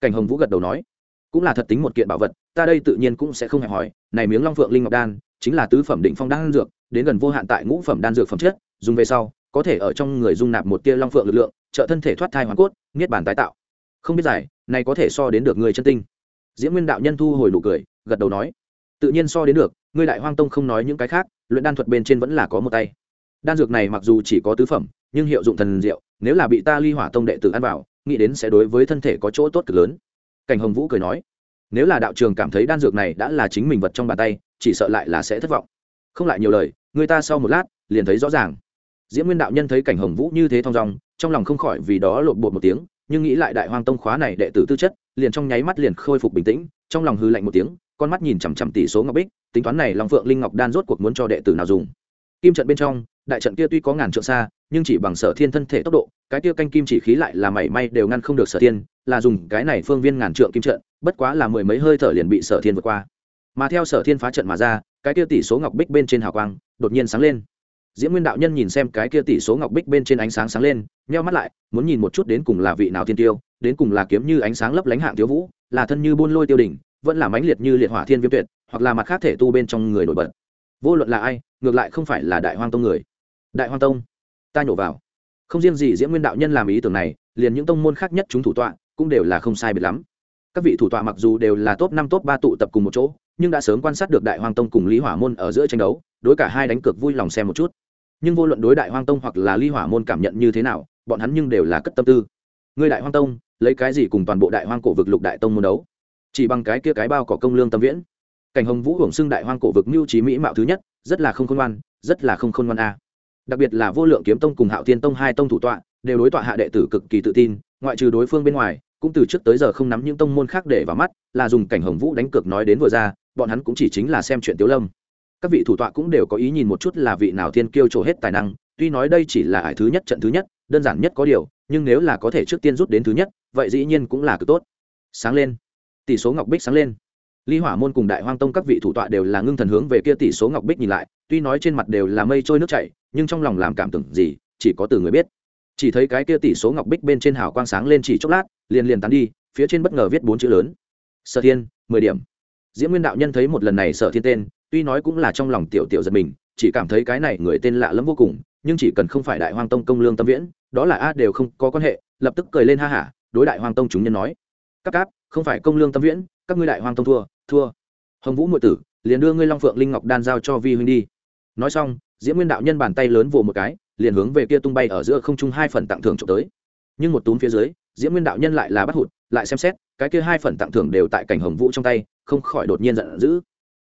Cảnh hồng vũ gật đầu nói. Cũng là thật tính một kiện bảo vật, ta đây tự nhiên cũng sẽ không hẹp hỏi. Này miếng long phượng linh ngọc đan, chính là tứ phẩm định phong đan dược, đến gần vô hạn tại ngũ phẩm đan dược phẩm chất, dùng về sau, có thể ở trong người dung nạp một tia long phượng lực lượng, trợ thân thể thoát thai hoàn cốt, niết bàn tái tạo. Không biết giải, này có thể so đến được người chân tinh. Diễm nguyên đạo nhân thu hồi nụ cười, gật đầu nói tự nhiên so đến được, ngươi đại hoang tông không nói những cái khác, luyện đan thuật bên trên vẫn là có một tay. Đan dược này mặc dù chỉ có tứ phẩm, nhưng hiệu dụng thần diệu, nếu là bị ta ly hỏa tông đệ tử ăn vào, nghĩ đến sẽ đối với thân thể có chỗ tốt cực lớn. Cảnh hồng vũ cười nói, nếu là đạo trường cảm thấy đan dược này đã là chính mình vật trong bàn tay, chỉ sợ lại là sẽ thất vọng. Không lại nhiều lời, người ta sau một lát, liền thấy rõ ràng. Diễm nguyên đạo nhân thấy cảnh hồng vũ như thế thong dong, trong lòng không khỏi vì đó lộn bột một tiếng, nhưng nghĩ lại đại hoang tông khóa này đệ tử tư chất, liền trong nháy mắt liền khôi phục bình tĩnh, trong lòng hư lạnh một tiếng con mắt nhìn chằm chằm tỷ số ngọc bích, tính toán này long phượng linh ngọc đan rốt cuộc muốn cho đệ tử nào dùng. Kim trận bên trong, đại trận kia tuy có ngàn trượng xa, nhưng chỉ bằng sở thiên thân thể tốc độ, cái kia canh kim chỉ khí lại là mảy may đều ngăn không được sở thiên, là dùng cái này phương viên ngàn trượng kim trận, bất quá là mười mấy hơi thở liền bị sở thiên vượt qua. Mà theo sở thiên phá trận mà ra, cái kia tỷ số ngọc bích bên trên hào quang, đột nhiên sáng lên. Diễm nguyên đạo nhân nhìn xem cái kia tỷ số ngọc bích bên trên ánh sáng sáng lên, nheo mắt lại, muốn nhìn một chút đến cùng là vị nào thiên tiêu, đến cùng là kiếm như ánh sáng lấp lánh hạng thiếu vũ, là thân như buôn lôi tiêu đỉnh vẫn là mãnh liệt như liệt hỏa thiên viêm tuyệt, hoặc là mặt khác thể tu bên trong người nổi bật. Vô luận là ai, ngược lại không phải là đại hoang tông người. Đại hoang tông, ta nhổ vào. Không riêng gì diễm nguyên đạo nhân làm ý tưởng này, liền những tông môn khác nhất chúng thủ tọa cũng đều là không sai biệt lắm. Các vị thủ tọa mặc dù đều là top năm top ba tụ tập cùng một chỗ, nhưng đã sớm quan sát được đại hoang tông cùng lý hỏa môn ở giữa tranh đấu, đối cả hai đánh cược vui lòng xem một chút. Nhưng vô luận đối đại hoang tông hoặc là lý hỏa môn cảm nhận như thế nào, bọn hắn nhưng đều là cất tâm tư. Người đại hoang tông, lấy cái gì cùng toàn bộ đại hoang cổ vực lục đại tông môn đấu? Chỉ bằng cái kia cái bao cỏ công lương tâm viễn. Cảnh hồng vũ hưởng xưng đại hoang cổ vực mưu trí mỹ mạo thứ nhất, rất là không khôn ngoan, rất là không khôn ngoan a. Đặc biệt là vô lượng kiếm tông cùng hạo thiên tông hai tông thủ tọa, đều đối tọa hạ đệ tử cực kỳ tự tin, ngoại trừ đối phương bên ngoài, cũng từ trước tới giờ không nắm những tông môn khác để vào mắt, là dùng cảnh hồng vũ đánh cược nói đến vừa ra, bọn hắn cũng chỉ chính là xem chuyện tiếu lâm. Các vị thủ tọa cũng đều có ý nhìn một chút là vị nào thiên kiêu trổ hết tài năng, tuy nói đây chỉ là ải thứ nhất trận thứ nhất, đơn giản nhất có điều, nhưng nếu là có thể trước tiên rút đến thứ nhất, vậy dĩ nhiên cũng là cực tốt. Sáng lên tỷ số ngọc bích sáng lên. Ly hỏa môn cùng đại hoang tông các vị thủ tọa đều là ngưng thần hướng về kia tỷ số ngọc bích nhìn lại, tuy nói trên mặt đều là mây trôi nước chảy, nhưng trong lòng làm cảm tưởng gì, chỉ có từ người biết. Chỉ thấy cái kia tỷ số ngọc bích bên trên hào quang sáng lên chỉ chốc lát, liền liền tán đi, phía trên bất ngờ viết bốn chữ lớn. Sở thiên, mười điểm. Diễm nguyên đạo nhân thấy một lần này sở thiên tên, tuy nói cũng là trong lòng tiểu tiểu giật mình, chỉ cảm thấy cái này người tên lạ lẫm vô cùng, nhưng chỉ cần không phải đại hoang tông công lương tâm viễn, đó là a đều không có quan hệ, lập tức cười lên ha hả, đối đại hoang tông chúng nhân nói. Các cáp không phải công lương tâm viễn, các ngươi đại hoang tông thua thua. Hồng vũ ngụy tử, liền đưa ngươi long phượng linh ngọc đan giao cho vi huynh đi. Nói xong, diễm nguyên đạo nhân bàn tay lớn vồ một cái, liền hướng về kia tung bay ở giữa không trung hai phần tặng thưởng trộm tới. Nhưng một túm phía dưới, diễm nguyên đạo nhân lại là bắt hụt, lại xem xét, cái kia hai phần tặng thưởng đều tại cảnh hồng vũ trong tay, không khỏi đột nhiên giận dữ.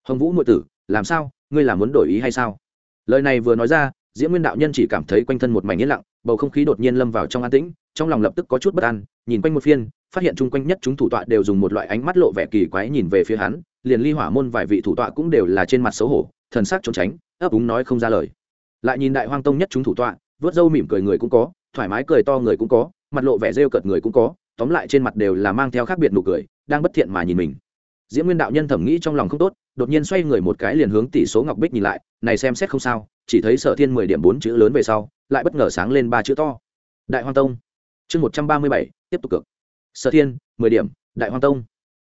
Hồng vũ ngụy tử, làm sao? Ngươi là muốn đổi ý hay sao? Lời này vừa nói ra, diễm nguyên đạo nhân chỉ cảm thấy quanh thân một mảnh yên lặng, bầu không khí đột nhiên lâm vào trong an tĩnh, trong lòng lập tức có chút bất an, nhìn quanh một phiên phát hiện chung quanh nhất chúng thủ tọa đều dùng một loại ánh mắt lộ vẻ kỳ quái nhìn về phía hắn, liền ly hỏa môn vài vị thủ tọa cũng đều là trên mặt xấu hổ, thần sắc trốn tránh, ấp úng nói không ra lời. Lại nhìn đại hoang tông nhất chúng thủ tọa, vớt râu mỉm cười người cũng có, thoải mái cười to người cũng có, mặt lộ vẻ rêu cợt người cũng có, tóm lại trên mặt đều là mang theo khác biệt nụ cười, đang bất thiện mà nhìn mình. Diễm nguyên đạo nhân thẩm nghĩ trong lòng không tốt, đột nhiên xoay người một cái liền hướng tỷ số ngọc bích nhìn lại, này xem xét không sao, chỉ thấy sở thiên mười điểm bốn chữ lớn về sau, lại bất ngờ sáng lên ba chữ to. Đại hoang tông, chương một trăm ba mươi bảy, tiếp tục cực sở thiên, mười điểm, đại hoang tông.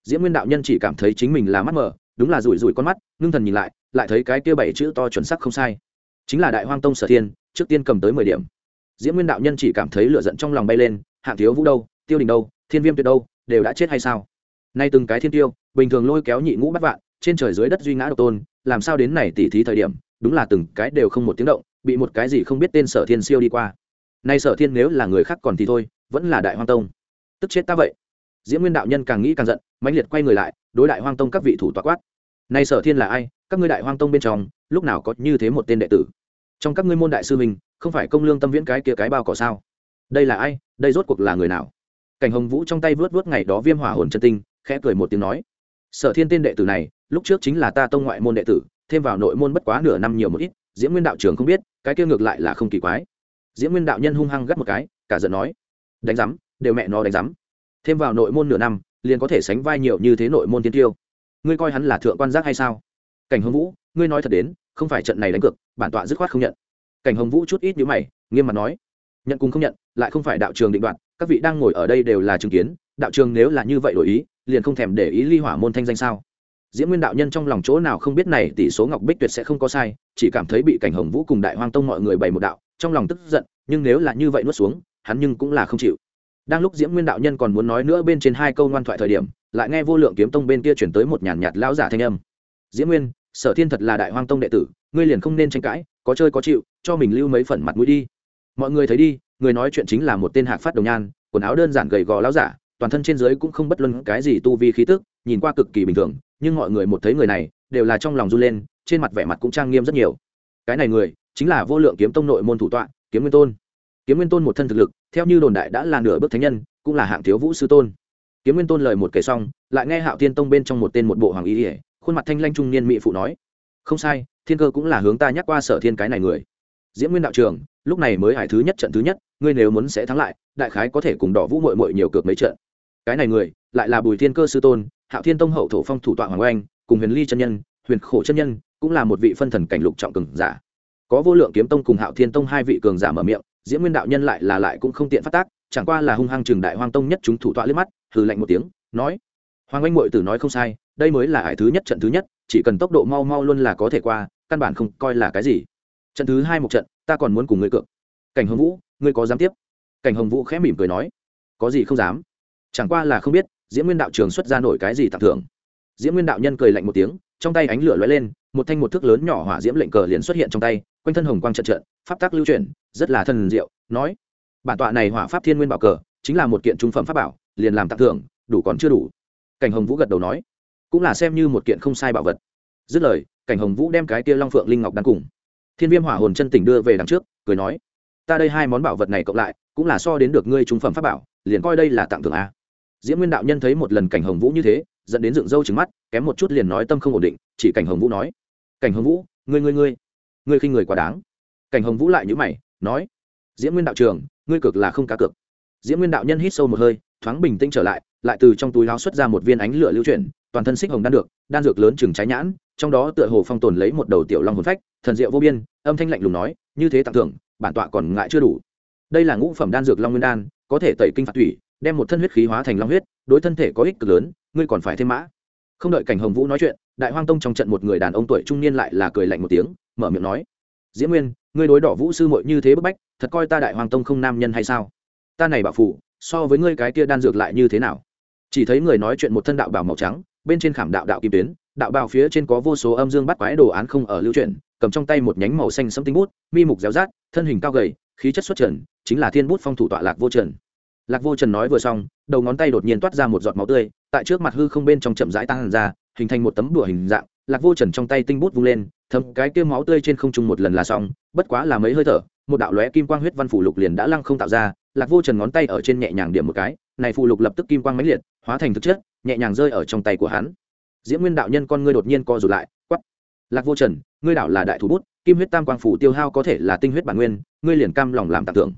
Diễm nguyên đạo nhân chỉ cảm thấy chính mình là mắt mờ, đúng là rủi rủi con mắt, ngưng thần nhìn lại lại thấy cái kia bảy chữ to chuẩn sắc không sai. Chính là đại hoang tông sở thiên, trước tiên cầm tới mười điểm. Diễm nguyên đạo nhân chỉ cảm thấy lửa giận trong lòng bay lên, hạng thiếu vũ đâu, tiêu đình đâu, thiên viêm tuyệt đâu, đều đã chết hay sao? Nay từng cái thiên tiêu, bình thường lôi kéo nhị ngũ bắt vạn, trên trời dưới đất duy ngã độc tôn, làm sao đến này tỉ thí thời điểm, đúng là từng cái đều không một tiếng động, bị một cái gì không biết tên sở thiên siêu đi qua. Nay sở thiên nếu là người khác còn thì thôi, vẫn là đại hoang tông tức chết ta vậy. Diễm nguyên đạo nhân càng nghĩ càng giận, mãnh liệt quay người lại, đối đại hoang tông các vị thủ tọa quát. Nay sở thiên là ai? Các ngươi đại hoang tông bên trong, lúc nào có như thế một tên đệ tử? Trong các ngươi môn đại sư mình không phải công lương tâm viễn cái kia cái bao cỏ sao? Đây là ai? Đây rốt cuộc là người nào? Cảnh hồng vũ trong tay vớt vớt ngày đó viêm hỏa hồn chân tinh, khẽ cười một tiếng nói. Sở thiên tên đệ tử này, lúc trước chính là ta tông ngoại môn đệ tử, thêm vào nội môn bất quá nửa năm nhiều một ít, diễm nguyên đạo trưởng không biết, cái kia ngược lại là không kỳ quái. Diễm nguyên đạo nhân hung hăng gắt một cái, cả giận nói. Đánh giám đều mẹ nó đánh rắm thêm vào nội môn nửa năm, liền có thể sánh vai nhiều như thế nội môn tiên tiêu. Ngươi coi hắn là thượng quan giác hay sao? Cảnh hồng vũ, ngươi nói thật đến, không phải trận này đánh cược, bản tọa dứt khoát không nhận. Cảnh hồng vũ chút ít nhữ mày, nghiêm mặt nói. Nhận cùng không nhận, lại không phải đạo trường định đoạt, các vị đang ngồi ở đây đều là chứng kiến, đạo trường nếu là như vậy đổi ý, liền không thèm để ý ly hỏa môn thanh danh sao? Diễm nguyên đạo nhân trong lòng chỗ nào không biết này tỷ số ngọc bích tuyệt sẽ không có sai, chỉ cảm thấy bị cảnh hồng vũ cùng đại hoang tông mọi người bày một đạo, trong lòng tức giận, nhưng nếu là như vậy nuốt xuống, hắn nhưng cũng là không chịu đang lúc diễm nguyên đạo nhân còn muốn nói nữa bên trên hai câu ngoan thoại thời điểm, lại nghe vô lượng kiếm tông bên kia chuyển tới một nhàn nhạt lão giả thanh âm. Diễm nguyên, sở thiên thật là đại hoang tông đệ tử, ngươi liền không nên tranh cãi, có chơi có chịu, cho mình lưu mấy phần mặt mũi đi. Mọi người thấy đi, người nói chuyện chính là một tên hạc phát đồng nhan, quần áo đơn giản gầy gò lão giả, toàn thân trên dưới cũng không bất luân cái gì tu vi khí tức, nhìn qua cực kỳ bình thường, nhưng mọi người một thấy người này, đều là trong lòng run lên, trên mặt vẻ mặt cũng trang nghiêm rất nhiều. Cái này người, chính là vô lượng kiếm tông nội môn thủ tọa, kiếm nguyên tôn kiếm nguyên tôn một thân thực lực, theo như đồn đại đã là nửa bước thánh nhân, cũng là hạng thiếu vũ sư tôn. Kiếm nguyên tôn lời một kể xong, lại nghe hạo thiên tông bên trong một tên một bộ hoàng ý ỉa khuôn mặt thanh lanh trung niên mỹ phụ nói, không sai, thiên cơ cũng là hướng ta nhắc qua sở thiên cái này người. Diễm nguyên đạo trường lúc này mới hải thứ nhất trận thứ nhất, ngươi nếu muốn sẽ thắng lại, đại khái có thể cùng đỏ vũ mội mội nhiều cược mấy trận. Cái này người, lại là bùi thiên cơ sư tôn, hạo thiên tông hậu thổ phong thủ tọa hoàng oanh, cùng huyền ly chân nhân, huyền khổ chân nhân, cũng là một vị phân thần cảnh lục trọng cường giả. Có vô lượng kiếm tông cùng hạo thiên tông hai vị cường giả mở miệng diễm nguyên đạo nhân lại là lại cũng không tiện phát tác, chẳng qua là hung hăng trường đại hoang tông nhất chúng thủ tọa liếc mắt, hừ lạnh một tiếng, nói, hoàng Anh mội tử nói không sai, đây mới là hải thứ nhất trận thứ nhất, chỉ cần tốc độ mau mau luôn là có thể qua, căn bản không coi là cái gì. Trận thứ hai một trận, ta còn muốn cùng ngươi cược. Cảnh hồng vũ, ngươi có dám tiếp? Cảnh hồng vũ khẽ mỉm cười nói, có gì không dám? Chẳng qua là không biết, diễm nguyên đạo trường xuất ra nổi cái gì tặng thưởng. Diễm nguyên đạo nhân cười lạnh một tiếng, trong tay ánh lửa lóe lên một thanh một thước lớn nhỏ hỏa diễm lệnh cờ liền xuất hiện trong tay, quanh thân hồng quang trận trận, pháp tác lưu chuyển, rất là thần diệu, nói, bản tọa này hỏa pháp thiên nguyên bảo cờ, chính là một kiện trung phẩm pháp bảo, liền làm tặng thưởng, đủ còn chưa đủ. Cảnh hồng vũ gật đầu nói, cũng là xem như một kiện không sai bảo vật. Dứt lời, cảnh hồng vũ đem cái kia long phượng linh ngọc đan cùng, thiên viêm hỏa hồn chân tỉnh đưa về đằng trước, cười nói, ta đây hai món bảo vật này cộng lại, cũng là so đến được ngươi trung phẩm pháp bảo, liền coi đây là tặng thưởng a. Diễm nguyên đạo nhân thấy một lần cảnh hồng vũ như thế, dẫn đến dựng râu trứng mắt, kém một chút liền nói tâm không ổn định, chỉ cảnh hồng vũ nói cảnh hồng vũ, ngươi ngươi ngươi ngươi khi người quá đáng. Cảnh hồng vũ lại nhữ mày, nói, diễm nguyên đạo trường ngươi cực là không cá cược. Diễm nguyên đạo nhân hít sâu một hơi, thoáng bình tĩnh trở lại lại từ trong túi láo xuất ra một viên ánh lửa lưu chuyển, toàn thân xích hồng đan được, đan dược lớn chừng trái nhãn, trong đó tựa hồ phong tồn lấy một đầu tiểu long hồn phách, thần diệu vô biên, âm thanh lạnh lùng nói, như thế tặng thưởng, bản tọa còn ngại chưa đủ. Đây là ngũ phẩm đan dược long nguyên đan, có thể tẩy kinh phạt thủy đem một thân huyết khí hóa thành long huyết, đối thân thể có ích cực lớn, ngươi còn phải thêm mã. Không đợi cảnh hồng vũ nói chuyện đại hoang tông trong trận một người đàn ông tuổi trung niên lại là cười lạnh một tiếng, mở miệng nói, diễm nguyên, ngươi đối đỏ vũ sư muội như thế bức bách, thật coi ta đại hoàng tông không nam nhân hay sao? Ta này bảo phủ, so với ngươi cái kia đan dược lại như thế nào? Chỉ thấy người nói chuyện một thân đạo bào màu trắng, bên trên khảm đạo đạo kim tuyến, đạo bào phía trên có vô số âm dương bắt quái đồ án không ở lưu truyền cầm trong tay một nhánh màu xanh sẫm tinh bút, mi mục réo rát thân hình cao gầy, khí chất xuất trần, chính là thiên bút phong thủ tọa lạc vô trần. Lạc vô trần nói vừa xong, đầu ngón tay đột nhiên toát ra một giọt máu tươi, tại trước mặt hư không bên trong chậm rãi tăng ra hình thành một tấm đùa hình dạng, lạc vô trần trong tay tinh bút vung lên, thấm cái kia máu tươi trên không trung một lần là xong, bất quá là mấy hơi thở, một đạo lóe kim quang huyết văn phủ lục liền đã lăng không tạo ra, lạc vô trần ngón tay ở trên nhẹ nhàng điểm một cái, này phụ lục lập tức kim quang mãnh liệt, hóa thành thực chất, nhẹ nhàng rơi ở trong tay của hắn. Diễm nguyên đạo nhân con ngươi đột nhiên co rụt lại quắp lạc vô trần, ngươi đạo là đại thủ bút, kim huyết tam quang phủ tiêu hao có thể là tinh huyết bản nguyên, ngươi liền cam lòng làm tặng thưởng.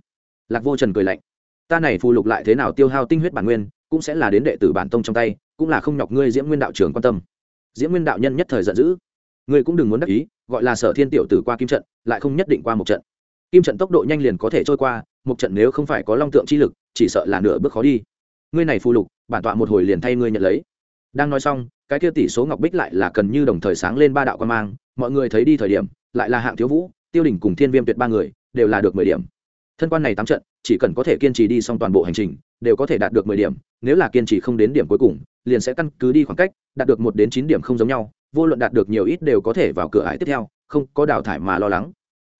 Lạc vô trần cười lạnh, ta này phụ lục lại thế nào tiêu hao tinh huyết bản nguyên cũng sẽ là đến đệ tử bản tông trong tay, cũng là không nhọc ngươi diễm nguyên đạo trưởng quan tâm. Diễm nguyên đạo nhân nhất thời giận dữ. Ngươi cũng đừng muốn đắc ý, gọi là sở thiên tiểu tử qua kim trận, lại không nhất định qua một trận. Kim trận tốc độ nhanh liền có thể trôi qua, một trận nếu không phải có long tượng chi lực, chỉ sợ là nửa bước khó đi. Ngươi này phù lục, bản tọa một hồi liền thay ngươi nhận lấy. Đang nói xong, cái kia tỷ số ngọc bích lại là cần như đồng thời sáng lên ba đạo quan mang, mọi người thấy đi thời điểm, lại là hạng thiếu vũ, tiêu đỉnh cùng thiên viêm tuyệt ba người, đều là được mười điểm. Thân quan này tám trận, chỉ cần có thể kiên trì đi xong toàn bộ hành trình, đều có thể đạt được mười điểm nếu là kiên trì không đến điểm cuối cùng, liền sẽ căn cứ đi khoảng cách, đạt được một đến chín điểm không giống nhau, vô luận đạt được nhiều ít đều có thể vào cửa ải tiếp theo, không có đào thải mà lo lắng.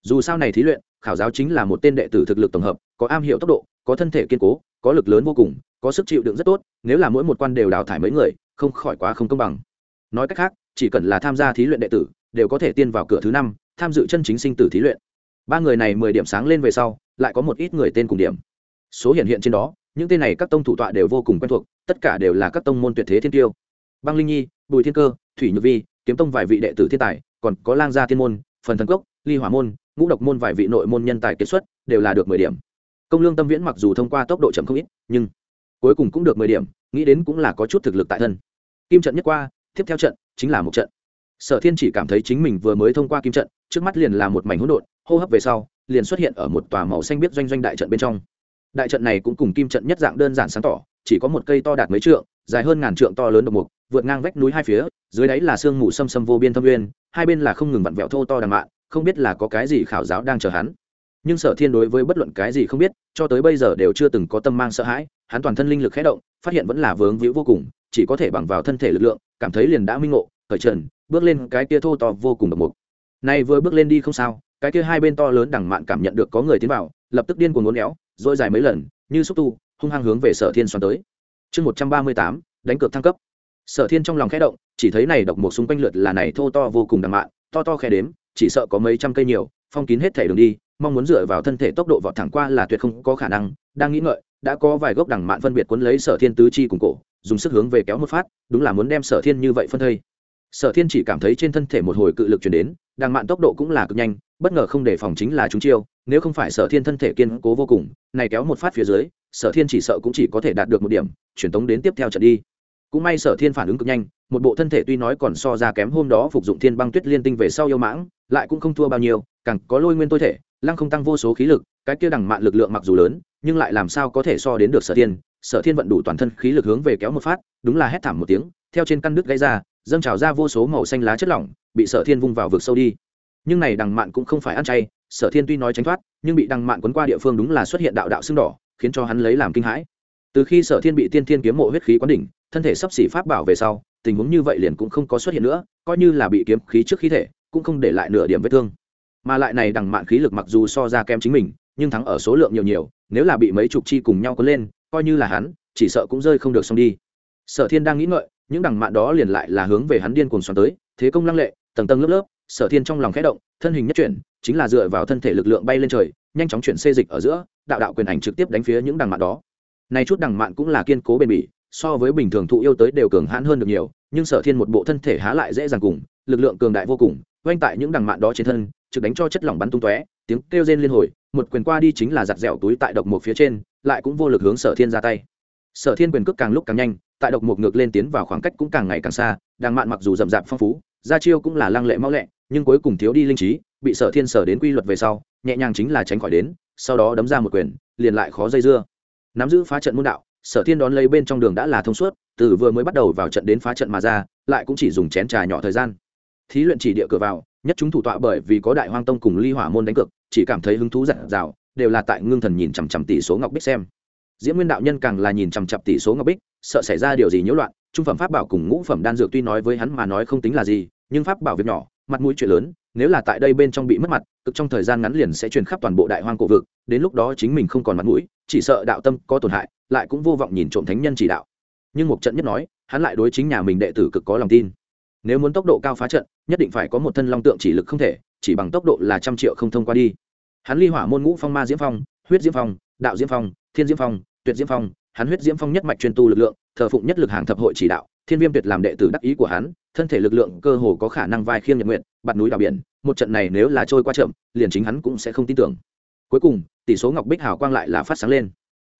Dù sao này thí luyện, khảo giáo chính là một tên đệ tử thực lực tổng hợp, có am hiểu tốc độ, có thân thể kiên cố, có lực lớn vô cùng, có sức chịu đựng rất tốt, nếu là mỗi một quan đều đào thải mấy người, không khỏi quá không công bằng. Nói cách khác, chỉ cần là tham gia thí luyện đệ tử, đều có thể tiên vào cửa thứ năm, tham dự chân chính sinh tử thí luyện. Ba người này mười điểm sáng lên về sau, lại có một ít người tên cùng điểm số hiện hiện trên đó, những tên này các tông thủ tọa đều vô cùng quen thuộc, tất cả đều là các tông môn tuyệt thế thiên tiêu. Băng linh nhi, bùi thiên cơ, thủy nhược vi, kiếm tông vài vị đệ tử thiên tài, còn có lang gia thiên môn, phần thần cốc, ly hỏa môn, ngũ độc môn vài vị nội môn nhân tài kết xuất, đều là được mười điểm. Công lương tâm viễn mặc dù thông qua tốc độ chậm không ít, nhưng cuối cùng cũng được mười điểm, nghĩ đến cũng là có chút thực lực tại thân. Kim trận nhất qua, tiếp theo trận chính là một trận. Sở thiên chỉ cảm thấy chính mình vừa mới thông qua kim trận, trước mắt liền là một mảnh hỗn độn, hô hấp về sau, liền xuất hiện ở một tòa màu xanh biết doanh doanh đại trận bên trong đại trận này cũng cùng kim trận nhất dạng đơn giản sáng tỏ, chỉ có một cây to đạt mấy trượng, dài hơn ngàn trượng to lớn độc mục, vượt ngang vách núi hai phía, dưới đáy là sương mù xâm xâm vô biên thâm uyên hai bên là không ngừng vặn vẹo thô to đằng mạn, không biết là có cái gì khảo giáo đang chờ hắn. Nhưng sở thiên đối với bất luận cái gì không biết, cho tới bây giờ đều chưa từng có tâm mang sợ hãi, hắn toàn thân linh lực khé động, phát hiện vẫn là vướng víu vô cùng, chỉ có thể bằng vào thân thể lực lượng, cảm thấy liền đã minh ngộ, khởi trần bước lên cái kia thô to vô cùng độc mục. Này vừa bước lên đi không sao, cái kia hai bên to lớn đằng mạn cảm nhận được có người tiến vào, lập tức điên cuồng ngốn éo dội dài mấy lần, như xúc tu, hung hăng hướng về sở thiên xoắn tới. Chương một trăm ba mươi tám, đánh cược thăng cấp. Sở thiên trong lòng khẽ động, chỉ thấy này độc một xung quanh lượt là này thô to vô cùng đằng mạn, to to khe đếm, chỉ sợ có mấy trăm cây nhiều, phong kín hết thể đường đi, mong muốn dựa vào thân thể tốc độ vọt thẳng qua là tuyệt không có khả năng, đang nghĩ ngợi, đã có vài gốc đằng mạn phân biệt cuốn lấy sở thiên tứ chi cùng cổ, dùng sức hướng về kéo một phát, đúng là muốn đem sở thiên như vậy phân thây. Sở thiên chỉ cảm thấy trên thân thể một hồi cự lực chuyển đến đằng mạn tốc độ cũng là cực nhanh, bất ngờ không đề phòng chính là chúng chiêu, nếu không phải sở thiên thân thể kiên cố vô cùng, này kéo một phát phía dưới, sở thiên chỉ sợ cũng chỉ có thể đạt được một điểm truyền tống đến tiếp theo trận đi. Cũng may sở thiên phản ứng cực nhanh, một bộ thân thể tuy nói còn so ra kém hôm đó phục dụng thiên băng tuyết liên tinh về sau yêu mãng, lại cũng không thua bao nhiêu, càng có lôi nguyên tôi thể, lăng không tăng vô số khí lực, cái kia đằng mạn lực lượng mặc dù lớn, nhưng lại làm sao có thể so đến được sở thiên. Sở thiên vận đủ toàn thân khí lực hướng về kéo một phát, đúng là hét thảm một tiếng, theo trên căn đứt gãy ra dâng trào ra vô số màu xanh lá chất lỏng, bị sở thiên vung vào vực sâu đi. Nhưng này đằng mạn cũng không phải ăn chay, sở thiên tuy nói tránh thoát, nhưng bị đằng mạn quấn qua địa phương đúng là xuất hiện đạo đạo xương đỏ, khiến cho hắn lấy làm kinh hãi. Từ khi sở thiên bị tiên thiên kiếm mộ huyết khí quán đỉnh, thân thể sắp xỉ pháp bảo về sau, tình huống như vậy liền cũng không có xuất hiện nữa, coi như là bị kiếm khí trước khí thể, cũng không để lại nửa điểm vết thương. Mà lại này đằng mạn khí lực mặc dù so ra kém chính mình, nhưng thắng ở số lượng nhiều nhiều, nếu là bị mấy chục chi cùng nhau có lên, coi như là hắn, chỉ sợ cũng rơi không được xong đi. Sở thiên đang nghĩ ngợi những đằng mạn đó liền lại là hướng về hắn điên cuồng xoắn tới, thế công lăng lệ, tầng tầng lớp lớp, sở thiên trong lòng khẽ động, thân hình nhất chuyển, chính là dựa vào thân thể lực lượng bay lên trời, nhanh chóng chuyển xê dịch ở giữa, đạo đạo quyền ảnh trực tiếp đánh phía những đằng mạn đó. Này chút đằng mạn cũng là kiên cố bền bỉ, so với bình thường thụ yêu tới đều cường hãn hơn được nhiều, nhưng sở thiên một bộ thân thể há lại dễ dàng cùng, lực lượng cường đại vô cùng oanh tại những đằng mạn đó trên thân, trực đánh cho chất lỏng bắn tung tóe, tiếng kêu rên liên hồi, một quyền qua đi chính là giặt dẻo túi tại độc một phía trên, lại cũng vô lực hướng sở thiên ra tay. Sở thiên quyền cước càng lúc càng nhanh tại độc một ngược lên tiến vào khoảng cách cũng càng ngày càng xa đàng mạn mặc dù rậm rạp phong phú ra chiêu cũng là lăng lệ mau lẹ nhưng cuối cùng thiếu đi linh trí bị sở thiên sở đến quy luật về sau nhẹ nhàng chính là tránh khỏi đến sau đó đấm ra một quyền liền lại khó dây dưa. Nắm giữ phá trận môn đạo sở thiên đón lấy bên trong đường đã là thông suốt từ vừa mới bắt đầu vào trận đến phá trận mà ra lại cũng chỉ dùng chén trà nhỏ thời gian. Thí luyện chỉ địa cửa vào nhất chúng thủ tọa bởi vì có đại hoang tông cùng ly hỏa môn đánh cực, chỉ cảm thấy hứng thú giặt rào đều là tại ngưng thần nhìn chằm chằm tỷ số ngọc bích xem. Diễm nguyên đạo nhân càng là nhìn chằm chặp tỷ số ngọc bích sợ xảy ra điều gì nhiễu loạn, trung phẩm pháp bảo cùng ngũ phẩm đan dược tuy nói với hắn mà nói không tính là gì, nhưng pháp bảo việc nhỏ, mặt mũi chuyện lớn, nếu là tại đây bên trong bị mất mặt, cực trong thời gian ngắn liền sẽ truyền khắp toàn bộ đại hoang cổ vực, đến lúc đó chính mình không còn mặt mũi, chỉ sợ đạo tâm có tổn hại, lại cũng vô vọng nhìn trộm thánh nhân chỉ đạo. Nhưng một trận nhất nói, hắn lại đối chính nhà mình đệ tử cực có lòng tin. Nếu muốn tốc độ cao phá trận, nhất định phải có một thân long tượng chỉ lực không thể, chỉ bằng tốc độ là trăm triệu không thông qua đi. Hắn ly hỏa môn ngũ phong ma diễm phong, huyết diễm phong, đạo diễm phong, thiên diễm phong, tuyệt diễm phong hắn huyết diễm phong nhất mạch chuyên tu lực lượng, thờ phụng nhất lực hàng thập hội chỉ đạo, thiên viêm tuyệt làm đệ tử đắc ý của hắn, thân thể lực lượng cơ hồ có khả năng vai khiêng nhật nguyện bạt núi đào biển, một trận này nếu là trôi qua chậm, liền chính hắn cũng sẽ không tin tưởng. Cuối cùng, tỷ số ngọc bích hào quang lại là phát sáng lên.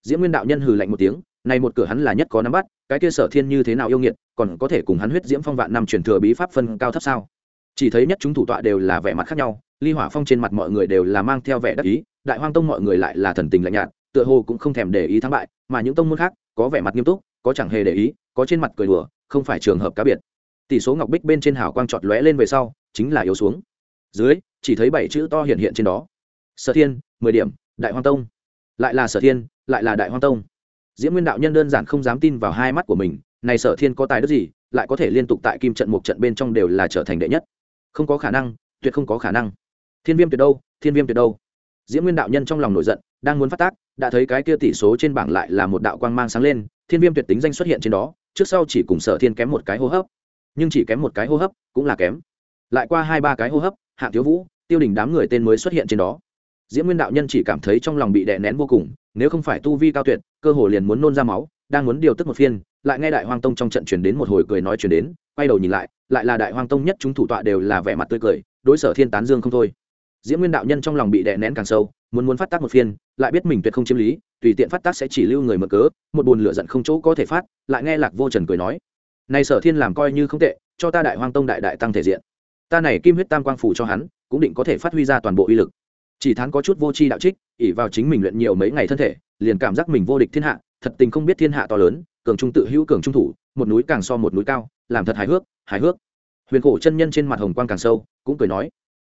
Diễm nguyên đạo nhân hừ lạnh một tiếng, này một cửa hắn là nhất có nắm bắt, cái kia sở thiên như thế nào yêu nghiệt, còn có thể cùng hắn huyết diễm phong vạn năm truyền thừa bí pháp phân cao thấp sao? Chỉ thấy nhất chúng thủ tọa đều là vẻ mặt khác nhau, ly hỏa phong trên mặt mọi người đều là mang theo vẻ đắc ý, đại hoang tông mọi người lại là thần tình lạnh nhạt tựa hồ cũng không thèm để ý thắng bại, mà những tông môn khác có vẻ mặt nghiêm túc, có chẳng hề để ý, có trên mặt cười đùa, không phải trường hợp cá biệt. Tỷ số ngọc bích bên trên hào quang trọt lóe lên về sau, chính là yếu xuống. Dưới, chỉ thấy bảy chữ to hiện hiện trên đó. Sở thiên, mười điểm, đại hoang tông. Lại là sở thiên, lại là đại hoang tông. Diễm nguyên đạo nhân đơn giản không dám tin vào hai mắt của mình, này sở thiên có tài đức gì, lại có thể liên tục tại kim trận một trận bên trong đều là trở thành đệ nhất. Không có khả năng, tuyệt không có khả năng. Thiên viêm tuyệt đâu, thiên viêm tuyệt đâu? Diễm nguyên đạo nhân trong lòng nổi giận, đang muốn phát tác, đã thấy cái kia tỷ số trên bảng lại là một đạo quang mang sáng lên, thiên viêm tuyệt tính danh xuất hiện trên đó, trước sau chỉ cùng sở thiên kém một cái hô hấp. Nhưng chỉ kém một cái hô hấp, cũng là kém. Lại qua hai ba cái hô hấp hạng thiếu vũ, tiêu đình đám người tên mới xuất hiện trên đó. Diễm nguyên đạo nhân chỉ cảm thấy trong lòng bị đè nén vô cùng, nếu không phải tu vi cao tuyệt, cơ hồ liền muốn nôn ra máu, đang muốn điều tức một phiên, lại nghe đại hoang tông trong trận chuyển đến một hồi cười nói chuyển đến, quay đầu nhìn lại lại là đại hoang tông nhất chúng thủ tọa đều là vẻ mặt tươi cười, đối sở thiên tán dương không thôi diễm nguyên đạo nhân trong lòng bị đè nén càng sâu, muốn muốn phát tác một phiên, lại biết mình tuyệt không chiếm lý, tùy tiện phát tác sẽ chỉ lưu người mở cớ, một buồn lửa giận không chỗ có thể phát, lại nghe lạc vô trần cười nói, này sở thiên làm coi như không tệ, cho ta đại hoang tông đại đại tăng thể diện. Ta này kim huyết tam quang phủ cho hắn, cũng định có thể phát huy ra toàn bộ uy lực. Chỉ thán có chút vô tri đạo trích ỉ vào chính mình luyện nhiều mấy ngày thân thể, liền cảm giác mình vô địch thiên hạ, thật tình không biết thiên hạ to lớn, cường trung tự hữu cường trung thủ, một núi càng so một núi cao, làm thật hài hước hài hước. Huyền cổ chân nhân trên mặt hồng quang càng sâu, cũng cười nói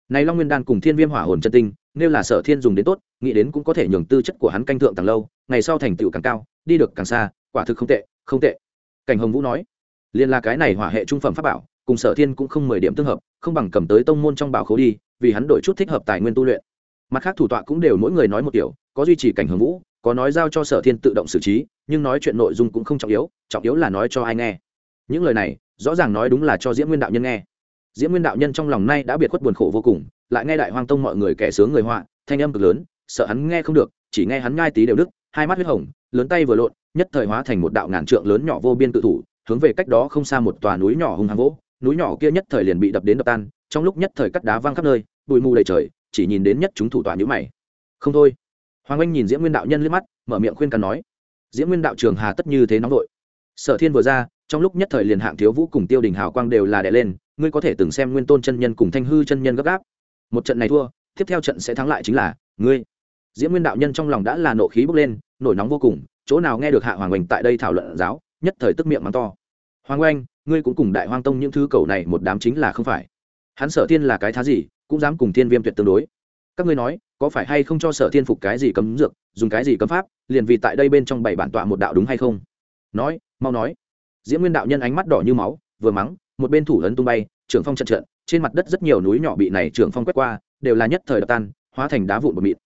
này long nguyên đan cùng thiên viêm hỏa hồn chân tinh, nếu là sở thiên dùng đến tốt, nghĩ đến cũng có thể nhường tư chất của hắn canh thượng càng lâu, ngày sau thành tựu càng cao, đi được càng xa, quả thực không tệ không tệ. Cảnh hồng vũ nói, liên là cái này hỏa hệ trung phẩm pháp bảo, cùng sở thiên cũng không mười điểm tương hợp, không bằng cầm tới tông môn trong bảo khố đi, vì hắn đổi chút thích hợp tài nguyên tu luyện. Mặt khác thủ tọa cũng đều mỗi người nói một kiểu, có duy trì cảnh hồng vũ, có nói giao cho sở thiên tự động xử trí, nhưng nói chuyện nội dung cũng không trọng yếu trọng yếu là nói cho ai nghe. Những lời này, rõ ràng nói đúng là cho diễm nguyên đạo nhân nghe diễm nguyên đạo nhân trong lòng nay đã biệt khuất buồn khổ vô cùng, lại nghe đại hoang tông mọi người kẻ sướng người họa, thanh âm cực lớn, sợ hắn nghe không được, chỉ nghe hắn ngai tí đều đức hai mắt huyết hồng, lớn tay vừa lộn, nhất thời hóa thành một đạo ngàn trượng lớn nhỏ vô biên tự thủ, hướng về cách đó không xa một tòa núi nhỏ hung hăng vỗ, núi nhỏ kia nhất thời liền bị đập đến đập tan, trong lúc nhất thời cắt đá văng khắp nơi, bụi mù đầy trời, chỉ nhìn đến nhất chúng thủ tòa nhữ mày. Không thôi. Hoàng anh nhìn diễm nguyên đạo nhân liếc mắt, mở miệng khuyên cằn nói, diễm nguyên đạo trường hà tất như thế nóng vội. Sở thiên vừa ra, trong lúc nhất thời liền hạng thiếu vũ cùng tiêu đình hào quang đều là đẻ lên ngươi có thể từng xem nguyên tôn chân nhân cùng thanh hư chân nhân gấp gáp. Một trận này thua, tiếp theo trận sẽ thắng lại chính là ngươi. Diễm nguyên đạo nhân trong lòng đã là nộ khí bốc lên, nổi nóng vô cùng, chỗ nào nghe được hạ hoàng oanh tại đây thảo luận giáo, nhất thời tức miệng mắng to. Hoàng oanh, ngươi cũng cùng đại hoang tông những thứ cầu này một đám chính là không phải. Hắn sở thiên là cái thá gì, cũng dám cùng thiên viêm tuyệt tương đối. Các ngươi nói, có phải hay không cho sở thiên phục cái gì cấm dược, dùng cái gì cấm pháp, liền vì tại đây bên trong bảy bản tọa một đạo đúng hay không? Nói, mau nói. Diễm nguyên đạo nhân ánh mắt đỏ như máu, vừa mắng một bên thủ ấn tung bay trưởng phong trận trận, trên mặt đất rất nhiều núi nhỏ bị này trưởng phong quét qua, đều là nhất thời đập tan, hóa thành đá vụn bột mịn.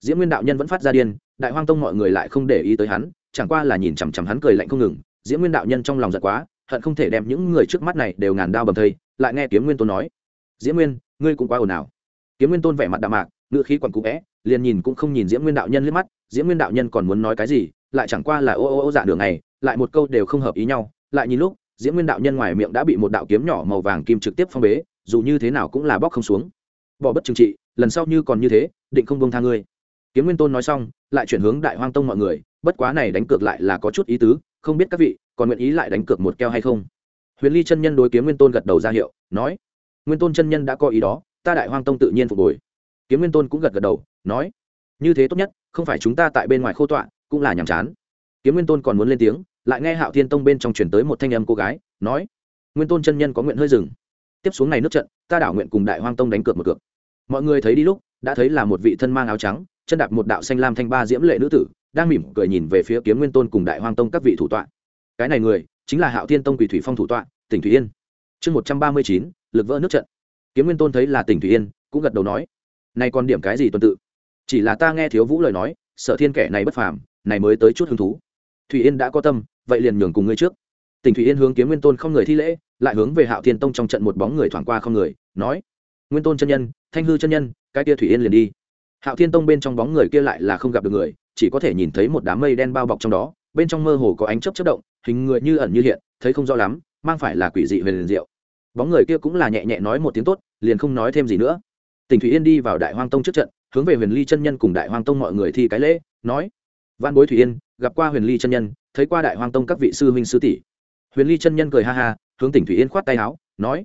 Diễm nguyên đạo nhân vẫn phát ra điên, đại hoang tông mọi người lại không để ý tới hắn, chẳng qua là nhìn chằm chằm hắn cười lạnh không ngừng. Diễm nguyên đạo nhân trong lòng giận quá, hận không thể đem những người trước mắt này đều ngàn đao bầm thây, lại nghe kiếm nguyên tôn nói, diễm nguyên, ngươi cũng quá ồn ào. Kiếm nguyên tôn vẻ mặt đạm mạc ngựa khí quằn cũ vẽ, liền nhìn cũng không nhìn diễm nguyên đạo nhân liếc mắt, diễm nguyên đạo nhân còn muốn nói cái gì, lại chẳng qua là ô ô ô dạ đường này, lại một câu đều không hợp ý nhau, lại nhìn lúc diễm nguyên đạo nhân ngoài miệng đã bị một đạo kiếm nhỏ màu vàng kim trực tiếp phong bế, dù như thế nào cũng là bóc không xuống. Bỏ bất trừng trị, lần sau như còn như thế, định không bông tha ngươi. Kiếm nguyên tôn nói xong, lại chuyển hướng đại hoang tông mọi người, bất quá này đánh cược lại là có chút ý tứ, không biết các vị còn nguyện ý lại đánh cược một keo hay không? Huyền ly chân nhân đối kiếm nguyên tôn gật đầu ra hiệu, nói, nguyên tôn chân nhân đã có ý đó, ta đại hoang tông tự nhiên phục hồi. Kiếm nguyên tôn cũng gật gật đầu, nói, như thế tốt nhất, không phải chúng ta tại bên ngoài khô tọa, cũng là nhàm chán. Kiếm nguyên tôn còn muốn lên tiếng lại nghe hạo thiên tông bên trong chuyển tới một thanh âm cô gái, nói, nguyên tôn chân nhân có nguyện hơi dừng. Tiếp xuống này nước trận, ta đảo nguyện cùng đại hoang tông đánh cược một cược. Mọi người thấy đi lúc, đã thấy là một vị thân mang áo trắng, chân đạp một đạo xanh lam thanh ba diễm lệ nữ tử, đang mỉm cười nhìn về phía kiếm nguyên tôn cùng đại hoang tông các vị thủ tọa. Cái này người, chính là hạo thiên tông quỷ thủy phong thủ tọa, tỉnh thủy yên. Chương một trăm ba mươi chín, lực vỡ nước trận. Kiếm nguyên tôn thấy là tỉnh thủy yên, cũng gật đầu nói, này còn điểm cái gì tuần tự? Chỉ là ta nghe thiếu vũ lời nói, sợ thiên kẻ này bất phàm, này mới tới chút hứng thú thủy yên đã có tâm, vậy liền nhường cùng ngươi trước. Tỉnh thủy yên hướng kiếm nguyên tôn không người thi lễ, lại hướng về hạo thiên tông trong trận một bóng người thoảng qua không người, nói, nguyên tôn chân nhân, thanh hư chân nhân, cái kia thủy yên liền đi. Hạo thiên tông bên trong bóng người kia lại là không gặp được người, chỉ có thể nhìn thấy một đám mây đen bao bọc trong đó, bên trong mơ hồ có ánh chớp chớp động, hình người như ẩn như hiện, thấy không rõ lắm, mang phải là quỷ dị về liền diệu. Bóng người kia cũng là nhẹ nhẹ nói một tiếng tốt, liền không nói thêm gì nữa. Tỉnh thủy yên đi vào đại hoang tông trước trận, hướng về huyền ly chân nhân cùng đại hoang tông mọi người thi cái lễ, nói văn bối thủy yên, gặp qua huyền ly chân nhân, thấy qua đại hoang tông các vị sư huynh sư tỷ. Huyền ly chân nhân cười ha ha, hướng tỉnh thủy yên khoát tay áo, nói,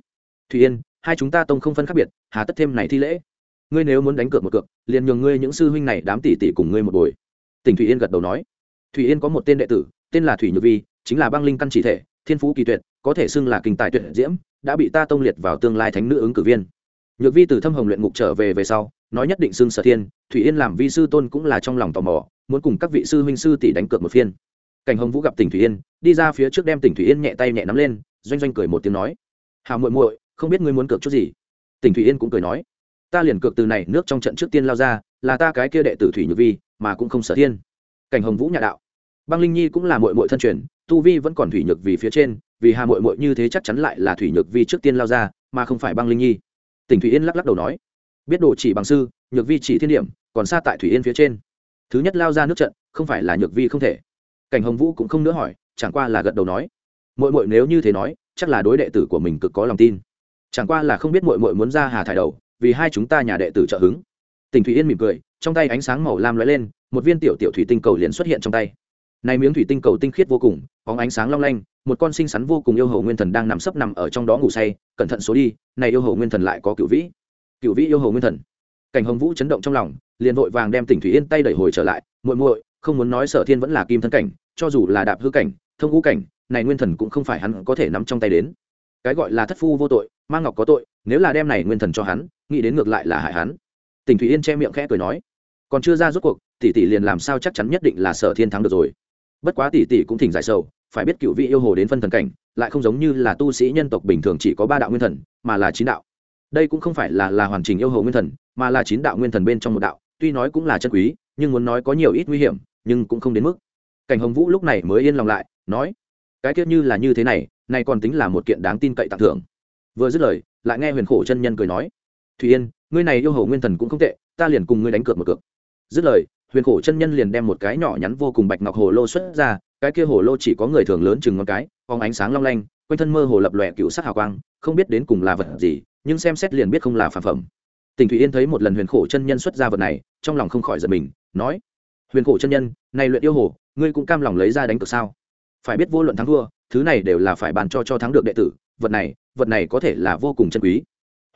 thủy yên, hai chúng ta tông không phân khác biệt, hà tất thêm này thi lễ. Ngươi nếu muốn đánh cược một cược, liền nhường ngươi những sư huynh này đám tỷ tỷ cùng ngươi một buổi tỉnh thủy yên gật đầu nói, thủy yên có một tên đệ tử, tên là thủy nhược vi, chính là băng linh căn chỉ thể, thiên phú kỳ tuyệt, có thể xưng là kinh tài tuyệt diễm, đã bị ta tông liệt vào tương lai thánh nữ ứng cử viên. Nhược vi từ thâm hồng luyện ngục trở về về sau nói nhất định xưng sở thiên, thủy yên làm vi sư tôn cũng là trong lòng tò mò, muốn cùng các vị sư huynh sư tỷ đánh cược một phiên. Cảnh hồng vũ gặp tỉnh thủy yên, đi ra phía trước đem tỉnh thủy yên nhẹ tay nhẹ nắm lên, doanh doanh cười một tiếng nói, hào muội muội, không biết ngươi muốn cược chút gì? Tỉnh thủy yên cũng cười nói, ta liền cược từ này nước trong trận trước tiên lao ra, là ta cái kia đệ tử thủy nhược vi, mà cũng không sở thiên. Cảnh hồng vũ nhà đạo, băng linh nhi cũng là muội muội thân truyền, tu vi vẫn còn thủy nhược vì phía trên, vì hà muội muội như thế chắc chắn lại là thủy nhược vi trước tiên lao ra, mà không phải băng linh nhi. Tỉnh thủy yên lắc lắc đầu nói biết đồ chỉ bằng sư, nhược vi chỉ thiên điểm, còn xa tại thủy yên phía trên. Thứ nhất lao ra nước trận, không phải là nhược vi không thể. Cảnh hồng vũ cũng không nữa hỏi, chẳng qua là gật đầu nói. Muội muội nếu như thế nói, chắc là đối đệ tử của mình cực có lòng tin. Chẳng qua là không biết muội muội muốn ra hà thải đầu, vì hai chúng ta nhà đệ tử trợ hứng. Tỉnh thủy yên mỉm cười, trong tay ánh sáng màu lam lóe lên, một viên tiểu tiểu thủy tinh cầu liền xuất hiện trong tay. Này miếng thủy tinh cầu tinh khiết vô cùng có ánh sáng long lanh, một con sinh sắn vô cùng yêu hầu nguyên thần đang nằm sấp nằm ở trong đó ngủ say, cẩn thận số đi, này yêu hầu nguyên thần lại có cựu vĩ cựu vĩ yêu hồ nguyên thần. Cảnh hồng vũ chấn động trong lòng, liền vội vàng đem tỉnh thủy yên tay đẩy hồi trở lại, muội muội, không muốn nói sở thiên vẫn là kim thân cảnh, cho dù là đạp hư cảnh, thông ngũ cảnh, này nguyên thần cũng không phải hắn có thể nắm trong tay đến. Cái gọi là thất phu vô tội mang ngọc có tội, nếu là đem này nguyên thần cho hắn, nghĩ đến ngược lại là hại hắn. Tỉnh thủy yên che miệng khẽ cười nói, còn chưa ra rốt cuộc, tỷ tỷ liền làm sao chắc chắn nhất định là sở thiên thắng được rồi. Bất quá tỷ tỷ cũng thỉnh giải sầu, phải biết cựu vị yêu hồ đến phân thần cảnh, lại không giống như là tu sĩ nhân tộc bình thường chỉ có ba đạo nguyên thần, mà là chín đạo đây cũng không phải là là hoàn chỉnh yêu hồ nguyên thần, mà là chín đạo nguyên thần bên trong một đạo, tuy nói cũng là chân quý, nhưng muốn nói có nhiều ít nguy hiểm, nhưng cũng không đến mức. Cảnh hồng vũ lúc này mới yên lòng lại, nói, cái tiết như là như thế này này còn tính là một kiện đáng tin cậy tặng thưởng. Vừa dứt lời, lại nghe huyền khổ chân nhân cười nói thùy yên, ngươi này yêu hồ nguyên thần cũng không tệ, ta liền cùng ngươi đánh cược một cược. Dứt lời, huyền khổ chân nhân liền đem một cái nhỏ nhắn vô cùng bạch ngọc hồ lô xuất ra, cái kia hồ lô chỉ có người thường lớn chừng ngón cái, phóng ánh sáng long lanh, quanh thân mơ hồ lập lòe cựu sắc hào quang, không biết đến cùng là vật gì nhưng xem xét liền biết không là phản phẩm. Tỉnh thủy yên thấy một lần huyền khổ chân nhân xuất ra vật này, trong lòng không khỏi giật mình, nói, huyền khổ chân nhân, này luyện yêu hồ, ngươi cũng cam lòng lấy ra đánh cược sao? Phải biết vô luận thắng thua, thứ này đều là phải bàn cho cho thắng được đệ tử, vật này vật này có thể là vô cùng chân quý.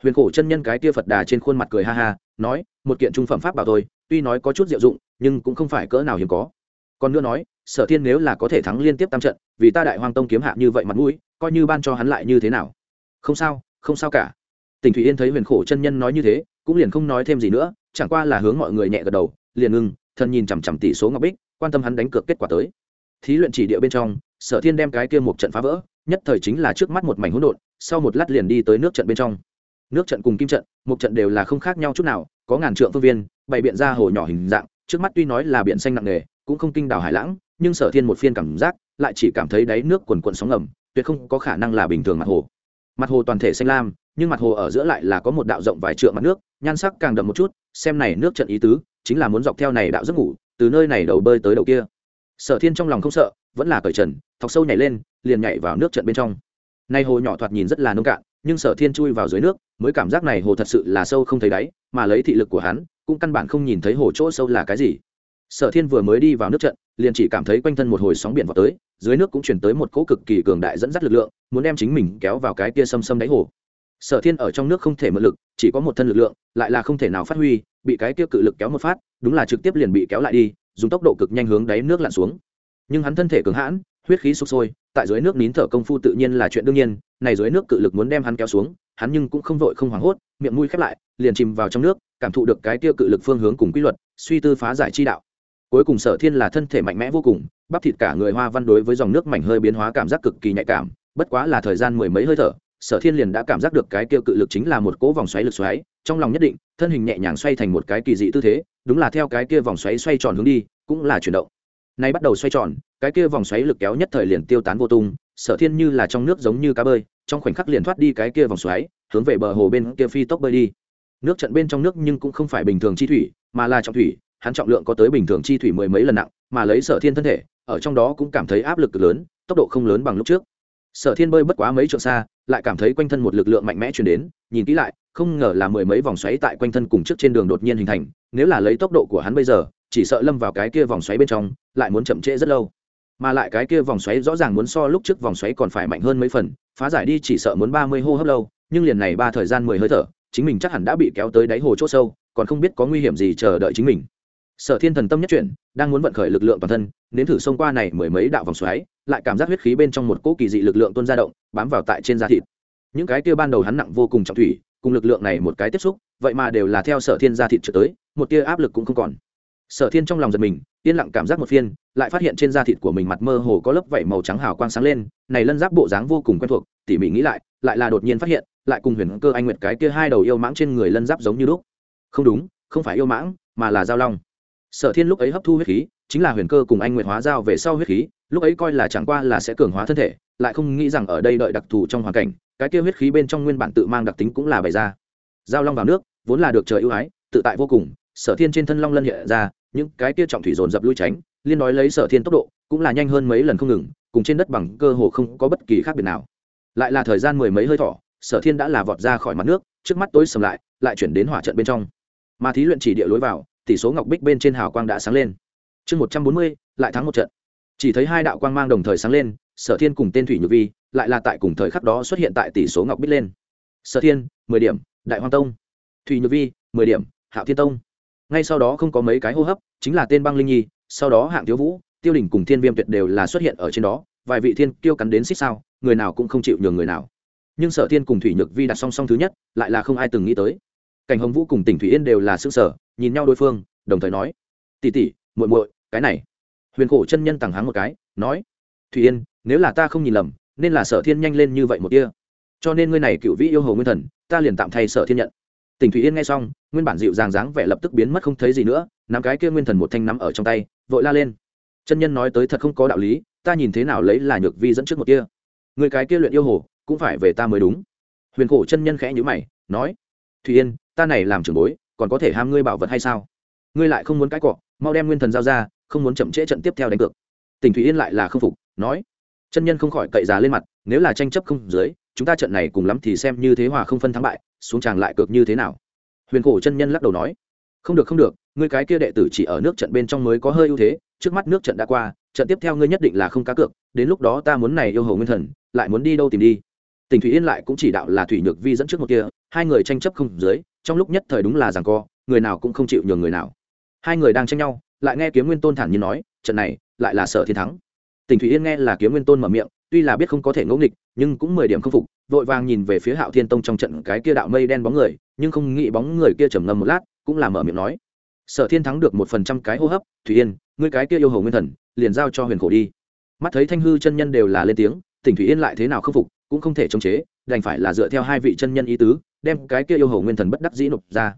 Huyền khổ chân nhân cái tia phật đà trên khuôn mặt cười ha ha, nói, một kiện trung phẩm pháp bảo tôi tuy nói có chút diệu dụng, nhưng cũng không phải cỡ nào hiếm có. Còn nữa nói, sở thiên nếu là có thể thắng liên tiếp tam trận, vì ta đại hoang tông kiếm hạ như vậy mặt mũi, coi như ban cho hắn lại như thế nào? Không sao không sao cả tỉnh thủy yên thấy huyền khổ chân nhân nói như thế, cũng liền không nói thêm gì nữa, chẳng qua là hướng mọi người nhẹ gật đầu, liền ngưng thân nhìn chằm chằm tỷ số ngọc bích, quan tâm hắn đánh cược kết quả tới. Thí luyện chỉ địa bên trong, sở thiên đem cái kia một trận phá vỡ, nhất thời chính là trước mắt một mảnh hỗn độn, sau một lát liền đi tới nước trận bên trong. Nước trận cùng kim trận, một trận đều là không khác nhau chút nào, có ngàn trượng phương viên, bày biện ra hồ nhỏ hình dạng, trước mắt tuy nói là biển xanh nặng nề, cũng không kinh đảo hải lãng, nhưng sở thiên một phiên cảm giác, lại chỉ cảm thấy đáy nước quần quần sóng ngầm, tuyệt không có khả năng là bình thường mặt hồ. Mặt hồ toàn thể xanh lam nhưng mặt hồ ở giữa lại là có một đạo rộng vài trượng mặt nước, nhan sắc càng đậm một chút, xem này nước trận ý tứ, chính là muốn dọc theo này đạo giấc ngủ, từ nơi này đầu bơi tới đầu kia. Sở thiên trong lòng không sợ, vẫn là cởi trần, thọc sâu nhảy lên, liền nhảy vào nước trận bên trong. Nay hồ nhỏ thoạt nhìn rất là nông cạn, nhưng sở thiên chui vào dưới nước, mới cảm giác này hồ thật sự là sâu không thấy đáy, mà lấy thị lực của hắn, cũng căn bản không nhìn thấy hồ chỗ sâu là cái gì. Sở thiên vừa mới đi vào nước trận, liền chỉ cảm thấy quanh thân một hồi sóng biển vào tới, dưới nước cũng chuyển tới một cỗ cực kỳ cường đại dẫn dắt lực lượng, muốn đem chính mình kéo vào cái kia xâm xâm đáy hồ sở thiên ở trong nước không thể mượn lực, chỉ có một thân lực lượng, lại là không thể nào phát huy, bị cái kia cự lực kéo một phát, đúng là trực tiếp liền bị kéo lại đi, dùng tốc độ cực nhanh hướng đáy nước lặn xuống. Nhưng hắn thân thể cường hãn, huyết khí sụp sôi, tại dưới nước nín thở công phu tự nhiên là chuyện đương nhiên, này dưới nước cự lực muốn đem hắn kéo xuống, hắn nhưng cũng không vội không hoảng hốt, miệng mũi khép lại, liền chìm vào trong nước, cảm thụ được cái tiêu cự lực phương hướng cùng quy luật, suy tư phá giải chi đạo. Cuối cùng sở thiên là thân thể mạnh mẽ vô cùng, bắp thịt cả người hoa văn đối với dòng nước mảnh hơi biến hóa cảm giác cực kỳ nhạy cảm, bất quá là thời gian mười mấy hơi thở sở thiên liền đã cảm giác được cái kia cự lực chính là một cỗ vòng xoáy lực xoáy, trong lòng nhất định, thân hình nhẹ nhàng xoay thành một cái kỳ dị tư thế, đúng là theo cái kia vòng xoáy xoay tròn hướng đi, cũng là chuyển động. Nay bắt đầu xoay tròn, cái kia vòng xoáy lực kéo nhất thời liền tiêu tán vô tung, sở thiên như là trong nước giống như cá bơi, trong khoảnh khắc liền thoát đi cái kia vòng xoáy, hướng về bờ hồ bên kia phi tốc bơi đi. Nước trận bên trong nước nhưng cũng không phải bình thường chi thủy, mà là trọng thủy, hắn trọng lượng có tới bình thường chi thủy mười mấy lần nặng, mà lấy sở thiên thân thể, ở trong đó cũng cảm thấy áp lực lớn, tốc độ không lớn bằng lúc trước. Sở thiên bơi bất quá mấy trượng xa lại cảm thấy quanh thân một lực lượng mạnh mẽ chuyển đến, nhìn kỹ lại, không ngờ là mười mấy vòng xoáy tại quanh thân cùng trước trên đường đột nhiên hình thành, nếu là lấy tốc độ của hắn bây giờ, chỉ sợ lâm vào cái kia vòng xoáy bên trong, lại muốn chậm trễ rất lâu. Mà lại cái kia vòng xoáy rõ ràng muốn so lúc trước vòng xoáy còn phải mạnh hơn mấy phần, phá giải đi chỉ sợ muốn ba mươi hô hấp lâu, nhưng liền này ba thời gian mười hơi thở, chính mình chắc hẳn đã bị kéo tới đáy hồ c h ỗ sâu, còn không biết có nguy hiểm gì chờ đợi chính mình. Sở thiên thần tâm nhất chuyển, đang muốn vận khởi lực lượng toàn thân, nếm thử xông qua này mười mấy đạo vòng xoáy lại cảm giác huyết khí bên trong một cỗ kỳ dị lực lượng tuôn ra động, bám vào tại trên da thịt. Những cái kia ban đầu hắn nặng vô cùng trọng thủy, cùng lực lượng này một cái tiếp xúc, vậy mà đều là theo sở thiên da thịt trở tới, một tia áp lực cũng không còn. Sở thiên trong lòng giật mình, yên lặng cảm giác một phiên, lại phát hiện trên da thịt của mình mặt mơ hồ có lớp vảy màu trắng hào quang sáng lên, này lân giáp bộ dáng vô cùng quen thuộc, tỉ mỉ nghĩ lại lại là đột nhiên phát hiện, lại cùng huyền cơ anh nguyệt cái kia hai đầu yêu mãng trên người lân giáp giống như lúc. Không đúng, không phải yêu mãng, mà là giao long. Sở thiên lúc ấy hấp thu huyết khí, chính là huyền cơ cùng anh nguyệt hóa giao về sau huyết khí lúc ấy coi là chẳng qua là sẽ cường hóa thân thể, lại không nghĩ rằng ở đây đợi đặc thù trong hoàn cảnh, cái kia huyết khí bên trong nguyên bản tự mang đặc tính cũng là bày ra. Giao long vào nước, vốn là được trời ưu ái, tự tại vô cùng, sở thiên trên thân long lân hiện ra, những cái kia trọng thủy dồn dập lui tránh, liên nói lấy sở thiên tốc độ, cũng là nhanh hơn mấy lần không ngừng, cùng trên đất bằng cơ hồ không có bất kỳ khác biệt nào. Lại là thời gian mười mấy hơi thỏ sở thiên đã là vọt ra khỏi mặt nước, trước mắt tối sầm lại lại chuyển đến hỏa trận bên trong. Mà thí luyện chỉ địa lối vào, tỷ số ngọc bích bên trên hào quang đã sáng lên. Chương một trăm bốn mươi, lại thắng một trận chỉ thấy hai đạo quang mang đồng thời sáng lên, sở thiên cùng tên thủy nhược vi lại là tại cùng thời khắc đó xuất hiện tại tỷ số ngọc bích lên. Sở thiên, mười điểm, đại hoàng tông. Thủy nhược vi, mười điểm, hạo thiên tông. Ngay sau đó không có mấy cái hô hấp, chính là tên băng linh nhi, sau đó hạng thiếu vũ, tiêu đỉnh cùng thiên viêm tuyệt đều là xuất hiện ở trên đó, vài vị thiên kiêu cắn đến xích sao, người nào cũng không chịu nhường người nào. Nhưng sở thiên cùng thủy nhược vi đặt song song thứ nhất, lại là không ai từng nghĩ tới. Cảnh hồng vũ cùng tỉnh thủy yên đều là xương sở nhìn nhau đối phương, đồng thời nói tỉ tỉ muội muội, cái này huyền khổ chân nhân tằng hắng một cái, nói, thủy yên, nếu là ta không nhìn lầm, nên là sở thiên nhanh lên như vậy một kia cho nên ngươi này cựu vĩ yêu hồ nguyên thần, ta liền tạm thay sở thiên nhận. Tỉnh thủy yên nghe xong, nguyên bản dịu dàng dáng vẻ lập tức biến mất không thấy gì nữa, nắm cái kia nguyên thần một thanh nắm ở trong tay, vội la lên. Chân nhân nói tới thật không có đạo lý, ta nhìn thế nào lấy là nhược vi dẫn trước một kia người cái kia luyện yêu hồ, cũng phải về ta mới đúng. Huyền khổ chân nhân khẽ nhữ mày, nói, Thủy yên, ta này làm trưởng bối, còn có thể ham ngươi bảo vật hay sao? Ngươi lại không muốn cãi cọ, mau đem nguyên thần giao ra không muốn chậm trễ trận tiếp theo đánh cược. Tỉnh thủy yên lại là không phục, nói, chân nhân không khỏi cậy giá lên mặt, nếu là tranh chấp không dưới, chúng ta trận này cùng lắm thì xem như thế hòa không phân thắng bại, xuống tràng lại cược như thế nào? Huyền cổ chân nhân lắc đầu nói, không được không được, ngươi cái kia đệ tử chỉ ở nước trận bên trong mới có hơi ưu thế, trước mắt nước trận đã qua, trận tiếp theo ngươi nhất định là không cá cược, đến lúc đó ta muốn này yêu hồ nguyên thần, lại muốn đi đâu tìm đi. Tỉnh thủy yên lại cũng chỉ đạo là thủy nhược vi dẫn trước một kia, hai người tranh chấp không dưới, trong lúc nhất thời đúng là rằng co, người nào cũng không chịu nhường người nào. Hai người đang tranh nhau lại nghe kiếm nguyên tôn thản nhiên nói, trận này, lại là sở thiên thắng. Tỉnh thủy yên nghe là kiếm nguyên tôn mở miệng, tuy là biết không có thể ngẫu nghịch, nhưng cũng mười điểm không phục, vội vàng nhìn về phía hạo thiên tông trong trận cái kia đạo mây đen bóng người, nhưng không nghĩ bóng người kia trầm ngâm một lát, cũng là mở miệng nói, sở thiên thắng được một phần trăm cái hô hấp, thủy yên, ngươi cái kia yêu hồ nguyên thần, liền giao cho huyền khổ đi. Mắt thấy thanh hư chân nhân đều là lên tiếng, tỉnh thủy yên lại thế nào không phục, cũng không thể chống chế, đành phải là dựa theo hai vị chân nhân ý tứ, đem cái kia yêu hồ nguyên thần bất đắc dĩ nộp ra.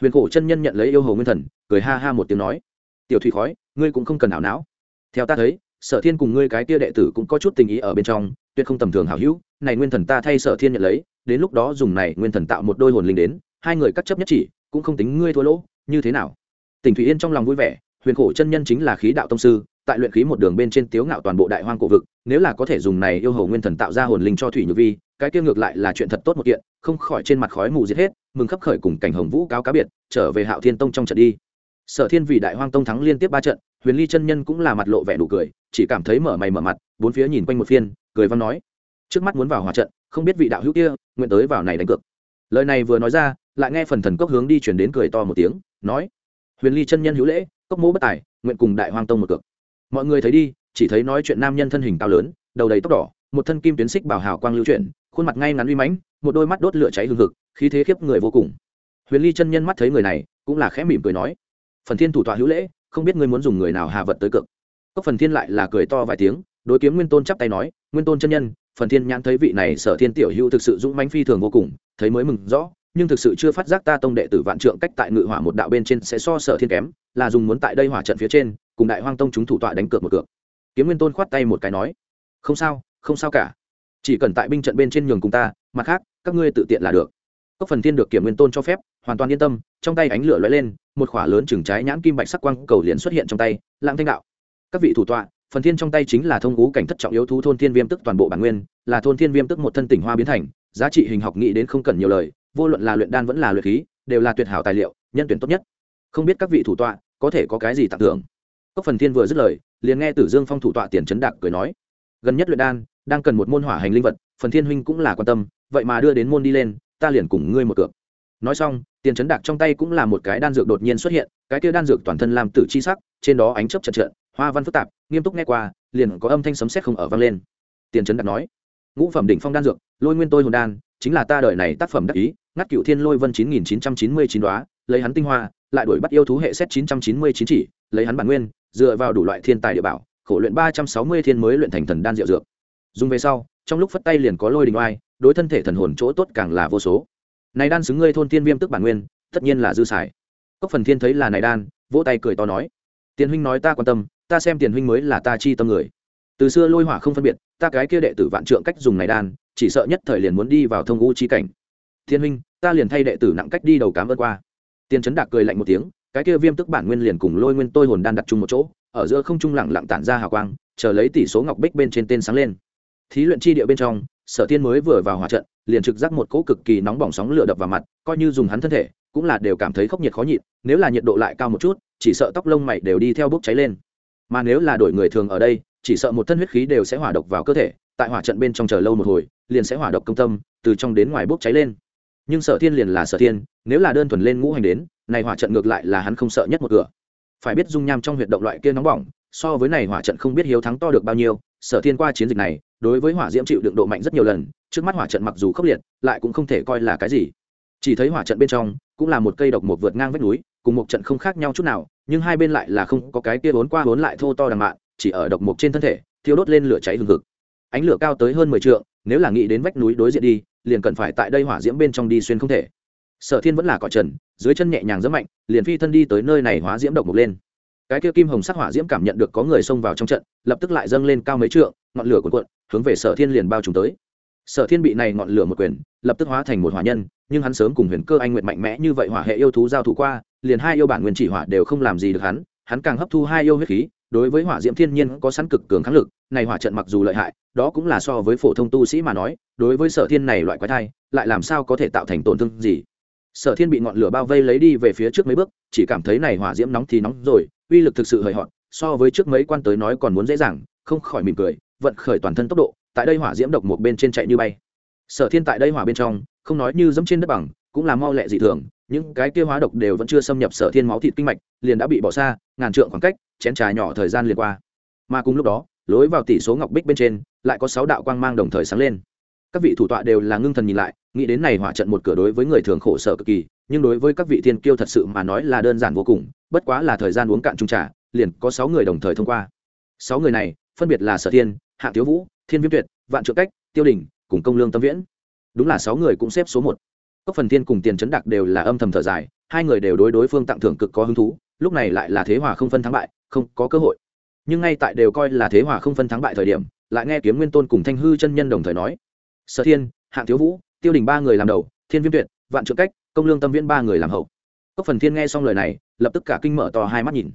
Huyền khổ chân nhân nhận lấy yêu hồ nguyên thần, cười ha ha một tiếng nói tiểu thủy khói, ngươi cũng không cần ảo não. Theo ta thấy, sở thiên cùng ngươi cái kia đệ tử cũng có chút tình ý ở bên trong, tuyệt không tầm thường hảo hữu, này nguyên thần ta thay sở thiên nhận lấy, đến lúc đó dùng này nguyên thần tạo một đôi hồn linh đến, hai người cắt chấp nhất chỉ, cũng không tính ngươi thua lỗ, như thế nào? Tỉnh thủy yên trong lòng vui vẻ, huyền khổ chân nhân chính là khí đạo tông sư, tại luyện khí một đường bên trên tiếu ngạo toàn bộ đại hoang cổ vực, nếu là có thể dùng này yêu hầu nguyên thần tạo ra hồn linh cho thủy nhược vi, cái kia ngược lại là chuyện thật tốt một kiện, không khỏi trên mặt khói mù giết hết, mừng khắp khởi cùng cảnh hồng vũ cáo cá biệt, trở về hạo thiên tông trong trận đi sở thiên vì đại hoang tông thắng liên tiếp ba trận, huyền ly chân nhân cũng là mặt lộ vẻ đủ cười, chỉ cảm thấy mở mày mở mặt, bốn phía nhìn quanh một phiên, cười văn nói. Trước mắt muốn vào hòa trận, không biết vị đạo hữu kia, nguyện tới vào này đánh cược. Lời này vừa nói ra, lại nghe phần thần cốc hướng đi chuyển đến cười to một tiếng, nói. Huyền ly chân nhân hữu lễ, cốc mỗ bất tài, nguyện cùng đại hoang tông một cược. Mọi người thấy đi, chỉ thấy nói chuyện nam nhân thân hình cao lớn, đầu đầy tóc đỏ, một thân kim tuyến xích bảo hào quang lưu chuyển, khuôn mặt ngay ngắn uy mãnh, một đôi mắt đốt lửa cháy hừng hực, khí thế khiếp người vô cùng. Huyền ly chân nhân mắt thấy người này, cũng là khẽ mỉm cười nói phần thiên thủ tọa hữu lễ, không biết ngươi muốn dùng người nào hà vật tới cực cốc phần thiên lại là cười to vài tiếng, đối kiếm nguyên tôn chắp tay nói, nguyên tôn chân nhân, phần thiên nhãn thấy vị này sở thiên tiểu hữu thực sự dũng mãnh phi thường vô cùng, thấy mới mừng rõ, nhưng thực sự chưa phát giác ta tông đệ tử vạn trượng cách tại ngự hỏa một đạo bên trên sẽ so sở thiên kém, là dùng muốn tại đây hỏa trận phía trên, cùng đại hoang tông chúng thủ tọa đánh cược một cược. Kiếm nguyên tôn khoát tay một cái nói, không sao không sao cả. Chỉ cần tại binh trận bên trên nhường cùng ta, mặt khác, các ngươi tự tiện là được cốc phần thiên được kiểm nguyên tôn cho phép, hoàn toàn yên tâm, trong tay ánh lửa lóe lên, một khỏa lớn chừng trái nhãn kim bạch sắc quang cầu liền xuất hiện trong tay lãng thanh đạo. Các vị thủ tọa, phần thiên trong tay chính là thông ngũ cảnh thất trọng yếu thú thôn thiên viêm tức toàn bộ bản nguyên, là thôn thiên viêm tức một thân tỉnh hoa biến thành, giá trị hình học nghĩ đến không cần nhiều lời, vô luận là luyện đan vẫn là luyện khí, đều là tuyệt hảo tài liệu, nhân tuyển tốt nhất. Không biết các vị thủ tọa, có thể có cái gì tặng thưởng? Cốc phần thiên vừa dứt lời, liền nghe tử dương phong thủ tọa tiền chấn đạc cười nói, gần nhất luyện đan, đang cần một môn hỏa hành linh vật, phần thiên huynh cũng là quan tâm, vậy mà đưa đến môn đi lên ta liền cùng ngươi một cược. Nói xong, tiền chấn đạc trong tay cũng là một cái đan dược đột nhiên xuất hiện, cái kia đan dược toàn thân làm tử chi sắc, trên đó ánh chớp chật trợn hoa văn phức tạp, nghiêm túc nghe qua, liền có âm thanh sấm sét không ở vang lên. Tiền chấn đạc nói, ngũ phẩm đỉnh phong đan dược, lôi nguyên tôi hồn đan, chính là ta đời này tác phẩm đắc ý, ngắt cựu thiên lôi vân chín nghìn chín trăm chín mươi chín đoá lấy hắn tinh hoa, lại đuổi bắt yêu thú hệ xét chín trăm chín mươi chín chỉ, lấy hắn bản nguyên, dựa vào đủ loại thiên tài địa bảo, khổ luyện ba trăm sáu mươi thiên mới luyện thành thần đan diệu dược dùng về sau, trong lúc phất tay liền có lôi đình oai, đối thân thể thần hồn chỗ tốt càng là vô số. Này đan xứng ngươi thôn thiên viêm tức bản nguyên, tất nhiên là dư xài. Cốc phần thiên thấy là này đan, vỗ tay cười to nói. Tiền huynh nói ta quan tâm, ta xem tiền huynh mới là ta chi tâm người. Từ xưa lôi hỏa không phân biệt, ta cái kia đệ tử vạn trượng cách dùng này đan, chỉ sợ nhất thời liền muốn đi vào thông u chi cảnh. Thiên huynh, ta liền thay đệ tử nặng cách đi đầu cám ơn qua. Tiền trấn đạc cười lạnh một tiếng, cái kia viêm tức bản nguyên liền cùng lôi nguyên tôi hồn đan đặt chung một chỗ, ở giữa không trung lặng lặng tản ra hào quang, chờ lấy tỷ số ngọc bích bên trên tên sáng lên thí luyện chi địa bên trong, sở thiên mới vừa vào hỏa trận, liền trực giác một cỗ cực kỳ nóng bỏng sóng lửa đập vào mặt, coi như dùng hắn thân thể, cũng là đều cảm thấy khốc nhiệt khó nhịn, nếu là nhiệt độ lại cao một chút, chỉ sợ tóc lông mày đều đi theo bốc cháy lên. Mà nếu là đổi người thường ở đây, chỉ sợ một thân huyết khí đều sẽ hỏa độc vào cơ thể, tại hỏa trận bên trong chờ lâu một hồi, liền sẽ hỏa độc công tâm, từ trong đến ngoài bốc cháy lên. Nhưng sở thiên liền là sở thiên, nếu là đơn thuần lên ngũ hành đến, này hỏa trận ngược lại là hắn không sợ nhất một cửa. Phải biết dung nham trong huyệt động loại kia nóng bỏng, so với này hỏa trận không biết hiếu thắng to được bao nhiêu, sở thiên qua chiến dịch này đối với hỏa diễm chịu đựng độ mạnh rất nhiều lần, trước mắt hỏa trận mặc dù khốc liệt, lại cũng không thể coi là cái gì. Chỉ thấy hỏa trận bên trong cũng là một cây độc một vượt ngang vách núi, cùng một trận không khác nhau chút nào, nhưng hai bên lại là không có cái kia vốn qua vốn lại thô to đằng mạn chỉ ở độc mục trên thân thể, thiêu đốt lên lửa cháy hừng hực. Ánh lửa cao tới hơn mười trượng, nếu là nghĩ đến vách núi đối diện đi, liền cần phải tại đây hỏa diễm bên trong đi xuyên không thể. Sở thiên vẫn là cỏ trần, dưới chân nhẹ nhàng rất mạnh, liền phi thân đi tới nơi này hóa diễm độc mục lên. Cái kia kim hồng sắc hỏa diễm cảm nhận được có người xông vào trong trận, lập tức lại dâng lên cao mấy trượng, ngọn lửa cuộn cuộn hướng về sở thiên liền bao trùm tới. Sở thiên bị này ngọn lửa một quyền, lập tức hóa thành một hỏa nhân, nhưng hắn sớm cùng huyền cơ anh nguyện mạnh mẽ như vậy hỏa hệ yêu thú giao thủ qua, liền hai yêu bản nguyên chỉ hỏa đều không làm gì được hắn hắn càng hấp thu hai yêu huyết khí, đối với hỏa diễm thiên nhiên có sẵn cực cường kháng lực, này hỏa trận mặc dù lợi hại, đó cũng là so với phổ thông tu sĩ mà nói, đối với sở thiên này loại quái thai, lại làm sao có thể tạo thành tổn thương gì. Sở thiên bị ngọn lửa bao vây lấy đi về phía trước mấy bước, chỉ cảm thấy này hỏa diễm nóng thì nóng rồi, uy lực thực sự hời hợt, so với trước mấy quan tới nói còn muốn dễ dàng, không khỏi mỉm cười vận khởi toàn thân tốc độ, tại đây hỏa diễm độc một bên trên chạy như bay. Sở thiên tại đây hỏa bên trong, không nói như dẫm trên đất bằng, cũng là mau lẹ dị thường, những cái kia hóa độc đều vẫn chưa xâm nhập sở thiên máu thịt kinh mạch, liền đã bị bỏ xa, ngàn trượng khoảng cách, chén trà nhỏ thời gian liền qua. Mà cùng lúc đó, lối vào tỷ số ngọc bích bên trên, lại có sáu đạo quang mang đồng thời sáng lên. Các vị thủ tọa đều là ngưng thần nhìn lại, nghĩ đến này hỏa trận một cửa đối với người thường khổ sở cực kỳ, nhưng đối với các vị thiên kiêu thật sự mà nói là đơn giản vô cùng, bất quá là thời gian uống cạn trung trà, liền có sáu người đồng thời thông qua. Sáu người này, phân biệt là sở thiên hạ tiếu vũ, thiên viêm tuyệt, vạn trượng cách, tiêu đình, cùng công lương tâm viễn. Đúng là sáu người cũng xếp số một. Cốc phần thiên cùng tiền chấn đặc đều là âm thầm thở dài, hai người đều đối đối phương tặng thưởng cực có hứng thú, lúc này lại là thế hòa không phân thắng bại, không có cơ hội. Nhưng ngay tại đều coi là thế hòa không phân thắng bại thời điểm, lại nghe kiếm nguyên tôn cùng thanh hư chân nhân đồng thời nói, sở thiên, hạng thiếu vũ, tiêu đình ba người làm đầu, thiên viêm tuyệt, vạn trượng cách, công lương tâm viễn ba người làm hậu. Cốc phần thiên nghe xong lời này, lập tức cả kinh mở to hai mắt nhìn.